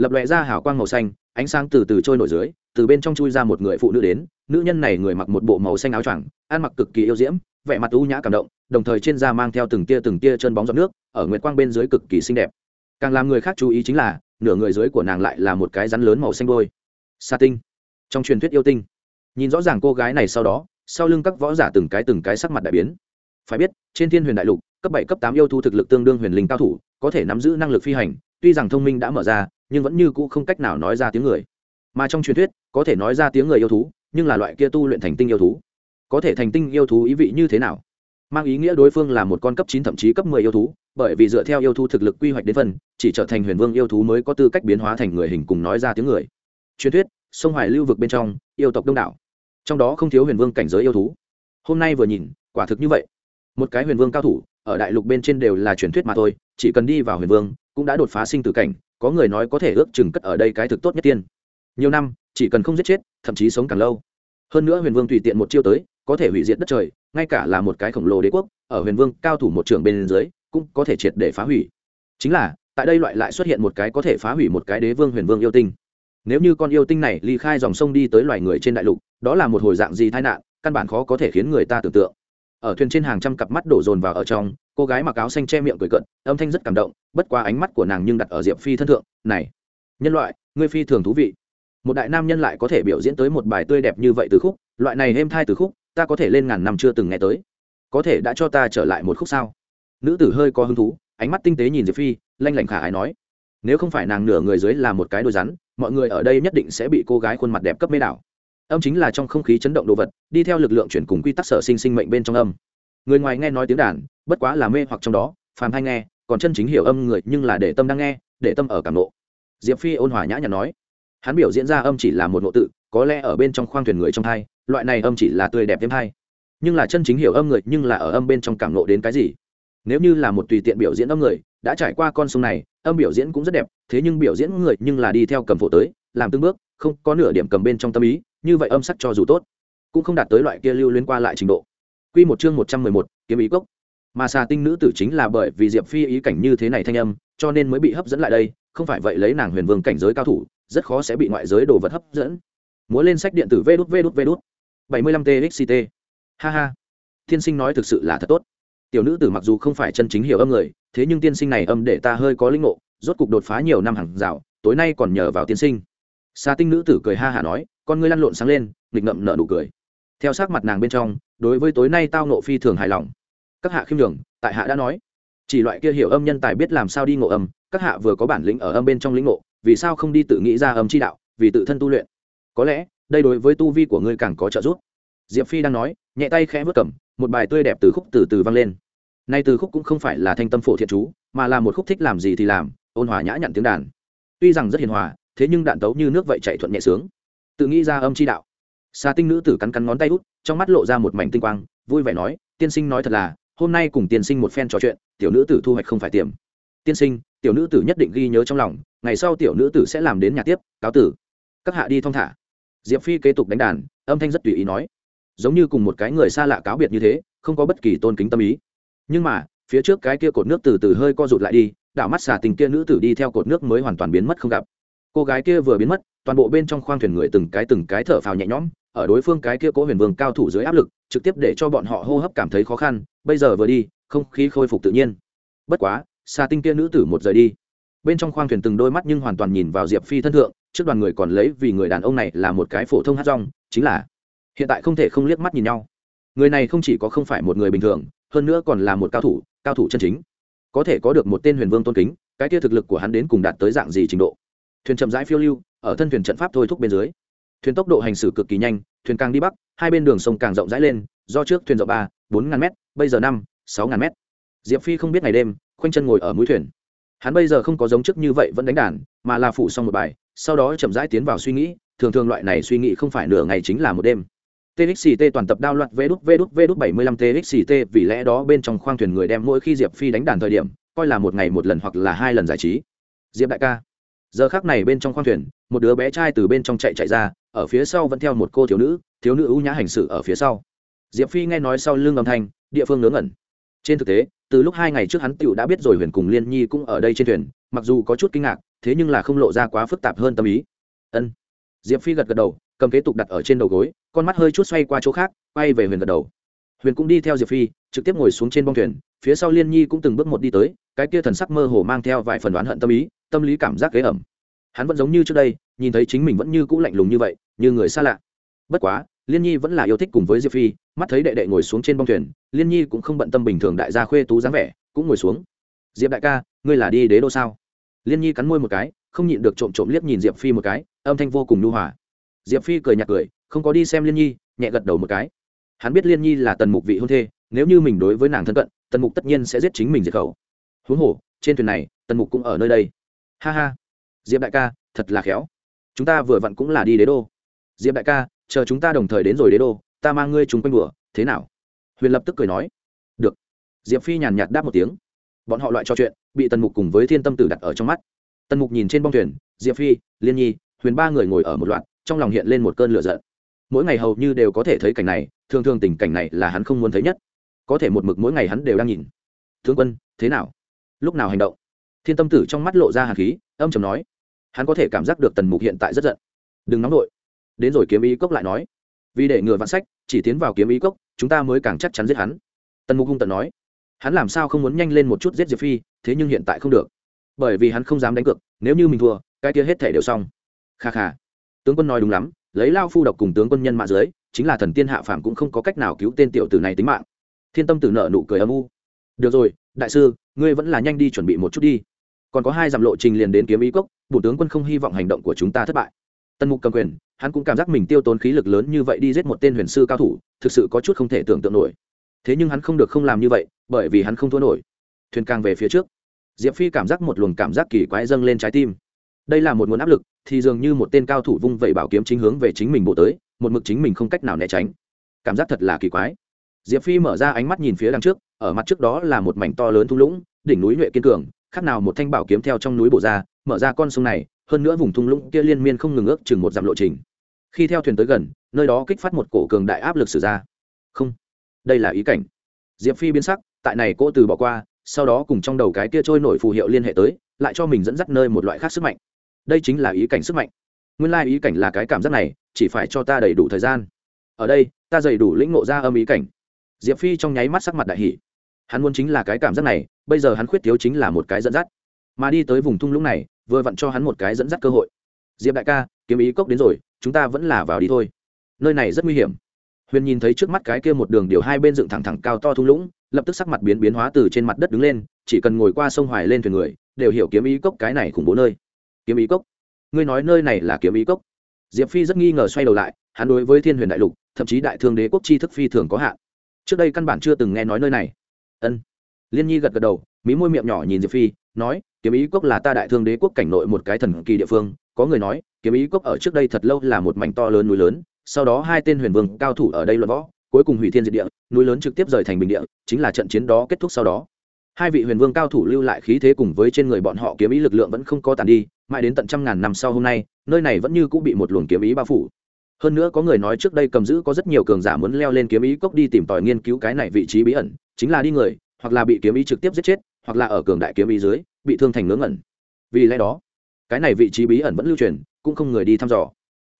lập lòe ra hào quang màu xanh, ánh sáng từ từ trôi nổi dưới, từ bên trong chui ra một người phụ nữ đến, nữ nhân này người mặc một bộ màu xanh áo choàng, ăn mặc cực kỳ yêu diễm, vẻ mặt u nhã cảm động, đồng thời trên da mang theo từng tia từng tia chân bóng giọt nước, ở nguyệt quang bên dưới cực kỳ xinh đẹp càng làm người khác chú ý chính là, nửa người dưới của nàng lại là một cái rắn lớn màu xanh đôi sa tinh. Trong truyền thuyết yêu tinh. Nhìn rõ ràng cô gái này sau đó, sau lưng các võ giả từng cái từng cái sắc mặt đại biến. Phải biết, trên thiên huyền đại lục, cấp bảy, cấp tám yêu thu thực lực tương đương huyền linh cao thủ, có thể nắm giữ năng lực phi hành, tuy rằng thông minh đã mở ra, nhưng vẫn như cũ không cách nào nói ra tiếng người. Mà trong truyền thuyết, có thể nói ra tiếng người yêu thú, nhưng là loại kia tu luyện thành tinh yêu thú. Có thể thành tinh yêu thú ý vị như thế nào? Mang ý nghĩa đối phương là một con cấp chín thậm chí cấp mười yêu thú, bởi vì dựa theo yêu thú thực lực quy hoạch đến phần, chỉ trở thành huyền vương yêu thú mới có tư cách biến hóa thành người hình cùng nói ra tiếng người. Truyền thuyết, sông hoài lưu vực bên trong, yêu tộc đông đảo. Trong đó không thiếu huyền vương cảnh giới yêu thú. Hôm nay vừa nhìn, quả thực như vậy. Một cái huyền vương cao thủ, ở đại lục bên trên đều là truyền thuyết mà thôi, chỉ cần đi vào huyền vương, cũng đã đột phá sinh tử cảnh, có người nói có thể ước chừng cất ở đây cái thực tốt nhất tiên. Nhiều năm, chỉ cần không giết chết, thậm chí sống càng lâu. Hơn nữa huyền vương tùy tiện một chiêu tới, có thể hủy diệt đất trời ngay cả là một cái khổng lồ đế quốc, ở huyền vương cao thủ một trường bên dưới, cũng có thể triệt để phá hủy. Chính là, tại đây loại lại xuất hiện một cái có thể phá hủy một cái đế vương huyền vương yêu tinh. Nếu như con yêu tinh này ly khai dòng sông đi tới loài người trên đại lục, đó là một hồi dạng gì tai nạn, căn bản khó có thể khiến người ta tưởng tượng. Ở thuyền trên hàng trăm cặp mắt đổ dồn vào ở trong, cô gái mặc áo xanh che miệng cười cận âm thanh rất cảm động, bất qua ánh mắt của nàng nhưng đặt ở diệp phi thân thượng, này, nhân loại, ngươi phi thường thú vị. Một đại nam nhân lại có thể biểu diễn tới một bài tươi đẹp như vậy từ khúc, loại này êm thai từ khúc ta có thể lên ngàn năm chưa từng nghe tới. Có thể đã cho ta trở lại một khúc sao? Nữ tử hơi có hứng thú, ánh mắt tinh tế nhìn diệp phi, lanh lảnh khả ái nói. Nếu không phải nàng nửa người dưới là một cái đôi rắn, mọi người ở đây nhất định sẽ bị cô gái khuôn mặt đẹp cấp mê đảo. Âm chính là trong không khí chấn động đồ vật, đi theo lực lượng chuyển cùng quy tắc sở sinh sinh mệnh bên trong âm. Người ngoài nghe nói tiếng đàn, bất quá là mê hoặc trong đó, phàm hay nghe, còn chân chính hiểu âm người nhưng là để tâm đang nghe, để tâm ở cảm nộ. Diệp phi ôn hòa nhã nhặn nói. Hắn biểu diễn ra âm chỉ là một ngộ tự, có lẽ ở bên trong khoang thuyền người trong thai loại này âm chỉ là tươi đẹp thêm hay, nhưng là chân chính hiểu âm người nhưng là ở âm bên trong cảm nộ đến cái gì nếu như là một tùy tiện biểu diễn âm người đã trải qua con sông này âm biểu diễn cũng rất đẹp thế nhưng biểu diễn người nhưng là đi theo cầm phổ tới làm từng bước không có nửa điểm cầm bên trong tâm ý như vậy âm sắc cho dù tốt cũng không đạt tới loại kia lưu liên qua lại trình độ Quy một chương một trăm mười một, kiếm ý cốc. Mà xà tinh nữ tử chính là bởi vì Diệp Phi ý cảnh như thế này thanh âm, cho nên mới bị hấp dẫn lại đây, không phải vậy lấy nàng Huyền Vương cảnh giới cao thủ, rất khó sẽ bị ngoại giới đồ vật hấp dẫn. Muốn lên sách điện tử Vđút Vđút đút. 75 txct Ha ha. Thiên sinh nói thực sự là thật tốt. Tiểu nữ tử mặc dù không phải chân chính hiểu âm người, thế nhưng tiên sinh này âm để ta hơi có linh ngộ, rốt cục đột phá nhiều năm hàng rào, tối nay còn nhờ vào tiên sinh. Xa tinh nữ tử cười ha hả nói, con ngươi lăn lộn sáng lên, nghịch ngậm nở nụ cười. Theo sát mặt nàng bên trong, đối với tối nay tao nộ phi thường hài lòng. Các hạ khiêm đường tại hạ đã nói. Chỉ loại kia hiểu âm nhân tài biết làm sao đi ngộ âm, các hạ vừa có bản lĩnh ở âm bên trong lĩnh ngộ, vì sao không đi tự nghĩ ra âm chi đạo, vì tự thân tu luyện? Có lẽ đây đối với tu vi của ngươi càng có trợ giúp. Diệp phi đang nói, nhẹ tay khẽ vớt cầm, một bài tươi đẹp từ khúc từ từ vang lên. Nay từ khúc cũng không phải là thanh tâm phổ thiện chú, mà là một khúc thích làm gì thì làm, ôn hòa nhã nhặn tiếng đàn. Tuy rằng rất hiền hòa, thế nhưng đạn tấu như nước vậy chạy thuận nhẹ sướng. Tự nghĩ ra âm chi đạo. Xa tinh nữ tử cắn cắn ngón tay út, trong mắt lộ ra một mảnh tinh quang, vui vẻ nói, tiên sinh nói thật là, hôm nay cùng tiên sinh một phen trò chuyện, tiểu nữ tử thu hoạch không phải tiềm tiên sinh, tiểu nữ tử nhất định ghi nhớ trong lòng, ngày sau tiểu nữ tử sẽ làm đến nhà tiếp, cáo tử. Các hạ đi thong thả diệp phi kế tục đánh đàn, âm thanh rất tùy ý nói. Giống như cùng một cái người xa lạ cáo biệt như thế, không có bất kỳ tôn kính tâm ý. Nhưng mà, phía trước cái kia cột nước từ từ hơi co rụt lại đi, đảo mắt xả tình kia nữ tử đi theo cột nước mới hoàn toàn biến mất không gặp. Cô gái kia vừa biến mất, toàn bộ bên trong khoang thuyền người từng cái từng cái thở phào nhẹ nhõm, ở đối phương cái kia cố huyền vương cao thủ dưới áp lực, trực tiếp để cho bọn họ hô hấp cảm thấy khó khăn, bây giờ vừa đi, không khí khôi phục tự nhiên. Bất quá xa tinh kia nữ tử một rời đi. Bên trong khoang thuyền từng đôi mắt nhưng hoàn toàn nhìn vào diệp phi thân thượng trước đoàn người còn lấy vì người đàn ông này là một cái phổ thông hát rong, chính là hiện tại không thể không liếc mắt nhìn nhau. Người này không chỉ có không phải một người bình thường, hơn nữa còn là một cao thủ cao thủ chân chính. Có thể có được một tên huyền vương tôn kính, cái kia thực lực của hắn đến cùng đạt tới dạng gì trình độ. Thuyền chậm rãi phiêu lưu, ở thân thuyền trận pháp thôi thúc bên dưới. Thuyền tốc độ hành xử cực kỳ nhanh, thuyền càng đi bắc, hai bên đường sông càng rộng rãi lên, do trước thuyền rộng ba, bốn ngàn m bây giờ năm, sáu ngàn m diệp phi không biết ngày đêm, khoanh chân ngồi ở mũi thuyền hắn bây giờ không có giống trước như vậy vẫn đánh đàn, mà là phủ xong một bài, sau đó chậm rãi tiến vào suy nghĩ, thường thường loại này suy nghĩ không phải nửa ngày chính là một đêm. Txt toàn tập đao loạt vê đút vê đút vê đút bảy mươi lăm txt vì lẽ đó bên trong khoang thuyền người đem mỗi khi diệp phi đánh đàn thời điểm, coi là một ngày một lần hoặc là hai lần giải trí. Diệp đại ca, giờ khác này bên trong khoang thuyền, một đứa bé trai từ bên trong chạy chạy ra, ở phía sau vẫn theo một cô thiếu nữ thiếu nữ ưu nhã hành xử ở phía sau. Diệp phi nghe nói sau lưng âm thanh, địa phương ngớ ngẩn trên thực tế, từ lúc hai ngày trước hắn tựu đã biết rồi huyền cùng liên nhi cũng ở đây trên thuyền, mặc dù có chút kinh ngạc, thế nhưng là không lộ ra quá phức tạp hơn tâm ý. Ân. Diệp phi gật gật đầu, cầm kế tục đặt ở trên đầu gối, con mắt hơi chút xoay qua chỗ khác, quay về huyền gật đầu. Huyền cũng đi theo diệp phi, trực tiếp ngồi xuống trên bông thuyền, phía sau liên nhi cũng từng bước một đi tới, cái kia thần sắc mơ hồ mang theo vài phần đoán hận tâm ý, tâm lý cảm giác ghế ẩm. Hắn vẫn giống như trước đây, nhìn thấy chính mình vẫn như cũ lạnh lùng như vậy, như người xa lạ. Bất quá liên nhi vẫn là yêu thích cùng với diệp phi, mắt thấy đệ đệ ngồi xuống trên bông thuyền, liên nhi cũng không bận tâm bình thường đại gia khuê tú dáng vẻ, cũng ngồi xuống. Diệp đại ca, ngươi là đi đế đô sao? Liên nhi cắn môi một cái, không nhịn được trộm trộm liếc nhìn diệp phi một cái, âm thanh vô cùng nhu hòa. Diệp phi cười nhạt cười, không có đi xem liên nhi, nhẹ gật đầu một cái. Hắn biết liên nhi là tần mục vị hôn thê, nếu như mình đối với nàng thân cận, tần mục tất nhiên sẽ giết chính mình diệt khẩu. Huống hồ, trên thuyền này, tần mục cũng ở nơi đây. Ha ha. Diệp đại ca, thật là khéo. Chúng ta vừa vặn cũng là đi đế đô. Diệp đại ca chờ chúng ta đồng thời đến rồi đế đô, ta mang ngươi chung quanh đùa thế nào? Huyền lập tức cười nói. Được. Diệp phi nhàn nhạt đáp một tiếng. Bọn họ loại trò chuyện, bị tần mục cùng với thiên tâm tử đặt ở trong mắt. Tần mục nhìn trên bong thuyền, diệp phi, liên nhi, huyền ba người ngồi ở một loạt, trong lòng hiện lên một cơn lửa giận. Mỗi ngày hầu như đều có thể thấy cảnh này, thường thường tình cảnh này là hắn không muốn thấy nhất. Có thể một mực mỗi ngày hắn đều đang nhìn. Thương quân, thế nào? Lúc nào hành động? Thiên tâm tử trong mắt lộ ra hạt khí, âm chầm nói. Hắn có thể cảm giác được tần mục hiện tại rất giận. Đừng nóng nổi đến rồi kiếm ý cốc lại nói. Vì để ngừa vạn sách, chỉ tiến vào kiếm ý cốc, chúng ta mới càng chắc chắn giết hắn. Tần mục hung tận nói. Hắn làm sao không muốn nhanh lên một chút giết diệp phi, thế nhưng hiện tại không được. Bởi vì hắn không dám đánh cược, nếu như mình thua, cái kia hết thể đều xong. Kha kha. Tướng quân nói đúng lắm, lấy lao phu độc cùng tướng quân nhân mạng dưới, chính là thần tiên hạ phàm cũng không có cách nào cứu tên tiểu tử này tính mạng. Thiên tâm tử nợ nụ cười âm u. Được rồi, đại sư, ngươi vẫn là nhanh đi chuẩn bị một chút đi. Còn có hai dặm lộ trình liền đến kiếm ý cốc, bổ tướng quân không hy vọng hành động của chúng ta thất bại tân mục cầm quyền, hắn cũng cảm giác mình tiêu tốn khí lực lớn như vậy đi giết một tên huyền sư cao thủ, thực sự có chút không thể tưởng tượng nổi. Thế nhưng hắn không được không làm như vậy, bởi vì hắn không thua nổi. Thuyền càng về phía trước, diệp phi cảm giác một luồng cảm giác kỳ quái dâng lên trái tim. Đây là một nguồn áp lực, thì dường như một tên cao thủ vung vẩy bảo kiếm chính hướng về chính mình bộ tới, một mực chính mình không cách nào né tránh. Cảm giác thật là kỳ quái. Diệp phi mở ra ánh mắt nhìn phía đằng trước, ở mặt trước đó là một mảnh to lớn thung lũng, đỉnh núi nhuệ kiên cường, khác nào một thanh bảo kiếm theo trong núi bổ ra, mở ra con sông này hơn nữa vùng thung lũng kia liên miên không ngừng ước chừng một dặm lộ trình. Khi theo thuyền tới gần, nơi đó kích phát một cổ cường đại áp lực sử ra. Không, đây là ý cảnh. Diệp phi biến sắc, tại này cô từ bỏ qua, sau đó cùng trong đầu cái kia trôi nổi phù hiệu liên hệ tới, lại cho mình dẫn dắt nơi một loại khác sức mạnh. Đây chính là ý cảnh sức mạnh. Nguyên lai ý cảnh là cái cảm giác này, chỉ phải cho ta đầy đủ thời gian. Ở đây, ta đầy đủ lĩnh ngộ ra âm ý cảnh. Diệp phi trong nháy mắt sắc mặt đại hỷ hắn muốn chính là cái cảm giác này, bây giờ hắn khuyết thiếu chính là một cái dẫn dắt. Mà đi tới vùng thung lũng này vừa vặn cho hắn một cái dẫn dắt cơ hội. Diệp đại ca, kiếm ý cốc đến rồi, chúng ta vẫn là vào đi thôi. Nơi này rất nguy hiểm. Huyền nhìn thấy trước mắt cái kia một đường điều hai bên dựng thẳng thẳng cao to thung lũng, lập tức sắc mặt biến biến hóa từ trên mặt đất đứng lên, chỉ cần ngồi qua sông hoài lên thuyền người, đều hiểu kiếm ý cốc cái này khủng bố nơi. Kiếm ý cốc? Ngươi nói nơi này là kiếm ý cốc? Diệp phi rất nghi ngờ xoay đầu lại, hắn đối với thiên huyền đại lục, thậm chí đại thương đế quốc chi thức phi thường có hạn. Trước đây căn bản chưa từng nghe nói nơi này. Ân liên nhi gật gật đầu, mí môi miệng nhỏ nhìn diệp phi, nói, kiếm ý cốc là ta đại thương đế quốc cảnh nội một cái thần kỳ địa phương. Có người nói, kiếm ý cốc ở trước đây thật lâu là một mảnh to lớn núi lớn, sau đó hai tên huyền vương cao thủ ở đây luận võ, cuối cùng hủy thiên diệt địa, núi lớn trực tiếp rời thành bình địa, chính là trận chiến đó kết thúc sau đó. Hai vị huyền vương cao thủ lưu lại khí thế cùng với trên người bọn họ kiếm ý lực lượng vẫn không có tàn đi, mãi đến tận trăm ngàn năm sau hôm nay, nơi này vẫn như cũng bị một luồng kiếm ý bao phủ. Hơn nữa có người nói trước đây cầm giữ có rất nhiều cường giả muốn leo lên kiếm ý cốc đi tìm tòi nghiên cứu cái này vị trí bí ẩn, chính là đi người hoặc là bị kiếm ý trực tiếp giết chết, hoặc là ở cường đại kiếm ý dưới, bị thương thành ngớ ngẩn. Vì lẽ đó, cái này vị trí bí ẩn vẫn lưu truyền, cũng không người đi thăm dò.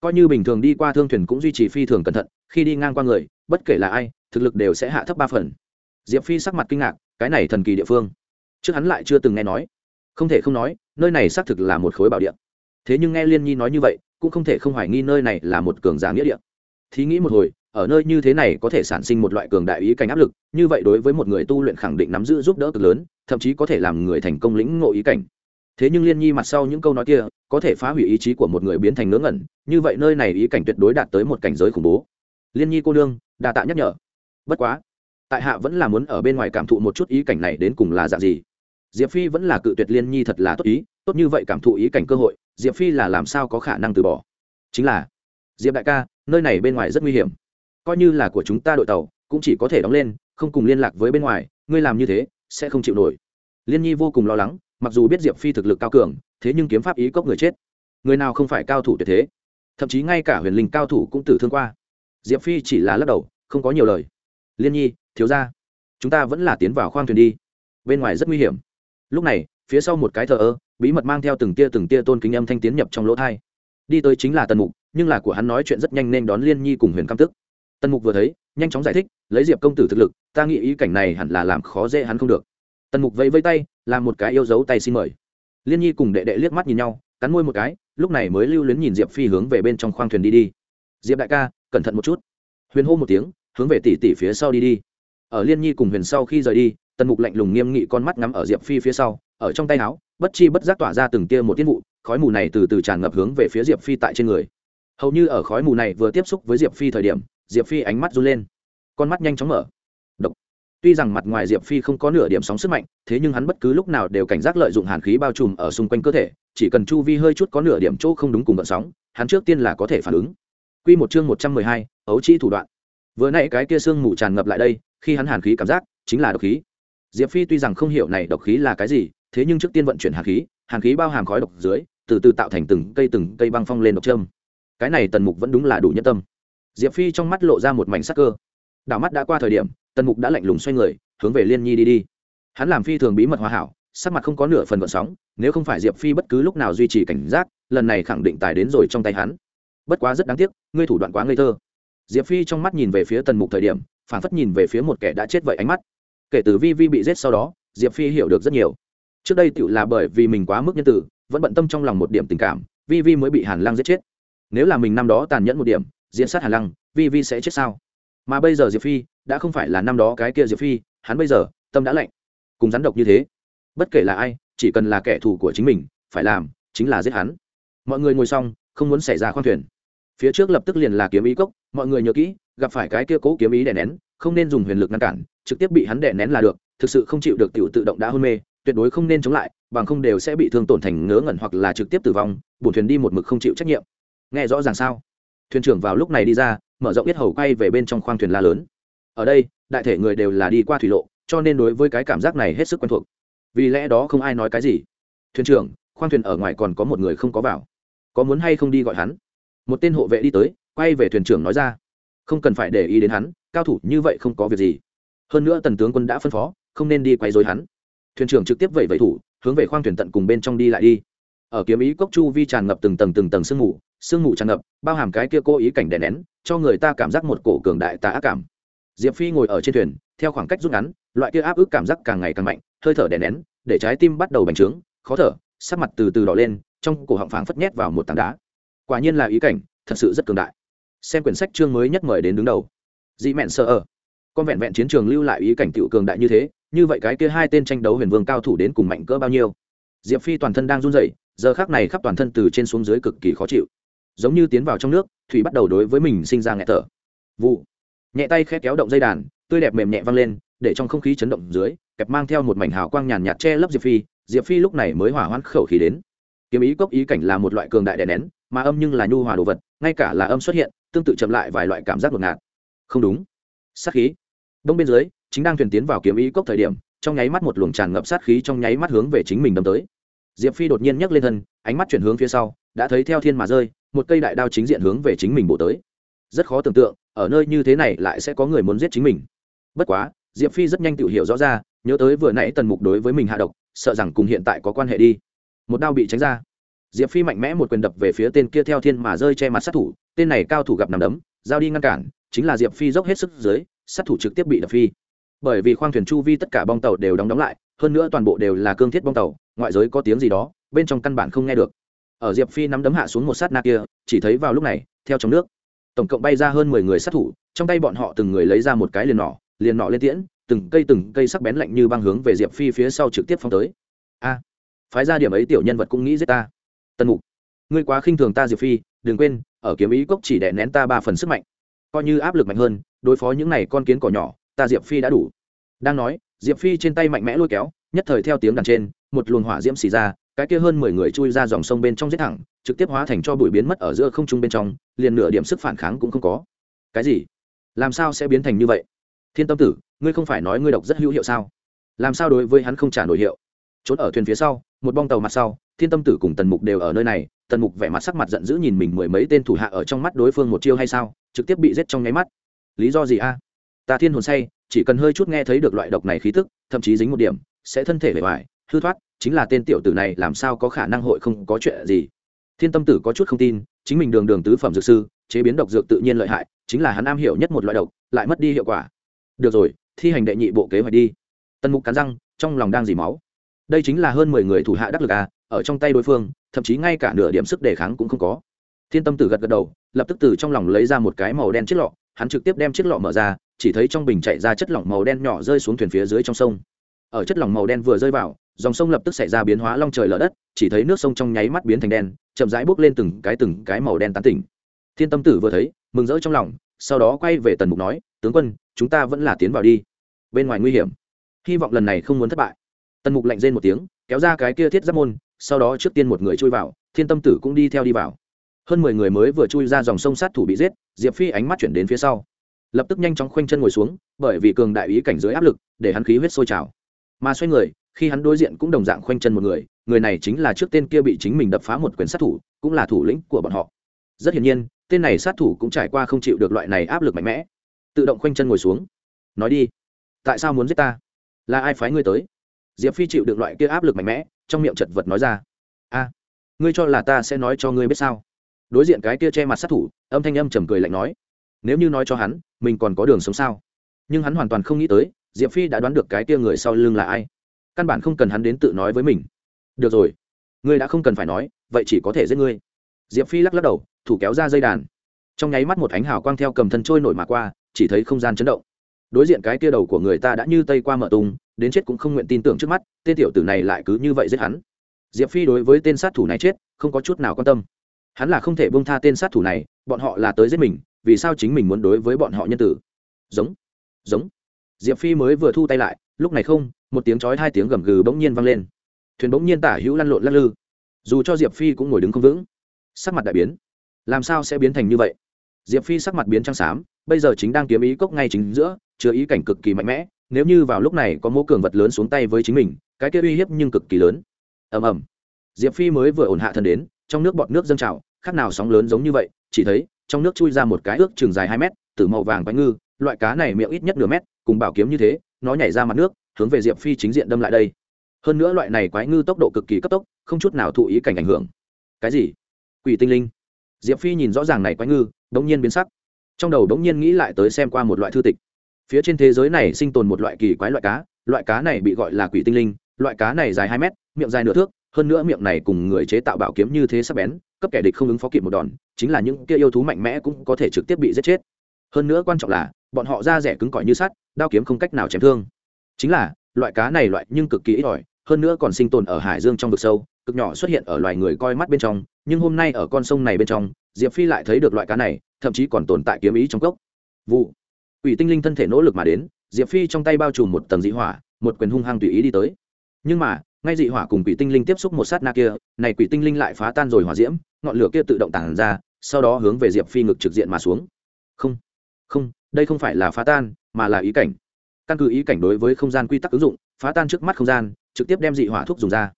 Coi như bình thường đi qua thương thuyền cũng duy trì phi thường cẩn thận, khi đi ngang qua người, bất kể là ai, thực lực đều sẽ hạ thấp ba phần. Diệp phi sắc mặt kinh ngạc, cái này thần kỳ địa phương. Trước hắn lại chưa từng nghe nói. Không thể không nói, nơi này xác thực là một khối bảo địa. Thế nhưng nghe liên nhi nói như vậy, cũng không thể không hoài nghi nơi này là một cường giả nghĩa địa. Thí nghĩ một hồi ở nơi như thế này có thể sản sinh một loại cường đại ý cảnh áp lực, như vậy đối với một người tu luyện khẳng định nắm giữ giúp đỡ cực lớn, thậm chí có thể làm người thành công lĩnh ngộ ý cảnh. Thế nhưng liên nhi mặt sau những câu nói kia, có thể phá hủy ý chí của một người biến thành ngớ ngẩn, như vậy nơi này ý cảnh tuyệt đối đạt tới một cảnh giới khủng bố. Liên nhi cô nương đà tạ nhắc nhở. Bất quá, tại hạ vẫn là muốn ở bên ngoài cảm thụ một chút ý cảnh này đến cùng là dạng gì. Diệp phi vẫn là cự tuyệt liên nhi thật là tốt ý, tốt như vậy cảm thụ ý cảnh cơ hội, diệp phi là làm sao có khả năng từ bỏ. Chính là, diệp đại ca, nơi này bên ngoài rất nguy hiểm coi như là của chúng ta đội tàu, cũng chỉ có thể đóng lên, không cùng liên lạc với bên ngoài, ngươi làm như thế, sẽ không chịu nổi. Liên nhi vô cùng lo lắng, mặc dù biết diệp phi thực lực cao cường, thế nhưng kiếm pháp ý cốc người chết. Người nào không phải cao thủ tuyệt thế? Thậm chí ngay cả huyền linh cao thủ cũng tử thương qua. Diệp phi chỉ là lắc đầu, không có nhiều lời. Liên nhi, thiếu ra chúng ta vẫn là tiến vào khoang thuyền đi. Bên ngoài rất nguy hiểm. Lúc này, phía sau một cái thờ ơ, bí mật mang theo từng tia từng tia tôn kính âm thanh tiến nhập trong lỗ thai. Đi tới chính là tần mục, nhưng là của hắn nói chuyện rất nhanh nên đón liên nhi cùng huyền cam tức tần mục vừa thấy, nhanh chóng giải thích, lấy diệp công tử thực lực, ta nghĩ ý cảnh này hẳn là làm khó dễ hắn không được. Tần mục vẫy vây tay, làm một cái yêu dấu tay xin mời. Liên nhi cùng đệ đệ liếc mắt nhìn nhau, cắn môi một cái, lúc này mới lưu luyến nhìn diệp phi hướng về bên trong khoang thuyền đi đi. Diệp đại ca, cẩn thận một chút. Huyền hô một tiếng, hướng về tỷ tỷ phía sau đi đi. Ở liên nhi cùng huyền sau khi rời đi, tần mục lạnh lùng nghiêm nghị con mắt ngắm ở diệp phi phía sau, ở trong tay áo, bất chi bất giác tỏa ra từng tia một tiết vụ, khói mù này từ từ tràn ngập hướng về phía diệp phi tại trên người. Hầu như ở khói mù này vừa tiếp xúc với diệp phi thời điểm diệp phi ánh mắt run lên con mắt nhanh chóng mở độc tuy rằng mặt ngoài diệp phi không có nửa điểm sóng sức mạnh thế nhưng hắn bất cứ lúc nào đều cảnh giác lợi dụng hàn khí bao trùm ở xung quanh cơ thể chỉ cần chu vi hơi chút có nửa điểm chỗ không đúng cùng vận sóng hắn trước tiên là có thể phản ứng Quy một chương một trăm mười hai, ấu chi thủ đoạn. Vừa nãy cái kia xương mù tràn ngập lại đây, khi hắn hàn khí cảm giác, chính là độc khí. Diệp Phi tuy rằng không hiểu này độc khí là cái gì, thế nhưng trước tiên vận chuyển hàn khí, hàn khí bao hàm khói độc dưới, từ từ tạo thành từng cây từng cây băng phong lên độc trâm. Cái này tần mục vẫn đúng là đủ nhân tâm. Diệp Phi trong mắt lộ ra một mảnh sắc cơ. Đảo mắt đã qua thời điểm, tần mục đã lạnh lùng xoay người, hướng về Liên Nhi đi đi. Hắn làm phi thường bí mật hòa hảo, sắc mặt không có nửa phần gợn sóng, nếu không phải Diệp Phi bất cứ lúc nào duy trì cảnh giác, lần này khẳng định tài đến rồi trong tay hắn. Bất quá rất đáng tiếc ngươi thủ đoạn quá ngây thơ. Diệp phi trong mắt nhìn về phía tần mục thời điểm phản phất nhìn về phía một kẻ đã chết vậy ánh mắt. Kể từ vi vi bị giết sau đó diệp phi hiểu được rất nhiều. Trước đây tự là bởi vì mình quá mức nhân tử vẫn bận tâm trong lòng một điểm tình cảm vi vi mới bị hàn Lang giết chết. Nếu là mình năm đó tàn nhẫn một điểm diễn sát hàn lăng, vi vi sẽ chết sao? Mà bây giờ diệp phi, đã không phải là năm đó cái kia diệp phi, hắn bây giờ, tâm đã lạnh. Cùng rắn độc như thế, bất kể là ai, chỉ cần là kẻ thù của chính mình, phải làm chính là giết hắn. Mọi người ngồi xong, không muốn xảy ra khoang thuyền. Phía trước lập tức liền là kiếm ý cốc, mọi người nhớ kỹ, gặp phải cái kia cố kiếm ý đè nén, không nên dùng huyền lực ngăn cản, trực tiếp bị hắn đè nén là được, thực sự không chịu được tiểu tự động đã hôn mê, tuyệt đối không nên chống lại, bằng không đều sẽ bị thương tổn thành ngớ ngẩn hoặc là trực tiếp tử vong bổn thuyền đi một mực không chịu trách nhiệm. Nghe rõ ràng sao? Thuyền trưởng vào lúc này đi ra, mở rộng biết hầu quay về bên trong khoang thuyền la lớn. Ở đây, đại thể người đều là đi qua thủy lộ, cho nên đối với cái cảm giác này hết sức quen thuộc. Vì lẽ đó không ai nói cái gì. Thuyền trưởng, khoang thuyền ở ngoài còn có một người không có vào. Có muốn hay không đi gọi hắn? Một tên hộ vệ đi tới, quay về thuyền trưởng nói ra. Không cần phải để ý đến hắn, cao thủ như vậy không có việc gì. Hơn nữa tần tướng quân đã phân phó, không nên đi quay dối hắn. Thuyền trưởng trực tiếp vẩy vẩy thủ, hướng về khoang thuyền tận cùng bên trong đi lại đi. Ở kiếm ý cốc chu vi tràn ngập từng tầng từng tầng sương mù sương mù tràn ngập, bao hàm cái kia cố ý cảnh đè nén, cho người ta cảm giác một cổ cường đại tà ác cảm. Diệp phi ngồi ở trên thuyền, theo khoảng cách rút ngắn, loại kia áp ức cảm giác càng ngày càng mạnh, hơi thở đè nén, để trái tim bắt đầu bành trướng, khó thở, sắc mặt từ từ đỏ lên, trong cổ họng phảng phất nhét vào một tảng đá. Quả nhiên là ý cảnh, thật sự rất cường đại. Xem quyển sách chương mới nhất mời đến đứng đầu. Dị mẹn sợ ở. Con vẹn vẹn chiến trường lưu lại ý cảnh tựu cường đại như thế, như vậy cái kia hai tên tranh đấu huyền vương cao thủ đến cùng mạnh cỡ bao nhiêu? Diệp phi toàn thân đang run rẩy, giờ khác này khắp toàn thân từ trên xuống dưới cực kỳ khó chịu giống như tiến vào trong nước, thủy bắt đầu đối với mình sinh ra nghẹt thở. Vụ. Nhẹ tay khẽ kéo động dây đàn, tươi đẹp mềm nhẹ văng lên, để trong không khí chấn động dưới, kẹp mang theo một mảnh hào quang nhàn nhạt che lấp diệp phi diệp phi lúc này mới hỏa hoãn khẩu khí đến. Kiếm ý cốc ý cảnh là một loại cường đại đè nén, mà âm nhưng là nhu hòa đồ vật, ngay cả là âm xuất hiện, tương tự chậm lại vài loại cảm giác ngột ngạt. Không đúng. Sát khí. Đông bên dưới, chính đang thuyền tiến vào kiếm ý cốc thời điểm, trong nháy mắt một luồng tràn ngập sát khí trong nháy mắt hướng về chính mình đâm tới. Diệp phi đột nhiên nhấc lên thân, ánh mắt chuyển hướng phía sau, đã thấy theo thiên mà rơi một cây đại đao chính diện hướng về chính mình bổ tới. Rất khó tưởng tượng, ở nơi như thế này lại sẽ có người muốn giết chính mình. Bất quá, diệp phi rất nhanh tự hiểu rõ ra, nhớ tới vừa nãy tần mục đối với mình hạ độc, sợ rằng cùng hiện tại có quan hệ đi. Một đao bị tránh ra. Diệp phi mạnh mẽ một quyền đập về phía tên kia theo thiên mà rơi che mặt sát thủ, tên này cao thủ gặp nằm đấm, giao đi ngăn cản, chính là diệp phi dốc hết sức dưới, sát thủ trực tiếp bị đập phi. Bởi vì khoang thuyền chu vi tất cả bong tàu đều đóng đóng lại, hơn nữa toàn bộ đều là cương thiết bong tàu, ngoại giới có tiếng gì đó, bên trong căn bản không nghe được ở diệp phi nắm đấm hạ xuống một sát na kia, chỉ thấy vào lúc này, theo trong nước, tổng cộng bay ra hơn mười người sát thủ, trong tay bọn họ từng người lấy ra một cái liền nỏ liền nỏ lên tiễn, từng cây từng cây sắc bén lạnh như băng hướng về diệp phi phía sau trực tiếp phong tới. A, phái ra điểm ấy tiểu nhân vật cũng nghĩ giết ta. Tần mục, ngươi quá khinh thường ta diệp phi, đừng quên, ở kiếm ý cốc chỉ đè nén ta ba phần sức mạnh. Coi như áp lực mạnh hơn, đối phó những này con kiến cỏ nhỏ, ta diệp phi đã đủ. Đang nói, diệp phi trên tay mạnh mẽ lôi kéo, nhất thời theo tiếng đàn trên, một luồng hỏa diễm xì ra cái kia hơn mười người chui ra dòng sông bên trong giết thẳng, trực tiếp hóa thành cho bụi biến mất ở giữa không trung bên trong, liền nửa điểm sức phản kháng cũng không có. Cái gì? Làm sao sẽ biến thành như vậy? Thiên tâm tử, ngươi không phải nói ngươi độc rất hữu hiệu sao? Làm sao đối với hắn không trả nổi hiệu? Trốn ở thuyền phía sau, một bong tàu mặt sau, thiên tâm tử cùng tần mục đều ở nơi này, tần mục vẻ mặt sắc mặt giận dữ nhìn mình mười mấy tên thủ hạ ở trong mắt đối phương một chiêu hay sao, trực tiếp bị giết trong nháy mắt. Lý do gì a? Ta thiên hồn say, chỉ cần hơi chút nghe thấy được loại độc này khí tức, thậm chí dính một điểm, sẽ thân thể bề ngoài hư thoát, chính là tên tiểu tử này làm sao có khả năng hội không có chuyện gì. Thiên tâm tử có chút không tin, chính mình đường đường tứ phẩm dược sư, chế biến độc dược tự nhiên lợi hại, chính là hắn am hiểu nhất một loại độc, lại mất đi hiệu quả. Được rồi, thi hành đệ nhị bộ kế hoạch đi. Tần mục cắn răng, trong lòng đang dì máu. Đây chính là hơn mười người thủ hạ đắc lực à ở trong tay đối phương, thậm chí ngay cả nửa điểm sức đề kháng cũng không có. Thiên tâm tử gật gật đầu, lập tức từ trong lòng lấy ra một cái màu đen chiếc lọ, hắn trực tiếp đem chiếc lọ mở ra, chỉ thấy trong bình chạy ra chất lỏng màu đen nhỏ rơi xuống thuyền phía dưới trong sông. Ở chất lỏng màu đen vừa rơi vào dòng sông lập tức xảy ra biến hóa long trời lở đất, chỉ thấy nước sông trong nháy mắt biến thành đen, chậm rãi bốc lên từng cái từng cái màu đen tán tỉnh. Thiên tâm tử vừa thấy, mừng rỡ trong lòng, sau đó quay về tần mục nói, tướng quân, chúng ta vẫn là tiến vào đi. Bên ngoài nguy hiểm. Hy vọng lần này không muốn thất bại. Tần mục lạnh rên một tiếng, kéo ra cái kia thiết giáp môn, sau đó trước tiên một người chui vào, thiên tâm tử cũng đi theo đi vào. Hơn mười người mới vừa chui ra dòng sông sát thủ bị giết, diệp phi ánh mắt chuyển đến phía sau. Lập tức nhanh chóng khoanh chân ngồi xuống, bởi vì cường đại ý cảnh giới áp lực, để hắn khí huyết sôi trào. Mà xoay người khi hắn đối diện cũng đồng dạng khoanh chân một người người này chính là trước tên kia bị chính mình đập phá một quyền sát thủ, cũng là thủ lĩnh của bọn họ. Rất hiển nhiên, tên này sát thủ cũng trải qua không chịu được loại này áp lực mạnh mẽ. Tự động khoanh chân ngồi xuống. Nói đi, tại sao muốn giết ta? Là ai phái ngươi tới? Diệp phi chịu được loại kia áp lực mạnh mẽ, trong miệng chật vật nói ra. A, ngươi cho là ta sẽ nói cho ngươi biết sao? Đối diện cái kia che mặt sát thủ, âm thanh âm trầm cười lạnh nói. Nếu như nói cho hắn, mình còn có đường sống sao? Nhưng hắn hoàn toàn không nghĩ tới, diệp phi đã đoán được cái kia người sau lưng là ai căn bản không cần hắn đến tự nói với mình. Được rồi, ngươi đã không cần phải nói, vậy chỉ có thể giết ngươi. Diệp phi lắc lắc đầu, thủ kéo ra dây đàn. Trong nháy mắt một ánh hào quang theo cầm thân trôi nổi mà qua, chỉ thấy không gian chấn động. Đối diện cái kia đầu của người ta đã như tây qua mở tung, đến chết cũng không nguyện tin tưởng trước mắt, tên tiểu tử này lại cứ như vậy giết hắn. Diệp phi đối với tên sát thủ này chết, không có chút nào quan tâm. Hắn là không thể bông tha tên sát thủ này, bọn họ là tới giết mình, vì sao chính mình muốn đối với bọn họ nhân tử? Giống giống. Diệp phi mới vừa thu tay lại, lúc này không một tiếng chói hai tiếng gầm gừ bỗng nhiên vang lên. Thuyền bỗng nhiên tả hữu lăn lộn lăn lư. Dù cho diệp phi cũng ngồi đứng không vững. Sắc mặt đại biến. Làm sao sẽ biến thành như vậy? Diệp phi sắc mặt biến trắng xám, bây giờ chính đang kiếm ý cốc ngay chính giữa, chứa ý cảnh cực kỳ mạnh mẽ, nếu như vào lúc này có mô cường vật lớn xuống tay với chính mình, cái kia uy hiếp nhưng cực kỳ lớn. Ầm ầm. Diệp phi mới vừa ổn hạ thân đến, trong nước bọt nước dâng trào, khác nào sóng lớn giống như vậy, chỉ thấy, trong nước chui ra một cái ước chừng dài hai mét từ màu vàng bánh ngư, loại cá này miệng ít nhất nửa mét, cùng bảo kiếm như thế, nó nhảy ra mặt nước hướng về diệp phi chính diện đâm lại đây. Hơn nữa loại này quái ngư tốc độ cực kỳ cấp tốc, không chút nào thụ ý cảnh ảnh hưởng. Cái gì? Quỷ tinh linh. Diệp phi nhìn rõ ràng này quái ngư, đống nhiên biến sắc. Trong đầu đống nhiên nghĩ lại tới xem qua một loại thư tịch. Phía trên thế giới này sinh tồn một loại kỳ quái loại cá loại cá này bị gọi là quỷ tinh linh, loại cá này dài hai mét, miệng dài nửa thước, hơn nữa miệng này cùng người chế tạo bảo kiếm như thế sắp bén, cấp kẻ địch không ứng phó kịp một đòn, chính là những kia yêu thú mạnh mẽ cũng có thể trực tiếp bị giết chết. Hơn nữa quan trọng là, bọn họ da rẻ cứng cỏi như sắt, đao kiếm không cách nào chém thương chính là, loại cá này loại nhưng cực kỳ ít ỏi, hơn nữa còn sinh tồn ở hải dương trong vực sâu, cực nhỏ xuất hiện ở loài người coi mắt bên trong, nhưng hôm nay ở con sông này bên trong, diệp phi lại thấy được loại cá này, thậm chí còn tồn tại kiếm ý trong cốc. Vụ. Ủy tinh linh thân thể nỗ lực mà đến, diệp phi trong tay bao trùm một tầng dị hỏa, một quyền hung hăng tùy ý đi tới. Nhưng mà, ngay dị hỏa cùng quỷ tinh linh tiếp xúc một sát na kia, này quỷ tinh linh lại phá tan rồi hỏa diễm, ngọn lửa kia tự động tản ra, sau đó hướng về diệp phi ngực trực diện mà xuống. Không không, đây không phải là phá tan, mà là ý cảnh căn cứ ý cảnh đối với không gian quy tắc ứng dụng, phá tan trước mắt không gian, trực tiếp đem dị hỏa thuốc dùng ra.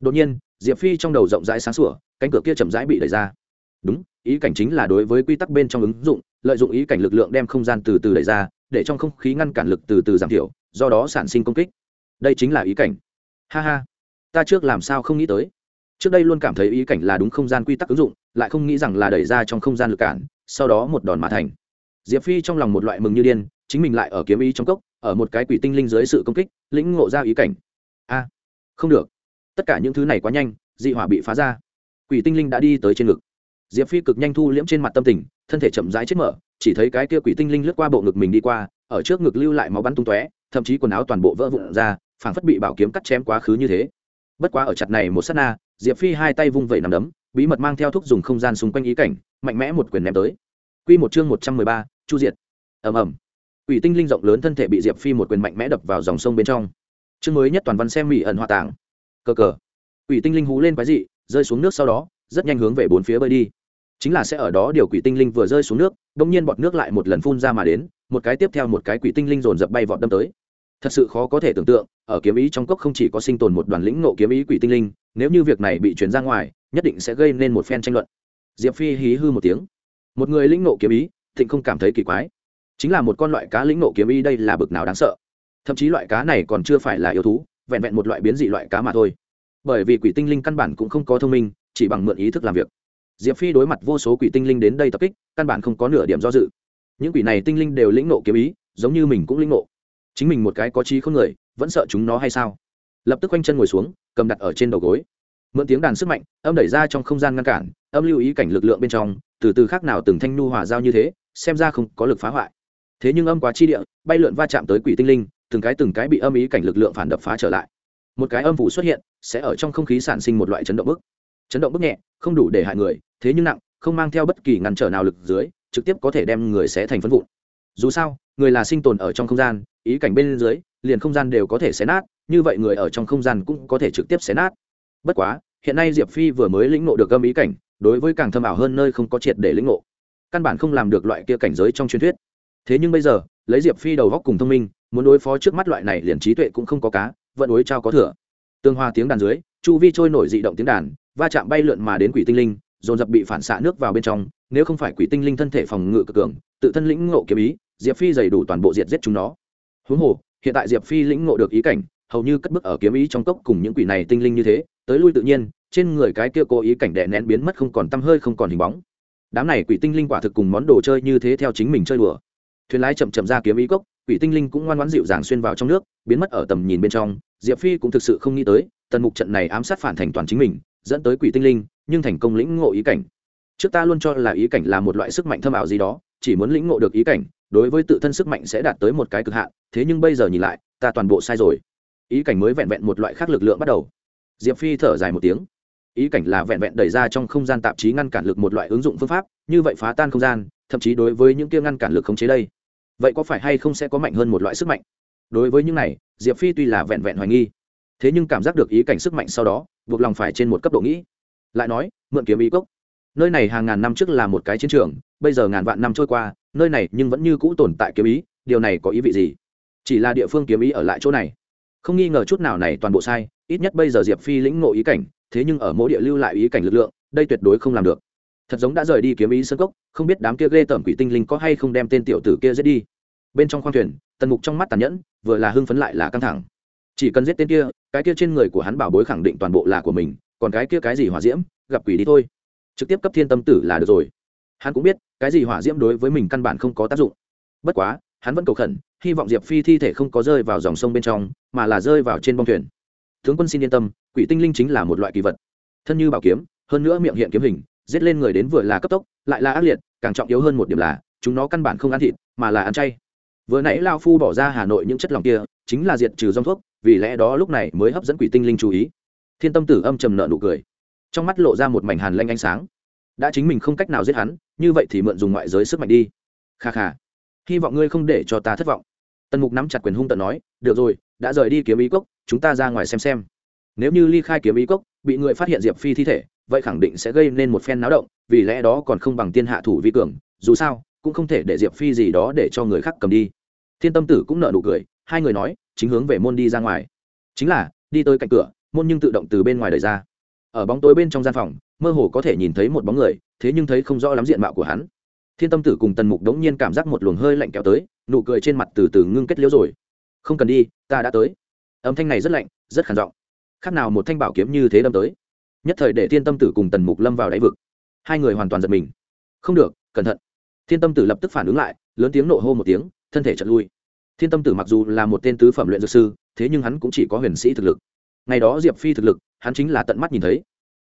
Đột nhiên, diệp phi trong đầu rộng rãi sáng sủa, cánh cửa kia chậm rãi bị đẩy ra. Đúng, ý cảnh chính là đối với quy tắc bên trong ứng dụng, lợi dụng ý cảnh lực lượng đem không gian từ từ đẩy ra, để trong không khí ngăn cản lực từ từ giảm thiểu, do đó sản sinh công kích. Đây chính là ý cảnh. Ha ha. Ta trước làm sao không nghĩ tới? Trước đây luôn cảm thấy ý cảnh là đúng không gian quy tắc ứng dụng, lại không nghĩ rằng là đẩy ra trong không gian lực cản, sau đó một đòn mã thành. Diệp phi trong lòng một loại mừng như điên, chính mình lại ở kiếm ý trong cốc ở một cái quỷ tinh linh dưới sự công kích lĩnh ngộ ra ý cảnh. A không được. Tất cả những thứ này quá nhanh dị hỏa bị phá ra. Quỷ tinh linh đã đi tới trên ngực. Diệp phi cực nhanh thu liễm trên mặt tâm tình thân thể chậm rãi chết mở chỉ thấy cái kia quỷ tinh linh lướt qua bộ ngực mình đi qua ở trước ngực lưu lại máu bắn tung tóe thậm chí quần áo toàn bộ vỡ vụn ra phảng phất bị bảo kiếm cắt chém quá khứ như thế. Bất quá ở chặt này một sát na diệp phi hai tay vung vẩy nằm đấm bí mật mang theo thuốc dùng không gian xung quanh ý cảnh mạnh mẽ một quyền ném tới. Quy một chương một trăm mười ba, chu diệt. Ầm ầm. Quỷ tinh linh rộng lớn thân thể bị Diệp Phi một quyền mạnh mẽ đập vào dòng sông bên trong. Chương mới nhất toàn văn xem mỹ ẩn hòa tảng. Cờ cờ. Quỷ tinh linh hú lên quái dị, rơi xuống nước sau đó, rất nhanh hướng về bốn phía bơi đi. Chính là sẽ ở đó điều quỷ tinh linh vừa rơi xuống nước, bỗng nhiên bọt nước lại một lần phun ra mà đến, một cái tiếp theo một cái quỷ tinh linh dồn dập bay vọt đâm tới. Thật sự khó có thể tưởng tượng, ở kiếm ý trong cốc không chỉ có sinh tồn một đoàn lĩnh ngộ kiếm ý quỷ tinh linh, nếu như việc này bị truyền ra ngoài, nhất định sẽ gây nên một phen tranh luận. Diệp Phi hí hư một tiếng. Một người lĩnh ngộ kiếm ý, thịnh không cảm thấy kỳ quái chính là một con loại cá lĩnh nộ kiếm y đây là bực nào đáng sợ. Thậm chí loại cá này còn chưa phải là yêu thú, vẹn vẹn một loại biến dị loại cá mà thôi. Bởi vì quỷ tinh linh căn bản cũng không có thông minh, chỉ bằng mượn ý thức làm việc. Diệp phi đối mặt vô số quỷ tinh linh đến đây tập kích, căn bản không có nửa điểm do dự. Những quỷ này tinh linh đều lĩnh nộ kiếm ý, giống như mình cũng lĩnh nộ chính mình một cái có trí không người, vẫn sợ chúng nó hay sao? Lập tức quanh chân ngồi xuống, cầm đặt ở trên đầu gối. Mượn tiếng đàn sức mạnh, âm đẩy ra trong không gian ngăn cản, âm lưu ý cảnh lực lượng bên trong, từ từ khác nào từng thanh nu hòa giao như thế, xem ra không có lực phá hoại thế nhưng âm quá chi địa, bay lượn va chạm tới quỷ tinh linh, từng cái từng cái bị âm ý cảnh lực lượng phản đập phá trở lại. Một cái âm phủ xuất hiện, sẽ ở trong không khí sản sinh một loại chấn động bức. Chấn động bức nhẹ, không đủ để hại người, thế nhưng nặng, không mang theo bất kỳ ngăn trở nào lực dưới, trực tiếp có thể đem người xé thành phân vụn. Dù sao, người là sinh tồn ở trong không gian, ý cảnh bên dưới, liền không gian đều có thể xé nát, như vậy người ở trong không gian cũng có thể trực tiếp xé nát. Bất quá, hiện nay diệp phi vừa mới lĩnh ngộ được âm ý cảnh, đối với càng thâm ảo hơn nơi không có triệt để lĩnh ngộ. Căn bản không làm được loại kia cảnh giới trong truyền thuyết thế nhưng bây giờ, lấy diệp phi đầu góc cùng thông minh, muốn đối phó trước mắt loại này liền trí tuệ cũng không có cá vận đối trao có thừa. Tương hoa tiếng đàn dưới, chu vi trôi nổi dị động tiếng đàn, va chạm bay lượn mà đến quỷ tinh linh, dồn dập bị phản xạ nước vào bên trong, nếu không phải quỷ tinh linh thân thể phòng ngự cực cường, tự thân lĩnh ngộ kiếm ý, diệp phi dày đủ toàn bộ diệt giết chúng nó. Huống hồ, hiện tại diệp phi lĩnh ngộ được ý cảnh, hầu như cất bước ở kiếm ý trong cốc cùng những quỷ này tinh linh như thế, tới lui tự nhiên, trên người cái kia cố ý cảnh đè nén biến mất không còn tăm hơi không còn hình bóng. Đám này quỷ tinh linh quả thực cùng món đồ chơi như thế theo chính mình chơi đùa thuyền lái chậm chậm ra kiếm ý cốc, quỷ tinh linh cũng ngoan ngoãn dịu dàng xuyên vào trong nước, biến mất ở tầm nhìn bên trong. Diệp phi cũng thực sự không nghĩ tới, tần mục trận này ám sát phản thành toàn chính mình, dẫn tới quỷ tinh linh, nhưng thành công lĩnh ngộ ý cảnh. Trước ta luôn cho là ý cảnh là một loại sức mạnh thâm ảo gì đó, chỉ muốn lĩnh ngộ được ý cảnh, đối với tự thân sức mạnh sẽ đạt tới một cái cực hạn, thế nhưng bây giờ nhìn lại, ta toàn bộ sai rồi. Ý cảnh mới vẹn vẹn một loại khác lực lượng bắt đầu. Diệp phi thở dài một tiếng. Ý cảnh là vẹn vẹn đẩy ra trong không gian tạp chí ngăn cản lực một loại ứng dụng phương pháp, như vậy phá tan không gian, thậm chí đối với những kia ngăn cản lực khống chế đây vậy có phải hay không sẽ có mạnh hơn một loại sức mạnh? Đối với những này, diệp phi tuy là vẹn vẹn hoài nghi, thế nhưng cảm giác được ý cảnh sức mạnh sau đó, buộc lòng phải trên một cấp độ nghĩ. Lại nói, mượn kiếm ý cốc. Nơi này hàng ngàn năm trước là một cái chiến trường, bây giờ ngàn vạn năm trôi qua, nơi này nhưng vẫn như cũ tồn tại kiếm ý, điều này có ý vị gì? Chỉ là địa phương kiếm ý ở lại chỗ này. Không nghi ngờ chút nào này toàn bộ sai, ít nhất bây giờ diệp phi lĩnh ngộ ý cảnh, thế nhưng ở mỗi địa lưu lại ý cảnh lực lượng, đây tuyệt đối không làm được thật giống đã rời đi kiếm ý sân cốc, không biết đám kia ghê tởm quỷ tinh linh có hay không đem tên tiểu tử kia giết đi. Bên trong khoang thuyền, tần mục trong mắt tàn nhẫn, vừa là hưng phấn lại là căng thẳng. Chỉ cần giết tên kia, cái kia trên người của hắn bảo bối khẳng định toàn bộ là của mình, còn cái kia cái gì hỏa diễm, gặp quỷ đi thôi. Trực tiếp cấp thiên tâm tử là được rồi. Hắn cũng biết, cái gì hỏa diễm đối với mình căn bản không có tác dụng. Bất quá, hắn vẫn cầu khẩn, hy vọng diệp phi thi thể không có rơi vào dòng sông bên trong, mà là rơi vào trên bông thuyền. Tướng quân xin yên tâm, quỷ tinh linh chính là một loại kỳ vật. Thân như bảo kiếm, hơn nữa miệng hiện kiếm hình giết lên người đến vừa là cấp tốc, lại là ác liệt, càng trọng yếu hơn một điểm là, chúng nó căn bản không ăn thịt, mà là ăn chay. Vừa nãy lao phu bỏ ra hà nội những chất lòng kia, chính là diệt trừ dòng thuốc, vì lẽ đó lúc này mới hấp dẫn quỷ tinh linh chú ý. Thiên tâm tử âm trầm nợ nụ cười. Trong mắt lộ ra một mảnh hàn lanh ánh sáng. Đã chính mình không cách nào giết hắn, như vậy thì mượn dùng ngoại giới sức mạnh đi. Kha kha. Hy vọng ngươi không để cho ta thất vọng. Tần mục nắm chặt quyền hung tận nói, được rồi, đã rời đi kiếm ý cốc, chúng ta ra ngoài xem xem nếu như ly khai kiếm ý cốc bị người phát hiện diệp phi thi thể, vậy khẳng định sẽ gây nên một phen náo động, vì lẽ đó còn không bằng tiên hạ thủ vi cường, dù sao, cũng không thể để diệp phi gì đó để cho người khác cầm đi. Thiên tâm tử cũng nợ nụ cười, hai người nói, chính hướng về môn đi ra ngoài. Chính là, đi tới cạnh cửa, môn nhưng tự động từ bên ngoài đời ra. Ở bóng tối bên trong gian phòng, mơ hồ có thể nhìn thấy một bóng người, thế nhưng thấy không rõ lắm diện mạo của hắn. Thiên tâm tử cùng tần mục đống nhiên cảm giác một luồng hơi lạnh kéo tới, nụ cười trên mặt từ từ ngưng kết liễu rồi. Không cần đi, ta đã tới. Âm thanh này rất lạnh, rất khản giọng khác nào một thanh bảo kiếm như thế đâm tới. Nhất thời để thiên tâm tử cùng tần mục lâm vào đáy vực. Hai người hoàn toàn giật mình. Không được, cẩn thận. Thiên tâm tử lập tức phản ứng lại, lớn tiếng nộ hô một tiếng, thân thể chật lui. Thiên tâm tử mặc dù là một tên tứ phẩm luyện dược sư, thế nhưng hắn cũng chỉ có huyền sĩ thực lực. Ngày đó diệp phi thực lực, hắn chính là tận mắt nhìn thấy.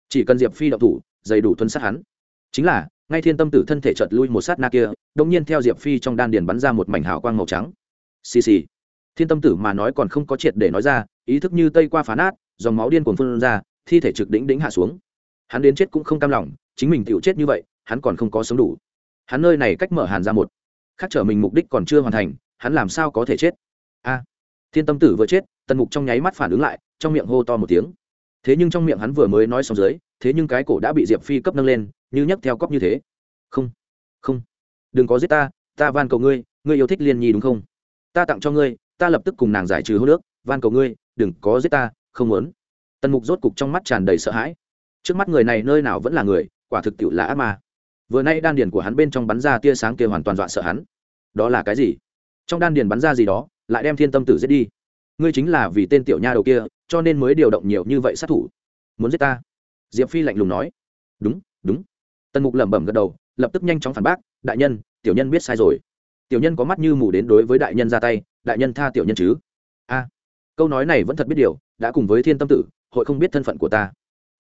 Chỉ cần diệp phi động thủ, dày đủ thuân sát hắn. Chính là, ngay thiên tâm tử thân thể chợt lui một sát na kia đông nhiên theo diệp phi trong đan điền bắn ra một mảnh hào quang màu trắng. Xì xì. Thiên tâm tử mà nói còn không có triệt để nói ra, ý thức như tây qua phá nát dòng máu điên cuồng phun ra, thi thể trực đỉnh đỉnh hạ xuống. Hắn đến chết cũng không cam lòng, chính mình tựu chết như vậy, hắn còn không có sống đủ. Hắn nơi này cách mở hàn ra một. Khác trở mình mục đích còn chưa hoàn thành, hắn làm sao có thể chết? A. Thiên tâm tử vừa chết, tần mục trong nháy mắt phản ứng lại, trong miệng hô to một tiếng. Thế nhưng trong miệng hắn vừa mới nói xong dưới, thế nhưng cái cổ đã bị diệp phi cấp nâng lên, như nhấc theo cóc như thế. Không không. Đừng có giết ta ta van cầu ngươi ngươi yêu thích liên nhi đúng không? Ta tặng cho ngươi, ta lập tức cùng nàng giải trừ hô nước van cầu ngươi, đừng có giết ta không muốn. Tần mục rốt cục trong mắt tràn đầy sợ hãi. Trước mắt người này nơi nào vẫn là người, quả thực tiệu là ác ma. Vừa nay đan điền của hắn bên trong bắn ra tia sáng kia hoàn toàn dọa sợ hắn. Đó là cái gì? Trong đan điền bắn ra gì đó, lại đem thiên tâm tử giết đi. Ngươi chính là vì tên tiểu nha đầu kia, cho nên mới điều động nhiều như vậy sát thủ. Muốn giết ta? Diệp phi lạnh lùng nói. Đúng đúng. Tần mục lẩm bẩm gật đầu, lập tức nhanh chóng phản bác. Đại nhân, tiểu nhân biết sai rồi. Tiểu nhân có mắt như mù đến đối với đại nhân ra tay, đại nhân tha tiểu nhân chứ. A, câu nói này vẫn thật biết điều đã cùng với thiên tâm tử, hội không biết thân phận của ta.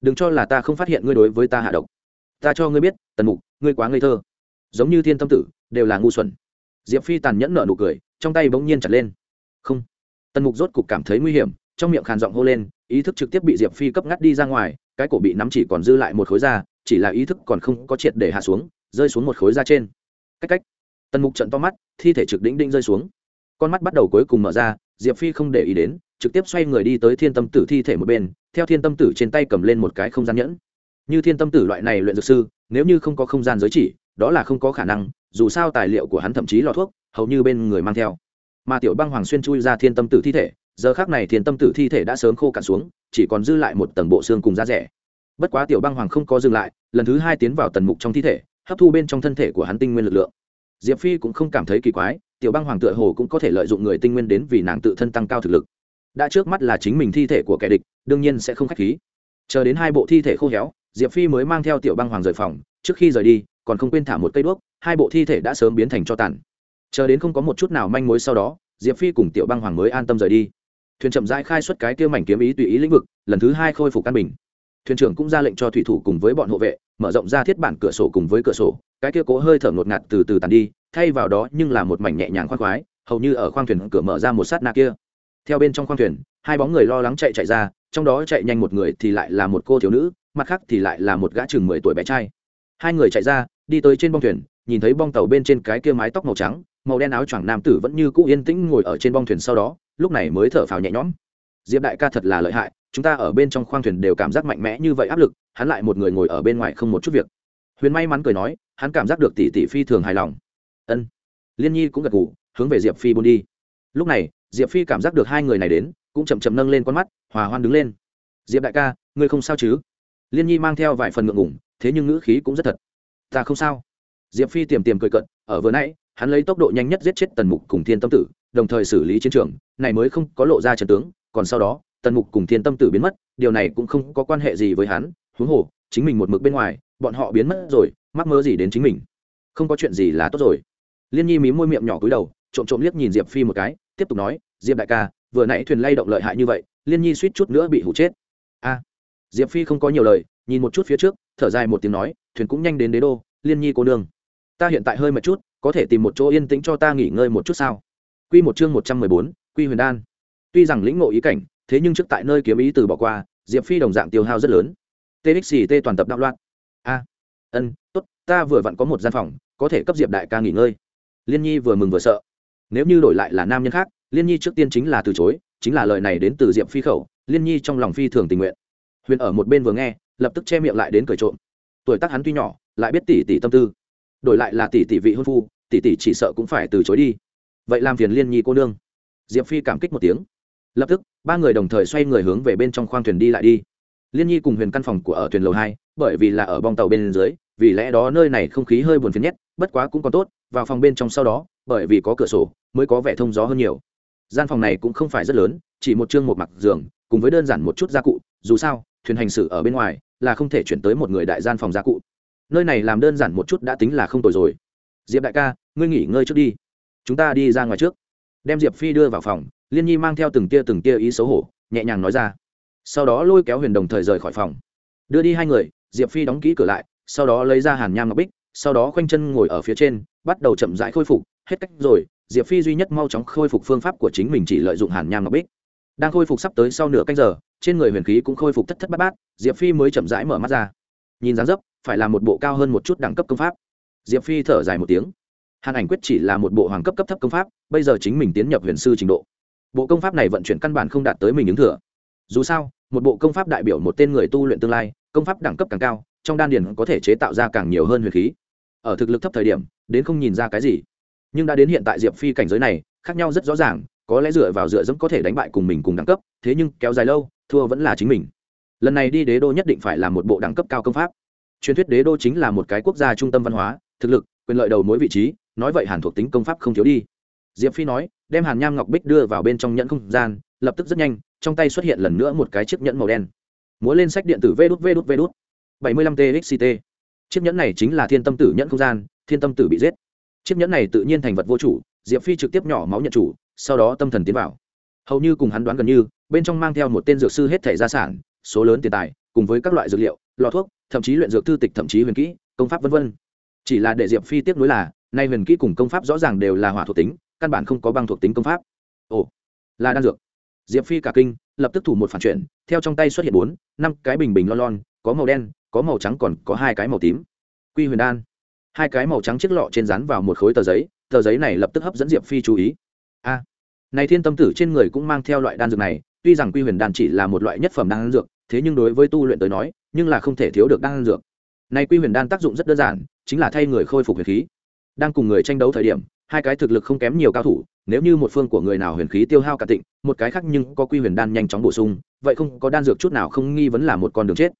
Đừng cho là ta không phát hiện ngươi đối với ta hạ độc. Ta cho ngươi biết, tần mục, ngươi quá ngây thơ. Giống như thiên tâm tử, đều là ngu xuẩn. Diệp phi tàn nhẫn nợ nụ cười, trong tay bỗng nhiên chặt lên. Không. Tần mục rốt cục cảm thấy nguy hiểm, trong miệng khàn giọng hô lên, ý thức trực tiếp bị diệp phi cấp ngắt đi ra ngoài, cái cổ bị nắm chỉ còn dư lại một khối da, chỉ là ý thức còn không có triệt để hạ xuống, rơi xuống một khối da trên. Cách cách. Tần mục trận to mắt, thi thể trực đĩnh đĩnh rơi xuống. Con mắt bắt đầu cuối cùng mở ra diệp phi không để ý đến, trực tiếp xoay người đi tới thiên tâm tử thi thể một bên, theo thiên tâm tử trên tay cầm lên một cái không gian nhẫn. Như thiên tâm tử loại này luyện dược sư, nếu như không có không gian giới chỉ, đó là không có khả năng, dù sao tài liệu của hắn thậm chí lọ thuốc, hầu như bên người mang theo. Mà tiểu băng hoàng xuyên chui ra thiên tâm tử thi thể, giờ khác này thiên tâm tử thi thể đã sớm khô cạn xuống, chỉ còn dư lại một tầng bộ xương cùng da rẻ. Bất quá tiểu băng hoàng không có dừng lại, lần thứ hai tiến vào tần mục trong thi thể, hấp thu bên trong thân thể của hắn tinh nguyên lực lượng. Diệp phi cũng không cảm thấy kỳ quái tiểu băng hoàng tựa hồ cũng có thể lợi dụng người tinh nguyên đến vì nàng tự thân tăng cao thực lực. Đã trước mắt là chính mình thi thể của kẻ địch, đương nhiên sẽ không k h á c h khí. Chờ đến hai bộ thi thể khô héo, diệp phi mới mang theo tiểu băng hoàng rời phòng. Trước khi rời đi, còn không quên thả một cây đuốc, hai bộ thi thể đã sớm biến thành cho tàn. Chờ đến không có một chút nào manh mối sau đó, diệp phi cùng tiểu băng hoàng mới an tâm rời đi. Thuyền chậm rãi khai xuất cái kia mảnh kiếm ý tùy ý lĩnh vực, lần thứ hai khôi phục căn bình thuyền trưởng cũng ra lệnh cho thủy thủ cùng với bọn hộ vệ, mở rộng ra thiết bản cửa sổ cùng với cửa sổ. Cái kia cố hơi thở ngột ngạt từ từ tàn đi, thay vào đó nhưng là một mảnh nhẹ nhàng khoan khoái, hầu như ở khoang thuyền cửa mở ra một sát na kia. Theo bên trong khoang thuyền, hai bóng người lo lắng chạy chạy ra, trong đó chạy nhanh một người thì lại là một cô thiếu nữ, mặt khác thì lại là một gã chừng mười tuổi bé trai. Hai người chạy ra, đi tới trên bong thuyền, nhìn thấy bong tàu bên trên cái kia mái tóc màu trắng, màu đen áo choàng nam tử vẫn như cũ yên tĩnh ngồi ở trên bong thuyền sau đó, lúc này mới thở phào nhẹ nhõm. Diệp đại ca thật là lợi hại chúng ta ở bên trong khoang thuyền đều cảm giác mạnh mẽ như vậy áp lực, hắn lại một người ngồi ở bên ngoài không một chút việc. Huyền may mắn cười nói, hắn cảm giác được tỷ tỷ phi thường hài lòng. Ân. Liên nhi cũng gật gù, hướng về diệp phi buôn đi. Lúc này, diệp phi cảm giác được hai người này đến, cũng chậm chậm nâng lên con mắt, hòa hoan đứng lên. Diệp đại ca, ngươi không sao chứ? Liên nhi mang theo vài phần ngượng ngủng thế nhưng ngữ khí cũng rất thật. Ta không sao. Diệp phi tiềm tiềm cười cận ở vừa nãy, hắn lấy tốc độ nhanh nhất giết chết tần mục cùng thiên tâm tử, đồng thời xử lý chiến trường, này mới không có lộ ra trận tướng, còn sau đó tần mục cùng thiên tâm tử biến mất điều này cũng không có quan hệ gì với hắn huống hồ chính mình một mực bên ngoài bọn họ biến mất rồi mắc mơ gì đến chính mình. Không có chuyện gì là tốt rồi. Liên nhi mí môi miệng nhỏ cúi đầu trộm trộm liếc nhìn diệp phi một cái tiếp tục nói diệp đại ca vừa nãy thuyền lay động lợi hại như vậy liên nhi suýt chút nữa bị hụ chết. A. Diệp phi không có nhiều lời nhìn một chút phía trước thở dài một tiếng nói thuyền cũng nhanh đến đế đô liên nhi cô nương. Ta hiện tại hơi mệt chút có thể tìm một chỗ yên tĩnh cho ta nghỉ ngơi một chút sao? Quy một chương một trăm mười bốn, Quy Huyền Đan. Tuy rằng lĩnh ngộ ý cảnh, thế nhưng trước tại nơi kiếm ý từ bỏ qua, Diệp Phi đồng dạng tiêu hao rất lớn. TXT toàn tập đạo loạn. A. Ân, tốt, ta vừa vặn có một gian phòng, có thể cấp Diệp đại ca nghỉ ngơi. Liên Nhi vừa mừng vừa sợ. Nếu như đổi lại là nam nhân khác, Liên Nhi trước tiên chính là từ chối, chính là lời này đến từ Diệp Phi khẩu, Liên Nhi trong lòng phi thường tình nguyện. Huyền ở một bên vừa nghe, lập tức che miệng lại đến cười trộm. Tuổi tác hắn tuy nhỏ, lại biết tỷ tỷ tâm tư. Đổi lại là tỷ tỷ vị hôn phu, tỷ tỷ chỉ sợ cũng phải từ chối đi vậy làm phiền liên nhi cô nương diệp phi cảm kích một tiếng lập tức, ba người đồng thời xoay người hướng về bên trong khoang thuyền đi lại đi. Liên nhi cùng huyền căn phòng của ở thuyền lầu hai, bởi vì là ở bong tàu bên dưới, vì lẽ đó nơi này không khí hơi buồn phiền nhất, bất quá cũng còn tốt, vào phòng bên trong sau đó, bởi vì có cửa sổ, mới có vẻ thông gió hơn nhiều. Gian phòng này cũng không phải rất lớn, chỉ một chương một mặt giường, cùng với đơn giản một chút gia cụ, dù sao, thuyền hành xử ở bên ngoài là không thể chuyển tới một người đại gian phòng gia cụ. Nơi này làm đơn giản một chút đã tính là không tồi rồi. Diệp đại ca, ngươi nghỉ ngơi trước đi. Chúng ta đi ra ngoài trước đem diệp phi đưa vào phòng, liên nhi mang theo từng tia từng tia ý xấu hổ, nhẹ nhàng nói ra. Sau đó lôi kéo huyền đồng thời rời khỏi phòng. Đưa đi hai người, diệp phi đóng kỹ cửa lại, sau đó lấy ra hàn nham ngọc bích, sau đó khoanh chân ngồi ở phía trên, bắt đầu chậm rãi khôi phục. Hết cách rồi, diệp phi duy nhất mau chóng khôi phục phương pháp của chính mình chỉ lợi dụng hàn nham ngọc bích. Đang khôi phục sắp tới sau nửa canh giờ, trên người huyền khí cũng khôi phục thất thất bát bát, diệp phi mới chậm rãi mở mắt ra. Nhìn dáng dấp, phải là một bộ cao hơn một chút đẳng cấp công pháp. Diệp phi thở dài một tiếng hàn ảnh quyết chỉ là một bộ hoàng cấp cấp thấp công pháp, bây giờ chính mình tiến nhập huyền sư trình độ. Bộ công pháp này vận chuyển căn bản không đạt tới mình ứng thừa. Dù sao, một bộ công pháp đại biểu một tên người tu luyện tương lai, công pháp đẳng cấp càng cao, trong đan điền có thể chế tạo ra càng nhiều hơn huyền khí. Ở thực lực thấp thời điểm, đến không nhìn ra cái gì. Nhưng đã đến hiện tại diệp phi cảnh giới này, khác nhau rất rõ ràng, có lẽ dựa vào dựa dẫm có thể đánh bại cùng mình cùng đẳng cấp, thế nhưng kéo dài lâu, thua vẫn là chính mình. Lần này đi đế đô nhất định phải là một bộ đẳng cấp cao công pháp. Truyền thuyết đế đô chính là một cái quốc gia trung tâm văn hóa, thực lực, quyền lợi đầu mối vị trí nói vậy hàn thuộc tính công pháp không thiếu đi. Diệp phi nói, đem hàn nham ngọc bích đưa vào bên trong nhẫn không gian, lập tức rất nhanh, trong tay xuất hiện lần nữa một cái chiếc nhẫn màu đen. Múa lên sách điện tử vê đút vê đút vê đút. bảy mươi lăm txt chiếc nhẫn này chính là thiên tâm tử nhẫn không gian, thiên tâm tử bị giết. Chiếc nhẫn này tự nhiên thành vật vô chủ, diệp phi trực tiếp nhỏ máu nhận chủ, sau đó tâm thần tiến vào. Hầu như cùng hắn đoán gần như, bên trong mang theo một tên dược sư hết thẻ gia sản, số lớn tiền tài, cùng với các loại dược liệu, lò thuốc, thậm chí luyện dược thư tịch thậm chí huyền kỹ, công pháp v v chỉ là để diệp phi tiếp nối là nay huyền kỹ cùng công pháp rõ ràng đều là hỏa thuộc tính, căn bản không có băng thuộc tính công pháp. Ồ, là đan dược. Diệp phi cả kinh, lập tức thủ một phản chuyển, theo trong tay xuất hiện bốn, năm cái bình bình lon lon, có màu đen, có màu trắng còn có hai cái màu tím. Quy huyền đan. Hai cái màu trắng chiếc lọ trên rán vào một khối tờ giấy tờ giấy này lập tức hấp dẫn diệp phi chú ý. A, này thiên tâm tử trên người cũng mang theo loại đan dược này, tuy rằng quy huyền đan chỉ là một loại nhất phẩm đan dược, thế nhưng đối với tu luyện tới nói, nhưng là không thể thiếu được đan dược. Này quy huyền đan tác dụng rất đơn giản, chính là thay người khôi phục huyền khí đang cùng người tranh đấu thời điểm, hai cái thực lực không kém nhiều cao thủ, nếu như một phương của người nào huyền khí tiêu hao cả tịnh, một cái khác nhưng có quy huyền đan nhanh chóng bổ sung, vậy không có đan dược chút nào không nghi vấn là một con đường chết.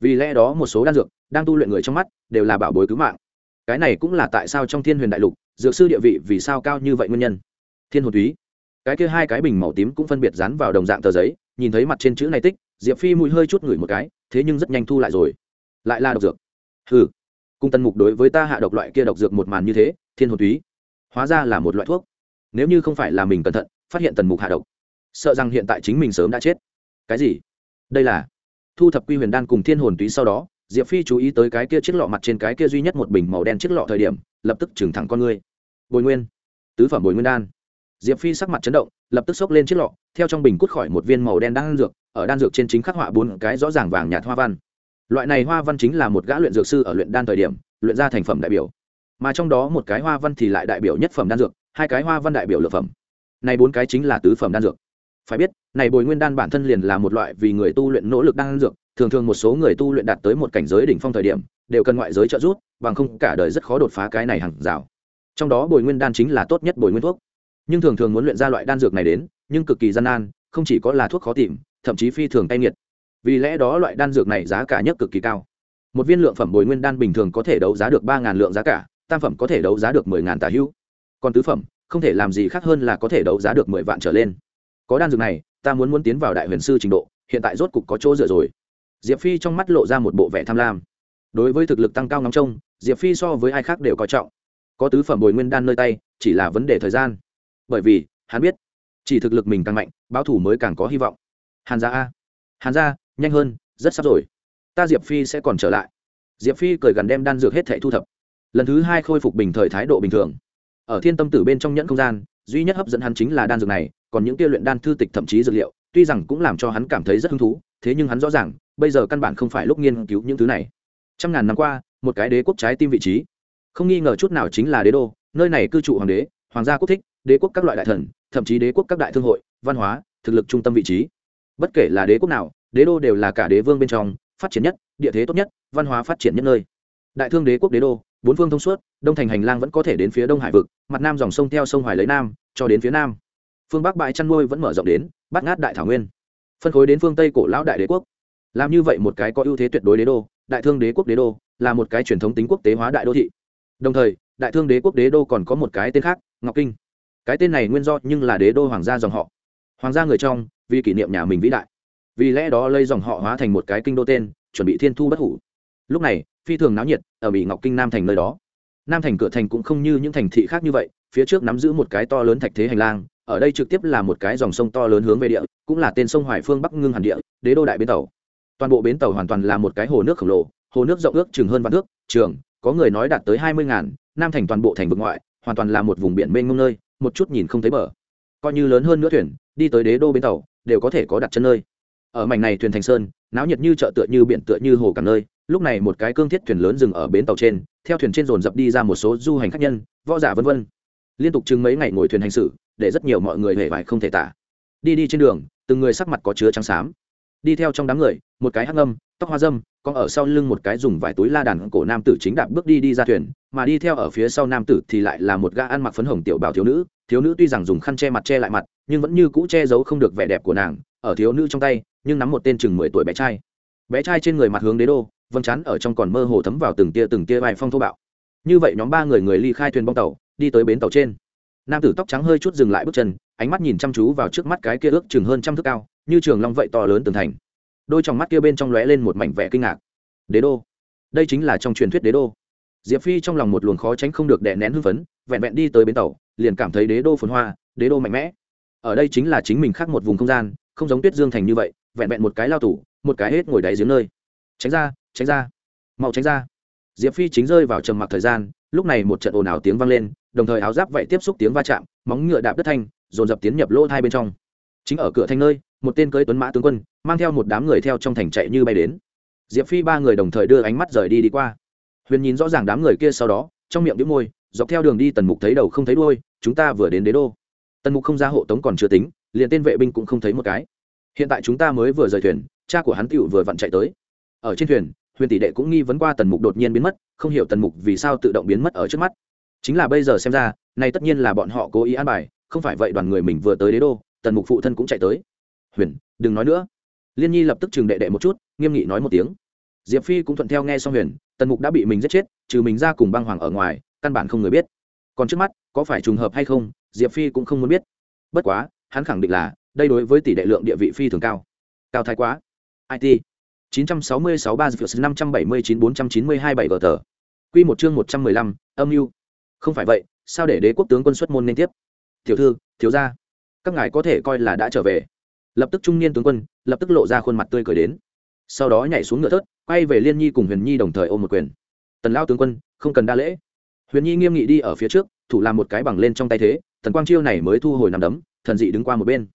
Vì lẽ đó một số đan dược đang tu luyện người trong mắt đều là bảo bối cứu mạng. Cái này cũng là tại sao trong thiên huyền đại lục, dược sư địa vị vì sao cao như vậy nguyên nhân? Thiên hồn túy. Cái kia hai cái bình màu tím cũng phân biệt dán vào đồng dạng tờ giấy, nhìn thấy mặt trên chữ này tích, diệp phi mùi hơi chút ngửi một cái, thế nhưng rất nhanh thu lại rồi. Lại là độc dược. Ừ cung tân mục đối với ta hạ độc loại kia độc dược một màn như thế, thiên hồn túy. Hóa ra là một loại thuốc. Nếu như không phải là mình cẩn thận, phát hiện tần mục hạ độc, sợ rằng hiện tại chính mình sớm đã chết. Cái gì? Đây là thu thập quy huyền đan cùng thiên hồn túy sau đó, diệp phi chú ý tới cái kia chiếc lọ mặt trên cái kia duy nhất một bình màu đen chiếc lọ thời điểm, lập tức trừng thẳng con ngươi. Bồi nguyên. Tứ phẩm bồi nguyên đan. Diệp phi sắc mặt chấn động, lập tức xốc lên chiếc lọ, theo trong bình cút khỏi một viên màu đen đan dược, ở đan dược trên chính khắc họa bốn cái rõ ràng vàng nhạt hoa văn loại này hoa văn chính là một gã luyện dược sư ở luyện đan thời điểm, luyện ra thành phẩm đại biểu. Mà trong đó một cái hoa văn thì lại đại biểu nhất phẩm đan dược, hai cái hoa văn đại biểu lượng phẩm. Này bốn cái chính là tứ phẩm đan dược. Phải biết, này bồi nguyên đan bản thân liền là một loại vì người tu luyện nỗ lực đan dược, thường thường một số người tu luyện đạt tới một cảnh giới đỉnh phong thời điểm, đều cần ngoại giới trợ giúp, bằng không cả đời rất khó đột phá cái này hàng rào. Trong đó bồi nguyên đan chính là tốt nhất bồi nguyên thuốc. Nhưng thường thường muốn luyện ra loại đan dược này đến, nhưng cực kỳ gian nan, không chỉ có là thuốc khó tìm, thậm chí phi thường tay nghiệt vì lẽ đó loại đan dược này giá cả nhất cực kỳ cao. Một viên lượng phẩm bồi nguyên đan bình thường có thể đấu giá được ba ngàn lượng giá cả, tam phẩm có thể đấu giá được mười ngàn tà hữu. Còn tứ phẩm, không thể làm gì khác hơn là có thể đấu giá được mười vạn trở lên. Có đan dược này, ta muốn muốn tiến vào đại huyền sư trình độ, hiện tại rốt cục có chỗ dựa rồi. Diệp phi trong mắt lộ ra một bộ vẻ tham lam. Đối với thực lực tăng cao ngóng trông, diệp phi so với ai khác đều coi trọng. Có tứ phẩm bồi nguyên đan nơi tay, chỉ là vấn đề thời gian. Bởi vì, hắn biết, chỉ thực lực mình càng mạnh, báo thủ mới càng có hy vọng. Hàn gia a. Hàn gia nhanh hơn, rất sắp rồi. Ta diệp phi sẽ còn trở lại. Diệp phi cười gần đem đan dược hết thể thu thập. Lần thứ hai khôi phục bình thời thái độ bình thường. Ở thiên tâm tử bên trong nhẫn không gian, duy nhất hấp dẫn hắn chính là đan dược này, còn những kia luyện đan thư tịch thậm chí dược liệu, tuy rằng cũng làm cho hắn cảm thấy rất hứng thú, thế nhưng hắn rõ ràng, bây giờ căn bản không phải lúc nghiên cứu những thứ này. Trăm ngàn năm qua, một cái đế quốc trái tim vị trí. Không nghi ngờ chút nào chính là đế đô, nơi này cư trụ hoàng đế, hoàng gia quốc thích, đế quốc các loại đại thần, thậm chí đế quốc các đại thương hội, văn hóa, thực lực trung tâm vị trí. Bất kể là đế quốc nào đế đô đều là cả đế vương bên trong, phát triển nhất, địa thế tốt nhất, văn hóa phát triển nhất nơi. Đại thương đế quốc đế đô, bốn phương thông suốt, đông thành hành lang vẫn có thể đến phía đông hải vực, mặt nam dòng sông theo sông hoài lấy nam, cho đến phía nam. Phương bắc bãi chăn nuôi vẫn mở rộng đến, bắt ngát đại thảo nguyên, phân khối đến phương tây cổ lão đại đế quốc. Làm như vậy một cái có ưu thế tuyệt đối đế đô, đại thương đế quốc đế đô, là một cái truyền thống tính quốc tế hóa đại đô thị. Đồng thời, đại thương đế quốc đế đô còn có một cái tên khác, ngọc kinh. Cái tên này nguyên do nhưng là đế đô hoàng gia dòng họ. Hoàng gia người trong, vì kỷ niệm nhà mình vĩ đại vì lẽ đó lây dòng họ hóa thành một cái kinh đô tên, chuẩn bị thiên thu bất hủ. Lúc này, phi thường náo nhiệt, ở bị ngọc kinh nam thành nơi đó. Nam thành cửa thành cũng không như những thành thị khác như vậy, phía trước nắm giữ một cái to lớn thạch thế hành lang, ở đây trực tiếp là một cái dòng sông to lớn hướng về địa, cũng là tên sông hoài phương bắc ngưng hàn địa, đế đô đại bến tàu. Toàn bộ bến tàu hoàn toàn là một cái hồ nước khổng lồ, hồ nước rộng ước chừng hơn vạn nước trường, có người nói đạt tới hai mươi ngàn, nam thành toàn bộ thành vực ngoại, hoàn toàn là một vùng biển mênh mông nơi, một chút nhìn không thấy bờ. Coi như lớn hơn nữa thuyền, đi tới đế đô bến tàu, đều có thể có đặt chân nơi ở mảnh này thuyền thành sơn, náo nhiệt như chợ tựa như biển tựa như hồ cả nơi, lúc này một cái cương thiết thuyền lớn dừng ở bến tàu trên, theo thuyền trên dồn dập đi ra một số du hành khách nhân, võ giả vân vân. Liên tục chừng mấy ngày ngồi thuyền hành xử, để rất nhiều mọi người hề vải không thể tả. Đi đi trên đường, từng người sắc mặt có chứa trắng xám. Đi theo trong đám người, một cái hắc âm tóc hoa dâm còn ở sau lưng một cái dùng vải túi la đàn cổ nam tử chính đạp bước đi đi ra thuyền, mà đi theo ở phía sau nam tử thì lại là một gã ăn mặc phấn hồng tiểu bào thiếu nữ. Thiếu nữ tuy rằng dùng khăn che mặt che lại mặt, nhưng vẫn như cũ che giấu không được vẻ đẹp của nàng ở thiếu nữ trong tay, nhưng nắm một tên chừng mười tuổi bé trai. Bé trai trên người mặt hướng đế đô vâng chắn ở trong còn mơ hồ thấm vào từng tia từng tia vài phong thô bạo. Như vậy nhóm ba người người ly khai thuyền bong tàu, đi tới bến tàu trên. Nam tử tóc trắng hơi chút dừng lại bước chân, ánh mắt nhìn chăm chú vào trước mắt cái kia ước chừng hơn trăm thước cao, như trường long vậy to lớn tường thành. Đôi trong mắt kia bên trong lóe lên một mảnh vẻ kinh ngạc. Đế đô. Đây chính là trong truyền thuyết đế đô. Diệp phi trong lòng một luồng khó tránh không được đè nén hưng phấn, vẹn vẹn đi tới bến tàu, liền cảm thấy đế đô phồn hoa, đế đô mạnh mẽ. Ở đây chính là chính mình khác một vùng không gian không giống tuyết dương thành như vậy, vẹn vẹn một cái lao tủ một cái hết ngồi đáy giếng nơi. Tránh ra tránh ra, mau tránh ra. Diệp phi chính rơi vào trầm mặc thời gian, lúc này một trận ồn ào tiếng vang lên, đồng thời áo giáp vậy tiếp xúc tiếng va chạm, móng ngựa đạp đất thanh, dồn dập tiến nhập lỗ hai bên trong. Chính ở cửa thanh nơi, một tên cưới tuấn mã tướng quân, mang theo một đám người theo trong thành chạy như bay đến. Diệp phi ba người đồng thời đưa ánh mắt rời đi đi qua. Huyền nhìn rõ ràng đám người kia sau đó, trong miệng đĩu môi, dọc theo đường đi tần mục thấy đầu không thấy đuôi. chúng ta vừa đến đế đô. Tần mục không ra hộ tống còn chưa tính liền tên vệ binh cũng không thấy một cái. Hiện tại chúng ta mới vừa rời thuyền, cha của hắn tựu vừa vặn chạy tới. Ở trên thuyền, huyền tỷ đệ cũng nghi vấn qua tần mục đột nhiên biến mất, không hiểu tần mục vì sao tự động biến mất ở trước mắt. Chính là bây giờ xem ra, này tất nhiên là bọn họ cố ý an bài, không phải vậy đoàn người mình vừa tới đế đô, tần mục phụ thân cũng chạy tới. Huyền, đừng nói nữa. Liên nhi lập tức chừng đệ đệ một chút, nghiêm nghị nói một tiếng. Diệp phi cũng thuận theo nghe xong huyền, tần mục đã bị mình giết chết, trừ mình ra cùng băng hoàng ở ngoài, căn bản không người biết. Còn trước mắt, có phải trùng hợp hay không, diệp phi cũng không muốn biết. Bất quá hắn khẳng định là đây đối với tỷ đệ lượng địa vị phi thường cao cao thái quá it 966 3 579 492 7 gờ Quy một chương 115, âm mưu. Không phải vậy, sao để đế quốc tướng quân xuất môn nên tiếp? Tiểu thư, thiếu gia, các ngài có thể coi là đã trở về. Lập tức trung niên tướng quân, lập tức lộ ra khuôn mặt tươi cười đến. Sau đó nhảy xuống ngựa thớt, quay về Liên Nhi cùng Huyền Nhi đồng thời ôm một quyền. Tần lão tướng quân, không cần đa lễ. Huyền Nhi nghiêm nghị đi ở phía trước, thủ làm một cái bằng lên trong tay thế, Tần Quang Chiêu này mới thu hồi nằm đấm, thần dị đứng qua một bên.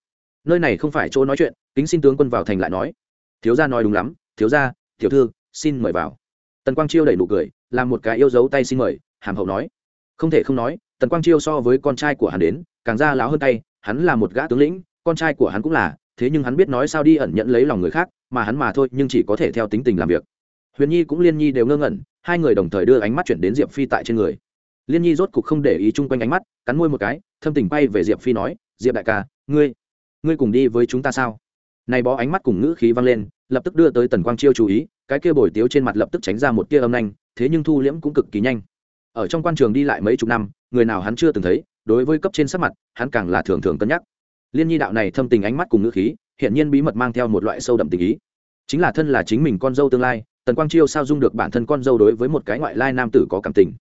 Nơi này không phải chỗ nói chuyện, kính xin tướng quân vào thành lại nói. Thiếu gia nói đúng lắm, thiếu gia tiểu thư xin mời vào tần quang chiêu đẩy nụ cười làm một cái yêu dấu tay xin mời hàm hậu nói không thể không nói tần quang chiêu so với con trai của hắn đến càng ra láo hơn tay hắn là một gã tướng lĩnh con trai của hắn cũng là thế nhưng hắn biết nói sao đi ẩn nhận lấy lòng người khác mà hắn mà thôi nhưng chỉ có thể theo tính tình làm việc huyền nhi cũng liên nhi đều ngơ ngẩn hai người đồng thời đưa ánh mắt chuyển đến diệp phi tại trên người liên nhi rốt cục không để ý chung quanh ánh mắt cắn môi một cái thâm tình bay về diệp phi nói diệp đại ca, ngươi ngươi cùng đi với chúng ta sao? Này bó ánh mắt cùng ngữ khí vang lên, lập tức đưa tới tần quang chiêu chú ý, cái kia bồi tiếu trên mặt lập tức tránh ra một tia âm nhanh thế nhưng thu liễm cũng cực kỳ nhanh. Ở trong quan trường đi lại mấy chục năm, người nào hắn chưa từng thấy, đối với cấp trên sắc mặt, hắn càng là thường thường cân nhắc. Liên nhi đạo này thâm tình ánh mắt cùng ngữ khí hiện nhiên bí mật mang theo một loại sâu đậm tình ý. Chính là thân là chính mình con dâu tương lai, tần quang chiêu sao dung được bản thân con dâu đối với một cái ngoại lai nam tử có cảm tình?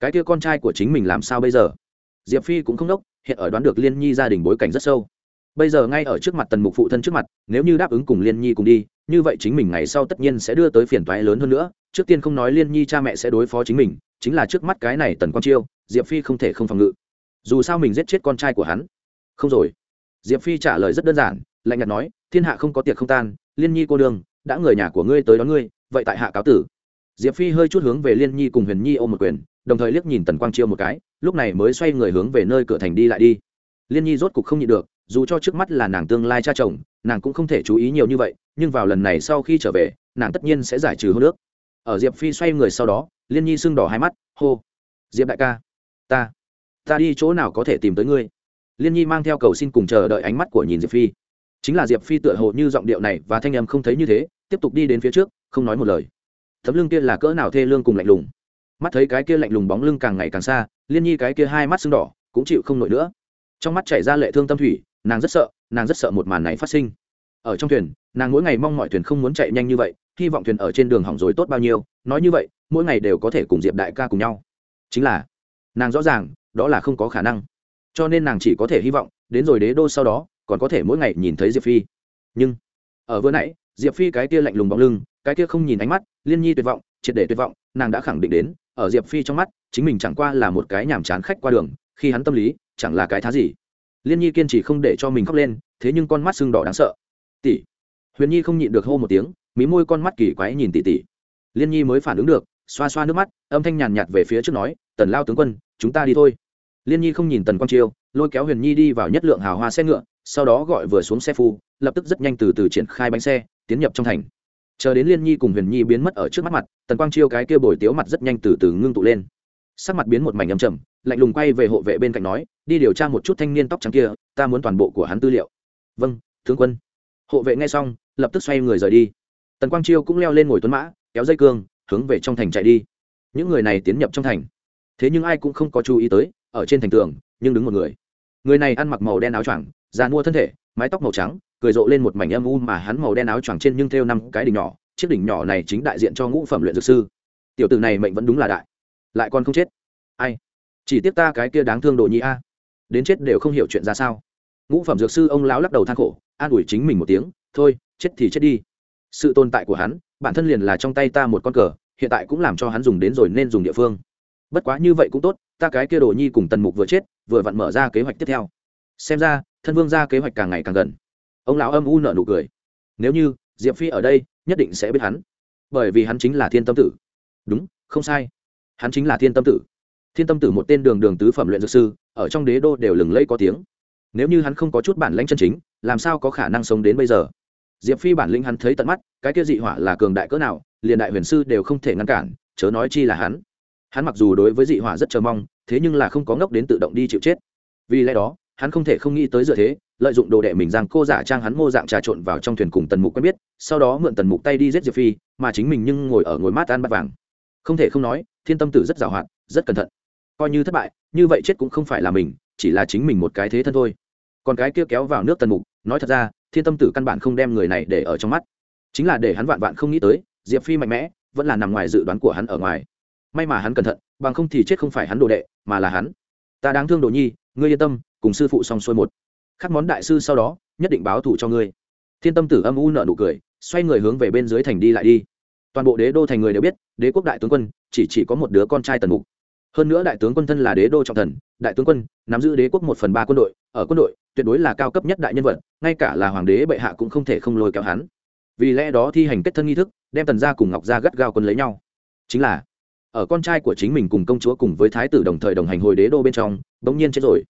Cái kia con trai của chính mình làm sao bây giờ? Diệp phi cũng không đốc hiện ở đoán được liên nhi gia đình bối cảnh rất sâu. Bây giờ ngay ở trước mặt tần mục phụ thân trước mặt, nếu như đáp ứng cùng liên nhi cùng đi, như vậy chính mình ngày sau tất nhiên sẽ đưa tới phiền toái lớn hơn nữa. Trước tiên không nói liên nhi cha mẹ sẽ đối phó chính mình, chính là trước mắt cái này tần quang chiêu, diệp phi không thể không phòng ngự. Dù sao mình giết chết con trai của hắn. Không rồi. Diệp phi trả lời rất đơn giản, lạnh nhạt nói, thiên hạ không có tiệc không tan, liên nhi cô đường đã người nhà của ngươi tới đón ngươi, vậy tại hạ cáo tử. Diệp phi hơi chút hướng về liên nhi cùng huyền nhi ôm một quyền đồng thời liếc nhìn tần quang chiêu một cái, lúc này mới xoay người hướng về nơi cửa thành đi lại đi. Liên nhi rốt cục không nhịn được, dù cho trước mắt là nàng tương lai cha chồng, nàng cũng không thể chú ý nhiều như vậy, nhưng vào lần này sau khi trở về, nàng tất nhiên sẽ giải trừ hô nước ở diệp phi xoay người sau đó, liên nhi sưng đỏ hai mắt, hô, diệp đại ca, ta ta đi chỗ nào có thể tìm tới ngươi? Liên nhi mang theo cầu xin cùng chờ đợi ánh mắt của nhìn diệp phi. Chính là diệp phi tựa hồ như giọng điệu này và thanh em không thấy như thế, tiếp tục đi đến phía trước, không nói một lời. Thấm lưng kia là cỡ nào thê lương cùng lạnh lùng? Mắt thấy cái kia lạnh lùng bóng lưng càng ngày càng xa, liên nhi cái kia hai mắt sưng đỏ, cũng chịu không nổi nữa. Trong mắt chảy ra lệ thương tâm thủy, nàng rất sợ, nàng rất sợ một màn này phát sinh. Ở trong thuyền, nàng mỗi ngày mong mọi thuyền không muốn chạy nhanh như vậy, hy vọng thuyền ở trên đường hỏng rồi tốt bao nhiêu, nói như vậy, mỗi ngày đều có thể cùng diệp đại ca cùng nhau. Chính là, nàng rõ ràng, đó là không có khả năng. Cho nên nàng chỉ có thể hy vọng, đến rồi đế đô sau đó, còn có thể mỗi ngày nhìn thấy diệp phi. Nhưng, ở vừa nãy, diệp phi cái kia lạnh lùng bóng lưng, cái kia không nhìn ánh mắt, liên nhi tuyệt vọng, triệt để tuyệt vọng, nàng đã khẳng định đến ở diệp phi trong mắt, chính mình chẳng qua là một cái nhàm chán khách qua đường, khi hắn tâm lý, chẳng là cái thá gì. Liên nhi kiên trì không để cho mình khóc lên, thế nhưng con mắt sưng đỏ đáng sợ. Tỷ. Huyền nhi không nhịn được hô một tiếng, mí môi con mắt kỳ quái nhìn tỷ tỷ. Liên nhi mới phản ứng được, xoa xoa nước mắt, âm thanh nhàn nhạt về phía trước nói, tần lao tướng quân, chúng ta đi thôi. Liên nhi không nhìn tần quang chiêu, lôi kéo huyền nhi đi vào nhất lượng hào hoa xe ngựa, sau đó gọi vừa xuống xe phu, lập tức rất nhanh từ từ triển khai bánh xe, tiến nhập trong thành chờ đến liên nhi cùng huyền nhi biến mất ở trước mắt mặt, tần quang chiêu cái kia bồi tiếu mặt rất nhanh từ từ ngưng tụ lên. Sắc mặt biến một mảnh âm trầm, lạnh lùng quay về hộ vệ bên cạnh nói, đi điều tra một chút thanh niên tóc trắng kia, ta muốn toàn bộ của hắn tư liệu. Vâng tướng quân. Hộ vệ nghe xong, lập tức xoay người rời đi. Tần quang chiêu cũng leo lên ngồi tuấn mã, kéo dây cương, hướng về trong thành chạy đi. Những người này tiến nhập trong thành. Thế nhưng ai cũng không có chú ý tới, ở trên thành tường, nhưng đứng một người. Người này ăn mặc màu đen áo choàng, già mua thân thể mái tóc màu trắng, cười rộ lên một mảnh âm u mà hắn màu đen áo choàng trên nhưng thêu năm cái đỉnh nhỏ, chiếc đỉnh nhỏ này chính đại diện cho ngũ phẩm luyện dược sư. Tiểu tử này mệnh vẫn đúng là đại. Lại còn không chết. Ai? Chỉ tiếc ta cái kia đáng thương đồ nhi a. Đến chết đều không hiểu chuyện ra sao. Ngũ phẩm dược sư ông lão lắc đầu than khổ, an ủi chính mình một tiếng, thôi, chết thì chết đi. Sự tồn tại của hắn, bản thân liền là trong tay ta một con cờ, hiện tại cũng làm cho hắn dùng đến rồi nên dùng địa phương. Bất quá như vậy cũng tốt, ta cái kia đồ nhi cùng tần mục vừa chết, vừa vặn mở ra kế hoạch tiếp theo xem ra, thân vương ra kế hoạch càng ngày càng gần. Ông lão âm u nợ nụ cười. Nếu như diệp phi ở đây, nhất định sẽ biết hắn. Bởi vì hắn chính là thiên tâm tử. Đúng, không sai. Hắn chính là thiên tâm tử. Thiên tâm tử một tên đường đường tứ phẩm luyện dược sư, ở trong đế đô đều lừng lẫy có tiếng. Nếu như hắn không có chút bản lãnh chân chính, làm sao có khả năng sống đến bây giờ? Diệp phi bản lĩnh hắn thấy tận mắt, cái kia dị hỏa là cường đại cỡ nào, liền đại huyền sư đều không thể ngăn cản, chớ nói chi là hắn. Hắn mặc dù đối với dị hỏa rất chờ mong, thế nhưng là không có ngốc đến tự động đi chịu chết. Vì lẽ đó hắn không thể không nghĩ tới dựa thế, lợi dụng đồ đệ mình rằng cô giả trang hắn mô dạng trà trộn vào trong thuyền cùng tần mục quen biết, sau đó mượn tần mục tay đi giết diệp phi, mà chính mình nhưng ngồi ở ngồi mát ăn bát vàng. Không thể không nói, thiên tâm tử rất giàu hạn, rất cẩn thận. Coi như thất bại, như vậy chết cũng không phải là mình, chỉ là chính mình một cái thế thân thôi. Còn cái kia kéo vào nước tần mục, nói thật ra, thiên tâm tử căn bản không đem người này để ở trong mắt. Chính là để hắn vạn vạn không nghĩ tới, diệp phi mạnh mẽ, vẫn là nằm ngoài dự đoán của hắn ở ngoài. May mà hắn cẩn thận, bằng không thì chết không phải hắn đồ đệ, mà là hắn. Ta đáng thương đồ nhi, ngươi yên tâm cùng sư phụ xong xuôi một. Khắc món đại sư sau đó, nhất định báo thủ cho ngươi. Thiên tâm tử âm u nợ nụ cười, xoay người hướng về bên dưới thành đi lại đi. Toàn bộ đế đô thành người đều biết, đế quốc đại tướng quân, chỉ chỉ có một đứa con trai tần mục. Hơn nữa đại tướng quân thân là đế đô trọng thần, đại tướng quân, nắm giữ đế quốc một phần ba quân đội, ở quân đội, tuyệt đối là cao cấp nhất đại nhân vật, ngay cả là hoàng đế bệ hạ cũng không thể không lôi kéo hắn. Vì lẽ đó thi hành kết thân nghi thức, đem tần gia cùng ngọc gia gắt gao quân lấy nhau. Chính là, ở con trai của chính mình cùng công chúa cùng với thái tử đồng thời đồng hành hồi đế đô bên trong, bỗng nhiên chết rồi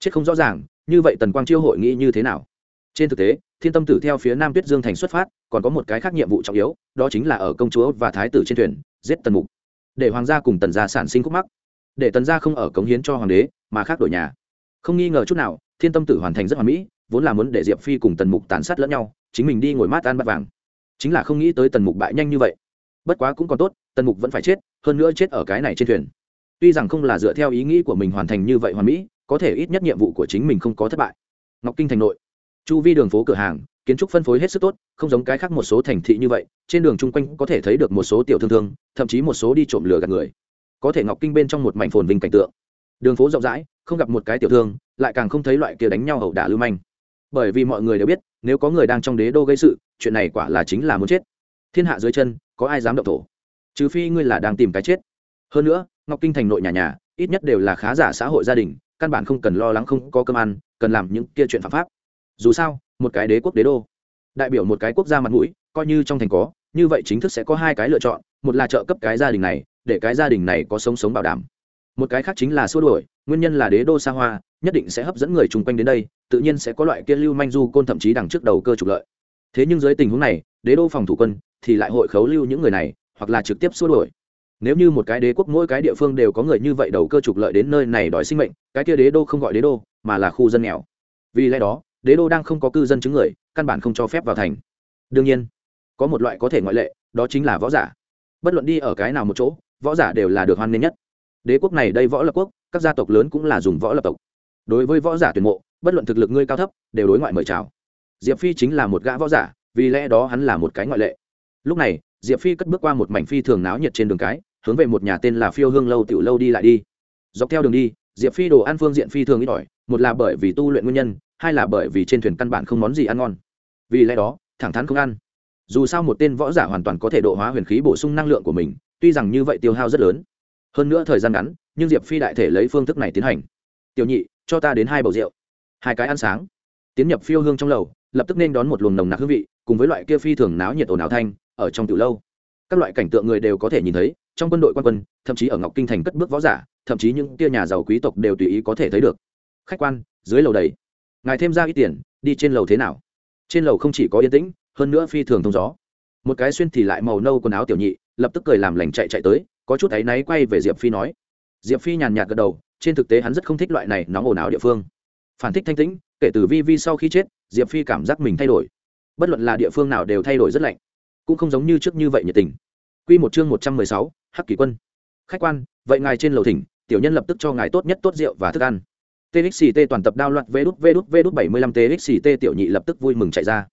chết không rõ ràng, như vậy tần quang chiêu hội nghĩ như thế nào? Trên thực tế, thiên tâm tử theo phía nam tuyết dương thành xuất phát, còn có một cái khác nhiệm vụ trọng yếu, đó chính là ở công chúa và thái tử trên thuyền, giết tần mục. Để hoàng gia cùng tần gia sản sinh khúc mắc. Để tần gia không ở cống hiến cho hoàng đế, mà khác đổi nhà. Không nghi ngờ chút nào, thiên tâm tử hoàn thành rất hoàn mỹ, vốn là muốn để diệp phi cùng tần mục tàn sát lẫn nhau, chính mình đi ngồi mát ăn bắt vàng. Chính là không nghĩ tới tần mục bại nhanh như vậy. Bất quá cũng còn tốt, tần mục vẫn phải chết, hơn nữa chết ở cái này trên thuyền. Tuy rằng không là dựa theo ý nghĩ của mình hoàn thành như vậy hoàn mỹ có thể ít nhất nhiệm vụ của chính mình không có thất bại. Ngọc kinh thành nội, chu vi đường phố cửa hàng, kiến trúc phân phối hết sức tốt, không giống cái khác một số thành thị như vậy, trên đường chung quanh có thể thấy được một số tiểu thương thương, thậm chí một số đi trộm lừa gạt người. Có thể ngọc kinh bên trong một mảnh phồn vinh cảnh tượng. Đường phố rộng rãi, không gặp một cái tiểu thương, lại càng không thấy loại kia đánh nhau ẩu đả lưu manh. Bởi vì mọi người đều biết, nếu có người đang trong đế đô gây sự, chuyện này quả là chính là muốn chết. Thiên hạ dưới chân, có ai dám động thổ? Trừ phi ngươi là đang tìm cái chết. Hơn nữa, ngọc kinh thành nội nhà nhà, ít nhất đều là khá giả xã hội gia đình căn bản không cần lo lắng không có cơm ăn, cần làm những kia chuyện phạm pháp. Dù sao, một cái đế quốc đế đô. Đại biểu một cái quốc gia mặt mũi, coi như trong thành có, như vậy chính thức sẽ có hai cái lựa chọn, một là trợ cấp cái gia đình này, để cái gia đình này có sống sống bảo đảm. Một cái khác chính là xua đuổi, nguyên nhân là đế đô xa hoa, nhất định sẽ hấp dẫn người chung quanh đến đây, tự nhiên sẽ có loại kia lưu manh du côn thậm chí đằng trước đầu cơ trục lợi. Thế nhưng dưới tình huống này, đế đô phòng thủ quân thì lại hội khấu lưu những người này, hoặc là trực tiếp xua đuổi nếu như một cái đế quốc mỗi cái địa phương đều có người như vậy đầu cơ trục lợi đến nơi này đòi sinh mệnh, cái kia đế đô không gọi đế đô, mà là khu dân nghèo. Vì lẽ đó, đế đô đang không có cư dân chứng người, căn bản không cho phép vào thành. Đương nhiên, có một loại có thể ngoại lệ, đó chính là võ giả. Bất luận đi ở cái nào một chỗ, võ giả đều là được hoan nghênh nhất. Đế quốc này đây võ lập quốc, các gia tộc lớn cũng là dùng võ lập tộc. Đối với võ giả tuyển mộ, bất luận thực lực ngươi cao thấp, đều đối ngoại mời chào. Diệp phi chính là một gã võ giả, vì lẽ đó hắn là một cái ngoại lệ. Lúc này diệp phi cất bước qua một mảnh phi thường náo nhiệt trên đường cái hướng về một nhà tên là phiêu hương lâu tiểu lâu đi lại đi dọc theo đường đi diệp phi đồ ăn phương diện phi thường ít ỏi một là bởi vì tu luyện nguyên nhân hai là bởi vì trên thuyền căn bản không món gì ăn ngon vì lẽ đó thẳng thắn không ăn dù sao một tên võ giả hoàn toàn có thể độ hóa huyền khí bổ sung năng lượng của mình tuy rằng như vậy tiêu hao rất lớn hơn nữa thời gian ngắn nhưng diệp phi đại thể lấy phương thức này tiến hành tiểu nhị cho ta đến hai bầu rượu hai cái ăn sáng tiến nhập phiêu hương trong lầu lập tức nên đón một luồng nồng nặc hương vị cùng với loại kia phi thường náo nhiệt ồn ào thanh ở trong tiểu lâu. Các loại cảnh tượng người đều có thể nhìn thấy, trong quân đội quan quân, thậm chí ở ngọc kinh thành cất bước võ giả, thậm chí những kia nhà giàu quý tộc đều tùy ý có thể thấy được. Khách quan, dưới lầu đầy. Ngài thêm ra ít tiền, đi trên lầu thế nào? Trên lầu không chỉ có yên tĩnh, hơn nữa phi thường thông gió. Một cái xuyên thì lại màu nâu quần áo tiểu nhị, lập tức cười làm lành chạy chạy tới, có chút áy náy quay về diệp phi nói. Diệp phi nhàn nhạt gật đầu, trên thực tế hắn rất không thích loại này nóng ồn ào địa phương. Phản thích thanh tĩnh, kể từ vi vi sau khi chết, diệp phi cảm giác mình thay đổi. Bất luận là địa phương nào đều thay đổi rất lạnh cũng không giống như trước như vậy nhiệt tình. Q một chương một trăm mười sáu, hắc kỳ quân. Khách quan, vậy ngài trên lầu thỉnh, tiểu nhân lập tức cho ngài tốt nhất tốt rượu và thức ăn. Txt toàn tập đao loạt vê đút vê đút vê đút bảy mươi lăm txt tiểu nhị lập tức vui mừng chạy ra.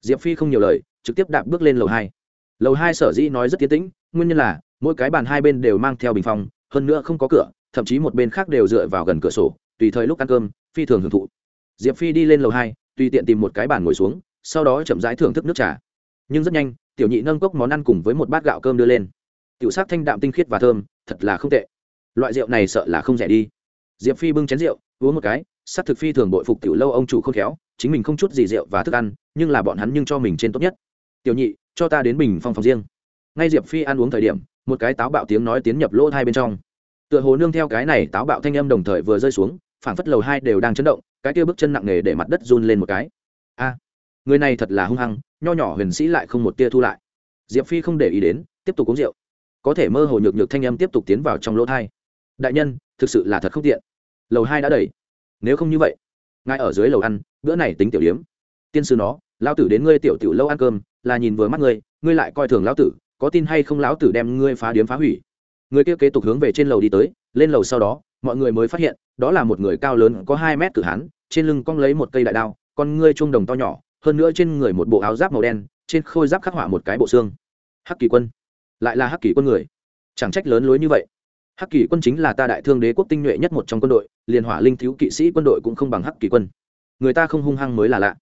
Diệp phi không nhiều lời, trực tiếp đạp bước lên lầu hai. Lầu hai sở dĩ nói rất tiến tĩnh, nguyên nhân là mỗi cái bàn hai bên đều mang theo bình phong, hơn nữa không có cửa, thậm chí một bên khác đều dựa vào gần cửa sổ, tùy thời lúc ăn cơm, phi thường hưởng thụ. Diệp phi đi lên lầu hai, tùy tiện tìm một cái bàn ngồi xuống, sau đó chậm rãi thưởng thức nước trà. Nhưng rất nhanh tiểu nhị nâng cốc món ăn cùng với một bát gạo cơm đưa lên. Tiểu sắc thanh đạm tinh khiết và thơm, thật là không tệ. Loại rượu này sợ là không rẻ đi. Diệp phi bưng chén rượu, uống một cái, sắc thực phi thường bội phục tiểu lâu ông chủ không khéo, chính mình không chút gì rượu và thức ăn, nhưng là bọn hắn nhưng cho mình trên tốt nhất. Tiểu nhị, cho ta đến bình phong phòng riêng. Ngay diệp phi ăn uống thời điểm, một cái táo bạo tiếng nói tiến nhập lỗ hai bên trong. Tựa hồ nương theo cái này táo bạo thanh âm đồng thời vừa rơi xuống, phảng phất lầu hai đều đang chấn động, cái kia bước chân nặng nề để mặt đất run lên một cái. A, người này thật là hung hăng nho nhỏ huyền sĩ lại không một tia thu lại. Diệp phi không để ý đến, tiếp tục uống rượu. Có thể mơ hồ nhược nhược thanh âm tiếp tục tiến vào trong lỗ thai. Đại nhân, thực sự là thật không tiện. Lầu hai đã đầy. Nếu không như vậy ngay ở dưới lầu ăn, bữa này tính tiểu điếm. Tiên sư nó, lão tử đến ngươi tiểu tiểu lâu ăn cơm, là nhìn vừa mắt ngươi ngươi lại coi thường lão tử, có tin hay không lão tử đem ngươi phá điếm phá hủy. Người kia kế tục hướng về trên lầu đi tới, lên lầu sau đó, mọi người mới phát hiện, đó là một người cao lớn có hai mét cử hán, trên lưng cong lấy một cây đại đao, con ngươi chuông đồng to nhỏ hơn nữa trên người một bộ áo giáp màu đen, trên khôi giáp khắc họa một cái bộ xương. Hắc kỳ quân. Lại là hắc kỳ quân người. Chẳng trách lớn lối như vậy. Hắc kỳ quân chính là ta đại thương đế quốc tinh nhuệ nhất một trong quân đội, liền hỏa linh thiếu kỵ sĩ quân đội cũng không bằng hắc kỳ quân. Người ta không hung hăng mới là lạ.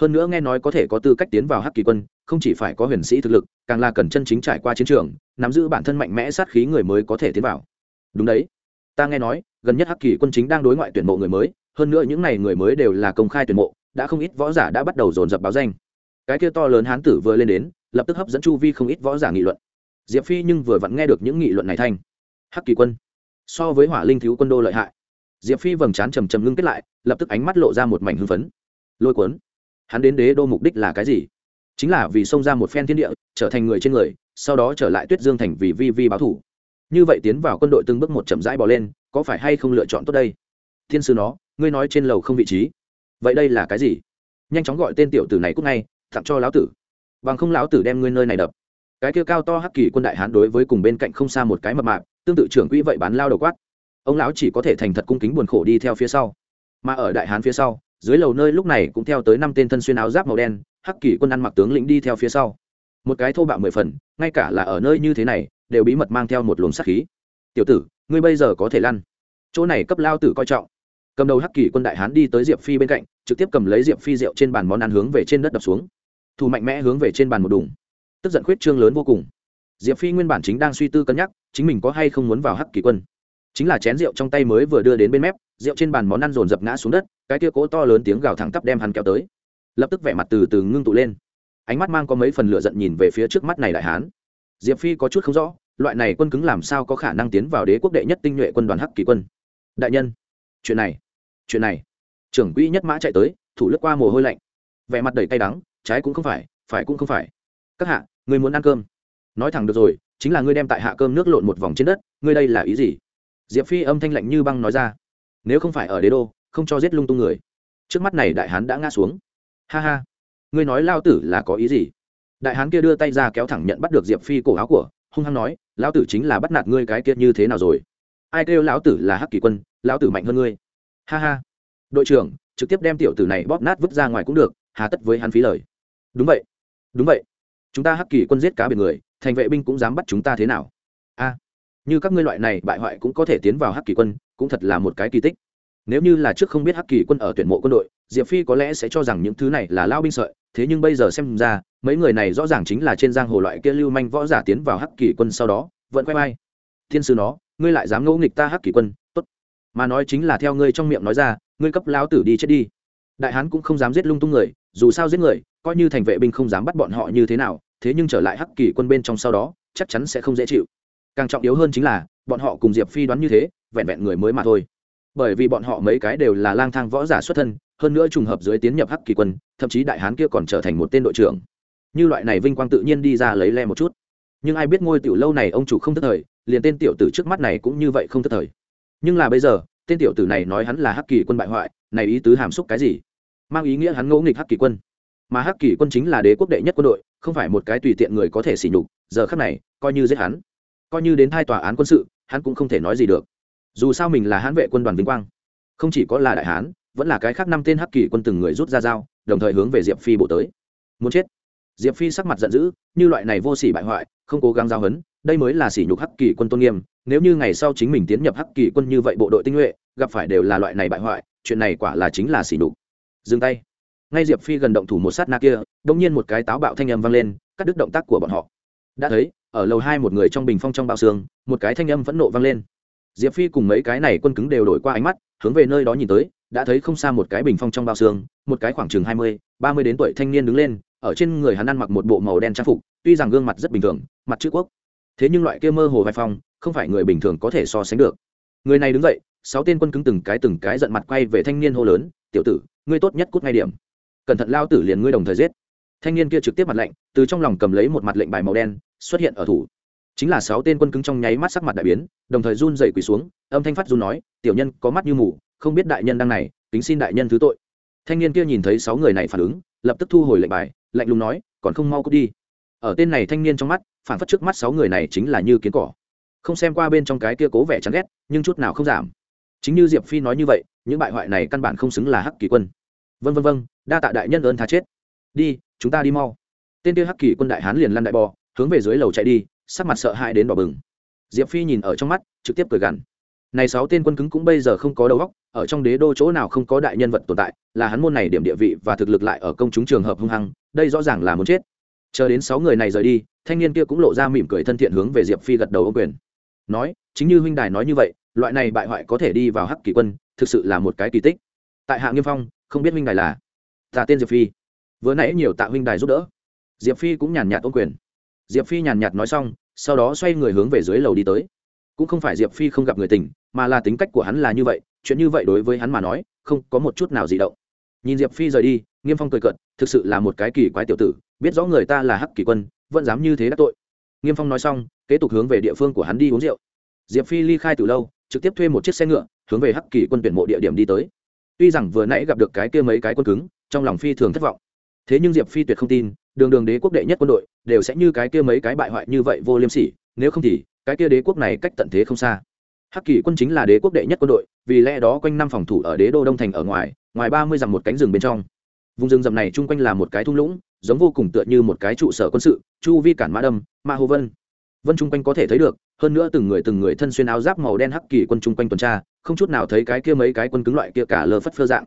Hơn nữa nghe nói có thể có tư cách tiến vào hắc kỳ quân, không chỉ phải có huyền sĩ thực lực, càng là cần chân chính trải qua chiến trường, nắm giữ bản thân mạnh mẽ sát khí người mới có thể tiến vào. Đúng đấy. Ta nghe nói, gần nhất hắc kỳ quân chính đang đối ngoại tuyển mộ người mới, hơn nữa những n à y người mới đều là công khai tuyển mộ đã không ít võ giả đã bắt đầu dồn dập báo danh. Cái kia to lớn hán tử vừa lên đến, lập tức hấp dẫn chu vi không ít võ giả nghị luận. Diệp phi nhưng vừa vặn nghe được những nghị luận này thanh hắc kỳ quân, so với hỏa linh thiếu quân đô lợi hại. Diệp phi vầng trán trầm trầm ngưng kết lại, lập tức ánh mắt lộ ra một mảnh hưng phấn. Lôi cuốn, hắn đến đế đô mục đích là cái gì? Chính là vì xông ra một phen thiên địa, trở thành người trên người, sau đó trở lại tuyết dương thành vì vi vi báo thủ. Như vậy tiến vào quân đội từng bước một chậm rãi bỏ lên, có phải hay không lựa chọn tốt đây? Thiên sư nó, ngươi nói trên lầu không vị trí vậy đây là cái gì? Nhanh chóng gọi tên tiểu tử này cúc ngay, tặng cho lão tử. Bằng không lão tử đem ngươi nơi này đập. Cái kia cao to hắc kỳ quân đại hán đối với cùng bên cạnh không xa một cái mập mạp, tương tự trưởng quỹ vậy bán lao đầu quát. Ông lão chỉ có thể thành thật cung kính buồn khổ đi theo phía sau. Mà ở đại hán phía sau, dưới lầu nơi lúc này cũng theo tới năm tên thân xuyên áo giáp màu đen, hắc kỳ quân ăn mặc tướng lĩnh đi theo phía sau. Một cái thô bạo mười phần, ngay cả là ở nơi như thế này, đều bí mật mang theo một luồng sát khí. Tiểu tử, ngươi bây giờ có thể lăn. Chỗ này cấp lao tử coi trọng cầm đầu hắc kỳ quân đại hán đi tới diệp phi bên cạnh, trực tiếp cầm lấy diệp phi rượu trên bàn món ăn hướng về trên đất đập xuống. Thủ mạnh mẽ hướng về trên bàn một đùng. Tức giận khuyết trương lớn vô cùng. Diệp phi nguyên bản chính đang suy tư cân nhắc, chính mình có hay không muốn vào hắc kỳ quân. Chính là chén rượu trong tay mới vừa đưa đến bên mép, rượu trên bàn món ăn dồn dập ngã xuống đất, cái kia cố to lớn tiếng gào thẳng tắp đem hắn kéo tới. Lập tức vẻ mặt từ từ ngưng tụ lên. Ánh mắt mang có mấy phần lửa giận nhìn về phía trước mắt này đại hán. Diệp phi có chút không rõ, loại này quân cứng làm sao có khả năng tiến vào đế quốc đệ nhất tinh nhuệ quân đoàn hắc kỳ quân. Đại nhân, chuyện này chuyện này. Trưởng quỹ nhất mã chạy tới, thủ lướt qua mồ hôi lạnh. Vẻ mặt đầy tay đắng, trái cũng không phải phải cũng không phải. Các hạ người muốn ăn cơm. Nói thẳng được rồi, chính là ngươi đem tại hạ cơm nước lộn một vòng trên đất, ngươi đây là ý gì? Diệp phi âm thanh lạnh như băng nói ra. Nếu không phải ở đế đô, không cho giết lung tung người. Trước mắt này đại hán đã ngã xuống. Ha ha. Ngươi nói lao tử là có ý gì? Đại hán kia đưa tay ra kéo thẳng nhận bắt được diệp phi cổ áo của, hung hăng nói, lão tử chính là bắt nạt ngươi cái kia như thế nào rồi? Ai kêu lão tử là hắc kỳ quân, lão tử mạnh hơn ngươi? Ha ha. Đội trưởng, trực tiếp đem tiểu tử này bóp nát vứt ra ngoài cũng được, hà tất với hắn phí lời. Đúng vậy. Đúng vậy. Chúng ta hắc kỳ quân giết cá biệt người, thành vệ binh cũng dám bắt chúng ta thế nào? A, như các ngươi loại này bại hoại cũng có thể tiến vào hắc kỳ quân, cũng thật là một cái kỳ tích. Nếu như là trước không biết hắc kỳ quân ở tuyển mộ quân đội, diệp phi có lẽ sẽ cho rằng những thứ này là lao binh sợi, thế nhưng bây giờ xem ra, mấy người này rõ ràng chính là trên giang hồ loại kia lưu manh võ giả tiến vào hắc kỳ quân sau đó, vẫn quay bay thiên sư nó, ngươi lại dám ngẫu nghịch ta hắc kỳ quân mà nói chính là theo ngươi trong miệng nói ra, ngươi cấp lão tử đi chết đi. Đại hán cũng không dám giết lung tung người, dù sao giết người, coi như thành vệ binh không dám bắt bọn họ như thế nào, thế nhưng trở lại hắc kỳ quân bên trong sau đó, chắc chắn sẽ không dễ chịu. Càng trọng yếu hơn chính là, bọn họ cùng diệp phi đoán như thế, vẹn vẹn người mới mà thôi. Bởi vì bọn họ mấy cái đều là lang thang võ giả xuất thân, hơn nữa trùng hợp dưới tiến nhập hắc kỳ quân, thậm chí đại hán kia còn trở thành một tên đội trưởng. Như loại này vinh quang tự nhiên đi ra lấy le một chút. Nhưng ai biết ngôi tiểu lâu này ông chủ không thất thời, liền tên tiểu tử trước mắt này cũng như vậy không thất thời nhưng là bây giờ, tên tiểu tử này nói hắn là hắc kỳ quân bại hoại, này ý tứ hàm xúc cái gì? Mang ý nghĩa hắn ngẫu nghịch hắc kỳ quân. Mà hắc kỳ quân chính là đế quốc đệ nhất quân đội, không phải một cái tùy tiện người có thể xỉ nhục, giờ khắc này, coi như giết hắn, coi như đến hai tòa án quân sự, hắn cũng không thể nói gì được. Dù sao mình là hãn vệ quân đoàn vinh quang, không chỉ có là đại hán, vẫn là cái khác năm tên hắc kỳ quân từng người rút ra dao, đồng thời hướng về diệp phi bộ tới. Muốn chết. Diệp phi sắc mặt giận dữ, như loại này vô sỉ bại hoại, không cố gắng giao hấn đây mới là sỉ nhục hắc kỳ quân tôn nghiêm nếu như ngày sau chính mình tiến nhập hắc kỳ quân như vậy bộ đội tinh nhuệ, gặp phải đều là loại này bại hoại, chuyện này quả là chính là xỉ đục dừng tay. Ngay diệp phi gần động thủ một sát na kia đ ỗ n g nhiên một cái táo bạo thanh âm vang lên, cắt đứt động tác của bọn họ. Đã thấy, ở lầu hai một người trong bình phong trong bao xương, một cái thanh âm phẫn nộ vang lên. Diệp phi cùng mấy cái này quân cứng đều đổi qua ánh mắt, hướng về nơi đó nhìn tới, đã thấy không xa một cái bình phong trong bao xương, một cái khoảng chừng hai mươi, ba mươi đến tuổi thanh niên đứng lên, ở trên người hắn ăn mặc một bộ màu đen trang phục, tuy rằng gương mặt rất bình thường, mặt chữ quốc thế nhưng loại kia mơ hồ vai phong, không phải người bình thường có thể so sánh được. Người này đứng dậy, sáu tên quân cứng từng cái từng cái giận mặt quay về thanh niên hô lớn, tiểu tử, ngươi tốt nhất cút ngay điểm. Cẩn thận lao tử liền ngươi đồng thời giết. Thanh niên kia trực tiếp mặt lệnh từ trong lòng cầm lấy một mặt lệnh bài màu đen, xuất hiện ở thủ. Chính là sáu tên quân cứng trong nháy mắt sắc mặt đại biến, đồng thời run dậy quỳ xuống, âm thanh phát run nói, tiểu nhân, có mắt như mù, không biết đại nhân đang này tính xin đại nhân thứ tội. Thanh niên kia nhìn thấy sáu người này phản ứng, lập tức thu hồi lệnh bài, lạnh lùng nói, còn không mau cút đi. Ở tên này thanh niên trong mắt phản phất trước mắt sáu người này chính là như kiến cỏ. Không xem qua bên trong cái kia cố vẻ chán ghét, nhưng chút nào không giảm. Chính như diệp phi nói như vậy, những bại hoại này căn bản không xứng là hắc kỳ quân. Vân vân vân đa tạ đại nhân ơn tha chết. Đi, chúng ta đi mau. Tên kia hắc kỳ quân đại hán liền lăn đại bò, hướng về dưới lầu chạy đi, sắc mặt sợ hãi đến đỏ bừng. Diệp phi nhìn ở trong mắt, trực tiếp cười gằn. Này sáu tên quân cứng cũng bây giờ không có đầu óc, ở trong đế đô chỗ nào không có đại nhân vật tồn tại, là hắn môn này điểm địa vị và thực lực lại ở công chúng trường hợp hung hăng, đây rõ ràng là muốn chết chờ đến sáu người này rời đi, thanh niên kia cũng lộ ra mỉm cười thân thiện hướng về diệp phi gật đầu ô quyền. Nói, chính như huynh đài nói như vậy, loại này bại hoại có thể đi vào hắc kỳ quân, thực sự là một cái kỳ tích. Tại hạ nghiêm phong, không biết huynh đài là ta tên diệp phi. Vừa nãy nhiều tạ huynh đài giúp đỡ. Diệp phi cũng nhàn nhạt ô quyền. Diệp phi nhàn nhạt nói xong, sau đó xoay người hướng về dưới lầu đi tới. Cũng không phải diệp phi không gặp người tình, mà là tính cách của hắn là như vậy, chuyện như vậy đối với hắn mà nói, không có một chút nào gì động. Nhìn diệp phi rời đi, nghiêm phong cười cợt, thực sự là một cái kỳ quái tiểu tử biết rõ người ta là hắc kỳ quân, vẫn dám như thế đắc tội. Nghiêm phong nói xong, kế tục hướng về địa phương của hắn đi uống rượu. Diệp phi ly khai từ lâu, trực tiếp thuê một chiếc xe ngựa, hướng về hắc kỳ quân tuyển mộ địa điểm đi tới. Tuy rằng vừa nãy gặp được cái kia mấy cái quân cứng, trong lòng phi thường thất vọng. Thế nhưng diệp phi tuyệt không tin, đường đường đế quốc đệ nhất quân đội, đều sẽ như cái kia mấy cái bại hoại như vậy vô liêm sỉ, nếu không thì, cái kia đế quốc này cách tận thế không xa. Hắc kỳ quân chính là đế quốc đệ nhất quân đội, vì lẽ đó quanh năm phòng thủ ở đế đô đông thành ở ngoài ngoài ba mươi dặm một cánh rừng bên trong. Vùng rừng rậm này chung quanh là một cái thung lũng giống vô cùng tựa như một cái trụ sở quân sự, chu vi cản mã đâm, ma Hô vân. Vân chung quanh có thể thấy được, hơn nữa từng người từng người thân xuyên áo giáp màu đen hắc kỳ quân chung quanh tuần tra, không chút nào thấy cái kia mấy cái quân cứng loại kia cả lơ phất phơ dạng.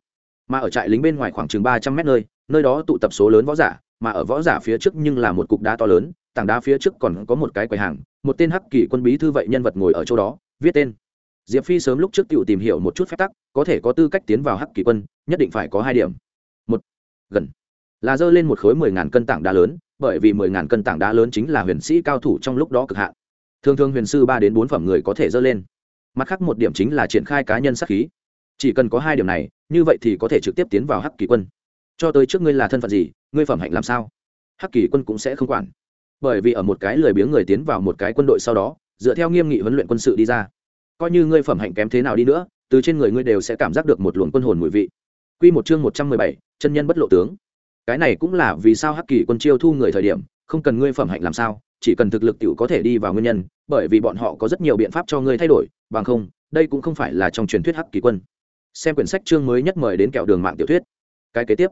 Mà ở trại lính bên ngoài khoảng chừng ba trăm mét nơi nơi đó tụ tập số lớn võ giả, mà ở võ giả phía trước nhưng là một cục đá to lớn, tảng đá phía trước còn có một cái quầy hàng, một tên hắc kỳ quân bí thư vậy nhân vật ngồi ở chỗ đó, viết tên. Diệp phi sớm lúc trước tự tìm hiểu một chút phép tắc, có thể có tư cách tiến vào hắc kỳ quân, nhất định phải có hai điểm. Một, gần là dơ lên một khối mười ngàn cân tảng đá lớn bởi vì mười ngàn cân tảng đá lớn chính là huyền sĩ cao thủ trong lúc đó cực hạn. Thường thường huyền sư ba đến bốn phẩm người có thể dơ lên. Mặt khác một điểm chính là triển khai cá nhân sát khí. Chỉ cần có hai điểm này như vậy thì có thể trực tiếp tiến vào hắc kỳ quân. Cho tới trước ngươi là thân phận gì ngươi phẩm hạnh làm sao? Hắc kỳ quân cũng sẽ không quản. Bởi vì ở một cái lười biếng người tiến vào một cái quân đội sau đó dựa theo nghiêm nghị huấn luyện quân sự đi ra. Coi như ngươi phẩm hạnh kém thế nào đi nữa từ trên người ngươi đều sẽ cảm giác được một luồng quân hồn mùi vị. Quy một chương một trăm mười bảy, chân nhân bất lộ tướng. Cái này cũng là vì sao Hắc Kỳ quân chiêu thu người thời điểm, không cần ngươi phẩm hạnh làm sao, chỉ cần thực lực tiểu có thể đi vào nguyên nhân, bởi vì bọn họ có rất nhiều biện pháp cho ngươi thay đổi, bằng không, đây cũng không phải là trong truyền thuyết Hắc Kỳ quân. Xem quyển sách chương mới nhất mời đến kẹo đường mạng tiểu thuyết. Cái kế tiếp,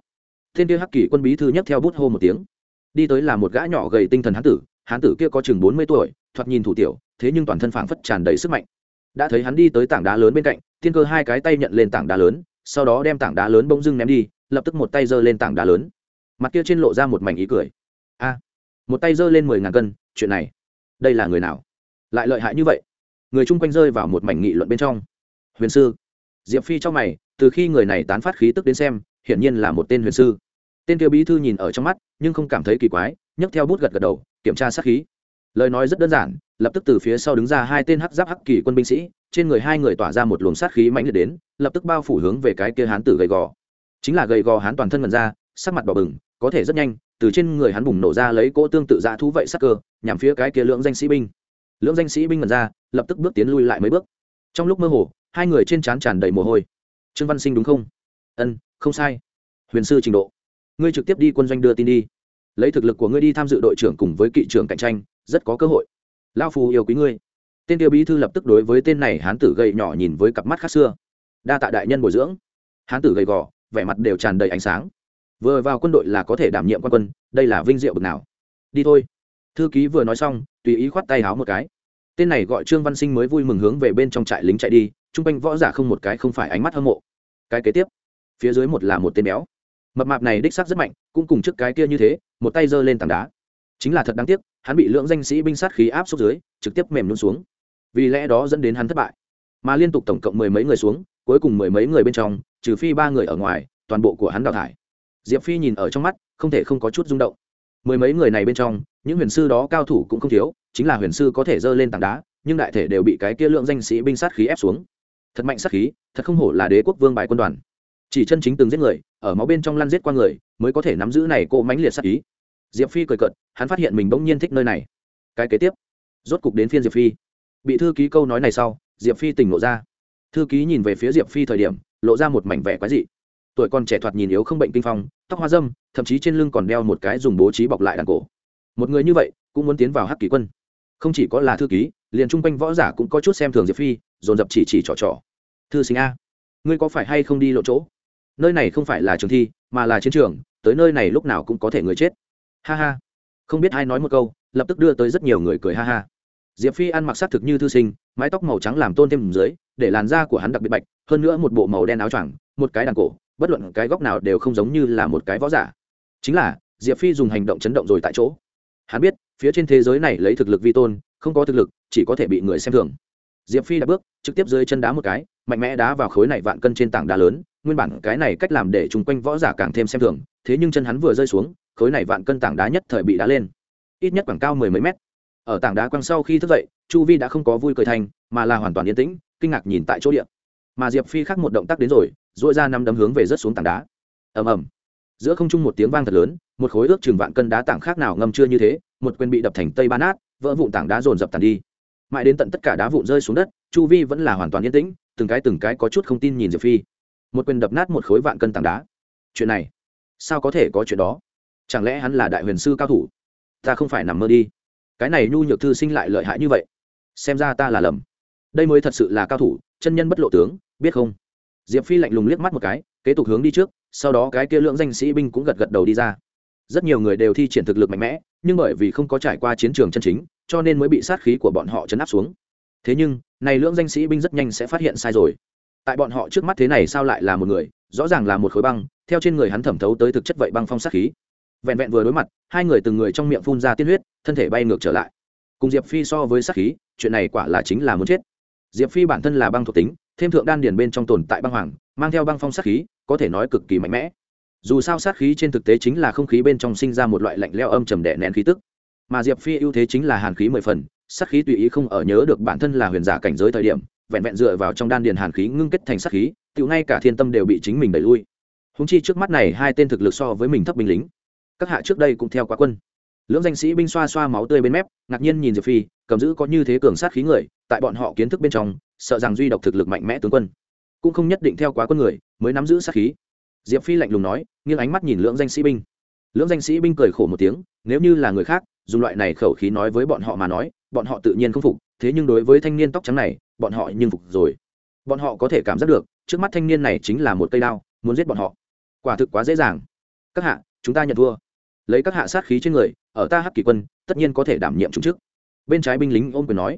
thiên kia Hắc Kỳ quân bí thư nhất theo bút hô một tiếng, đi tới là một gã nhỏ gầy tinh thần hán tử, hán tử kia có chừng bốn mươi tuổi, thoạt nhìn thủ tiểu, thế nhưng toàn thân phảng phất tràn đầy sức mạnh đã thấy hắn đi tới tảng đá lớn bên cạnh thiên cơ hai cái tay nhận lên tảng đá lớn sau đó đem tảng đá lớn bỗng dưng ném đi lập tức một tay giơ lên tảng đá lớn mặt kia trên lộ ra một mảnh ý cười. A, một tay giơ lên mười ngàn cân, chuyện này, đây là người nào? Lại lợi hại như vậy? Người chung quanh rơi vào một mảnh nghị luận bên trong. Huyền sư, diệp phi trong mày, từ khi người này tán phát khí tức đến xem, hiển nhiên là một tên huyền sư. Tên kia bí thư nhìn ở trong mắt, nhưng không cảm thấy kỳ quái, nhấc theo bút gật gật đầu, kiểm tra sát khí. Lời nói rất đơn giản, lập tức từ phía sau đứng ra hai tên hắc giáp hắc kỳ quân binh sĩ, trên người hai người tỏa ra một luồng sát khí mạnh liệt đến, lập tức bao phủ hướng về cái kia hán tử gầy gò. Chính là gầy gò hán toàn thân ngần ra, sắc mặt đỏ bừng có thể rất nhanh, từ trên người hắn bùng nổ ra lấy cỗ tương tự dã thú vậy sắc cơ, nhằm phía cái kia lưỡng danh sĩ binh. Lưỡng danh sĩ binh mật ra, lập tức bước tiến lui lại mấy bước. Trong lúc mơ hồ, hai người trên trán tràn đầy mồ hôi. Trương văn sinh đúng không? Ân, không sai. Huyền sư trình độ. Ngươi trực tiếp đi quân doanh đưa tin đi. Lấy thực lực của ngươi đi tham dự đội trưởng cùng với kỵ trưởng cạnh tranh, rất có cơ hội. Lao phù yêu quý ngươi. Tên tiêu bí thư lập tức đối với tên này hán tử gầy nhỏ nhìn với cặp mắt khác xưa. Đa tạ đại nhân bồi dưỡng. Hán tử gầy gò, vẻ mặt đều tràn đầy ánh sáng vừa vào quân đội là có thể đảm nhiệm quan quân, đây là vinh diệu bực nào. Đi thôi. Thư ký vừa nói xong, tùy ý khoát tay háo một cái. Tên này gọi trương văn sinh mới vui mừng hướng về bên trong trại lính chạy đi chung quanh võ giả không một cái không phải ánh mắt hâm mộ. Cái kế tiếp, phía dưới một là một tên béo. Mập mạp này đích xác rất mạnh, cũng cùng trước cái kia như thế, một tay giơ lên tảng đá. Chính là thật đáng tiếc, hắn bị lưỡng danh sĩ binh sát khí áp xuống dưới, trực tiếp mềm luôn xuống. Vì lẽ đó dẫn đến hắn thất bại. Mà liên tục tổng cộng mười mấy người xuống, cuối cùng mười mấy người bên trong, trừ phi ba người ở ngoài, toàn bộ của hắn đào thải diệp phi nhìn ở trong mắt, không thể không có chút rung động. Mười mấy người này bên trong, những huyền sư đó cao thủ cũng không thiếu, chính là huyền sư có thể dơ lên tảng đá, nhưng đại thể đều bị cái kia lượng danh sĩ binh sát khí ép xuống. Thật mạnh sát khí, thật không hổ là đế quốc vương bài quân đoàn. Chỉ chân chính từng giết người, ở máu bên trong lăn giết qua người, mới có thể nắm giữ này cô mãnh liệt sát ý. Diệp phi cười cợt, hắn phát hiện mình bỗng nhiên thích nơi này. Cái kế tiếp. Rốt cục đến phiên diệp phi. Bị thư ký câu nói này sau, diệp phi tỉnh lộ ra. Thư ký nhìn về phía diệp phi thời điểm, lộ ra một mảnh vẻ quái dị tuổi còn trẻ thoạt nhìn yếu không bệnh kinh phong, tóc hoa dâm, thậm chí trên lưng còn đeo một cái dùng bố trí bọc lại đàn cổ. Một người như vậy cũng muốn tiến vào hắc kỳ quân. Không chỉ có là thư ký, liền chung quanh võ giả cũng có chút xem thường diệp phi, dồn dập chỉ chỉ trò trò. Thư sinh a, ngươi có phải hay không đi lộ chỗ? Nơi này không phải là trường thi, mà là chiến trường, tới nơi này lúc nào cũng có thể người chết. Ha ha. Không biết ai nói một câu, lập tức đưa tới rất nhiều người cười ha ha. Diệp phi ăn mặc s á c thực như thư sinh, mái tóc màu trắng làm tôn thêm dưới, để làn da của hắn đặc biệt bạch, hơn nữa một bộ màu đen áo choàng, một cái đàn cổ bất luận cái góc nào đều không giống như là một cái võ giả. Chính là, diệp phi dùng hành động chấn động rồi tại chỗ. Hắn biết, phía trên thế giới này lấy thực lực vi tôn, không có thực lực, chỉ có thể bị người xem thường. Diệp phi đã bước, trực tiếp dưới chân đá một cái, mạnh mẽ đá vào khối này vạn cân trên tảng đá lớn, nguyên bản cái này cách làm để chung quanh võ giả càng thêm xem thường, thế nhưng chân hắn vừa rơi xuống, khối này vạn cân tảng đá nhất thời bị đá lên. Ít nhất khoảng cao mười mấy mét. Ở tảng đá quăng sau khi thức dậy, chu vi đã không có vui cười thành, mà là hoàn toàn yên tĩnh, kinh ngạc nhìn tại chỗ điện mà diệp phi khác một động tác đến rồi dội ra năm đấm hướng về rớt xuống tảng đá. Ầm ầm. Giữa không trung một tiếng vang thật lớn, một khối ước chừng vạn cân đá tảng khác nào ngâm chưa như thế, một quyền bị đập thành tây ba nát vỡ vụn tảng đá dồn dập tàn đi. Mãi đến tận tất cả đá vụn rơi xuống đất, chu vi vẫn là hoàn toàn yên tĩnh, từng cái từng cái có chút không tin nhìn diệp phi. Một quyền đập nát một khối vạn cân tảng đá. Chuyện này, sao có thể có chuyện đó? Chẳng lẽ hắn là đại huyền sư cao thủ? Ta không phải nằm mơ đi. Cái này nhu nhược thư sinh lại lợi hại như vậy. Xem ra ta là lầm đây mới thật sự là cao thủ, chân nhân bất lộ tướng, biết không? Diệp phi lạnh lùng liếc mắt một cái, kế tục hướng đi trước, sau đó cái kia lượng danh sĩ binh cũng gật gật đầu đi ra. Rất nhiều người đều thi triển thực lực mạnh mẽ, nhưng bởi vì không có trải qua chiến trường chân chính, cho nên mới bị sát khí của bọn họ chấn áp xuống. Thế nhưng, này lượng danh sĩ binh rất nhanh sẽ phát hiện sai rồi. Tại bọn họ trước mắt thế này sao lại là một người, rõ ràng là một khối băng, theo trên người hắn thẩm thấu tới thực chất vậy băng phong sát khí. Vẹn vẹn vừa đối mặt, hai người từng người trong miệng phun ra tiên huyết, thân thể bay ngược trở lại. Cùng diệp phi so với sát khí, chuyện này quả là chính là muốn chết diệp phi bản thân là băng thuộc tính, thêm thượng đan điền bên trong tồn tại băng hoàng, mang theo băng phong sát khí, có thể nói cực kỳ mạnh mẽ. Dù sao sát khí trên thực tế chính là không khí bên trong sinh ra một loại lạnh leo âm trầm đè nén khí tức. Mà diệp phi ưu thế chính là hàn khí mười phần, sát khí tùy ý không ở nhớ được bản thân là huyền giả cảnh giới thời điểm, vẹn vẹn dựa vào trong đan điền hàn khí ngưng kết thành sát khí tự ngay cả thiên tâm đều bị chính mình đẩy lui. Húng chi trước mắt này hai tên thực lực so với mình thấp binh lính, các hạ trước đây cũng theo quá quân lưỡng danh sĩ binh xoa xoa máu tươi bên mép, ngạc nhiên nhìn diệp phi, cầm giữ có như thế cường sát khí người, tại bọn họ kiến thức bên trong, sợ rằng duy độc thực lực mạnh mẽ tướng quân. Cũng không nhất định theo quá quân người, mới nắm giữ sát khí. Diệp phi lạnh lùng nói, nghiêng ánh mắt nhìn lưỡng danh sĩ binh. Lưỡng danh sĩ binh cười khổ một tiếng, nếu như là người khác, dùng loại này khẩu khí nói với bọn họ mà nói, bọn họ tự nhiên không phục, thế nhưng đối với thanh niên tóc trắng này, bọn họ nhưng phục rồi. Bọn họ có thể cảm giác được, trước mắt thanh niên này chính là một cây đao, muốn giết bọn họ. Quả thực quá dễ dàng. Các hạ, chúng ta nhận thua. Lấy các hạ sát khí trên người ở ta hắc kỳ quân, tất nhiên có thể đảm nhiệm trung chức. Bên trái binh lính ôm quyền nói.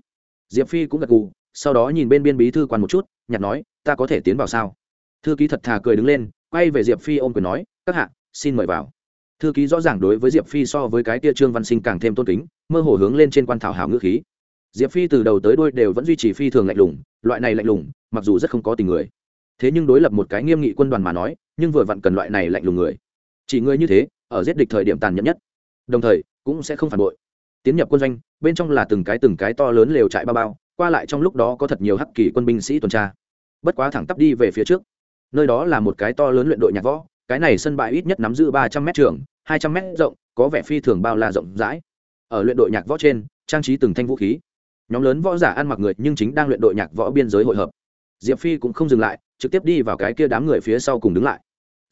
Diệp phi cũng gật gù, sau đó nhìn bên biên bí thư quan một chút, nhặt nói, ta có thể tiến vào sao? Thư ký thật thà cười đứng lên, quay về diệp phi ôm quyền nói, các hạ, xin mời vào. Thư ký rõ ràng đối với diệp phi so với cái tia trương văn sinh càng thêm tôn kính, mơ hồ hướng lên trên quan thảo hảo ngữ khí. Diệp phi từ đầu tới đôi đều vẫn duy trì phi thường lạnh lùng, loại này lạnh lùng, mặc dù rất không có tình người. Thế nhưng đối lập một cái nghiêm nghị quân đoàn mà nói, nhưng vừa vặn cần loại này lạnh lùng người. Chỉ người như thế, ở giết địch thời điểm tàn nhẫn nhất đồng thời cũng sẽ không phản bội. Tiến nhập quân doanh, bên trong là từng cái từng cái to lớn lều trại bao bao, qua lại trong lúc đó có thật nhiều hắc kỳ quân binh sĩ tuần tra. Bất quá thẳng tắp đi về phía trước, nơi đó là một cái to lớn luyện đội nhạc võ, cái này sân bãi ít nhất nắm giữ ba trăm m trường, hai trăm m rộng, có vẻ phi thường bao la rộng rãi. Ở luyện đội nhạc võ trên, trang trí từng thanh vũ khí. Nhóm lớn võ giả ăn mặc người nhưng chính đang luyện đội nhạc võ biên giới hội hợp. Diệp phi cũng không dừng lại, trực tiếp đi vào cái kia đám người phía sau cùng đứng lại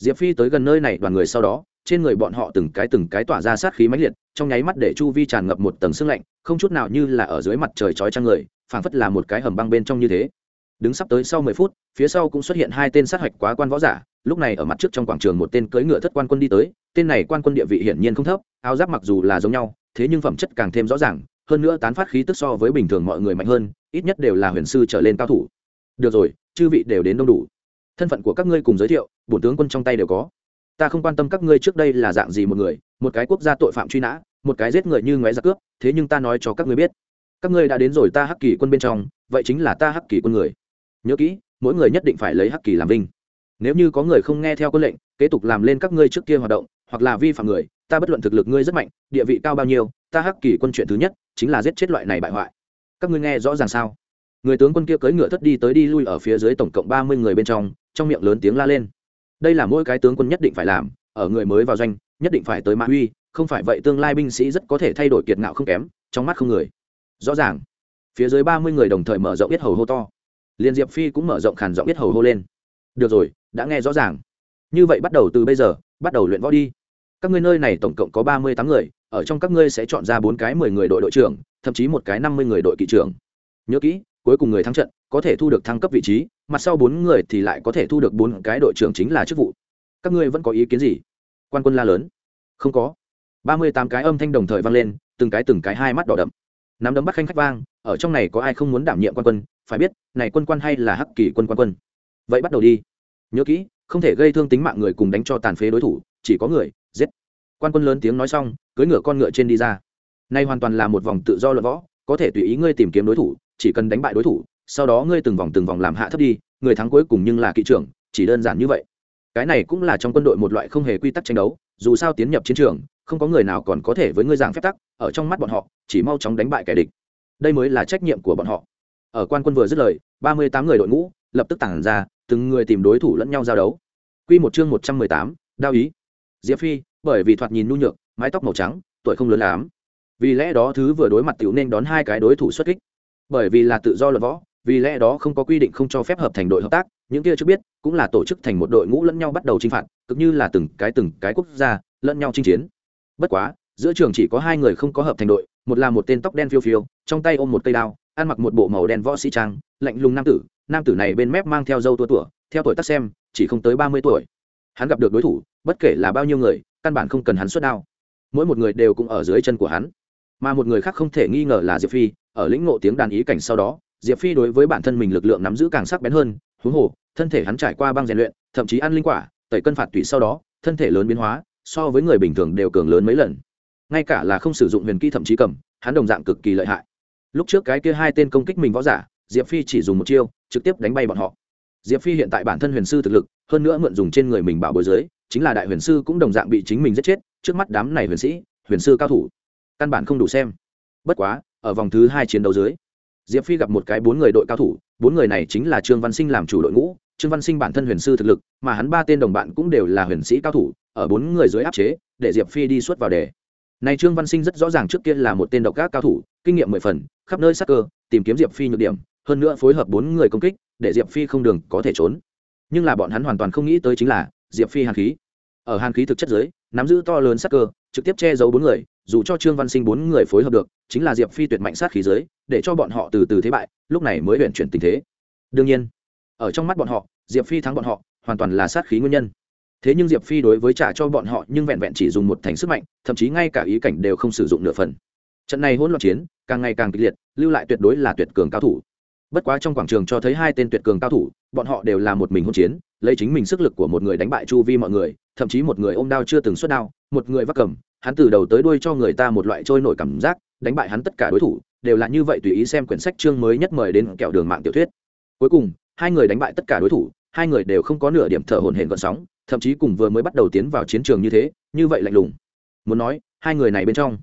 diệp phi tới gần nơi này, đoàn người sau đó, trên người bọn họ từng cái từng cái tỏa ra sát khí mãnh liệt, trong nháy mắt để chu vi tràn ngập một tầng sương lạnh, không chút nào như là ở dưới mặt trời chói trăng người, phảng phất là một cái hầm băng bên trong như thế. Đứng sắp tới sau mười phút, phía sau cũng xuất hiện hai tên sát hạch quá quan võ giả, lúc này ở mặt trước trong quảng trường một tên cưỡi ngựa thất quan quân đi tới, tên này quan quân địa vị hiển nhiên không thấp, áo giáp mặc dù là giống nhau, thế nhưng phẩm chất càng thêm rõ ràng, hơn nữa tán phát khí tức so với bình thường mọi người mạnh hơn, ít nhất đều là huyền sư trở lên cao thủ. Được rồi, chư vị đều đến đông đủ thân phận của các ngươi cùng giới thiệu, bổn tướng quân trong tay đều có. Ta không quan tâm các ngươi trước đây là dạng gì một người, một cái quốc gia tội phạm truy nã, một cái giết người như ngoé giặc cướp, thế nhưng ta nói cho các ngươi biết. Các ngươi đã đến rồi ta hắc kỳ quân bên trong, vậy chính là ta hắc kỳ quân người. Nhớ kỹ, mỗi người nhất định phải lấy hắc kỳ làm vinh. Nếu như có người không nghe theo quân lệnh, kế tục làm lên các ngươi trước kia hoạt động, hoặc là vi phạm người, ta bất luận thực lực ngươi rất mạnh, địa vị cao bao nhiêu, ta hắc kỳ quân chuyện thứ nhất, chính là giết chết loại này bại hoại. Các ngươi nghe rõ ràng sao? Người tướng quân kia cưỡi ngựa thất đi tới đi lui ở phía dưới tổng cộng ba mươi người bên trong trong miệng lớn tiếng la lên. Đây là mỗi cái tướng quân nhất định phải làm, ở người mới vào doanh, nhất định phải tới mã huy. không phải vậy tương lai binh sĩ rất có thể thay đổi kiệt ngạo không kém, trong mắt không người. Rõ ràng, phía dưới ba mươi người đồng thời mở rộng biết hầu hô to. Liên diệp phi cũng mở rộng khàn giọng biết hầu hô lên. Được rồi, đã nghe rõ ràng. Như vậy bắt đầu từ bây giờ, bắt đầu luyện võ đi. Các ngươi nơi này tổng cộng có ba mươi tám người, ở trong các ngươi sẽ chọn ra bốn cái mười người đội đội trưởng, thậm chí một cái năm mươi người đội kỵ trưởng. Nhớ kỹ cuối cùng người thắng trận, có thể thu được thăng cấp vị trí mặt sau bốn người thì lại có thể thu được bốn cái đội trưởng chính là chức vụ. Các ngươi vẫn có ý kiến gì? Quan quân la lớn. Không có. Ba mươi tám cái âm thanh đồng thời vang lên, từng cái từng cái hai mắt đỏ đậm. Nắm đấm bắt khanh khách vang, ở trong này có ai không muốn đảm nhiệm quan quân? Phải biết, này quân quan hay là hắc kỳ quân quan quân? Vậy bắt đầu đi. Nhớ kỹ, không thể gây thương tính mạng người cùng đánh cho tàn phế đối thủ, chỉ có người, giết. Quan quân lớn tiếng nói xong, cưỡi ngựa con ngựa trên đi ra. Nay hoàn toàn là một vòng tự do luận võ, có thể tùy ý ngươi tìm kiếm đối thủ chỉ cần đánh bại đối thủ, sau đó ngươi từng vòng từng vòng làm hạ thấp đi, người thắng cuối cùng nhưng là kỵ trưởng, chỉ đơn giản như vậy. Cái này cũng là trong quân đội một loại không hề quy tắc tranh đấu, dù sao tiến nhập chiến trường, không có người nào còn có thể với ngươi giảng phép tắc, ở trong mắt bọn họ, chỉ mau chóng đánh bại kẻ địch. Đây mới là trách nhiệm của bọn họ. Ở quan quân vừa dứt lời, ba mươi tám người đội ngũ lập tức tản ra, từng người tìm đối thủ lẫn nhau giao đấu. Quy một chương một trăm mười tám, đao ý. Diệp phi, bởi vì thoạt nhìn nhu nhược, mái tóc màu trắng, tuổi không lớn lắm. Vì lẽ đó thứ vừa đối mặt tiểu nên đón hai cái đối thủ xuất kích bởi vì là tự do luận võ, vì lẽ đó không có quy định không cho phép hợp thành đội hợp tác, những kia chưa biết cũng là tổ chức thành một đội ngũ lẫn nhau bắt đầu chinh phạt, cực như là từng cái từng cái quốc gia lẫn nhau chinh chiến. Bất quá, giữa trường chỉ có hai người không có hợp thành đội, một là một tên tóc đen phiêu phiêu, trong tay ôm một cây đao, ăn mặc một bộ màu đen võ sĩ trang, lạnh lùng nam tử nam tử này bên mép mang theo dâu tua tủa, theo tuổi tác xem, chỉ không tới ba mươi tuổi. Hắn gặp được đối thủ, bất kể là bao nhiêu người, căn bản không cần hắn xuất đao. Mỗi một người đều cũng ở dưới chân của hắn, mà một người khác không thể nghi ngờ là diệp phi ở lĩnh ngộ tiếng đàn ý cảnh sau đó, diệp phi đối với bản thân mình lực lượng nắm giữ càng sắc bén hơn, huống hồ, thân thể hắn trải qua băng rèn luyện, thậm chí ăn linh quả, tẩy cân phạt tủy sau đó, thân thể lớn biến hóa, so với người bình thường đều cường lớn mấy lần. Ngay cả là không sử dụng huyền kỹ thậm chí cầm, hắn đồng dạng cực kỳ lợi hại. Lúc trước cái kia hai tên công kích mình võ giả, diệp phi chỉ dùng một chiêu, trực tiếp đánh bay bọn họ. Diệp phi hiện tại bản thân huyền sư thực lực, hơn nữa mượn dùng trên người mình bảo bối giới, chính là đại huyền sư cũng đồng dạng bị chính mình giết chết, trước mắt đám này huyền sĩ, huyền sư cao thủ, căn bản không đủ xem. Bất quá ở vòng thứ hai chiến đấu dưới. Diệp phi gặp một cái bốn người đội cao thủ, bốn người này chính là trương văn sinh làm chủ đội ngũ. Trương văn sinh bản thân huyền sư thực lực, mà hắn ba tên đồng bạn cũng đều là huyền sĩ cao thủ, ở bốn người dưới áp chế, để diệp phi đi suốt vào đề. Này trương văn sinh rất rõ ràng trước kia là một tên độc các cao thủ, kinh nghiệm mười phần, khắp nơi sắc cơ, tìm kiếm diệp phi nhược điểm, hơn nữa phối hợp bốn người công kích, để diệp phi không đường có thể trốn. Nhưng là bọn hắn hoàn toàn không nghĩ tới chính là diệp phi hàn khí. Ở hàn khí thực chất giới nắm giữ to lớn sắc cơ, trực tiếp che giấu bốn người dù cho trương văn sinh bốn người phối hợp được, chính là diệp phi tuyệt mạnh sát khí giới, để cho bọn họ từ từ thế bại, lúc này mới huyện chuyển tình thế. Đương nhiên, ở trong mắt bọn họ, diệp phi thắng bọn họ, hoàn toàn là sát khí nguyên nhân. Thế nhưng diệp phi đối với trả cho bọn họ nhưng vẹn vẹn chỉ dùng một thành sức mạnh, thậm chí ngay cả ý cảnh đều không sử dụng nửa phần. Trận này hỗn loạn chiến, càng ngày càng kịch liệt, lưu lại tuyệt đối là tuyệt cường cao thủ. Bất quá trong quảng trường cho thấy hai tên tuyệt cường cao thủ, bọn họ đều là một mình hỗn chiến, lấy chính mình sức lực của một người đánh bại chu vi mọi người, thậm chí một người ôm đao chưa từng xuất đao, một người vác cầm hắn từ đầu tới đuôi cho người ta một loại trôi nổi cảm giác, đánh bại hắn tất cả đối thủ, đều là như vậy tùy ý xem quyển sách chương mới nhất mời đến kẹo đường mạng tiểu thuyết. Cuối cùng, hai người đánh bại tất cả đối thủ, hai người đều không có nửa điểm thở hổn hển gợn sóng, thậm chí cùng vừa mới bắt đầu tiến vào chiến trường như thế, như vậy lạnh lùng. Muốn nói, hai người này bên trong,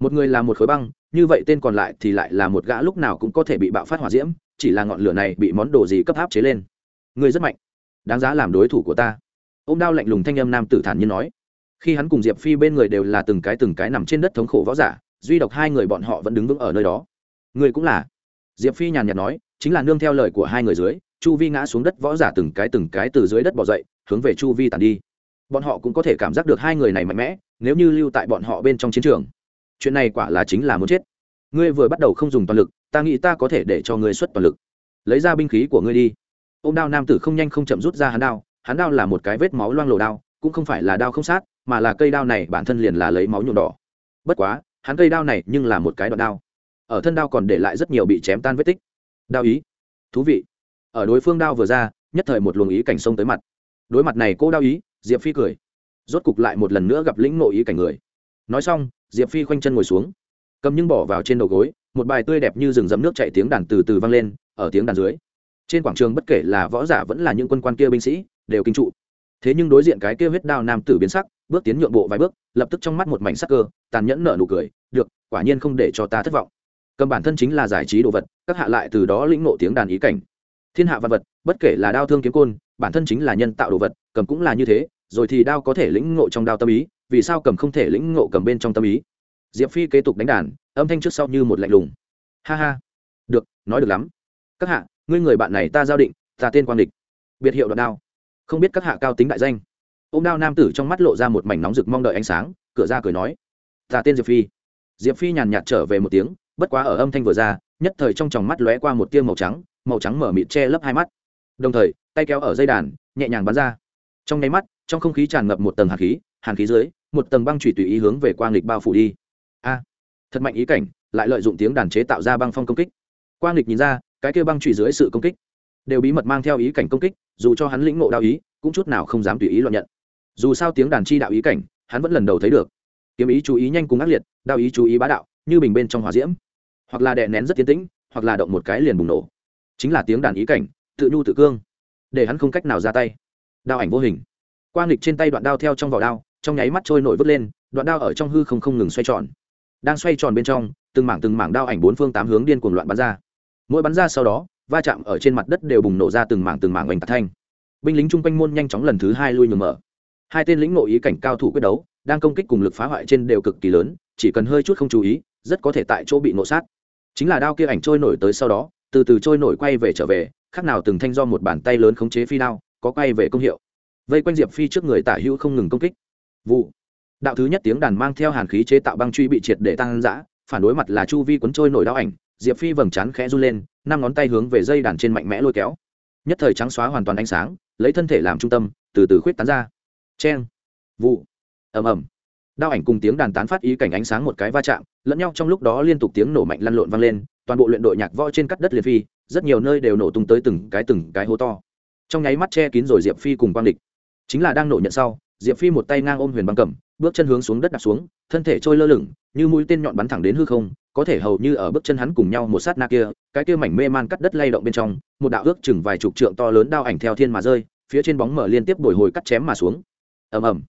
một người là một khối băng, như vậy tên còn lại thì lại là một gã lúc nào cũng có thể bị bạo phát hỏa diễm, chỉ là ngọn lửa này bị món đồ gì cấp áp chế lên. Người rất mạnh, đáng giá làm đối thủ của ta. Ô m đao lạnh lùng thanh âm nam tử thản nhiên nói khi hắn cùng diệp phi bên người đều là từng cái từng cái nằm trên đất thống khổ võ giả, duy độc hai người bọn họ vẫn đứng vững ở nơi đó. Người cũng là. Diệp phi nhàn nhạt nói, chính là nương theo lời của hai người dưới, chu vi ngã xuống đất, võ giả từng cái từng cái từ dưới đất bỏ dậy, hướng về chu vi tàn đi. Bọn họ cũng có thể cảm giác được hai người này mạnh mẽ, nếu như lưu tại bọn họ bên trong chiến trường. Chuyện này quả là chính là muốn chết. Ngươi vừa bắt đầu không dùng toàn lực, ta nghĩ ta có thể để cho ngươi xuất toàn lực. Lấy ra binh khí của ngươi đi. Ô m đao nam tử không nhanh không chậm rút ra hắn đao hắn đao là một cái vết máu loang lổ đao, cũng không phải là đao không sát mà là cây đao này bản thân liền là lấy máu nhuộm đỏ. Bất quá, hắn cây đao này nhưng là một cái đoạn đao. Ở thân đao còn để lại rất nhiều bị chém tan vết tích. Đao ý. Thú vị. Ở đối phương đao vừa ra, nhất thời một luồng ý cảnh sông tới mặt. Đối mặt này cô đao ý, diệp phi cười. Rốt cục lại một lần nữa gặp lĩnh nội ý cảnh người. Nói xong, diệp phi khoanh chân ngồi xuống. Cầm nhưng bỏ vào trên đầu gối, một bài tươi đẹp như rừng rậm nước chạy tiếng đàn từ từ vang lên, ở tiếng đàn dưới. Trên quảng trường bất kể là võ giả vẫn là những quân quan kia binh sĩ, đều kinh trụ thế nhưng đối diện cái kia huyết đao nam tử biến sắc, bước tiến nhượng bộ vài bước, lập tức trong mắt một mảnh sắc cơ, tàn nhẫn nở nụ cười, được, quả nhiên không để cho ta thất vọng. Cầm bản thân chính là giải trí đồ vật, các hạ lại từ đó lĩnh nộ tiếng đàn ý cảnh. Thiên hạ văn vật, bất kể là đao thương kiếm côn, bản thân chính là nhân tạo đồ vật, cầm cũng là như thế, rồi thì đao có thể lĩnh ngộ trong đao tâm ý, vì sao cầm không thể lĩnh ngộ cầm bên trong tâm ý? Diệp phi kế tục đánh đàn, âm thanh trước sau như một lạnh lùng. Ha ha, được, nói được lắm. Các hạ, ngươi người bạn này ta giao định, ta tên quang địch biệt hiệu đoạn đao không biết các hạ cao tính đại danh. Ô m đao nam tử trong mắt lộ ra một mảnh nóng rực mong đợi ánh sáng, cửa ra cười nói, ta tên diệp phi. Diệp phi nhàn nhạt trở về một tiếng, bất quá ở âm thanh vừa ra, nhất thời trong tròng mắt lóe qua một tiêu màu trắng màu trắng mở mịt che lấp hai mắt. Đồng thời, tay kéo ở dây đàn, nhẹ nhàng bắn ra. Trong nháy mắt, trong không khí tràn ngập một tầng hàn khí hàn khí dưới, một tầng băng trụy tùy ý hướng về quang lịch bao phủ đi. A, thật mạnh ý cảnh, lại lợi dụng tiếng đàn chế tạo ra băng phong công kích. Quang lịch nhìn ra, cái kia băng trụy dưới sự công kích, đều bí mật mang theo ý cảnh công kích dù cho hắn lĩnh ngộ đạo ý, cũng chút nào không dám tùy ý loạn nhận. Dù sao tiếng đàn chi đạo ý cảnh, hắn vẫn lần đầu thấy được. Kiếm ý chú ý nhanh cùng ác liệt, đạo ý chú ý bá đạo, như bình bên trong hòa diễm, hoặc là đè nén rất tiến tĩnh, hoặc là động một cái liền bùng nổ. Chính là tiếng đàn ý cảnh, tự nhu tự cương, để hắn không cách nào ra tay. Đao ảnh vô hình. Quang lịch trên tay đoạn đao theo trong vỏ đao, trong nháy mắt trôi nổi vứt lên, đoạn đao ở trong hư không không ngừng xoay tròn. Đang xoay tròn bên trong, từng mảng từng mảng đao ảnh bốn phương tám hướng điên cuồng loạn bắn ra. Mỗi bắn ra sau đó va chạm ở trên mặt đất đều bùng nổ ra từng mảng từng mảng oanh tạc thanh. Binh lính chung quanh môn nhanh chóng lần thứ hai lui nhường mở. Hai tên lĩnh nội ý cảnh cao thủ quyết đấu, đang công kích cùng lực phá hoại trên đều cực kỳ lớn, chỉ cần hơi chút không chú ý, rất có thể tại chỗ bị nổ sát. Chính là đao kia ảnh trôi nổi tới sau đó, từ từ trôi nổi quay về trở về, khác nào từng thanh do một bàn tay lớn khống chế phi đao, có quay về công hiệu. Vây quanh diệp phi trước người tả hữu không ngừng công kích. Vụ. Đạo thứ nhất tiếng đàn mang theo hàn khí chế tạo băng truy bị triệt để tăng giã phản đối mặt là chu vi cuốn trôi nổi đao ảnh, diệp phi vầng trán khẽ run lên năm ngón tay hướng về dây đàn trên mạnh mẽ lôi kéo. Nhất thời trắng xóa hoàn toàn ánh sáng, lấy thân thể làm trung tâm, từ từ khuyết tán ra. Cheng, vụ, ầm ầm. Đao ảnh cùng tiếng đàn tán phát ý cảnh ánh sáng một cái va chạm, lẫn nhau trong lúc đó liên tục tiếng nổ mạnh lăn lộn vang lên, toàn bộ luyện đội nhạc võ trên cắt đất liền phi, rất nhiều nơi đều nổ tung tới từng cái từng cái hố to. Trong nháy mắt che kín rồi diệp phi cùng quang địch. Chính là đang nổ nhận sau, diệp phi một tay ngang ôm huyền băng cầm, bước chân hướng xuống đất đặt xuống, thân thể trôi lơ lửng, như mũi tên nhọn bắn thẳng đến hư không có thể hầu như ở bước chân hắn cùng nhau một sát na kia, cái kia mảnh mê man cắt đất lay động bên trong, một đạo ước chừng vài chục trượng to lớn đao ảnh theo thiên mà rơi, phía trên bóng mở liên tiếp bồi hồi cắt chém mà xuống. Ầm ầm.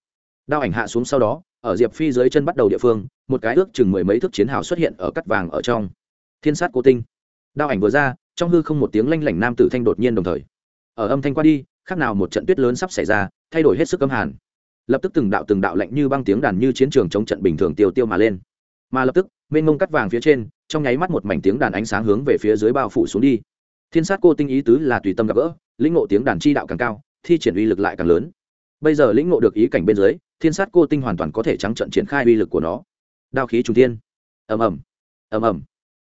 Đao ảnh hạ xuống sau đó, ở diệp phi dưới chân bắt đầu địa phương, một cái ước chừng mười mấy thước chiến hào xuất hiện ở cắt vàng ở trong. Thiên sát cố tinh. Đao ảnh vừa ra, trong hư không một tiếng lanh lảnh nam tử thanh đột nhiên đồng thời. Ở âm thanh qua đi, khác nào một trận tuyết lớn sắp xảy ra, thay đổi hết sức âm hàn. Lập tức từng đạo từng đạo lạnh như băng tiếng đàn như chiến trường chống trận bình thường tiêu tiêu mà lên. Mà lập tức mênh mông cắt vàng phía trên, trong nháy mắt một mảnh tiếng đàn ánh sáng hướng về phía dưới bao phủ xuống đi. Thiên sát cô tinh ý tứ là tùy tâm gặp gỡ, lĩnh ngộ tiếng đàn chi đạo càng cao, thi triển uy lực lại càng lớn. Bây giờ lĩnh ngộ được ý cảnh bên dưới, thiên sát cô tinh hoàn toàn có thể trắng trận triển khai uy lực của nó. Đao khí trung thiên. Ầm ầm. Ầm ầm.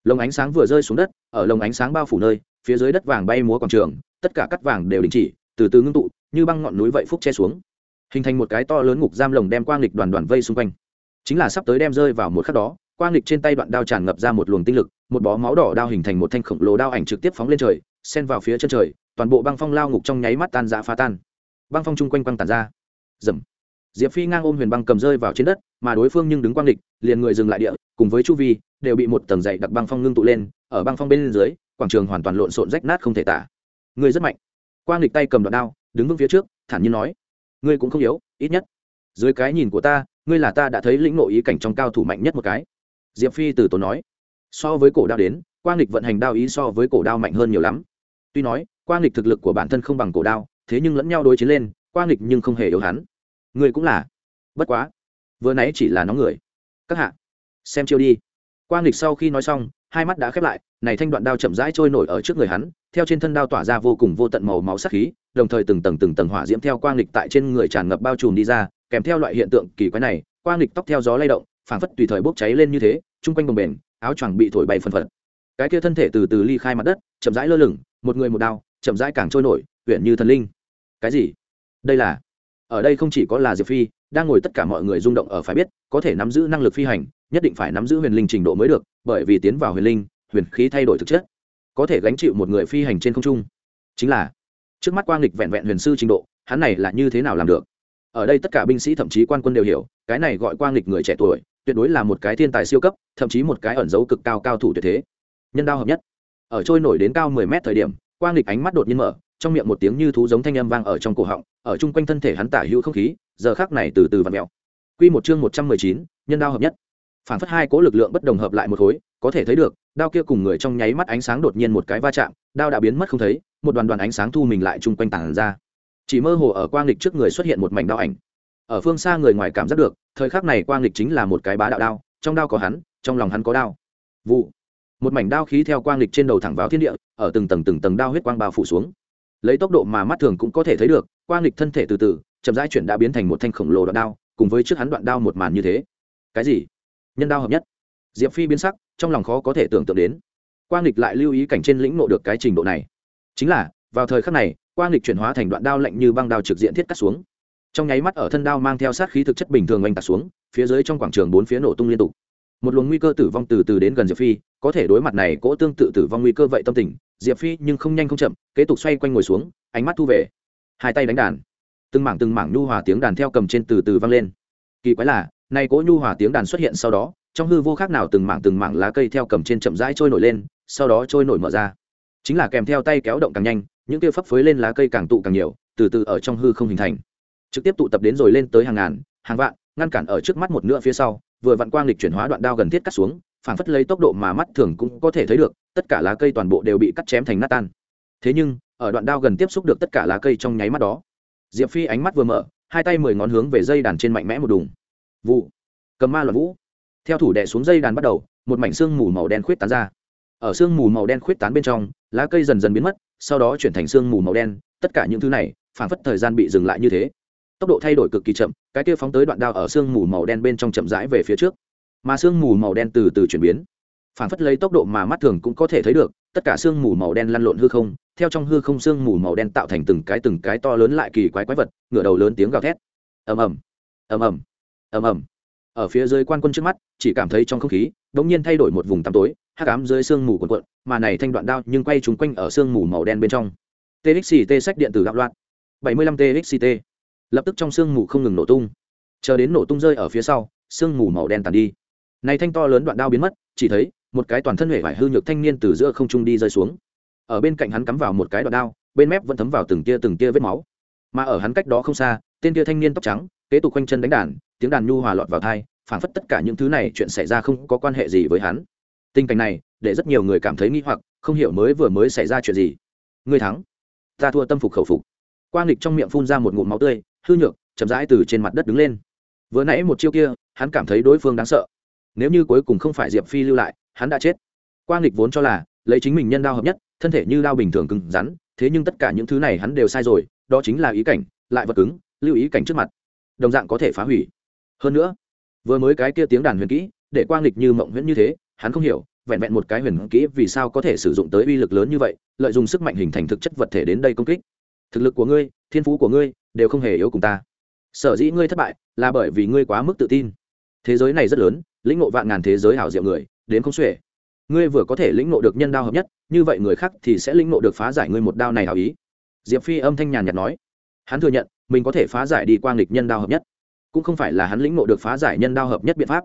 Lồng ánh sáng vừa rơi xuống đất, ở lồng ánh sáng bao phủ nơi, phía dưới đất vàng bay múa quảng trường, tất cả cắt vàng đều đình chỉ, từ từ ngưng tụ, như băng ngọn núi vậy phúc che xuống. Hình thành một cái to lớn ngục giam lồng đem quang lịch đoàn đoàn vây xung quanh. Chính là sắp tới đem rơi vào một khắc đó quang lịch trên tay đoạn đao tràn ngập ra một luồng tinh lực, một bó máu đỏ đao hình thành một thanh khổng lồ đao ảnh trực tiếp phóng lên trời, xen vào phía chân trời, toàn bộ băng phong lao ngục trong nháy mắt tan rã phá tan. Băng phong chung quanh quăng tàn ra. Dầm diệp phi ngang ôm huyền băng cầm rơi vào trên đất, mà đối phương nhưng đứng quang địch liền người dừng lại địa, cùng với chu vi, đều bị một tầng dày đặc băng phong ngưng tụ lên, ở băng phong bên dưới, quảng trường hoàn toàn lộn xộn rách nát không thể tả. Người rất mạnh. Quang địch tay cầm đoạn đao, đứng vững phía trước, thản nhiên nói, ngươi cũng không yếu, ít nhất. Dưới cái nhìn của ta, ngươi là ta đã thấy lĩnh nội ý cảnh trong cao thủ mạnh nhất một cái diệp phi từ tốn nói, so với cổ đao đến, quang Lịch vận hành đao ý so với cổ đao mạnh hơn nhiều lắm. Tuy nói, quang Lịch thực lực của bản thân không bằng cổ đao, thế nhưng lẫn nhau đối chiến lên, quang Lịch nhưng không hề yếu hắn. Người cũng là. Bất quá, vừa nãy chỉ là nóng người. Các hạ, xem chiêu đi. Quang Lịch sau khi nói xong, hai mắt đã khép lại, này thanh đoạn đao chậm rãi trôi nổi ở trước người hắn, theo trên thân đao tỏa ra vô cùng vô tận màu máu sắc khí, đồng thời từng tầng từng tầng hỏa diễm theo quang lịch tại trên người tràn ngập bao trùm đi ra, kèm theo loại hiện tượng kỳ quái này, quang lịch tóc theo gió lay động phảng phất tùy thời bốc cháy lên như thế, chung quanh bồng bềnh, áo choàng bị thổi bay phần phật. Cái kia thân thể từ từ ly khai mặt đất, chậm rãi lơ lửng, một người một đao, chậm rãi càng trôi nổi huyện như thần linh. Cái gì? Đây là? Ở đây không chỉ có là diệp phi, đang ngồi tất cả mọi người rung động ở phải biết, có thể nắm giữ năng lực phi hành, nhất định phải nắm giữ huyền linh trình độ mới được, bởi vì tiến vào huyền linh, huyền khí thay đổi thực chất. Có thể gánh chịu một người phi hành trên không trung. Chính là, trước mắt quang lịch vẹn vẹn huyền sư trình độ, hắn này là như thế nào làm được? Ở đây tất cả binh sĩ thậm chí quan quân đều hiểu, cái này gọi quang lịch người trẻ tuổi tuyệt đối là một cái thiên tài siêu cấp, thậm chí một cái ẩn dấu cực cao cao thủ tuyệt thế. Nhân đao hợp nhất. Ở trôi nổi đến cao mười mét thời điểm, quang lịch ánh mắt đột nhiên mở, trong miệng một tiếng như thú giống thanh âm vang ở trong cổ họng, ở chung quanh thân thể hắn tả hữu không khí, giờ khác này từ từ vặn mèo quy một chương một trăm mười chín, nhân đao hợp nhất. Phản phất hai cố lực lượng bất đồng hợp lại một khối, có thể thấy được, đao kia cùng người trong nháy mắt ánh sáng đột nhiên một cái va chạm, đao đã biến mất không thấy, một đoàn đoàn ánh sáng thu mình lại chung quanh tảng ra. Chỉ mơ hồ ở quang lịch trước người xuất hiện một mảnh đao ảnh ở phương xa người ngoài cảm giác được, thời khắc này quang lịch chính là một cái bá đạo đao, trong đao có hắn, trong lòng hắn có đao. Vụ. Một mảnh đao khí theo quang lịch trên đầu thẳng vào thiên địa, ở từng tầng từng tầng đao huyết quang bao phủ xuống. Lấy tốc độ mà mắt thường cũng có thể thấy được, quang lịch thân thể từ từ, chậm rãi chuyển đã biến thành một thanh khổng lồ đoạn đao, cùng với trước hắn đoạn đao một màn như thế. Cái gì? Nhân đao hợp nhất. Diệp phi biến sắc, trong lòng khó có thể tưởng tượng đến. Quang lịch lại lưu ý cảnh trên lĩnh nộ được cái trình độ này. Chính là, vào thời khắc này, quang lịch chuyển hóa thành đoạn đao lạnh như băng đao trực diện thiết cắt xuống trong nháy mắt ở thân đao mang theo sát khí thực chất bình thường oanh tạc xuống, phía dưới trong quảng trường bốn phía nổ tung liên tục. Một luồng nguy cơ tử vong từ từ đến gần diệp phi, có thể đối mặt này cỗ tương tự tử vong nguy cơ vậy tâm tình, diệp phi nhưng không nhanh không chậm, kế tục xoay quanh ngồi xuống, ánh mắt thu về. Hai tay đánh đàn. Từng mảng từng mảng nhu hòa tiếng đàn theo cầm trên từ từ vang lên. Kỳ quái là nay cỗ nhu hòa tiếng đàn xuất hiện sau đó, trong hư vô khác nào từng mảng từng mảng lá cây theo cầm trên chậm rãi trôi nổi lên, sau đó trôi nổi mở ra. Chính là kèm theo tay kéo động càng nhanh, những kia phấp phới lên lá cây càng tụ càng nhiều, từ từ ở trong hư không hình thành trực tiếp tụ tập đến rồi lên tới hàng ngàn, hàng vạn, ngăn cản ở trước mắt một nửa phía sau, vừa vặn quang lịch chuyển hóa đoạn đao gần thiết cắt xuống, phản phất lấy tốc độ mà mắt thường cũng có thể thấy được, tất cả lá cây toàn bộ đều bị cắt chém thành nát tan. Thế nhưng, ở đoạn đao gần tiếp xúc được tất cả lá cây trong nháy mắt đó, diệp phi ánh mắt vừa mở, hai tay mười ngón hướng về dây đàn trên mạnh mẽ một đùng. Vụ. Cầm ma loạn vũ. Theo thủ đẻ xuống dây đàn bắt đầu, một mảnh xương mù màu đen khuyết tán ra. Ở xương mù màu đen khuyết tán bên trong, lá cây dần dần biến mất, sau đó chuyển thành xương mù màu đen, tất cả những thứ này, phản phất thời gian bị dừng lại như thế tốc độ thay đổi cực kỳ chậm, cái kia phóng tới đoạn đao ở xương mù màu đen bên trong chậm rãi về phía trước. Mà xương mù màu đen từ từ chuyển biến. Phản phất lấy tốc độ mà mắt thường cũng có thể thấy được, tất cả xương mù màu đen lăn lộn hư không, theo trong hư không xương mù màu đen tạo thành từng cái từng cái to lớn lại kỳ quái quái vật, ngửa đầu lớn tiếng gào thét. Ầm ầm ầm ầm ầm ầm. Ở phía dưới quan quân trước mắt, chỉ cảm thấy trong không khí đột nhiên thay đổi một vùng tăm tối, hắc ám dưới sương mù cuộn cuộn, mà này thanh đoạn đao nhưng quay trúng quanh ở sương mù màu đen bên trong. Txt sách điện tử gạo loạn. 75 txt lập tức trong sương mù không ngừng nổ tung. Chờ đến nổ tung rơi ở phía sau, sương mù màu đen tàn đi. Này thanh to lớn đoạn đao biến mất, chỉ thấy một cái toàn thân huệ vải hư nhược thanh niên từ giữa không trung đi rơi xuống. Ở bên cạnh hắn cắm vào một cái đoạn đao, bên mép vẫn thấm vào từng tia từng tia vết máu. Mà ở hắn cách đó không xa, tên tia thanh niên tóc trắng, kế tục quanh chân đánh đàn, tiếng đàn nhu hòa lọt vào thai phảng phất tất cả những thứ này chuyện xảy ra không có quan hệ gì với hắn. Tình cảnh này để rất nhiều người cảm thấy nghi hoặc, không hiểu mới vừa mới xảy ra chuyện gì. Ngươi thắng. Ta thua tâm phục khẩu phục. Quang lịch trong miệng phun ra một ngụm máu tươi hư nhược, chậm rãi từ trên mặt đất đứng lên. Vừa nãy một chiêu kia, hắn cảm thấy đối phương đáng sợ. Nếu như cuối cùng không phải diệp phi lưu lại, hắn đã chết. Quang lịch vốn cho là, lấy chính mình nhân đao hợp nhất, thân thể như đao bình thường cứng rắn, thế nhưng tất cả những thứ này hắn đều sai rồi, đó chính là ý cảnh, lại vật cứng, lưu ý cảnh trước mặt. Đồng dạng có thể phá hủy. Hơn nữa, vừa mới cái kia tiếng đàn huyền kỹ, để quang lịch như mộng huyễn như thế, hắn không hiểu, vẹn vẹn một cái huyền kỹ vì sao có thể sử dụng tới uy lực lớn như vậy, lợi dụng sức mạnh hình thành thực chất vật thể đến đây công kích thực lực của ngươi, thiên phú của ngươi đều không hề yếu cùng ta. Sở dĩ ngươi thất bại là bởi vì ngươi quá mức tự tin. Thế giới này rất lớn, lĩnh ngộ vạn ngàn thế giới hảo diệu người, đến không xuể. Ngươi vừa có thể lĩnh ngộ được nhân đao hợp nhất, như vậy người khác thì sẽ lĩnh ngộ được phá giải ngươi một đao này hảo ý. Diệp phi âm thanh nhàn nhạt nói. Hắn thừa nhận, mình có thể phá giải đi quang lịch nhân đao hợp nhất. Cũng không phải là hắn lĩnh ngộ được phá giải nhân đao hợp nhất biện pháp,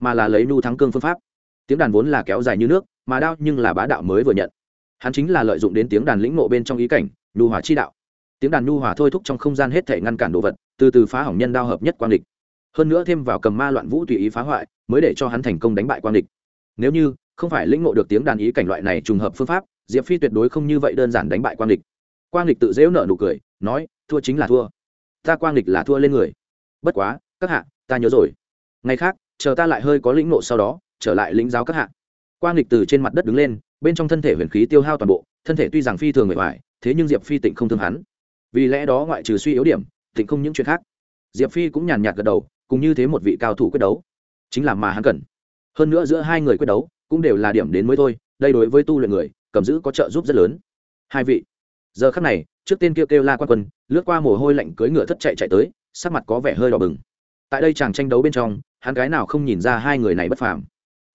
mà là lấy nu thắng cương phương pháp. Tiếng đàn vốn là kéo dài như nước, mà đao nhưng là bá đạo mới vừa nhận. Hắn chính là lợi dụng đến tiếng đàn lĩnh ngộ bên trong ý cảnh nhu hòa chi đạo tiếng đàn nhu hòa thôi thúc trong không gian hết thể ngăn cản đồ vật, từ từ phá hỏng nhân đao hợp nhất quang địch. Hơn nữa thêm vào cầm ma loạn vũ tùy ý phá hoại, mới để cho hắn thành công đánh bại quang địch. Nếu như không phải lĩnh ngộ được tiếng đàn ý cảnh loại này trùng hợp phương pháp, diệp phi tuyệt đối không như vậy đơn giản đánh bại quang địch. Quang địch tự dễu nợ nụ cười, nói, thua chính là thua. Ta quang địch là thua lên người. Bất quá, các hạ, ta nhớ rồi. Ngày khác, chờ ta lại hơi có lĩnh ngộ sau đó, trở lại lĩnh giáo các hạ. Quang địch từ trên mặt đất đứng lên, bên trong thân thể huyền khí tiêu hao toàn bộ, thân thể tuy rằng phi thường mệt hoài thế nhưng diệp phi tịnh không thương hắn vì lẽ đó ngoại trừ suy yếu điểm tịnh không những chuyện khác. Diệp phi cũng nhàn nhạt gật đầu, cùng như thế một vị cao thủ quyết đấu, chính là mà hắn cần. Hơn nữa giữa hai người quyết đấu, cũng đều là điểm đến mới thôi, đây đối với tu luyện người, cầm giữ có trợ giúp rất lớn. Hai vị, giờ khắc này, trước tên kêu kêu la quan quân, lướt qua mồ hôi lạnh cưỡi ngựa thất chạy chạy tới, sắc mặt có vẻ hơi đỏ bừng. Tại đây chàng tranh đấu bên trong, hắn gái nào không nhìn ra hai người này bất phàm.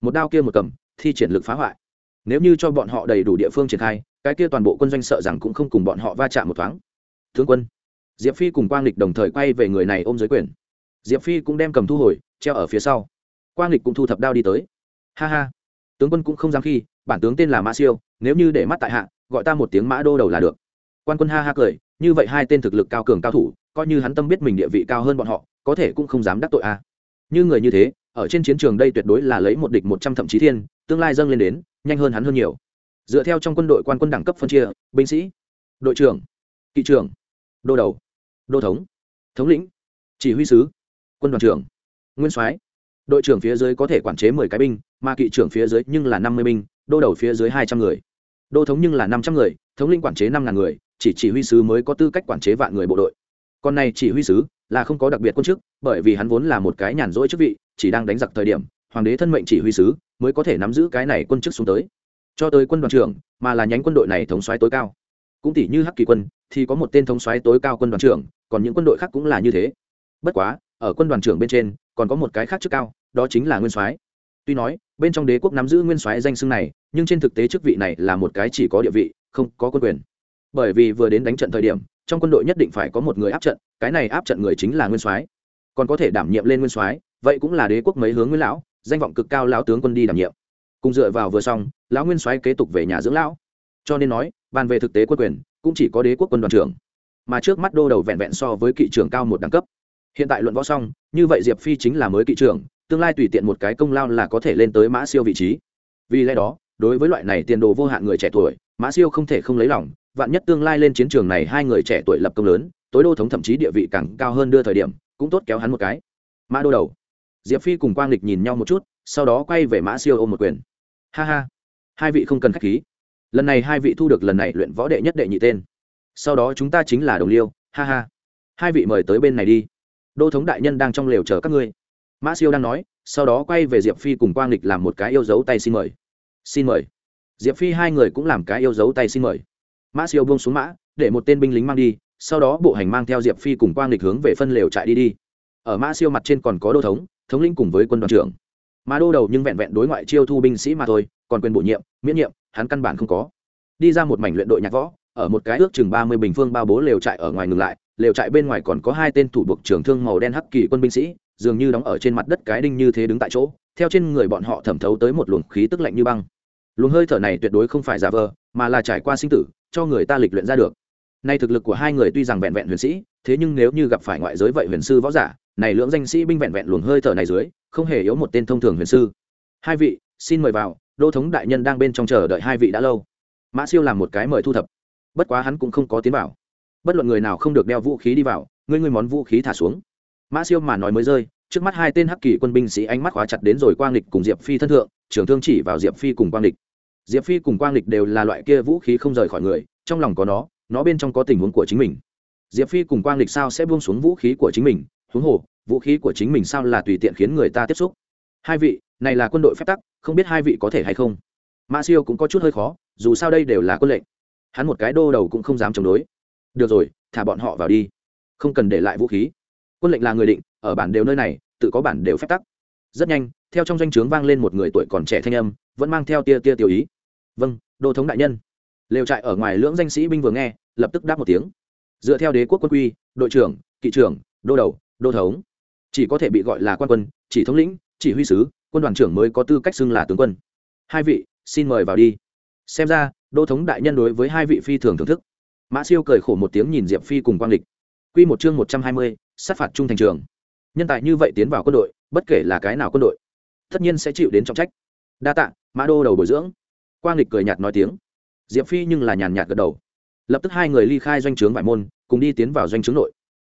Một đao kia một cầm, thi triển lực phá hoại. Nếu như cho bọn họ đầy đủ địa phương triển khai, cái kia toàn bộ quân doanh sợ rằng cũng không cùng bọn họ va chạm một thoáng thương quân. Diệp phi cùng quang lịch đồng thời quay về người này ôm giới quyền. Diệp phi cũng đem cầm thu hồi, treo ở phía sau. Quang lịch cũng thu thập đao đi tới. Ha ha. Tướng quân cũng không dám khi, bản tướng tên là mã siêu, nếu như để mắt tại hạ, gọi ta một tiếng mã đô đầu là được. Quan quân ha ha cười, như vậy hai tên thực lực cao cường cao thủ, coi như hắn tâm biết mình địa vị cao hơn bọn họ, có thể cũng không dám đắc tội a. Như người như thế, ở trên chiến trường đây tuyệt đối là lấy một địch một trăm thậm chí thiên, tương lai dâng lên đến, nhanh hơn hắn hơn nhiều. Dựa theo trong quân đội quan quân đẳng cấp phân chia, binh sĩ, đội trưởng, kỵ trưởng đô đầu, đô thống thống lĩnh, chỉ huy sứ, quân đoàn trưởng, nguyên soái. Đội trưởng phía dưới có thể quản chế mười cái binh, mà kỵ trưởng phía dưới nhưng là năm mươi binh, đô đầu phía dưới hai trăm người. Đô thống nhưng là năm trăm người, thống lĩnh quản chế năm ngàn người, chỉ chỉ huy sứ mới có tư cách quản chế vạn người bộ đội. Còn này chỉ huy sứ là không có đặc biệt quân chức, bởi vì hắn vốn là một cái nhàn rỗi chức vị, chỉ đang đánh giặc thời điểm, hoàng đế thân mệnh chỉ huy sứ mới có thể nắm giữ cái này quân chức xuống tới. Cho tới quân đoàn trưởng, mà là nhánh quân đội này thống soái tối cao. Cũng tỷ như hắc kỳ quân thì có một tên thống soái tối cao quân đoàn trưởng, còn những quân đội khác cũng là như thế. Bất quá, ở quân đoàn trưởng bên trên, còn có một cái khác chức cao, đó chính là nguyên soái. Tuy nói, bên trong đế quốc nắm giữ nguyên soái danh xưng này, nhưng trên thực tế chức vị này là một cái chỉ có địa vị, không có quân quyền. Bởi vì vừa đến đánh trận thời điểm, trong quân đội nhất định phải có một người áp trận, cái này áp trận người chính là nguyên soái. Còn có thể đảm nhiệm lên nguyên soái, vậy cũng là đế quốc mấy hướng nguyên lão, danh vọng cực cao lão tướng quân đi đảm nhiệm. Cùng dựa vào vừa xong, lão nguyên soái kế tục về nhà dưỡng lão. Cho nên nói, bàn về thực tế quân quyền cũng chỉ có đế quốc quân đoàn trưởng, mà trước mắt đô đầu vẹn vẹn so với kỵ trưởng cao một đẳng cấp. Hiện tại luận võ xong, như vậy diệp phi chính là mới kỵ trưởng, tương lai tùy tiện một cái công lao là có thể lên tới mã siêu vị trí. Vì lẽ đó, đối với loại này tiền đồ vô hạn người trẻ tuổi, mã siêu không thể không lấy lòng, vạn nhất tương lai lên chiến trường này hai người trẻ tuổi lập công lớn, tối đô thống thậm chí địa vị càng cao hơn đưa thời điểm, cũng tốt kéo hắn một cái. Mã đô đầu. Diệp phi cùng quang lịch nhìn nhau một chút, sau đó quay về mã siêu ôm một quyền. Ha ha. Hai vị không cần k h á c h khí lần này hai vị thu được lần này luyện võ đệ nhất đệ nhị tên. Sau đó chúng ta chính là đồng liêu, ha ha. Hai vị mời tới bên này đi. Đô thống đại nhân đang trong lều chờ các ngươi. Mã siêu đang nói, sau đó quay về diệp phi cùng quang lịch làm một cái yêu dấu tay xin mời. Xin mời. Diệp phi hai người cũng làm cái yêu dấu tay xin mời. Mã siêu buông xuống mã, để một tên binh lính mang đi, sau đó bộ hành mang theo diệp phi cùng quang lịch hướng về phân lều trại đi đi. Ở mã siêu mặt trên còn có đô thống thống lĩnh cùng với quân đoàn trưởng. Mà đô đầu nhưng vẹn vẹn đối ngoại chiêu thu binh sĩ mà thôi, còn quyền bổ nhiệm, miễn nhiệm hắn căn bản không có. Đi ra một mảnh luyện đội nhạc võ, ở một cái ước chừng ba mươi bình phương ba bố lều trại ở ngoài ngừng lại, lều trại bên ngoài còn có hai tên thủ buộc trưởng thương màu đen hắc kỳ quân binh sĩ, dường như đóng ở trên mặt đất cái đinh như thế đứng tại chỗ, theo trên người bọn họ thẩm thấu tới một luồng khí tức lạnh như băng. Luồng hơi thở này tuyệt đối không phải giả vờ, mà là trải qua sinh tử, cho người ta lịch luyện ra được. Nay thực lực của hai người tuy rằng vẹn vẹn huyền sĩ, thế nhưng nếu như gặp phải ngoại giới vậy huyền sư võ giả, này lưỡng danh sĩ binh vẹn vẹn luồng hơi thở này dưới, không hề yếu một tên thông thường huyền sư. Hai vị, xin mời vào đô thống đại nhân đang bên trong chờ đợi hai vị đã lâu. Mã siêu làm một cái mời thu thập. Bất quá hắn cũng không có tiến vào. Bất luận người nào không được đeo vũ khí đi vào, ngươi ngươi món vũ khí thả xuống. Mã siêu mà nói mới rơi, trước mắt hai tên hắc kỳ quân binh sĩ ánh mắt khóa chặt đến rồi quang lịch cùng diệp phi thân thượng, trưởng thương chỉ vào diệp phi cùng quang lịch. Diệp phi cùng quang lịch đều là loại kia vũ khí không rời khỏi người, trong lòng có nó nó bên trong có tình huống của chính mình. Diệp phi cùng quang lịch sao sẽ buông xuống vũ khí của chính mình? Huống hồ, vũ khí của chính mình sao là tùy tiện khiến người ta tiếp xúc? Hai vị, này là quân đội phép tắc, không biết hai vị có thể hay không? Mã siêu cũng có chút hơi khó, dù sao đây đều là quân lệnh. Hắn một cái đô đầu cũng không dám chống đối. Được rồi, thả bọn họ vào đi. Không cần để lại vũ khí. Quân lệnh là người định, ở bản đều nơi này, tự có bản đều phép tắc. Rất nhanh, theo trong danh o vang lên một người tuổi còn trẻ thanh âm, vẫn mang theo tia tia tiểu ý. Vâng đô thống đại nhân. Lều trại ở ngoài lưỡng danh sĩ binh vừa nghe, lập tức đáp một tiếng. Dựa theo đế quốc quân quy, đội trưởng, kỵ trưởng, đô đầu, đô thống. Chỉ có thể bị gọi là quan quân, chỉ thống lĩnh chỉ huy sứ, quân đoàn trưởng mới có tư cách xưng là tướng quân. Hai vị, xin mời vào đi. Xem ra, đô thống đại nhân đối với hai vị phi thường thưởng thức. Mã siêu cười khổ một tiếng nhìn diệp phi cùng quang lịch. Q một chương một trăm hai mươi, sát phạt trung thành trường. Nhân tài như vậy tiến vào quân đội, bất kể là cái nào quân đội, tất nhiên sẽ chịu đến trọng trách. Đa tạ, mã đô đầu bồi dưỡng. Quang lịch cười nhạt nói tiếng. Diệp phi nhưng là nhàn nhạt gật đầu. Lập tức hai người ly khai doanh trướng vải môn, cùng đi tiến vào doanh trướng nội.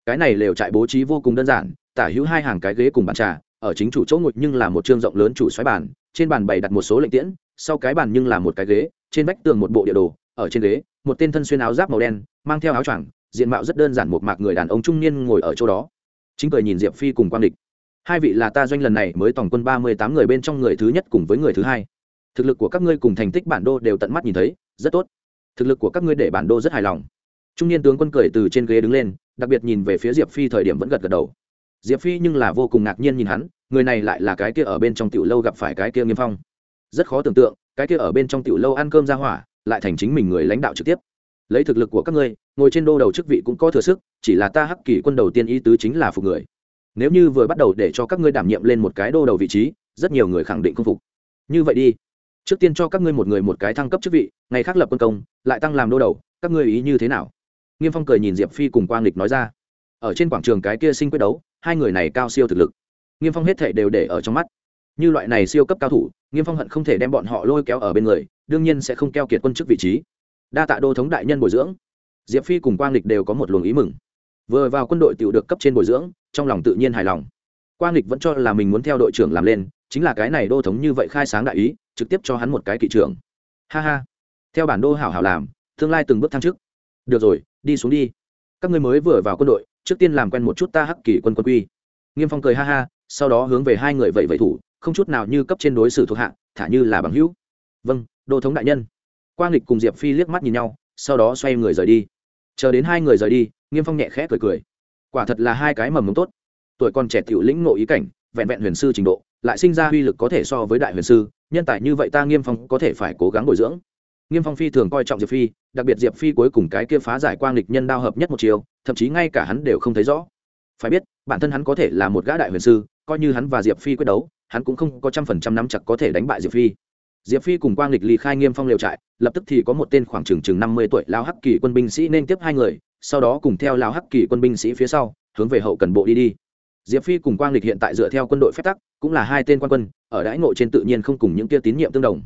Cái này lều trại bố trí vô cùng đơn giản, tả hữu hai hàng cái ghế cùng bàn trà ở chính chủ chỗ ngồi nhưng là một chương rộng lớn chủ xoáy bàn, trên bàn bày đặt một số lệnh tiễn, sau cái bàn nhưng là một cái ghế, trên vách tường một bộ địa đồ, ở trên ghế, một tên thân xuyên áo giáp màu đen, mang theo áo choàng, diện mạo rất đơn giản một mạc người đàn ông trung niên ngồi ở chỗ đó. Chính cười nhìn diệp phi cùng quan địch. Hai vị là ta doanh lần này mới tổng quân ba mươi tám người bên trong người thứ nhất cùng với người thứ hai. Thực lực của các ngươi cùng thành tích bản đô đều tận mắt nhìn thấy, rất tốt. Thực lực của các ngươi để bản đô rất hài lòng. Trung niên tướng quân cười từ trên ghế đứng lên, đặc biệt nhìn về phía diệp phi thời điểm vẫn gật gật đầu diệp phi nhưng là vô cùng ngạc nhiên nhìn hắn, người này lại là cái kia ở bên trong tiểu lâu gặp phải cái kia nghiêm phong. Rất khó tưởng tượng, cái kia ở bên trong tiểu lâu ăn cơm ra hỏa, lại thành chính mình người lãnh đạo trực tiếp. Lấy thực lực của các ngươi, ngồi trên đô đầu chức vị cũng có thừa sức, chỉ là ta hắc kỳ quân đầu tiên ý tứ chính là phục người. Nếu như vừa bắt đầu để cho các ngươi đảm nhiệm lên một cái đô đầu vị trí, rất nhiều người khẳng định không phục. Như vậy đi. Trước tiên cho các ngươi một người một cái thăng cấp chức vị, ngày khác lập quân công, lại tăng làm đô đầu, các ngươi ý như thế nào? Nghiêm phong cười nhìn diệp phi cùng quang lịch nói ra. Ở trên quảng trường cái kia sinh quyết đấu hai người này cao siêu thực lực. Nghiêm phong hết thể đều để ở trong mắt. Như loại này siêu cấp cao thủ, nghiêm phong hận không thể đem bọn họ lôi kéo ở bên người, đương nhiên sẽ không keo kiệt quân chức vị trí. Đa tạ đô thống đại nhân bồi dưỡng. Diệp phi cùng quang lịch đều có một luồng ý mừng. Vừa vào quân đội tự được cấp trên bồi dưỡng, trong lòng tự nhiên hài lòng. Quang lịch vẫn cho là mình muốn theo đội trưởng làm lên, chính là cái này đô thống như vậy khai sáng đại ý, trực tiếp cho hắn một cái kỵ trưởng. Ha ha. Theo bản đô hảo hảo làm, tương lai từng bước thăng chức. Được rồi, đi xuống đi. Các ngươi mới vừa vào quân đội trước tiên làm quen một chút ta hắc kỳ quân quân quy. Nghiêm phong cười ha ha, sau đó hướng về hai người vậy vậy thủ, không chút nào như cấp trên đối xử thuộc hạ, thả như là bằng hữu. Vâng đô thống đại nhân. Quang lịch cùng diệp phi liếc mắt nhìn nhau, sau đó xoay người rời đi. Chờ đến hai người rời đi, nghiêm phong nhẹ khẽ cười cười. Quả thật là hai cái mầm mống tốt. Tuổi còn trẻ tiểu lĩnh nội ý cảnh, vẹn vẹn huyền sư trình độ, lại sinh ra uy lực có thể so với đại huyền sư, nhân tài như vậy ta nghiêm phong có thể phải cố gắng bồi dưỡng nghiêm phong phi thường coi trọng diệp phi, đặc biệt diệp phi cuối cùng cái kia phá giải quang lịch nhân đao hợp nhất một chiều, thậm chí ngay cả hắn đều không thấy rõ. Phải biết, bản thân hắn có thể là một gã đại huyền sư, coi như hắn và diệp phi quyết đấu, hắn cũng không có trăm phần trăm nắm chặt có thể đánh bại diệp phi. Diệp phi cùng quang lịch ly khai nghiêm phong liều trại, lập tức thì có một tên khoảng chừng chừng năm mươi tuổi lao hắc kỳ quân binh sĩ nên tiếp hai người, sau đó cùng theo lao hắc kỳ quân binh sĩ phía sau, hướng về hậu cần bộ đi đi. Diệp phi cùng quang lịch hiện tại dựa theo quân đội phép tắc, cũng là hai tên quan quân, ở đãi ngộ trên tự nhiên không cùng những kia tín nhiệm tương đồng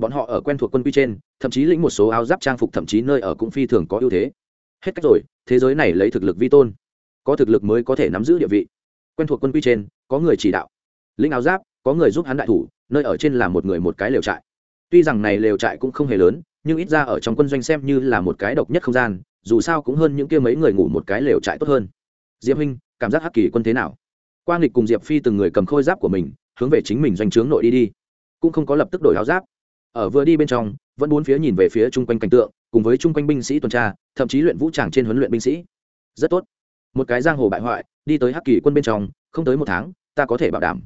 bọn họ ở quen thuộc quân quy trên, thậm chí lĩnh một số áo giáp trang phục thậm chí nơi ở cũng phi thường có ưu thế. Hết cách rồi, thế giới này lấy thực lực vi tôn, có thực lực mới có thể nắm giữ địa vị. Quen thuộc quân quy trên, có người chỉ đạo. Lĩnh áo giáp, có người giúp hắn đại thủ, nơi ở trên là một người một cái lều trại. Tuy rằng này lều trại cũng không hề lớn, nhưng ít ra ở trong quân doanh xem như là một cái độc nhất không gian, dù sao cũng hơn những kia mấy người ngủ một cái lều trại tốt hơn. Diệp huynh, cảm giác hắc kỳ quân thế nào? Quang lịch cùng diệp phi từng người cầm khôi giáp của mình, hướng về chính mình doanh trướng nội đi đi. Cũng không có lập tức đổi áo giáp ở vừa đi bên trong, vẫn bốn phía nhìn về phía chung quanh cảnh tượng, cùng với chung quanh binh sĩ tuần tra, thậm chí luyện vũ tràng trên huấn luyện binh sĩ. Rất tốt. Một cái giang hồ bại hoại, đi tới hắc kỳ quân bên trong, không tới một tháng, ta có thể bảo đảm,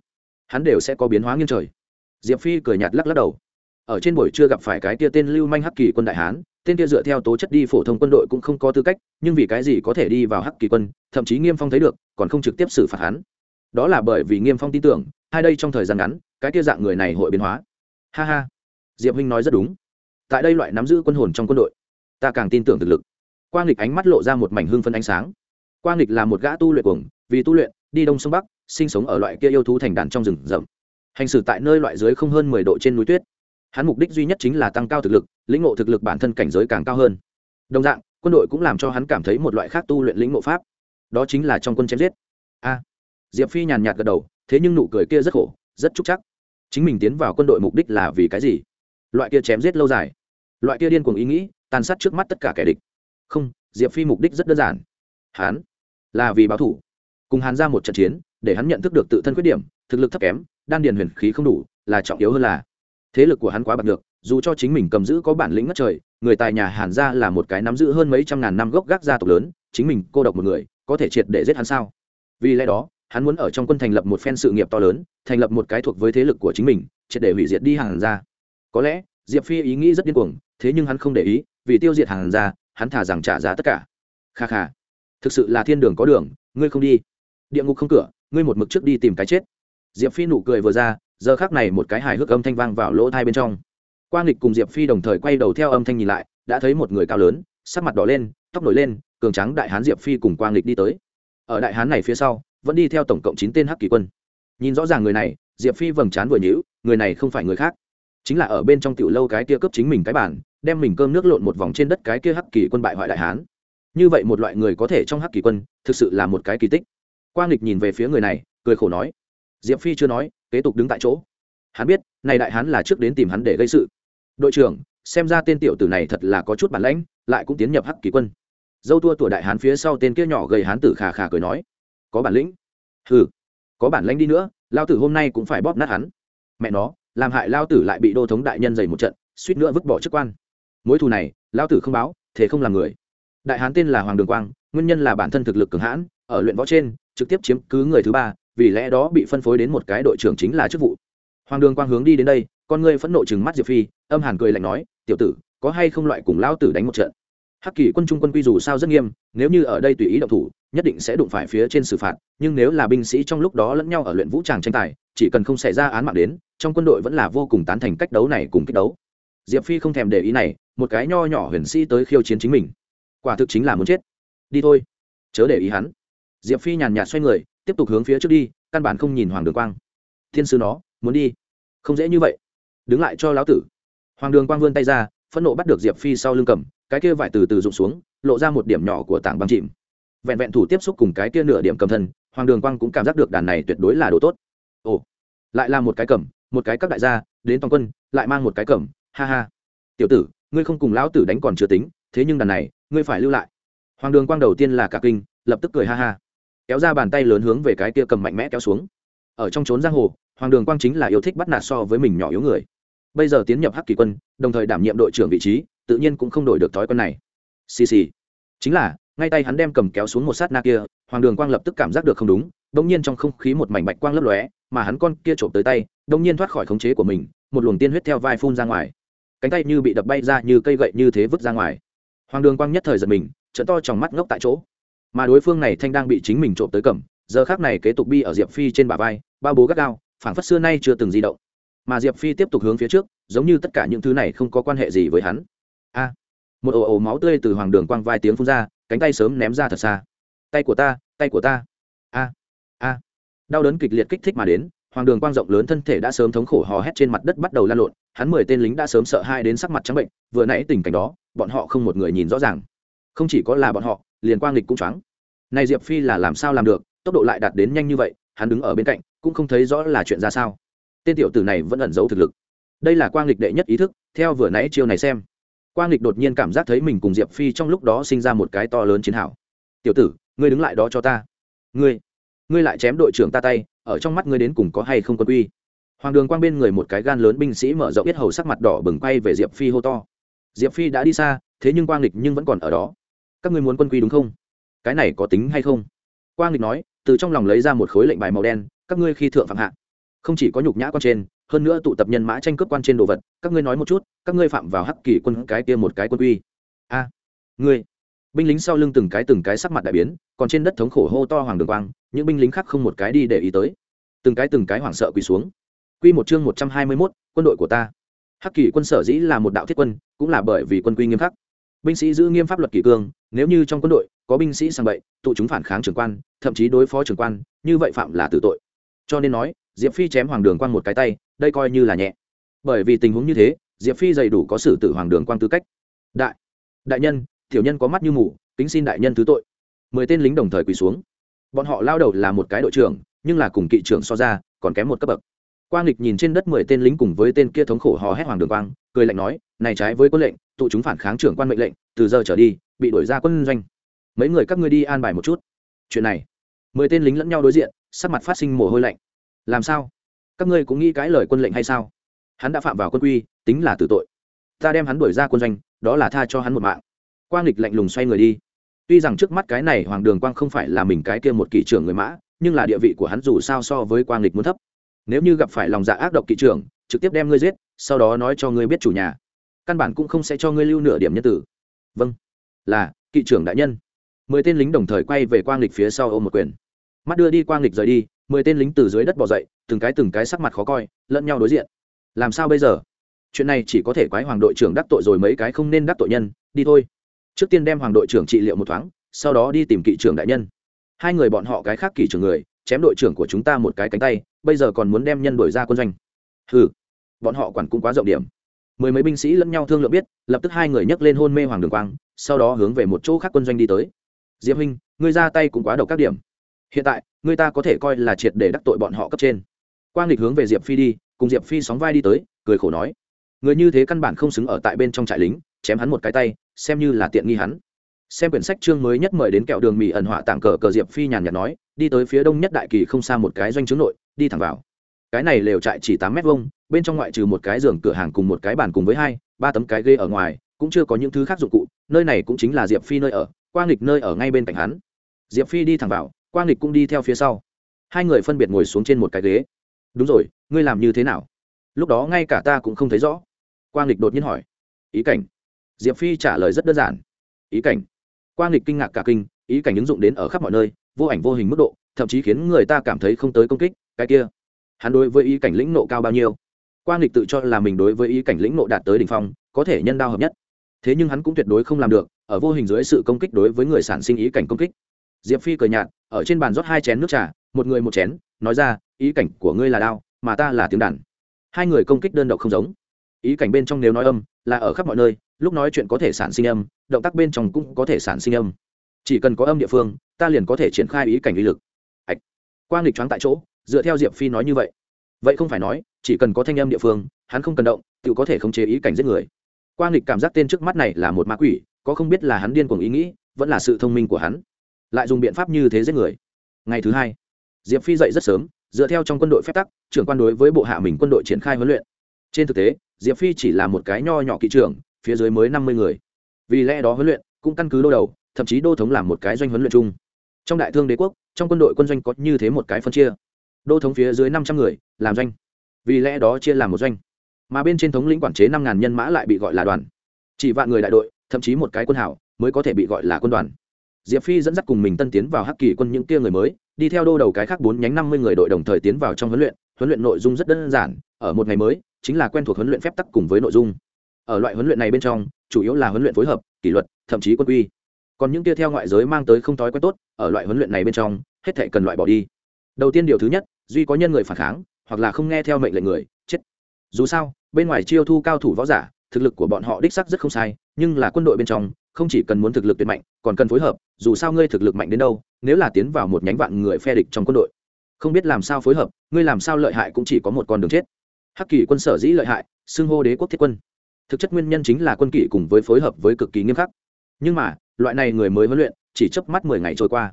hắn đều sẽ có biến hóa nghiêng trời. Diệp phi cười nhạt lắc lắc đầu. Ở trên buổi chưa gặp phải cái tia tên lưu manh hắc kỳ quân đại hán, tên kia dựa theo tố chất đi phổ thông quân đội cũng không có tư cách, nhưng vì cái gì có thể đi vào hắc kỳ quân, thậm chí nghiêm phong thấy được, còn không trực tiếp xử phạt hắn. Đó là bởi vì nghiêm phong tin tưởng, hai đây trong thời gian ngắn, cái kia dạng người này hội biến hóa. Ha ha diệp huynh nói rất đúng. Tại đây loại nắm giữ quân hồn trong quân đội, ta càng tin tưởng thực lực. Quang lịch ánh mắt lộ ra một mảnh hương phân ánh sáng. Quang lịch là một gã tu luyện cuồng, vì tu luyện, đi đông sông bắc, sinh sống ở loại kia yêu thú thành đàn trong rừng rậm. Hành xử tại nơi loại dưới không hơn mười độ trên núi tuyết. Hắn mục đích duy nhất chính là tăng cao thực lực, lĩnh ngộ thực lực bản thân cảnh giới càng cao hơn. Đồng dạng, quân đội cũng làm cho hắn cảm thấy một loại khác tu luyện lĩnh ngộ pháp. Đó chính là trong quân chém giết. A. Diệp phi nhàn nhạt gật đầu, thế nhưng nụ cười kia rất khổ, rất trúc chắc. Chính mình tiến vào quân đội mục đích là vì cái gì? Loại kia chém giết lâu dài. Loại kia điên cuồng ý nghĩ, tàn sát trước mắt tất cả kẻ địch. Không, diệp phi mục đích rất đơn giản. Hắn là vì báo thủ. Cùng hắn ra một trận chiến, để hắn nhận thức được tự thân khuyết điểm, thực lực thấp kém, đan điền huyền khí không đủ, là trọng yếu hơn là thế lực của hắn quá bạc được dù cho chính mình cầm giữ có bản lĩnh ngất trời, người tài nhà hàn gia là một cái nắm giữ hơn mấy trăm ngàn năm gốc gác gia tộc lớn, chính mình cô độc một người, có thể triệt để giết hắn sao? Vì lẽ đó, hắn muốn ở trong quân thành lập một phen sự nghiệp to lớn, thành lập một cái thuộc với thế lực của chính mình, triệt để hủy diệt đi hàn gia có lẽ diệp phi ý nghĩ rất điên cuồng thế nhưng hắn không để ý vì tiêu diệt hàng ra, hắn thả rằng trả giá tất cả. Kha kha thực sự là thiên đường có đường ngươi không đi. Địa ngục không cửa ngươi một mực trước đi tìm cái chết. Diệp phi nụ cười vừa ra giờ khác này một cái hài hước âm thanh vang vào lỗ thai bên trong. Quang lịch cùng diệp phi đồng thời quay đầu theo âm thanh nhìn lại đã thấy một người cao lớn sắc mặt đỏ lên tóc nổi lên cường trắng đại hán diệp phi cùng quang lịch đi tới. Ở đại hán này phía sau vẫn đi theo tổng cộng chín tên hắc kỳ quân. Nhìn rõ ràng người này diệp phi vầng trán vừa nhữ người này không phải người khác chính là ở bên trong tiểu lâu cái kia cướp chính mình cái bản đem mình cơm nước lộn một vòng trên đất cái kia hắc kỳ quân bại hoại đại hán. Như vậy một loại người có thể trong hắc kỳ quân, thực sự là một cái kỳ tích. Quang lịch nhìn về phía người này, cười khổ nói, diệp phi chưa nói, kế tục đứng tại chỗ. Hắn biết, này đại hán là trước đến tìm hắn để gây sự. Đội trưởng, xem ra tên tiểu tử này thật là có chút bản lãnh, lại cũng tiến nhập hắc kỳ quân. Dâu tua tuổi đại hán phía sau tên kia nhỏ gầy hán tử khà khà cười nói, có bản lĩnh. Hừ, có bản lãnh đi nữa lao tử hôm nay cũng phải bóp nát hắn. Mẹ nó làm hại lao tử lại bị đô thống đại nhân dày một trận, suýt nữa vứt bỏ chức quan. Mối thù này, lao tử không báo, thế không làm người. Đại hán tên là hoàng đường quang, nguyên nhân là bản thân thực lực cường hãn, ở luyện võ trên, trực tiếp chiếm cứ người thứ ba, vì lẽ đó bị phân phối đến một cái đội trưởng chính là chức vụ. Hoàng đường quang hướng đi đến đây, con ngươi phẫn nộ chừng mắt diệp phi, âm hàn cười lạnh nói, tiểu tử, có hay không loại cùng lao tử đánh một trận? Hắc kỳ quân trung quân quy dù sao rất nghiêm, nếu như ở đây tùy ý động thủ nhất định sẽ đụng phải phía trên xử phạt, nhưng nếu là binh sĩ trong lúc đó lẫn nhau ở luyện vũ tràng tranh tài, chỉ cần không xảy ra án mạng đến, trong quân đội vẫn là vô cùng tán thành cách đấu này cùng kích đấu. Diệp phi không thèm để ý này, một cái nho nhỏ huyền sĩ tới khiêu chiến chính mình. Quả thực chính là muốn chết. Đi thôi. Chớ để ý hắn. Diệp phi nhàn nhạt xoay người, tiếp tục hướng phía trước đi, căn bản không nhìn hoàng đường quang. Thiên sư nó, muốn đi. Không dễ như vậy. Đứng lại cho lão tử. Hoàng đường quang vươn tay ra, phẫn nộ bắt được diệp phi sau lưng cầm, cái kia vải từ từ rụng xuống, lộ ra một điểm nhỏ của tảng băng chìm vẹn vẹn thủ tiếp xúc cùng cái kia nửa điểm cầm thân, hoàng đường quang cũng cảm giác được đàn này tuyệt đối là đồ tốt. Ồ, lại là một cái cầm, một cái các đại gia, đến toàn quân, lại mang một cái cầm, ha ha. Tiểu tử, ngươi không cùng lão tử đánh còn chưa tính, thế nhưng đàn này, ngươi phải lưu lại. Hoàng đường quang đầu tiên là cả kinh, lập tức cười ha ha. Kéo ra bàn tay lớn hướng về cái kia cầm mạnh mẽ kéo xuống. Ở trong trốn giang hồ, hoàng đường quang chính là yêu thích bắt nạt so với mình nhỏ yếu người. Bây giờ tiến nhập hắc kỳ quân, đồng thời đảm nhiệm đội trưởng vị trí, tự nhiên cũng không đổi được thói quen này. Xì xì. Chính là ngay tay hắn đem cầm kéo xuống một sát na kia, hoàng đường quang lập tức cảm giác được không đúng đông nhiên trong không khí một mảnh bạch quang lấp lóe, mà hắn con kia trộm tới tay đông nhiên thoát khỏi khống chế của mình, một luồng tiên huyết theo vai phun ra ngoài. Cánh tay như bị đập bay ra như cây gậy như thế vứt ra ngoài. Hoàng đường quang nhất thời giật mình trận to trong mắt ngốc tại chỗ. Mà đối phương này thanh đang bị chính mình trộm tới cầm, giờ khác này kế tục bi ở diệp phi trên bả vai ba bố gắt gao, phảng phất xưa nay chưa từng di động. Mà diệp phi tiếp tục hướng phía trước, giống như tất cả những thứ này không có quan hệ gì với hắn. A! Một ồ ồ máu tươi từ hoàng đường quang vai tiếng phun ra cánh tay sớm ném ra thật xa. Tay của ta, tay của ta. A a. Đau đớn kịch liệt kích thích mà đến, hoàng đường quang rộng lớn thân thể đã sớm thống khổ hò hét trên mặt đất bắt đầu lan lộn, hắn mười tên lính đã sớm sợ hai đến sắc mặt trắng bệnh, vừa nãy tình cảnh đó, bọn họ không một người nhìn rõ ràng. Không chỉ có là bọn họ, liền quang lịch cũng choáng. Này diệp phi là làm sao làm được, tốc độ lại đạt đến nhanh như vậy, hắn đứng ở bên cạnh, cũng không thấy rõ là chuyện ra sao. Tên tiểu tử này vẫn ẩn giấu thực lực. Đây là quang lịch đệ nhất ý thức, theo vừa nãy chiêu này xem quang lịch đột nhiên cảm giác thấy mình cùng diệp phi trong lúc đó sinh ra một cái to lớn chiến hảo tiểu tử, ngươi đứng lại đó cho ta. Ngươi ngươi lại chém đội trưởng ta tay, ở trong mắt ngươi đến cùng có hay không quân quy? hoàng đường quang bên người một cái gan lớn binh sĩ mở rộng biết hầu sắc mặt đỏ bừng quay về diệp phi hô to. Diệp phi đã đi xa, thế nhưng quang lịch nhưng vẫn còn ở đó. Các ngươi muốn quân quy đúng không? Cái này có tính hay không? Quang lịch nói, từ trong lòng lấy ra một khối lệnh bài màu đen, các ngươi khi thượng phạm hạ, không chỉ có nhục nhã con trên hơn nữa tụ tập nhân mã tranh cướp quan trên đồ vật các ngươi nói một chút các ngươi phạm vào hắc kỳ quân cái kia một cái quân uy a ngươi binh lính sau lưng từng cái từng cái sắc mặt đại biến còn trên đất thống khổ hô to hoàng đường quang những binh lính khác không một cái đi để ý tới từng cái từng cái hoảng sợ quỳ xuống Quy một chương 121, quân đội của ta. Hắc Kỳ quân sở dĩ là một đạo thiết quân, cũng là bởi vì quân quy nghiêm khắc. Binh sĩ giữ nghiêm pháp luật kỷ cương, nếu như trong quân đội có binh sĩ sang bậy, tụ chúng phản kháng trưởng quan, thậm chí đối phó trưởng quan, như vậy phạm là tử tội. Cho nên nói, Diệp Phi chém Hoàng Đường Quang một cái tay, đây coi như là nhẹ. Bởi vì tình huống như thế, Diệp Phi đầy đủ có xử tử Hoàng Đường Quang tư cách. Đại, đại nhân, tiểu nhân có mắt như mù, kính xin đại nhân thứ tội. Mười tên lính đồng thời quỳ xuống. Bọn họ lao đầu là một cái đội trưởng, nhưng là cùng kỵ trưởng so ra, còn kém một cấp bậc quang lịch nhìn trên đất mười tên lính cùng với tên kia thống khổ hò hét hoàng đường quang cười lạnh nói này trái với quân lệnh tụ chúng phản kháng trưởng quan mệnh lệnh từ giờ trở đi bị đuổi ra quân doanh mấy người các ngươi đi an bài một chút chuyện này mười tên lính lẫn nhau đối diện sắc mặt phát sinh mồ hôi lạnh làm sao các ngươi cũng nghĩ cái lời quân lệnh hay sao? Hắn đã phạm vào quân quy, tính là tử tội. Ta đem hắn đuổi ra quân doanh, đó là tha cho hắn một mạng. Quang lịch lạnh lùng xoay người đi. Tuy rằng trước mắt cái này hoàng đường quang không phải là mình cái kia một kỷ trưởng người mã, nhưng là địa vị của hắn dù sao so với quang lịch muốn thấp. Nếu như gặp phải lòng dạ ác độc kỵ trưởng, trực tiếp đem ngươi giết, sau đó nói cho ngươi biết chủ nhà. Căn bản cũng không sẽ cho ngươi lưu nửa điểm nhân tử. Vâng. Là, kỵ trưởng đại nhân. Mười tên lính đồng thời quay về quang lịch phía sau ôm một quyền. Mắt đưa đi quang lịch rời đi mười tên lính từ dưới đất bỏ dậy, từng cái từng cái sắc mặt khó coi, lẫn nhau đối diện. Làm sao bây giờ? Chuyện này chỉ có thể quái hoàng đội trưởng đắc tội rồi mấy cái không nên đắc tội nhân, đi thôi. Trước tiên đem hoàng đội trưởng trị liệu một thoáng, sau đó đi tìm kỵ trưởng đại nhân. Hai người bọn họ cái khác kỵ trưởng người, chém đội trưởng của chúng ta một cái cánh tay, bây giờ còn muốn đem nhân đổi ra quân doanh. Ừ bọn họ quản cũng quá rộng điểm. Mười mấy binh sĩ lẫn nhau thương lượng biết, lập tức hai người nhấc lên hôn mê hoàng đường quang, sau đó hướng về một chỗ khác quân doanh đi tới. Diệp huynh, ngươi ra tay cũng quá độc các điểm hiện tại, người ta có thể coi là triệt để đắc tội bọn họ cấp trên. Quang lịch hướng về diệp phi đi, cùng diệp phi sóng vai đi tới, cười khổ nói, người như thế căn bản không xứng ở tại bên trong trại lính, chém hắn một cái tay, xem như là tiện nghi hắn. Xem quyển sách chương mới nhất mời đến kẹo đường mì ẩn họa tặng cờ cờ diệp phi nhàn nhạt nói, đi tới phía đông nhất đại kỳ không xa một cái doanh trướng nội, đi thẳng vào. Cái này lều trại chỉ tám mét vuông, bên trong ngoại trừ một cái giường cửa hàng cùng một cái bàn cùng với hai, ba tấm cái ghê ở ngoài, cũng chưa có những thứ khác dụng cụ, nơi này cũng chính là diệp phi nơi ở, quang lịch nơi ở ngay bên cạnh hắn. Diệp phi đi thẳng vào quang lịch cũng đi theo phía sau. Hai người phân biệt ngồi xuống trên một cái ghế. Đúng rồi, ngươi làm như thế nào? Lúc đó ngay cả ta cũng không thấy rõ. Quang lịch đột nhiên hỏi. Ý cảnh. Diệp phi trả lời rất đơn giản. Ý cảnh. Quang lịch kinh ngạc cả kinh, ý cảnh ứng dụng đến ở khắp mọi nơi, vô ảnh vô hình mức độ, thậm chí khiến người ta cảm thấy không tới công kích, cái kia. Hắn đối với ý cảnh lĩnh nộ cao bao nhiêu? Quang lịch tự cho là mình đối với ý cảnh lĩnh nộ đạt tới đ ỉ n h phong, có thể nhân đao hợp nhất. Thế nhưng hắn cũng tuyệt đối không làm được, ở vô hình dưới sự công kích đối với người sản sinh ý cảnh công kích diệp phi cười nhạt, ở trên bàn rót hai chén nước trà, một người một chén, nói ra, ý cảnh của ngươi là đao, mà ta là tiếng đàn. Hai người công kích đơn độc không giống. Ý cảnh bên trong nếu nói âm, là ở khắp mọi nơi, lúc nói chuyện có thể sản sinh âm, động tác bên trong cũng có thể sản sinh âm. Chỉ cần có âm địa phương, ta liền có thể triển khai ý cảnh ý lực. Ạch quang lịch choáng tại chỗ, dựa theo diệp phi nói như vậy. Vậy không phải nói, chỉ cần có thanh âm địa phương, hắn không cần động, tự có thể khống chế ý cảnh giết người. Quang lịch cảm giác tên trước mắt này là một ma quỷ, có không biết là hắn điên cuồng ý nghĩ, vẫn là sự thông minh của hắn lại dùng biện pháp như thế giết người. Ngày thứ hai, diệp phi dậy rất sớm, dựa theo trong quân đội phép tắc, trưởng quan đối với bộ hạ mình quân đội triển khai huấn luyện. Trên thực tế, diệp phi chỉ là một cái nho nhỏ kỵ trưởng, phía dưới mới năm mươi người. Vì lẽ đó huấn luyện cũng căn cứ đô đầu, thậm chí đô thống làm một cái doanh huấn luyện chung. Trong đại thương đế quốc, trong quân đội quân doanh có như thế một cái phân chia. Đô thống phía dưới năm trăm người, làm doanh. Vì lẽ đó chia làm một doanh. Mà bên trên thống lĩnh quản chế năm ngàn nhân mã lại bị gọi là đoàn. Chỉ vạn người đại đội, thậm chí một cái quân hảo mới có thể bị gọi là quân đoàn diệp phi dẫn dắt cùng mình tân tiến vào hắc kỳ quân những kia người mới, đi theo đô đầu cái khác bốn nhánh năm mươi người đội đồng thời tiến vào trong huấn luyện. Huấn luyện nội dung rất đơn giản, ở một ngày mới, chính là quen thuộc huấn luyện phép tắc cùng với nội dung. Ở loại huấn luyện này bên trong, chủ yếu là huấn luyện phối hợp, kỷ luật, thậm chí quân quy. Còn những kia theo ngoại giới mang tới không thói quen tốt, ở loại huấn luyện này bên trong, hết thể cần loại bỏ đi. Đầu tiên điều thứ nhất, duy có nhân người phản kháng, hoặc là không nghe theo mệnh lệnh người, chết. Dù sao, bên ngoài chiêu thu cao thủ võ giả, thực lực của bọn họ đích sắc rất không sai, nhưng là quân đội bên trong không chỉ cần muốn thực lực tuyệt mạnh, còn cần phối hợp, dù sao ngươi thực lực mạnh đến đâu, nếu là tiến vào một nhánh vạn người phe địch trong quân đội, không biết làm sao phối hợp, ngươi làm sao lợi hại cũng chỉ có một con đường chết. Hắc kỳ quân sở dĩ lợi hại, xưng hô đế quốc thiết quân. Thực chất nguyên nhân chính là quân kỷ cùng với phối hợp với cực kỳ nghiêm khắc. Nhưng mà, loại này người mới huấn luyện, chỉ chớp mắt mười ngày trôi qua.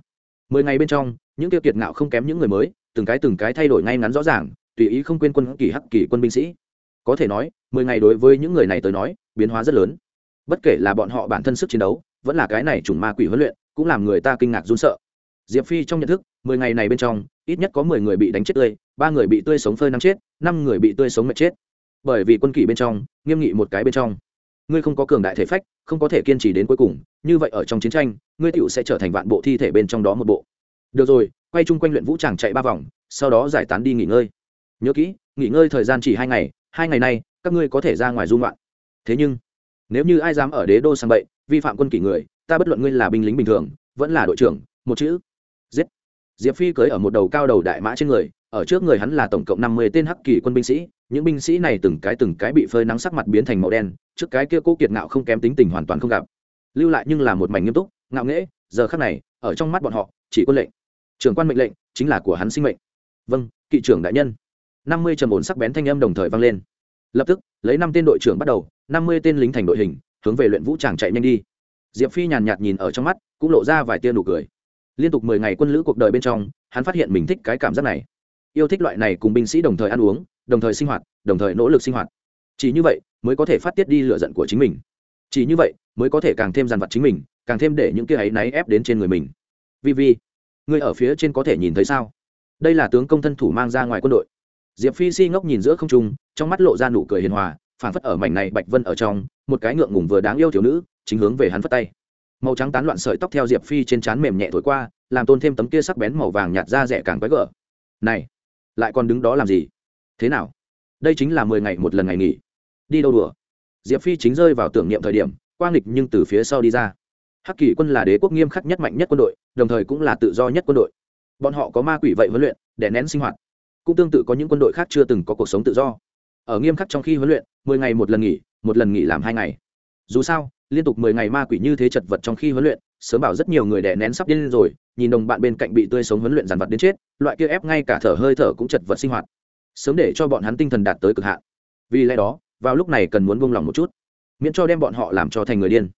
Mười ngày bên trong, những tiêu kiệt ngạo không kém những người mới, từng cái từng cái thay đổi ngay ngắn rõ ràng, tùy ý không quên quân kỷ hắc kỷ quân binh sĩ. Có thể nói, mười ngày đối với những người này tới nói, biến hóa rất lớn bất kể là bọn họ bản thân sức chiến đấu, vẫn là cái này chủng ma quỷ huấn luyện, cũng làm người ta kinh ngạc run sợ. Diệp phi trong nhận thức, mười ngày này bên trong, ít nhất có mười người bị đánh chết tươi, ba người bị tươi sống phơi năm chết, năm người bị tươi sống mệt chết. Bởi vì quân kỷ bên trong, nghiêm nghị một cái bên trong. Ngươi không có cường đại thể phách, không có thể kiên trì đến cuối cùng, như vậy ở trong chiến tranh, ngươi tựu sẽ trở thành vạn bộ thi thể bên trong đó một bộ. Được rồi, quay chung quanh luyện vũ tràng chạy ba vòng, sau đó giải tán đi nghỉ ngơi. Nhớ kỹ, nghỉ ngơi thời gian chỉ hai ngày hai ngày nay các ngươi có thể ra ngoài dung loạn thế nhưng nếu như ai dám ở đế đô sang bậy, vi phạm quân kỷ người, ta bất luận ngươi là binh lính bình thường, vẫn là đội trưởng, một chữ. Giết. Diệp phi cưới ở một đầu cao đầu đại mã trên người, ở trước người hắn là tổng cộng năm mươi tên hắc kỳ quân binh sĩ, những binh sĩ này từng cái từng cái bị phơi nắng sắc mặt biến thành màu đen, trước cái kia cố kiệt ngạo không kém tính tình hoàn toàn không gặp. Lưu lại nhưng là một mảnh nghiêm túc, ngạo nghễ, giờ khắc này, ở trong mắt bọn họ, chỉ quân lệnh. Trưởng quan mệnh lệnh chính là của hắn sinh mệnh. Vâng kỵ trưởng đại nhân. Năm mươi trầm ổn sắc bén thanh âm đồng thời vang lên. Lập tức, lấy năm tên đội trưởng bắt đầu năm mươi tên lính thành đội hình, hướng về luyện vũ tràng chạy nhanh đi. Diệp phi nhàn nhạt nhìn ở trong mắt, cũng lộ ra vài tia nụ cười. Liên tục mười ngày quân lữ cuộc đời bên trong, hắn phát hiện mình thích cái cảm giác này. Yêu thích loại này cùng binh sĩ đồng thời ăn uống, đồng thời sinh hoạt, đồng thời nỗ lực sinh hoạt. Chỉ như vậy, mới có thể phát tiết đi lựa giận của chính mình. Chỉ như vậy, mới có thể càng thêm dàn vặt chính mình, càng thêm để những kia ấy náy ép đến trên người mình. Vì vì người ở phía trên có thể nhìn thấy sao? Đây là tướng công thân thủ mang ra ngoài quân đội. Diệp phi si ngốc nhìn giữa không trung, trong mắt lộ ra nụ cười hiền hòa phản phất ở mảnh này bạch vân ở trong, một cái ngượng ngùng vừa đáng yêu thiếu nữ, chính hướng về hắn phất tay. Màu trắng tán loạn sợi tóc theo diệp phi trên trán mềm nhẹ thổi qua, làm tôn thêm tấm kia sắc bén màu vàng nhạt ra rẻ càng quái gở. Này, lại còn đứng đó làm gì? Thế nào? Đây chính là mười ngày một lần ngày nghỉ. Đi đâu đùa? Diệp phi chính rơi vào tưởng niệm thời điểm quang lịch nhưng từ phía sau đi ra. Hắc kỳ quân là đế quốc nghiêm khắc nhất mạnh nhất quân đội, đồng thời cũng là tự do nhất quân đội. Bọn họ có ma quỷ vậy huấn luyện, để nén sinh hoạt. Cũng tương tự có những quân đội khác chưa từng có cuộc sống tự do ở nghiêm khắc trong khi huấn luyện, mười ngày một lần nghỉ, một lần nghỉ làm hai ngày. Dù sao, liên tục mười ngày ma quỷ như thế chật vật trong khi huấn luyện, sớm bảo rất nhiều người đè nén sắp điên rồi, nhìn đồng bạn bên cạnh bị tươi sống huấn luyện dàn vật đến chết, loại kia ép ngay cả thở hơi thở cũng chật vật sinh hoạt. Sớm để cho bọn hắn tinh thần đạt tới cực hạn. Vì lẽ đó, vào lúc này cần muốn buông lòng một chút, miễn cho đem bọn họ làm cho thành người điên.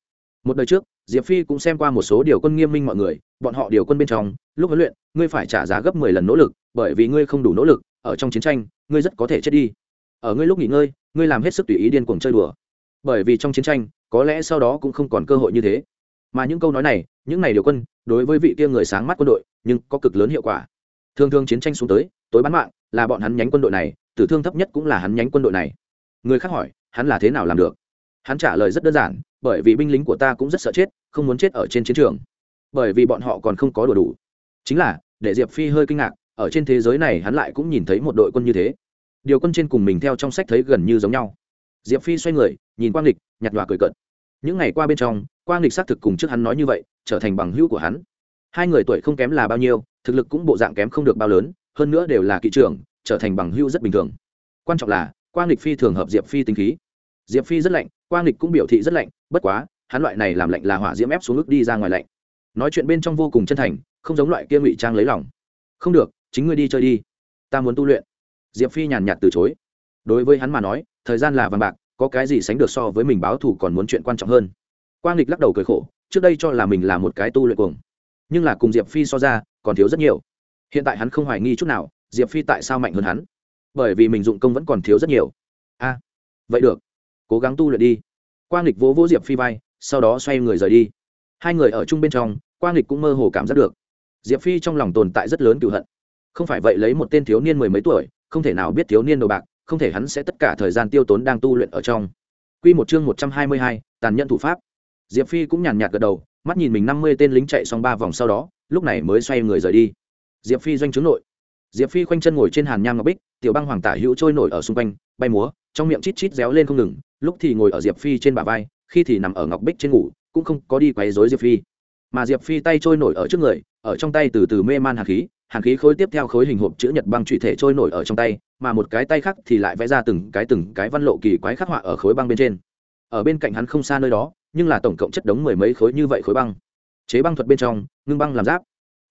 Một đời trước, diệp phi cũng xem qua một số điều quân nghiêm minh mọi người, bọn họ điều quân bên trong, lúc huấn luyện, ngươi phải trả giá gấp mười lần nỗ lực, bởi vì ngươi không đủ nỗ lực, ở trong chiến tranh, ngươi rất có thể chết đi ở ngươi lúc nghỉ ngơi, ngươi làm hết sức tùy ý điên cuồng chơi đùa. Bởi vì trong chiến tranh, có lẽ sau đó cũng không còn cơ hội như thế. Mà những câu nói này, những này điều quân, đối với vị kia người sáng mắt quân đội, nhưng có cực lớn hiệu quả. Thường thường chiến tranh xuống tới, tối bắn mạng, là bọn hắn nhánh quân đội này, tử thương thấp nhất cũng là hắn nhánh quân đội này. Người khác hỏi, hắn là thế nào làm được? Hắn trả lời rất đơn giản, bởi vì binh lính của ta cũng rất sợ chết, không muốn chết ở trên chiến trường. Bởi vì bọn họ còn không có đủ đủ. Chính là, để diệp phi hơi kinh ngạc, ở trên thế giới này hắn lại cũng nhìn thấy một đội quân như thế điều quân trên cùng mình theo trong sách thấy gần như giống nhau. Diệp phi xoay người, nhìn quang lịch, nhặt nhòa cười cợt. Những ngày qua bên trong, quang lịch xác thực cùng trước hắn nói như vậy, trở thành bằng hữu của hắn. Hai người tuổi không kém là bao nhiêu, thực lực cũng bộ dạng kém không được bao lớn, hơn nữa đều là kỵ trưởng, trở thành bằng hữu rất bình thường. Quan trọng là, quang lịch phi thường hợp diệp phi tính khí. Diệp phi rất lạnh, quang lịch cũng biểu thị rất lạnh, bất quá, hắn loại này làm lạnh là hỏa diễm ép xuống ức đi ra ngoài lạnh. Nói chuyện bên trong vô cùng chân thành, không giống loại kia ngụy trang lấy lòng. Không được, chính ngươi đi chơi đi. Ta muốn tu luyện diệp phi nhàn nhạt từ chối. Đối với hắn mà nói, thời gian là vàng bạc, có cái gì sánh được so với mình báo thù còn muốn chuyện quan trọng hơn. Quang lịch lắc đầu cười khổ, trước đây cho là mình là một cái tu luyện cuồng, nhưng là cùng diệp phi so ra, còn thiếu rất nhiều. Hiện tại hắn không hoài nghi chút nào, diệp phi tại sao mạnh hơn hắn? Bởi vì mình dụng công vẫn còn thiếu rất nhiều. A, vậy được, cố gắng tu luyện đi. Quang lịch vỗ vỗ diệp phi vai, sau đó xoay người rời đi. Hai người ở chung bên trong, quang lịch cũng mơ hồ cảm giác được. Diệp phi trong lòng tồn tại rất lớn cựu hận. Không phải vậy lấy một tên thiếu niên mười mấy tuổi không thể nào biết thiếu niên đồ bạc không thể hắn sẽ tất cả thời gian tiêu tốn đang tu luyện ở trong Quy một chương một trăm hai mươi hai, tàn nhẫn thủ pháp. Diệp Phi cũng nhàn nhạt gật đầu, mắt nhìn mình năm mươi tên lính chạy xong ba vòng sau đó, lúc này mới xoay người rời đi. Diệp Phi doanh trướng nội. Diệp Phi khoanh chân ngồi trên hàn nham ngọc bích, tiểu băng hoàng tả hữu trôi nổi ở xung quanh, bay múa, trong miệng chít chít réo lên không ngừng, lúc thì ngồi ở Diệp Phi trên bả vai, khi thì nằm ở ngọc bích trên ngủ, cũng không có đi quấy rối Diệp Phi. Mà Diệp Phi tay trôi nổi ở trước người, ở trong tay từ từ mê man hàn khí, hàn khí khối tiếp theo khối hình hộp chữ nhật băng trụy thể trôi nổi ở trong tay, mà một cái tay khác thì lại vẽ ra từng cái từng cái văn lộ kỳ quái khắc họa ở khối băng bên trên. Ở bên cạnh hắn không xa nơi đó, nhưng là tổng cộng chất đống mười mấy khối như vậy khối băng. Chế băng thuật bên trong, ngưng băng làm giáp.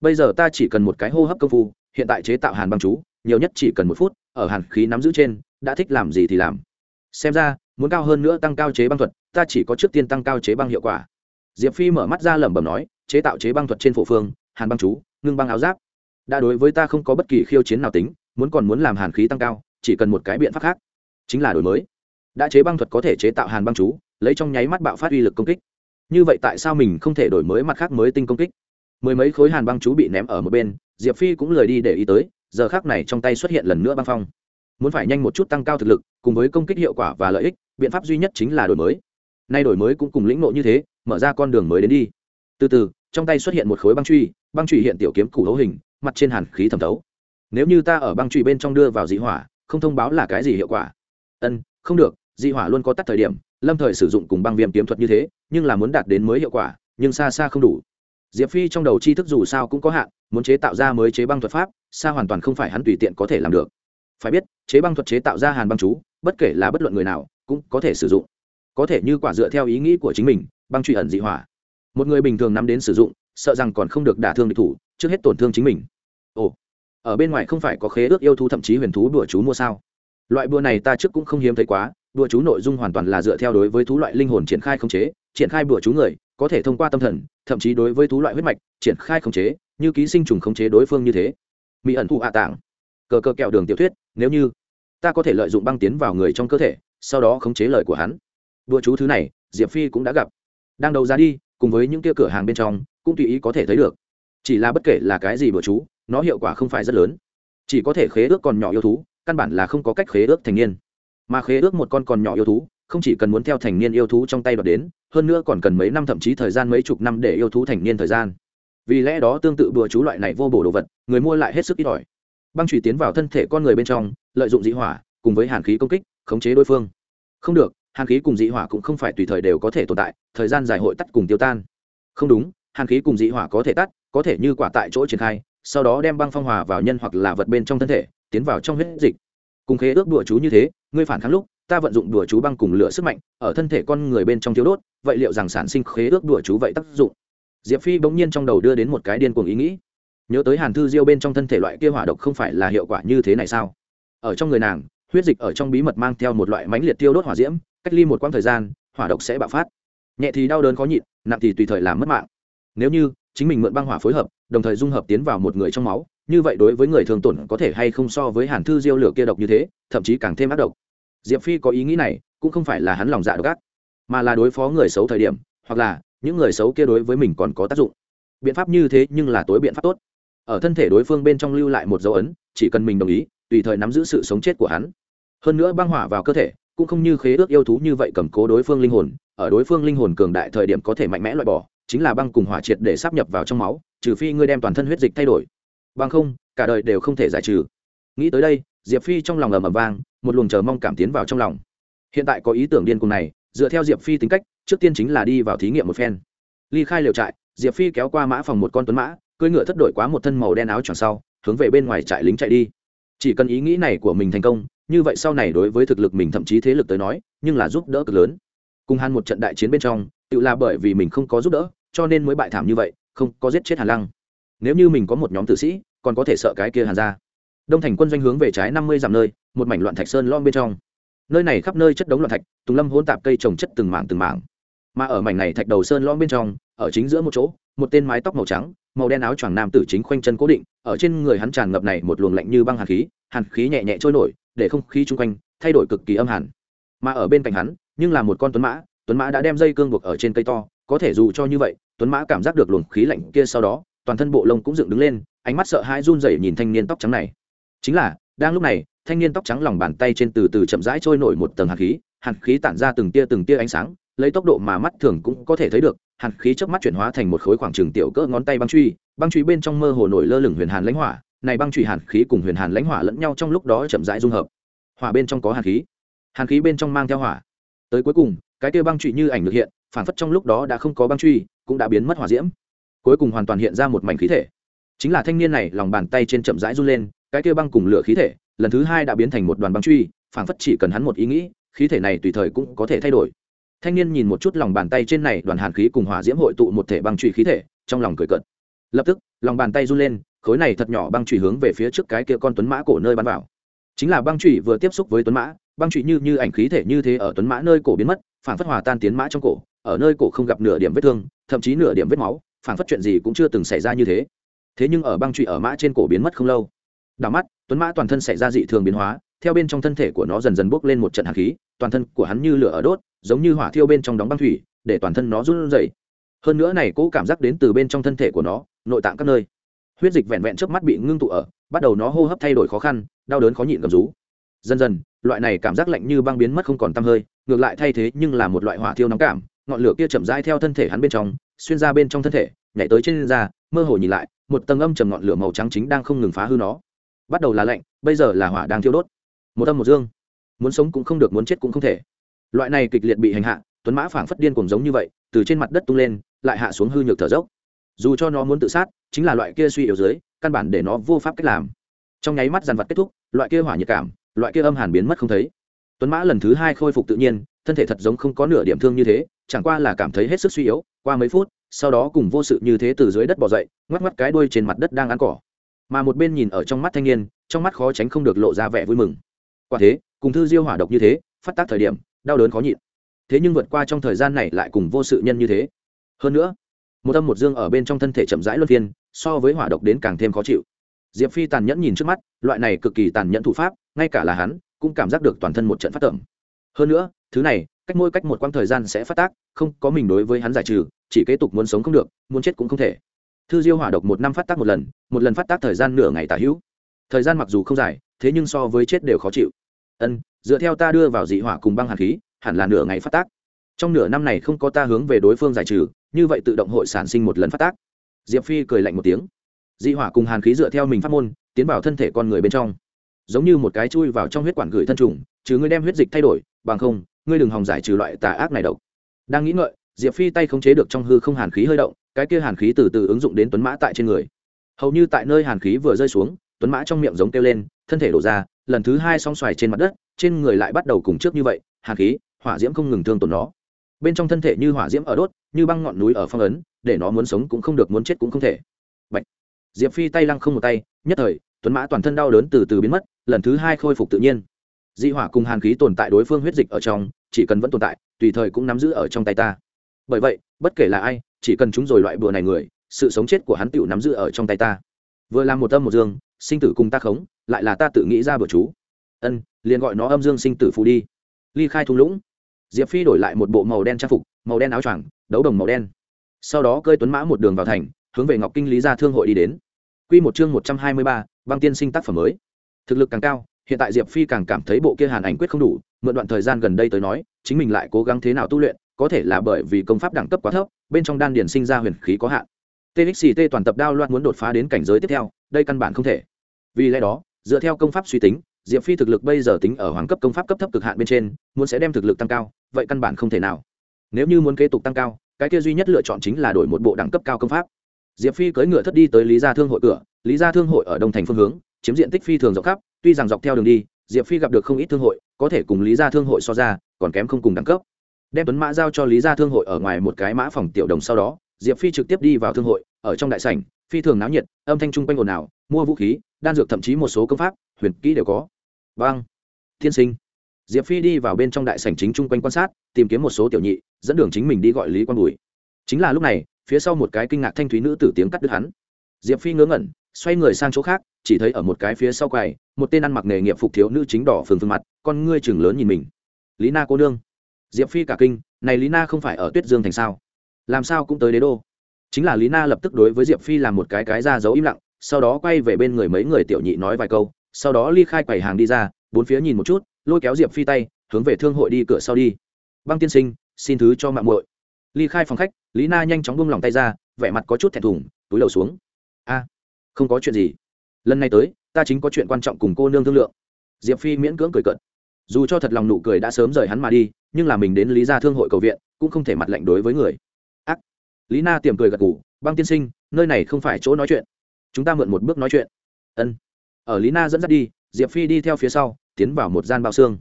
Bây giờ ta chỉ cần một cái hô hấp công phu, hiện tại chế tạo hàn băng chú, nhiều nhất chỉ cần một phút, ở hàn khí nắm giữ trên, đã thích làm gì thì làm. Xem ra, muốn cao hơn nữa tăng cao chế băng thuật, ta chỉ có trước tiên tăng cao chế băng hiệu quả. Diệp phi mở mắt ra lẩm bẩm nói, chế tạo chế băng thuật trên phổ phương, hàn băng chú, ngưng băng áo giáp đã đối với ta không có bất kỳ khiêu chiến nào tính, muốn còn muốn làm hàn khí tăng cao, chỉ cần một cái biện pháp khác, chính là đổi mới. Đã chế băng thuật có thể chế tạo hàn băng chú, lấy trong nháy mắt bạo phát uy lực công kích. Như vậy tại sao mình không thể đổi mới mặt khác mới tinh công kích? Mười mấy khối hàn băng chú bị ném ở một bên, diệp phi cũng lời đi để ý tới, giờ khác này trong tay xuất hiện lần nữa băng phong. Muốn phải nhanh một chút tăng cao thực lực, cùng với công kích hiệu quả và lợi ích, biện pháp duy nhất chính là đổi mới. Nay đổi mới cũng cùng lĩnh nộ như thế, mở ra con đường mới đến đi. Từ từ, trong tay xuất hiện một khối băng truy băng truy hiện tiểu kiếm củ hấu hình mặt trên hàn khí thẩm thấu. Nếu như ta ở băng trụy bên trong đưa vào dị hỏa, không thông báo là cái gì hiệu quả? Ân, không được, dị hỏa luôn có tắt thời điểm, lâm thời sử dụng cùng băng viêm kiếm thuật như thế, nhưng là muốn đạt đến mới hiệu quả, nhưng xa xa không đủ. Diệp phi trong đầu tri thức dù sao cũng có hạn, muốn chế tạo ra mới chế băng thuật pháp, xa hoàn toàn không phải hắn tùy tiện có thể làm được. Phải biết, chế băng thuật chế tạo ra hàn băng chú, bất kể là bất luận người nào, cũng có thể sử dụng. Có thể như quả dựa theo ý nghĩ của chính mình, băng truy ẩn dị hỏa. Một người bình thường nắm đến sử dụng sợ rằng còn không được đả thương địch thủ, trước hết tổn thương chính mình. Ồ, ở bên ngoài không phải có khế ước yêu thú thậm chí huyền thú đùa chú mua sao? Loại bùa này ta trước cũng không hiếm thấy quá, đùa chú nội dung hoàn toàn là dựa theo đối với thú loại linh hồn triển khai khống chế, triển khai bùa chú người, có thể thông qua tâm thần, thậm chí đối với thú loại huyết mạch, triển khai khống chế, như ký sinh trùng khống chế đối phương như thế. Mỹ ẩn thụ hạ tạng. Cờ cờ kẹo đường tiểu thuyết, nếu như ta có thể lợi dụng băng tiến vào người trong cơ thể, sau đó khống chế lời của hắn. Đùa chú thứ này, diệp phi cũng đã gặp. Đang đầu ra đi, cùng với những kia cửa hàng bên trong cũng tùy ý có thể thấy được. Chỉ là bất kể là cái gì bữa chú, nó hiệu quả không phải rất lớn. Chỉ có thể khế ước còn nhỏ yêu thú, căn bản là không có cách khế ước thành niên. Mà khế ước một con còn nhỏ yêu thú, không chỉ cần muốn theo thành niên yêu thú trong tay đoạt đến, hơn nữa còn cần mấy năm thậm chí thời gian mấy chục năm để yêu thú thành niên thời gian. Vì lẽ đó tương tự bừa chú loại này vô bổ đồ vật, người mua lại hết sức ít ỏi. Băng trùy tiến vào thân thể con người bên trong, lợi dụng dị hỏa, cùng với hàn khí công kích, khống chế đối phương. Không được, hàn khí cùng dị hỏa cũng không phải tùy thời đều có thể tồn tại, thời gian dài hội tắt cùng tiêu tan. Không đúng hàn khí cùng dị hỏa có thể tắt, có thể như quả tại chỗ triển khai, sau đó đem băng phong hòa vào nhân hoặc là vật bên trong thân thể, tiến vào trong huyết dịch. Cùng khế ước đùa chú như thế, ngươi phản kháng lúc, ta vận dụng đùa chú băng cùng lửa sức mạnh, ở thân thể con người bên trong thiếu đốt, vậy liệu rằng sản sinh khế ước đùa chú vậy tác dụng? Diệp phi bỗng nhiên trong đầu đưa đến một cái điên cuồng ý nghĩ. Nhớ tới hàn thư diêu bên trong thân thể loại kia hỏa độc không phải là hiệu quả như thế này sao? Ở trong người nàng, huyết dịch ở trong bí mật mang theo một loại mãnh liệt tiêu đốt hỏa diễm, cách ly một quãng thời gian, hỏa độc sẽ bạo phát. Nhẹ thì đau đớn khó nhịn, nặng thì tùy thời làm mất mạng nếu như chính mình mượn băng hỏa phối hợp, đồng thời dung hợp tiến vào một người trong máu, như vậy đối với người thường tổn có thể hay không so với hàn thư diêu lửa kia độc như thế, thậm chí càng thêm ác độc. Diệp phi có ý nghĩ này, cũng không phải là hắn lòng dạ độc ác, mà là đối phó người xấu thời điểm, hoặc là những người xấu kia đối với mình còn có tác dụng. Biện pháp như thế nhưng là tối biện pháp tốt. Ở thân thể đối phương bên trong lưu lại một dấu ấn, chỉ cần mình đồng ý, tùy thời nắm giữ sự sống chết của hắn. Hơn nữa băng hỏa vào cơ thể, cũng không như khế ước yêu thú như vậy cầm cố đối phương linh hồn, ở đối phương linh hồn cường đại thời điểm có thể mạnh mẽ loại bỏ chính là băng cùng hỏa triệt để sắp nhập vào trong máu, trừ phi ngươi đem toàn thân huyết dịch thay đổi. Bằng không, cả đời đều không thể giải trừ. Nghĩ tới đây, diệp phi trong lòng ầm ầm vang, một luồng chờ mong cảm tiến vào trong lòng. Hiện tại có ý tưởng điên cùng này, dựa theo diệp phi tính cách, trước tiên chính là đi vào thí nghiệm một phen. Ly khai liều trại, diệp phi kéo qua mã phòng một con tuấn mã, cưỡi ngựa thất đổi quá một thân màu đen áo tròn sau, hướng về bên ngoài trại lính chạy đi. Chỉ cần ý nghĩ này của mình thành công, như vậy sau này đối với thực lực mình thậm chí thế lực tới nói, nhưng là giúp đỡ cực lớn. Cùng hắn một trận đại chiến bên trong, tự là bởi vì mình không có giúp đỡ cho nên mới bại thảm như vậy, không có giết chết hàn lăng. Nếu như mình có một nhóm tử sĩ, còn có thể sợ cái kia hàn ra đông thành quân doanh hướng về trái năm mươi dặm nơi, một mảnh loạn thạch sơn lon bên trong. Nơi này khắp nơi chất đống loạn thạch, tùng lâm hỗn tạp cây trồng chất từng mảng từng mảng. Mà ở mảnh này thạch đầu sơn lon bên trong, ở chính giữa một chỗ, một tên mái tóc màu trắng, màu đen áo choàng nam tử chính khoanh chân cố định, ở trên người hắn tràn ngập này một luồng lạnh như băng hàn khí hàn khí nhẹ nhẹ trôi nổi, để không khí chung quanh thay đổi cực kỳ âm hàn. Mà ở bên cạnh hắn, nhưng là một con tuấn mã tuấn mã đã đem dây cương buộc ở trên cây to có thể dù cho như vậy, tuấn mã cảm giác được luồng khí lạnh kia sau đó, toàn thân bộ lông cũng dựng đứng lên, ánh mắt sợ hãi run rẩy nhìn thanh niên tóc trắng này. Chính là, đang lúc này, thanh niên tóc trắng lòng bàn tay trên từ từ chậm rãi trôi nổi một tầng hàn khí hàn khí tản ra từng tia từng tia ánh sáng, lấy tốc độ mà mắt thường cũng có thể thấy được, hàn khí trước mắt chuyển hóa thành một khối khoảng trường tiểu cỡ ngón tay băng truy băng truy bên trong mơ hồ nổi lơ lửng huyền hàn lãnh hỏa, này băng truy hàn khí cùng huyền hàn lãnh hỏa lẫn nhau trong lúc đó chậm rãi dung hợp. Hỏa bên trong có hàn khí. Hàn khí bên trong mang theo hỏa. Tới cuối cùng, cái tia băng truy như ảnh được hiện phản phất trong lúc đó đã không có băng truy, cũng đã biến mất hỏa diễm. Cuối cùng hoàn toàn hiện ra một mảnh khí thể. Chính là thanh niên này, lòng bàn tay trên chậm rãi run lên, cái kia băng cùng lửa khí thể, lần thứ hai đã biến thành một đoàn băng truy phản phất chỉ cần hắn một ý nghĩ, khí thể này tùy thời cũng có thể thay đổi. Thanh niên nhìn một chút lòng bàn tay trên này đoàn hàn khí cùng hỏa diễm hội tụ một thể băng truy khí thể, trong lòng cười cợt. Lập tức, lòng bàn tay run lên, khối này thật nhỏ băng truy hướng về phía trước cái kia con tuấn mã cổ nơi bắn vào. Chính là băng truy vừa tiếp xúc với tuấn mã, băng truy như như ảnh khí thể như thế ở tuấn mã nơi cổ biến mất phản phất hòa tan tiến mã trong cổ ở nơi cổ không gặp nửa điểm vết thương, thậm chí nửa điểm vết máu phản phất chuyện gì cũng chưa từng xảy ra như thế. Thế nhưng ở băng trụy ở mã trên cổ biến mất không lâu. Đảo mắt, tuấn mã toàn thân xảy ra dị thường biến hóa, theo bên trong thân thể của nó dần dần bốc lên một trận hạt khí, toàn thân của hắn như lửa ở đốt, giống như hỏa thiêu bên trong đóng băng thủy, để toàn thân nó run rẩy. Hơn nữa này cũng cảm giác đến từ bên trong thân thể của nó, nội tạng các nơi. Huyết dịch vẹn vẹn trước mắt bị ngưng tụ ở, bắt đầu nó hô hấp thay đổi khó khăn, đau đớn khó nhịn gầm rú. Dần dần, loại này cảm giác lạnh như băng biến mất không còn tăm hơi, ngược lại thay thế nhưng là một loại hỏa thiêu nóng cảm ngọn lửa kia chậm rãi theo thân thể hắn bên trong, xuyên ra bên trong thân thể, nhảy tới trên da, mơ hồ nhìn lại, một tầng âm trầm ngọn lửa màu trắng chính đang không ngừng phá hư nó. Bắt đầu là lạnh, bây giờ là hỏa đang thiêu đốt. Một âm một dương. Muốn sống cũng không được, muốn chết cũng không thể. Loại này kịch liệt bị hành hạ, tuấn mã phảng phất điên cùng giống như vậy, từ trên mặt đất tung lên, lại hạ xuống hư nhược thở dốc. Dù cho nó muốn tự sát, chính là loại kia suy yếu dưới, căn bản để nó vô pháp cách làm. Trong nháy mắt dàn vật kết thúc, loại kia hỏa nhiệt cảm, loại kia âm hàn biến mất không thấy. Tuấn mã lần thứ hai khôi phục tự nhiên thân thể thật giống không có nửa điểm thương như thế, chẳng qua là cảm thấy hết sức suy yếu, qua mấy phút, sau đó cùng vô sự như thế từ dưới đất bỏ dậy, ngoắc ngoắc cái đuôi trên mặt đất đang ăn cỏ. Mà một bên nhìn ở trong mắt thanh niên, trong mắt khó tránh không được lộ ra vẻ vui mừng. Quả thế, cùng thư diêu hỏa độc như thế, phát tác thời điểm, đau đớn khó nhịn. Thế nhưng vượt qua trong thời gian này lại cùng vô sự nhân như thế. Hơn nữa, một âm một dương ở bên trong thân thể chậm rãi luân phiên, so với hỏa độc đến càng thêm khó chịu. Diệp phi tàn nhẫn nhìn trước mắt, loại này cực kỳ tàn nhẫn thủ pháp, ngay cả là hắn, cũng cảm giác được toàn thân một trận phát tưởng hơn nữa, thứ này, cách mỗi cách một quãng thời gian sẽ phát tác, không có mình đối với hắn giải trừ, chỉ kế tục muốn sống không được, muốn chết cũng không thể. Thư diêu hỏa độc một năm phát tác một lần một lần phát tác thời gian nửa ngày tả hữu. Thời gian mặc dù không dài, thế nhưng so với chết đều khó chịu. Ân, dựa theo ta đưa vào dị hỏa cùng băng hàn khí, hẳn là nửa ngày phát tác. Trong nửa năm này không có ta hướng về đối phương giải trừ, như vậy tự động hội sản sinh một lần phát tác. Diệp phi cười lạnh một tiếng. Dị hỏa cùng hàn khí dựa theo mình phát môn, tiến vào thân thể con người bên trong. Giống như một cái chui vào trong huyết quản gửi thân trùng, chứ ngươi đem huyết dịch thay đổi bằng không, ngươi đừng hòng giải trừ loại tà ác này độc. Đang nghĩ ngợi, diệp phi tay khống chế được trong hư không hàn khí hơi động, cái kia hàn khí từ từ ứng dụng đến tuấn mã tại trên người. Hầu như tại nơi hàn khí vừa rơi xuống, tuấn mã trong miệng giống kêu lên, thân thể đổ ra, lần thứ hai song xoài trên mặt đất, trên người lại bắt đầu cùng trước như vậy, hàn khí, hỏa diễm không ngừng thương tổn nó. Bên trong thân thể như hỏa diễm ở đốt, như băng ngọn núi ở phong ấn, để nó muốn sống cũng không được, muốn chết cũng không thể. Bạch. diệp phi tay lăng không một tay, nhất thời, tuấn mã toàn thân đau đớn từ từ biến mất, lần thứ hai khôi phục tự nhiên dị hỏa cùng hàn khí tồn tại đối phương huyết dịch ở trong chỉ cần vẫn tồn tại tùy thời cũng nắm giữ ở trong tay ta. Bởi vậy bất kể là ai chỉ cần chúng rồi loại bừa này người sự sống chết của hắn tựu nắm giữ ở trong tay ta. Vừa làm một âm một dương sinh tử cùng ta khống lại là ta tự nghĩ ra bừa chú. Ân liền gọi nó âm dương sinh tử phù đi. Ly khai thung lũng. Diệp phi đổi lại một bộ màu đen trang phục màu đen áo choàng đấu đồng màu đen. Sau đó cơi tuấn mã một đường vào thành hướng về ngọc kinh lý gia thương hội đi đến. Quy một chương một trăm hai mươi ba, băng tiên sinh tác phẩm mới. Thực lực càng cao hiện tại diệp phi càng cảm thấy bộ kia hàn ảnh quyết không đủ, mượn đoạn thời gian gần đây tới nói, chính mình lại cố gắng thế nào tu luyện, có thể là bởi vì công pháp đẳng cấp quá thấp, bên trong đan điền sinh ra huyền khí có hạn. Txt toàn tập đao loạn muốn đột phá đến cảnh giới tiếp theo, đây căn bản không thể. Vì lẽ đó, dựa theo công pháp suy tính, diệp phi thực lực bây giờ tính ở hoàng cấp công pháp cấp thấp cực hạn bên trên, muốn sẽ đem thực lực tăng cao, vậy căn bản không thể nào. Nếu như muốn kế tục tăng cao, cái kia duy nhất lựa chọn chính là đổi một bộ đẳng cấp cao công pháp. Diệp phi cưỡi ngựa thất đi tới lý gia thương hội cửa, lý gia thương hội ở đông thành phương hướng chiếm diện tích phi thường rộng khắp, tuy rằng dọc theo đường đi, diệp phi gặp được không ít thương hội, có thể cùng lý gia thương hội so ra, còn kém không cùng đẳng cấp. Đem tuấn mã giao cho lý gia thương hội ở ngoài một cái mã phòng tiểu đồng sau đó, diệp phi trực tiếp đi vào thương hội, ở trong đại sảnh, phi thường náo nhiệt, âm thanh trung quanh ồn ào, mua vũ khí, đan dược thậm chí một số công pháp, huyền kỹ đều có. Vâng thiên sinh! Diệp phi đi vào bên trong đại sảnh chính chung quanh quan sát, tìm kiếm một số tiểu nhị, dẫn đường chính mình đi gọi lý quan bùi. Chính là lúc này, phía sau một cái kinh ngạc thanh thúy nữ tử tiếng cắt đứt hắn. Diệp phi ngớ ngẩn xoay người sang chỗ khác, chỉ thấy ở một cái phía sau quầy, một tên ăn mặc nghề nghiệp phục thiếu nữ chính đỏ phừng phừng mặt, con ngươi chừng lớn nhìn mình. Lý na cô nương. Diệp phi cả kinh, này lý na không phải ở tuyết dương thành sao? Làm sao cũng tới đế đô? Chính là lý na lập tức đối với diệp phi làm một cái cái ra giấu im lặng, sau đó quay về bên người mấy người tiểu nhị nói vài câu, sau đó ly khai quầy hàng đi ra, bốn phía nhìn một chút, lôi kéo diệp phi tay, hướng về thương hội đi cửa sau đi. Băng tiên sinh, xin thứ cho mạng muội. Ly khai phòng khách, lý na nhanh chóng buông lòng tay ra, vẻ mặt có chút thẹn thùng, túi đầu xuống. A không có chuyện gì. Lần này tới, ta chính có chuyện quan trọng cùng cô nương thương lượng. Diệp phi miễn cưỡng cười cận dù cho thật lòng nụ cười đã sớm rời hắn mà đi, nhưng là mình đến lý gia thương hội cầu viện, cũng không thể mặt lạnh đối với người. Ác. Lý na tiềm cười gật ngủ băng tiên sinh, nơi này không phải chỗ nói chuyện. Chúng ta mượn một bước nói chuyện. Ân. Ở lý na dẫn dắt đi, diệp phi đi theo phía sau, tiến vào một gian bao xương.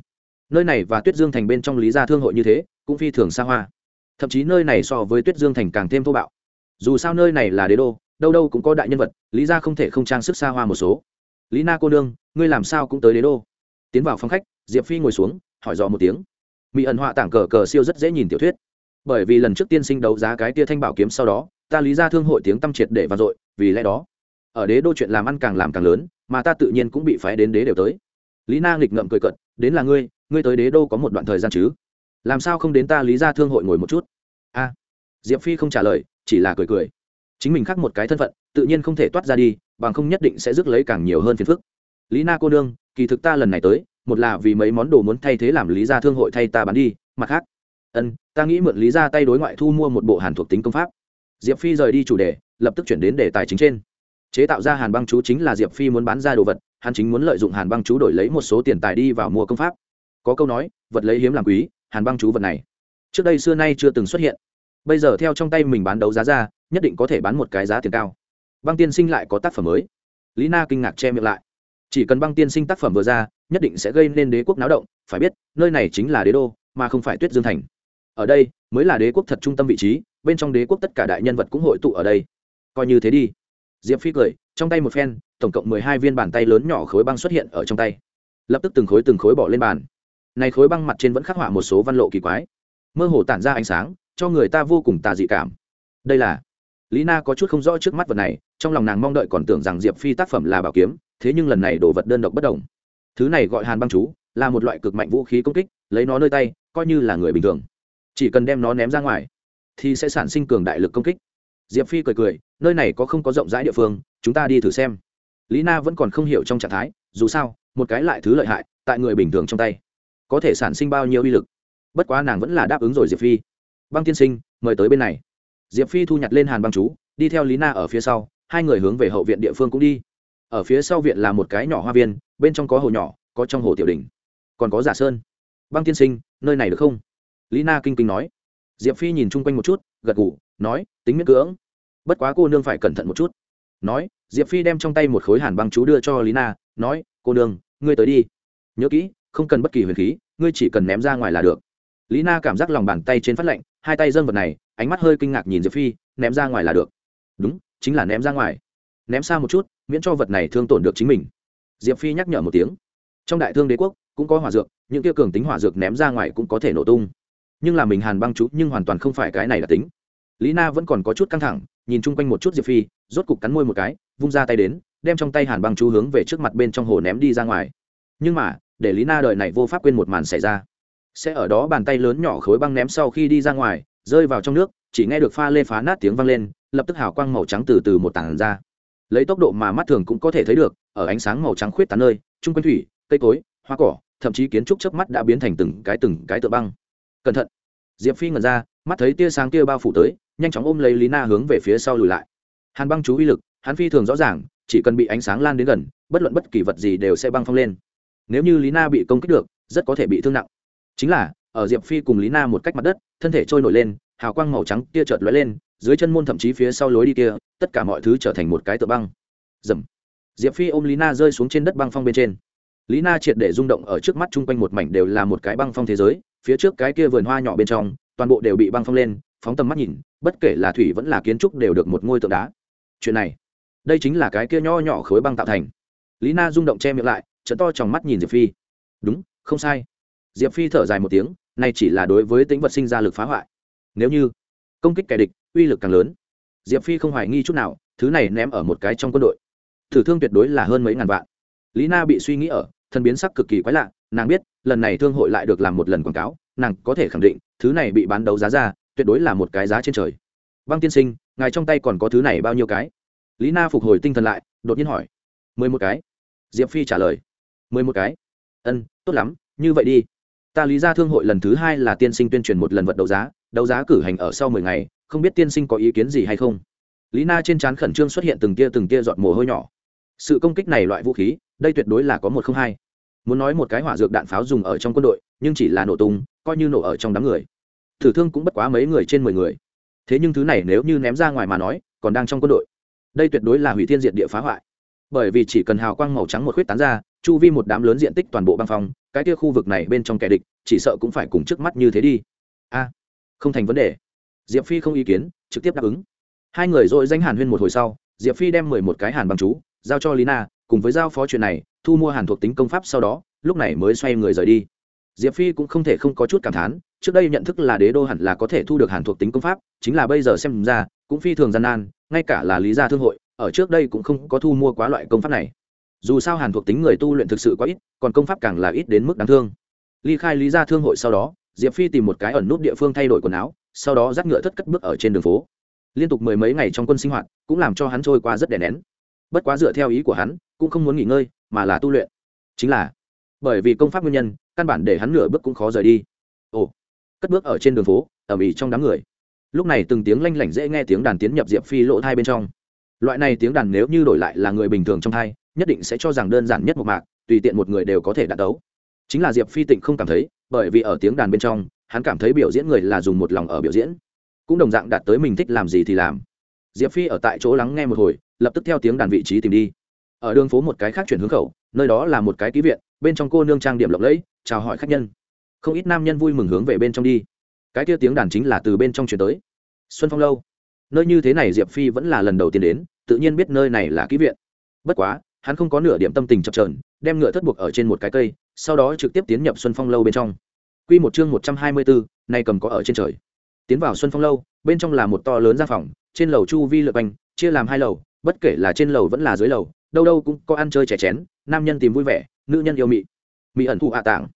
Nơi này và tuyết dương thành bên trong lý gia thương hội như thế, cũng phi thường xa hoa. Thậm chí nơi này so với tuyết dương thành càng thêm thô bạo. Dù sao nơi này là đế đô đâu đâu cũng có đại nhân vật, lý ra không thể không trang sức xa hoa một số. Lý na cô nương, ngươi làm sao cũng tới đế đô. Tiến vào phòng khách, diệp phi ngồi xuống, hỏi dò một tiếng. Mỹ ẩn họa tảng cờ cờ siêu rất dễ nhìn tiểu thuyết. Bởi vì lần trước tiên sinh đấu giá cái tia thanh bảo kiếm sau đó, ta lý ra thương hội tiếng tâm triệt để vang dội, vì lẽ đó, ở đế đô chuyện làm ăn càng làm càng lớn, mà ta tự nhiên cũng bị phái đến đế đều tới. Lý na nghịch ngậm cười cận đến là ngươi ngươi tới đế đô có một đoạn thời gian chứ? Làm sao không đến ta lý ra thương hội ngồi một chút? A. Diệp phi không trả lời, chỉ là cười cười chính mình khác một cái thân phận, tự nhiên không thể toát ra đi, bằng không nhất định sẽ rước lấy càng nhiều hơn phiền phức. Lý na cô nương, kỳ thực ta lần này tới, một là vì mấy món đồ muốn thay thế làm lý gia thương hội thay ta bán đi, mặt khác, ân, ta nghĩ mượn lý gia tay đối ngoại thu mua một bộ hàn thuộc tính công pháp. Diệp phi rời đi chủ đề, lập tức chuyển đến đề tài chính trên. Chế tạo ra hàn băng chú chính là diệp phi muốn bán ra đồ vật, hắn chính muốn lợi dụng hàn băng chú đổi lấy một số tiền tài đi vào mua công pháp. Có câu nói, vật lấy hiếm làm quý, hàn băng chú vật này. Trước đây xưa nay chưa từng xuất hiện. Bây giờ theo trong tay mình bán đấu giá ra nhất định có thể bán một cái giá tiền cao. Băng tiên sinh lại có tác phẩm mới. Lý na kinh ngạc che miệng lại. Chỉ cần băng tiên sinh tác phẩm vừa ra, nhất định sẽ gây nên đế quốc náo động, phải biết, nơi này chính là đế đô, mà không phải tuyết dương thành. Ở đây, mới là đế quốc thật trung tâm vị trí, bên trong đế quốc tất cả đại nhân vật cũng hội tụ ở đây. Coi như thế đi. Diệp phi cười, trong tay một phen, tổng cộng mười hai viên bàn tay lớn nhỏ khối băng xuất hiện ở trong tay. Lập tức từng khối từng khối bỏ lên bàn. Này khối băng mặt trên vẫn khắc họa một số văn lộ kỳ quái. Mơ hồ tản ra ánh sáng, cho người ta vô cùng tà dị cảm. Đây là lý na có chút không rõ trước mắt vật này, trong lòng nàng mong đợi còn tưởng rằng diệp phi tác phẩm là bảo kiếm, thế nhưng lần này đồ vật đơn độc bất đồng. Thứ này gọi hàn băng chú, là một loại cực mạnh vũ khí công kích, lấy nó nơi tay, coi như là người bình thường. Chỉ cần đem nó ném ra ngoài, thì sẽ sản sinh cường đại lực công kích. Diệp phi cười cười, nơi này có không có rộng rãi địa phương, chúng ta đi thử xem. Lý na vẫn còn không hiểu trong trạng thái, dù sao, một cái lại thứ lợi hại, tại người bình thường trong tay, có thể sản sinh bao nhiêu uy lực. Bất quá nàng vẫn là đáp ứng rồi diệp phi. Băng tiên sinh, mời tới bên này diệp phi thu nhặt lên hàn băng chú đi theo lý na ở phía sau hai người hướng về hậu viện địa phương cũng đi. Ở phía sau viện là một cái nhỏ hoa viên bên trong có hồ nhỏ có trong hồ tiểu đình còn có giả sơn. Băng tiên sinh nơi này được không? Lý na kinh kinh nói. Diệp phi nhìn chung quanh một chút gật gù, nói tính miễn cưỡng. Bất quá cô nương phải cẩn thận một chút. Nói diệp phi đem trong tay một khối hàn băng chú đưa cho lý na nói cô nương ngươi tới đi. Nhớ kỹ không cần bất kỳ huyền khí ngươi chỉ cần ném ra ngoài là được. Lý na cảm giác lòng bàn tay trên phát lạnh hai tay dâng vật này ánh mắt hơi kinh ngạc nhìn diệp phi, ném ra ngoài là được. Đúng, chính là ném ra ngoài. Ném xa một chút, miễn cho vật này thương tổn được chính mình. Diệp phi nhắc nhở một tiếng. Trong đại thương đế quốc, cũng có hỏa dược, những kia cường tính hỏa dược ném ra ngoài cũng có thể nổ tung. Nhưng là mình hàn băng chú nhưng hoàn toàn không phải cái này là tính. Lý na vẫn còn có chút căng thẳng, nhìn chung quanh một chút diệp phi, rốt cục cắn môi một cái, vung ra tay đến, đem trong tay hàn băng chú hướng về trước mặt bên trong hồ ném đi ra ngoài. Nhưng mà, để lý na đợi này vô pháp quên một màn xảy ra. Sẽ ở đó bàn tay lớn nhỏ khối băng ném sau khi đi ra ngoài rơi vào trong nước, chỉ nghe được pha lê phá nát tiếng vang lên, lập tức hào quang màu trắng từ từ một tảng ra. Lấy tốc độ mà mắt thường cũng có thể thấy được, ở ánh sáng màu trắng khuyết tán nơi, chung quanh thủy, cây cối, hoa cỏ, thậm chí kiến trúc chớp mắt đã biến thành từng cái từng cái tựa băng. Cẩn thận! Diệp phi ngẩn ra, mắt thấy tia sáng tia bao phủ tới, nhanh chóng ôm lấy lý na hướng về phía sau lùi lại. Hàn băng chú uy lực, hắn phi thường rõ ràng, chỉ cần bị ánh sáng lan đến gần, bất luận bất kỳ vật gì đều sẽ băng phong lên. Nếu như lý na bị công kích được, rất có thể bị thương nặng. Chính là ở diệp phi cùng lý na một cách mặt đất, thân thể trôi nổi lên, hào quang màu trắng kia chợt lóe lên, dưới chân môn thậm chí phía sau lối đi kia, tất cả mọi thứ trở thành một cái tựa băng. Dầm diệp phi ôm lý na rơi xuống trên đất băng phong bên trên. Lý na triệt để rung động ở trước mắt chung quanh một mảnh đều là một cái băng phong thế giới, phía trước cái kia vườn hoa nhỏ bên trong, toàn bộ đều bị băng phong lên, phóng tầm mắt nhìn, bất kể là thủy vẫn là kiến trúc đều được một ngôi tượng đá. Chuyện này, đây chính là cái kia nho nhỏ khối băng tạo thành. Lý na rung động che miệng lại trận to trong mắt nhìn diệp phi. Đúng, không sai. Diệp phi thở dài một tiếng này chỉ là đối với tính vật sinh ra lực phá hoại. Nếu như công kích kẻ địch, uy lực càng lớn, diệp phi không hoài nghi chút nào, thứ này ném ở một cái trong quân đội. Thử thương tuyệt đối là hơn mấy ngàn vạn. Lý na bị suy nghĩ ở, thân biến sắc cực kỳ quái lạ, nàng biết, lần này thương hội lại được làm một lần quảng cáo, nàng có thể khẳng định, thứ này bị bán đấu giá ra, tuyệt đối là một cái giá trên trời. Băng tiên sinh, ngài trong tay còn có thứ này bao nhiêu cái? Lý na phục hồi tinh thần lại, đột nhiên hỏi. Mười một cái. Diệp phi trả lời. Mười một cái. Ân, tốt lắm, như vậy đi ta lý ra thương hội lần thứ hai là tiên sinh tuyên truyền một lần vật đấu giá đấu giá cử hành ở sau mười ngày, không biết tiên sinh có ý kiến gì hay không? Lý na trên trán khẩn trương xuất hiện từng tia từng tia giọt mồ hôi nhỏ. Sự công kích này loại vũ khí, đây tuyệt đối là có một không hai. Muốn nói một cái hỏa dược đạn pháo dùng ở trong quân đội, nhưng chỉ là nổ tung, coi như nổ ở trong đám người. Thử thương cũng bất quá mấy người trên mười người. Thế nhưng thứ này nếu như ném ra ngoài mà nói, còn đang trong quân đội. Đây tuyệt đối là hủy thiên diệt địa phá hoại. Bởi vì chỉ cần hào quang màu trắng một khuyết tán ra chu vi một đám lớn diện tích toàn bộ băng phong, cái kia khu vực này bên trong kẻ địch, chỉ sợ cũng phải cùng trước mắt như thế đi. A, không thành vấn đề. Diệp phi không ý kiến, trực tiếp đáp ứng. Hai người dội danh hàn huyên một hồi sau, diệp phi đem mười một cái hàn bằng chú, giao cho lina cùng với giao phó chuyện này, thu mua hàn thuộc tính công pháp sau đó, lúc này mới xoay người rời đi. Diệp phi cũng không thể không có chút cảm thán, trước đây nhận thức là đế đô hẳn là có thể thu được hàn thuộc tính công pháp, chính là bây giờ xem ra, cũng phi thường gian nan, ngay cả là lý gia thương hội, ở trước đây cũng không có thu mua quá loại công pháp này dù sao hàn thuộc tính người tu luyện thực sự quá ít, còn công pháp càng là ít đến mức đáng thương. Ly khai lý gia thương hội sau đó, diệp phi tìm một cái ẩn nút địa phương thay đổi quần áo, sau đó dắt ngựa thất cất bước ở trên đường phố. Liên tục mười mấy ngày trong quân sinh hoạt, cũng làm cho hắn trôi qua rất đè nén. Bất quá dựa theo ý của hắn, cũng không muốn nghỉ ngơi, mà là tu luyện. Chính là, bởi vì công pháp nguyên nhân, căn bản để hắn nửa bước cũng khó rời đi. Ồ, cất bước ở trên đường phố ở ỉ trong đám người. Lúc này từng tiếng lanh lảnh dễ nghe tiếng đàn tiến nhập diệp phi lộ thai bên trong. Loại này tiếng đàn nếu như đổi lại là người bình thường trong thai nhất định sẽ cho rằng đơn giản nhất một mạc, tùy tiện một người đều có thể đạt đấu. Chính là diệp phi tịnh không cảm thấy, bởi vì ở tiếng đàn bên trong, hắn cảm thấy biểu diễn người là dùng một lòng ở biểu diễn. Cũng đồng dạng đạt tới mình thích làm gì thì làm. Diệp phi ở tại chỗ lắng nghe một hồi, lập tức theo tiếng đàn vị trí tìm đi. Ở đường phố một cái khác chuyển hướng khẩu, nơi đó là một cái ký viện, bên trong cô nương trang điểm lộng lẫy, chào hỏi khách nhân. Không ít nam nhân vui mừng hướng về bên trong đi. Cái kia tiếng đàn chính là từ bên trong chuyển tới. Xuân phong lâu. Nơi như thế này diệp phi vẫn là lần đầu tiên đến, tự nhiên biết nơi này là ký viện. Bất quá hắn không có nửa điểm tâm tình chập trờn đem ngựa thất buộc ở trên một cái cây, sau đó trực tiếp tiến nhập xuân phong lâu bên trong. Q một chương một trăm hai mươi bốn, nay cầm có ở trên trời. Tiến vào xuân phong lâu, bên trong là một to lớn gian phòng, trên lầu chu vi lượt banh chia làm hai lầu, bất kể là trên lầu vẫn là dưới lầu, đâu đâu cũng có ăn chơi trẻ chén, nam nhân tìm vui vẻ, nữ nhân yêu mị. Mị ẩn thụ hạ tảng.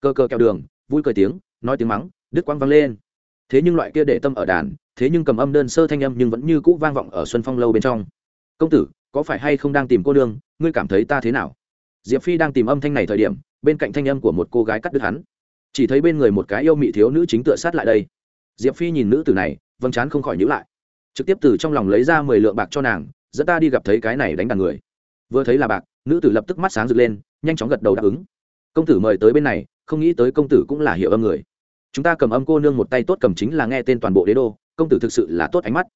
Cơ cơ kẹo đường, vui cười tiếng, nói tiếng mắng, đứt quang vang lên. Thế nhưng loại kia để tâm ở đàn, thế nhưng cầm âm đơn sơ thanh âm nhưng vẫn như cũ vang vọng ở xuân phong lâu bên trong. Công tử có phải hay không đang tìm cô nương, ngươi cảm thấy ta thế nào? Diệp phi đang tìm âm thanh này thời điểm, bên cạnh thanh âm của một cô gái cắt đứt hắn. Chỉ thấy bên người một cái yêu mị thiếu nữ chính tựa sát lại đây. Diệp phi nhìn nữ tử này vâng chán không khỏi nhữ lại. Trực tiếp từ trong lòng lấy ra mười lượng bạc cho nàng, dẫn ta đi gặp thấy cái này đánh đàn người. Vừa thấy là bạc, nữ tử lập tức mắt sáng rực lên, nhanh chóng gật đầu đáp ứng. Công tử mời tới bên này, không nghĩ tới công tử cũng là hiệu âm người. Chúng ta cầm âm cô nương một tay tốt cầm chính là nghe tên toàn bộ đế đô, công tử thực sự là tốt ánh mắt.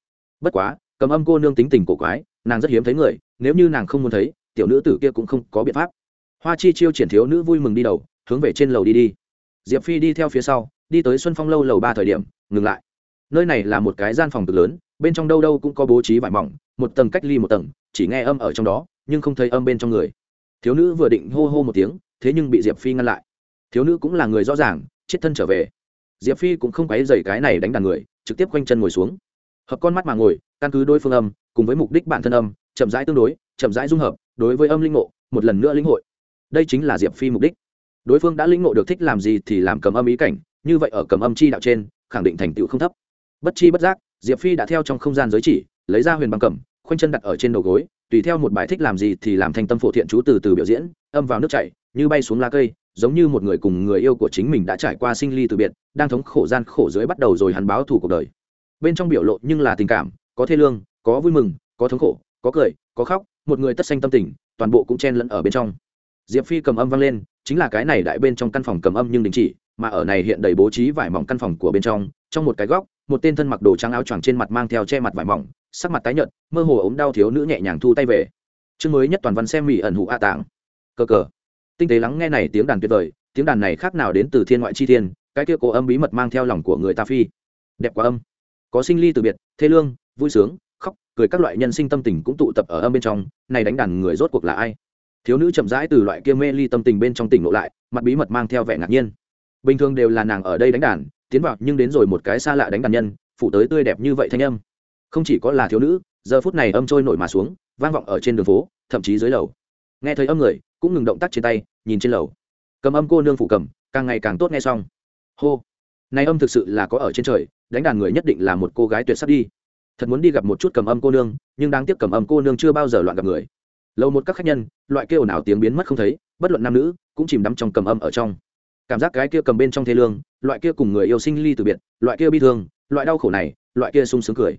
Bất quá, cầm âm cô nương tính tình cổ quái nàng rất hiếm thấy người, nếu như nàng không muốn thấy, tiểu nữ tử kia cũng không có biện pháp. Hoa chi chiêu triển thiếu nữ vui mừng đi đầu, hướng về trên lầu đi đi. Diệp phi đi theo phía sau, đi tới xuân phong lâu lầu ba thời điểm, ngừng lại. Nơi này là một cái gian phòng cực lớn, bên trong đâu đâu cũng có bố trí vải mỏng, một tầng cách ly một tầng, chỉ nghe âm ở trong đó, nhưng không thấy âm bên trong người. Thiếu nữ vừa định hô hô một tiếng, thế nhưng bị diệp phi ngăn lại. Thiếu nữ cũng là người rõ ràng, chết thân trở về. Diệp phi cũng không quấy dày cái này đánh đàn người, trực tiếp quanh chân ngồi xuống. Hợp con mắt mà ngồi, căn cứ đôi phương âm cùng với mục đích bản thân âm, chậm rãi tương đối, chậm rãi dung hợp, đối với âm linh ngộ, một lần nữa linh hội. Đây chính là diệp phi mục đích. Đối phương đã linh ngộ được thích làm gì thì làm cầm âm ý cảnh, như vậy ở cầm âm chi đạo trên, khẳng định thành tựu không thấp. Bất chi bất giác, diệp phi đã theo trong không gian giới chỉ, lấy ra huyền băng cầm, khoanh chân đặt ở trên đầu gối, tùy theo một bài thích làm gì thì làm thành tâm phổ thiện chú từ từ biểu diễn, âm vào nước chảy, như bay xuống lá cây, giống như một người cùng người yêu của chính mình đã trải qua sinh ly từ biệt, đang thống khổ gian khổ dưới bắt đầu rồi hắn báo thủ cuộc đời. Bên trong biểu lộ nhưng là tình cảm, có thê lương có vui mừng, có thống khổ, có cười, có khóc, một người tất xanh tâm tình, toàn bộ cũng chen lẫn ở bên trong. Diệp phi cầm âm vang lên, chính là cái này đại bên trong căn phòng cầm âm nhưng đình chỉ, mà ở này hiện đầy bố trí vải mỏng căn phòng của bên trong trong một cái góc, một tên thân mặc đồ trắng áo choàng trên mặt mang theo che mặt vải mỏng, sắc mặt tái nhợt, mơ hồ ốm đau thiếu nữ nhẹ nhàng thu tay về. Chương mới nhất toàn văn xem mỹ ẩn hụ a tạng. Cờ cờ. Tinh tế lắng nghe này tiếng đàn tuyệt vời, tiếng đàn này khác nào đến từ thiên ngoại chi thiên, cái kia cổ âm bí mật mang theo lòng của người ta phi. Đẹp quá âm. Có sinh ly từ biệt, thê lương, vui sướng cười các loại nhân sinh tâm tình cũng tụ tập ở âm bên trong, này đánh đàn người rốt cuộc là ai? Thiếu nữ chậm rãi từ loại kia mê ly tâm tình bên trong tỉnh lộ lại, mặt bí mật mang theo vẻ ngạc nhiên. Bình thường đều là nàng ở đây đánh đàn, tiến vào nhưng đến rồi một cái xa lạ đánh đàn nhân phụ tới tươi đẹp như vậy thanh âm. Không chỉ có là thiếu nữ, giờ phút này âm trôi nổi mà xuống, vang vọng ở trên đường phố, thậm chí dưới lầu. Nghe thấy âm người, cũng ngừng động tác trên tay, nhìn trên lầu. Cầm âm cô nương phụ cầm, càng ngày càng tốt nghe xong. Hô. Này âm thực sự là có ở trên trời, đánh đàn người nhất định là một cô gái tuyệt sắc đi thật muốn đi gặp một chút cầm âm cô nương, nhưng đáng tiếc cầm âm cô nương chưa bao giờ loạn gặp người. Lâu một các khách nhân, loại kêu nào tiếng biến mất không thấy, bất luận nam nữ, cũng chìm đắm trong cầm âm ở trong. Cảm giác cái kia cầm bên trong thế lương, loại kia cùng người yêu sinh ly từ biệt, loại kia bi thương, loại đau khổ này, loại kia sung sướng cười.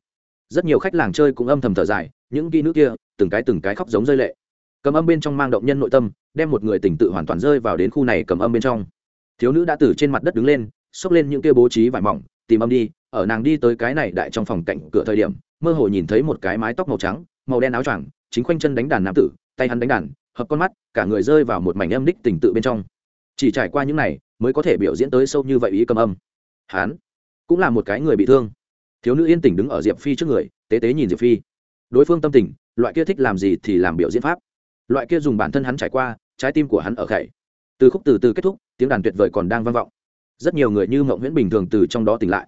Rất nhiều khách làng chơi cũng âm thầm thở dài, những kỹ nữ kia, từng cái từng cái khóc giống rơi lệ. Cầm âm bên trong mang động nhân nội tâm, đem một người tình tự hoàn toàn rơi vào đến khu này cầm âm bên trong. Thiếu nữ đã từ trên mặt đất đứng lên, xốc lên những kia bố trí vải mỏng, tìm âm đi ở nàng đi tới cái này đại trong phòng cạnh cửa thời điểm, mơ hồ nhìn thấy một cái mái tóc màu trắng, màu đen áo choàng, chính khoanh chân đánh đàn nam tử, tay hắn đánh đàn, hợp con mắt, cả người rơi vào một mảnh âm đích tình tự bên trong. Chỉ trải qua những này, mới có thể biểu diễn tới sâu như vậy ý cầm âm. Hắn cũng là một cái người bị thương. Thiếu nữ yên tĩnh đứng ở diệp phi trước người, tế tế nhìn diệp phi. Đối phương tâm tình, loại kia thích làm gì thì làm biểu diễn pháp. Loại kia dùng bản thân hắn trải qua, trái tim của hắn ở khẩy. Từ khúc từ từ kết thúc, tiếng đàn tuyệt vời còn đang vang vọng. Rất nhiều người như mộng nguyễn bình thường từ trong đó tỉnh lại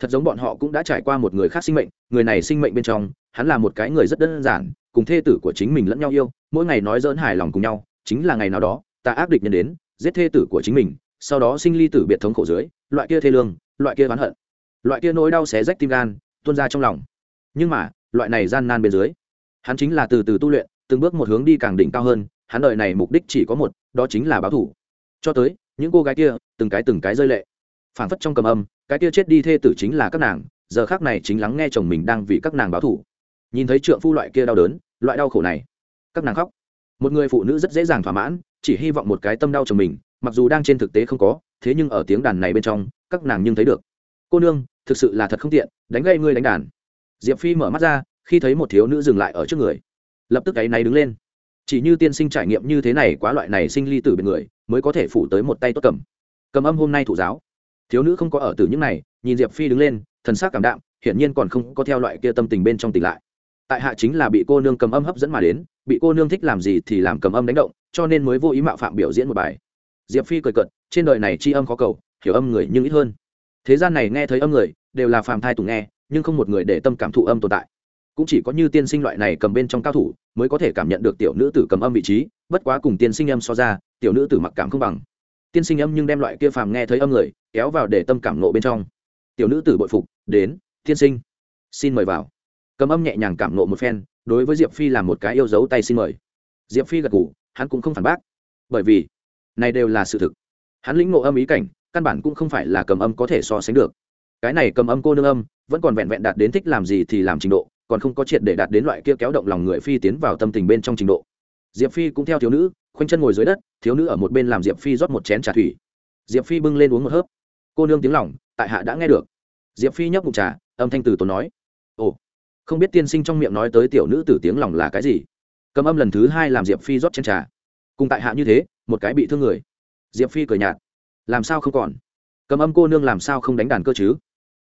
thật giống bọn họ cũng đã trải qua một người khác sinh mệnh, người này sinh mệnh bên trong, hắn là một cái người rất đơn giản, cùng thê tử của chính mình lẫn nhau yêu, mỗi ngày nói dỡn hài lòng cùng nhau, chính là ngày nào đó, ta ác địch nhân đến, giết thê tử của chính mình, sau đó sinh ly tử biệt thống khổ dưới, loại kia thê lương, loại kia oán hận, loại kia nỗi đau xé rách tim gan, tuôn ra trong lòng. Nhưng mà, loại này gian nan bên dưới, hắn chính là từ từ tu luyện, từng bước một hướng đi càng đỉnh cao hơn, hắn đợi này mục đích chỉ có một, đó chính là báo thủ. Cho tới, những cô gái kia, từng cái từng cái rơi lệ. Phản phất trong cầm âm cái kia chết đi thê tử chính là các nàng, giờ khác này chính lắng nghe chồng mình đang vì các nàng báo thủ nhìn thấy trượng phu loại kia đau đớn, loại đau khổ này, các nàng khóc. Một người phụ nữ rất dễ dàng thỏa mãn, chỉ hy vọng một cái tâm đau chồng mình, mặc dù đang trên thực tế không có, thế nhưng ở tiếng đàn này bên trong, các nàng nhưng thấy được. Cô nương, thực sự là thật không tiện, đánh gây ngươi đánh đàn. Diệp phi mở mắt ra, khi thấy một thiếu nữ dừng lại ở trước người, lập tức cái này đứng lên. Chỉ như tiên sinh trải nghiệm như thế này quá loại này sinh ly tử bên người, mới có thể phủ tới một tay tốt cầm. Cầm âm hôm nay thủ giáo thiếu nữ không có ở từ những này, nhìn diệp phi đứng lên, thần sắc cảm đạm, hiển nhiên còn không có theo loại kia tâm tình bên trong tỉnh lại. Tại hạ chính là bị cô nương cầm âm hấp dẫn mà đến, bị cô nương thích làm gì thì làm cầm âm đánh động, cho nên mới vô ý mạo phạm biểu diễn một bài. Diệp phi cười cận trên đời này chi âm khó cầu, hiểu âm người nhưng ít hơn. Thế gian này nghe thấy âm người, đều là phàm thai tùng nghe, nhưng không một người để tâm cảm thụ âm tồn tại. Cũng chỉ có như tiên sinh loại này cầm bên trong cao thủ, mới có thể cảm nhận được tiểu nữ tử cầm âm vị trí, bất quá cùng tiên sinh âm so ra, tiểu nữ tử mặc cảm không bằng. Tiên sinh âm nhưng đem loại kia phàm nghe thấy âm người kéo vào để tâm cảm nộ bên trong. Tiểu nữ tử bội phục, đến thiên sinh, xin mời vào. Cầm âm nhẹ nhàng cảm nộ một phen, đối với diệp phi là một cái yêu dấu tay xin mời. Diệp phi gật ngủ hắn cũng không phản bác. Bởi vì, này đều là sự thực. Hắn lĩnh ngộ âm ý cảnh, căn bản cũng không phải là cầm âm có thể so sánh được. Cái này cầm âm cô nương âm, vẫn còn vẹn vẹn đạt đến thích làm gì thì làm trình độ, còn không có triệt để đạt đến loại kia kéo động lòng người phi tiến vào tâm tình bên trong trình độ. Diệp phi cũng theo thiếu nữ, khoanh chân ngồi dưới đất, thiếu nữ ở một bên làm diệp phi rót một chén trà thủy. Diệp phi bưng lên uống một hớp cô nương tiếng lỏng tại hạ đã nghe được. Diệp phi nhấp bụng trà, âm thanh từ tốn nói. Ồ, không biết tiên sinh trong miệng nói tới tiểu nữ tử tiếng lỏng là cái gì? Cầm âm lần thứ hai làm diệp phi rót trên trà. Cùng tại hạ như thế, một cái bị thương người. Diệp phi cười nhạt. Làm sao không còn? Cầm âm cô nương làm sao không đánh đàn cơ chứ?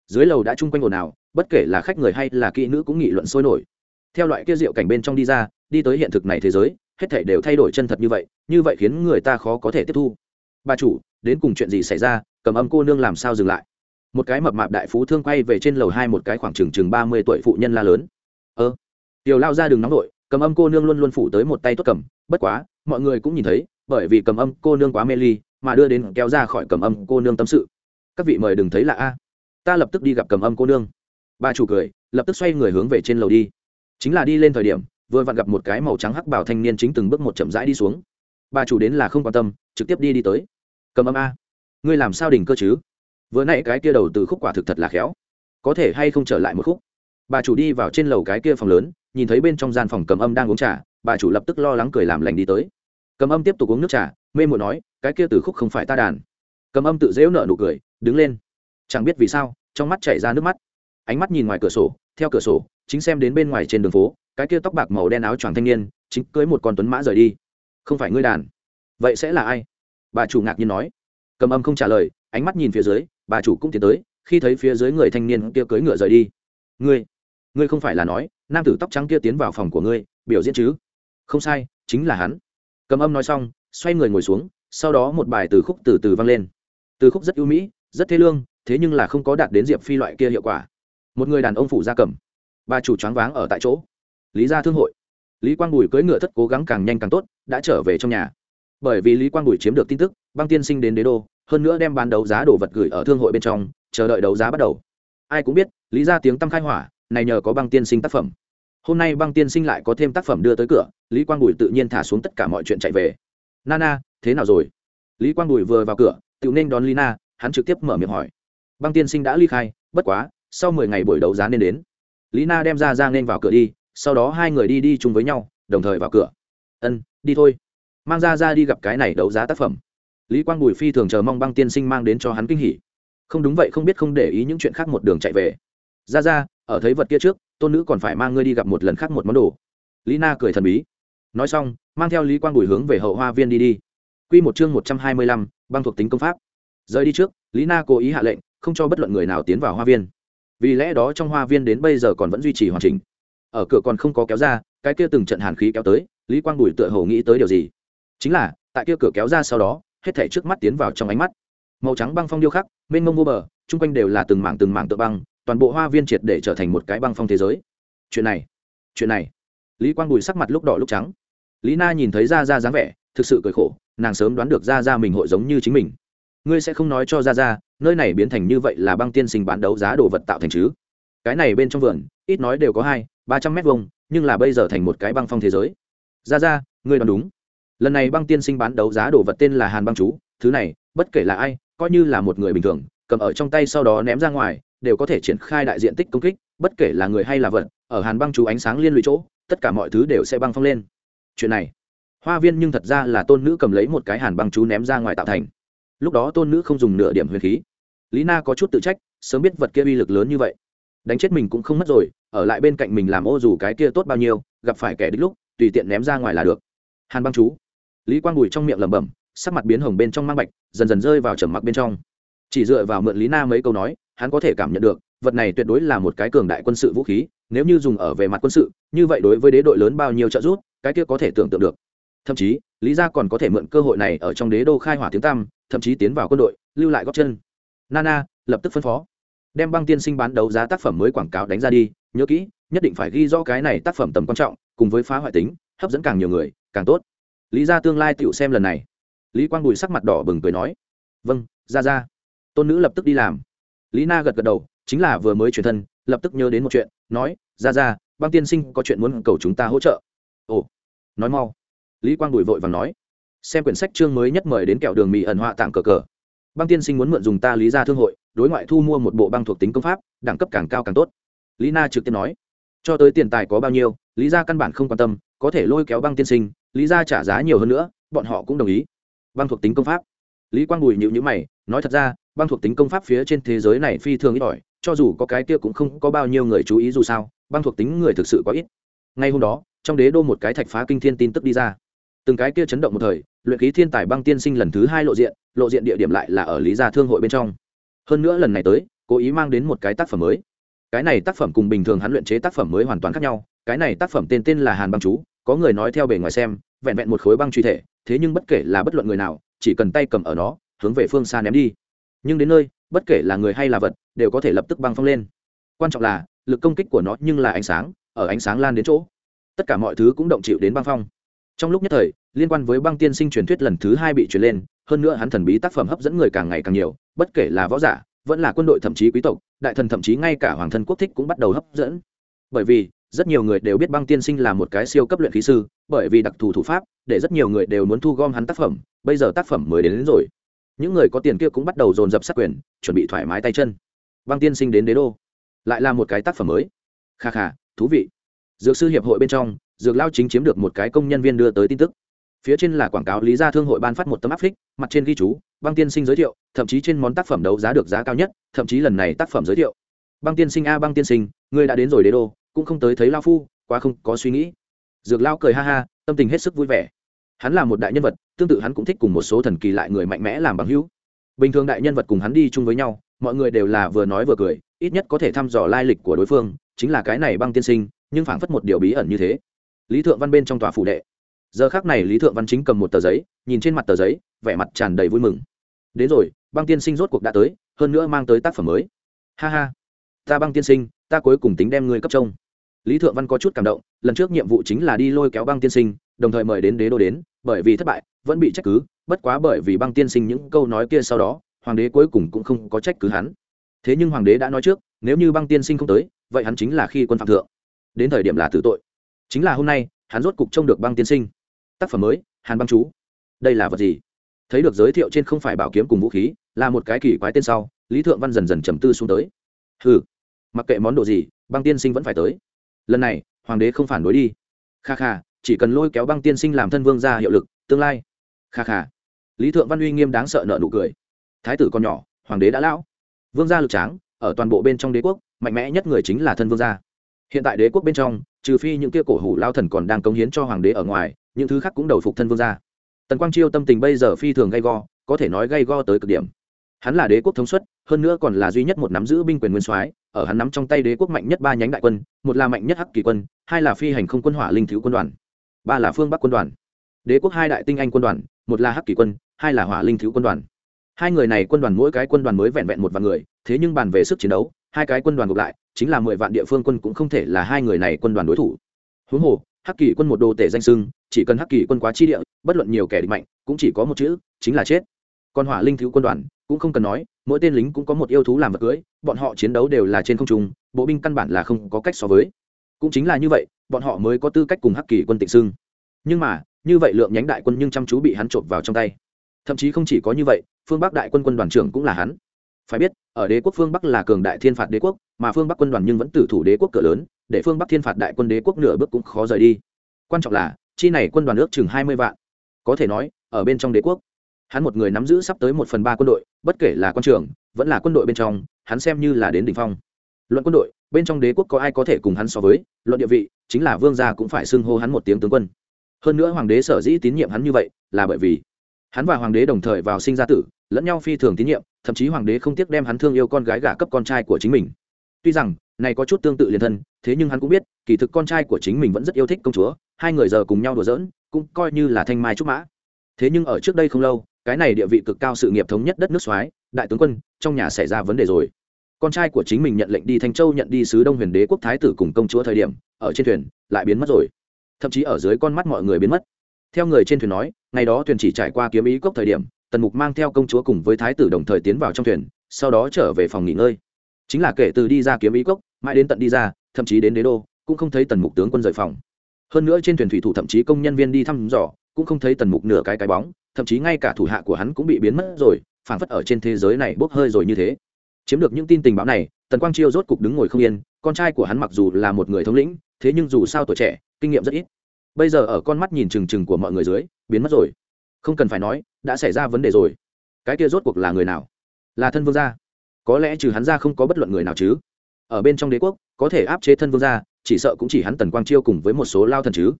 Dưới lầu đã chung quanh ồn ào, bất kể là khách người hay là kỹ nữ cũng nghị luận sôi nổi. Theo loại kia rượu cảnh bên trong đi ra, đi tới hiện thực này thế giới, hết thể đều thay đổi chân thật như vậy như vậy khiến người ta khó có thể tiếp thu. Bà chủ, đến cùng chuyện gì xảy ra? Cầm âm cô nương làm sao dừng lại? Một cái mập mạp đại phú thương quay về trên lầu hai một cái khoảng chừng chừng ba mươi tuổi phụ nhân la lớn. Ơ, tiểu lao ra đường nóng nổi cầm âm cô nương luôn luôn phủ tới một tay tốt cầm, bất quá, mọi người cũng nhìn thấy, bởi vì cầm âm cô nương quá mê ly, mà đưa đến kéo ra khỏi cầm âm cô nương tâm sự. Các vị mời đừng thấy là a. Ta lập tức đi gặp cầm âm cô nương. Bà chủ cười, lập tức xoay người hướng về trên lầu đi. Chính là đi lên thời điểm, vừa vặn gặp một cái màu trắng hắc bảo thanh niên chính từng bước một chậm rãi đi xuống. Bà chủ đến là không quan tâm, trực tiếp đi đi tới. Cầm âm a ngươi làm sao đỉnh cơ chứ? Vừa nãy cái kia đầu từ khúc quả thực thật là khéo. Có thể hay không trở lại một khúc? Bà chủ đi vào trên lầu cái kia phòng lớn, nhìn thấy bên trong gian phòng cầm âm đang uống trà, bà chủ lập tức lo lắng cười làm lành đi tới. Cầm âm tiếp tục uống nước trà, mê muộn nói, cái kia từ khúc không phải ta đàn. Cầm âm tự dễu nợ nụ cười, đứng lên. Chẳng biết vì sao, trong mắt chảy ra nước mắt. Ánh mắt nhìn ngoài cửa sổ, theo cửa sổ, chính xem đến bên ngoài trên đường phố, cái kia tóc bạc màu đen áo choàng thanh niên, chính cưới một con tuấn mã rời đi. Không phải ngươi đàn. Vậy sẽ là ai? Bà chủ ngạc nhiên nói cầm âm không trả lời, ánh mắt nhìn phía dưới, bà chủ cũng tiến tới, khi thấy phía dưới người thanh niên kia cưới ngựa rời đi. Ngươi ngươi không phải là nói, nam tử tóc trắng kia tiến vào phòng của ngươi, biểu diễn chứ? Không sai, chính là hắn. Cầm âm nói xong, xoay người ngồi xuống, sau đó một bài từ khúc từ từ vang lên. Từ khúc rất ưu mỹ, rất thế lương, thế nhưng là không có đạt đến diệp phi loại kia hiệu quả. Một người đàn ông phủ gia cầm. Bà chủ choáng váng ở tại chỗ. Lý gia thương hội. Lý quang bùi cưỡi ngựa thất cố gắng càng nhanh càng tốt, đã trở về trong nhà bởi vì lý quang bùi chiếm được tin tức, băng tiên sinh đến đế đô, hơn nữa đem bán đấu giá đồ vật gửi ở thương hội bên trong, chờ đợi đấu giá bắt đầu. Ai cũng biết, lý ra tiếng tăm khai hỏa, này nhờ có băng tiên sinh tác phẩm. Hôm nay băng tiên sinh lại có thêm tác phẩm đưa tới cửa, lý quang bùi tự nhiên thả xuống tất cả mọi chuyện chạy về. Nana, thế nào rồi? Lý quang bùi vừa vào cửa tự nên đón lina, hắn trực tiếp mở miệng hỏi. Băng tiên sinh đã ly khai, bất quá, sau mười ngày buổi đấu giá nên đến. Lina đem ra ra nên vào cửa đi, sau đó hai người đi đi chung với nhau, đồng thời vào cửa. Ân, đi thôi mang ra ra đi gặp cái này đấu giá tác phẩm. Lý quang bùi phi thường chờ mong băng tiên sinh mang đến cho hắn kinh hỉ. Không đúng vậy, không biết không để ý những chuyện khác một đường chạy về. Ra ra, ở thấy vật kia trước, tôn nữ còn phải mang ngươi đi gặp một lần khác một món đồ. Lý na cười thần bí. Nói xong, mang theo lý quang bùi hướng về hậu hoa viên đi đi. Q một chương một trăm hai mươi lăm, băng thuộc tính công pháp. Rời đi trước, lý na cố ý hạ lệnh, không cho bất luận người nào tiến vào hoa viên. Vì lẽ đó trong hoa viên đến bây giờ còn vẫn duy trì hoàn chỉnh. Ở cửa còn không có kéo ra, cái kia từng trận hàn khí kéo tới, lý quang bùi tựa hồ nghĩ tới điều gì? Chính là, tại kia cửa kéo ra sau đó, hết thảy trước mắt tiến vào trong ánh mắt. Màu trắng băng phong điêu khắc, mênh mông vô bờ, chung quanh đều là từng mảng từng mảng tự băng, toàn bộ hoa viên triệt để trở thành một cái băng phong thế giới. Chuyện này chuyện này. Lý quang bùi sắc mặt lúc đỏ lúc trắng. Lý na nhìn thấy ra ra dáng vẻ, thực sự cười khổ, nàng sớm đoán được ra ra mình hội giống như chính mình. Ngươi sẽ không nói cho ra ra nơi này biến thành như vậy là băng tiên sinh bán đấu giá đồ vật tạo thành chứ? Cái này bên trong vườn, ít nói đều có hai, ba trăm mét vuông, nhưng là bây giờ thành một cái băng phong thế giới. Ra ra ngươi đoán đúng lần này băng tiên sinh bán đấu giá đồ vật tên là hàn băng chú, thứ này, bất kể là ai, coi như là một người bình thường, cầm ở trong tay sau đó ném ra ngoài, đều có thể triển khai đại diện tích công kích, bất kể là người hay là vật, ở hàn băng chú ánh sáng liên lụy chỗ, tất cả mọi thứ đều sẽ băng phong lên. Chuyện này, hoa viên nhưng thật ra là tôn nữ cầm lấy một cái hàn băng chú ném ra ngoài tạo thành. Lúc đó tôn nữ không dùng nửa điểm huyền khí. Lý na có chút tự trách, sớm biết vật kia uy lực lớn như vậy. Đánh chết mình cũng không mất rồi, ở lại bên cạnh mình làm ô dù cái kia tốt bao nhiêu, gặp phải kẻ đích lúc, tùy tiện ném ra ngoài là được. Hàn băng chú lý quang bùi trong miệng lẩm bẩm, sắc mặt biến hồng bên trong mang bạch, dần dần rơi vào trầm mặc bên trong. Chỉ dựa vào mượn lý na mấy câu nói, hắn có thể cảm nhận được, vật này tuyệt đối là một cái cường đại quân sự vũ khí, nếu như dùng ở về mặt quân sự, như vậy đối với đế đội lớn bao nhiêu trợ giúp, cái kia có thể tưởng tượng được. Thậm chí, lý gia còn có thể mượn cơ hội này ở trong đế đô khai hỏa tiếng tam thậm chí tiến vào quân đội, lưu lại góp chân. Nana lập tức phân phó. Đem băng tiên sinh bán đấu giá tác phẩm mới quảng cáo đánh ra đi, nhớ kỹ, nhất định phải ghi rõ cái này tác phẩm tầm quan trọng, cùng với phá hoại tính, hấp dẫn càng nhiều người, càng tốt lý ra tương lai tựu xem lần này. Lý quang bùi sắc mặt đỏ bừng cười nói vâng ra ra. Tôn nữ lập tức đi làm. Lý na gật gật đầu, chính là vừa mới chuyển thân, lập tức nhớ đến một chuyện, nói, ra ra, băng tiên sinh có chuyện muốn cầu chúng ta hỗ trợ. Ồ, nói mau. Lý quang bùi vội và nói, xem quyển sách chương mới nhất mời đến kẹo đường mì ẩn họa tặng cờ cờ. Băng tiên sinh muốn mượn dùng ta lý ra thương hội, đối ngoại thu mua một bộ băng thuộc tính công pháp, đẳng cấp càng cao càng tốt. Lý na trực tiếp nói, cho tới tiền tài có bao nhiêu, lý ra căn bản không quan tâm, có thể lôi kéo băng tiên sinh lý ra trả giá nhiều hơn nữa, bọn họ cũng đồng ý. Băng thuộc tính công pháp. Lý quang bùi nhịu nhữ mày, nói thật ra, băng thuộc tính công pháp phía trên thế giới này phi thường ít ỏi, cho dù có cái kia cũng không có bao nhiêu người chú ý dù sao, băng thuộc tính người thực sự có ít. Ngay hôm đó, trong đế đô một cái thạch phá kinh thiên tin tức đi ra. Từng cái kia chấn động một thời, luyện khí thiên tài băng tiên sinh lần thứ hai lộ diện lộ diện địa điểm lại là ở lý gia thương hội bên trong. Hơn nữa lần này tới, cố ý mang đến một cái tác phẩm mới. Cái này tác phẩm cùng bình thường hắn luyện chế tác phẩm mới hoàn toàn khác nhau, cái này tác phẩm tên tên là hàn băng chú có người nói theo bề ngoài xem, vẹn vẹn một khối băng truy thể, thế nhưng bất kể là bất luận người nào, chỉ cần tay cầm ở nó, hướng về phương xa ném đi. Nhưng đến nơi, bất kể là người hay là vật, đều có thể lập tức băng phong lên. Quan trọng là, lực công kích của nó nhưng là ánh sáng, ở ánh sáng lan đến chỗ. Tất cả mọi thứ cũng động chịu đến băng phong. Trong lúc nhất thời, liên quan với băng tiên sinh truyền thuyết lần thứ hai bị truyền lên, hơn nữa hắn thần bí tác phẩm hấp dẫn người càng ngày càng nhiều, bất kể là võ giả, vẫn là quân đội thậm chí quý tộc, đại thần thậm chí ngay cả hoàng thân quốc thích cũng bắt đầu hấp dẫn. Bởi vì rất nhiều người đều biết băng tiên sinh là một cái siêu cấp luyện khí sư bởi vì đặc thù thủ pháp để rất nhiều người đều muốn thu gom hắn tác phẩm bây giờ tác phẩm mới đến, đến rồi. Những người có tiền kia cũng bắt đầu dồn dập sát quyền chuẩn bị thoải mái tay chân. Băng tiên sinh đến đế đô lại là một cái tác phẩm mới. Kha kha thú vị. Dược sư hiệp hội bên trong dược lao chính chiếm được một cái công nhân viên đưa tới tin tức. Phía trên là quảng cáo lý gia thương hội ban phát một tấm áp phích mặt trên ghi chú băng tiên sinh giới thiệu thậm chí trên món tác phẩm đấu giá được giá cao nhất thậm chí lần này tác phẩm giới thiệu. Băng tiên sinh a băng tiên sinh ngươi đã đến rồi đế đô cũng không tới thấy lao phu, quá không có suy nghĩ. Dược lao cười ha ha, tâm tình hết sức vui vẻ. Hắn là một đại nhân vật, tương tự hắn cũng thích cùng một số thần kỳ lại người mạnh mẽ làm bằng hữu. Bình thường đại nhân vật cùng hắn đi chung với nhau, mọi người đều là vừa nói vừa cười, ít nhất có thể thăm dò lai lịch của đối phương, chính là cái này băng tiên sinh, nhưng phảng phất một điều bí ẩn như thế. Lý thượng văn bên trong tòa phủ đệ. Giờ khác này lý thượng văn chính cầm một tờ giấy, nhìn trên mặt tờ giấy, vẻ mặt tràn đầy vui mừng. Đến rồi, băng tiên sinh rốt cuộc đã tới, hơn nữa mang tới tác phẩm mới. Ha ha. Ta băng tiên sinh, ta cuối cùng tính đem ngươi cấp trông lý thượng văn có chút cảm động, lần trước nhiệm vụ chính là đi lôi kéo băng tiên sinh, đồng thời mời đến đế đô đến, bởi vì thất bại, vẫn bị trách cứ, bất quá bởi vì băng tiên sinh những câu nói kia sau đó, hoàng đế cuối cùng cũng không có trách cứ hắn. Thế nhưng hoàng đế đã nói trước, nếu như băng tiên sinh không tới, vậy hắn chính là khi quân phạm thượng. Đến thời điểm là tử tội. Chính là hôm nay, hắn rốt cục trông được băng tiên sinh. Tác phẩm mới, hàn băng chú. Đây là vật gì? Thấy được giới thiệu trên không phải bảo kiếm cùng vũ khí, là một cái kỳ quái tên sau, lý thượng văn dần dần trầm tư xuống tới. Hừ, mặc kệ món đồ gì, băng tiên sinh vẫn phải tới lần này, hoàng đế không phản đối đi. Kha kha, chỉ cần lôi kéo băng tiên sinh làm thân vương ra hiệu lực, tương lai. Kha kha. Lý thượng văn uy nghiêm đáng sợ nợ nụ cười. Thái tử còn nhỏ, hoàng đế đã lão. Vương gia lực tráng, ở toàn bộ bên trong đế quốc, mạnh mẽ nhất người chính là thân vương gia. Hiện tại đế quốc bên trong, trừ phi những kia cổ hủ lao thần còn đang cống hiến cho hoàng đế ở ngoài, những thứ khác cũng đầu phục thân vương gia. Tần quang chiêu tâm tình bây giờ phi thường gay go, có thể nói gay go tới cực điểm. Hắn là đế quốc thống suất, hơn nữa còn là duy nhất một nắm giữ binh quyền nguyên soái ở hắn nắm trong tay đế quốc mạnh nhất ba nhánh đại quân, một là mạnh nhất hắc kỳ quân, hai là phi hành không quân hỏa linh thiếu quân đoàn, ba là phương bắc quân đoàn. Đế quốc hai đại tinh anh quân đoàn, một là hắc kỳ quân, hai là hỏa linh thiếu quân đoàn. Hai người này quân đoàn mỗi cái quân đoàn mới vẹn vẹn một vạn người, thế nhưng bàn về sức chiến đấu, hai cái quân đoàn gộp lại, chính là mười vạn địa phương quân cũng không thể là hai người này quân đoàn đối thủ. Huống hồ, hắc kỳ quân một đồ tể danh sưng chỉ cần hắc kỳ quân quá chi địa, bất luận nhiều kẻ địch mạnh, cũng chỉ có một chữ, chính là chết còn hỏa linh thiếu quân đoàn, cũng không cần nói, mỗi tên lính cũng có một yêu thú làm vật cưới, bọn họ chiến đấu đều là trên không trung, bộ binh căn bản là không có cách so với. Cũng chính là như vậy, bọn họ mới có tư cách cùng hắc kỳ quân tịnh xưng. Nhưng mà, như vậy lượng nhánh đại quân nhưng chăm chú bị hắn trộm vào trong tay. Thậm chí không chỉ có như vậy, phương bắc đại quân quân đoàn trưởng cũng là hắn. Phải biết, ở đế quốc phương bắc là cường đại thiên phạt đế quốc, mà phương bắc quân đoàn nhưng vẫn tử thủ đế quốc cửa lớn, để phương bắc thiên phạt đại quân đế quốc nửa bước cũng khó rời đi. Quan trọng là, chi này quân đoàn ước chừng hai mươi vạn. Có thể nói, ở bên trong đế quốc hắn một người nắm giữ sắp tới một phần ba quân đội, bất kể là quân trường, vẫn là quân đội bên trong, hắn xem như là đến đ ỉ n h phong. Luận quân đội, bên trong đế quốc có ai có thể cùng hắn so với, luận địa vị, chính là vương gia cũng phải xưng hô hắn một tiếng tướng quân. Hơn nữa hoàng đế sở dĩ tín nhiệm hắn như vậy, là bởi vì hắn và hoàng đế đồng thời vào sinh ra tử, lẫn nhau phi thường tín nhiệm, thậm chí hoàng đế không tiếc đem hắn thương yêu con gái gả cấp con trai của chính mình. Tuy rằng, này có chút tương tự liền thân, thế nhưng hắn cũng biết, kỳ thực con trai của chính mình vẫn rất yêu thích công chúa, hai người giờ cùng nhau đùa giỡn, cũng coi như là thanh mai trúc mã. Thế nhưng ở trước đây không lâu cái này địa vị cực cao sự nghiệp thống nhất đất nước soái, đại tướng quân, trong nhà xảy ra vấn đề rồi. Con trai của chính mình nhận lệnh đi thanh châu nhận đi sứ đông huyền đế quốc thái tử cùng công chúa thời điểm, ở trên thuyền, lại biến mất rồi. Thậm chí ở dưới con mắt mọi người biến mất. Theo người trên thuyền nói, ngày đó thuyền chỉ trải qua kiếm ý cốc thời điểm, tần mục mang theo công chúa cùng với thái tử đồng thời tiến vào trong thuyền, sau đó trở về phòng nghỉ ngơi. Chính là kể từ đi ra kiếm ý cốc, mãi đến tận đi ra, thậm chí đến đế đô, cũng không thấy tần mục tướng quân rời phòng. Hơn nữa trên thuyền thủy thủ thậm chí công nhân viên đi thăm dò cũng không thấy tần mục nửa cái cái bóng, thậm chí ngay cả thủ hạ của hắn cũng bị biến mất rồi, phảng phất ở trên thế giới này bốc hơi rồi như thế. Chiếm được những tin tình báo này, tần quang chiêu rốt cục đứng ngồi không yên, con trai của hắn mặc dù là một người thống lĩnh, thế nhưng dù sao tuổi trẻ, kinh nghiệm rất ít. Bây giờ ở con mắt nhìn trừng trừng của mọi người dưới, biến mất rồi. Không cần phải nói, đã xảy ra vấn đề rồi. Cái kia rốt cuộc là người nào? Là thân vương gia. Có lẽ trừ hắn ra không có bất luận người nào chứ. Ở bên trong đế quốc, có thể áp chế thân vương gia, chỉ sợ cũng chỉ hắn tần quang chiêu cùng với một số lao thần chứ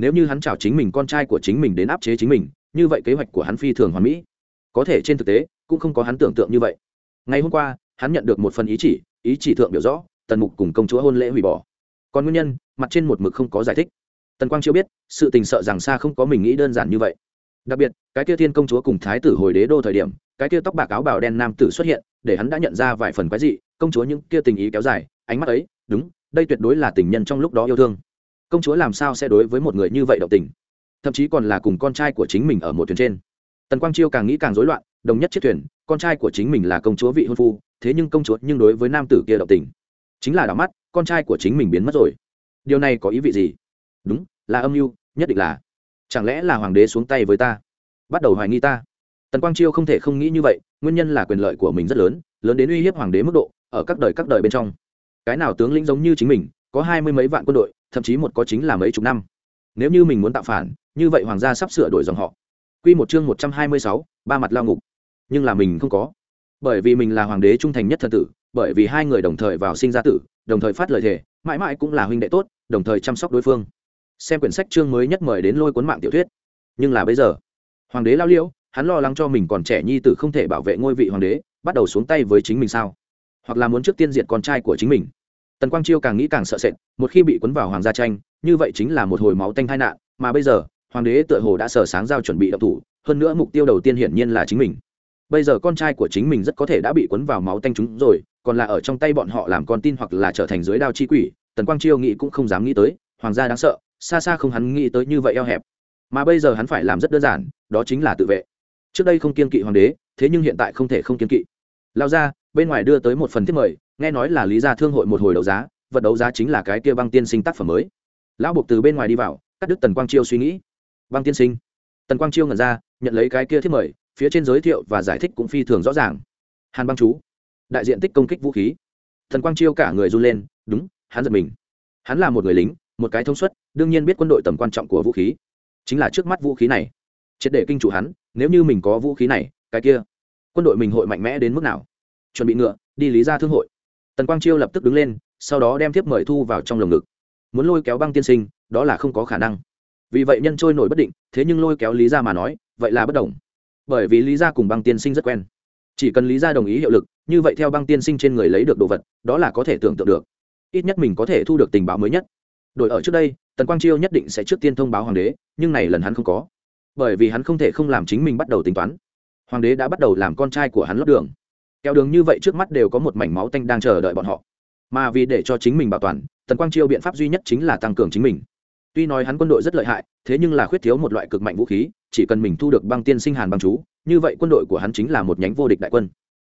nếu như hắn chào chính mình con trai của chính mình đến áp chế chính mình, như vậy kế hoạch của hắn phi thường hoàn mỹ. Có thể trên thực tế, cũng không có hắn tưởng tượng như vậy. Ngày hôm qua, hắn nhận được một phần ý chỉ ý chỉ thượng biểu rõ, tần mục cùng công chúa hôn lễ hủy bỏ. Còn nguyên nhân, mặt trên một mực không có giải thích. Tần quang chưa biết, sự tình sợ rằng xa không có mình nghĩ đơn giản như vậy. Đặc biệt, cái kia thiên công chúa cùng thái tử hồi đế đô thời điểm, cái kia tóc bạc áo bào đen nam tử xuất hiện, để hắn đã nhận ra vài phần quái dị, công chúa những kia tình ý kéo dài, ánh mắt ấy, đúng, đây tuyệt đối là tình nhân trong lúc đó yêu thương công chúa làm sao sẽ đối với một người như vậy động tình? Thậm chí còn là cùng con trai của chính mình ở một thuyền trên. Tần quang chiêu càng nghĩ càng rối loạn, đồng nhất chiếc thuyền, con trai của chính mình là công chúa vị hôn phu, thế nhưng công chúa nhưng đối với nam tử kia động tình. Chính là đỏ mắt, con trai của chính mình biến mất rồi. Điều này có ý vị gì? Đúng, là âm mưu, nhất định là. Chẳng lẽ là hoàng đế xuống tay với ta? Bắt đầu hoài nghi ta. Tần quang chiêu không thể không nghĩ như vậy, nguyên nhân là quyền lợi của mình rất lớn lớn đến uy hiếp hoàng đế mức độ, ở các đời các đời bên trong. Cái nào tướng lĩnh giống như chính mình có hai mươi mấy vạn quân đội, thậm chí một có chính là mấy chục năm. Nếu như mình muốn tạo phản, như vậy hoàng gia sắp sửa đổi dòng họ. Q một chương một trăm hai mươi sáu, ba mặt lao ngục. Nhưng là mình không có. Bởi vì mình là hoàng đế trung thành nhất thần tử, bởi vì hai người đồng thời vào sinh ra tử, đồng thời phát lời thề, mãi mãi cũng là huynh đệ tốt, đồng thời chăm sóc đối phương. Xem quyển sách chương mới nhất mời đến lôi cuốn mạng tiểu thuyết. Nhưng là bây giờ, hoàng đế lao liễu, hắn lo lắng cho mình còn trẻ nhi tử không thể bảo vệ ngôi vị hoàng đế, bắt đầu xuống tay với chính mình sao? Hoặc là muốn trước tiên diệt con trai của chính mình? Tần quang chiêu càng nghĩ càng sợ sệt, một khi bị cuốn vào hoàng gia tranh, như vậy chính là một hồi máu tanh tai nạn, mà bây giờ, hoàng đế tựa hồ đã sở sáng giao chuẩn bị đập thủ, hơn nữa mục tiêu đầu tiên hiển nhiên là chính mình. Bây giờ con trai của chính mình rất có thể đã bị cuốn vào máu tanh chúng rồi, còn là ở trong tay bọn họ làm con tin hoặc là trở thành dưới đao chi quỷ, tần quang chiêu nghĩ cũng không dám nghĩ tới, hoàng gia đáng sợ, xa xa không hắn nghĩ tới như vậy eo hẹp. Mà bây giờ hắn phải làm rất đơn giản, đó chính là tự vệ. Trước đây không kiên kỵ hoàng đế, thế nhưng hiện tại không thể không kiên kỵ lao ra, bên ngoài đưa tới một phần thiết mời, nghe nói là lý gia thương hội một hồi đấu giá, vật đấu giá chính là cái kia băng tiên sinh tác phẩm mới. Lão buộc từ bên ngoài đi vào, cắt đứt tần quang chiêu suy nghĩ. Băng tiên sinh. Tần quang chiêu ngẩn ra, nhận lấy cái kia thiết mời, phía trên giới thiệu và giải thích cũng phi thường rõ ràng. Hàn băng chú. Đại diện tích công kích vũ khí. Tần quang chiêu cả người run lên, đúng, hắn giật mình. Hắn là một người lính, một cái thông suất, đương nhiên biết quân đội tầm quan trọng của vũ khí. Chính là trước mắt vũ khí này. Triệt để kinh chủ hắn, nếu như mình có vũ khí này, cái kia quân đội mình hội mạnh mẽ đến mức nào? Chuẩn bị ngựa, đi lý ra thương hội. Tần quang chiêu lập tức đứng lên, sau đó đem thiếp mời thu vào trong lồng ngực. Muốn lôi kéo băng tiên sinh, đó là không có khả năng. Vì vậy nhân trôi nổi bất định, thế nhưng lôi kéo lý ra mà nói, vậy là bất đồng. Bởi vì lý ra cùng băng tiên sinh rất quen. Chỉ cần lý ra đồng ý hiệu lực, như vậy theo băng tiên sinh trên người lấy được đồ vật, đó là có thể tưởng tượng được. Ít nhất mình có thể thu được tình báo mới nhất. Đổi ở trước đây, tần quang chiêu nhất định sẽ trước tiên thông báo hoàng đế, nhưng này lần hắn không có. Bởi vì hắn không thể không làm chính mình bắt đầu tính toán hoàng đế đã bắt đầu làm con trai của hắn lót đường. Kéo đường như vậy trước mắt đều có một mảnh máu tanh đang chờ đợi bọn họ. Mà vì để cho chính mình bảo toàn, tần quang chiêu biện pháp duy nhất chính là tăng cường chính mình. Tuy nói hắn quân đội rất lợi hại, thế nhưng là khuyết thiếu một loại cực mạnh vũ khí, chỉ cần mình thu được băng tiên sinh hàn băng chú, như vậy quân đội của hắn chính là một nhánh vô địch đại quân.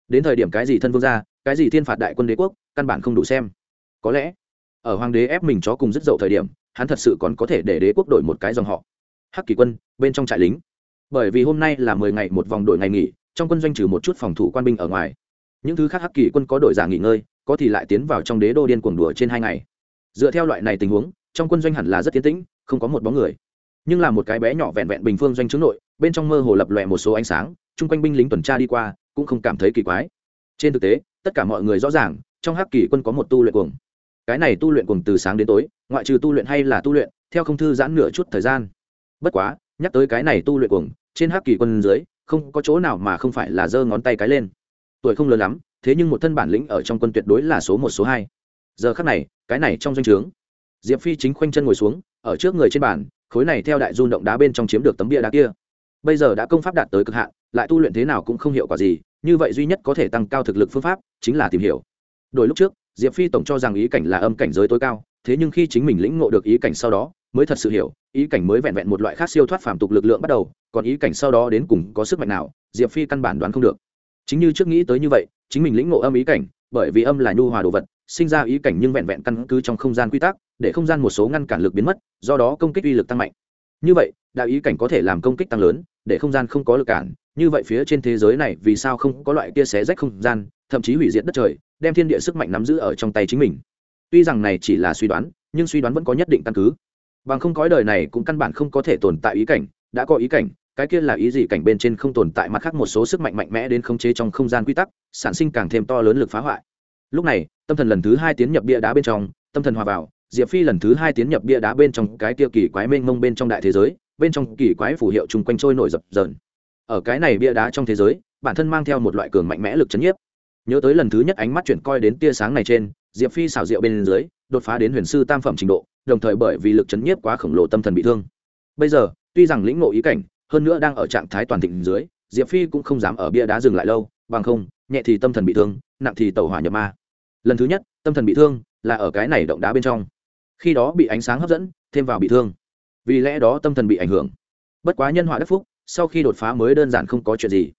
Đến thời điểm cái gì thân vương gia, cái gì thiên phạt đại quân đế quốc, căn bản không đủ xem. Có lẽ, ở hoàng đế ép mình chó cùng rất dậu thời điểm, hắn thật sự còn có thể để đế quốc đổi một cái dòng họ. Hắc kỳ quân, bên trong trại lính bởi vì hôm nay là mười ngày, một vòng đội ngày nghỉ, trong quân doanh trừ một chút phòng thủ quan binh ở ngoài. Những thứ khác hắc kỳ quân có đội giả nghỉ ngơi, có thì lại tiến vào trong đế đô điên cuồng đùa trên hai ngày. Dựa theo loại này tình huống, trong quân doanh hẳn là rất tiến tĩnh, không có một bóng người. Nhưng là một cái bé nhỏ vẹn vẹn bình phương doanh trướng nội, bên trong mơ hồ lập lòe một số ánh sáng, chung quanh binh lính tuần tra đi qua, cũng không cảm thấy kỳ quái. Trên thực tế, tất cả mọi người rõ ràng, trong hắc kỳ quân có một tu luyện cuồng. Cái này tu luyện cuồng từ sáng đến tối, ngoại trừ tu luyện hay là tu luyện, theo không thư giãn nửa chút thời gian. Bất quá nhắc tới cái này tu luyện cuồng, trên hắc kỳ quân dưới, không có chỗ nào mà không phải là giơ ngón tay cái lên. Tuổi không lớn lắm, thế nhưng một thân bản lĩnh ở trong quân tuyệt đối là số một, số hai. Giờ khắc này, cái này trong doanh trướng, diệp phi chính khoanh chân ngồi xuống, ở trước người trên bàn, khối này theo đại run động đá bên trong chiếm được tấm bia đá kia. Bây giờ đã công pháp đạt tới cực hạn, lại tu luyện thế nào cũng không hiệu quả gì, như vậy duy nhất có thể tăng cao thực lực phương pháp, chính là tìm hiểu. Đổi lúc trước, diệp phi tổng cho rằng ý cảnh là âm cảnh giới tối cao, thế nhưng khi chính mình lĩnh ngộ được ý cảnh sau đó mới thật sự hiểu, ý cảnh mới vẹn vẹn một loại khác siêu thoát phàm tục lực lượng bắt đầu, còn ý cảnh sau đó đến cùng có sức mạnh nào, diệp phi căn bản đoán không được. Chính như trước nghĩ tới như vậy, chính mình lĩnh ngộ âm ý cảnh, bởi vì âm là nhu hòa đồ vật, sinh ra ý cảnh nhưng vẹn vẹn căn cứ trong không gian quy tắc, để không gian một số ngăn cản lực biến mất, do đó công kích uy lực tăng mạnh. Như vậy, đạo ý cảnh có thể làm công kích tăng lớn, để không gian không có lực cản, như vậy phía trên thế giới này vì sao không có loại kia xé rách không gian, thậm chí hủy diệt đất trời, đem thiên địa sức mạnh nắm giữ ở trong tay chính mình. Tuy rằng này chỉ là suy đoán, nhưng suy đoán vẫn có nhất định căn cứ bằng không cõi đời này cũng căn bản không có thể tồn tại ý cảnh, đã có ý cảnh, cái kia là ý gì cảnh bên trên không tồn tại mặt khác một số sức mạnh mạnh mẽ đến khống chế trong không gian quy tắc, sản sinh càng thêm to lớn lực phá hoại. Lúc này, tâm thần lần thứ hai tiến nhập bia đá bên trong, tâm thần hòa vào, diệp phi lần thứ hai tiến nhập bia đá bên trong cái kia kỳ quái mênh mông bên trong đại thế giới, bên trong kỳ quái phủ hiệu chung quanh trôi nổi dập dờn. Ở cái này bia đá trong thế giới, bản thân mang theo một loại cường mạnh mẽ lực chấn nhiếp. Nhớ tới lần thứ nhất ánh mắt chuyển coi đến tia sáng này trên, diệp phi xảo diệu bên dưới đột phá đến huyền sư tam phẩm trình độ, đồng thời bởi vì lực chấn nhiếp quá khổng lồ tâm thần bị thương. Bây giờ, tuy rằng lĩnh ngộ ý cảnh, hơn nữa đang ở trạng thái toàn thịnh dưới, diệp phi cũng không dám ở bia đá dừng lại lâu, bằng không, nhẹ thì tâm thần bị thương, nặng thì tàu hỏa nhập ma. Lần thứ nhất, tâm thần bị thương là ở cái này động đá bên trong. Khi đó bị ánh sáng hấp dẫn, thêm vào bị thương. Vì lẽ đó tâm thần bị ảnh hưởng. Bất quá nhân họa đắc phúc, sau khi đột phá mới đơn giản không có chuyện gì.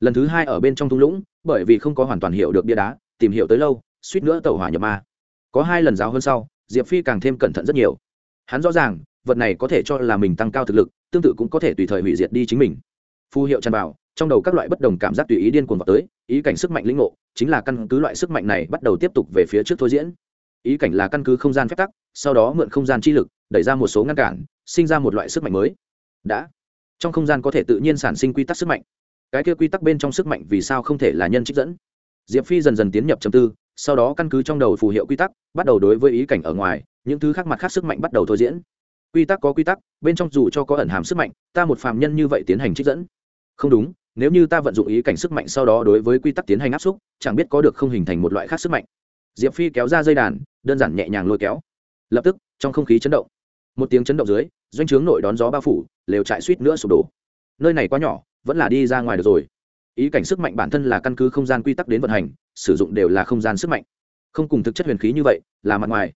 Lần thứ hai ở bên trong thung lũng, bởi vì không có hoàn toàn hiểu được bia đá, tìm hiểu tới lâu, suýt nữa tàu hỏa nhập ma có hai lần giáo hơn sau, diệp phi càng thêm cẩn thận rất nhiều. Hắn rõ ràng, vật này có thể cho là mình tăng cao thực lực, tương tự cũng có thể tùy thời hủy diệt đi chính mình. Phù hiệu tràn bảo trong đầu các loại bất đồng cảm giác tùy ý điên cuồng vào tới, ý cảnh sức mạnh lĩnh ngộ, chính là căn cứ loại sức mạnh này bắt đầu tiếp tục về phía trước thôi diễn. Ý cảnh là căn cứ không gian phép tắc, sau đó mượn không gian chi lực, đẩy ra một số ngăn cản, sinh ra một loại sức mạnh mới. Đã. Trong không gian có thể tự nhiên sản sinh quy tắc sức mạnh. Cái kia quy tắc bên trong sức mạnh vì sao không thể là nhân trích dẫn? Diệp phi dần dần tiến nhập chầm tư sau đó căn cứ trong đầu phù hiệu quy tắc, bắt đầu đối với ý cảnh ở ngoài, những thứ khác mặt khác sức mạnh bắt đầu thôi diễn. Quy tắc có quy tắc, bên trong dù cho có ẩn hàm sức mạnh, ta một phàm nhân như vậy tiến hành trích dẫn. Không đúng, nếu như ta vận dụng ý cảnh sức mạnh sau đó đối với quy tắc tiến hành áp xúc, chẳng biết có được không hình thành một loại khác sức mạnh. Diệp phi kéo ra dây đàn, đơn giản nhẹ nhàng lôi kéo. Lập tức, trong không khí chấn động. Một tiếng chấn động dưới, doanh trướng nội đón gió bao phủ, lều trại suýt nữa sụp đổ. Nơi này quá nhỏ, vẫn là đi ra ngoài được rồi ý cảnh sức mạnh bản thân là căn cứ không gian quy tắc đến vận hành, sử dụng đều là không gian sức mạnh. Không cùng thực chất huyền khí như vậy, là mặt ngoài.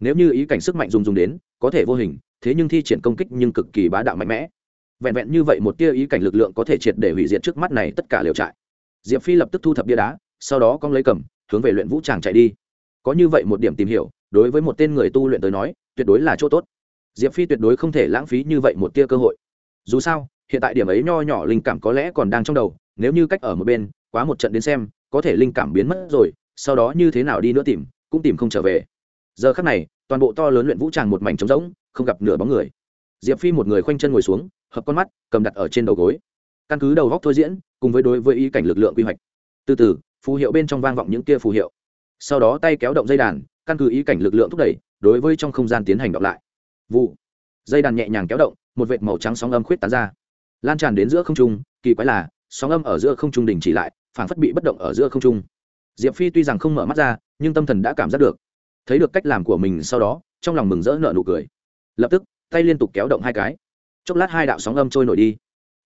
Nếu như ý cảnh sức mạnh dùng dùng đến, có thể vô hình, thế nhưng thi triển công kích nhưng cực kỳ bá đạo mạnh mẽ. Vẹn vẹn như vậy một tia ý cảnh lực lượng có thể triệt để hủy diệt trước mắt này tất cả liều trại. Diệp phi lập tức thu thập bia đá, sau đó con lấy cầm, hướng về luyện vũ tràng chạy đi. Có như vậy một điểm tìm hiểu, đối với một tên người tu luyện tới nói, tuyệt đối là chỗ tốt. Diệp phi tuyệt đối không thể lãng phí như vậy một tia cơ hội. Dù sao, hiện tại điểm ấy nho nhỏ linh cảm có lẽ còn đang trong đầu nếu như cách ở một bên, quá một trận đến xem, có thể linh cảm biến mất rồi, sau đó như thế nào đi nữa tìm, cũng tìm không trở về. Giờ khắc này, toàn bộ to lớn luyện vũ tràng một mảnh trống rỗng, không gặp nửa bóng người. Diệp phi một người khoanh chân ngồi xuống, hợp con mắt, cầm đặt ở trên đầu gối. Căn cứ đầu góc thôi diễn, cùng với đối với ý cảnh lực lượng quy hoạch. Từ từ, phù hiệu bên trong vang vọng những kia phù hiệu. Sau đó tay kéo động dây đàn, căn cứ ý cảnh lực lượng thúc đẩy, đối với trong không gian tiến hành đọc lại. Vụ. Dây đàn nhẹ nhàng kéo động, một vệt màu trắng sóng âm khuyết tán ra. Lan tràn đến giữa không trung, kỳ quái là sóng âm ở giữa không trung đình chỉ lại, phảng phất bị bất động ở giữa không trung. Diệp phi tuy rằng không mở mắt ra, nhưng tâm thần đã cảm giác được. Thấy được cách làm của mình sau đó, trong lòng mừng rỡ nợ nụ cười. Lập tức, tay liên tục kéo động hai cái. Chốc lát hai đạo sóng âm trôi nổi đi.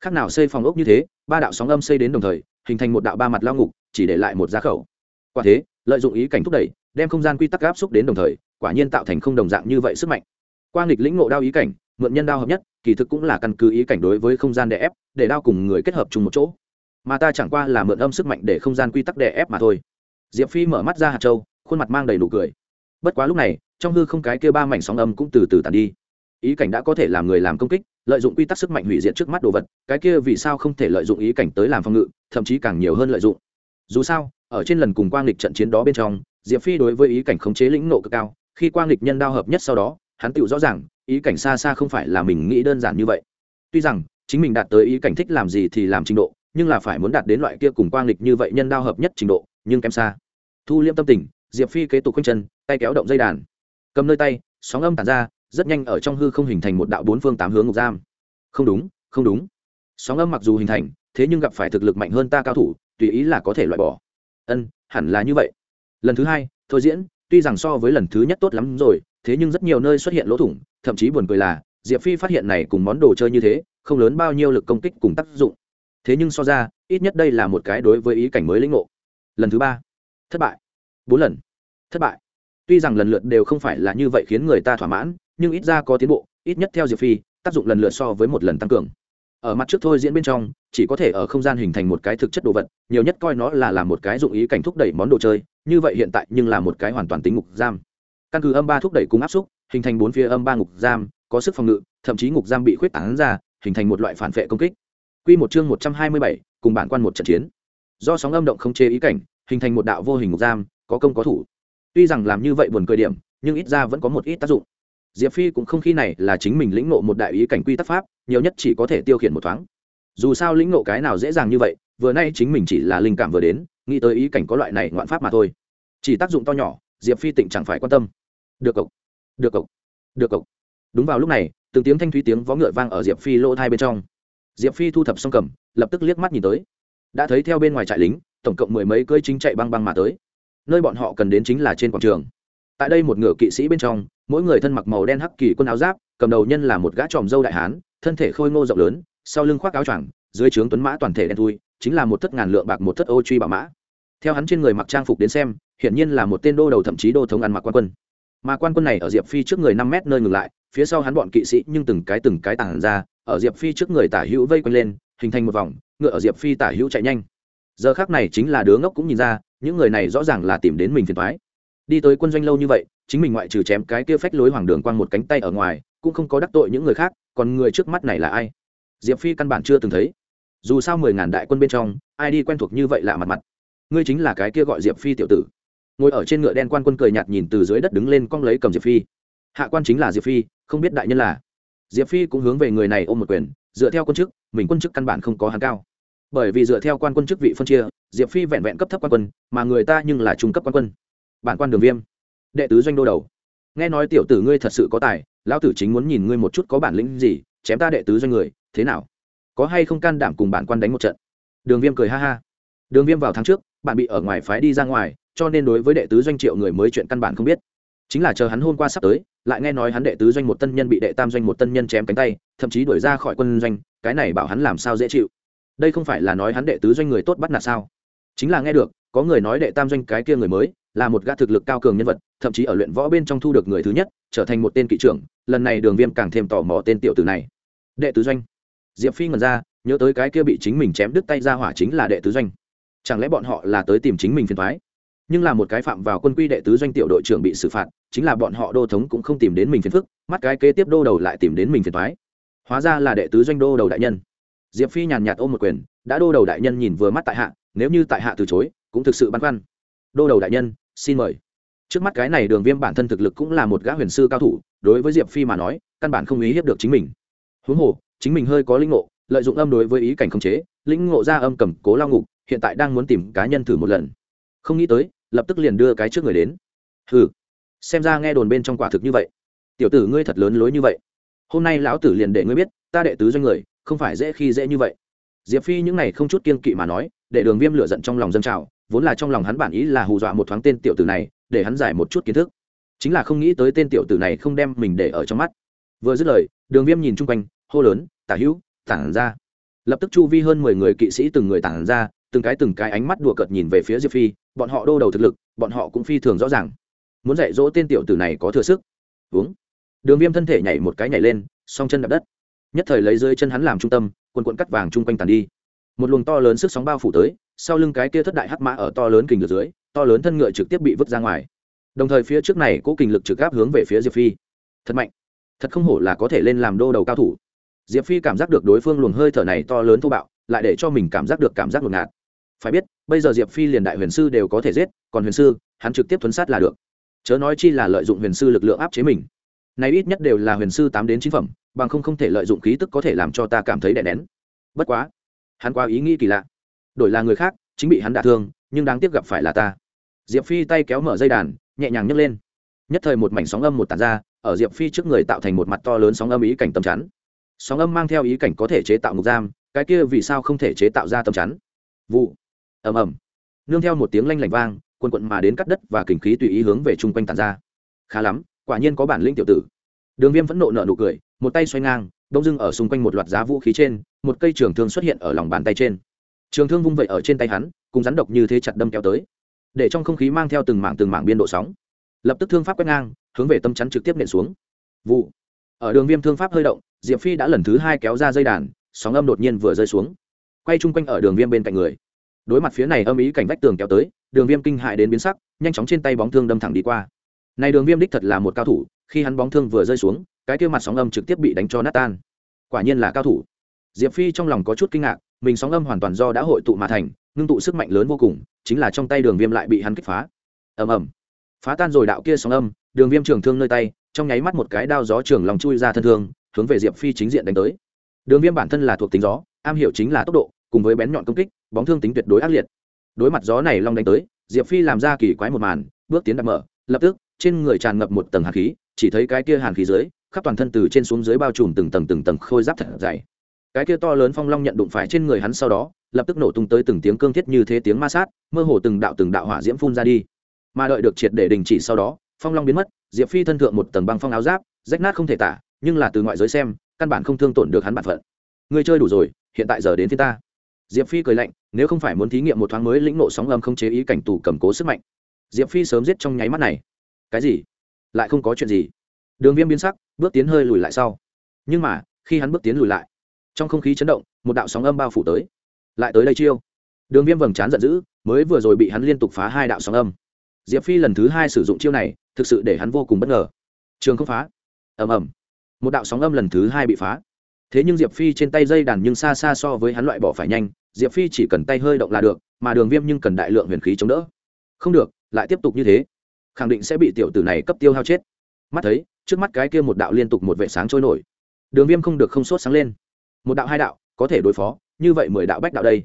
Khác nào xây phòng ốc như thế, ba đạo sóng âm xây đến đồng thời, hình thành một đạo ba mặt lao ngục, chỉ để lại một giá khẩu. Quả thế, lợi dụng ý cảnh thúc đẩy, đem không gian quy tắc áp xúc đến đồng thời, quả nhiên tạo thành không đồng dạng như vậy sức mạnh. Quang nghịch lĩnh ngộ đao ý cảnh mượn nhân đao hợp nhất, kỳ thực cũng là căn cứ ý cảnh đối với không gian đè ép, để đao cùng người kết hợp chung một chỗ. Mà ta chẳng qua là mượn âm sức mạnh để không gian quy tắc đè ép mà thôi. Diệp phi mở mắt ra hạt châu, khuôn mặt mang đầy nụ cười. Bất quá lúc này, trong hư không cái kia ba mảnh sóng âm cũng từ từ tàn đi. Ý cảnh đã có thể làm người làm công kích, lợi dụng quy tắc sức mạnh hủy diệt trước mắt đồ vật, cái kia vì sao không thể lợi dụng ý cảnh tới làm phòng ngự, thậm chí càng nhiều hơn lợi dụng. Dù sao, ở trên lần cùng quang lịch trận chiến đó bên trong, diệp phi đối với ý cảnh khống chế lĩnh nộ cực cao, khi quang lịch nhân đao hợp nhất sau đó, hắn tự rõ ràng ý cảnh xa xa không phải là mình nghĩ đơn giản như vậy. Tuy rằng, chính mình đạt tới ý cảnh thích làm gì thì làm trình độ, nhưng là phải muốn đạt đến loại kia cùng quang lịch như vậy nhân đao hợp nhất trình độ, nhưng kém xa. Thu liêm tâm tình, diệp phi kế tục quanh chân, tay kéo động dây đàn. Cầm nơi tay, sóng âm tàn ra, rất nhanh ở trong hư không hình thành một đạo bốn phương tám hướng ngục giam. Không đúng không đúng. Sóng âm mặc dù hình thành, thế nhưng gặp phải thực lực mạnh hơn ta cao thủ, tùy ý là có thể loại bỏ. Ân, hẳn là như vậy. Lần thứ hai, thôi diễn, tuy rằng so với lần thứ nhất tốt lắm rồi, thế nhưng rất nhiều nơi xuất hiện lỗ thủng thậm chí buồn cười là, diệp phi phát hiện này cùng món đồ chơi như thế, không lớn bao nhiêu lực công kích cùng tác dụng. Thế nhưng so ra, ít nhất đây là một cái đối với ý cảnh mới lĩnh ngộ. Lần thứ ba, thất bại. Bốn lần, thất bại. Tuy rằng lần lượt đều không phải là như vậy khiến người ta thỏa mãn, nhưng ít ra có tiến bộ, ít nhất theo diệp phi, tác dụng lần lượt so với một lần tăng cường. Ở mặt trước thôi diễn bên trong, chỉ có thể ở không gian hình thành một cái thực chất đồ vật, nhiều nhất coi nó là làm một cái dụng ý cảnh thúc đẩy món đồ chơi, như vậy hiện tại nhưng là một cái hoàn toàn tính mục giam. Căn cứ âm ba thúc đẩy cùng áp xúc hình thành bốn phía âm ba ngục giam có sức phòng ngự thậm chí ngục giam bị khuyết tảng ra hình thành một loại phản vệ công kích Quy một chương một trăm hai mươi bảy, cùng bản quan một trận chiến. Do sóng âm động không chế ý cảnh, hình thành một đạo vô hình ngục giam, có công có thủ. Tuy rằng làm như vậy buồn cười điểm, nhưng ít ra vẫn có một ít tác dụng. Diệp Phi cũng không khi này là chính mình lĩnh ngộ một đại ý cảnh quy tắc pháp, nhiều nhất chỉ có thể tiêu khiển một thoáng. Dù sao lĩnh ngộ cái nào dễ dàng như vậy, vừa nay chính mình chỉ là linh cảm vừa đến, nghĩ tới ý cảnh có loại này ngoạn pháp mà thôi. Chỉ tác dụng to nhỏ, Diệp Phi tịnh chẳng phải quan tâm. Được cậu, được cậu, được cậu. Đúng vào lúc này, từng tiếng thanh thúy tiếng vó ngựa vang ở Diệp Phi lỗ thai bên trong. Diệp phi thu thập xong cầm lập tức liếc mắt nhìn tới. Đã thấy theo bên ngoài trại lính tổng cộng mười mấy cưỡi chính chạy băng băng mà tới. Nơi bọn họ cần đến chính là trên quảng trường. Tại đây một ngựa kỵ sĩ bên trong mỗi người thân mặc màu đen hắc kỳ quân áo giáp cầm đầu nhân là một gã tròm dâu đại hán thân thể khôi ngô rộng lớn sau lưng khoác áo choàng dưới trướng tuấn mã toàn thể đen thui chính là một thất ngàn lượng bạc một thất ô truy bảo mã. Theo hắn trên người mặc trang phục đến xem hiển nhiên là một tên đô đầu thậm chí đô thống ăn mặc quan quân mà quan quân này ở diệp phi trước người năm mét nơi ngừng lại, phía sau hắn bọn kỵ sĩ nhưng từng cái từng cái tản ra, ở diệp phi trước người tả hữu vây quanh lên, hình thành một vòng, ngựa ở diệp phi tả hữu chạy nhanh. Giờ khác này chính là đứa ngốc cũng nhìn ra, những người này rõ ràng là tìm đến mình phiền thoái đi tới quân doanh lâu như vậy, chính mình ngoại trừ chém cái kia phách lối hoàng đường quang một cánh tay ở ngoài, cũng không có đắc tội những người khác, còn người trước mắt này là ai? Diệp phi căn bản chưa từng thấy. Dù sao mười ngàn đại quân bên trong, ai đi quen thuộc như vậy lạ mặt mặt? Ngươi chính là cái kia gọi diệp phi tiểu tử ngồi ở trên ngựa đen quan quân cười nhạt nhìn từ dưới đất đứng lên cong lấy cầm diệp phi. Hạ quan chính là diệp phi, không biết đại nhân là. Diệp phi cũng hướng về người này ôm một quyền, dựa theo quân chức, mình quân chức căn bản không có hắn cao. Bởi vì dựa theo quan quân chức vị phân chia, diệp phi vẹn vẹn cấp thấp quan quân, mà người ta nhưng là trung cấp quan quân. Bản quan đường viêm. Đệ tứ doanh đô đầu. Nghe nói tiểu tử ngươi thật sự có tài, lão tử chính muốn nhìn ngươi một chút có bản lĩnh gì, chém ta đệ tứ doanh người, thế nào? Có hay không can đảm cùng bản quan đánh một trận? Đường viêm cười ha ha. Đường viêm vào tháng trước, bạn bị ở ngoài phái đi ra ngoài cho nên đối với đệ tứ doanh triệu người mới chuyện căn bản không biết. Chính là chờ hắn hôm qua sắp tới, lại nghe nói hắn đệ tứ doanh một tân nhân bị đệ tam doanh một tân nhân chém cánh tay, thậm chí đuổi ra khỏi quân doanh, cái này bảo hắn làm sao dễ chịu? Đây không phải là nói hắn đệ tứ doanh người tốt bắt nạt sao? Chính là nghe được, có người nói đệ tam doanh cái kia người mới, là một gã thực lực cao cường nhân vật, thậm chí ở luyện võ bên trong thu được người thứ nhất, trở thành một tên kỵ trưởng, lần này đường viêm càng thêm tò mò tên tiểu tử này. Đệ tứ doanh. Diệp phi ngần ra, nhớ tới cái kia bị chính mình chém đứt tay ra hỏa chính là đệ tứ doanh. Chẳng lẽ bọn họ là tới tìm chính mình phiền thoái nhưng là một cái phạm vào quân quy đệ tứ doanh tiểu đội trưởng bị xử phạt, chính là bọn họ đô thống cũng không tìm đến mình phiền phức, mắt cái kế tiếp đô đầu lại tìm đến mình phiền thoái hóa ra là đệ tứ doanh đô đầu đại nhân. Diệp phi nhàn nhạt ôm một quyền, đã đô đầu đại nhân nhìn vừa mắt tại hạ, nếu như tại hạ từ chối, cũng thực sự băn khoăn. Đô đầu đại nhân, xin mời. Trước mắt cái này đường viêm bản thân thực lực cũng là một gã huyền sư cao thủ, đối với diệp phi mà nói, căn bản không ý hiếp được chính mình. Huống hồ, chính mình hơi có linh ngộ, lợi dụng âm đối với ý cảnh không chế, lĩnh ngộ ra âm cầm cố lao ngục, hiện tại đang muốn tìm cá nhân thử một lần. Không nghĩ tới lập tức liền đưa cái trước người đến. Hừ, xem ra nghe đồn bên trong quả thực như vậy. Tiểu tử ngươi thật lớn lối như vậy. Hôm nay lão tử liền để ngươi biết, ta đệ tứ doanh người, không phải dễ khi dễ như vậy. Diệp phi những này không chút kiên kỵ mà nói, để đường viêm lửa giận trong lòng dân trào, vốn là trong lòng hắn bản ý là hù dọa một thoáng tên tiểu tử này, để hắn giải một chút kiến thức. Chính là không nghĩ tới tên tiểu tử này không đem mình để ở trong mắt. Vừa dứt lời, đường viêm nhìn chung quanh, hô lớn, tả hữu, tản ra. Lập tức chu vi hơn mười người kỵ sĩ từng người tản ra từng cái từng cái ánh mắt đùa cợt nhìn về phía diệp phi, bọn họ đô đầu thực lực, bọn họ cũng phi thường rõ ràng. Muốn dạy dỗ tên tiểu tử này có thừa sức. Uống. Đường viêm thân thể nhảy một cái nhảy lên, song chân đập đất. Nhất thời lấy dưới chân hắn làm trung tâm, quần quận cắt vàng chung quanh tàn đi. Một luồng to lớn sức sóng bao phủ tới, sau lưng cái kia thất đại hắc mã ở to lớn kình lực dưới, to lớn thân ngựa trực tiếp bị vứt ra ngoài. Đồng thời phía trước này, cố kình lực trực áp hướng về phía diệp phi. Thật mạnh. Thật không hổ là có thể lên làm đô đầu cao thủ. Diệp phi cảm giác được đối phương luồng hơi thở này to lớn thô bạo, lại để cho mình cảm giác được cảm giác ngột ngạt phải biết, bây giờ diệp phi liền đại huyền sư đều có thể giết, còn huyền sư, hắn trực tiếp thuấn sát là được. Chớ nói chi là lợi dụng huyền sư lực lượng áp chế mình. Nay ít nhất đều là huyền sư tám đến chín phẩm, bằng không không thể lợi dụng khí tức có thể làm cho ta cảm thấy đè nén. Bất quá, hắn qua ý nghĩ kỳ lạ. Đổi là người khác, chính bị hắn đả thương, nhưng đáng tiếc gặp phải là ta. Diệp phi tay kéo mở dây đàn, nhẹ nhàng nhấc lên. Nhất thời một mảnh sóng âm một tàn ra, ở diệp phi trước người tạo thành một mặt to lớn sóng âm ý cảnh tầm chắn. Sóng âm mang theo ý cảnh có thể chế tạo ngục giam, cái kia vì sao không thể chế tạo ra tầm chắn? Vụ ầm ầm. Nương theo một tiếng lanh lảnh vang, quần quận mà đến cắt đất và kình khí tùy ý hướng về chung quanh tàn ra. Khá lắm, quả nhiên có bản lĩnh tiểu tử. Đường viêm vẫn nộ nợ nụ cười, một tay xoay ngang, đông dưng ở xung quanh một loạt giá vũ khí trên, một cây trường thương xuất hiện ở lòng bàn tay trên. Trường thương vung vậy ở trên tay hắn, cùng rắn độc như thế chặt đâm kéo tới. Để trong không khí mang theo từng mảng từng mảng biên độ sóng. Lập tức thương pháp quét ngang, hướng về tâm chắn trực tiếp nện xuống. Vụ. Ở đường viêm thương pháp hơi động, diệp phi đã lần thứ hai kéo ra dây đàn, sóng âm đột nhiên vừa rơi xuống. Quay chung quanh ở đường viêm bên cạnh người đối mặt phía này âm ý cảnh vách tường kéo tới, đường viêm kinh hại đến biến sắc, nhanh chóng trên tay bóng thương đâm thẳng đi qua. Này đường viêm đích thật là một cao thủ, khi hắn bóng thương vừa rơi xuống, cái kia mặt sóng âm trực tiếp bị đánh cho nát tan. Quả nhiên là cao thủ. Diệp phi trong lòng có chút kinh ngạc, mình sóng âm hoàn toàn do đã hội tụ mà thành, ngưng tụ sức mạnh lớn vô cùng, chính là trong tay đường viêm lại bị hắn kích phá. Ầm ầm. Phá tan rồi đạo kia sóng âm, đường viêm trường thương nơi tay, trong nháy mắt một cái đao gió trường lòng chui ra thân thương, hướng về diệp phi chính diện đánh tới. Đường viêm bản thân là thuộc tính gió, am hiểu chính là tốc độ, cùng với bén nhọn công kích bóng thương tính tuyệt đối ác liệt. Đối mặt gió này long đánh tới, diệp phi làm ra kỳ quái một màn, bước tiến đặt mở, lập tức, trên người tràn ngập một tầng hàn khí, chỉ thấy cái kia hàn khí dưới, khắp toàn thân từ trên xuống dưới bao trùm từng tầng từng tầng khôi giáp thật dày. Cái kia to lớn phong long nhận đụng phải trên người hắn sau đó, lập tức nổ tung tới từng tiếng cương thiết như thế tiếng ma sát, mơ hồ từng đạo từng đạo hỏa diễm phun ra đi. Mà đợi được triệt để đình chỉ sau đó, phong long biến mất, diệp phi thân thượng một tầng băng phong áo giáp, rách nát không thể tả, nhưng là từ ngoại giới xem, căn bản không thương tổn được hắn bản phận. Người chơi đủ rồi, hiện tại giờ đến phía ta. Diệp phi cười lạnh nếu không phải muốn thí nghiệm một thoáng mới lĩnh nộ sóng âm không chế ý cảnh tù cầm cố sức mạnh, diệp phi sớm giết trong nháy mắt này. Cái gì? Lại không có chuyện gì. Đường viêm biến sắc, bước tiến hơi lùi lại sau. Nhưng mà, khi hắn bước tiến lùi lại, trong không khí chấn động, một đạo sóng âm bao phủ tới. Lại tới đây chiêu. Đường viêm vầng trán giận dữ, mới vừa rồi bị hắn liên tục phá hai đạo sóng âm. Diệp phi lần thứ hai sử dụng chiêu này, thực sự để hắn vô cùng bất ngờ. Trường không phá. Ầm ầm. Một đạo sóng âm lần thứ hai bị phá. Thế nhưng diệp phi trên tay dây đàn nhưng xa xa so với hắn loại bỏ phải nhanh diệp phi chỉ cần tay hơi động là được, mà đường viêm nhưng cần đại lượng huyền khí chống đỡ. Không được, lại tiếp tục như thế. Khẳng định sẽ bị tiểu tử này cấp tiêu hao chết. Mắt thấy, trước mắt cái kia một đạo liên tục một vệ sáng trôi nổi. Đường viêm không được không sốt sáng lên. Một đạo hai đạo, có thể đối phó, như vậy mười đạo bách đạo đây.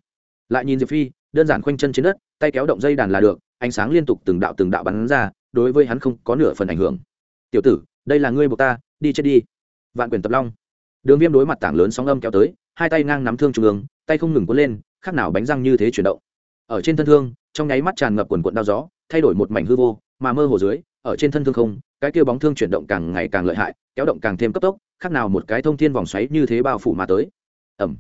Lại nhìn diệp phi, đơn giản khoanh chân trên đất, tay kéo động dây đàn là được, ánh sáng liên tục từng đạo từng đạo bắn ra, đối với hắn không có nửa phần ảnh hưởng. Tiểu tử, đây là ngươi buộc ta, đi chết đi. Vạn quyền tập long. Đường viêm đối mặt tảng lớn sóng âm kéo tới hai tay ngang nắm thương trung ương, tay không ngừng cuốn lên, khác nào bánh răng như thế chuyển động. Ở trên thân thương, trong nháy mắt tràn ngập quần quận đao gió, thay đổi một mảnh hư vô, mà mơ hồ dưới, ở trên thân thương không, cái kia bóng thương chuyển động càng ngày càng lợi hại, kéo động càng thêm cấp tốc, khác nào một cái thông thiên vòng xoáy như thế bao phủ mà tới. Ẩm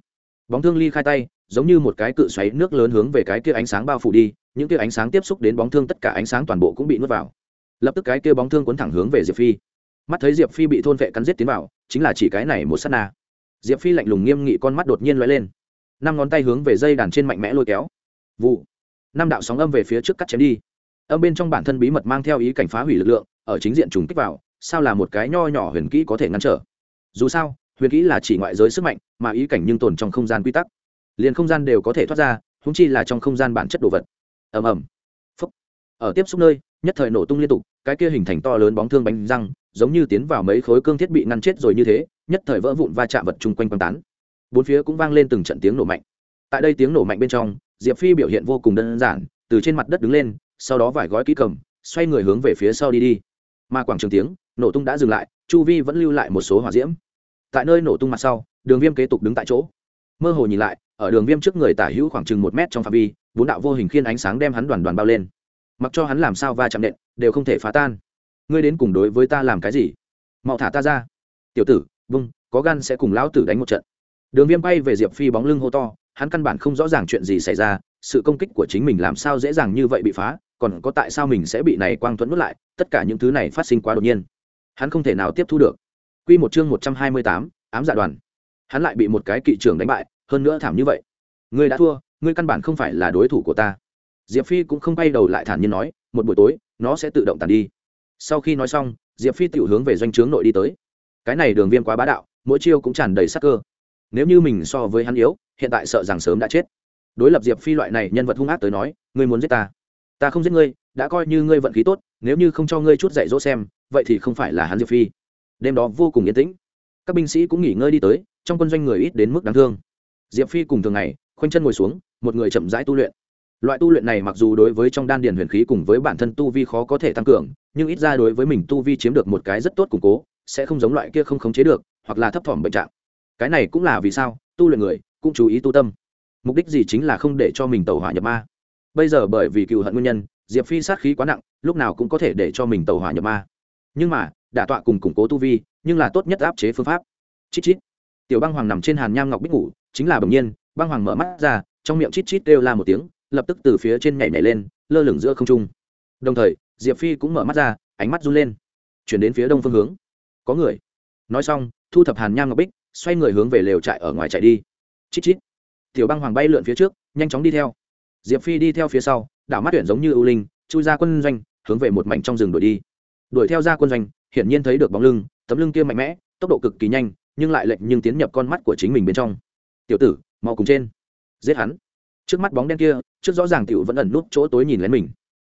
bóng thương ly khai tay, giống như một cái cự xoáy nước lớn hướng về cái kia ánh sáng bao phủ đi, những kia ánh sáng tiếp xúc đến bóng thương tất cả ánh sáng toàn bộ cũng bị nuốt vào. Lập tức cái kia bóng thương cuốn thẳng hướng về diệp phi. Mắt thấy diệp phi bị thôn vệ cắn giết tiến vào, chính là chỉ cái này một s á t na diệp phi lạnh lùng nghiêm nghị con mắt đột nhiên lóe lên. Năm ngón tay hướng về dây đàn trên mạnh mẽ lôi kéo. Vụ. Năm đạo sóng âm về phía trước cắt chém đi. Âm bên trong bản thân bí mật mang theo ý cảnh phá hủy lực lượng ở chính diện trùng kích vào sao là một cái nho nhỏ huyền kỹ có thể ngăn trở? Dù sao huyền kỹ là chỉ ngoại giới sức mạnh mà ý cảnh nhưng tồn trong không gian quy tắc. Liền không gian đều có thể thoát ra húng chi là trong không gian bản chất đồ vật. Ầm ầm. Phấp, ở tiếp xúc nơi nhất thời nổ tung liên tục cái kia hình thành to lớn bóng thương bánh răng giống như tiến vào mấy khối cương thiết bị ngăn chết rồi như thế nhất thời vỡ vụn va chạm vật chung quanh quanh tán. Bốn phía cũng vang lên từng trận tiếng nổ mạnh. Tại đây tiếng nổ mạnh bên trong, diệp phi biểu hiện vô cùng đơn giản, từ trên mặt đất đứng lên, sau đó vải gói kỹ cầm, xoay người hướng về phía sau đi đi. Mà quảng trường tiếng nổ tung đã dừng lại, chu vi vẫn lưu lại một số hỏa diễm. Tại nơi nổ tung mặt sau, đường viêm kế tục đứng tại chỗ. Mơ hồ nhìn lại, ở đường viêm trước người tả hữu khoảng chừng một mét trong phạm vi, bốn đạo vô hình khiên ánh sáng đem hắn đoàn đoàn bao lên. Mặc cho hắn làm sao va chạm nện, đều không thể phá tan. Ngươi đến cùng đối với ta làm cái gì? Mau thả ta ra. Tiểu tử vâng có gan sẽ cùng lão tử đánh một trận. Đường viêm bay về diệp phi bóng lưng hô to, hắn căn bản không rõ ràng chuyện gì xảy ra, sự công kích của chính mình làm sao dễ dàng như vậy bị phá, còn có tại sao mình sẽ bị này quang thuẫn nuốt lại, tất cả những thứ này phát sinh quá đột nhiên. Hắn không thể nào tiếp thu được. Q một chương một trăm hai mươi tám, ám dạ đoàn. Hắn lại bị một cái kỵ trưởng đánh bại, hơn nữa thảm như vậy. Ngươi đã thua, ngươi căn bản không phải là đối thủ của ta. Diệp phi cũng không bay đầu lại thản nhiên nói, một buổi tối, nó sẽ tự động tàn đi. Sau khi nói xong, diệp phi tự hướng về doanh trướng nội đi tới cái này đường viêm quá bá đạo, mỗi chiêu cũng tràn đầy sắc cơ. Nếu như mình so với hắn yếu, hiện tại sợ rằng sớm đã chết. Đối lập diệp phi loại này nhân vật hung ác tới nói, ngươi muốn giết ta. Ta không giết ngươi, đã coi như ngươi vận khí tốt, nếu như không cho ngươi chút dạy dỗ xem, vậy thì không phải là hắn diệp phi. Đêm đó vô cùng yên tĩnh. Các binh sĩ cũng nghỉ ngơi đi tới, trong quân doanh người ít đến mức đáng thương. Diệp phi cùng thường ngày, khoanh chân ngồi xuống, một người chậm rãi tu luyện. Loại tu luyện này mặc dù đối với trong đan điền huyền khí cùng với bản thân tu vi khó có thể tăng cường, nhưng ít ra đối với mình tu vi chiếm được một cái rất tốt củng cố sẽ không giống loại kia không khống chế được, hoặc là thấp thỏm bệnh trạng. Cái này cũng là vì sao, tu luyện người cũng chú ý tu tâm. Mục đích gì chính là không để cho mình tẩu hỏa nhập ma. Bây giờ bởi vì cựu hận nguyên nhân, diệp phi sát khí quá nặng, lúc nào cũng có thể để cho mình tẩu hỏa nhập ma. Nhưng mà, đả tọa cùng củng cố tu vi, nhưng là tốt nhất áp chế phương pháp. Chít chít. Tiểu băng hoàng nằm trên hàn nham ngọc bích ngủ, chính là bẩm nhiên, băng hoàng mở mắt ra, trong miệng chít chít kêu la một tiếng, lập tức từ phía trên nhảy nhảy lên, lơ lửng giữa không trung. Đồng thời, diệp phi cũng mở mắt ra, ánh mắt run lên, chuyển đến phía đông phương hướng có người. Nói xong, thu thập hàn nham ngọc bích, xoay người hướng về lều trại ở ngoài chạy đi. Chít chít. Tiểu băng hoàng bay lượn phía trước, nhanh chóng đi theo. Diệp phi đi theo phía sau, đảo mắt tuyển giống như ưu linh, chui ra quân doanh, hướng về một mảnh trong rừng đuổi đi. Đuổi theo ra quân doanh, hiển nhiên thấy được bóng lưng, tấm lưng kia mạnh mẽ, tốc độ cực kỳ nhanh, nhưng lại lệnh nhưng tiến nhập con mắt của chính mình bên trong. Tiểu tử, mau cùng trên. Giết hắn. Trước mắt bóng đen kia, trước rõ ràng tiểu vẫn ẩn nút chỗ tối nhìn lén mình.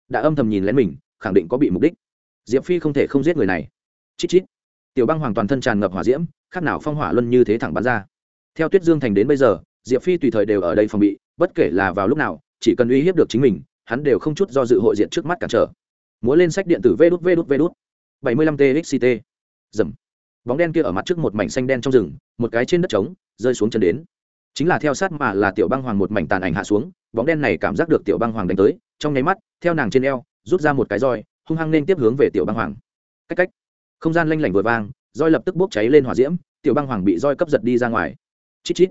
Đã âm thầm nhìn lén mình, khẳng định có bị mục đích. Diệp phi không thể không giết người này. Chít chít tiểu băng Hoàng toàn thân tràn ngập hỏa diễm, khác nào phong hỏa luân như thế thẳng bắn ra. Theo tuyết dương thành đến bây giờ, diệp phi tùy thời đều ở đây phòng bị, bất kể là vào lúc nào, chỉ cần uy hiếp được chính mình, hắn đều không chút do dự hội diện trước mắt cản trở. Múa lên sách điện tử vê đút vê đút vê đút. Bảy mươi lăm txt dầm bóng đen kia ở mặt trước một mảnh xanh đen trong rừng, một cái trên đất trống, rơi xuống chân đến. Chính là theo sát mà là tiểu băng hoàng một mảnh tàn ảnh hạ xuống, bóng đen này cảm giác được tiểu băng hoàng đánh tới, trong nháy mắt, theo nàng trên eo, rút ra một cái roi, hung hăng nên tiếp hướng về tiểu băng hoàng. Cách cách không gian lanh lảnh vừa vang, roi lập tức bốc cháy lên hỏa diễm, tiểu băng hoàng bị roi cấp giật đi ra ngoài. Chít chít.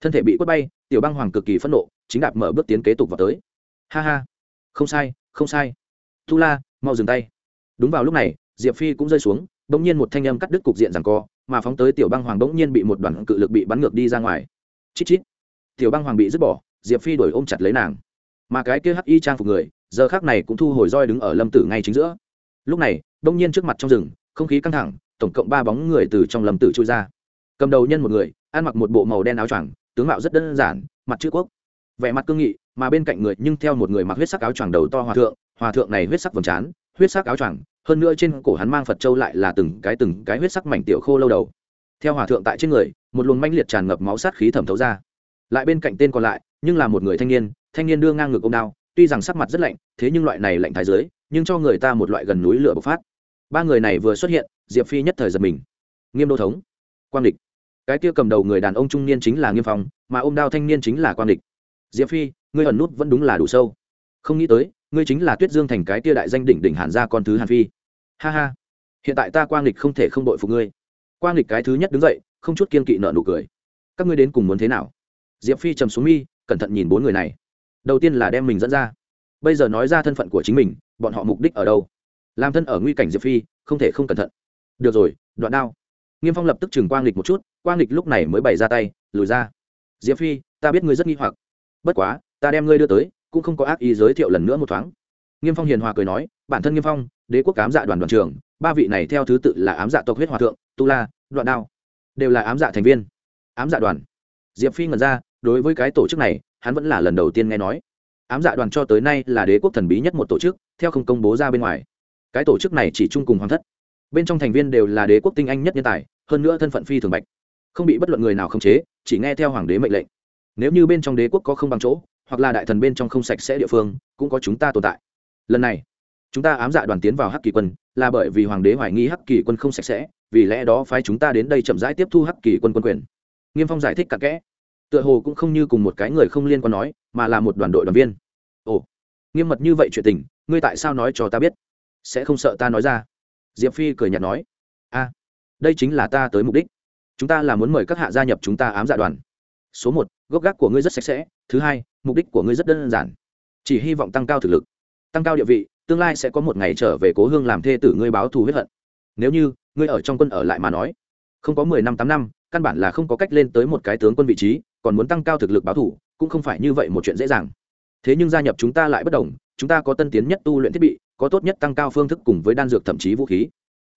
Thân thể bị quất bay, tiểu băng hoàng cực kỳ phẫn nộ, chính đạp mở bước tiến kế tục vào tới. Ha ha. Không sai không sai. Tu la, mau dừng tay. Đúng vào lúc này, diệp phi cũng rơi xuống, bỗng nhiên một thanh âm cắt đứt cục diện rằng co, mà phóng tới tiểu băng hoàng bỗng nhiên bị một đoàn cự lực bị bắn ngược đi ra ngoài. Chít chít. Tiểu băng hoàng bị dứt bỏ, diệp phi đuổi ôm chặt lấy nàng. Mà cái kia hắc y trang phục người, giờ khác này cũng thu hồi roi đứng ở lâm tử ngay chính giữa. Lúc này đông nhiên trước mặt trong rừng không khí căng thẳng, tổng cộng ba bóng người từ trong lầm tử trôi ra. Cầm đầu nhân một người, ăn mặc một bộ màu đen áo choàng, tướng mạo rất đơn giản, mặt chữ quốc. Vẻ mặt cương nghị, mà bên cạnh người nhưng theo một người mặc huyết sắc áo choàng đầu to hòa thượng hòa thượng này huyết sắc vầng trán, huyết sắc áo choàng, hơn nữa trên cổ hắn mang phật châu lại là từng cái từng cái huyết sắc mảnh tiểu khô lâu đầu. Theo hòa thượng tại trên người, một luồng manh liệt tràn ngập máu sát khí thẩm thấu ra. Lại bên cạnh tên còn lại, nhưng là một người thanh niên thanh niên đưa ngang ngực ôm đao, tuy rằng sắc mặt rất lạnh, thế nhưng loại này lạnh thái dưới, nhưng cho người ta một loại gần núi lửa bộc phát ba người này vừa xuất hiện, diệp phi nhất thời giật mình. Nghiêm đô thống, quang địch. Cái kia cầm đầu người đàn ông trung niên chính là nghiêm phong, mà ôm đao thanh niên chính là quang địch. Diệp phi, ngươi ẩn nút vẫn đúng là đủ sâu. Không nghĩ tới, ngươi chính là tuyết dương thành cái tia đại danh đỉnh đỉnh hàn gia con thứ hàn phi. Ha ha. Hiện tại ta quang địch không thể không đội phục ngươi. Quang địch cái thứ nhất đứng dậy, không chút kiên kỵ nợ nụ cười. Các ngươi đến cùng muốn thế nào? Diệp phi trầm xuống mi, cẩn thận nhìn bốn người này. Đầu tiên là đem mình dẫn ra. Bây giờ nói ra thân phận của chính mình, bọn họ mục đích ở đâu? Làm thân ở nguy cảnh diệp phi, không thể không cẩn thận. Được rồi, đoạn đao. Nghiêm phong lập tức chừng quang lịch một chút, quang lịch lúc này mới bày ra tay, lùi ra. Diệp phi, ta biết ngươi rất nghi hoặc. Bất quá, ta đem ngươi đưa tới, cũng không có ác ý giới thiệu lần nữa một thoáng. Nghiêm phong hiền hòa cười nói, bản thân nghiêm phong, đế quốc ám dạ đoàn đoàn trưởng, ba vị này theo thứ tự là ám dạ tộc huyết hòa thượng, tu la, đoạn đao, đều là ám dạ thành viên. Ám dạ đoàn. Diệp phi ngẩn ra, đối với cái tổ chức này, hắn vẫn là lần đầu tiên nghe nói. Ám dạ đoàn cho tới nay là đế quốc thần bí nhất một tổ chức, theo không công bố ra bên ngoài cái tổ chức này chỉ chung cùng hoàng thất. Bên trong thành viên đều là đế quốc tinh anh nhất nhân tài, hơn nữa thân phận phi thường bạch. Không bị bất luận người nào khống chế, chỉ nghe theo hoàng đế mệnh lệnh. Nếu như bên trong đế quốc có không bằng chỗ, hoặc là đại thần bên trong không sạch sẽ địa phương, cũng có chúng ta tồn tại. Lần này, chúng ta ám dạ đoàn tiến vào hắc kỳ quân, là bởi vì hoàng đế hoài nghi hắc kỳ quân không sạch sẽ, vì lẽ đó phái chúng ta đến đây chậm rãi tiếp thu hắc kỳ quân quân quyền. Nghiêm phong giải thích cặn kẽ. Tựa hồ cũng không như cùng một cái người không liên quan nói, mà là một đoàn đội đoàn viên. Ồ, nghiêm mật như vậy chuyện tình, ngươi tại sao nói cho ta biết? Sẽ không sợ ta nói ra. Diệp phi cười nhạt nói, a, đây chính là ta tới mục đích. Chúng ta là muốn mời các hạ gia nhập chúng ta ám dạ đoàn. Số một, gốc gác của ngươi rất sạch sẽ. Thứ hai, mục đích của ngươi rất đơn giản. Chỉ hy vọng tăng cao thực lực, tăng cao địa vị, tương lai sẽ có một ngày trở về cố hương làm thê tử ngươi báo thù huyết hận. Nếu như, ngươi ở trong quân ở lại mà nói, không có mười năm, tám năm, căn bản là không có cách lên tới một cái tướng quân vị trí, còn muốn tăng cao thực lực báo thù, cũng không phải như vậy một chuyện dễ dàng. Thế nhưng gia nhập chúng ta lại bất đồng, chúng ta có tân tiến nhất tu luyện thiết bị có tốt nhất tăng cao phương thức cùng với đan dược thậm chí vũ khí.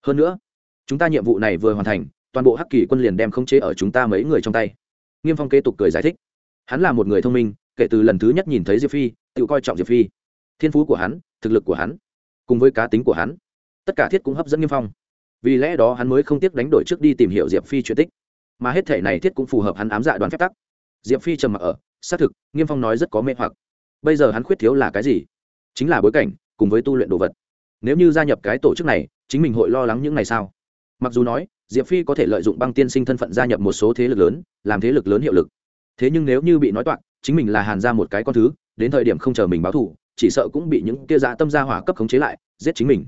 Hơn nữa, chúng ta nhiệm vụ này vừa hoàn thành, toàn bộ hắc kỳ quân liền đem khống chế ở chúng ta mấy người trong tay. Nghiêm phong kế tục cười giải thích. Hắn là một người thông minh, kể từ lần thứ nhất nhìn thấy diệp phi, tự coi trọng diệp phi. Thiên phú của hắn, thực lực của hắn, cùng với cá tính của hắn, tất cả thiết cũng hấp dẫn nghiêm phong. Vì lẽ đó hắn mới không tiếc đánh đổi trước đi tìm hiểu diệp phi chuyện tích. Mà hết thể này thiết cũng phù hợp hắn ám dạ đoàn phép tắc. Diệp phi trầm mặc ở, xác thực, nghiêm phong nói rất có mê hoặc. Bây giờ hắn khuyết thiếu là cái gì? Chính là bối cảnh cùng với tu luyện đồ vật. Nếu như gia nhập cái tổ chức này, chính mình hội lo lắng những ngày sao mặc dù nói, diệp phi có thể lợi dụng băng tiên sinh thân phận gia nhập một số thế lực lớn, làm thế lực lớn hiệu lực. Thế nhưng nếu như bị nói toạc, chính mình là hàn ra một cái con thứ, đến thời điểm không chờ mình báo thù, chỉ sợ cũng bị những kia dạ tâm gia hỏa cấp khống chế lại, giết chính mình.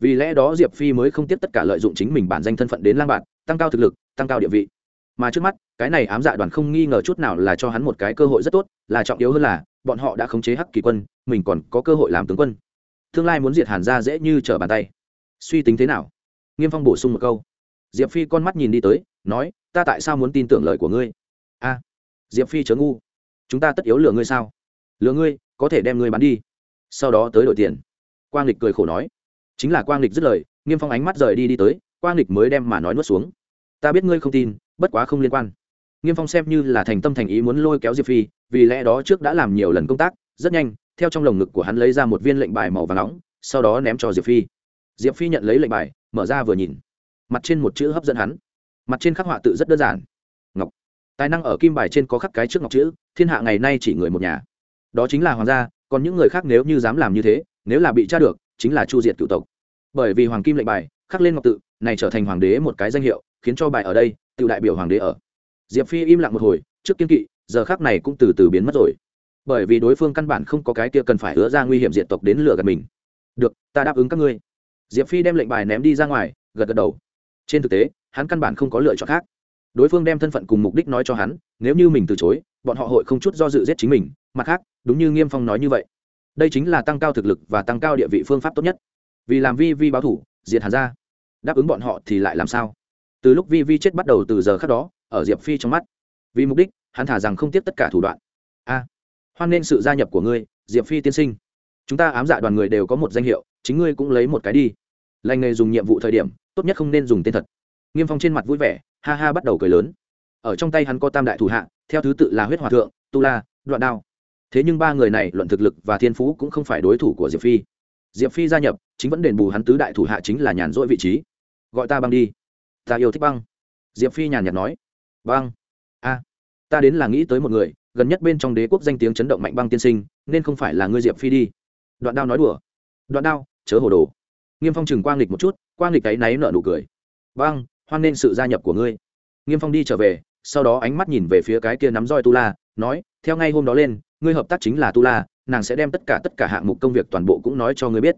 Vì lẽ đó diệp phi mới không tiếp tất cả lợi dụng chính mình bản danh thân phận đến lang bạn tăng cao thực lực, tăng cao địa vị. Mà trước mắt, cái này ám dạ đoàn không nghi ngờ chút nào là cho hắn một cái cơ hội rất tốt, là trọng yếu hơn là, bọn họ đã khống chế hắc kỳ quân, mình còn có cơ hội làm tướng quân tương lai muốn diệt hàn ra dễ như trở bàn tay. Suy tính thế nào? Nghiêm phong bổ sung một câu. Diệp phi con mắt nhìn đi tới, nói, ta tại sao muốn tin tưởng lời của ngươi? A, diệp phi chớ ngu. Chúng ta tất yếu lừa ngươi sao? Lừa ngươi, có thể đem ngươi bán đi. Sau đó tới đổi tiền. Quang lịch cười khổ nói. Chính là quang lịch dứt lời, nghiêm phong ánh mắt rời đi đi tới, quang lịch mới đem mà nói nuốt xuống. Ta biết ngươi không tin, bất quá không liên quan. Nghiêm phong xem như là thành tâm thành ý muốn lôi kéo diệp phi, vì lẽ đó trước đã làm nhiều lần công tác, rất nhanh theo trong lồng ngực của hắn lấy ra một viên lệnh bài màu vàng nóng, sau đó ném cho diệp phi. Diệp phi nhận lấy lệnh bài, mở ra vừa nhìn. Mặt trên một chữ hấp dẫn hắn. Mặt trên khắc họa tự rất đơn giản. Ngọc. Tài năng ở kim bài trên có khắc cái trước ngọc chữ, thiên hạ ngày nay chỉ người một nhà. Đó chính là hoàng gia, còn những người khác nếu như dám làm như thế, nếu là bị tra được, chính là chu diệt cựu tộc. Bởi vì hoàng kim lệnh bài, khắc lên ngọc tự, này trở thành hoàng đế một cái danh hiệu, khiến cho bài ở đây, tự đại biểu hoàng đế ở. Diệp phi im lặng một hồi, trước kiên kỵ, giờ khác này cũng từ từ biến mất rồi bởi vì đối phương căn bản không có cái kia cần phải hứa ra nguy hiểm diện tộc đến lửa gần mình. Được, ta đáp ứng các ngươi. Diệp phi đem lệnh bài ném đi ra ngoài, gật gật đầu. Trên thực tế, hắn căn bản không có lựa chọn khác. Đối phương đem thân phận cùng mục đích nói cho hắn, nếu như mình từ chối, bọn họ hội không chút do dự giết chính mình. Mặt khác, đúng như nghiêm phong nói như vậy. Đây chính là tăng cao thực lực và tăng cao địa vị phương pháp tốt nhất. Vì làm vi vi báo thủ, diệt hàn ra đáp ứng bọn họ thì lại làm sao? Từ lúc vi vi chết bắt đầu từ giờ khác đó, ở diệp phi trong mắt. Vì mục đích, hắn thả rằng không tiếp tất cả thủ đoạn hoan nên sự gia nhập của ngươi, diệp phi tiên sinh. Chúng ta ám dạ đoàn người đều có một danh hiệu, chính ngươi cũng lấy một cái đi. Lành nghề dùng nhiệm vụ thời điểm, tốt nhất không nên dùng tên thật. Nghiêm phong trên mặt vui vẻ, ha ha bắt đầu cười lớn. Ở trong tay hắn có tam đại thủ hạ, theo thứ tự là huyết hòa thượng, tu la, đoạn đao. Thế nhưng ba người này luận thực lực và thiên phú cũng không phải đối thủ của diệp phi. Diệp phi gia nhập, chính vẫn đền bù hắn tứ đại thủ hạ chính là nhàn rỗi vị trí. Gọi ta băng đi. Ta yêu thích băng. Diệp phi nhàn nhạt nói. Băng. A. Ta đến là nghĩ tới một người gần nhất bên trong đế quốc danh tiếng chấn động mạnh băng tiên sinh, nên không phải là ngươi diệp phi đi. Đoạn đao nói đùa. Đoạn đao, chớ hồ đồ. Nghiêm phong chừng quang lịch một chút, quang lịch ấy náy nợ nụ cười. Băng, hoan nên sự gia nhập của ngươi. Nghiêm phong đi trở về, sau đó ánh mắt nhìn về phía cái kia nắm roi tu la, nói, theo ngay hôm đó lên, ngươi hợp tác chính là tu la, nàng sẽ đem tất cả tất cả hạng mục công việc toàn bộ cũng nói cho ngươi biết.